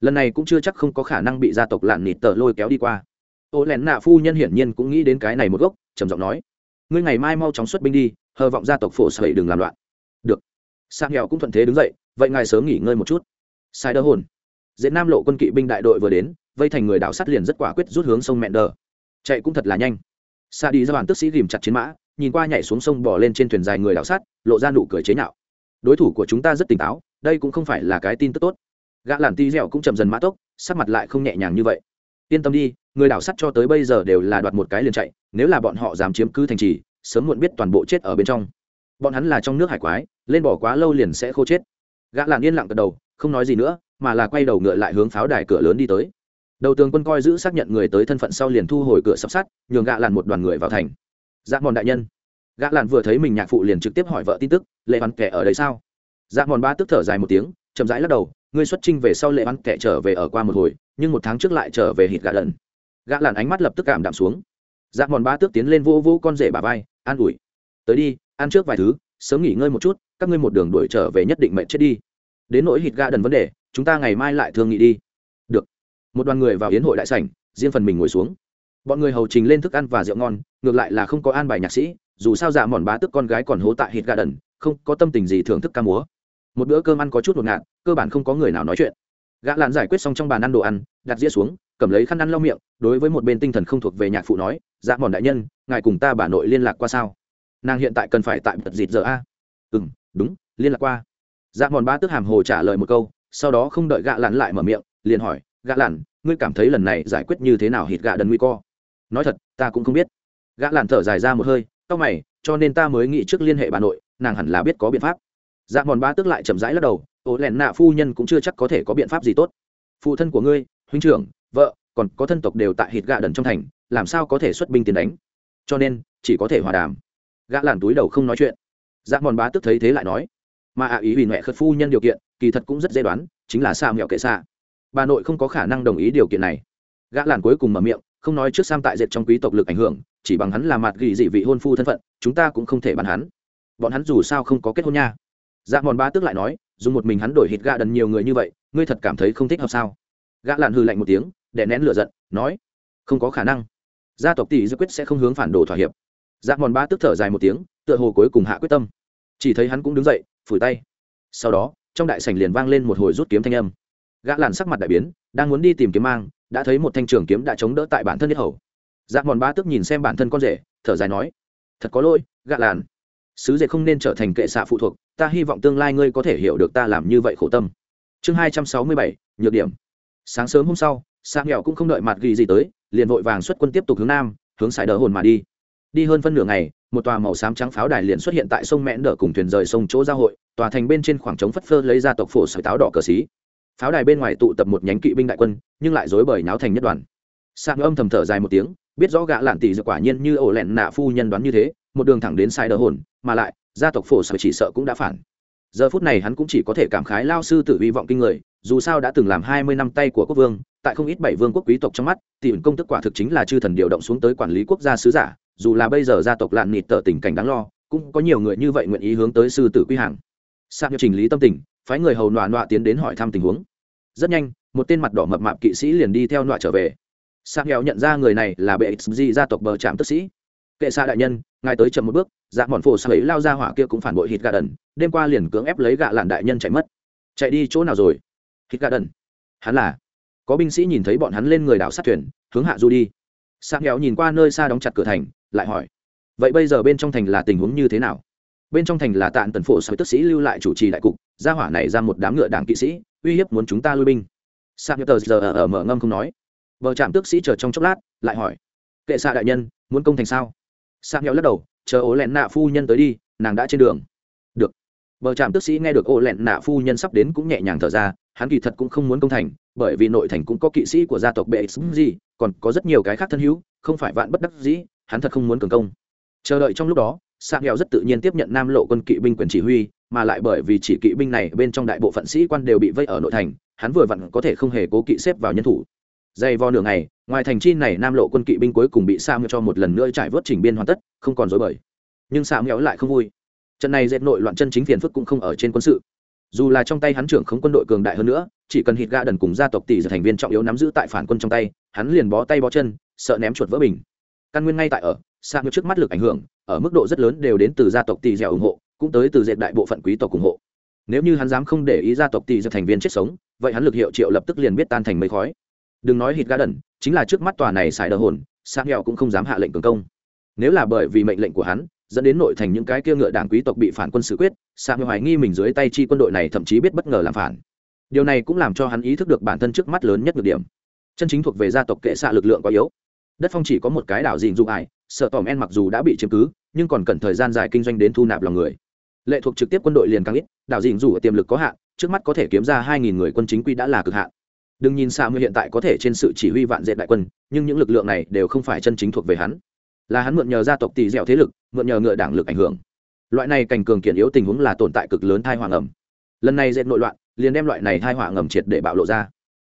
Lần này cũng chưa chắc không có khả năng bị gia tộc lạn nịt tờ lôi kéo đi qua. Ô lén nạ phu nhân hiển nhiên cũng nghĩ đến cái này một gốc, trầm giọng nói, ngươi ngày mai mau chóng xuất binh đi, hờ vọng gia tộc phổ sậy đừng làm loạn. Được. Sang nghèo cũng thuận thế đứng dậy, vậy ngài sớm nghỉ ngơi một chút. Sai đỡ hồn. Dễ nam lộ quân kỵ binh đại đội vừa đến vây thành người đảo sắt liền rất quả quyết rút hướng sông mẹn đờ. Chạy cũng thật là nhanh. Xa đi ra bản tức sĩ ghìm chặt chiến mã, nhìn qua nhảy xuống sông bỏ lên trên thuyền dài người đảo sắt, lộ ra nụ cười chế nhạo. Đối thủ của chúng ta rất tỉnh táo, đây cũng không phải là cái tin tức tốt. Gã làn ti dẻo cũng chậm dần mã tốc, sắc mặt lại không nhẹ nhàng như vậy. Yên tâm đi, người đảo sắt cho tới bây giờ đều là đoạt một cái liền chạy, nếu là bọn họ dám chiếm cứ thành trì, sớm muộn biết toàn bộ chết ở bên trong. Bọn hắn là trong nước hải quái, lên bỏ quá lâu liền sẽ khô chết. Gã làn yên lặng gật đầu, không nói gì nữa, mà là quay đầu ngựa lại hướng pháo đài cửa lớn đi tới đầu tường quân coi giữ xác nhận người tới thân phận sau liền thu hồi cửa sắp sát nhường gã làn một đoàn người vào thành. Dạ mòn đại nhân. Gã làn vừa thấy mình nhạc phụ liền trực tiếp hỏi vợ tin tức, lệ văn kẻ ở đấy sao? Dạ mòn ba tức thở dài một tiếng, chậm rãi lắc đầu, ngươi xuất trinh về sau lệ văn kẻ trở về ở qua một hồi, nhưng một tháng trước lại trở về hít gã lần gã làn ánh mắt lập tức cảm đạm xuống. Dạ mòn ba tước tiến lên vô vô con rể bà vai, an ủi, tới đi, ăn trước vài thứ, sớm nghỉ ngơi một chút, các ngươi một đường đuổi trở về nhất định mệnh chết đi. Đến nỗi hít gã đần vấn đề, chúng ta ngày mai lại thường nghỉ đi một đoàn người vào yến hội đại sảnh, riêng phần mình ngồi xuống. Bọn người hầu trình lên thức ăn và rượu ngon, ngược lại là không có an bài nhạc sĩ, dù sao dạ mòn bá tức con gái còn hố tại hít gà đần, không có tâm tình gì thưởng thức ca múa. Một bữa cơm ăn có chút ngột ngạt, cơ bản không có người nào nói chuyện. Gã lạn giải quyết xong trong bàn ăn đồ ăn, đặt dĩa xuống, cầm lấy khăn ăn lau miệng, đối với một bên tinh thần không thuộc về nhạc phụ nói dạ mòn đại nhân, ngài cùng ta bà nội liên lạc qua sao? Nàng hiện tại cần phải tại bật dịt giờ a. Ừ m đúng, liên lạc qua. Dạ mòn ba tức hàm hồ trả lời một câu, sau đó không đợi gã lạn lại mở miệng, liền hỏi gã lặn, ngươi cảm thấy lần này giải quyết như thế nào hít gã đần nguy co? Nói thật ta cũng không biết. Gã lặn thở dài ra một hơi tóc mày cho nên ta mới nghĩ trước liên hệ bà nội nàng hẳn là biết có biện pháp. Dạ mòn ba tức lại chậm rãi lắc đầu ố lẻn nạ phu nhân cũng chưa chắc có thể có biện pháp gì tốt. Phụ thân của ngươi huynh trưởng vợ còn có thân tộc đều tại hít gạ đần trong thành làm sao có thể xuất binh tiền đánh? Cho nên chỉ có thể hòa đàm. Gã làn túi đầu không nói chuyện. Dạ mòn bá tức thấy thế lại nói mà ạ ý vì mẹ khất phu nhân điều kiện kỳ thật cũng rất dễ đoán chính là xa mẹo kệ xa bà nội không có khả năng đồng ý điều kiện này. Gã làn cuối cùng mở miệng, không nói trước sam tại dệt trong quý tộc lực ảnh hưởng, chỉ bằng hắn là mặt ghi dị vị hôn phu thân phận, chúng ta cũng không thể bàn hắn. Bọn hắn dù sao không có kết hôn nha. Dạ mòn ba tức lại nói dùng một mình hắn đổi hít gạ đần nhiều người như vậy, ngươi thật cảm thấy không thích hợp sao? Gã làn hư lạnh một tiếng để nén lửa giận, nói, không có khả năng. Gia tộc tỷ dư quyết sẽ không hướng phản đồ thỏa hiệp. Dạ mòn ba tức thở dài một tiếng, tựa hồ cuối cùng hạ quyết tâm. Chỉ thấy hắn cũng đứng dậy, phủi tay. Sau đó, trong đại sảnh liền vang lên một hồi rút kiếm thanh âm gã làn sắc mặt đại biến, đang muốn đi tìm kiếm mang, đã thấy một thanh trường kiếm đã chống đỡ tại bản thân nhất hầu. Dạ mòn ba tức nhìn xem bản thân con rể, thở dài nói, thật có lỗi, gã làn. Sứ dệt không nên trở thành kệ xạ phụ thuộc, ta hy vọng tương lai ngươi có thể hiểu được ta làm như vậy khổ tâm. Chương hai trăm sáu mươi bảy, nhược điểm. Sáng sớm hôm sau sang nghèo cũng không đợi mặt ghi gì tới, liền vội vàng xuất quân tiếp tục hướng nam, hướng sài đỡ hồn mà đi. Đi hơn phân nửa ngày, một tòa màu xám trắng pháo đài liền xuất hiện tại sông mẽn đỡ cùng thuyền rời sông chỗ giao hội, tòa thành bên trên khoảng trống phất phơ lấy ra tộc phổ sợi táo đỏ cờ xí pháo đài bên ngoài tụ tập một nhánh kỵ binh đại quân, nhưng lại dối bời náo thành nhất đoàn. Sang âm thầm thở dài một tiếng, biết rõ gã lạn tỷ dược quả nhiên như ổ lẹn nạ phu nhân đoán như thế, một đường thẳng đến sai đờ hồn, mà lại, gia tộc phổ sở chỉ sợ cũng đã phản. Giờ phút này hắn cũng chỉ có thể cảm khái lao sư tử hy vọng kinh người, dù sao đã từng làm hai mươi năm tay của quốc vương, tại không ít bảy vương quốc quý tộc trong mắt thì công tức quả thực chính là chư thần điều động xuống tới quản lý quốc gia sứ giả, dù là bây giờ gia tộc lạn nịt tờ tình cảnh đáng lo, cũng có nhiều người như vậy nguyện ý hướng tới sư tử quy hàng. Sang trình lý tâm tình phái người hầu nọa nọa tiến đến hỏi thăm tình huống. Rất nhanh, một tên mặt đỏ mập mạp kỵ sĩ liền đi theo nọa trở về. Sang nghèo nhận ra người này là bệ xg gia tộc bờ trạm tức sĩ. Kệ xa đại nhân, ngài tới chậm một bước dạ mòn phổ sao ấy lao ra hỏa kia cũng phản bội hít gà đần, đêm qua liền cưỡng ép lấy gạ lạn đại nhân chạy mất. Chạy đi chỗ nào rồi? Hít gà đần. Hắn là. Có binh sĩ nhìn thấy bọn hắn lên người đảo sát thuyền, hướng hạ du đi. Sang nghèo nhìn qua nơi xa đóng chặt cửa thành, lại hỏi. Vậy bây giờ bên trong thành là tình huống như thế nào? Bên trong thành là tạn tần phổ sao tức sĩ lưu lại chủ trì đại cục, gia hỏa này ra một đám ngựa đảng kỵ sĩ, uy hiếp muốn chúng ta lui binh. Sạc nghèo tờ giờ ở mở ngâm không nói. Vợ trạm tước sĩ chờ trong chốc lát, lại hỏi, kệ xạ đại nhân, muốn công thành sao? Sạc nhau lắc đầu, chờ ố lẹn nạ phu nhân tới đi, nàng đã trên đường. Được. Bờ trạm tức sĩ nghe được ố lẹn nạ phu nhân sắp đến cũng nhẹ nhàng thở ra, hắn kỳ thật cũng không muốn công thành, bởi vì nội thành cũng có kỵ sĩ của gia tộc bệ gì còn có rất nhiều cái khác thân hữu, không phải vạn bất đắc dĩ, hắn thật không muốn cường công. Chờ đợi trong lúc đó sạc nghèo rất tự nhiên tiếp nhận nam lộ quân kỵ binh quyền chỉ huy, mà lại bởi vì chỉ kỵ binh này bên trong đại bộ phận sĩ quan đều bị vây ở nội thành, hắn vừa vặn có thể không hề cố kỵ xếp vào nhân thủ. Dày vò nửa ngày, ngoài thành chi này nam lộ quân kỵ binh cuối cùng bị sa mèo cho một lần nữa trải vớt chỉnh biên hoàn tất, không còn dối bời. Nhưng sa nghèo lại không vui. Trận này dệt nội loạn chân chính phiền phức cũng không ở trên quân sự. Dù là trong tay hắn trưởng không quân đội cường đại hơn nữa, chỉ cần hít ga đần cùng gia tộc tỷ giờ thành viên trọng yếu nắm giữ tại phản quân trong tay, hắn liền bó tay bó chân, sợ ném chuột vỡ bình căn nguyên ngay tại ở xa ngược trước mắt lực ảnh hưởng ở mức độ rất lớn đều đến từ gia tộc tỷ dẻo ủng hộ cũng tới từ dệt đại bộ phận quý tộc ủng hộ. Nếu như hắn dám không để ý gia tộc tỷ giờ thành viên chết sống vậy hắn lực hiệu triệu lập tức liền biết tan thành mây khói. Đừng nói hít đần, chính là trước mắt tòa này xài đờ hồn sang nghèo cũng không dám hạ lệnh cường công. Nếu là bởi vì mệnh lệnh của hắn dẫn đến nội thành những cái kia ngựa đảng quý tộc bị phản quân xử quyết sang nghèo hoài nghi mình dưới tay chi quân đội này thậm chí biết bất ngờ làm phản. Điều này cũng làm cho hắn ý thức được bản thân trước mắt lớn nhất được điểm. Chân chính thuộc về gia tộc kệ xạ lực lượng quá yếu đất phong chỉ có một cái đảo Dịn dụng ải, sợ tòm en mặc dù đã bị chiếm cứ, nhưng còn cần thời gian dài kinh doanh đến thu nạp lòng người. Lệ thuộc trực tiếp quân đội liền càng ít, đảo Dịn dù ở tiềm lực có hạn, trước mắt có thể kiếm ra hai nghìn người quân chính quy đã là cực hạn. Đừng nhìn xa mưa hiện tại có thể trên sự chỉ huy vạn dệt đại quân, nhưng những lực lượng này đều không phải chân chính thuộc về hắn. Là hắn mượn nhờ gia tộc tỷ dẻo thế lực, mượn nhờ ngựa đảng lực ảnh hưởng. Loại này cảnh cường kiện yếu tình huống là tồn tại cực lớn thai hoàng ẩm. Lần này dệt nội loạn, liền đem loại này thai hoàng ngầm triệt để bạo lộ ra.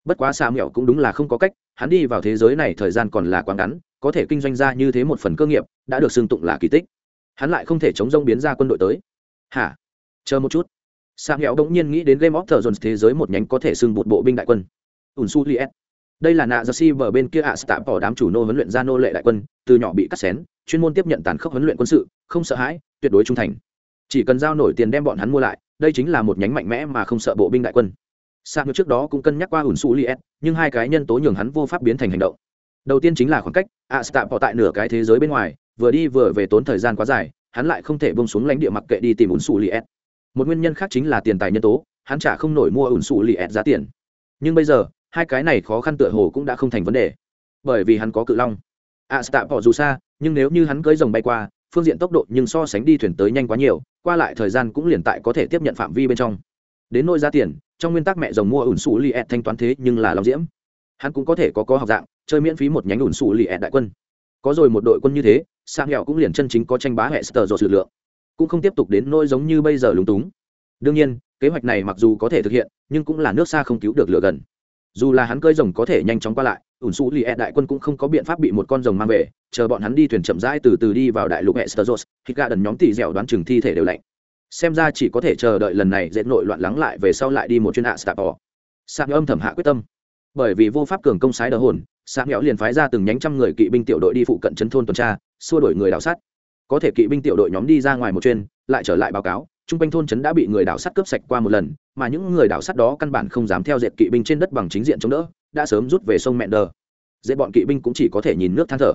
Bất quá xa mẹo cũng đúng là không có cách hắn đi vào thế giới này thời gian còn là quá ngắn, có thể kinh doanh ra như thế một phần cơ nghiệp, đã được xưng tụng là kỳ tích. Hắn lại không thể chống rông biến ra quân đội tới. Hả? Chờ một chút. Xa mẹo bỗng nhiên nghĩ đến game of thrones thế giới một nhánh có thể xưng bột bộ binh đại quân. Ùn su liet đây là nạ jersey bờ bên kia ạ à bỏ đám chủ nô huấn luyện ra nô lệ đại quân, từ nhỏ bị cắt xén, chuyên môn tiếp nhận tàn khốc huấn luyện quân sự, không sợ hãi, tuyệt đối trung thành. Chỉ cần giao nổi tiền đem bọn hắn mua lại, đây chính là một nhánh mạnh mẽ mà không sợ bộ binh đại quân sạc như trước đó cũng cân nhắc qua ủn su liet nhưng hai cái nhân tố nhường hắn vô pháp biến thành hành động. Đầu tiên chính là khoảng cách ạ à, bỏ tại nửa cái thế giới bên ngoài vừa đi vừa về tốn thời gian quá dài hắn lại không thể bông xuống lãnh địa mặc kệ đi tìm ủn su liet. Một nguyên nhân khác chính là tiền tài nhân tố hắn trả không nổi mua ủn su liet giá tiền. Nhưng bây giờ hai cái này khó khăn tựa hồ cũng đã không thành vấn đề. Bởi vì hắn có cự long. Ạ à, bỏ dù xa nhưng nếu như hắn cưỡi rồng bay qua phương diện tốc độ nhưng so sánh đi thuyền tới nhanh quá nhiều qua lại thời gian cũng liền tại có thể tiếp nhận phạm vi bên trong. Đến nôi giá tiền trong nguyên tắc mẹ rồng mua ủn sủ li ẹt thanh toán thế nhưng là lòng diễm. Hắn cũng có thể có có học dạng, chơi miễn phí một nhánh ủn sủ li ẹt đại quân. Có rồi một đội quân như thế sang nghèo cũng liền chân chính có tranh bá hệ sờ dột lực lượng. Cũng không tiếp tục đến nỗi giống như bây giờ lúng túng. Đương nhiên, kế hoạch này mặc dù có thể thực hiện, nhưng cũng là nước xa không cứu được lửa gần. Dù là hắn cơi rồng có thể nhanh chóng qua lại, ủn xù li ẹt đại quân cũng không có biện pháp bị một con rồng mang về, chờ bọn hắn đi thuyền chậm rãi từ từ đi vào đại lục hệ sờ dột khi gà đần nhóm tỉ dẻo đoán chừng thi thể đều lạnh xem ra chỉ có thể chờ đợi lần này dễ nội loạn lắng lại về sau lại đi một chuyên hạ stạp bỏ sạc âm thầm hạ quyết tâm. Bởi vì vô pháp cường công sái đờ hồn sạc nghèo liền phái ra từng nhánh trăm người kỵ binh tiểu đội đi phụ cận chấn thôn tuần tra, xua đổi người đảo sát. Có thể kỵ binh tiểu đội nhóm đi ra ngoài một chuyên lại trở lại báo cáo, trung quanh thôn trấn đã bị người đảo sắt cướp sạch qua một lần, mà những người đảo sắt đó căn bản không dám theo dệt kỵ binh trên đất bằng chính diện chống đỡ, đã sớm rút về sông mẹn đờ. Dễ bọn kỵ binh cũng chỉ có thể nhìn nước than thở.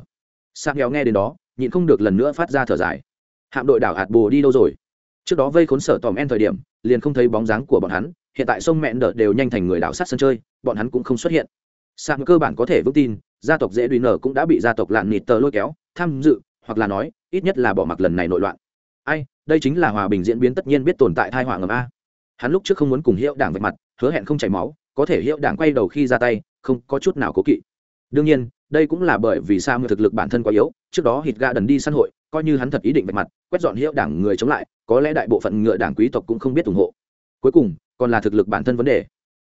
Sang nghèo nghe đến đó, nhịn không được lần nữa phát ra thở dài. Hạm đội đảo hạt bồ đi đâu rồi? Trước đó vây khốn sở tòm en thời điểm, liền không thấy bóng dáng của bọn hắn, hiện tại sông mẹn đỡ đều nhanh thành người đảo sát sân chơi, bọn hắn cũng không xuất hiện. Sạc cơ bản có thể vững tin, gia tộc dễ đùi nở cũng đã bị gia tộc lạn nịt tờ lôi kéo, tham dự, hoặc là nói, ít nhất là bỏ mặc lần này nội loạn. Ai, đây chính là hòa bình diễn biến tất nhiên biết tồn tại thai hỏa ngầm a. Hắn lúc trước không muốn cùng hiệu đảng vạch mặt, hứa hẹn không chảy máu, có thể hiệu đảng quay đầu khi ra tay, không có chút nào cố kỵ. Đương nhiên, đây cũng là bởi vì sao mưa thực lực bản thân quá yếu, trước đó hít ga đần đi săn hội coi như hắn thật ý định vạch mặt, quét dọn hiệu đảng người chống lại, có lẽ đại bộ phận ngựa đảng quý tộc cũng không biết ủng hộ. Cuối cùng, còn là thực lực bản thân vấn đề.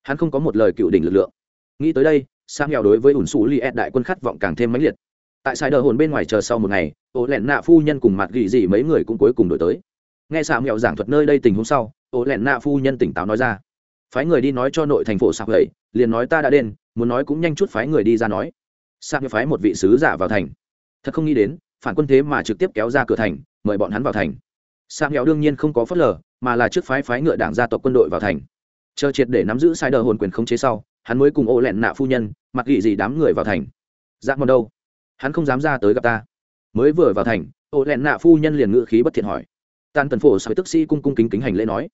Hắn không có một lời cựu đỉnh lực lượng. Nghĩ tới đây sam nghèo đối với ủn xù li ed đại quân khát vọng càng thêm mãnh liệt. Tại sai đờ hồn bên ngoài chờ sau một ngày ổ lẹn nạ phu nhân cùng mặt gỉ gì mấy người cũng cuối cùng đổi tới. Nghe sam nghèo giảng thuật nơi đây tình huống sau ổ lẹn nạ phu nhân tỉnh táo nói ra. Phái người đi nói cho nội thành phố sạc gậy liền nói ta đã đến, muốn nói cũng nhanh chút phái người đi ra nói. Sạc phái một vị sứ giả vào thành. Thật không nghĩ đến phản quân thế mà trực tiếp kéo ra cửa thành, mời bọn hắn vào thành. Sang nghèo đương nhiên không có phớt lờ, mà là trước phái phái ngựa đảng gia tộc quân đội vào thành. Chờ triệt để nắm giữ sai đờ hồn quyền khống chế sau, hắn mới cùng ô lẹn nạ phu nhân, mặc gị gì đám người vào thành. Dạ Giác mòn đâu? Hắn không dám ra tới gặp ta. Mới vừa vào thành, ô lẹn nạ phu nhân liền ngự khí bất thiện hỏi. Tan tần phổ sai tức sĩ cung cung kính kính hành lễ nói.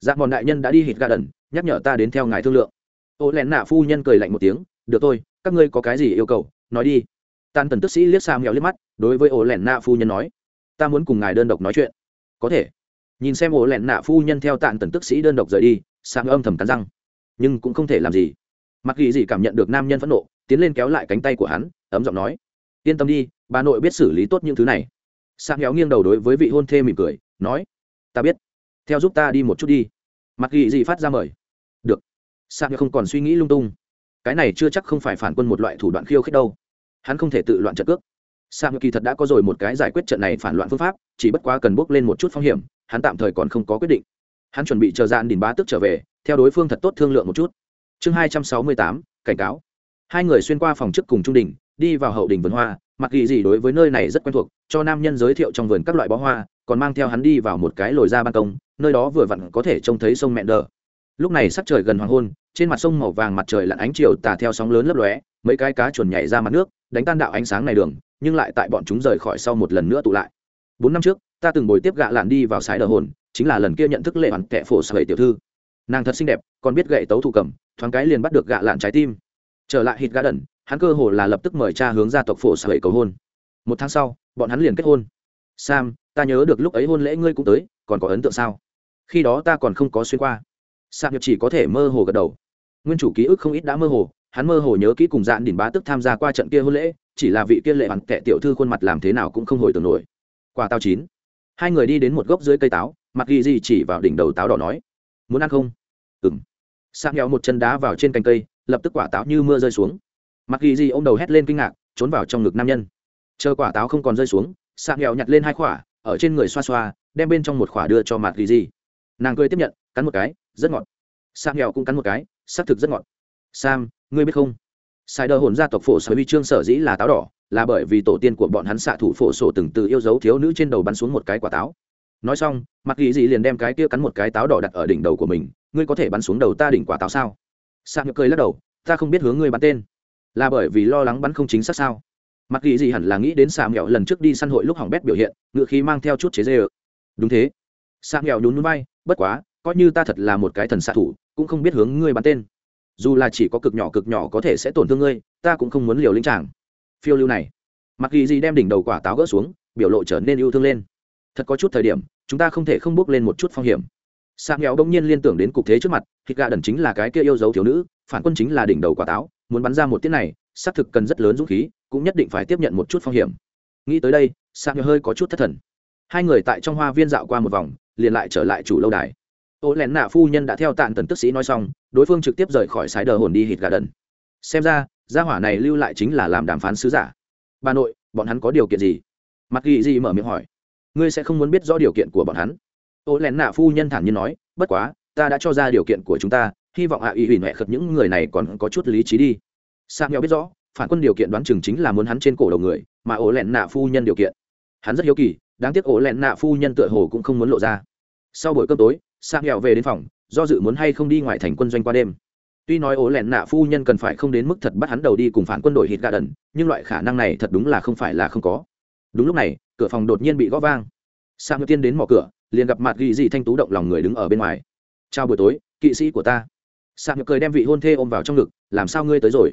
Dạ Giác mòn đại nhân đã đi hít ga đần, nhắc nhở ta đến theo ngài thương lượng. Ô lẹn nạ phu nhân cười lạnh một tiếng. Được tôi các ngươi có cái gì yêu cầu, nói đi tan tần tức sĩ liếc sang nghèo liếc mắt, đối với ổ lẹn nạ phu nhân nói, ta muốn cùng ngài đơn độc nói chuyện. Có thể. Nhìn xem ổ lẹn nạ phu nhân theo tàn tần tức sĩ đơn độc rời đi sang âm thầm cắn răng, nhưng cũng không thể làm gì. Mặc ghi gì cảm nhận được nam nhân phẫn nộ, tiến lên kéo lại cánh tay của hắn, ấm giọng nói, yên tâm đi, bà nội biết xử lý tốt những thứ này. Sang héo nghiêng đầu đối với vị hôn thê mỉm cười, nói, ta biết. Theo giúp ta đi một chút đi. Mặc ghi gì phát ra mời. Được. Sang không còn suy nghĩ lung tung. Cái này chưa chắc không phải phản quân một loại thủ đoạn khiêu khích đâu hắn không thể tự loạn trận cước sang kỳ thật đã có rồi một cái giải quyết trận này phản loạn phương pháp, chỉ bất quá cần bước lên một chút phong hiểm, hắn tạm thời còn không có quyết định. Hắn chuẩn bị chờ Dạn đình Bá tức trở về, theo đối phương thật tốt thương lượng một chút. Chương hai trăm sáu mươi tám cảnh cáo. Hai người xuyên qua phòng trước cùng trung đình, đi vào hậu đình vườn hoa, mặc kỳ gì đối với nơi này rất quen thuộc, cho nam nhân giới thiệu trong vườn các loại bó hoa, còn mang theo hắn đi vào một cái lồi ra ban công, nơi đó vừa vặn có thể trông thấy sông Mẹ Đờ. Lúc này sắc trời gần hoàng hôn, trên mặt sông màu vàng mặt trời lặn ánh chiều tà theo sóng lớn lấp lóe, mấy cái cá chuồn nhảy ra mặt nước, đánh tan đạo ánh sáng này đường, nhưng lại tại bọn chúng rời khỏi sau một lần nữa tụ lại. Bốn năm trước ta từng bồi tiếp gạ lạn đi vào sái đờ hồn chính là lần kia nhận thức lệ hoàn kẻ phổ sợi tiểu thư. Nàng thật xinh đẹp còn biết gậy tấu thủ cầm thoáng cái liền bắt được gạ lạn trái tim. Trở lại hít gạ đần hắn cơ hồ là lập tức mời cha hướng gia tộc phổ sợi cầu hôn. Một tháng sau bọn hắn liền kết hôn. Sam ta nhớ được lúc ấy hôn lễ ngươi cũng tới còn có ấn tượng sao? Khi đó ta còn không có xuyên qua. Sam chỉ có thể mơ hồ gật đầu. Nguyên chủ ký ức không ít đã mơ hồ hắn mơ hồ nhớ kỹ cùng dạn đỉnh bá tức tham gia qua trận kia hôn lễ, chỉ là vị kia lệ bằng kệ tiểu thư khuôn mặt làm thế nào cũng không hồi tưởng nổi. Quả táo chín. Hai người đi đến một gốc dưới cây táo, mặc ghi gì chỉ vào đỉnh đầu táo đỏ nói, muốn ăn không? Ừng sang nghèo một chân đá vào trên cành cây, lập tức quả táo như mưa rơi xuống. Mặc ghi gì ô m đầu hét lên kinh ngạc, trốn vào trong ngực nam nhân. Chờ quả táo không còn rơi xuống sang nghèo nhặt lên hai quả ở trên người xoa xoa, đem bên trong một quả đưa cho mặt ghi gì. Nàng cười tiếp nhận, cắn một cái, rất ngọt. Sang nghèo cũng cắn một cái, xác thực rất ngọt sam, ngươi biết không? Sai đờ hồn gia tộc phổ sở huy chương sở dĩ là táo đỏ, là bởi vì tổ tiên của bọn hắn xạ thủ phổ sổ từng từ yêu dấu thiếu nữ trên đầu bắn xuống một cái quả táo. Nói xong, mặc ghi dị liền đem cái kia cắn một cái táo đỏ đặt ở đỉnh đầu của mình, ngươi có thể bắn xuống đầu ta đỉnh quả táo sao? Sam nhếch cười lắc đầu, ta không biết hướng ngươi bắn tên. Là bởi vì lo lắng bắn không chính xác sao? Mặc ghi dị hẳn là nghĩ đến xà mẹo lần trước đi săn hội lúc hỏng bét biểu hiện, ngựa khí mang theo chút chế dê ơ đúng thế. Sam mẹo nhún núi bay, bất quá, coi như ta thật là một cái thần xạ thủ, cũng không biết hướng ngươi bắn tên dù là chỉ có cực nhỏ cực nhỏ có thể sẽ tổn thương ngươi, ta cũng không muốn liều lĩnh tràng phiêu lưu này, mặc ghi gì đem đỉnh đầu quả táo gỡ xuống, biểu lộ trở nên yêu thương lên. Thật có chút thời điểm, chúng ta không thể không bước lên một chút phong hiểm. Sa nghèo bỗng nhiên liên tưởng đến cục thế trước mặt, thịt gà đần chính là cái kia yêu dấu thiếu nữ, phản quân chính là đỉnh đầu quả táo, muốn bắn ra một tiết này, xác thực cần rất lớn dũng khí, cũng nhất định phải tiếp nhận một chút phong hiểm. Nghĩ tới đây sa nghèo hơi có chút thất thần. Hai người tại trong hoa viên dạo qua một vòng, liền lại trở lại chủ lâu đài. Ô lén nạ phu nhân đã theo tàn tần tức sĩ nói xong đối phương trực tiếp rời khỏi sái đờ hồn đi hít gà đần. Xem ra, gia hỏa này lưu lại chính là làm đàm phán sứ giả. Bà nội, bọn hắn có điều kiện gì? Mặt ghi gì mở miệng hỏi. Ngươi sẽ không muốn biết rõ điều kiện của bọn hắn. Ô lén nạ phu nhân thản nhiên nói, bất quá, ta đã cho ra điều kiện của chúng ta, hy vọng hạ ủy ủy mẹ khật những người này còn có chút lý trí đi. Sa nghèo biết rõ, phản quân điều kiện đoán chừng chính là muốn hắn trên cổ đầu người, mà ổ lẹn nạ phu nhân điều kiện. Hắn rất hiếu kỳ, đáng tiếc ổ lẹn nạ phu nhân tựa hồ cũng không muốn lộ ra. Sau buổi cơm tối sa nghèo về đến phòng do dự muốn hay không đi ngoài thành quân doanh qua đêm. Tuy nói ổ lẹn nạ phu nhân cần phải không đến mức thật bắt hắn đầu đi cùng phản quân đội hít gà đần, nhưng loại khả năng này thật đúng là không phải là không có. Đúng lúc này, cửa phòng đột nhiên bị gõ vang. Sang ngư tiên đến mỏ cửa, liền gặp mặt ghi dị thanh tú động lòng người đứng ở bên ngoài. Chào buổi tối, kỵ sĩ của ta. Sang ngư cười đem vị hôn thê ôm vào trong ngực, làm sao ngươi tới rồi?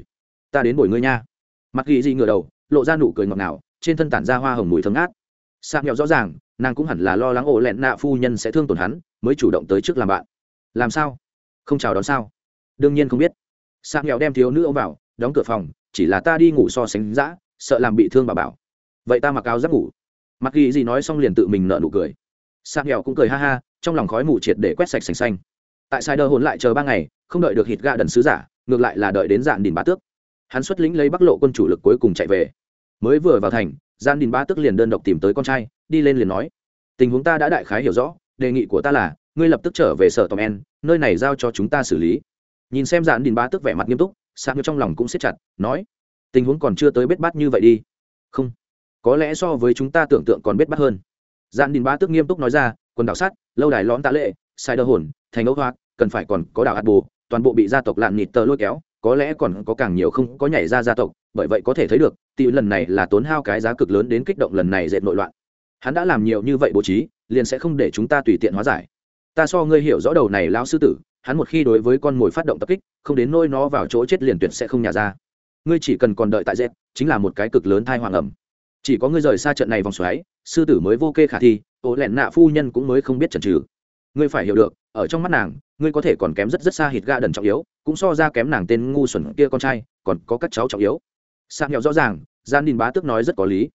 Ta đến bồi ngươi nha. Mặt ghi dị ngửa đầu, lộ ra nụ cười ngọt ngào, trên thân tản ra hoa hồng mùi thơm ngát. Sang nghèo rõ ràng, nàng cũng hẳn là lo lắng ổ lẹn nạ phu nhân sẽ thương tổn hắn, mới chủ động tới trước làm bạn làm sao? Không chào đón sao? Đương nhiên không biết. Sang nghèo đem thiếu nữ ông vào, đóng cửa phòng, chỉ là ta đi ngủ so sánh dã, sợ làm bị thương bà bảo. Vậy ta mặc áo giấc ngủ. Mặc ghi gì nói xong liền tự mình nợ nụ cười. Sang nghèo cũng cười ha ha, trong lòng khói mù triệt để quét sạch sành xanh. Tại sai đơ hồn lại chờ ba ngày, không đợi được hít gạ đần sứ giả, ngược lại là đợi đến dạn đình bá tước. Hắn xuất lĩnh lấy bắc lộ quân chủ lực cuối cùng chạy về. Mới vừa vào thành gian đình bá tước liền đơn độc tìm tới con trai, đi lên liền nói, tình huống ta đã đại khái hiểu rõ, đề nghị của ta là ngươi lập tức trở về sở tòm en nơi này giao cho chúng ta xử lý. Nhìn xem dạn đình bá tức vẻ mặt nghiêm túc sang trong lòng cũng siết chặt nói tình huống còn chưa tới bết bát như vậy đi. Không có lẽ so với chúng ta tưởng tượng còn bết bắt hơn. Dạn đình ba tức nghiêm túc nói ra quần đảo sát, lâu đài lõm tạ lệ sai đơ hồn thành ấu hoa cần phải còn có đảo hạt bù toàn bộ bị gia tộc lạn nịt tờ lôi kéo có lẽ còn có càng nhiều không có nhảy ra gia tộc bởi vậy có thể thấy được tỷ lần này là tốn hao cái giá cực lớn đến kích động lần này dệt nội loạn. Hắn đã làm nhiều như vậy bố trí liền sẽ không để chúng ta tùy tiện hóa giải ta so ngươi hiểu rõ đầu này lão sư tử, hắn một khi đối với con mồi phát động tập kích, không đến nôi nó vào chỗ chết liền tuyệt sẽ không nhả ra. Ngươi chỉ cần còn đợi tại dẹp chính là một cái cực lớn thai hoàng ẩm. Chỉ có ngươi rời xa trận này vòng xoáy, sư tử mới vô kê khả thi, ổ lẹn nạ phu nhân cũng mới không biết trần trừ ngươi phải hiểu được, ở trong mắt nàng, ngươi có thể còn kém rất rất xa hít ga đần trọng yếu, cũng so ra kém nàng tên ngu xuẩn kia con trai, còn có các cháu trọng yếu. Sang nghèo rõ ràng gian đình bá tước nói rất có lý.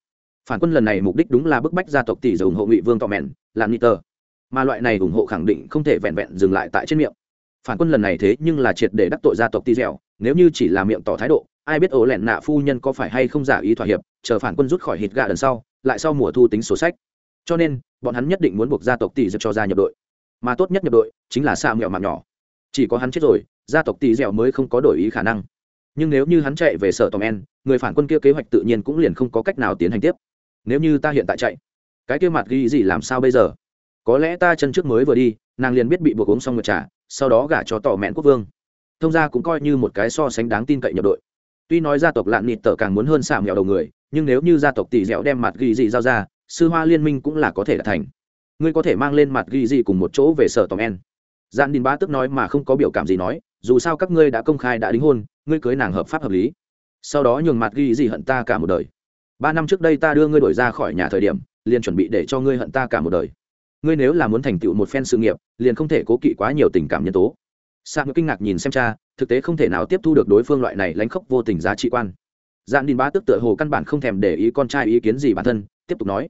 Phản quân lần này mục đích đúng là bức bách gia tộc tỷ dầu ủng hộ ngụy vương tọ mẹn làm niter mà loại này ủng hộ khẳng định không thể vẹn vẹn dừng lại tại trên miệng. Phản quân lần này thế nhưng là triệt để đắc tội gia tộc tỷ dẻo, nếu như chỉ là miệng tỏ thái độ, ai biết ổ lẹn nạ phu nhân có phải hay không giả ý thỏa hiệp, chờ phản quân rút khỏi hít gà lần sau, lại sau mùa thu tính sổ sách. Cho nên, bọn hắn nhất định muốn buộc gia tộc tỷ dẻo cho ra nhập đội. Mà tốt nhất nhập đội, chính là xa mẹo mạng nhỏ. Chỉ có hắn chết rồi, gia tộc tỷ dẻo mới không có đổi ý khả năng. Nhưng nếu như hắn chạy về sở tòm en, người phản quân kia kế hoạch tự nhiên cũng liền không có cách nào tiến hành tiếp. Nếu như ta hiện tại chạy, cái kia mặt ghi gì làm sao bây giờ? Có lẽ ta chân trước mới vừa đi, nàng liền biết bị buộc uống xong ngược trà, sau đó gả cho tỏ mẹn quốc vương. Thông gia cũng coi như một cái so sánh đáng tin cậy nhập đội. Tuy nói gia tộc lạn nịt tở càng muốn hơn xả mèo đầu người, nhưng nếu như gia tộc tỷ dẻo đem mặt ghi dị giao ra, sư hoa liên minh cũng là có thể đạt thành. Ngươi có thể mang lên mặt ghi dị cùng một chỗ về sở tòm en gian đình ba tức nói mà không có biểu cảm gì nói, dù sao các ngươi đã công khai đã đính hôn, ngươi cưới nàng hợp pháp hợp lý. Sau đó nhường mặt ghi dị hận ta cả một đời. Ba năm trước đây ta đưa ngươi đổi ra khỏi nhà thời điểm, liền chuẩn bị để cho ngươi hận ta cả một đời ngươi nếu là muốn thành tựu một phen sự nghiệp, liền không thể cố kỵ quá nhiều tình cảm nhân tố. Sa ngữ kinh ngạc nhìn xem cha, thực tế không thể nào tiếp thu được đối phương loại này lánh khóc vô tình giá trị quan. Dạn đình ba tức tựa hồ căn bản không thèm để ý con trai ý kiến gì bản thân, tiếp tục nói.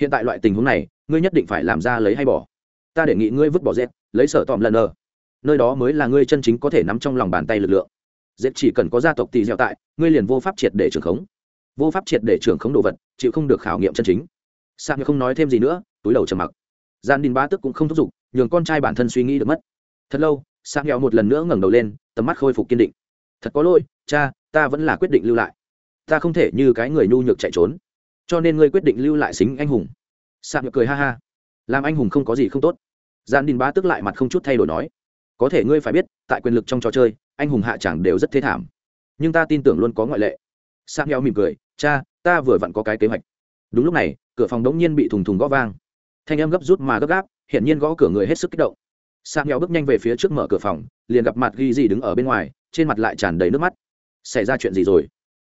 Hiện tại loại tình huống này, ngươi nhất định phải làm ra lấy hay bỏ. Ta đề nghị ngươi vứt bỏ dẹp lấy sở tòm lần ở. Nơi đó mới là ngươi chân chính có thể nắm trong lòng bàn tay lực lượng. Dẹp chỉ cần có gia tộc tỳ dẻo tại, ngươi liền vô pháp triệt để trưởng khống. Vô pháp triệt để trưởng khống đồ vật, chịu không được khảo nghiệm chân chính. Sang không nói thêm gì nữa, túi đầu trầm mặc gian đình ba tức cũng không thúc giục, nhường con trai bản thân suy nghĩ được mất. Thật lâu sang nghèo một lần nữa ngẩng đầu lên, tầm mắt khôi phục kiên định. Thật có lỗi, cha, ta vẫn là quyết định lưu lại. Ta không thể như cái người nhu nhược chạy trốn. Cho nên ngươi quyết định lưu lại xính anh hùng. Sạc cười ha ha. Làm anh hùng không có gì không tốt. Gian đình bá tức lại mặt không chút thay đổi nói. Có thể ngươi phải biết, tại quyền lực trong trò chơi, anh hùng hạ chẳng đều rất thế thảm. Nhưng ta tin tưởng luôn có ngoại lệ. Sang nghèo mỉm cười. Cha, ta vừa vặn có cái kế hoạch. Đúng lúc này, cửa phòng đống nhiên bị thùng thùng gõ vang thanh em gấp rút mà gấp gáp hiện nhiên gõ cửa người hết sức kích động. Sam nhau bước nhanh về phía trước mở cửa phòng, liền gặp mặt ghi gì đứng ở bên ngoài, trên mặt lại tràn đầy nước mắt. Xảy ra chuyện gì rồi?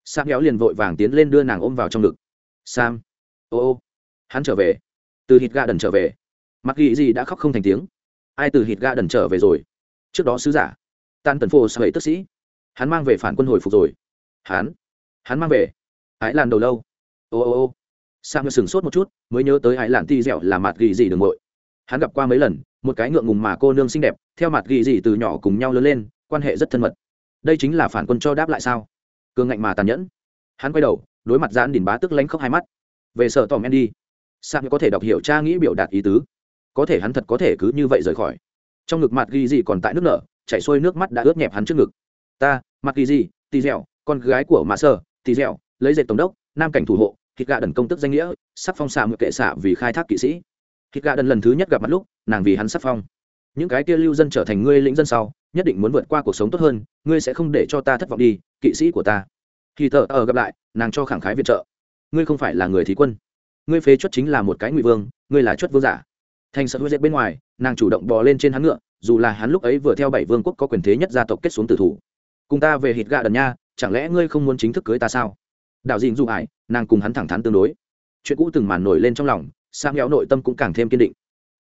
Sam nhau liền vội vàng tiến lên đưa nàng ôm vào trong ngực. Sam. Ô ô. Hắn trở về. Từ thịt ga đần trở về. Mặc ghi gì đã khóc không thành tiếng. Ai từ thịt ga đần trở về rồi? Trước đó sứ giả. Tan tần phô sợi tức sĩ. Hắn mang về phản quân hồi phục rồi. Hắn. Hắn mang về. Ái làm đầu lâu. Ô ô ô sang sừng sốt một chút, mới nhớ tới ái làn ti dẻo là mặt ghi gì đường ngội hắn gặp qua mấy lần, một cái ngượng ngùng mà cô nương xinh đẹp, theo mặt ghi gì từ nhỏ cùng nhau lớn lên, quan hệ rất thân mật. Đây chính là phản quân cho đáp lại sao? Cường ngạnh mà tàn nhẫn. Hắn quay đầu, đối mặt giãn đỉnh bá tức lánh khóc hai mắt. Về sợ tòm en đi sang có thể đọc hiểu cha nghĩ biểu đạt ý tứ. Có thể hắn thật có thể cứ như vậy rời khỏi. Trong ngực mặt ghi gì còn tại nước nở, chảy xuôi nước mắt đã ướt nhẹp hắn trước ngực. Ta, mặt ghi gì? Tì dẻo, con gái của mạ sơ tì dẻo, lấy dệt tổng đốc, nam cảnh thủ hộ Hít gà đần công tức danh nghĩa sắc phong xạ mượn kệ xạ vì khai thác kỵ sĩ. Hít gà đần lần thứ nhất gặp mặt lúc, nàng vì hắn sắc phong. Những cái kia lưu dân trở thành ngươi lĩnh dân sau, nhất định muốn vượt qua cuộc sống tốt hơn, ngươi sẽ không để cho ta thất vọng đi, kỵ sĩ của ta. Khi thợ ở ờ, gặp lại, nàng cho khẳng khái viện trợ. Ngươi không phải là người thí quân. Ngươi phế chuất chính là một cái ngụy vương, ngươi là chuất vương giả. Thành sợ huyết bên ngoài, nàng chủ động bò lên trên hắn ngựa, dù là hắn lúc ấy vừa theo bảy vương quốc có quyền thế nhất gia tộc kết xuống tử thủ. Cùng ta về hít gạ đần nha, chẳng lẽ ngươi không muốn chính thức cưới ta sao? Đạo dịn dù ải nàng cùng hắn thẳng thắn tương đối. Chuyện cũ từng màn nổi lên trong lòng sang héo nội tâm cũng càng thêm kiên định.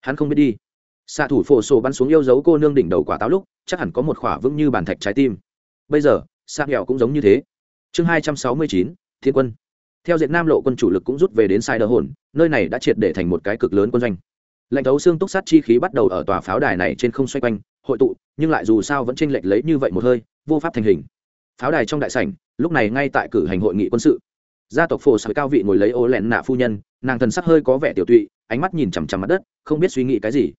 Hắn không biết đi. Xạ thủ phổ sổ bắn xuống yêu dấu cô nương đỉnh đầu quả táo lúc, chắc hẳn có một khỏa vững như bàn thạch trái tim. Bây giờ sang héo cũng giống như thế. Chương hai trăm sáu mươi chín, thiên quân. Theo diện nam lộ quân chủ lực cũng rút về đến sai đờ hồn, nơi này đã triệt để thành một cái cực lớn quân doanh. Lệnh thấu xương túc sát chi khí bắt đầu ở tòa pháo đài này trên không xoay quanh, hội tụ, nhưng lại dù sao vẫn tranh lệch lấy như vậy một hơi, vô pháp thành hình pháo đài trong đại sảnh, lúc này ngay tại cử hành hội nghị quân sự. Gia tộc phổ sợi cao vị ngồi lấy ô lẹn nạ phu nhân, nàng thần sắc hơi có vẻ tiểu tụy, ánh mắt nhìn chằm chằm mặt đất, không biết suy nghĩ cái gì.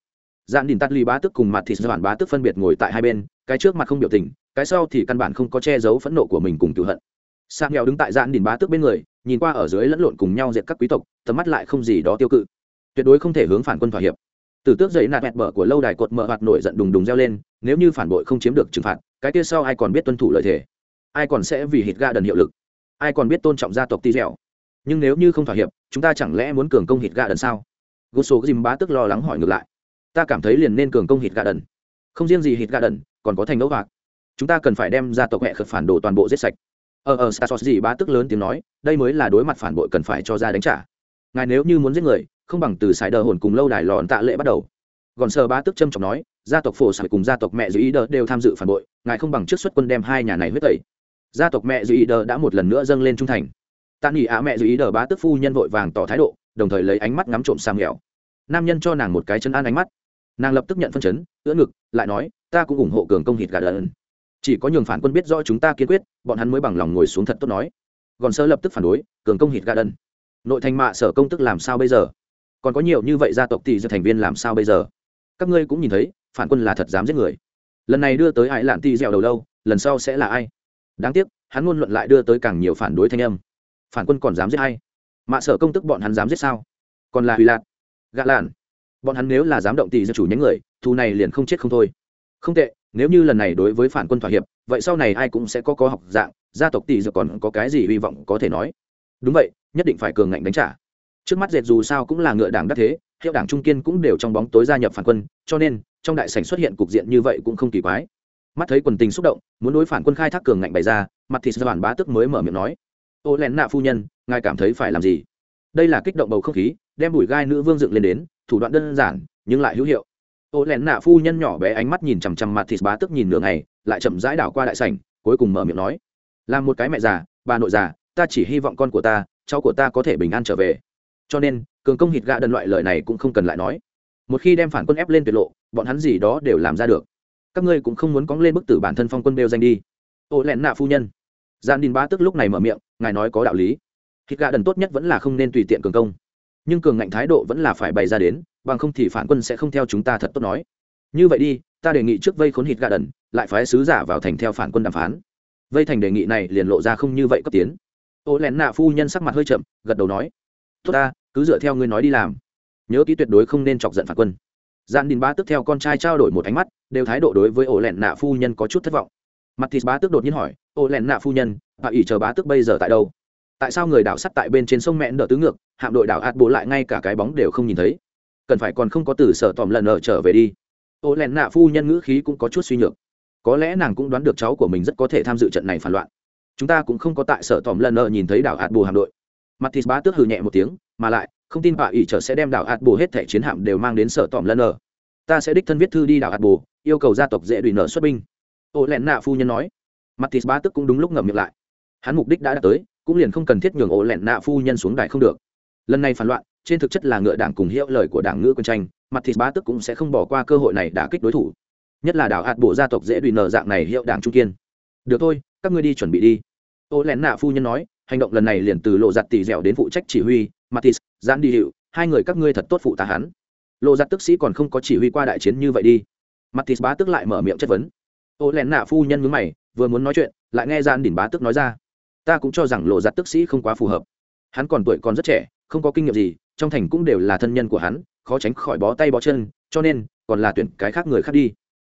Dạn đình tắt ly bá tức cùng mặt thịt bản bá tức phân biệt ngồi tại hai bên, cái trước mặt không biểu tình, cái sau thì căn bản không có che giấu phẫn nộ của mình cùng cựu hận. Sang nghèo đứng tại dạn đình bá tức bên người, nhìn qua ở dưới lẫn lộn cùng nhau diệt các quý tộc, tầm mắt lại không gì đó tiêu cự. Tuyệt đối không thể hướng phản quân thỏa hiệp. Từ tước dậy nạt mẹt bở của lâu đài cột mở hoạt nổi giận đùng đùng reo lên, nếu như phản bội không chiếm được trừng phạt, cái kia sau ai còn biết tuân thủ lợi thế? Ai còn sẽ vì hít ga đần hiệu lực? Ai còn biết tôn trọng gia tộc ti dẻo nhưng nếu như không thỏa hiệp, chúng ta chẳng lẽ muốn cường công hít ga đần sao? Gô số dìm bá tức lo lắng hỏi ngược lại. Ta cảm thấy liền nên cường công hít ga đần. Không riêng gì hít ga đần, còn có thành đấu hoạt chúng ta cần phải đem gia tộc mẹ khật phản đồ toàn bộ giết sạch. Ờ ờ stasos gì bá tức lớn tiếng nói, đây mới là đối mặt phản bội cần phải cho ra đánh trả. Ngài nếu như muốn giết người, không bằng từ sải đờ hồn cùng lâu đài lòn tạ lệ bắt đầu. Gòn sờ bá tức trâm trọng nói, gia tộc phổ sải cùng gia tộc mẹ dưới ý đờ đều tham dự phản bội, ngài không bằng trước xuất quân đem hai nhà này huyết tẩy gia tộc mẹ dư ý đờ đã một lần nữa dâng lên trung thành. Tàn nghỉ ạ mẹ dư ý đờ bá tức phu nhân vội vàng tỏ thái độ, đồng thời lấy ánh mắt ngắm trộm sang nghèo. Nam nhân cho nàng một cái chân an ánh mắt. Nàng lập tức nhận phân chấn, ưỡn ngực, lại nói, ta cũng ủng hộ cường công hít gà đần chỉ có nhường phản quân biết rõ chúng ta kiên quyết, bọn hắn mới bằng lòng ngồi xuống thật tốt nói. Gòn sơ lập tức phản đối, cường công hít gà đần nội thành mạ sở công tức làm sao bây giờ? Còn có nhiều như vậy gia tộc tỷ giờ thành viên làm sao bây giờ? Các ngươi cũng nhìn thấy, phản quân là thật dám giết người. Lần này đưa tới ai lạn tỷ dẻo đầu lâu, lần sau sẽ là ai? Đáng tiếc, hắn ngôn luận lại đưa tới càng nhiều phản đối thanh âm. Phản quân còn dám giết hay? Mạ sở công tức bọn hắn dám giết sao? Còn là hủy lạc gạ lạn. Bọn hắn nếu là dám động tỷ dân chủ nhánh người, thù này liền không chết không thôi. Không tệ, nếu như lần này đối với phản quân thỏa hiệp, vậy sau này ai cũng sẽ có có học dạng, gia tộc tỷ dược còn có cái gì hy vọng có thể nói? Đúng vậy, nhất định phải cường ngạnh đánh trả. Trước mắt dệt dù sao cũng là ngựa đảng đắc thế, hiệu đảng trung kiên cũng đều trong bóng tối gia nhập phản quân, cho nên trong đại sảnh xuất hiện cục diện như vậy cũng không kỳ quái mắt thấy quần tình xúc động, muốn đối phản quân khai thác cường ngạnh bày ra, mặt thịt ra bản bá tức mới mở miệng nói, ô lén nạ phu nhân, ngài cảm thấy phải làm gì? Đây là kích động bầu không khí, đem bùi gai nữ vương dựng lên đến, thủ đoạn đơn giản, nhưng lại hữu hiệu. Ô lén nạ phu nhân nhỏ bé ánh mắt nhìn chằm chằm mặt thịt bá tức nhìn nửa ngày, lại chậm rãi đảo qua đại sảnh, cuối cùng mở miệng nói, Là một cái mẹ già, bà nội già, ta chỉ hy vọng con của ta, cháu của ta có thể bình an trở về. Cho nên, cường công hít gạ đần loại lời này cũng không cần lại nói. Một khi đem phản quân ép lên tuyệt lộ, bọn hắn gì đó đều làm ra được các ngươi cũng không muốn cóng lên bức tử bản thân phong quân bêu danh đi. Ô lẹn nạ phu nhân. Gian đình ba tức lúc này mở miệng, ngài nói có đạo lý. Thịt gà đần tốt nhất vẫn là không nên tùy tiện cường công. Nhưng cường ngạnh thái độ vẫn là phải bày ra đến, bằng không thì phản quân sẽ không theo chúng ta thật tốt nói. Như vậy đi, ta đề nghị trước vây khốn hít gà đần, lại phái sứ giả vào thành theo phản quân đàm phán. Vây thành đề nghị này liền lộ ra không như vậy cấp tiến. Ô lén nạ phu nhân sắc mặt hơi chậm, gật đầu nói. Tốt ta, cứ dựa theo ngươi nói đi làm. Nhớ kỹ tuyệt đối không nên chọc giận phản quân gian đình bá tức theo con trai trao đổi một ánh mắt, đều thái độ đối với ổ lẹn nạ phu nhân có chút thất vọng. Mặt thịt bá tức đột nhiên hỏi, ổ lẹn nạ phu nhân, bà ỉ chờ bá tức bây giờ tại đâu? Tại sao người đảo sắt tại bên trên sông mẹn đỡ tứ ngược, hạm đội đảo ạt bộ lại ngay cả cái bóng đều không nhìn thấy? Cần phải còn không có từ sở tòm lần ở trở về đi. Ổ lẹn nạ phu nhân ngữ khí cũng có chút suy nhược. Có lẽ nàng cũng đoán được cháu của mình rất có thể tham dự trận này phản loạn. Chúng ta cũng không có tại sở tòm lần ở nhìn thấy đảo ạt bù hạm đội. Mặt thịt bá tước hừ nhẹ một tiếng, mà lại không tin bà ỷ trở sẽ đem đảo hạt bồ hết thẻ chiến hạm đều mang đến sở tòm lân ở. Ta sẽ đích thân viết thư đi đảo hạt bồ, yêu cầu gia tộc dễ đùy nở xuất binh. Ô lẹn nạ phu nhân nói. Mặt thịt ba tức cũng đúng lúc ngậm miệng lại. Hắn mục đích đã đạt tới, cũng liền không cần thiết nhường ô lẹn nạ phu nhân xuống đài không được. Lần này phản loạn, trên thực chất là ngựa đảng cùng hiệu lời của đảng ngữ quân tranh, mặt thịt ba tức cũng sẽ không bỏ qua cơ hội này đả kích đối thủ. Nhất là đảo hạt bồ gia tộc dễ đùy nở dạng này hiệu đảng trung kiên. Được thôi, các ngươi đi chuẩn bị đi. Ô lẹn nạ phu nhân nói, hành động lần này liền từ lộ giặt tỉ dẻo đến phụ trách chỉ huy matis giãn đi hiệu, hai người các ngươi thật tốt phụ tá hắn. Lộ giặt tức sĩ còn không có chỉ huy qua đại chiến như vậy đi. Matis bá tức lại mở miệng chất vấn. Ô lén nạ phu nhân mướn mày, vừa muốn nói chuyện, lại nghe giãn đỉnh bá tức nói ra. Ta cũng cho rằng lộ giặt tức sĩ không quá phù hợp. Hắn còn tuổi còn rất trẻ, không có kinh nghiệm gì, trong thành cũng đều là thân nhân của hắn, khó tránh khỏi bó tay bó chân, cho nên, còn là tuyển cái khác người khác đi.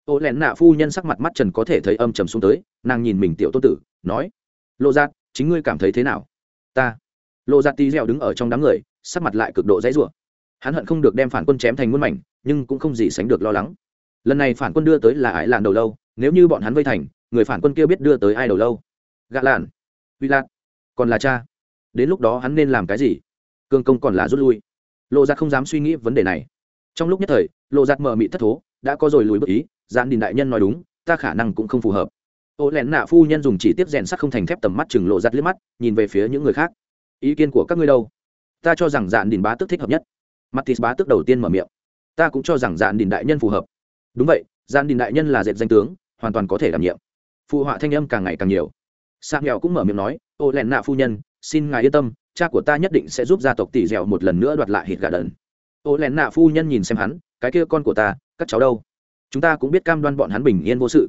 Ô lén nạ phu nhân sắc mặt mắt trần có thể thấy âm trầm xuống tới, nàng nhìn mình tiểu tôn tử, nói, lộ giặt, chính ngươi cảm thấy thế nào? Ta lộ giặt tí dẻo đứng ở trong đám người, sắc mặt lại cực độ dãy rủa. Hắn hận không được đem phản quân chém thành muôn mảnh, nhưng cũng không gì sánh được lo lắng. Lần này phản quân đưa tới là ải làn đầu lâu, nếu như bọn hắn vây thành, người phản quân kia biết đưa tới ai đầu lâu? Gạ làn uy lạc còn là cha. Đến lúc đó hắn nên làm cái gì? Cương công còn là rút lui. Lộ giặt không dám suy nghĩ vấn đề này. Trong lúc nhất thời lộ giặt mờ mị thất thố, đã có rồi lùi bất ý gian đình đại nhân nói đúng, ta khả năng cũng không phù hợp. Ô lẹn nạ phu nhân dùng chỉ tiếp rèn sắt không thành thép tầm mắt chừng lộ giặt liếc mắt, nhìn về phía những người khác ý kiến của các ngươi đâu? Ta cho rằng dạn đình bá tức thích hợp nhất. Mặt thịt bá tức đầu tiên mở miệng. Ta cũng cho rằng dạn đình đại nhân phù hợp. Đúng vậy dạn đình đại nhân là dệt danh tướng, hoàn toàn có thể đảm nhiệm. Phụ họa thanh âm càng ngày càng nhiều. Sang nghèo cũng mở miệng nói, ô lẹn nạ phu nhân, xin ngài yên tâm, cha của ta nhất định sẽ giúp gia tộc tỷ dẻo một lần nữa đoạt lại hít gà đần. Ô lẹn nạ phu nhân nhìn xem hắn, cái kia con của ta, các cháu đâu? Chúng ta cũng biết cam đoan bọn hắn bình yên vô sự.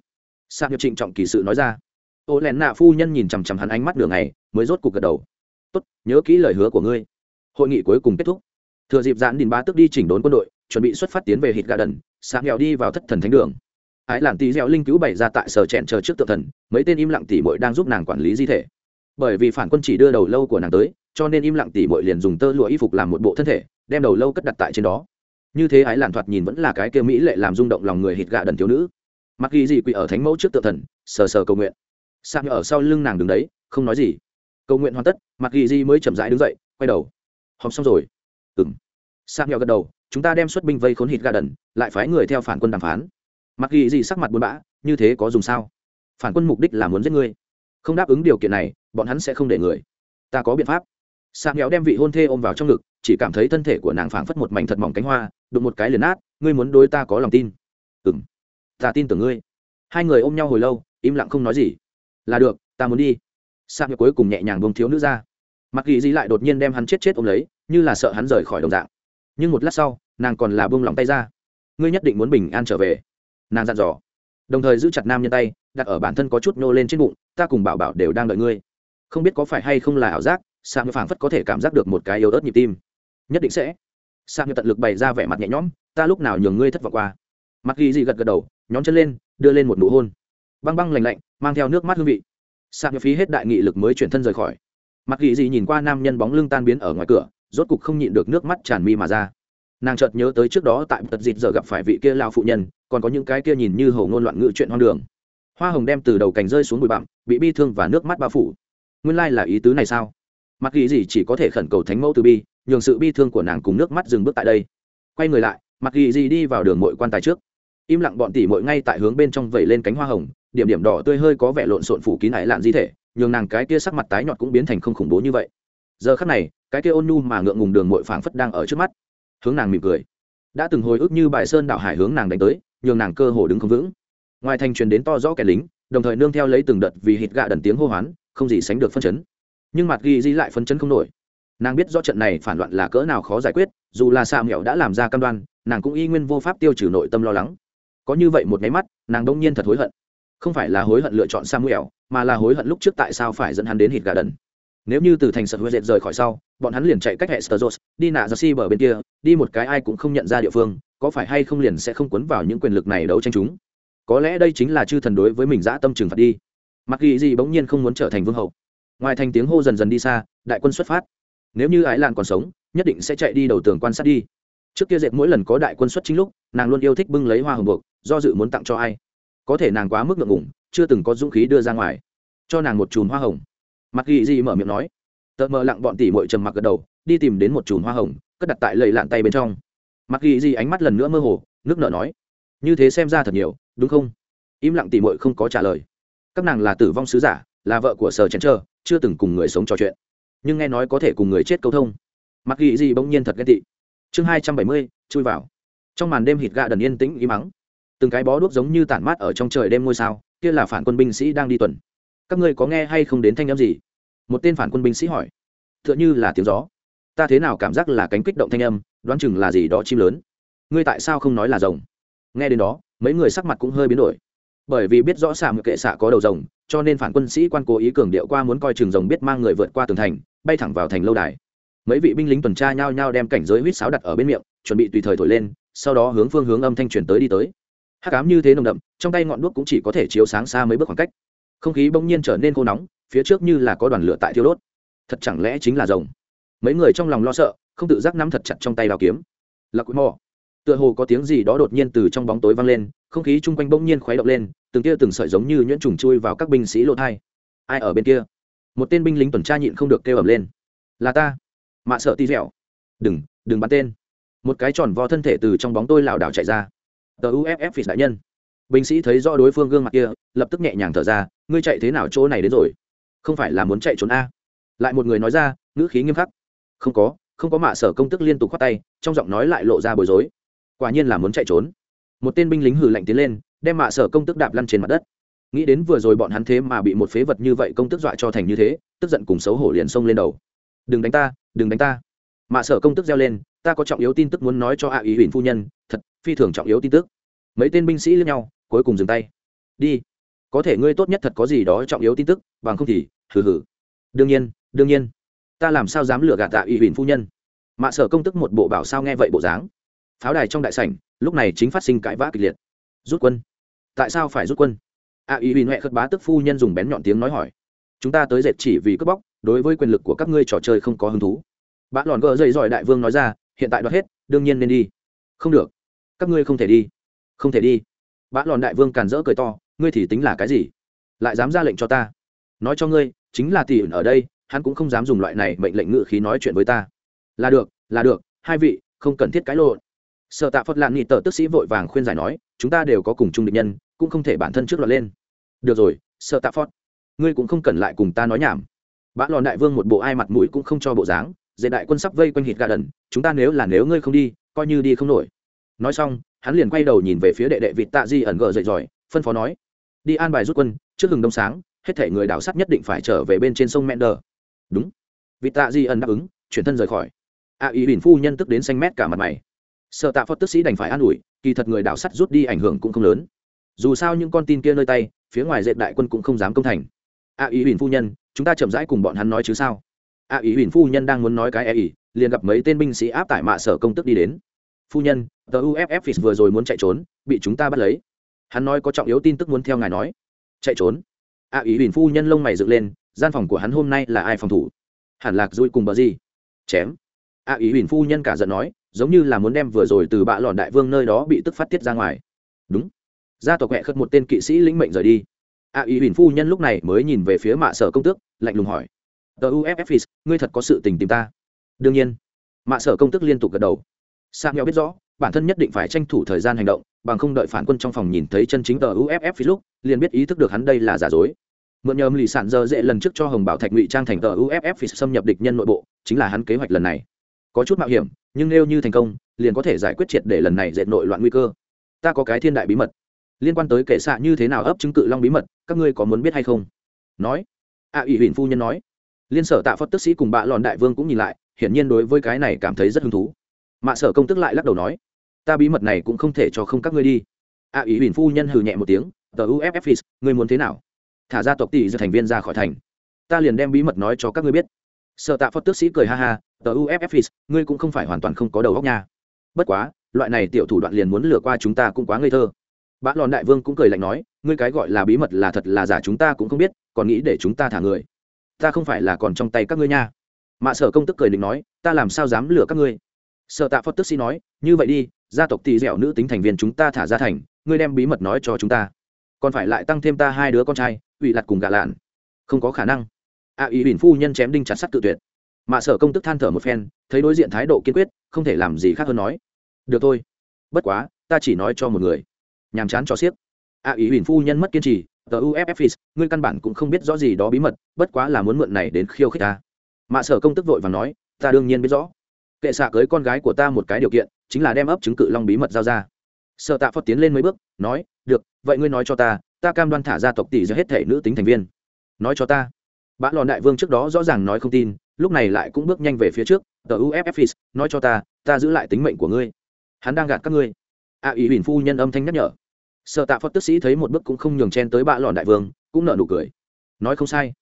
Sang nghèo trịnh trọng kỳ sự nói ra. Ô lẹn nạ phu nhân nhìn chằm chằm hắn ánh mắt đường này mới rốt cuộc gật đầu tốt, nhớ kỹ lời hứa của ngươi. Hội nghị cuối cùng kết thúc. Thừa dịp giãn đình ba tức đi chỉnh đốn quân đội, chuẩn bị xuất phát tiến về hít gà đần sáng nghèo đi vào thất thần thánh đường. Ái làn tì gieo linh cứu bày ra tại sở trẹn chờ trước tự thần, mấy tên im lặng tỉ mội đang giúp nàng quản lý di thể. Bởi vì phản quân chỉ đưa đầu lâu của nàng tới, cho nên im lặng tỉ mội liền dùng tơ lụa y phục làm một bộ thân thể, đem đầu lâu cất đặt tại trên đó. Như thế ái làn thoạt nhìn vẫn là cái kia mỹ lệ làm rung động lòng người hít Gà đần thiếu nữ. Mặc ghi gì quỳ ở thánh mẫu trước tự thần, sờ sờ cầu nguyện. Sang ở sau lưng nàng đứng đấy, không nói gì. Cầu nguyện hoàn tất mặc ghi Di mới chậm rãi đứng dậy, quay đầu. Hòm xong rồi. Ừng sang nhỏ gật đầu, chúng ta đem xuất binh vây khốn hít gà đần, lại phái người theo phản quân đàm phán. Mặc ghi Di sắc mặt buồn bã, như thế có dùng sao? Phản quân mục đích là muốn giết ngươi. Không đáp ứng điều kiện này, bọn hắn sẽ không để người. Ta có biện pháp. Sạc nhỏ đem vị hôn thê ôm vào trong ngực, chỉ cảm thấy thân thể của nàng phảng phất một mảnh thật mỏng cánh hoa, đụng một cái liền nát, ngươi muốn đối ta có lòng tin. Ừng ta tin tưởng ngươi. Hai người ôm nhau hồi lâu, im lặng không nói gì. Là được, ta muốn đi. Sang nghèo cuối cùng nhẹ nhàng bông thiếu nữ ra. Mặc ghi di lại đột nhiên đem hắn chết chết ôm lấy, như là sợ hắn rời khỏi đồng dạng. Nhưng một lát sau, nàng còn là bông lòng tay ra. Ngươi nhất định muốn bình an trở về. Nàng dặn dò. Đồng thời giữ chặt nam nhân tay, đặt ở bản thân có chút nô lên trên bụng, ta cùng bảo bảo đều đang đợi ngươi. Không biết có phải hay không là ảo giác sang như phảng phất có thể cảm giác được một cái yếu ớt nhịp tim. Nhất định sẽ. Sang như tận lực bày ra vẻ mặt nhẹ nhõm, ta lúc nào nhường ngươi thất vọng qua? Mặc ghi di gật gật đầu nhóm chân lên, đưa lên một nụ hôn. Băng băng lành lạnh, mang theo nước mắt hương vị sạc như phí hết đại nghị lực mới chuyển thân rời khỏi. Mặc ghi gì nhìn qua nam nhân bóng lưng tan biến ở ngoài cửa, rốt cục không nhịn được nước mắt tràn mi mà ra. Nàng chợt nhớ tới trước đó tại tật dịt giờ gặp phải vị kia lao phụ nhân, còn có những cái kia nhìn như hầu ngôn loạn ngữ chuyện hoang đường. Hoa hồng đem từ đầu cành rơi xuống bụi bặm, bị bi thương và nước mắt bao phủ. Nguyên lai là ý tứ này sao? Mặc ghi gì chỉ có thể khẩn cầu thánh mẫu từ bi, nhường sự bi thương của nàng cùng nước mắt dừng bước tại đây. Quay người lại, mặc ghi gì đi vào đường mội quan tài trước im lặng bọn tỉ mội ngay tại hướng bên trong vẩy lên cánh hoa hồng, điểm điểm đỏ tươi hơi có vẻ lộn xộn phủ kín ải lạn di thể, nhường nàng cái kia sắc mặt tái nhọt cũng biến thành không khủng bố như vậy. Giờ khắc này, cái kia ôn nhu mà ngượng ngùng đường mội phảng phất đang ở trước mắt. Hướng nàng mỉm cười. Đã từng hồi ức như bài sơn đạo hải hướng nàng đánh tới, nhường nàng cơ hồ đứng không vững. Ngoài thành truyền đến to rõ kẻ lính, đồng thời nương theo lấy từng đợt vì hít gạ đần tiếng hô hoán, không gì sánh được phân chấn. Nhưng mặt ghi di lại phân chấn không nổi. Nàng biết do trận này phản loạn là cỡ nào khó giải quyết, dù là xạ mẹo đã làm ra cam đoan, nàng cũng y nguyên vô pháp tiêu trừ nội tâm lo lắng có như vậy một máy mắt, nàng đông nhiên thật hối hận. Không phải là hối hận lựa chọn samuel, mà là hối hận lúc trước tại sao phải dẫn hắn đến hít gà đần nếu như từ thành sở huệ dệt rời khỏi sau, bọn hắn liền chạy cách hệ sơ đi nạ ra si bờ bên kia, đi một cái ai cũng không nhận ra địa phương, có phải hay không liền sẽ không quấn vào những quyền lực này đấu tranh chúng? Có lẽ đây chính là chư thần đối với mình dã tâm trừng phạt đi. Mặc ghi gì bỗng nhiên không muốn trở thành vương hậu. Ngoài thành tiếng hô dần dần đi xa, đại quân xuất phát. Nếu như ái lan còn sống, nhất định sẽ chạy đi đầu tường quan sát đi trước kia dệt mỗi lần có đại quân xuất chính lúc, nàng luôn yêu thích bưng lấy hoa hồng buộc, do dự muốn tặng cho ai. Có thể nàng quá mức ngượng ngủng chưa từng có dũng khí đưa ra ngoài, cho nàng một chùm hoa hồng. Mặc ghi gì mở miệng nói tợ mờ lặng bọn tỉ mội trầm mặc gật đầu, đi tìm đến một chùm hoa hồng, cất đặt tại lầy lạn tay bên trong. Mặc ghi gì ánh mắt lần nữa mơ hồ, nước nở nói, như thế xem ra thật nhiều, đúng không? Im lặng tỉ mội không có trả lời. Các nàng là tử vong sứ giả, là vợ của sở chén trơ chưa từng cùng người sống trò chuyện. Nhưng nghe nói có thể cùng người chết câu thông. Mặc ghi gì bỗng nhiên thật ghét tị chương hai trăm bảy mươi, chui vào. Trong màn đêm hít gạ đần yên tĩnh ý mắng. Từng cái bó đuốc giống như tản mát ở trong trời đêm ngôi sao, kia là phản quân binh sĩ đang đi tuần. Các ngươi có nghe hay không đến thanh âm gì? Một tên phản quân binh sĩ hỏi. T h ư ợ n h ư là tiếng gió. Ta thế nào cảm giác là cánh kích động thanh âm, đoán chừng là gì đó chim lớn. Ngươi tại sao không nói là rồng? Nghe đến đó, mấy người sắc mặt cũng hơi biến đổi. Bởi vì biết rõ xạ ngựa kệ xạ có đầu rồng, cho nên phản quân sĩ quan cố ý cường điệu qua muốn coi chừng rồng biết mang người vượt qua tường thành, bay thẳng vào thành lâu đài mấy vị binh lính tuần tra nhao nhao đem cảnh giới huýt sáo đặt ở bên miệng, chuẩn bị tùy thời thổi lên, sau đó hướng phương hướng âm thanh truyền tới đi tới. Hắc ám như thế nồng đậm, trong tay ngọn đuốc cũng chỉ có thể chiếu sáng xa mấy bước khoảng cách. Không khí bỗng nhiên trở nên khô nóng, phía trước như là có đoàn lửa tại thiêu đốt. Thật chẳng lẽ chính là rồng? Mấy người trong lòng lo sợ, không tự giác nắm thật chặt trong tay đào kiếm. Là quý mò. Tựa hồ có tiếng gì đó đột nhiên từ trong bóng tối vang lên, không khí chung quanh bỗng nhiên khuấy động lên, từng tia từng sợi giống như nhuyễn trùng chui vào các binh sĩ lỗ thai. Ai ở bên kia? Một tên binh lính tuần tra nhịn không được kêu ẩm lên. Là ta mạ sợ tí dẻo. Đừng đừng bắn tên. Một cái tròn vo thân thể từ trong bóng tôi lảo đảo chạy ra. Tờ uff phỉ đại nhân. Binh sĩ thấy rõ đối phương gương mặt kia, lập tức nhẹ nhàng thở ra, ngươi chạy thế nào chỗ này đến rồi? Không phải là muốn chạy trốn a? Lại một người nói ra, ngữ khí nghiêm khắc. Không có không có mạ sở công tức liên tục khoát tay, trong giọng nói lại lộ ra bối rối. Quả nhiên là muốn chạy trốn. Một tên binh lính hử lạnh tiến lên, đem mạ sở công tức đạp lăn trên mặt đất. Nghĩ đến vừa rồi bọn hắn thế mà bị một phế vật như vậy công tức dọa cho thành như thế, tức giận cùng xấu hổ liền xông lên đầu đừng đánh ta, đừng đánh ta. Mạ sở công tức reo lên, ta có trọng yếu tin tức muốn nói cho ạ ý huỳnh phu nhân, thật, phi thường trọng yếu tin tức. Mấy tên binh sĩ lẫn nhau, cuối cùng dừng tay. Đi. Có thể ngươi tốt nhất thật có gì đó trọng yếu tin tức, bằng không thì, hừ hừ. Đương nhiên đương nhiên. Ta làm sao dám lừa gạt tạ ủy huỳnh phu nhân? Mạ sở công tức một bộ bảo sao nghe vậy bộ dáng. Pháo đài trong đại sảnh, lúc này chính phát sinh cãi vã kịch liệt. Rút quân. Tại sao phải rút quân? Ạ ủy huỳnh huệ khất bá tức phu nhân dùng bén nhọn tiếng nói hỏi. Chúng ta tới dệt chỉ vì cướp bóc đối với quyền lực của các ngươi trò chơi không có hứng thú. Bã lòn gờ dậy giỏi đại vương nói ra, hiện tại đoạt hết, đương nhiên nên đi. Không được. Các ngươi không thể đi. Không thể đi. Bã lòn đại vương càn rỡ cười to, ngươi thì tính là cái gì? Lại dám ra lệnh cho ta? Nói cho ngươi, chính là tỷ ẩn ở đây, hắn cũng không dám dùng loại này mệnh lệnh ngự khí nói chuyện với ta. Là được là được, hai vị, không cần thiết cãi lộn. Sợ tạ phật lạn nghị tờ tức sĩ vội vàng khuyên giải nói, chúng ta đều có cùng chung định nhân, cũng không thể bản thân trước loạt lên. Được rồi sợ tạ phật, ngươi cũng không cần lại cùng ta nói nhảm bã lòn đại vương một bộ ai mặt mũi cũng không cho bộ dáng dạy đại quân sắp vây quanh hít gà đần, chúng ta nếu là nếu ngươi không đi, coi như đi không nổi. Nói xong, hắn liền quay đầu nhìn về phía đệ đệ vịt tạ di ẩn gờ dậy giỏi, phân phó nói, đi an bài rút quân, trước hừng đông sáng, hết thể người đảo sắt nhất định phải trở về bên trên sông mender đúng. Vịt tạ di ẩn đáp ứng, chuyển thân rời khỏi. A ý bỉn phu nhân tức đến xanh mét cả mặt mày. Sợ tạ phật tức sĩ đành phải an ủi, kỳ thật người đảo sắt rút đi ảnh hưởng cũng không lớn. Dù sao những con tin kia nơi tay, phía ngoài dệt đại quân cũng không dám công thành a ý huỳnh phu nhân, chúng ta chậm rãi cùng bọn hắn nói chứ sao? A ý huỳnh phu nhân đang muốn nói cái e ý, liền gặp mấy tên binh sĩ áp tải mạ sở công tức đi đến. Phu nhân, tờ uff vừa rồi muốn chạy trốn, bị chúng ta bắt lấy. Hắn nói có trọng yếu tin tức muốn theo ngài nói. Chạy trốn. A ý huỳnh phu nhân lông mày dựng lên, gian phòng của hắn hôm nay là ai phòng thủ? Hẳn lạc dui cùng bờ gì? Chém. A ý huỳnh phu nhân cả giận nói, giống như là muốn đem vừa rồi từ bạ lòn đại vương nơi đó bị tức phát tiết ra ngoài. Đúng. Gia tộc hẹ khất một tên kỵ sĩ lĩnh mệnh rời đi a ý huỳnh phu nhân lúc này mới nhìn về phía mạ sở công tước, lạnh lùng hỏi. Tờ uff ngươi thật có sự tình tìm ta. Đương nhiên. Mạ sở công tức liên tục gật đầu. Sang nhau biết rõ, bản thân nhất định phải tranh thủ thời gian hành động, bằng không đợi phản quân trong phòng nhìn thấy chân chính tờ uff lúc, liền biết ý thức được hắn đây là giả dối. Mượn nhờ lì sản giờ dễ lần trước cho hồng bảo thạch ngụy trang thành tờ uff xâm nhập địch nhân nội bộ, chính là hắn kế hoạch lần này. Có chút mạo hiểm, nhưng nếu như thành công, liền có thể giải quyết triệt để lần này dệt nội loạn nguy cơ. Ta có cái thiên đại bí mật liên quan tới kệ xạ như thế nào ấp chứng cự long bí mật các ngươi có muốn biết hay không? Nói. A à, ủy huỳnh phu nhân nói. Liên sở tạ phất tức sĩ cùng bạ lòn đại vương cũng nhìn lại hiển nhiên đối với cái này cảm thấy rất hứng thú. Mạ sở công tức lại lắc đầu nói. Ta bí mật này cũng không thể cho không các ngươi đi. A à, ủy huỳnh phu nhân hừ nhẹ một tiếng. Tờ uff ngươi muốn thế nào? Thả ra tộc tỷ giờ thành viên ra khỏi thành. Ta liền đem bí mật nói cho các ngươi biết. Sở tạ phật tước sĩ cười ha ha. Tờ uff ngươi cũng không phải hoàn toàn không có đầu óc nha. Bất quá loại này tiểu thủ đoạn liền muốn lừa qua chúng ta cũng quá ngây thơ bã lòn đại vương cũng cười lạnh nói ngươi cái gọi là bí mật là thật là giả chúng ta cũng không biết còn nghĩ để chúng ta thả người. Ta không phải là còn trong tay các ngươi nha. Mạ sở công tức cười định nói ta làm sao dám lừa các ngươi? Sợ tạ phật tức sĩ nói như vậy đi gia tộc tỳ dẻo nữ tính thành viên chúng ta thả ra thành ngươi đem bí mật nói cho chúng ta. Còn phải lại tăng thêm ta hai đứa con trai ủy lặt cùng gạ lạn. Không có khả năng. A à, ý huỳnh phu nhân chém đinh chặt sắt tự tuyệt. Mạ sở công tức than thở một phen thấy đối diện thái độ kiên quyết không thể làm gì khác hơn nói được thôi bất quá ta chỉ nói cho một người nhàm chán cho siếc a à, ý huỳnh phu nhân mất kiên trì tờ uff ngươi căn bản cũng không biết rõ gì đó bí mật bất quá là muốn mượn này đến khiêu khích ta. Mạ sở công tức vội và nói ta đương nhiên biết rõ. Kệ xạ cưới con gái của ta một cái điều kiện chính là đem ấp chứng cự long bí mật giao ra. Sợ tạ phật tiến lên mấy bước nói được vậy ngươi nói cho ta ta cam đoan thả ra tộc tỷ ra hết thể nữ tính thành viên. Nói cho ta. Bã lò đại vương trước đó rõ ràng nói không tin lúc này lại cũng bước nhanh về phía trước tờ uff nói cho ta ta giữ lại tính mệnh của ngươi. Hắn đang gạt các ngươi a à, ý huỳnh phu nhân âm thanh nhắc nhở. Sợ tạ phật tức sĩ thấy một bước cũng không nhường chen tới bạ lò đại vương cũng nợ nụ cười. Nói không sai.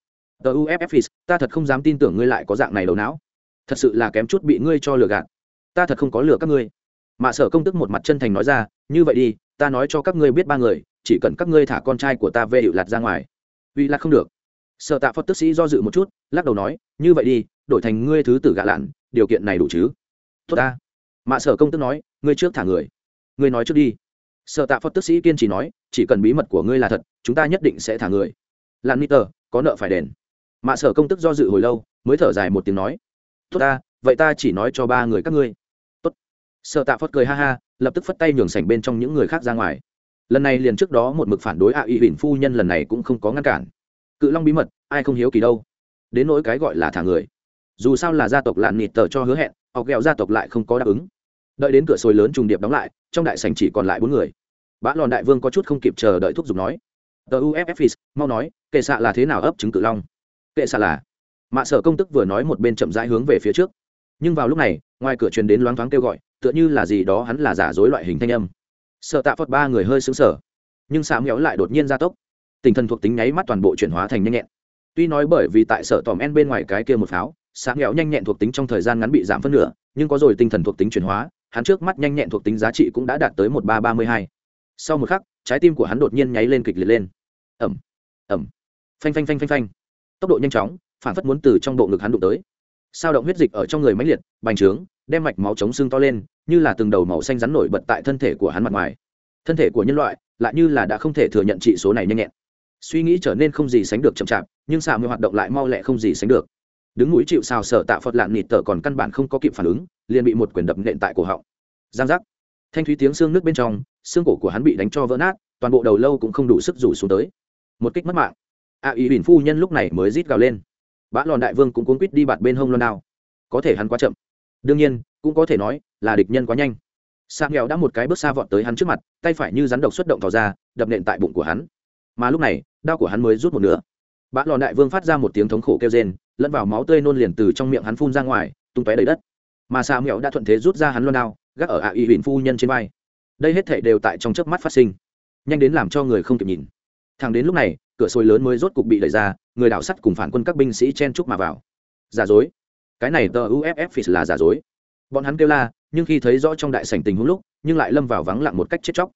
Tờ uff ta thật không dám tin tưởng ngươi lại có dạng này đầu não. Thật sự là kém chút bị ngươi cho lừa gạt. Ta thật không có lừa các ngươi. Mà sở công tức một mặt chân thành nói ra như vậy đi ta nói cho các ngươi biết ba người chỉ cần các ngươi thả con trai của ta về hiệu lạt ra ngoài. Uy lạt không được. Sợ tạ phật tức sĩ do dự một chút lắc đầu nói như vậy đi đổi thành ngươi thứ tử gạ lạn điều kiện này đủ chứ? Tốt ta. Mạ sở công tức nói ngươi trước thả người ngươi nói trước đi. Sợ tạ phật tức sĩ kiên trì nói, chỉ cần bí mật của ngươi là thật, chúng ta nhất định sẽ thả người. Lan nít tờ, có nợ phải đền. Mạ sở công tức do dự hồi lâu, mới thở dài một tiếng nói, tốt ta, vậy ta chỉ nói cho ba người các ngươi. Tốt. Sợ tạ phất cười ha ha, lập tức phất tay nhường sảnh bên trong những người khác ra ngoài. Lần này liền trước đó một mực phản đối ạ à y huỳnh phu nhân lần này cũng không có ngăn cản. Cự long bí mật, ai không hiếu kỳ đâu. Đến nỗi cái gọi là thả người. Dù sao là gia tộc lạn nịt tờ cho hứa hẹn họ ghẹo gia tộc lại không có đáp ứng. Đợi đến cửa sồi lớn trùng điệp đóng lại trong đại sảnh chỉ còn lại bốn người. Bã lòn đại vương có chút không kịp chờ đợi thúc giục nói, tờ uff mau nói, kệ xạ là thế nào ấp trứng cự long? Kệ xạ là? Mạ sở công tức vừa nói một bên chậm rãi hướng về phía trước. Nhưng vào lúc này, ngoài cửa truyền đến loáng thoáng kêu gọi, tựa như là gì đó hắn là giả dối loại hình thanh âm. Sợ tạ phật ba người hơi xứng sở nhưng xạ méo lại đột nhiên gia tốc. Tinh thần thuộc tính nháy mắt toàn bộ chuyển hóa thành nhanh nhẹn. Tuy nói bởi vì tại sở tòm en bên ngoài cái kia một pháo xạ méo nhanh nhẹn thuộc tính trong thời gian ngắn bị giảm phân nửa, nhưng có rồi tinh thần thuộc tính chuyển hóa hắn trước mắt nhanh nhẹn thuộc tính giá trị cũng đã đạt tới một ba ba mươi hai. Sau một khắc, trái tim của hắn đột nhiên nháy lên kịch liệt lên. Ẩm ẩm, phanh phanh phanh phanh phanh. Tốc độ nhanh chóng, phản phất muốn từ trong bộ ngực hắn đụng tới. Sao động huyết dịch ở trong người mãnh liệt, bành trướng, đem mạch máu chống xương to lên, như là từng đầu màu xanh rắn nổi bật tại thân thể của hắn mặt ngoài. Thân thể của nhân loại lại như là đã không thể thừa nhận trị số này nhanh nhẹn. Suy nghĩ trở nên không gì sánh được chậm chạp, nhưng xạ mới hoạt động lại mau lẹ không gì sánh được đứng mũi chịu xào sở tạ phật lạn nịt tở còn căn bản không có kịp phản ứng, liền bị một quyền đập nện tại cổ họng. Giang giác. Thanh thúy tiếng xương nước bên trong, xương cổ của hắn bị đánh cho vỡ nát, toàn bộ đầu lâu cũng không đủ sức rủ xuống tới. Một kích mất mạng. A ý bỉn phu nhân lúc này mới rít gào lên. Bã lòn đại vương cũng cuốn quýt đi bạt bên hông loan đao. Có thể hắn quá chậm. Đương nhiên, cũng có thể nói là địch nhân quá nhanh. Sang nghèo đã một cái bước xa vọt tới hắn trước mặt, tay phải như rắn độc xuất động tỏ ra, đập nện tại bụng của hắn. Mà lúc này, đao của hắn mới rút một nửa. Bã lòn đại vương phát ra một tiếng thống khổ kêu rên lẫn vào máu tươi nôn liền từ trong miệng hắn phun ra ngoài, tung tóe đầy đất. Mà sa mẹo đã thuận thế rút ra hắn loan đao, gác ở ạ y huỳnh phu nhân trên vai. Đây hết thể đều tại trong chớp mắt phát sinh. Nhanh đến làm cho người không kịp nhìn. Thẳng đến lúc này, cửa sồi lớn mới rốt cục bị đẩy ra, người đảo sắt cùng phản quân các binh sĩ chen chúc mà vào. Giả dối. Cái này tờ uff là giả dối. Bọn hắn kêu la, nhưng khi thấy rõ trong đại sảnh tình huống lúc, nhưng lại lâm vào vắng lặng một cách chết chóc.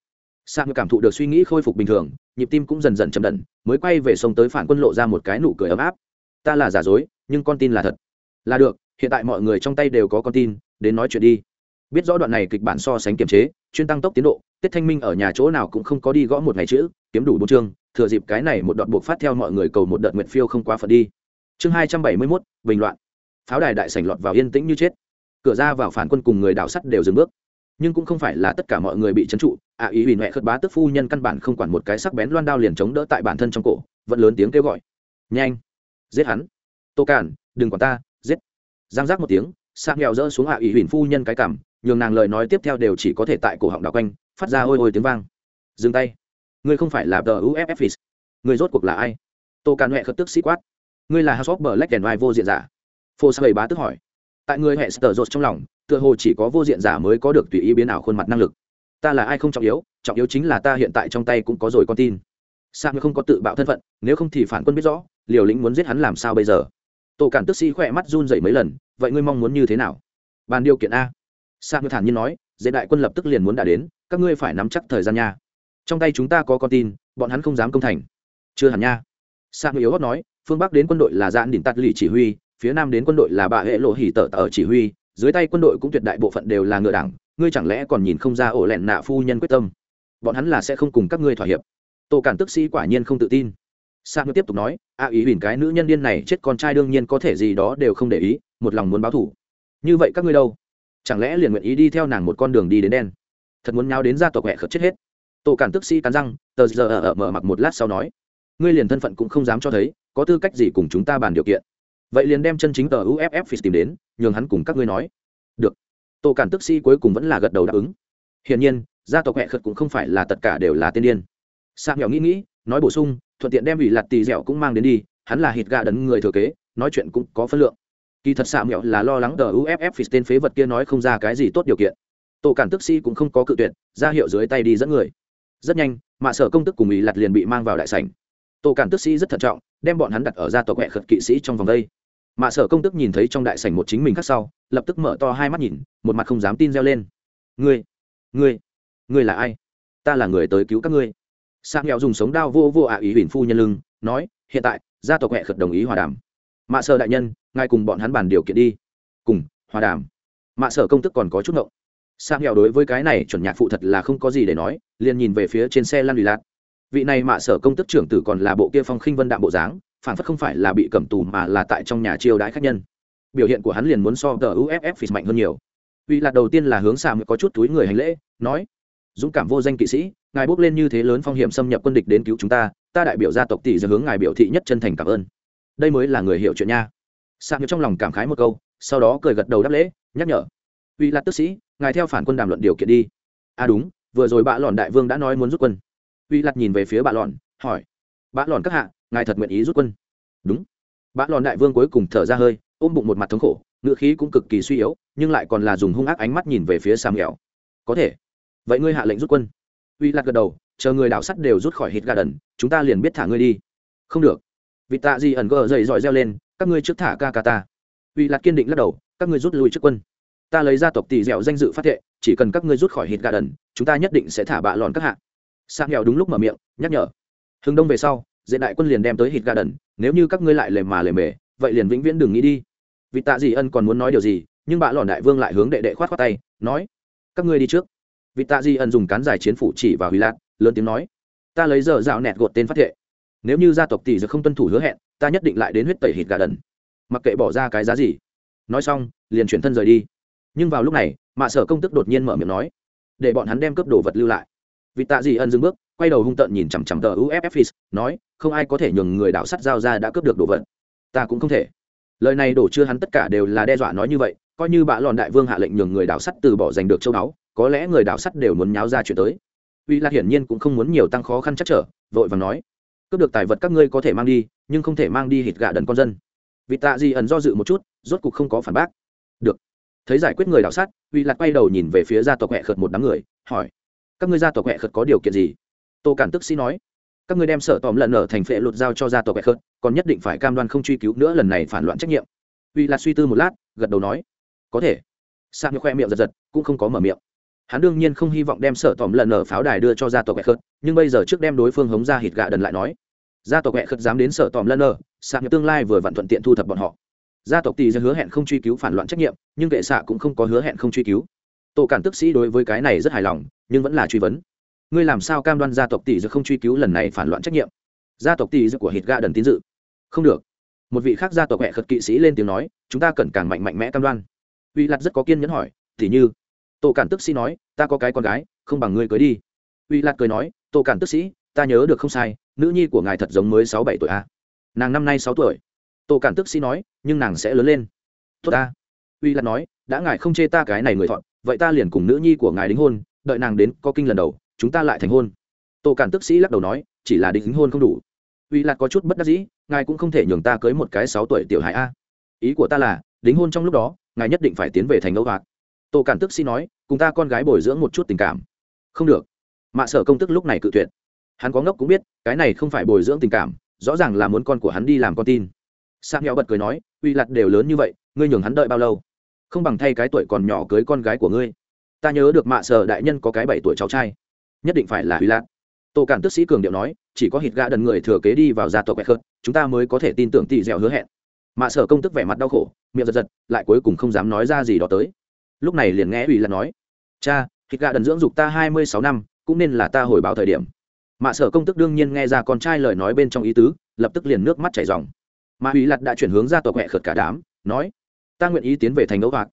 Sang cảm thụ được suy nghĩ khôi phục bình thường, nhịp tim cũng dần dần chậm đẩn mới quay về sông tới phản quân lộ ra một cái nụ cười ấm áp ta là giả dối, nhưng con tin là thật. Là được, hiện tại mọi người trong tay đều có con tin, đến nói chuyện đi. Biết rõ đoạn này kịch bản so sánh kiềm chế, chuyên tăng tốc tiến độ tết thanh minh ở nhà chỗ nào cũng không có đi gõ một ngày chữ, kiếm đủ bốn chương, thừa dịp cái này một đoạn buộc phát theo mọi người cầu một đợt nguyện phiêu không quá phận đi. Chương hai trăm bảy mươi mốt, bình loạn. Pháo đài đại sảnh lọt vào yên tĩnh như chết. Cửa ra vào phản quân cùng người đảo sắt đều dừng bước. Nhưng cũng không phải là tất cả mọi người bị trấn trụ ạ ý ủy mẹ khất bá tức phu nhân căn bản không quản một cái sắc bén loan đao liền chống đỡ tại bản thân trong cổ, vẫn lớn tiếng kêu gọi. Nhanh! Giết hắn. Tô cản đừng quản ta, giết. Giang giác một tiếng sang nghèo rỡ xuống hạ ý huỳnh phu nhân cái cảm nhường nàng lời nói tiếp theo đều chỉ có thể tại cổ họng đảo quanh, phát ra ôi ôi tiếng vang. Dừng tay. Ngươi không phải là tờ uff người rốt cuộc là ai? Tô cản huệ khất tức sĩ quát. Ngươi là house of black and white vô diện giả. Phô sa bá tức hỏi. Tại người hệ sờ rột trong lòng, tựa hồ chỉ có vô diện giả mới có được tùy ý biến ảo khuôn mặt năng lực. Ta là ai không trọng yếu trọng yếu chính là ta hiện tại trong tay cũng có rồi con tin. Sang không có tự bạo thân phận, nếu không thì phản quân biết rõ liều lĩnh muốn giết hắn làm sao bây giờ? Tổ cản tức sĩ khỏe mắt run dậy mấy lần, vậy ngươi mong muốn như thế nào? Bàn điều kiện a. Sa thản nhiên nói, dễ đại quân lập tức liền muốn đã đến, các ngươi phải nắm chắc thời gian nha. Trong tay chúng ta có con tin, bọn hắn không dám công thành. Chưa hẳn nha. Sa yếu hót nói, phương bắc đến quân đội là dạn đỉnh tạt lì chỉ huy, phía nam đến quân đội là bà hệ lộ hỉ tở tở chỉ huy, dưới tay quân đội cũng tuyệt đại bộ phận đều là ngựa đảng, ngươi chẳng lẽ còn nhìn không ra ổ lẹn nạ phu nhân quyết tâm? Bọn hắn là sẽ không cùng các ngươi thỏa hiệp. Tổ cản tức sĩ quả nhiên không tự tin sa ngư tiếp tục nói, a ý huỳnh cái nữ nhân điên này chết con trai đương nhiên có thể gì đó đều không để ý, một lòng muốn báo thủ như vậy các ngươi đâu? Chẳng lẽ liền nguyện ý đi theo nàng một con đường đi đến đen? Thật muốn nháo đến gia tộc hẹ khớp chết hết. Tổ cản tức sĩ cắn răng, tờ giờ ở mở mặc một lát sau nói, ngươi liền thân phận cũng không dám cho thấy, có tư cách gì cùng chúng ta bàn điều kiện? Vậy liền đem chân chính tờ uff tìm đến, nhường hắn cùng các ngươi nói. Được. Tổ cản tức sĩ cuối cùng vẫn là gật đầu đáp ứng. Hiển nhiên, gia tộc hẹ khớp cũng không phải là tất cả đều là tiên điên sa nghèo nghĩ nghĩ, nói bổ sung, thuận tiện đem ủy lạt tì dẻo cũng mang đến đi, hắn là hít gà đấn người thừa kế, nói chuyện cũng có phân lượng. Kỳ thật xạ mẹo là lo lắng tờ uff phì tên phế vật kia nói không ra cái gì tốt điều kiện. Tổ cản tức sĩ cũng không có cự tuyệt, ra hiệu dưới tay đi dẫn người. Rất nhanh mạ sở công tức cùng ủy lạt liền bị mang vào đại sảnh. Tổ cản tức sĩ rất thận trọng, đem bọn hắn đặt ở ra tòa quẹ khật kỵ sĩ trong vòng đây. Mạ sở công tức nhìn thấy trong đại sảnh một chính mình khác sau, lập tức mở to hai mắt nhìn, một mặt không dám tin reo lên. Ngươi ngươi ngươi là ai? Ta là người tới cứu các ngươi sang nghèo dùng sống đao vô vô ạ ý huỳnh phu nhân lưng, nói, hiện tại, gia tộc huệ khật đồng ý hòa đàm. Mạ sở đại nhân, ngài cùng bọn hắn bàn điều kiện đi. Cùng, hòa đàm. Mạ sở công tức còn có chút ngộng. Sang nghèo đối với cái này chuẩn nhạc phụ thật là không có gì để nói, liền nhìn về phía trên xe lăn lì lạt. Vị này mạ sở công tức trưởng tử còn là bộ kia phong khinh vân đạm bộ dáng, phản phất không phải là bị cầm tù mà là tại trong nhà chiêu đãi khách nhân. Biểu hiện của hắn liền muốn so tờ uff phì mạnh hơn nhiều. Vị là đầu tiên là hướng sang có chút túi người hành lễ, nói, dũng cảm vô danh kỵ sĩ ngài bước lên như thế lớn phong hiểm xâm nhập quân địch đến cứu chúng ta ta đại biểu gia tộc tỷ giờ hướng ngài biểu thị nhất chân thành cảm ơn. Đây mới là người hiểu chuyện nha. Xà trong lòng cảm khái một câu, sau đó cười gật đầu đáp lễ, nhắc nhở. Vị lạt tức sĩ, ngài theo phản quân đàm luận điều kiện đi. À đúng, vừa rồi bạ lòn đại vương đã nói muốn rút quân. Uy lặt nhìn về phía bạ lòn, hỏi. Bạ lòn các hạ, ngài thật nguyện ý rút quân? Đúng. Bạ lòn đại vương cuối cùng thở ra hơi, ôm bụng một mặt thống khổ ngựa khí cũng cực kỳ suy yếu, nhưng lại còn là dùng hung ác ánh mắt nhìn về phía sam nghèo có thể. Vậy ngươi hạ lệnh rút quân uy lạc gật đầu, chờ người đảo sắt đều rút khỏi hít gà đần chúng ta liền biết thả ngươi đi. Không được. Vì tạ gì ẩn gờ dậy dọi reo lên, các ngươi trước thả ca ca ta. Uy lạc kiên định lắc đầu, các ngươi rút lui trước quân. Ta lấy gia tộc tỷ dẻo danh dự phát thệ, chỉ cần các ngươi rút khỏi hít gà đần chúng ta nhất định sẽ thả bạ lòn các hạ. Sang nghèo đúng lúc mở miệng, nhắc nhở. Hưng đông về sau dễ đại quân liền đem tới hít gà đần nếu như các ngươi lại lề mà lề mề, vậy liền vĩnh viễn đừng nghĩ đi. Vì tạ gì ân còn muốn nói điều gì, nhưng bạ lòn đại vương lại hướng đệ đệ khoát khoát tay, nói, các ngươi đi trước. Vị tạ Di ân dùng cán giải chiến phủ chỉ và huy lạc lớn tiếng nói, ta lấy giờ dạo nẹt gột tên phát thệ. Nếu như gia tộc tỷ giờ không tuân thủ hứa hẹn, ta nhất định lại đến huyết tẩy hít gà đần. Mặc kệ bỏ ra cái giá gì. Nói xong, liền chuyển thân rời đi. Nhưng vào lúc này, mạ sở công tức đột nhiên mở miệng nói, để bọn hắn đem cướp đồ vật lưu lại. Vị tạ Di ân dừng bước, quay đầu hung tợn nhìn chằm chằm tờ uff nói, không ai có thể nhường người đảo sắt giao ra đã cướp được đồ vật. Ta cũng không thể. Lời này đổ chưa hắn tất cả đều là đe dọa nói như vậy, coi như bạ lòn đại vương hạ lệnh nhường người đảo sắt từ bỏ giành được châu báu có lẽ người đảo sắt đều muốn nháo ra chuyện tới. Uy lạc hiển nhiên cũng không muốn nhiều tăng khó khăn chắc trở, vội và nói, cướp được tài vật các ngươi có thể mang đi, nhưng không thể mang đi hít gạ đần con dân. Vì tạ gì ẩn do dự một chút, rốt cục không có phản bác. Được. Thấy giải quyết người đảo sắt, uy lạc quay đầu nhìn về phía gia tộc hẹ khật một đám người, hỏi, các ngươi gia tộc hẹ khật có điều kiện gì? Tô cản tức sĩ nói, các ngươi đem sở tòm lần ở thành phệ luật giao cho gia tộc hẹ khật còn nhất định phải cam đoan không truy cứu nữa lần này phản loạn trách nhiệm. Uy lạc suy tư một lát, gật đầu nói, có thể. Sang khoe miệng giật giật, cũng không có mở miệng hắn đương nhiên không hy vọng đem sở tòm lần ở pháo đài đưa cho gia tộc hẹ khợt nhưng bây giờ trước đem đối phương hống ra hít gạ đần lại nói. Gia tộc hẹ khợt dám đến sở tòm lần ở sạc tương lai vừa vặn thuận tiện thu thập bọn họ. Gia tộc tỷ hứa hẹn không truy cứu phản loạn trách nhiệm, nhưng kệ xạ cũng không có hứa hẹn không truy cứu. Tổ cản tức sĩ đối với cái này rất hài lòng, nhưng vẫn là truy vấn. Ngươi làm sao cam đoan gia tộc tỷ ra không truy cứu lần này phản loạn trách nhiệm? Gia tộc tỷ ra của hít gạ đần tín dự. Không được. Một vị khác gia tộc mẹ khật kỵ sĩ lên tiếng nói, chúng ta cần càng mạnh mạnh mẽ cam đoan. Uy lặt rất có kiên nhẫn hỏi tỷ như tổ cản tức sĩ nói, ta có cái con gái, không bằng ngươi cưới đi. Uy Lạt cười nói tổ cản tức sĩ, ta nhớ được không sai, nữ nhi của ngài thật giống mới sáu bảy tuổi a à? nàng năm nay sáu tuổi. Tổ cản tức sĩ nói, nhưng nàng sẽ lớn lên. Tốt ta. Uy Lạt nói, đã ngài không chê ta cái này người thọn vậy ta liền cùng nữ nhi của ngài đính hôn, đợi nàng đến có kinh lần đầu, chúng ta lại thành hôn. Tổ cản tức sĩ lắc đầu nói, chỉ là đính hôn không đủ. Uy Lạt có chút bất đắc dĩ, ngài cũng không thể nhường ta cưới một cái sáu tuổi tiểu hải a. Ý của ta là, đính hôn trong lúc đó, ngài nhất định phải tiến về thành âu hoạt tổ cản tức xin nói, cùng ta con gái bồi dưỡng một chút tình cảm. Không được. Mạ sở công tức lúc này cự tuyệt. Hắn có ngốc cũng biết, cái này không phải bồi dưỡng tình cảm, rõ ràng là muốn con của hắn đi làm con tin. Sang nghèo bật cười nói, uy lặt đều lớn như vậy, ngươi nhường hắn đợi bao lâu? Không bằng thay cái tuổi còn nhỏ cưới con gái của ngươi. Ta nhớ được mạ sở đại nhân có cái bảy tuổi cháu trai. Nhất định phải là uy lặt tổ cản tức sĩ cường điệu nói, chỉ có hít gã đần người thừa kế đi vào gia tộc quẹt khớt, chúng ta mới có thể tin tưởng tỷ dẻo hứa hẹn. Mạ sở công tức vẻ mặt đau khổ, miệng giật giật, lại cuối cùng không dám nói ra gì đó tới lúc này liền nghe ủy là nói, cha, thịt gà đần dưỡng dục ta hai mươi sáu năm, cũng nên là ta hồi báo thời điểm. Mạ sở công tức đương nhiên nghe ra con trai lời nói bên trong ý tứ, lập tức liền nước mắt chảy dòng mà ủy lặt đã chuyển hướng ra tòa quẹ khợt cả đám, nói, ta nguyện ý tiến về thành ấu hoạt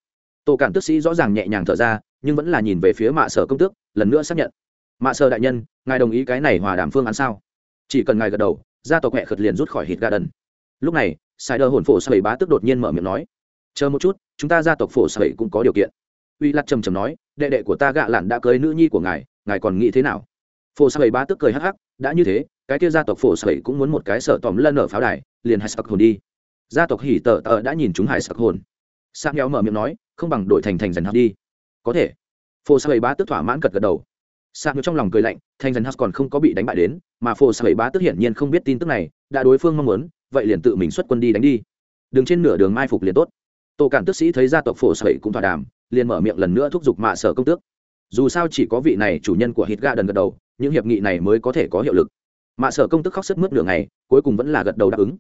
tổ cản tức sĩ rõ ràng nhẹ nhàng thở ra, nhưng vẫn là nhìn về phía mạ sở công tước lần nữa xác nhận, mạ sở đại nhân, ngài đồng ý cái này hòa đàm phương án sao? Chỉ cần ngài gật đầu gia tòa quẹ khợt liền rút khỏi hít gà đần. Lúc này sai đơ hồn phổ sẩy bá tức đột nhiên mở miệng nói, chờ một chút, chúng ta gia tộc phổ sẩy cũng có điều kiện uy lặt trầm trầm nói, đệ đệ của ta gạ lặn đã cưới nữ nhi của ngài ngài còn nghĩ thế nào? Phổ sẩy bá tức cười hắc hắc, đã như thế, cái kia gia tộc phổ sẩy cũng muốn một cái sở tòm lân ở pháo đài, liền hải sặc hồn đi. Gia tộc hỉ tờ tờ đã nhìn chúng hải sặc hồn. Sang nghèo mở miệng nói, không bằng đổi thành thành dần hắc đi. Có thể. Phổ sẩy bá tức thỏa mãn gật gật đầu. Sang nghèo trong lòng cười lạnh, thành dần hắc còn không có bị đánh bại đến, mà phổ sẩy bá tức hiển nhiên không biết tin tức này, đã đối phương mong muốn, vậy liền tự mình xuất quân đi đánh đi. Đừng trên nửa đường mai phục liền tốt. Tổ cản tức sĩ thấy gia tộc phổ sẩy cũng thỏa đàm liền mở miệng lần nữa thúc giục mạ sở công tước. Dù sao chỉ có vị này chủ nhân của hít ga đần gật đầu, những hiệp nghị này mới có thể có hiệu lực. Mạ sở công tức khóc sức mướt nửa ngày, cuối cùng vẫn là gật đầu đáp ứng.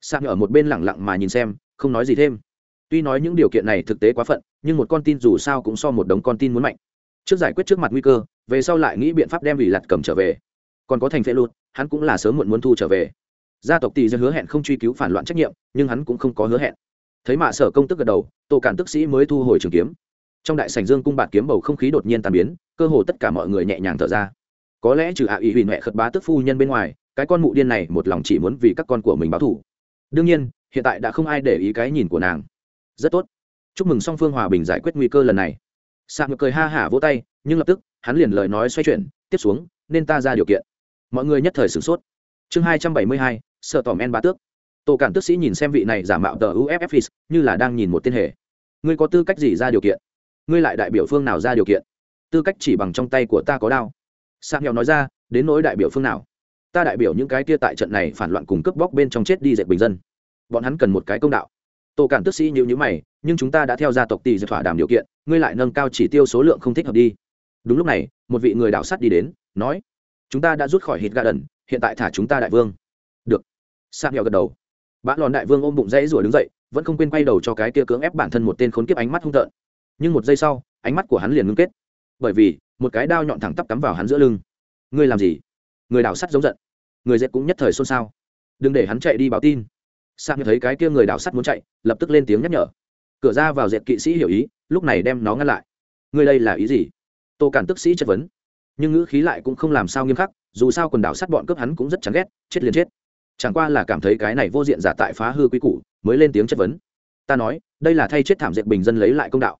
Sang ở một bên lẳng lặng mà nhìn xem, không nói gì thêm. Tuy nói những điều kiện này thực tế quá phận, nhưng một con tin dù sao cũng so một đống con tin muốn mạnh. Trước giải quyết trước mặt nguy cơ, về sau lại nghĩ biện pháp đem ủy lặt cầm trở về. Còn có thành phệ lụt, hắn cũng là sớm muộn muốn thu trở về. Gia tộc tỷ dân hứa hẹn không truy cứu phản loạn trách nhiệm, nhưng hắn cũng không có hứa hẹn. Thấy mạ sở công tức gật đầu tổ cản tức sĩ mới thu hồi trường kiếm trong đại sảnh dương cung bạt kiếm bầu không khí đột nhiên tàn biến, cơ hồ tất cả mọi người nhẹ nhàng thở ra. Có lẽ trừ hạ ủy hủy huệ khật bá tức phu nhân bên ngoài, cái con mụ điên này một lòng chỉ muốn vì các con của mình báo thủ đương nhiên, hiện tại đã không ai để ý cái nhìn của nàng. Rất tốt. Chúc mừng song phương hòa bình giải quyết nguy cơ lần này. Sạc ngược cười ha hả vỗ tay, nhưng lập tức, hắn liền lời nói xoay chuyển, tiếp xuống, nên ta ra điều kiện. Mọi người nhất thời sửng sốt. Chương hai trăm bảy mươi hai, sợ tỏm en bá tước. Tổ cản tước sĩ nhìn xem vị này giả mạo tờ uff như là đang nhìn một tên hệ ngươi có tư cách gì ra điều kiện? Ngươi lại đại biểu phương nào ra điều kiện? Tư cách chỉ bằng trong tay của ta có đao. Sang nghèo nói ra, đến nỗi đại biểu phương nào? Ta đại biểu những cái kia tại trận này phản loạn cùng cướp bóc bên trong chết đi dệt bình dân. Bọn hắn cần một cái công đạo. Tổ cản tức sĩ nhịu nhữ mày, nhưng chúng ta đã theo gia tộc tỷ dệt thỏa đàm điều kiện, ngươi lại nâng cao chỉ tiêu số lượng không thích hợp đi. Đúng lúc này, một vị người đạo sắt đi đến, nói, chúng ta đã rút khỏi hít gà đần, hiện tại thả chúng ta đại vương. Được. Sang nghèo gật đầu. Bã lòn đại vương ôm bụng dãy rủa đứng dậy, vẫn không quên quay đầu cho cái kia cưỡng ép bản thân một tên khốn kiếp ánh mắt hung tợn nhưng một giây sau, ánh mắt của hắn liền ngưng kết. Bởi vì, một cái đao nhọn thẳng tắp cắm vào hắn giữa lưng. Ngươi làm gì? Người đào sắt giống giận. Người dệt cũng nhất thời xôn xao. Đừng để hắn chạy đi báo tin. Sang thấy cái kia người đào sắt muốn chạy, lập tức lên tiếng nhắc nhở. Cửa ra vào dệt kỵ sĩ hiểu ý, lúc này đem nó ngăn lại. Ngươi đây là ý gì? Tô cản tức sĩ chất vấn. Nhưng ngữ khí lại cũng không làm sao nghiêm khắc, dù sao quần đảo sắt bọn cướp hắn cũng rất chán ghét, chết liền chết. Chẳng qua là cảm thấy cái này vô diện giả tại phá hư quy củ, mới lên tiếng chất vấn. Ta nói, đây là thay chết thảm dệt bình dân lấy lại công đạo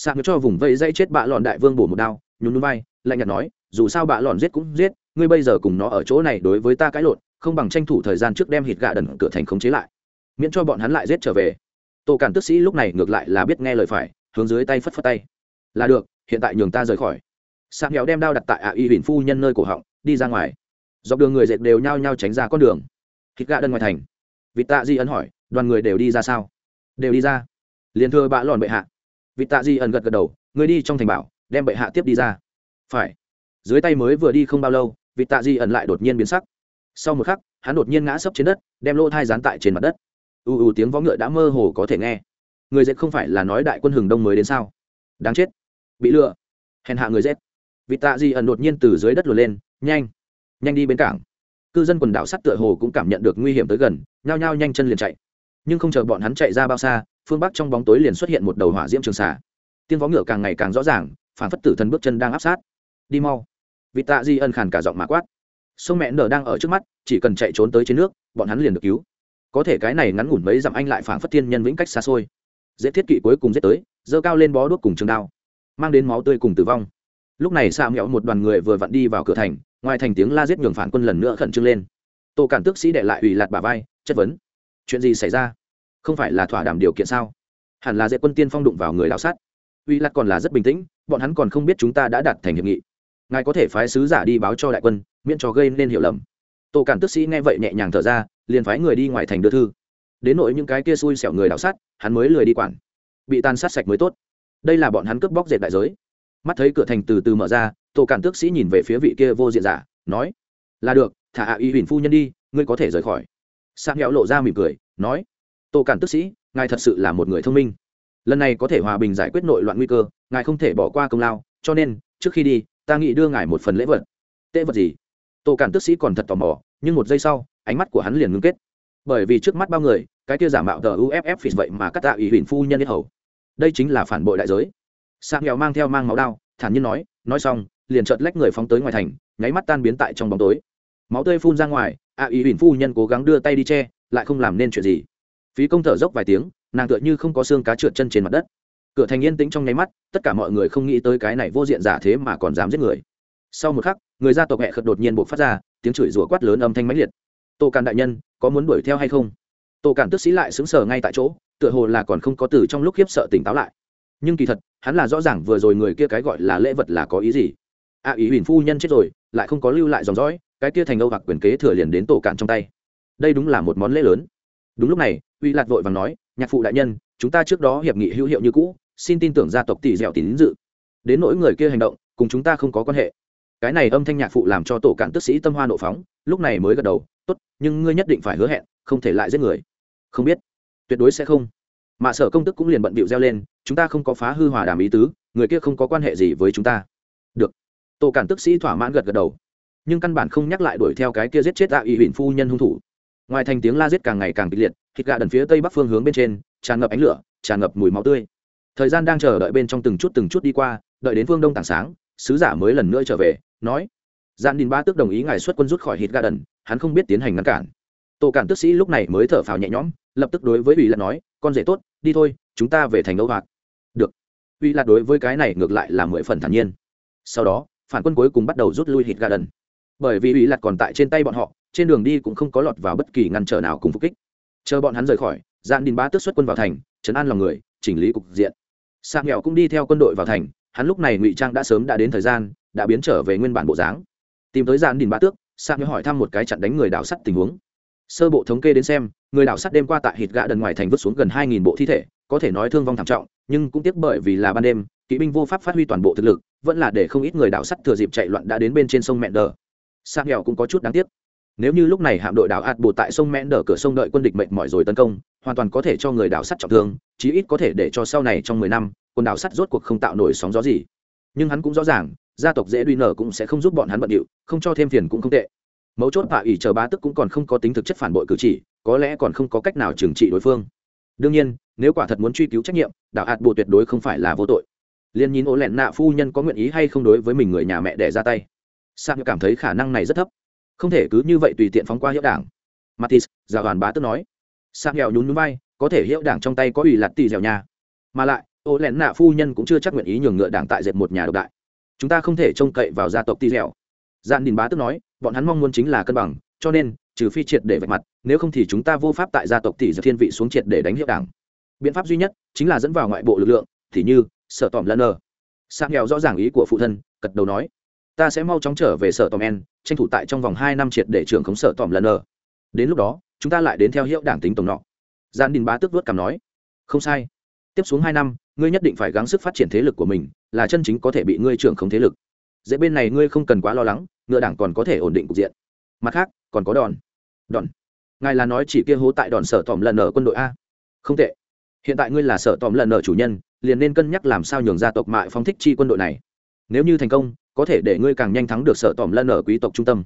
sạc cho vùng vây dây chết bạ lọn đại vương bổ một đao, nhún núi vai, lạnh nhạt nói, dù sao bạ lọn giết cũng giết, ngươi bây giờ cùng nó ở chỗ này đối với ta cãi lộn, không bằng tranh thủ thời gian trước đem hít gạ đần cửa thành khống chế lại. Miễn cho bọn hắn lại giết trở về. Tổ cản tức sĩ lúc này ngược lại là biết nghe lời phải, hướng dưới tay phất phất tay. Là được, hiện tại nhường ta rời khỏi. Sạc nghèo đem đao đặt tại ạ y huỳnh phu nhân nơi cổ họng, đi ra ngoài. Dọc đường người dệt đều nhao nhao tránh ra con đường. Hít gạ đần ngoài thành. Vị tạ di ấn hỏi, đoàn người đều đi ra sao? Đều đi ra. Liền thưa bạ lòn bệ hạ vị tạ di ẩn gật gật đầu người đi trong thành bảo, đem bệ hạ tiếp đi ra. Phải. Dưới tay mới vừa đi không bao lâu vị tạ di ẩn lại đột nhiên biến sắc. Sau một khắc, hắn đột nhiên ngã sấp trên đất, đem lỗ thai dán tại trên mặt đất. U u tiếng vó ngựa đã mơ hồ có thể nghe. Người dệt không phải là nói đại quân hừng đông mới đến sao? Đáng chết. Bị lừa. Hèn hạ người dệt. Vị tạ di ẩn đột nhiên từ dưới đất lùa lên, nhanh nhanh đi bên cảng. Cư dân quần đảo sắt tựa hồ cũng cảm nhận được nguy hiểm tới gần, nhao nhao nhanh chân liền chạy. Nhưng không chờ bọn hắn chạy ra bao xa phương bắc trong bóng tối liền xuất hiện một đầu hỏa diễm trường xà. Tiên vó ngựa càng ngày càng rõ ràng, phản phất tử thần bước chân đang áp sát. Đi mau. Vị tạ di ân khàn cả giọng mã quát. Sông mẹ nở đang ở trước mắt, chỉ cần chạy trốn tới trên nước, bọn hắn liền được cứu. Có thể cái này ngắn ngủn mấy dặm anh lại phản phất thiên nhân vĩnh cách xa xôi. Dễ thiết kỵ cuối cùng dễ tới dơ cao lên bó đuốc cùng trường đao, mang đến máu tươi cùng tử vong. Lúc này xạ mẹo một đoàn người vừa vặn đi vào cửa thành, ngoài thành tiếng la giết nhường phản quân lần nữa khẩn trương lên. Tổ cản tước sĩ đệ lại ủy lạt bà vai, chất vấn. Chuyện gì xảy ra? Không phải là thỏa đảm điều kiện sao? Hẳn là dễ quân tiên phong đụng vào người đào sát. Uy lạt còn là rất bình tĩnh, bọn hắn còn không biết chúng ta đã đạt thành hiệp nghị. Ngài có thể phái sứ giả đi báo cho đại quân, miễn cho gây nên hiểu lầm. Tổ cản tức sĩ nghe vậy nhẹ nhàng thở ra, liền phái người đi ngoài thành đưa thư. Đến nỗi những cái kia xui xẻo người đào sát, hắn mới lười đi quản. Bị tan sát sạch mới tốt. Đây là bọn hắn cướp bóc dệt đại giới. Mắt thấy cửa thành từ từ mở ra tổ cản tước sĩ nhìn về phía vị kia vô diện giả, nói, là được, thả ạ y huỳnh phu nhân đi, ngươi có thể rời khỏi. Sang nghèo lộ ra mỉm cười, nói Tô cản tức sĩ, ngài thật sự là một người thông minh. Lần này có thể hòa bình giải quyết nội loạn nguy cơ, ngài không thể bỏ qua công lao, cho nên, trước khi đi, ta nghĩ đưa ngài một phần lễ vật. Tệ vật gì? Tô cản tức sĩ còn thật tò mò, nhưng một giây sau, ánh mắt của hắn liền ngưng kết. Bởi vì trước mắt bao người, cái kia giả mạo tờ uff phỉ vậy mà cắt tạ ủy huỳnh phu nhân yết hầu. Đây chính là phản bội đại giới. Sang nghèo mang theo mang máu đao, thản nhiên nói nói xong, liền chợt lách người phóng tới ngoài thành, nháy mắt tan biến tại trong bóng tối. Máu tươi phun ra ngoài a ý huỳnh phu nhân cố gắng đưa tay đi che, lại không làm nên chuyện gì phí công thở dốc vài tiếng nàng tựa như không có xương cá trượt chân trên mặt đất. Cửa thành yên tĩnh trong nháy mắt tất cả mọi người không nghĩ tới cái này vô diện giả thế mà còn dám giết người. Sau một khắc người gia tộc hẹ khật đột nhiên buộc phát ra tiếng chửi rủa quát lớn âm thanh mãnh liệt. Tô càn đại nhân có muốn đuổi theo hay không? Tô càn tức sĩ lại xứng sở ngay tại chỗ tựa hồ là còn không có từ trong lúc khiếp sợ tỉnh táo lại. Nhưng kỳ thật hắn là rõ ràng vừa rồi người kia cái gọi là lễ vật là có ý gì. A à, ý huỳnh phu nhân chết rồi lại không có lưu lại dòng dõi cái kia thành âu hoặc quyền kế thừa liền đến tổ cạn trong tay. Đây đúng là một món lễ lớn đúng lúc này, uy lạc vội vàng nói, nhạc phụ đại nhân, chúng ta trước đó hiệp nghị hữu hiệu như cũ, xin tin tưởng gia tộc tỷ dẻo tín dự. Đến nỗi người kia hành động, cùng chúng ta không có quan hệ. Cái này âm thanh nhạc phụ làm cho tổ cản tức sĩ tâm hoa nộ phóng, lúc này mới gật đầu, tốt, nhưng ngươi nhất định phải hứa hẹn, không thể lại giết người. Không biết. Tuyệt đối sẽ không. Mà sở công tức cũng liền bận bịu reo lên, chúng ta không có phá hư hòa đàm ý tứ, người kia không có quan hệ gì với chúng ta. Được. Tổ cản tức sĩ thỏa mãn gật gật đầu. Nhưng căn bản không nhắc lại đuổi theo cái kia giết chết tạ ủy huỳnh phu nhân hung thủ ngoài thành tiếng la giết càng ngày càng kịch liệt, thịt gà đần phía tây bắc phương hướng bên trên, tràn ngập ánh lửa, tràn ngập mùi máu tươi. Thời gian đang chờ đợi bên trong từng chút từng chút đi qua, đợi đến phương đông tảng sáng, sứ giả mới lần nữa trở về, nói gian đình ba tước đồng ý ngài xuất quân rút khỏi hít gà đần, hắn không biết tiến hành ngăn cản. Tổ cản tước sĩ lúc này mới thở phào nhẹ nhõm, lập tức đối với ủy lạt nói, con rể tốt, đi thôi, chúng ta về thành âu hoạt được. Ủy lạt đối với cái này ngược lại là mười phần thản nhiên. Sau đó, phản quân cuối cùng bắt đầu rút lui hít gà đần bởi vì ủy lạc còn tại trên tay bọn họ, trên đường đi cũng không có lọt vào bất kỳ ngăn trở nào cùng phục kích. Chờ bọn hắn rời khỏi dạn đình ba tước xuất quân vào thành chấn an lòng người, chỉnh lý cục diện. Sạc nghèo cũng đi theo quân đội vào thành, hắn lúc này ngụy trang đã sớm đã đến thời gian, đã biến trở về nguyên bản bộ dáng. Tìm tới dạn đình ba tước, sạc nghèo hỏi thăm một cái chặn đánh người đảo sắt tình huống. Sơ bộ thống kê đến xem, người đảo sắt đêm qua tại hít gạ đần ngoài thành vứt xuống gần hai nghìn bộ thi thể, có thể nói thương vong thảm trọng, nhưng cũng tiếc bởi vì là ban đêm, kỵ binh vô pháp phát huy toàn bộ thực lực, vẫn là để không ít người đảo sắt thừa dịp chạy loạn đã đến bên trên sông mẹn đờ sang nghèo cũng có chút đáng tiếc. Nếu như lúc này hạm đội đảo ạt bột tại sông Mẽn đỡ cửa sông đợi quân địch mệnh mỏi rồi tấn công, hoàn toàn có thể cho người đảo sắt trọng thương, chí ít có thể để cho sau này trong mười năm, quân đảo sắt rốt cuộc không tạo nổi sóng gió gì. Nhưng hắn cũng rõ ràng, gia tộc dễ đuôi nở cũng sẽ không giúp bọn hắn bận điệu, không cho thêm phiền cũng không tệ. Mấu chốt hạ ủy chờ bá tức cũng còn không có tính thực chất phản bội cử chỉ, có lẽ còn không có cách nào trừng trị đối phương. Đương nhiên, nếu quả thật muốn truy cứu trách nhiệm, đảo hạt bộ tuyệt đối không phải là vô tội. Liền nhìn ố lẹn nạ phu nhân có nguyện ý hay không đối với mình người nhà mẹ để ra tay sang cảm thấy khả năng này rất thấp. Không thể cứ như vậy tùy tiện phóng qua hiệu đảng. Matis giả đoàn bá tức nói. Sang nghèo nhún núi bay có thể hiệu đảng trong tay có ủy lặt tì dẻo nhà. Mà lại ô lẹn nạ phu nhân cũng chưa chắc nguyện ý nhường ngựa đảng tại dệt một nhà độc đại. Chúng ta không thể trông cậy vào gia tộc tì dẻo. Gian Đình Bá tức nói, bọn hắn mong muốn chính là cân bằng, cho nên, trừ phi triệt để vạch mặt, nếu không thì chúng ta vô pháp tại gia tộc tỷ giật thiên vị xuống triệt để đánh hiệu đảng. Biện pháp duy nhất chính là dẫn vào ngoại bộ lực lượng, thì như Sở Tòm Lân. Sang nghèo rõ ràng ý của phụ thân, cật đầu nói, ta sẽ mau chóng trở về Sở Tòm En, tranh thủ tại trong vòng hai năm triệt để trưởng khống Sở Tòm Lân. Đến lúc đó, chúng ta lại đến theo hiệu đảng tính tổng nọ. gian Đình Bá tức vớt cảm nói, không sai. Tiếp xuống hai năm, ngươi nhất định phải gắng sức phát triển thế lực của mình, là chân chính có thể bị ngươi trưởng khống thế lực. Dễ bên này ngươi không cần quá lo lắng ngựa đảng còn có thể ổn định cục diện. Mặt khác còn có đòn. Đòn. Ngài là nói chỉ kia hố tại đòn sở tòm lần ở quân đội a. Không tệ. Hiện tại ngươi là sở tòm lần ở chủ nhân liền nên cân nhắc làm sao nhường gia tộc mại phong thích chi quân đội này. Nếu như thành công có thể để ngươi càng nhanh thắng được sở tòm lân ở quý tộc trung tâm.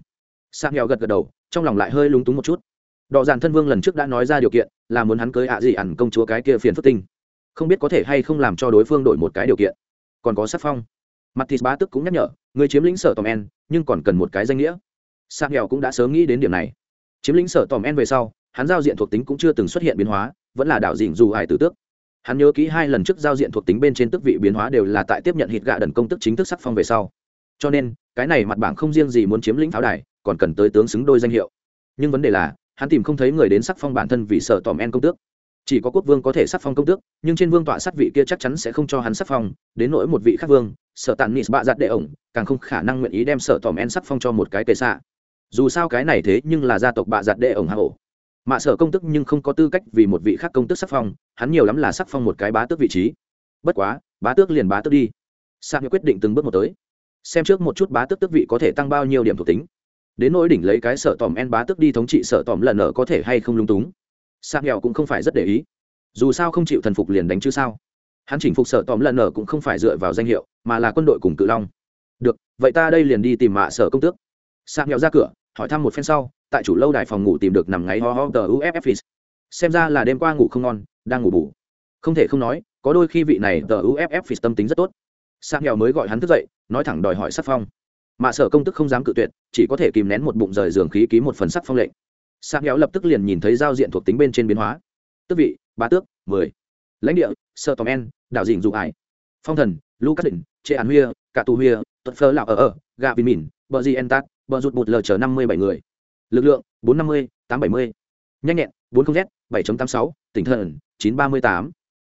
Sang nghèo gật gật đầu, trong lòng lại hơi lúng túng một chút. Đọ dàn thân vương lần trước đã nói ra điều kiện, là muốn hắn cưới ạ gì ẩn công chúa cái kia phiền phức tinh. Không biết có thể hay không làm cho đối phương đổi một cái điều kiện. Còn có sắc phong. Mặt thịt bá tức cũng nhắc nhở người chiếm lĩnh sở tòm en, nhưng còn cần một cái danh nghĩa. Sa nghèo cũng đã sớm nghĩ đến điểm này. Chiếm lĩnh sở tòm en về sau, hắn giao diện thuộc tính cũng chưa từng xuất hiện biến hóa, vẫn là đạo dịnh dù hải tử tước. Hắn nhớ kỹ hai lần trước giao diện thuộc tính bên trên tức vị biến hóa đều là tại tiếp nhận hít gạ đần công tức chính thức sắc phong về sau cho nên, cái này mặt bảng không riêng gì muốn chiếm lĩnh pháo đài, còn cần tới tướng xứng đôi danh hiệu. Nhưng vấn đề là, hắn tìm không thấy người đến sắc phong bản thân vì sở tòm en công tước. Chỉ có quốc vương có thể sắc phong công tước, nhưng trên vương tọa sát vị kia chắc chắn sẽ không cho hắn sắc phong, đến nỗi một vị khác vương sở tàn nis bạ giặt đệ ổng, càng không khả năng nguyện ý đem sở tòm en sắc phong cho một cái kệ xạ. Dù sao cái này thế nhưng là gia tộc bạ giặt đệ ổng hạ hổ. Mạ sở công tức nhưng không có tư cách vì một vị khác công tức sắc phong, hắn nhiều lắm là sắc phong một cái bá tước vị trí. Bất quá, bá tước liền bá tước đi. Sang quyết định từng bước một tới xem trước một chút bá tước tước vị có thể tăng bao nhiêu điểm thuộc tính. Đến nỗi đỉnh lấy cái sở tòm en bá tước đi thống trị sở tòm lần nợ có thể hay không lung túng. Sang nghèo cũng không phải rất để ý. Dù sao không chịu thần phục liền đánh chứ sao. Hắn chỉnh phục sở tòm lần ở cũng không phải dựa vào danh hiệu, mà là quân đội cùng cự long. Được, vậy ta đây liền đi tìm mạ sở công tước. Sang nghèo ra cửa, hỏi thăm một phen sau, tại chủ lâu đài phòng ngủ tìm được nằm ngáy ho ho tờ uff xem ra là đêm qua ngủ không ngon, đang ngủ bù. Không thể không nói, có đôi khi vị này tờ uff tâm tính rất tốt sang nghèo mới gọi hắn thức dậy, nói thẳng đòi hỏi sắc phong. Mạ sở công tức không dám cự tuyệt, chỉ có thể kìm nén một bụng rời giường khí ký một phần sắc phong lệnh. Sang nghèo lập tức liền nhìn thấy giao diện thuộc tính bên trên biến hóa. Tức vị ba tước, mười. Lãnh địa, sơ tòm en đạo dình dụ ải phong thần, lucas đỉnh chê an huya cả tù huya tuật phơ lạo ở ở, gà vin mìn, bờ di en tát, bờ rụt một lờ chờ năm mươi bảy người. Lực lượng, bốn năm mươi, tám bảy mươi. Nhanh nhẹn, bốn không z, bảy tám sáu, tỉnh thần, chín ba mươi tám.